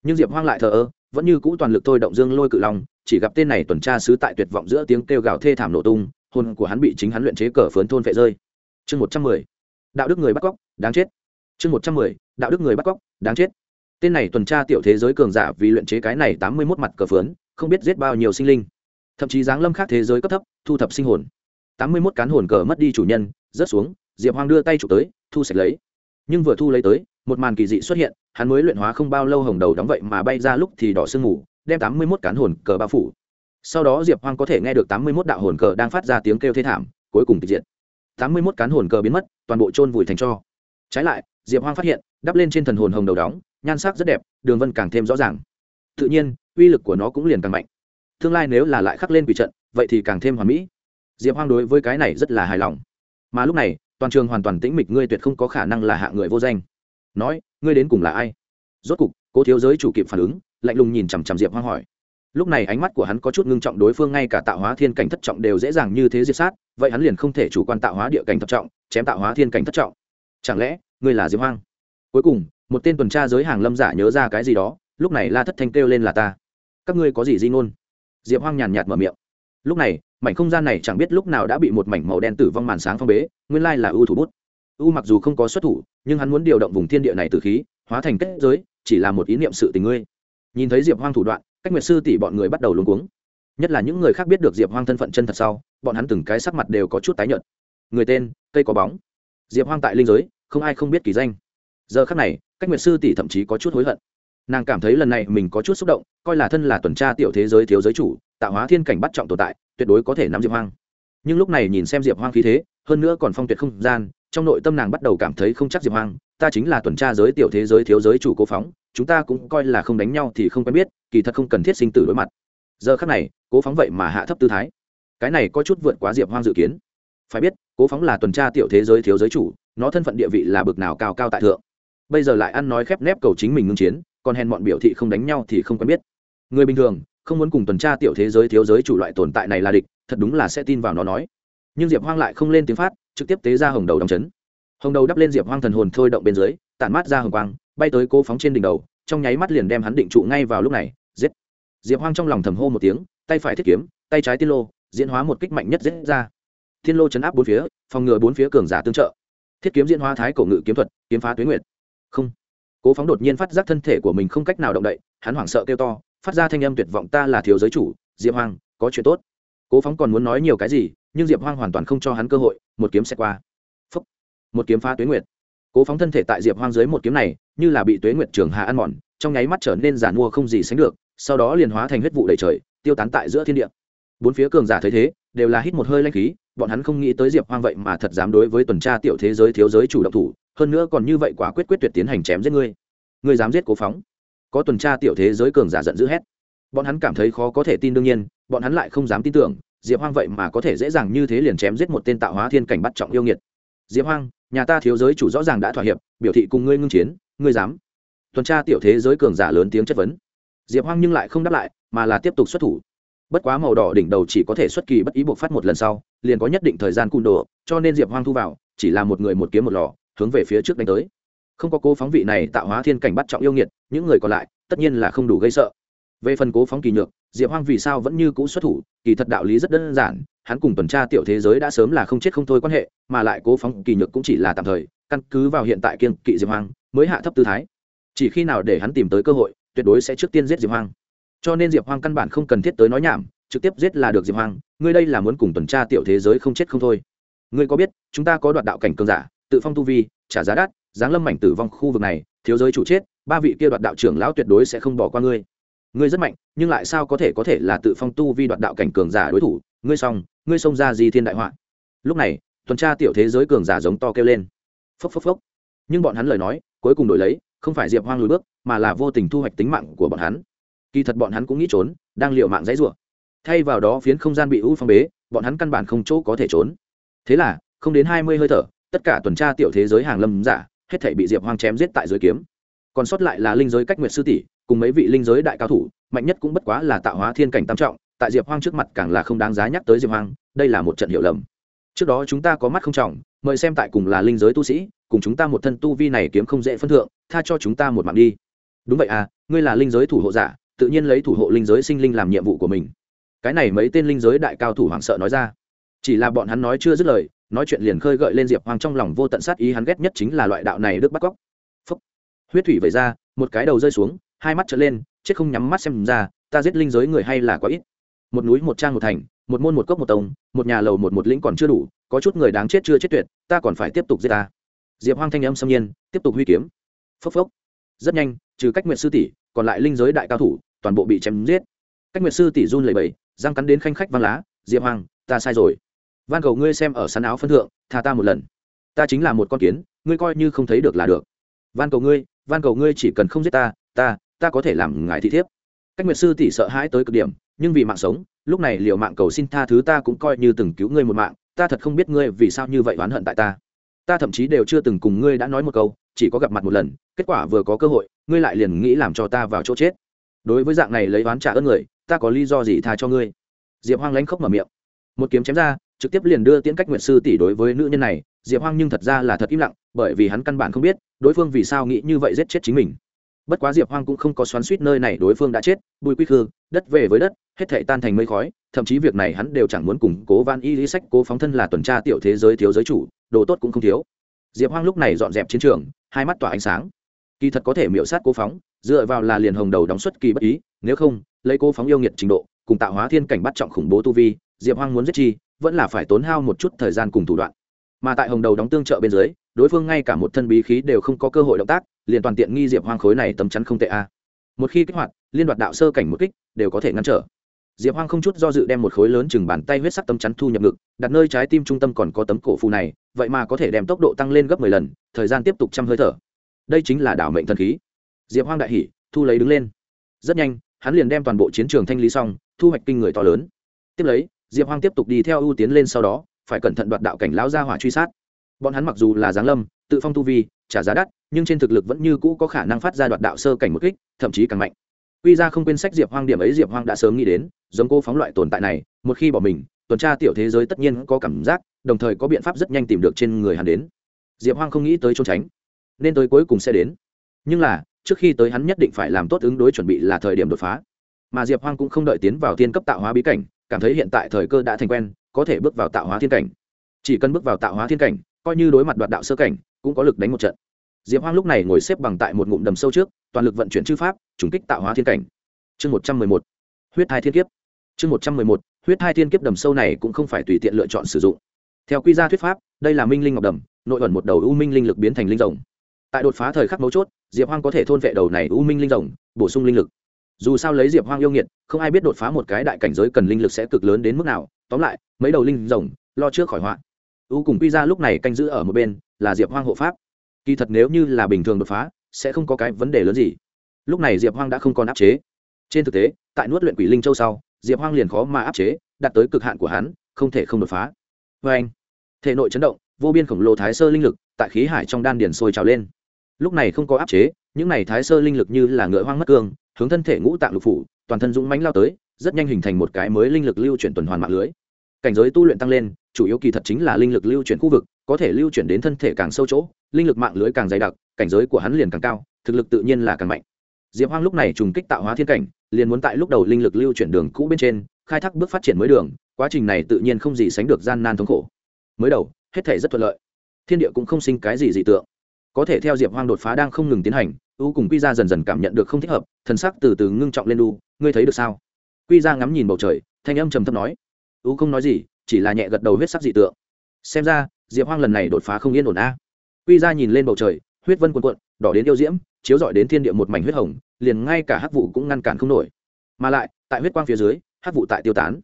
[SPEAKER 1] Nhưng diệp hoang lại thờ ơ, vẫn như cũ toàn lực thôi động dương lôi cự long, chỉ gặp tên này tuần tra sứ tại tuyệt vọng giữa tiếng kêu gào thê thảm nổ tung, hồn của hắn bị chính hắn luyện chế cờ phớn thôn vệ rơi. Chương một trăm mười. Đạo đức người bắt cóc, đáng chết. Chương một trăm mười. Đạo đức người bắt cóc, đáng chết tên này tuần tra tiểu thế giới cường giả vì luyện chế cái này tám mươi mốt mặt cờ phướn, không biết giết bao nhiêu sinh linh. Thậm chí giáng lâm khác thế giới cấp thấp, thu thập sinh hồn. tám mươi mốt cán hồn cờ mất đi chủ nhân, rớt xuống, diệp hoang đưa tay chụp tới, thu sạch lấy. Nhưng vừa thu lấy tới, một màn kỳ dị xuất hiện, hắn mới luyện hóa không bao lâu hồng đầu đóng vậy mà bay ra lúc thì đỏ sương mù, đem tám mươi mốt cán hồn cờ bao phủ. Sau đó diệp hoang có thể nghe được tám mươi mốt đạo hồn cờ đang phát ra tiếng kêu thê thảm, cuối cùng tịch diệt. tám mươi mốt cán hồn cờ biến mất, toàn bộ trôn vùi thành cho trái lại, diệp hoang phát hiện, đắp lên trên thần hồn hồng đầu đóng nhan sắc rất đẹp, đường vân càng thêm rõ ràng. Tự nhiên, uy lực của nó cũng liền càng mạnh. Tương lai nếu là lại khắc lên quỷ trận, vậy thì càng thêm hoàn mỹ. Diệp hoang đối với cái này rất là hài lòng. Mà lúc này, toàn trường hoàn toàn tĩnh mịch, ngươi tuyệt không có khả năng là hạ người vô danh. Nói, ngươi đến cùng là ai? Rốt cục, cố thiếu giới chủ kịp phản ứng, lạnh lùng nhìn chằm chằm diệp hoang hỏi. Lúc này ánh mắt của hắn có chút ngưng trọng, đối phương ngay cả tạo hóa thiên cảnh thất trọng đều dễ dàng như thế diệt sát, vậy hắn liền không thể chủ quan tạo hóa địa cảnh thất trọng, chém tạo hóa thiên cảnh thất trọng. Chẳng lẽ, ngươi là diệp hoang? Cuối cùng một tên tuần tra giới hàng lâm giả nhớ ra cái gì đó, lúc này la thất thanh kêu lên là ta. Các ngươi có gì di ngôn? Diệp hoang nhàn nhạt mở miệng. Lúc này, mảnh không gian này chẳng biết lúc nào đã bị một mảnh màu đen tử vong màn sáng phong bế, nguyên lai là ưu thủ bút. U mặc dù không có xuất thủ, nhưng hắn muốn điều động vùng thiên địa này từ khí, hóa thành kết giới, chỉ là một ý niệm sự tình ngươi. Nhìn thấy diệp hoang thủ đoạn, cách nguyệt sư tỷ bọn người bắt đầu luống cuống. Nhất là những người khác biết được diệp hoang thân phận chân thật sau, bọn hắn từng cái sắc mặt đều có chút tái nhợt. Người tên, cây có bóng. Diệp hoang tại linh giới, không ai không biết kỳ danh. Giờ khác này cách nguyệt sư tỷ thậm chí có chút hối hận. Nàng cảm thấy lần này mình có chút xúc động, coi là thân là tuần tra tiểu thế giới thiếu giới chủ, tạo hóa thiên cảnh bắt trọng tồn tại, tuyệt đối có thể nắm diệp hoang. Nhưng lúc này nhìn xem diệp hoang khí thế, hơn nữa còn phong tuyệt không gian, trong nội tâm nàng bắt đầu cảm thấy không chắc diệp hoang, ta chính là tuần tra giới tiểu thế giới thiếu giới chủ cố phóng, chúng ta cũng coi là không đánh nhau thì không quen biết, kỳ thật không cần thiết sinh tử đối mặt. Giờ khắc này, cố phóng vậy mà hạ thấp tư thái. Cái này có chút vượt quá diệp hoang dự kiến. Phải biết, cố phóng là tuần tra tiểu thế giới thiếu giới chủ, nó thân phận địa vị là bực nào cao cao tại thượng bây giờ lại ăn nói khép nép cầu chính mình ngưng chiến, còn hèn bọn biểu thị không đánh nhau thì không quen biết. Người bình thường, không muốn cùng tuần tra tiểu thế giới thiếu giới chủ loại tồn tại này là địch, thật đúng là sẽ tin vào nó nói. Nhưng diệp hoang lại không lên tiếng phát, trực tiếp tế ra hồng đầu đóng chấn. Hồng đầu đắp lên diệp hoang thần hồn thôi động bên dưới, tản mát ra hồng quang, bay tới cố phóng trên đỉnh đầu, trong nháy mắt liền đem hắn định trụ ngay vào lúc này, giết. Diệp hoang trong lòng thầm hô một tiếng, tay phải thiết kiếm, tay trái tiên lô, diễn hóa một kích mạnh nhất giết ra. Thiên lô chấn áp bốn phía, phòng ngừa bốn phía cường giả tương trợ. Thiết kiếm diễn hóa thái cổ ngự kiếm thuật, kiếm phá tuyến nguyệt không. Cố phóng đột nhiên phát giác thân thể của mình không cách nào động đậy, hắn hoảng sợ kêu to, phát ra thanh âm tuyệt vọng, ta là thiếu giới chủ, diệp hoang, có chuyện tốt. Cố phóng còn muốn nói nhiều cái gì, nhưng diệp hoang hoàn toàn không cho hắn cơ hội, một kiếm sẽ qua. Phúc. một kiếm phá tuế nguyệt. Cố phóng thân thể tại diệp hoang dưới một kiếm này, như là bị tuế nguyệt trường hạ ăn mòn, trong nháy mắt trở nên giàn mua không gì sánh được, sau đó liền hóa thành huyết vụ đầy trời, tiêu tán tại giữa thiên địa. Bốn phía cường giả thấy thế, đều là hít một hơi lanh khí, bọn hắn không nghĩ tới diệp hoang vậy mà thật dám đối với tuần tra tiểu thế giới thiếu giới chủ động thủ hơn nữa còn như vậy quả quyết quyết tuyệt tiến hành chém giết ngươi. Ngươi dám giết cố phóng. Có tuần tra tiểu thế giới cường giả giận dữ hét. Bọn hắn cảm thấy khó có thể tin đương nhiên, bọn hắn lại không dám tin tưởng, diệp hoang vậy mà có thể dễ dàng như thế liền chém giết một tên tạo hóa thiên cảnh bắt trọng yêu nghiệt. Diệp hoang, nhà ta thiếu giới chủ rõ ràng đã thỏa hiệp, biểu thị cùng ngươi ngưng chiến, ngươi dám. Tuần tra tiểu thế giới cường giả lớn tiếng chất vấn. Diệp hoang nhưng lại không đáp lại, mà là tiếp tục xuất thủ. Bất quá màu đỏ đỉnh đầu chỉ có thể xuất kỳ bất ý buộc phát một lần sau, liền có nhất định thời gian cung đồ cho nên diệp hoang thu vào, chỉ là một người một kiếm một lò hướng về phía trước đánh tới. Không có cố phóng vị này tạo hóa thiên cảnh bắt trọng yêu nghiệt, những người còn lại, tất nhiên là không đủ gây sợ. Về phần cố phóng kỳ nhược, diệp hoang vì sao vẫn như cũ xuất thủ, kỳ thật đạo lý rất đơn giản, hắn cùng tuần tra tiểu thế giới đã sớm là không chết không thôi quan hệ, mà lại cố phóng kỳ nhược cũng chỉ là tạm thời, căn cứ vào hiện tại kiên kỵ diệp hoang, mới hạ thấp tư thái. Chỉ khi nào để hắn tìm tới cơ hội, tuyệt đối sẽ trước tiên giết diệp hoang. Cho nên diệp hoang căn bản không cần thiết tới nói nhảm, trực tiếp giết là được diệp hoang, ngươi đây là muốn cùng tuần tra tiểu thế giới không chết không thôi. Ngươi có biết, chúng ta có đoạt đạo cảnh cường giả tự phong tu vi, trả giá đắt, giáng lâm mảnh tử vong khu vực này, thiếu giới chủ chết, ba vị kia đoạt đạo trưởng lão tuyệt đối sẽ không bỏ qua ngươi. Ngươi rất mạnh, nhưng lại sao có thể có thể là tự phong tu vi đoạt đạo cảnh cường giả đối thủ? Ngươi xong, ngươi xông ra gì thiên đại họa. Lúc này, tuần tra tiểu thế giới cường giả giống to kêu lên. Phốc phốc phốc. Nhưng bọn hắn lời nói, cuối cùng đổi lấy, không phải diệp hoang lùi bước, mà là vô tình thu hoạch tính mạng của bọn hắn. Kỳ thật bọn hắn cũng nghĩ trốn, đang liệu mạng dãy rủa. Thay vào đó phiến không gian bị u phong bế, bọn hắn căn bản không chỗ có thể trốn. Thế là, không đến hai mươi hơi thở tất cả tuần tra tiểu thế giới hàng lâm giả, hết thể bị diệp hoang chém giết tại dưới kiếm. Còn sót lại là linh giới cách nguyệt sư tỷ, cùng mấy vị linh giới đại cao thủ, mạnh nhất cũng bất quá là tạo hóa thiên cảnh tam trọng, tại diệp hoang trước mặt càng là không đáng giá nhắc tới diệp hoang, đây là một trận hiểu lầm. Trước đó chúng ta có mắt không trọng, mời xem tại cùng là linh giới tu sĩ, cùng chúng ta một thân tu vi này kiếm không dễ phân thượng, tha cho chúng ta một mạng đi. Đúng vậy à ngươi là linh giới thủ hộ giả, tự nhiên lấy thủ hộ linh giới sinh linh làm nhiệm vụ của mình. Cái này mấy tên linh giới đại cao thủ hoảng sợ nói ra. Chỉ là bọn hắn nói chưa dứt lời nói chuyện liền khơi gợi lên diệp hoang trong lòng vô tận sát ý, hắn ghét nhất chính là loại đạo này đức bắt cóc Phúc. huyết thủy vẩy ra, một cái đầu rơi xuống, hai mắt trở lên, chết không nhắm mắt xem ra, ta giết linh giới người hay là quá ít. Một núi, một trang, một thành, một môn, một cốc, một tông, một nhà lầu, một một lĩnh còn chưa đủ, có chút người đáng chết chưa chết tuyệt, ta còn phải tiếp tục giết ta. Diệp hoang thanh âm xâm nhiên, tiếp tục huy kiếm. Phốc phốc. Rất nhanh, trừ cách nguyện sư tỷ, còn lại linh giới đại cao thủ, toàn bộ bị chém giết. Cách nguyện sư tỷ run lẩy bẩy, răng cắn đến khanh khách văng lá, diệp hoang, ta sai rồi van cầu ngươi xem ở sắn áo phân thượng, tha ta một lần. Ta chính là một con kiến, ngươi coi như không thấy được là được. Van cầu ngươi, van cầu ngươi chỉ cần không giết ta ta ta có thể làm ngài thị thiếp. Cách nguyệt sư tỷ sợ hãi tới cực điểm, nhưng vì mạng sống, lúc này liệu mạng cầu xin tha thứ ta cũng coi như từng cứu ngươi một mạng, ta thật không biết ngươi vì sao như vậy oán hận tại ta. Ta thậm chí đều chưa từng cùng ngươi đã nói một câu, chỉ có gặp mặt một lần, kết quả vừa có cơ hội, ngươi lại liền nghĩ làm cho ta vào chỗ chết. Đối với dạng này lấy oán trả ơn người, ta có lý do gì tha cho ngươi? Diệp hoang lánh khóc mở miệng. Một kiếm chém ra trực tiếp liền đưa tiễn cách nguyện sư tỷ đối với nữ nhân này, diệp hoang nhưng thật ra là thật im lặng, bởi vì hắn căn bản không biết, đối phương vì sao nghĩ như vậy giết chết chính mình. Bất quá diệp hoang cũng không có xoắn suýt nơi này đối phương đã chết, bùi quy khư, đất về với đất, hết thể tan thành mây khói, thậm chí việc này hắn đều chẳng muốn củng cố van y lý sách, cố phóng thân là tuần tra tiểu thế giới thiếu giới chủ, đồ tốt cũng không thiếu. Diệp hoang lúc này dọn dẹp chiến trường, hai mắt tỏa ánh sáng. Kỳ thật có thể miễu sát cố phóng, dựa vào là liền hồng đầu đóng xuất kỳ bất ý, nếu không, lấy cố phóng yêu nghiệt trình độ, cùng tạo hóa thiên cảnh bắt trọng khủng bố tu vi, diệp hoang muốn giết chi vẫn là phải tốn hao một chút thời gian cùng thủ đoạn. Mà tại hồng đầu đóng tương trợ bên dưới, đối phương ngay cả một thân bí khí đều không có cơ hội động tác, liền toàn tiện nghi diệp hoang khối này tấm chắn không tệ a. Một khi kích hoạt, liên đoạt đạo sơ cảnh một kích, đều có thể ngăn trở. Diệp hoang không chút do dự đem một khối lớn chừng bàn tay huyết sắc tấm chắn thu nhập ngực, đặt nơi trái tim trung tâm còn có tấm cổ phù này, vậy mà có thể đem tốc độ tăng lên gấp mười lần, thời gian tiếp tục trăm hơi thở. Đây chính là đảo mệnh thần khí. Diệp hoang đại hỉ, thu lấy đứng lên. Rất nhanh, hắn liền đem toàn bộ chiến trường thanh lý xong, thu hoạch kinh người to lớn. Tiếp lấy diệp hoang tiếp tục đi theo ưu tiến lên sau đó, phải cẩn thận đoạt đạo cảnh lão gia hỏa truy sát. Bọn hắn mặc dù là giáng lâm, tự phong tu vi, trả giá đắt, nhưng trên thực lực vẫn như cũ có khả năng phát ra đoạt đạo sơ cảnh một kích, thậm chí càng mạnh. Quy ra không quên sách diệp hoang điểm ấy, diệp hoang đã sớm nghĩ đến, giống cô phóng loại tồn tại này, một khi bỏ mình, tuần tra tiểu thế giới tất nhiên có cảm giác, đồng thời có biện pháp rất nhanh tìm được trên người hắn đến. Diệp hoang không nghĩ tới trốn tránh, nên tới cuối cùng sẽ đến. Nhưng là, trước khi tới hắn nhất định phải làm tốt ứng đối chuẩn bị là thời điểm đột phá. Mà diệp hoang cũng không đợi tiến vào tiên cấp tạo hóa bí cảnh cảm thấy hiện tại thời cơ đã thành quen, có thể bước vào tạo hóa thiên cảnh. Chỉ cần bước vào tạo hóa thiên cảnh, coi như đối mặt đoạt đạo sơ cảnh, cũng có lực đánh một trận. Diệp hoang lúc này ngồi xếp bằng tại một ngụm đầm sâu trước, toàn lực vận chuyển chư pháp, trùng kích tạo hóa thiên cảnh. Chương một trăm mười một. Huyết hai thiên kiếp. Chương một trăm mười một. Huyết hai thiên kiếp đầm sâu này cũng không phải tùy tiện lựa chọn sử dụng. Theo quy gia thuyết pháp, đây là minh linh ngọc đầm, nội ẩn một đầu u minh linh lực biến thành linh rồng. Tại đột phá thời khắc mấu chốt, diệp hoang có thể thôn vệ đầu này u minh linh rồng, bổ sung linh lực dù sao lấy diệp hoang yêu nghiệt, không ai biết đột phá một cái đại cảnh giới cần linh lực sẽ cực lớn đến mức nào. Tóm lại, mấy đầu linh rồng, lo trước khỏi họa. U cùng quy ra lúc này canh giữ ở một bên, là diệp hoang hộ pháp. Kỳ thật nếu như là bình thường đột phá, sẽ không có cái vấn đề lớn gì. Lúc này diệp hoang đã không còn áp chế. Trên thực tế, tại nuốt luyện quỷ linh châu sau, diệp hoang liền khó mà áp chế, đạt tới cực hạn của hắn, không thể không đột phá. Vê anh, thể nội chấn động, vô biên khổng lồ thái sơ linh lực tại khí hải trong đan điền sôi trào lên. Lúc này không có áp chế, những này thái sơ linh lực như là ngựa hoang mất cương hướng thân thể ngũ tạng lục phủ, toàn thân dũng mãnh lao tới, rất nhanh hình thành một cái mới linh lực lưu chuyển tuần hoàn mạng lưới. Cảnh giới tu luyện tăng lên, chủ yếu kỳ thật chính là linh lực lưu chuyển khu vực, có thể lưu chuyển đến thân thể càng sâu chỗ, linh lực mạng lưới càng dày đặc, cảnh giới của hắn liền càng cao, thực lực tự nhiên là càng mạnh. Diệp hoang lúc này trùng kích tạo hóa thiên cảnh, liền muốn tại lúc đầu linh lực lưu chuyển đường cũ bên trên, khai thác bước phát triển mới đường, quá trình này tự nhiên không gì sánh được gian nan thống khổ. Mới đầu, hết thể rất thuận lợi. Thiên địa cũng không sinh cái gì dị tượng. Có thể theo diệp hoang đột phá đang không ngừng tiến hành u cùng quy ra dần dần cảm nhận được không thích hợp thần sắc từ từ ngưng trọng lên u ngươi thấy được sao? Quy ra ngắm nhìn bầu trời, thanh âm trầm thấp nói u không nói gì, chỉ là nhẹ gật đầu huyết sắc dị tượng. Xem ra, diệp hoang lần này đột phá không yên ổn a. Quy ra nhìn lên bầu trời, huyết vân quần quận đỏ đến yêu diễm, chiếu rọi đến thiên địa một mảnh huyết hồng, liền ngay cả hắc vụ cũng ngăn cản không nổi. Mà lại, tại huyết quang phía dưới, hắc vụ tại tiêu tán.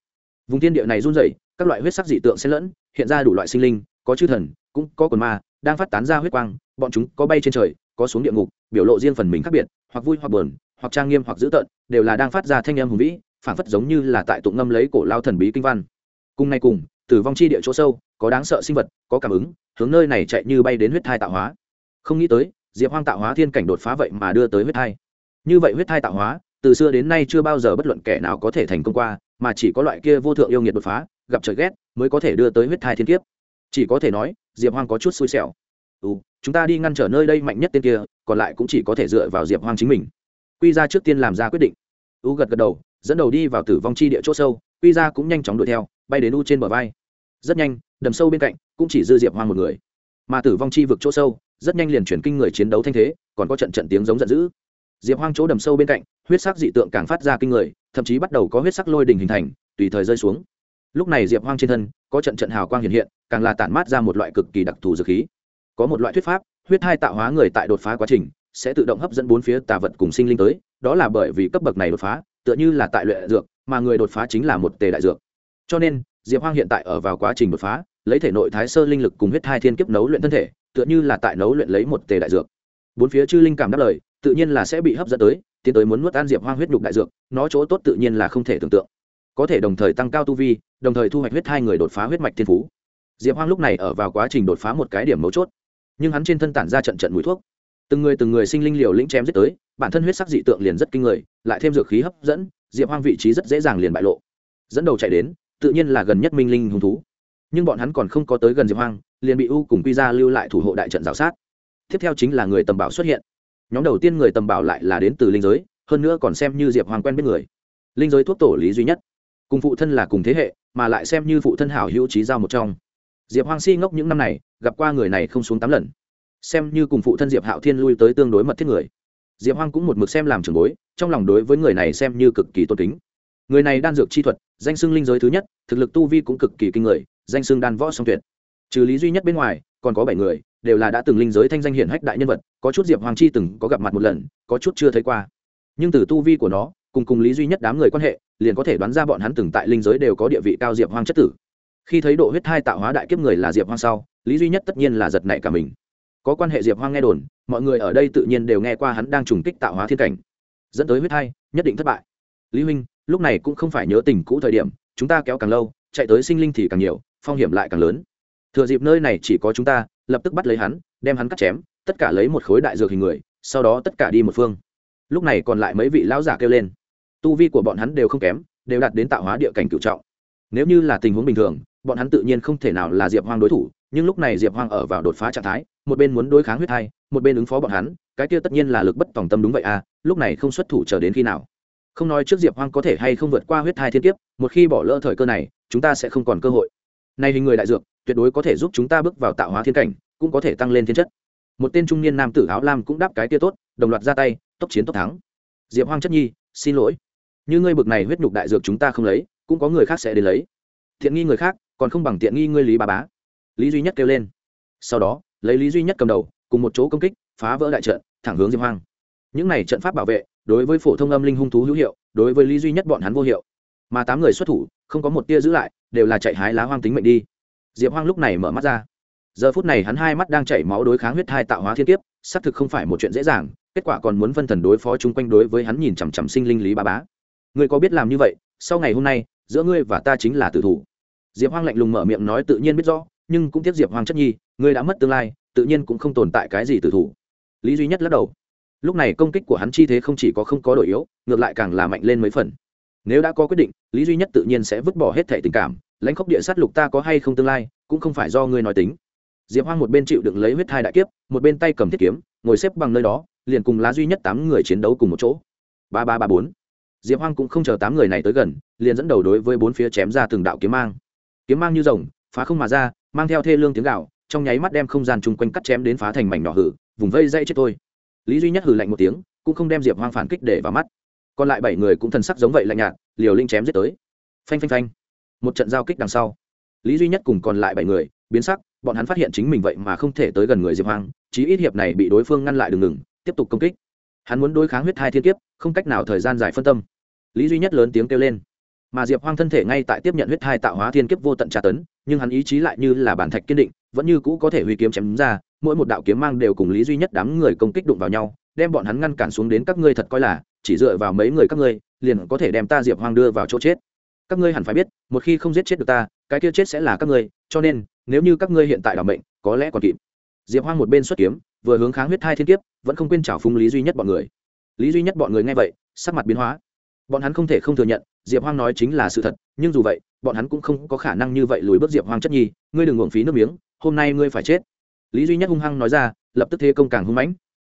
[SPEAKER 1] Vùng thiên địa này run rẩy, các loại huyết sắc dị tượng xen lẫn, hiện ra đủ loại sinh linh, có chư thần, cũng có quần ma, đang phát tán ra huyết quang, bọn chúng có bay trên trời, có xuống địa ngục, biểu lộ riêng phần mình khác biệt hoặc vui hoặc buồn, hoặc trang nghiêm hoặc dữ tợn, đều là đang phát ra thanh âm hùng vĩ phản phất giống như là tại tụng ngâm lấy cổ lao thần bí kinh văn. Cùng nay cùng, tử vong chi địa chỗ sâu, có đáng sợ sinh vật, có cảm ứng, hướng nơi này chạy như bay đến huyết thai tạo hóa. Không nghĩ tới, diệp hoang tạo hóa thiên cảnh đột phá vậy mà đưa tới huyết thai. Như vậy huyết thai tạo hóa, từ xưa đến nay chưa bao giờ bất luận kẻ nào có thể thành công qua, mà chỉ có loại kia vô thượng yêu nghiệt đột phá, gặp trời ghét, mới có thể đưa tới huyết thai thiên kiếp. Chỉ có thể nói, diệp hoang có chút xui xẻo ừ chúng ta đi ngăn trở nơi đây mạnh nhất tên kia, còn lại cũng chỉ có thể dựa vào diệp hoang chính mình. Quy ra trước tiên làm ra quyết định. U gật gật đầu, dẫn đầu đi vào tử vong chi địa chỗ sâu, quy ra cũng nhanh chóng đuổi theo, bay đến u trên bờ vai. Rất nhanh, đầm sâu bên cạnh cũng chỉ dư diệp hoang một người. Mà tử vong chi vực chỗ sâu, rất nhanh liền chuyển kinh người chiến đấu thanh thế, còn có trận trận tiếng giống giận dữ. Diệp hoang chỗ đầm sâu bên cạnh, huyết sắc dị tượng càng phát ra kinh người, thậm chí bắt đầu có huyết sắc lôi đình hình thành, tùy thời rơi xuống. Lúc này diệp hoang trên thân, có trận trận hào quang hiện hiện, càng là tản mát ra một loại cực kỳ đặc thù dược khí có một loại thuyết pháp, huyết hai tạo hóa người tại đột phá quá trình sẽ tự động hấp dẫn bốn phía tà vật cùng sinh linh tới, đó là bởi vì cấp bậc này đột phá, tựa như là tại luyện dược, mà người đột phá chính là một tề đại dược. Cho nên, diệp hoang hiện tại ở vào quá trình đột phá, lấy thể nội thái sơ linh lực cùng huyết hai thiên kiếp nấu luyện thân thể, tựa như là tại nấu luyện lấy một tề đại dược. Bốn phía chư linh cảm đáp lời, tự nhiên là sẽ bị hấp dẫn tới, tiến tới muốn nuốt ăn diệp hoang huyết nhục đại dược, nó chỗ tốt tự nhiên là không thể tưởng tượng. Có thể đồng thời tăng cao tu vi, đồng thời thu hoạch huyết hai người đột phá huyết mạch thiên phú. Diệp hoang lúc này ở vào quá trình đột phá một cái điểm mấu chốt nhưng hắn trên thân tản ra trận trận mũi thuốc. Từng người từng người sinh linh liều lĩnh chém giết tới, bản thân huyết sắc dị tượng liền rất kinh người, lại thêm dược khí hấp dẫn, diệp hoang vị trí rất dễ dàng liền bại lộ. Dẫn đầu chạy đến, tự nhiên là gần nhất minh linh hung thú. Nhưng bọn hắn còn không có tới gần diệp hoang, liền bị u cùng quy ra lưu lại thủ hộ đại trận g sát. Tiếp theo chính là người tầm bảo xuất hiện. Nhóm đầu tiên người tầm bảo lại là đến từ linh giới, hơn nữa còn xem như diệp hoàng quen biết người. Linh giới thuốc tổ lý duy nhất. Cùng phụ thân là cùng thế hệ, mà lại xem như phụ thân hảo hữu trí giao một trong diệp Hoang si ngốc những năm này, gặp qua người này không xuống tám lần. Xem như cùng phụ thân diệp hạo thiên lui tới tương đối mật thiết người. Diệp Hoang cũng một mực xem làm trường bối, trong lòng đối với người này xem như cực kỳ tôn kính. Người này đan dược chi thuật, danh xưng linh giới thứ nhất, thực lực tu vi cũng cực kỳ kinh người, danh xưng đan võ song tuyệt. Trừ lý duy nhất bên ngoài, còn có bảy người, đều là đã từng linh giới thanh danh hiển hách đại nhân vật, có chút diệp hoàng chi từng có gặp mặt một lần, có chút chưa thấy qua. Nhưng từ tu vi của nó, cùng cùng lý duy nhất đám người quan hệ, liền có thể đoán ra bọn hắn từng tại linh giới đều có địa vị cao diệp hoang chất tử khi thấy độ huyết thai tạo hóa đại kiếp người là diệp hoang sau, lý duy nhất tất nhiên là giật nảy cả mình. Có quan hệ diệp hoang nghe đồn, mọi người ở đây tự nhiên đều nghe qua hắn đang trùng kích tạo hóa thiên cảnh. Dẫn tới huyết thai, nhất định thất bại. Lý huynh, lúc này cũng không phải nhớ tình cũ thời điểm, chúng ta kéo càng lâu, chạy tới sinh linh thì càng nhiều, phong hiểm lại càng lớn. Thừa dịp nơi này chỉ có chúng ta, lập tức bắt lấy hắn, đem hắn cắt chém, tất cả lấy một khối đại dược hình người, sau đó tất cả đi một phương. Lúc này còn lại mấy vị lão giả kêu lên. Tu vi của bọn hắn đều không kém, đều đạt đến tạo hóa địa cảnh cựu trọng. Nếu như là tình huống bình thường bọn hắn tự nhiên không thể nào là diệp hoang đối thủ nhưng lúc này diệp hoang ở vào đột phá trạng thái một bên muốn đối kháng huyết thai, một bên ứng phó bọn hắn cái kia tất nhiên là lực bất tòng tâm đúng vậy à lúc này không xuất thủ chờ đến khi nào? Không nói trước diệp hoang có thể hay không vượt qua huyết thai thiên kiếp một khi bỏ lỡ thời cơ này chúng ta sẽ không còn cơ hội. Này hình người đại dược tuyệt đối có thể giúp chúng ta bước vào tạo hóa thiên cảnh cũng có thể tăng lên thiên chất. Một tên trung niên nam tử áo lam cũng đáp cái tia tốt đồng loạt ra tay tốc chiến tốc thắng. Diệp hoang chất nhi xin lỗi. Như ngươi bực này huyết nhục đại dược chúng ta không lấy cũng có người khác sẽ đến lấy. Thiện nghi người khác còn không bằng tiện nghi ngươi lý bà bá. Lý duy nhất kêu lên. Sau đó, lấy lý duy nhất cầm đầu, cùng một chỗ công kích, phá vỡ đại trận, thẳng hướng diệp hoang. Những này trận pháp bảo vệ, đối với phổ thông âm linh hung thú hữu hiệu, đối với lý duy nhất bọn hắn vô hiệu. Mà tám người xuất thủ, không có một tia giữ lại, đều là chạy hái lá hoang tính mệnh đi. Diệp hoang lúc này mở mắt ra. Giờ phút này hắn hai mắt đang chảy máu đối kháng huyết thai tạo hóa thiên kiếp, xác thực không phải một chuyện dễ dàng, kết quả còn muốn phân thần đối phó chung quanh đối với hắn nhìn chằm chằm sinh linh lý ba bá. Ngươi có biết làm như vậy, sau ngày hôm nay, giữa ngươi và ta chính là tử thủ diệp hoang lạnh lùng mở miệng nói tự nhiên biết rõ, nhưng cũng tiếc diệp hoang chất nhi, ngươi đã mất tương lai, tự nhiên cũng không tồn tại cái gì tử thủ. Lý duy nhất lắc đầu. Lúc này công kích của hắn chi thế không chỉ có không có đổi yếu, ngược lại càng là mạnh lên mấy phần. Nếu đã có quyết định, lý duy nhất tự nhiên sẽ vứt bỏ hết thể tình cảm, lãnh khốc địa sát lục ta có hay không tương lai, cũng không phải do ngươi nói tính. Diệp hoang một bên chịu đựng lấy huyết thai đại kiếp, một bên tay cầm thiết kiếm, ngồi xếp bằng nơi đó, liền cùng lá duy nhất tám người chiến đấu cùng một chỗ. Ba ba ba bốn. Diệp hoang cũng không chờ tám người này tới gần, liền dẫn đầu đối với bốn phía chém ra từng đạo kiếm mang kiếm mang như rồng, phá không mà ra, mang theo thê lương tiếng gạo trong nháy mắt đem không gian chung quanh cắt chém đến phá thành mảnh nhỏ hử, vùng vây dây chết thôi lý duy nhất hử lạnh một tiếng, cũng không đem diệp hoang phản kích để vào mắt. Còn lại bảy người cũng thần sắc giống vậy lạnh nhạt, liều linh chém giết tới. Phanh phanh phanh. Một trận giao kích đằng sau. Lý duy nhất cùng còn lại bảy người, biến sắc, bọn hắn phát hiện chính mình vậy mà không thể tới gần người diệp hoang, chí ít hiệp này bị đối phương ngăn lại đường ngừng, tiếp tục công kích. Hắn muốn đối kháng huyết hai thiên kiếp, không cách nào thời gian dài phân tâm. Lý duy nhất lớn tiếng kêu lên mà diệp hoang thân thể ngay tại tiếp nhận huyết hai tạo hóa thiên kiếp vô tận tra tấn nhưng hắn ý chí lại như là bản thạch kiên định vẫn như cũ có thể huy kiếm chém ra mỗi một đạo kiếm mang đều cùng lý duy nhất đám người công kích đụng vào nhau đem bọn hắn ngăn cản xuống đến các ngươi thật coi là chỉ dựa vào mấy người các ngươi liền có thể đem ta diệp hoang đưa vào chỗ chết. Các ngươi hẳn phải biết một khi không giết chết được ta cái kia chết sẽ là các ngươi cho nên nếu như các ngươi hiện tại đ bệnh, mệnh có lẽ còn kịp. Diệp hoang một bên xuất kiếm vừa hướng kháng huyết hai thiên kiếp vẫn không quên trào phung lý duy nhất bọn người. Lý duy nhất bọn người nghe vậy sắc mặt biến hóa bọn hắn không thể không thừa nhận diệp hoang nói chính là sự thật nhưng dù vậy bọn hắn cũng không có khả năng như vậy lùi bước diệp hoang chất nhi ngươi đừng uổng phí nước miếng hôm nay ngươi phải chết. Lý duy nhất hung hăng nói ra lập tức thế công càng hung mãnh.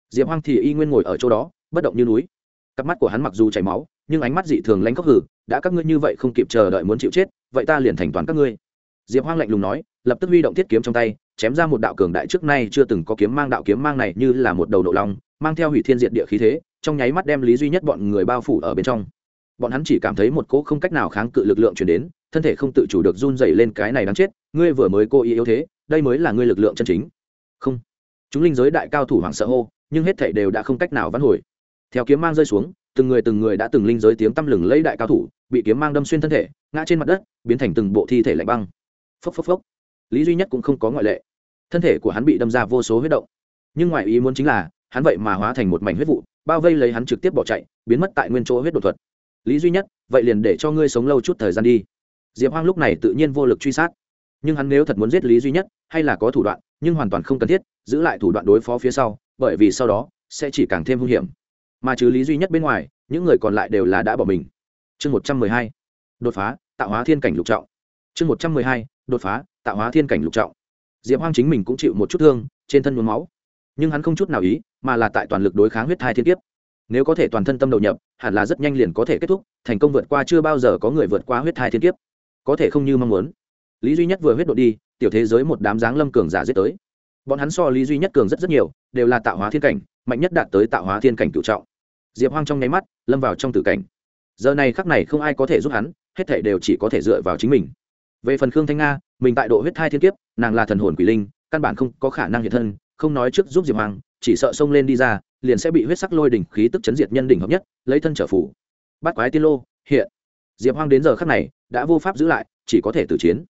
[SPEAKER 1] Diệp hoang thì y nguyên ngồi ở chỗ đó bất động như núi. Cặp mắt của hắn mặc dù chảy máu nhưng ánh mắt dị thường lanh khóc hử đã các ngươi như vậy không kịp chờ đợi muốn chịu chết vậy ta liền thành toàn các ngươi. Diệp hoang lạnh lùng nói lập tức huy động thiết kiếm trong tay chém ra một đạo cường đại trước nay chưa từng có kiếm mang đạo kiếm mang này như là một đầu nộ lòng, mang theo hủy thiên diệt địa khí thế trong nháy mắt đem lý duy nhất bọn người bao phủ ở bên trong bọn hắn chỉ cảm thấy một cỗ không cách nào kháng cự lực lượng chuyển đến, thân thể không tự chủ được run dày lên cái này đáng chết, ngươi vừa mới cố ý yếu thế, đây mới là ngươi lực lượng chân chính. Không. Chúng linh giới đại cao thủ hoảng sợ hô, nhưng hết thể đều đã không cách nào vãn hồi. Theo kiếm mang rơi xuống, từng người từng người đã từng linh giới tiếng tăm lừng lấy đại cao thủ, bị kiếm mang đâm xuyên thân thể, ngã trên mặt đất, biến thành từng bộ thi thể lạnh băng. Phốc phốc phốc. Lý duy nhất cũng không có ngoại lệ. Thân thể của hắn bị đâm ra vô số huyết động. Nhưng ngoại ý muốn chính là, hắn vậy mà hóa thành một mảnh huyết vụ, bao vây lấy hắn trực tiếp bỏ chạy, biến mất tại nguyên chỗ huyết đột thuật lý duy nhất, vậy liền để cho ngươi sống lâu chút thời gian đi. Diệp hoang lúc này tự nhiên vô lực truy sát. Nhưng hắn nếu thật muốn giết lý duy nhất, hay là có thủ đoạn, nhưng hoàn toàn không cần thiết, giữ lại thủ đoạn đối phó phía sau, bởi vì sau đó, sẽ chỉ càng thêm hung hiểm. Mà trừ lý duy nhất bên ngoài, những người còn lại đều là đã bỏ mình. Chương một trăm mười hai, đột phá, tạo hóa thiên cảnh lục trọng. Chương một trăm mười hai, đột phá, tạo hóa thiên cảnh lục trọng. Diệp hoang chính mình cũng chịu một chút thương, trên thân nhuốm máu. Nhưng hắn không chút nào ý, mà là tại toàn lực đối kháng huyết thai thiên kiếp. Nếu có thể toàn thân tâm đầu nhập hẳn là rất nhanh liền có thể kết thúc thành công vượt qua chưa bao giờ có người vượt qua huyết thai thiên kiếp. Có thể không như mong muốn. Lý duy nhất vừa huyết độ đi tiểu thế giới một đám dáng lâm cường giả giết tới. Bọn hắn so lý duy nhất cường rất rất nhiều đều là tạo hóa thiên cảnh mạnh nhất đạt tới tạo hóa thiên cảnh cựu trọng. Diệp hoang trong nháy mắt lâm vào trong tử cảnh. Giờ này khắc này không ai có thể giúp hắn hết thể đều chỉ có thể dựa vào chính mình. Về phần khương thanh nga mình tại độ huyết thai thiên kiếp nàng là thần hồn quỷ linh căn bản không có khả năng hiện thân không nói trước giúp diệp Hoang, chỉ sợ xông lên đi ra liền sẽ bị huyết sắc lôi đỉnh khí tức chấn diệt nhân đỉnh hợp nhất, lấy thân trở phủ. Bắt quái tiên lô, hiện. Diệp hoang đến giờ khắc này, đã vô pháp giữ lại, chỉ có thể tử chiến.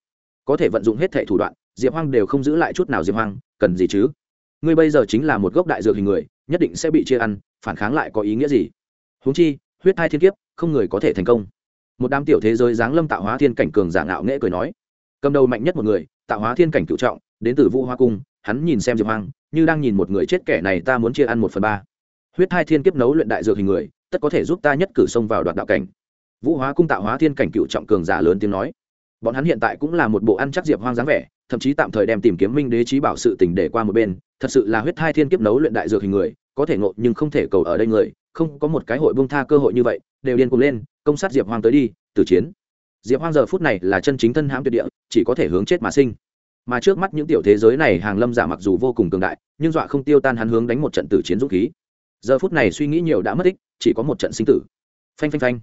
[SPEAKER 1] Có thể vận dụng hết thể thủ đoạn, diệp hoang đều không giữ lại chút nào diệp hoang, cần gì chứ? Ngươi bây giờ chính là một gốc đại dược hình người, nhất định sẽ bị chia ăn, phản kháng lại có ý nghĩa gì? Huống chi, huyết thai thiên kiếp, không người có thể thành công. Một đám tiểu thế giới giáng lâm tạo hóa thiên cảnh cường giả ngạo nghễ cười nói. Cầm đầu mạnh nhất một người, tạo hóa thiên cảnh cựu trọng, đến từ vũ hoa cung, hắn nhìn xem diệp hoang như đang nhìn một người chết kẻ này ta muốn chia ăn một phần ba. Huyết hai thiên kiếp nấu luyện đại dược hình người, tất có thể giúp ta nhất cử xông vào đoạt đạo cảnh. Vũ hóa cung tạo hóa thiên cảnh cựu trọng cường giả lớn tiếng nói. Bọn hắn hiện tại cũng là một bộ ăn chắc diệp hoang dáng vẻ, thậm chí tạm thời đem tìm kiếm minh đế trí bảo sự tình để qua một bên. Thật sự là huyết hai thiên kiếp nấu luyện đại dược hình người, có thể ngộ nhưng không thể cầu ở đây người, không có một cái hội bông tha cơ hội như vậy, đều điên cùng lên, công sát diệp hoang tới đi, tử chiến. Diệp hoang giờ phút này là chân chính thân hãm tuyệt địa, chỉ có thể hướng chết mà sinh mà trước mắt những tiểu thế giới này hàng lâm giả mặc dù vô cùng cường đại, nhưng dọa không tiêu tan hắn hướng đánh một trận tử chiến dũng khí. Giờ phút này suy nghĩ nhiều đã mất tích chỉ có một trận sinh tử. Phanh phanh phanh.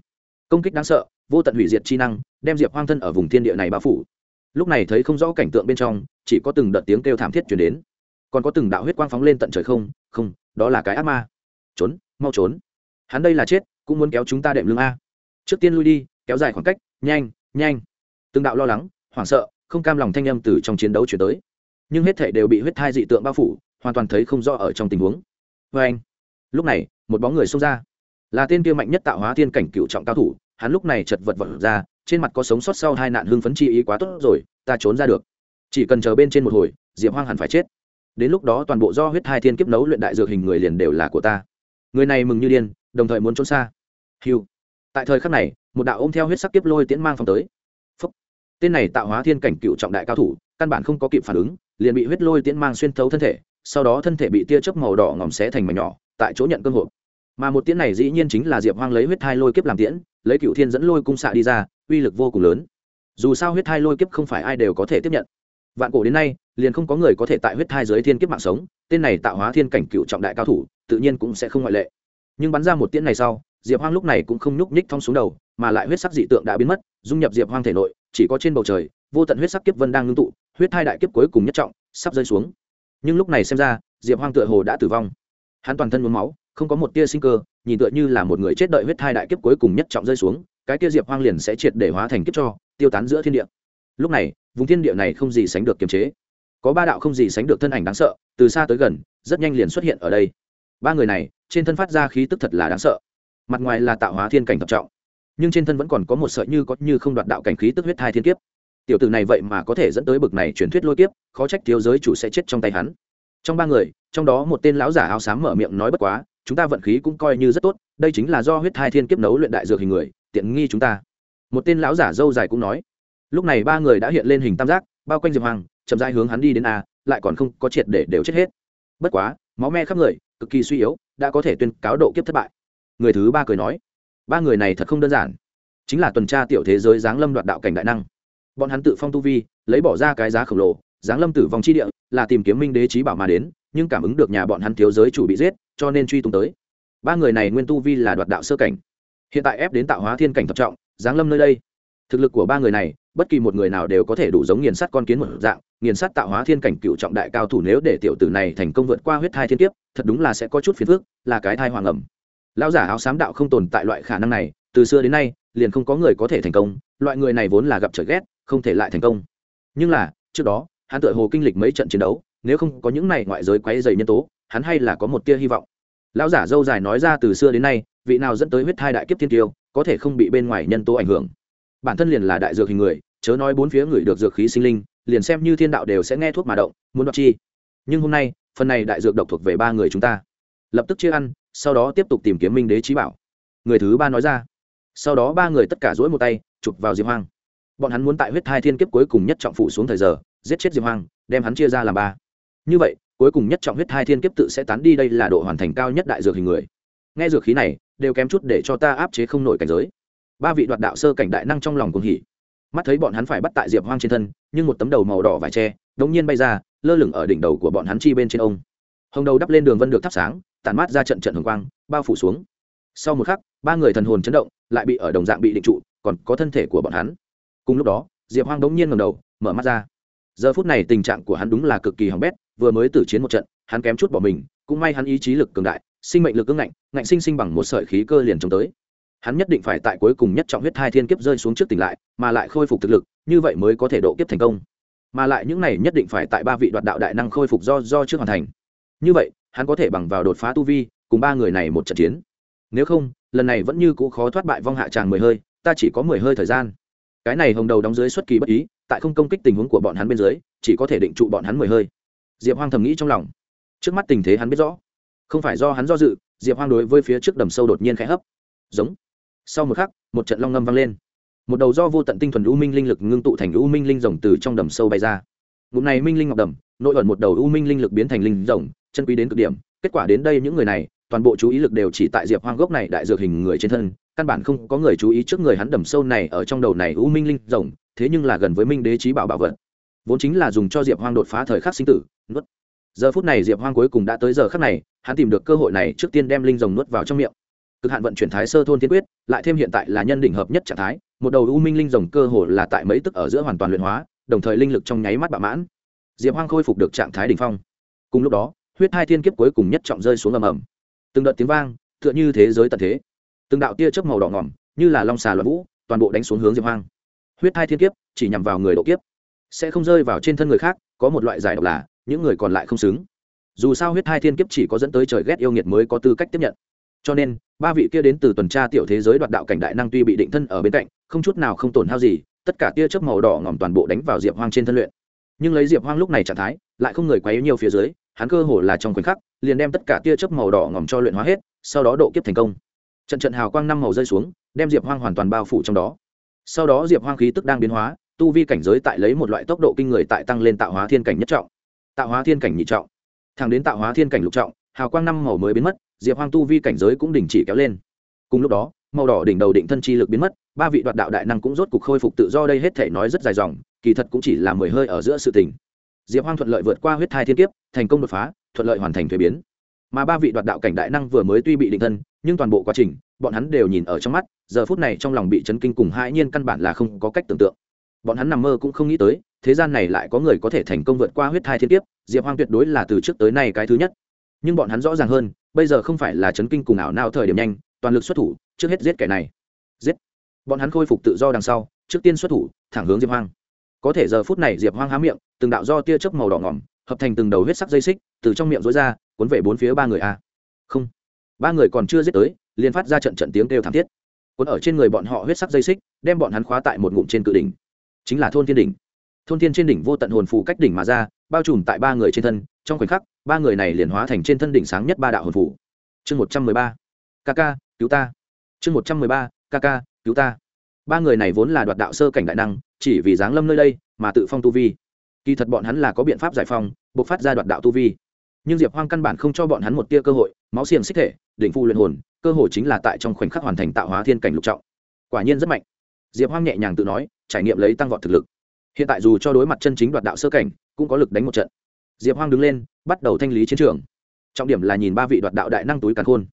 [SPEAKER 1] Công kích đáng sợ, vô tận hủy diệt chi năng, đem diệp hoang thân ở vùng thiên địa này bao phủ. Lúc này thấy không rõ cảnh tượng bên trong, chỉ có từng đợt tiếng kêu thảm thiết chuyển đến. Còn có từng đạo huyết quang phóng lên tận trời không không, đó là cái ác ma. Trốn, mau trốn. Hắn đây là chết, cũng muốn kéo chúng ta đệm lưng a. Trước tiên lui đi, kéo dài khoảng cách, nhanh nhanh. Từng đạo lo lắng, hoảng sợ không cam lòng thanh âm từ trong chiến đấu chuyển tới. Nhưng hết thể đều bị huyết thai dị tượng bao phủ, hoàn toàn thấy không rõ ở trong tình huống. Vê anh, lúc này, một bóng người xông ra. Là tên kia mạnh nhất tạo hóa thiên cảnh cựu trọng cao thủ, hắn lúc này chật vật vật ra, trên mặt có sống sót sau hai nạn hưng phấn chi ý quá tốt rồi, ta trốn ra được. Chỉ cần chờ bên trên một hồi, diệp hoang hẳn phải chết. Đến lúc đó toàn bộ do huyết hai thiên kiếp nấu luyện đại dược hình người liền đều là của ta. Người này mừng như điên, đồng thời muốn trốn xa. Hiu tại thời khắc này, một đạo ôm theo huyết sắc kiếp lôi tiễn mang phong tới tên này tạo hóa thiên cảnh cựu trọng đại cao thủ, căn bản không có kịp phản ứng, liền bị huyết lôi tiễn mang xuyên thấu thân thể, sau đó thân thể bị tia chớp màu đỏ ngòm xé thành mảnh nhỏ, tại chỗ nhận cơm hộp. Mà một tiễn này dĩ nhiên chính là diệp hoang lấy huyết thai lôi kiếp làm tiễn, lấy cựu thiên dẫn lôi cung xạ đi ra, uy lực vô cùng lớn. Dù sao huyết thai lôi kiếp không phải ai đều có thể tiếp nhận. Vạn cổ đến nay, liền không có người có thể tại huyết thai giới thiên kiếp mạng sống, tên này tạo hóa thiên cảnh cựu trọng đại cao thủ, tự nhiên cũng sẽ không ngoại lệ. Nhưng bắn ra một tiễn này sau, diệp hoang lúc này cũng không nhúc nhích thong xuống đầu, mà lại huyết sắc dị tượng đã biến mất, dung nhập diệp hoang thể nội chỉ có trên bầu trời, vô tận huyết sắc kiếp vân đang ngưng tụ, huyết thai đại kiếp cuối cùng nhất trọng sắp rơi xuống. Nhưng lúc này xem ra, diệp hoang tựa hồ đã tử vong. Hắn toàn thân muốn máu, không có một tia sinh cơ, nhìn tựa như là một người chết đợi huyết thai đại kiếp cuối cùng nhất trọng rơi xuống, cái kia diệp hoang liền sẽ triệt để hóa thành kiếp cho, tiêu tán giữa thiên địa. Lúc này, vùng thiên địa này không gì sánh được kiềm chế. Có ba đạo không gì sánh được thân ảnh đáng sợ, từ xa tới gần, rất nhanh liền xuất hiện ở đây. Ba người này, trên thân phát ra khí tức thật là đáng sợ. Mặt ngoài là tạo hóa thiên cảnh thập trọng nhưng trên thân vẫn còn có một sợi như có như không đoạt đạo cảnh khí tức huyết thai thiên kiếp. Tiểu tử này vậy mà có thể dẫn tới bực này truyền thuyết lôi kiếp, khó trách thiếu giới chủ sẽ chết trong tay hắn. Trong ba người, trong đó một tên lão giả áo xám mở miệng nói bất quá, chúng ta vận khí cũng coi như rất tốt, đây chính là do huyết thai thiên kiếp nấu luyện đại dược hình người, tiện nghi chúng ta. Một tên lão giả dâu dài cũng nói. Lúc này ba người đã hiện lên hình tam giác, bao quanh diệp hoàng, chậm dai hướng hắn đi đến a, lại còn không có triệt để đều chết hết. Bất quá, máu me khắp người, cực kỳ suy yếu, đã có thể tuyên cáo độ kiếp thất bại. Người thứ ba cười nói ba người này thật không đơn giản. Chính là tuần tra tiểu thế giới giáng lâm đoạt đạo cảnh đại năng. Bọn hắn tự phong tu vi, lấy bỏ ra cái giá khổng lồ, giáng lâm tử vong chi địa, là tìm kiếm minh đế trí bảo mà đến, nhưng cảm ứng được nhà bọn hắn thiếu giới chủ bị giết, cho nên truy tung tới. Ba người này nguyên tu vi là đoạt đạo sơ cảnh. Hiện tại ép đến tạo hóa thiên cảnh thập trọng, giáng lâm nơi đây. Thực lực của ba người này, bất kỳ một người nào đều có thể đủ giống nghiền sắt con kiến một dạng, nghiền sắt tạo hóa thiên cảnh cựu trọng đại cao thủ nếu để tiểu tử này thành công vượt qua huyết thai thiên kiếp, thật đúng là sẽ có chút phiền phức, là cái thai hoàng ẩm lão giả áo xám đạo không tồn tại loại khả năng này, từ xưa đến nay, liền không có người có thể thành công, loại người này vốn là gặp trời ghét, không thể lại thành công. Nhưng là, trước đó, hắn tự hồ kinh lịch mấy trận chiến đấu, nếu không có những này ngoại giới quấy dày nhân tố, hắn hay là có một tia hy vọng. Lão giả dâu dài nói ra từ xưa đến nay, vị nào dẫn tới huyết thai đại kiếp thiên tiêu, có thể không bị bên ngoài nhân tố ảnh hưởng. Bản thân liền là đại dược hình người, chớ nói bốn phía người được dược khí sinh linh, liền xem như thiên đạo đều sẽ nghe thuốc mà động, muốn đoạt chi. Nhưng hôm nay, phần này đại dược độc thuộc về ba người chúng ta. Lập tức chia ăn sau đó tiếp tục tìm kiếm minh đế trí bảo. Người thứ ba nói ra. Sau đó ba người tất cả dỗi một tay, chụp vào diệp hoang. Bọn hắn muốn tại huyết thai thiên kiếp cuối cùng nhất trọng phụ xuống thời giờ, giết chết diệp hoang, đem hắn chia ra làm ba. Như vậy, cuối cùng nhất trọng huyết thai thiên kiếp tự sẽ tán đi đây là độ hoàn thành cao nhất đại dược hình người. Nghe dược khí này, đều kém chút để cho ta áp chế không nổi cảnh giới. Ba vị đoạt đạo sơ cảnh đại năng trong lòng cùng hỉ. Mắt thấy bọn hắn phải bắt tại diệp hoang trên thân, nhưng một tấm đầu màu đỏ vải tre đống nhiên bay ra, lơ lửng ở đỉnh đầu của bọn hắn chi bên trên ông. Hồng đầu đắp lên đường vân được thắp sáng tàn mát ra trận trận hồng quang, bao phủ xuống. Sau một khắc, ba người thần hồn chấn động, lại bị ở đồng dạng bị định trụ, còn có thân thể của bọn hắn. Cùng lúc đó, diệp hoang đống nhiên ngầm đầu, mở mắt ra. Giờ phút này tình trạng của hắn đúng là cực kỳ hỏng bét, vừa mới tử chiến một trận, hắn kém chút bỏ mình, cũng may hắn ý chí lực cường đại, sinh mệnh lực ứng ngạnh ngạnh sinh sinh bằng một sợi khí cơ liền chống tới. Hắn nhất định phải tại cuối cùng nhất trọng huyết thai thiên kiếp rơi xuống trước tỉnh lại, mà lại khôi phục thực lực, như vậy mới có thể độ kiếp thành công. Mà lại những này nhất định phải tại ba vị đoạt đạo đại năng khôi phục do do trước hoàn thành như vậy, hắn có thể bằng vào đột phá tu vi, cùng ba người này một trận chiến. Nếu không, lần này vẫn như cũ khó thoát bại vong hạ tràng mười hơi, ta chỉ có mười hơi thời gian. Cái này hồng đầu đóng dưới xuất kỳ bất ý, tại không công kích tình huống của bọn hắn bên dưới, chỉ có thể định trụ bọn hắn mười hơi. Diệp hoang thầm nghĩ trong lòng. Trước mắt tình thế hắn biết rõ. Không phải do hắn do dự, diệp hoang đối với phía trước đầm sâu đột nhiên khẽ hấp. Giống. Sau một khắc, một trận long ngâm vang lên. Một đầu do vô tận tinh thuần u minh linh lực ngưng tụ thành u minh linh rồng từ trong đầm sâu bay ra. Ngụm này minh linh ngọc đầm, nội ẩn một đầu u minh linh lực biến thành linh rồng chân quý đến cực điểm. Kết quả đến đây những người này, toàn bộ chú ý lực đều chỉ tại diệp hoang gốc này đại dược hình người trên thân. Căn bản không có người chú ý trước người hắn đầm sâu này ở trong đầu này u minh linh rồng, thế nhưng là gần với minh đế trí bảo bảo vật. Vốn chính là dùng cho diệp hoang đột phá thời khắc sinh tử, nuốt. Giờ phút này diệp hoang cuối cùng đã tới giờ khắc này, hắn tìm được cơ hội này trước tiên đem linh rồng nuốt vào trong miệng. Cực hạn vận chuyển thái sơ thôn tiên quyết, lại thêm hiện tại là nhân đỉnh hợp nhất trạng thái, một đầu u minh linh rồng cơ hồ là tại mấy tức ở giữa hoàn toàn luyện hóa, đồng thời linh lực trong nháy mắt bạo mãn. Diệp hoang khôi phục được trạng thái đỉnh phong. Cùng lúc đó huyết hai thiên kiếp cuối cùng nhất trọng rơi xuống ầm ầm. Từng đợt tiếng vang, tựa như thế giới tận thế. Từng đạo tia chớp màu đỏ ngỏm như là long xà loạn vũ, toàn bộ đánh xuống hướng diệp hoang. Huyết hai thiên kiếp chỉ nhằm vào người độ kiếp. Sẽ không rơi vào trên thân người khác, có một loại giải độc là, những người còn lại không xứng. Dù sao huyết hai thiên kiếp chỉ có dẫn tới trời ghét yêu nghiệt mới có tư cách tiếp nhận. Cho nên, ba vị kia đến từ tuần tra tiểu thế giới đoạt đạo cảnh đại năng tuy bị định thân ở bên cạnh, không chút nào không tổn hao gì, tất cả tia chớp màu đỏ ngỏm toàn bộ đánh vào diệp hoang trên thân luyện. Nhưng lấy diệp hoang lúc này trạng thái, lại không người quá yếu nhiều phía dưới hắn cơ hồ là trong khoảnh khắc, liền đem tất cả tia chớp màu đỏ ngỏm cho luyện hóa hết, sau đó độ kiếp thành công. Trận trận hào quang năm màu rơi xuống, đem diệp hoang hoàn toàn bao phủ trong đó. Sau đó diệp hoang khí tức đang biến hóa, tu vi cảnh giới tại lấy một loại tốc độ kinh người tại tăng lên tạo hóa thiên cảnh nhất trọng. Tạo hóa thiên cảnh nhị trọng. Thẳng đến tạo hóa thiên cảnh lục trọng, hào quang năm màu mới biến mất, diệp hoang tu vi cảnh giới cũng đình chỉ kéo lên. Cùng lúc đó, màu đỏ đỉnh đầu định thân chi lực biến mất, ba vị đoạt đạo đại năng cũng rốt cục khôi phục tự do đây hết thể nói rất dài dòng, kỳ thật cũng chỉ là mười hơi ở giữa sự tình diệp hoang thuận lợi vượt qua huyết thai thiên kiếp, thành công đột phá, thuận lợi hoàn thành thuế biến. Mà ba vị đoạt đạo cảnh đại năng vừa mới tuy bị định thân, nhưng toàn bộ quá trình, bọn hắn đều nhìn ở trong mắt, giờ phút này trong lòng bị chấn kinh cùng hãi nhiên căn bản là không có cách tưởng tượng. Bọn hắn nằm mơ cũng không nghĩ tới, thế gian này lại có người có thể thành công vượt qua huyết thai thiên kiếp, diệp hoang tuyệt đối là từ trước tới nay cái thứ nhất. Nhưng bọn hắn rõ ràng hơn, bây giờ không phải là chấn kinh cùng ảo nào thời điểm nhanh, toàn lực xuất thủ, trước hết giết kẻ này. Giết! Bọn hắn khôi phục tự do đằng sau, trước tiên xuất thủ, thẳng hướng diệp hoang có thể giờ phút này diệp hoang há miệng, từng đạo do tia chớp màu đỏ ngỏm, hợp thành từng đầu huyết sắc dây xích, từ trong miệng rối ra, cuốn về bốn phía ba người a. Không. Ba người còn chưa giết tới, liền phát ra trận trận tiếng kêu thảm thiết. Cuốn ở trên người bọn họ huyết sắc dây xích, đem bọn hắn khóa tại một ngụm trên cự đỉnh. Chính là thôn thiên đỉnh. Thôn thiên trên đỉnh vô tận hồn phù cách đỉnh mà ra, bao trùm tại ba người trên thân, trong khoảnh khắc, ba người này liền hóa thành trên thân đỉnh sáng nhất ba đạo hồn phù. Chương một trăm mười ba. Kk cứu ta. Chương một trăm mười ba. Kk cứu ta ba người này vốn là đoạt đạo sơ cảnh đại năng, chỉ vì giáng lâm nơi đây mà tự phong tu vi. Kỳ thật bọn hắn là có biện pháp giải phong buộc phát ra đoạt đạo tu vi. Nhưng diệp hoang căn bản không cho bọn hắn một tia cơ hội, máu xiềng xích thể, đỉnh phu luyện hồn, cơ hội chính là tại trong khoảnh khắc hoàn thành tạo hóa thiên cảnh lục trọng. Quả nhiên rất mạnh. Diệp hoang nhẹ nhàng tự nói, trải nghiệm lấy tăng vọt thực lực. Hiện tại dù cho đối mặt chân chính đoạt đạo sơ cảnh, cũng có lực đánh một trận. Diệp hoang đứng lên, bắt đầu thanh lý chiến trường. Trọng điểm là nhìn ba vị đoạt đạo đại năng túi càn khôn.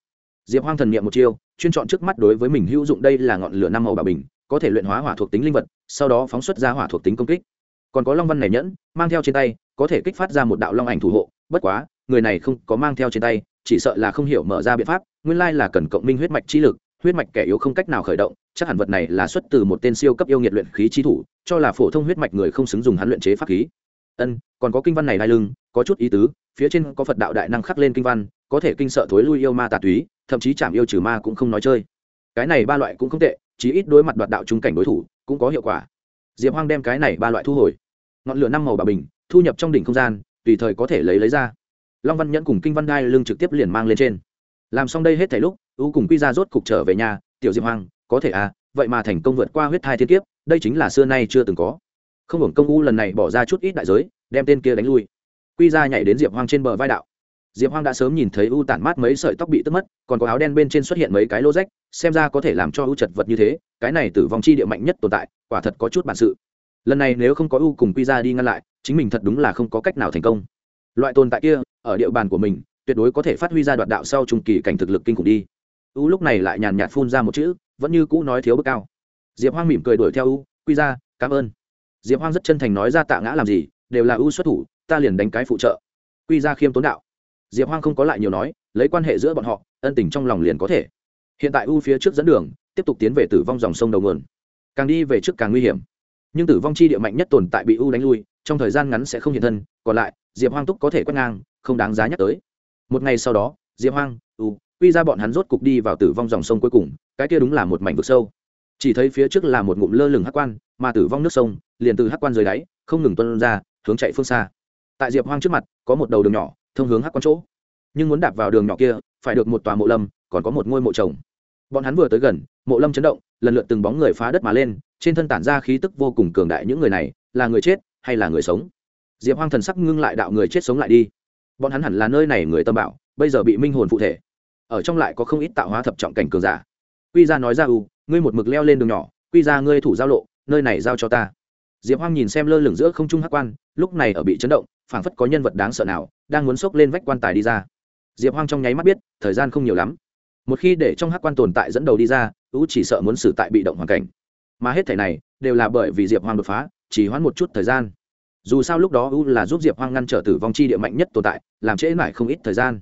[SPEAKER 1] Diệp hoang thần niệm một chiêu, chuyên chọn trước mắt đối với mình hữu dụng đây là ngọn lửa năm màu bà bình có thể luyện hóa hỏa thuộc tính linh vật, sau đó phóng xuất ra hỏa thuộc tính công kích. Còn có long văn này nhẫn, mang theo trên tay, có thể kích phát ra một đạo long ảnh thủ hộ, bất quá, người này không có mang theo trên tay, chỉ sợ là không hiểu mở ra biện pháp, nguyên lai là cần cộng minh huyết mạch chi lực, huyết mạch kẻ yếu không cách nào khởi động, chắc hẳn vật này là xuất từ một tên siêu cấp yêu nghiệt luyện khí chi thủ, cho là phổ thông huyết mạch người không xứng dùng hắn luyện chế pháp khí. Ân, còn có kinh văn này đai lưng, có chút ý tứ, phía trên có phật đạo đại năng khắc lên kinh văn, có thể kinh sợ thối lui yêu ma tà túy, thậm chí chạm yêu trừ ma cũng không nói chơi. Cái này ba loại cũng không tệ chí ít đối mặt đoạt đạo trung cảnh đối thủ, cũng có hiệu quả. Diệp hoang đem cái này ba loại thu hồi. Ngọn lửa năm màu bà bình, thu nhập trong đỉnh không gian, tùy thời có thể lấy lấy ra. Long văn nhẫn cùng kinh văn đai lưng trực tiếp liền mang lên trên. Làm xong đây hết thảy lúc, u cùng quy ra rốt cục trở về nhà, tiểu diệp hoang, có thể à vậy mà thành công vượt qua huyết thai thiên kiếp, đây chính là xưa nay chưa từng có. Không hưởng công u lần này bỏ ra chút ít đại giới, đem tên kia đánh lui. Quy ra nhảy đến diệp hoang trên bờ vai đạo diệp hoang đã sớm nhìn thấy u tản mát mấy sợi tóc bị tức mất, còn có áo đen bên trên xuất hiện mấy cái lô rách, xem ra có thể làm cho u chật vật như thế, cái này tử vong chi địa mạnh nhất tồn tại, quả thật có chút bản sự. Lần này nếu không có u cùng quy ra đi ngăn lại, chính mình thật đúng là không có cách nào thành công. Loại tồn tại kia, ở địa bàn của mình, tuyệt đối có thể phát huy ra đoạt đạo sau trung kỳ cảnh thực lực kinh khủng đi. U lúc này lại nhàn nhạt phun ra một chữ, vẫn như cũ nói thiếu bước cao. Diệp hoang mỉm cười đuổi theo u, quy ra cảm ơn. Diệp hoang rất chân thành nói ra tạ ngã làm gì, đều là u xuất thủ, ta liền đánh cái phụ trợ. Quy ra khiêm tốn đạo diệp hoang không có lại nhiều nói lấy quan hệ giữa bọn họ ân tình trong lòng liền có thể hiện tại u phía trước dẫn đường tiếp tục tiến về tử vong dòng sông đầu nguồn càng đi về trước càng nguy hiểm nhưng tử vong chi địa mạnh nhất tồn tại bị u đánh lui trong thời gian ngắn sẽ không hiện thân còn lại diệp hoang túc có thể quét ngang không đáng giá nhắc tới một ngày sau đó diệp hoang u quy ra bọn hắn rốt cục đi vào tử vong dòng sông cuối cùng cái kia đúng là một mảnh vực sâu chỉ thấy phía trước là một ngụm lơ lửng hắc quan mà tử vong nước sông liền từ hắc quan dưới đáy không ngừng tuân ra hướng chạy phương xa tại diệp hoang trước mặt có một đầu đường nhỏ thông hướng hắc quan chỗ. Nhưng muốn đạp vào đường nhỏ kia, phải được một tòa mộ lâm, còn có một ngôi mộ chồng. Bọn hắn vừa tới gần, mộ lâm chấn động, lần lượt từng bóng người phá đất mà lên, trên thân tản ra khí tức vô cùng cường đại những người này, là người chết hay là người sống? Diệp hoang thần sắc ngưng lại đạo người chết sống lại đi. Bọn hắn hẳn là nơi này người tâm bảo, bây giờ bị minh hồn phụ thể. Ở trong lại có không ít tạo hóa thập trọng cảnh cường giả. Quy ra nói ra, u, ngươi một mực leo lên đường nhỏ, quy ra ngươi thủ giao lộ, nơi này giao cho ta. Diệp hoang nhìn xem lơ lửng giữa không trung hắc quan lúc này ở bị chấn động phảng phất có nhân vật đáng sợ nào, đang muốn xốc lên vách quan tài đi ra. Diệp hoang trong nháy mắt biết, thời gian không nhiều lắm. Một khi để trong hắc quan tồn tại dẫn đầu đi ra u chỉ sợ muốn xử tại bị động hoàn cảnh. Mà hết thẻ này, đều là bởi vì diệp hoang đột phá, chỉ hoãn một chút thời gian. Dù sao lúc đó u là giúp diệp hoang ngăn trở tử vong chi địa mạnh nhất tồn tại, làm trễ mãi không ít thời gian.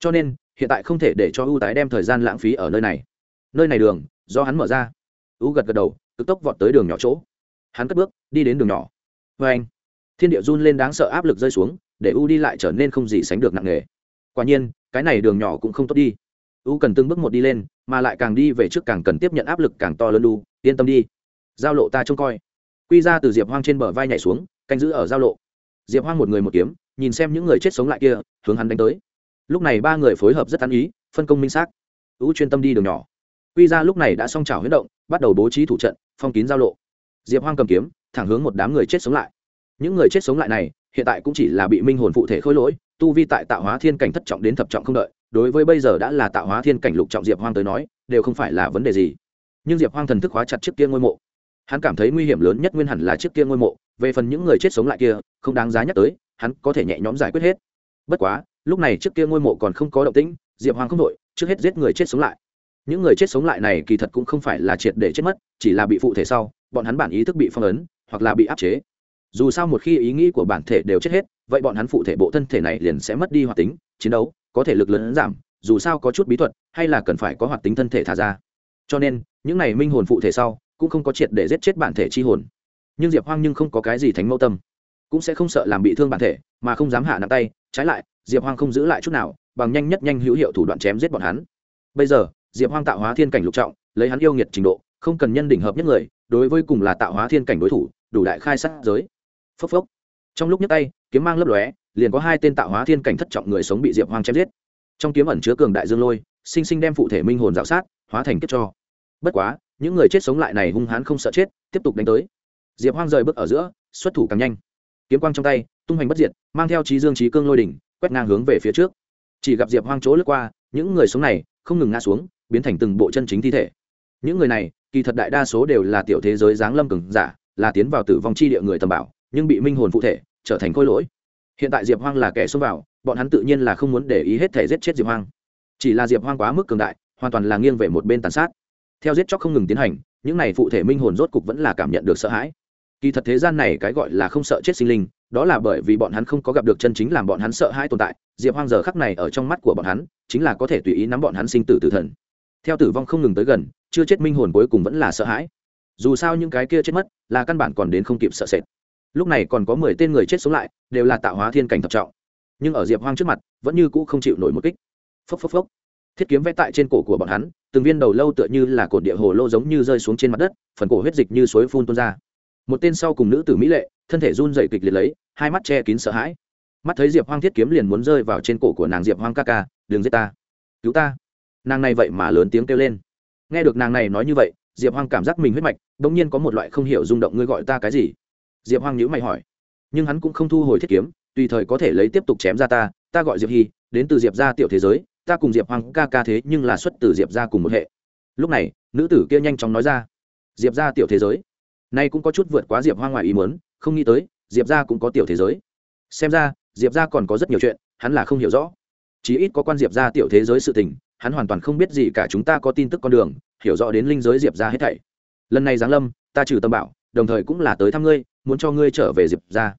[SPEAKER 1] Cho nên, hiện tại không thể để cho u tái đem thời gian lãng phí ở nơi này. Nơi này đường, do hắn mở ra. U gật gật đầu, tức tốc vọt tới đường nhỏ chỗ. Hắn cất bước, đi đến đường nhỏ. Vê anh thiên địa run lên đáng sợ áp lực rơi xuống, để u đi lại trở nên không gì sánh được nặng nề. Quả nhiên, cái này đường nhỏ cũng không tốt đi. U cần từng bước một đi lên, mà lại càng đi về trước càng cần tiếp nhận áp lực càng to lớn u yên tâm đi. Giao lộ ta trông coi. Quy ra từ diệp hoang trên bờ vai nhảy xuống, canh giữ ở giao lộ. Diệp hoang một người một kiếm, nhìn xem những người chết sống lại kia, hướng hắn đánh tới. Lúc này ba người phối hợp rất ăn ý, phân công minh xác. U chuyên tâm đi đường nhỏ. Quy ra lúc này đã xong trào huyết động, bắt đầu bố trí thủ trận, phong kín giao lộ. Diệp hoang cầm kiếm, thẳng hướng một đám người chết sống lại những người chết sống lại này, hiện tại cũng chỉ là bị minh hồn phụ thể khôi lỗi, tu vi tại tạo hóa thiên cảnh thất trọng đến thập trọng không đợi, đối với bây giờ đã là tạo hóa thiên cảnh lục trọng diệp hoang tới nói, đều không phải là vấn đề gì. Nhưng diệp hoang thần thức hóa chặt chiếc kia ngôi mộ. Hắn cảm thấy nguy hiểm lớn nhất nguyên hẳn là chiếc kia ngôi mộ, về phần những người chết sống lại kia, không đáng giá nhắc tới, hắn có thể nhẹ nhõm giải quyết hết. Bất quá, lúc này chiếc kia ngôi mộ còn không có động tĩnh, diệp hoang không đội, trước hết giết người chết sống lại. Những người chết sống lại này kỳ thật cũng không phải là triệt để chết mất, chỉ là bị phụ thể sau, bọn hắn bản ý thức bị phong ấn, hoặc là bị áp chế dù sao một khi ý nghĩ của bản thể đều chết hết, vậy bọn hắn phụ thể bộ thân thể này liền sẽ mất đi hoạt tính, chiến đấu, có thể lực lớn giảm, dù sao có chút bí thuật, hay là cần phải có hoạt tính thân thể thả ra. Cho nên, những này minh hồn phụ thể sau, cũng không có triệt để giết chết bản thể chi hồn. Nhưng diệp hoang nhưng không có cái gì thánh mẫu tâm. Cũng sẽ không sợ làm bị thương bản thể, mà không dám hạ nặng tay, trái lại, diệp hoang không giữ lại chút nào, bằng nhanh nhất nhanh hữu hiệu thủ đoạn chém giết bọn hắn. Bây giờ, diệp hoang tạo hóa thiên cảnh lục trọng, lấy hắn yêu nghiệt trình độ, không cần nhân đỉnh hợp nhất người, đối với cùng là tạo hóa thiên cảnh đối thủ, đủ đại khai sát giới phốc phốc. Trong lúc nhấc tay, kiếm mang lấp lóe, liền có hai tên tạo hóa thiên cảnh thất trọng người sống bị diệp hoang chém giết. Trong kiếm ẩn chứa cường đại dương lôi, sinh sinh đem phụ thể minh hồn dạo sát, hóa thành kết cho. Bất quá, những người chết sống lại này hung hãn không sợ chết, tiếp tục đánh tới. Diệp hoang rời bước ở giữa, xuất thủ càng nhanh. Kiếm quang trong tay, tung hoành bất diệt, mang theo trí dương trí cương lôi đỉnh, quét ngang hướng về phía trước. Chỉ gặp diệp hoang chỗ lướt qua, những người sống này không ngừng ngã xuống, biến thành từng bộ chân chính thi thể. Những người này, kỳ thật đại đa số đều là tiểu thế giới giáng lâm cường giả, là tiến vào tử vong chi địa người tầm bảo nhưng bị minh hồn phụ thể, trở thành khôi lỗi. Hiện tại diệp hoang là kẻ xông vào, bọn hắn tự nhiên là không muốn để ý hết thể giết chết diệp hoang. Chỉ là diệp hoang quá mức cường đại, hoàn toàn là nghiêng về một bên tàn sát. Theo giết chóc không ngừng tiến hành, những này phụ thể minh hồn rốt cục vẫn là cảm nhận được sợ hãi. Kỳ thật thế gian này cái gọi là không sợ chết sinh linh, đó là bởi vì bọn hắn không có gặp được chân chính làm bọn hắn sợ hãi tồn tại, diệp hoang giờ khắc này ở trong mắt của bọn hắn, chính là có thể tùy ý nắm bọn hắn sinh tử tử thần. Theo tử vong không ngừng tới gần, chưa chết minh hồn cuối cùng vẫn là sợ hãi. Dù sao những cái kia chết mất, là căn bản còn đến không kịp sợ sệt lúc này còn có mười tên người chết sống lại, đều là tạo hóa thiên cảnh thập trọng. Nhưng ở diệp hoang trước mặt, vẫn như cũ không chịu nổi một kích. Phốc phốc phốc. Thiết kiếm vẽ tại trên cổ của bọn hắn, từng viên đầu lâu tựa như là cột địa hồ lô giống như rơi xuống trên mặt đất, phần cổ huyết dịch như suối phun tuôn ra. Một tên sau cùng nữ tử mỹ lệ, thân thể run dậy kịch liệt lấy, hai mắt che kín sợ hãi. Mắt thấy diệp hoang thiết kiếm liền muốn rơi vào trên cổ của nàng diệp hoang ca ca, đừng giết ta. Cứu ta. Nàng này vậy mà lớn tiếng kêu lên. Nghe được nàng này nói như vậy, diệp hoang cảm giác mình huyết mạch đ ỗ n g nhiên có một loại không hiểu rung động, ngươi gọi ta cái gì? Diệp hoang nhữ mày hỏi. Nhưng hắn cũng không thu hồi thiết kiếm, tùy thời có thể lấy tiếp tục chém ra ta ta gọi diệp hy đến từ diệp ra tiểu thế giới, ta cùng diệp hoang ca ca thế nhưng là xuất từ diệp ra cùng một hệ. Lúc này, nữ tử kia nhanh chóng nói ra, diệp ra tiểu thế giới. Nay cũng có chút vượt quá diệp hoang ngoài ý muốn, không nghĩ tới, diệp ra cũng có tiểu thế giới. Xem ra, diệp ra còn có rất nhiều chuyện, hắn là không hiểu rõ. Chí ít có quan diệp ra tiểu thế giới sự tình, hắn hoàn toàn không biết gì cả, chúng ta có tin tức con đường, hiểu rõ đến linh giới diệp ra hết thảy. Lần này giáng lâm, ta trừ tâm bảo đồng thời cũng là tới thăm ngươi, muốn cho ngươi trở về diệp ra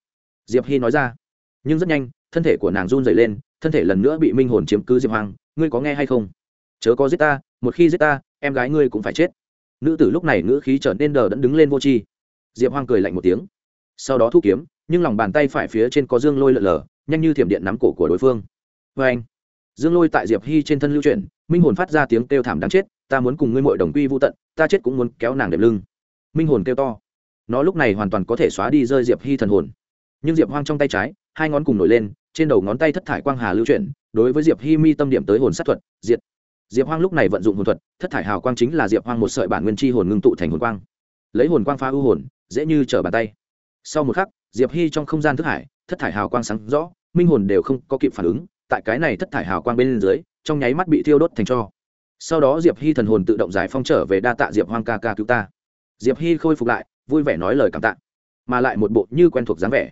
[SPEAKER 1] diệp hy nói ra. Nhưng rất nhanh, thân thể của nàng run dày lên, thân thể lần nữa bị minh hồn chiếm cứ diệp hoàng ngươi có nghe hay không? Chớ có giết ta, một khi giết ta, em gái ngươi cũng phải chết. Nữ tử lúc này ngữ khí trở nên đờ đẫn đứng lên vô tri. Diệp hoàng cười lạnh một tiếng. Sau đó thu kiếm, nhưng lòng bàn tay phải phía trên có dương lôi lợn lờ, nhanh như thiểm điện nắm cổ của đối phương. Vê anh, dương lôi tại diệp hy trên thân lưu chuyển, minh hồn phát ra tiếng kêu thảm đáng chết, ta muốn cùng ngươi mội đồng quy vô tận, ta chết cũng muốn kéo nàng đẹp lưng. Minh hồn kêu to nó lúc này hoàn toàn có thể xóa đi rơi diệp hy thần hồn nhưng diệp hoang trong tay trái hai ngón cùng nổi lên trên đầu ngón tay thất thải quang hà lưu chuyển đối với diệp hy mi tâm điểm tới hồn sát thuật diệt diệp hoang lúc này vận dụng hồn thuật thất thải hào quang chính là diệp hoang một sợi bản nguyên chi hồn ngưng tụ thành hồn quang lấy hồn quang phá ưu hồn dễ như trở bàn tay sau một khắc diệp hy trong không gian thức hải thất thải hào quang sáng rõ minh hồn đều không có kịp phản ứng tại cái này thất thải hào quang bên dưới trong nháy mắt bị thiêu đốt thành cho sau đó diệp hy thần hồn tự động giải phong trở về đa tạ diệp hoang ca ca cứu ta diệp hy khôi phục lại vui vẻ nói lời cảm tạ, mà lại một bộ như quen thuộc dáng vẻ.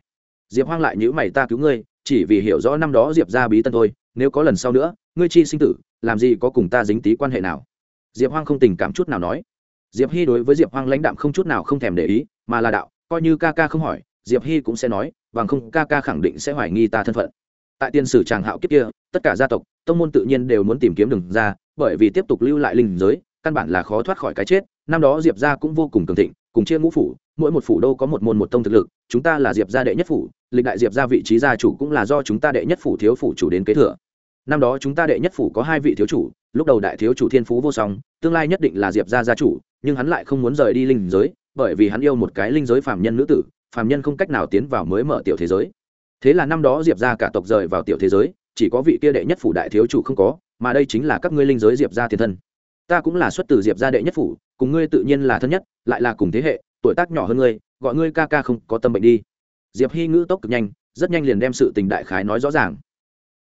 [SPEAKER 1] Diệp hoang lại nhữ mày, ta cứu ngươi, chỉ vì hiểu rõ năm đó diệp ra bí tân thôi, nếu có lần sau nữa, ngươi chi sinh tử, làm gì có cùng ta dính tí quan hệ nào? Diệp hoang không tình cảm chút nào nói. Diệp hy đối với diệp hoang lãnh đạm không chút nào không thèm để ý, mà là đạo, coi như ca ca không hỏi, diệp hy cũng sẽ nói, bằng không ca ca khẳng định sẽ hoài nghi ta thân phận. Tại tiên sử tràng hạo kiếp kia, tất cả gia tộc, tông môn tự nhiên đều muốn tìm kiếm đường ra, bởi vì tiếp tục lưu lại linh giới, căn bản là khó thoát khỏi cái chết năm đó diệp gia cũng vô cùng cường thịnh, cùng chia ngũ phủ, mỗi một phủ đô có một môn một tông thực lực, chúng ta là diệp gia đệ nhất phủ, lịch đại diệp gia vị trí gia chủ cũng là do chúng ta đệ nhất phủ thiếu phủ chủ đến kế thừa. Năm đó chúng ta đệ nhất phủ có hai vị thiếu chủ, lúc đầu đại thiếu chủ thiên phú vô song, tương lai nhất định là diệp gia gia chủ, nhưng hắn lại không muốn rời đi linh giới, bởi vì hắn yêu một cái linh giới phàm nhân nữ tử, phàm nhân không cách nào tiến vào mới mở tiểu thế giới. Thế là năm đó diệp gia cả tộc rời vào tiểu thế giới, chỉ có vị kia đệ nhất phủ đại thiếu chủ không có, mà đây chính là các ngươi linh giới diệp gia tiền thân. Ta cũng là xuất từ diệp gia đệ nhất phủ cùng ngươi tự nhiên là thân nhất, lại là cùng thế hệ, tuổi tác nhỏ hơn ngươi, gọi ngươi ca ca không có tâm bệnh đi. Diệp hy ngữ tốc cực nhanh, rất nhanh liền đem sự tình đại khái nói rõ ràng.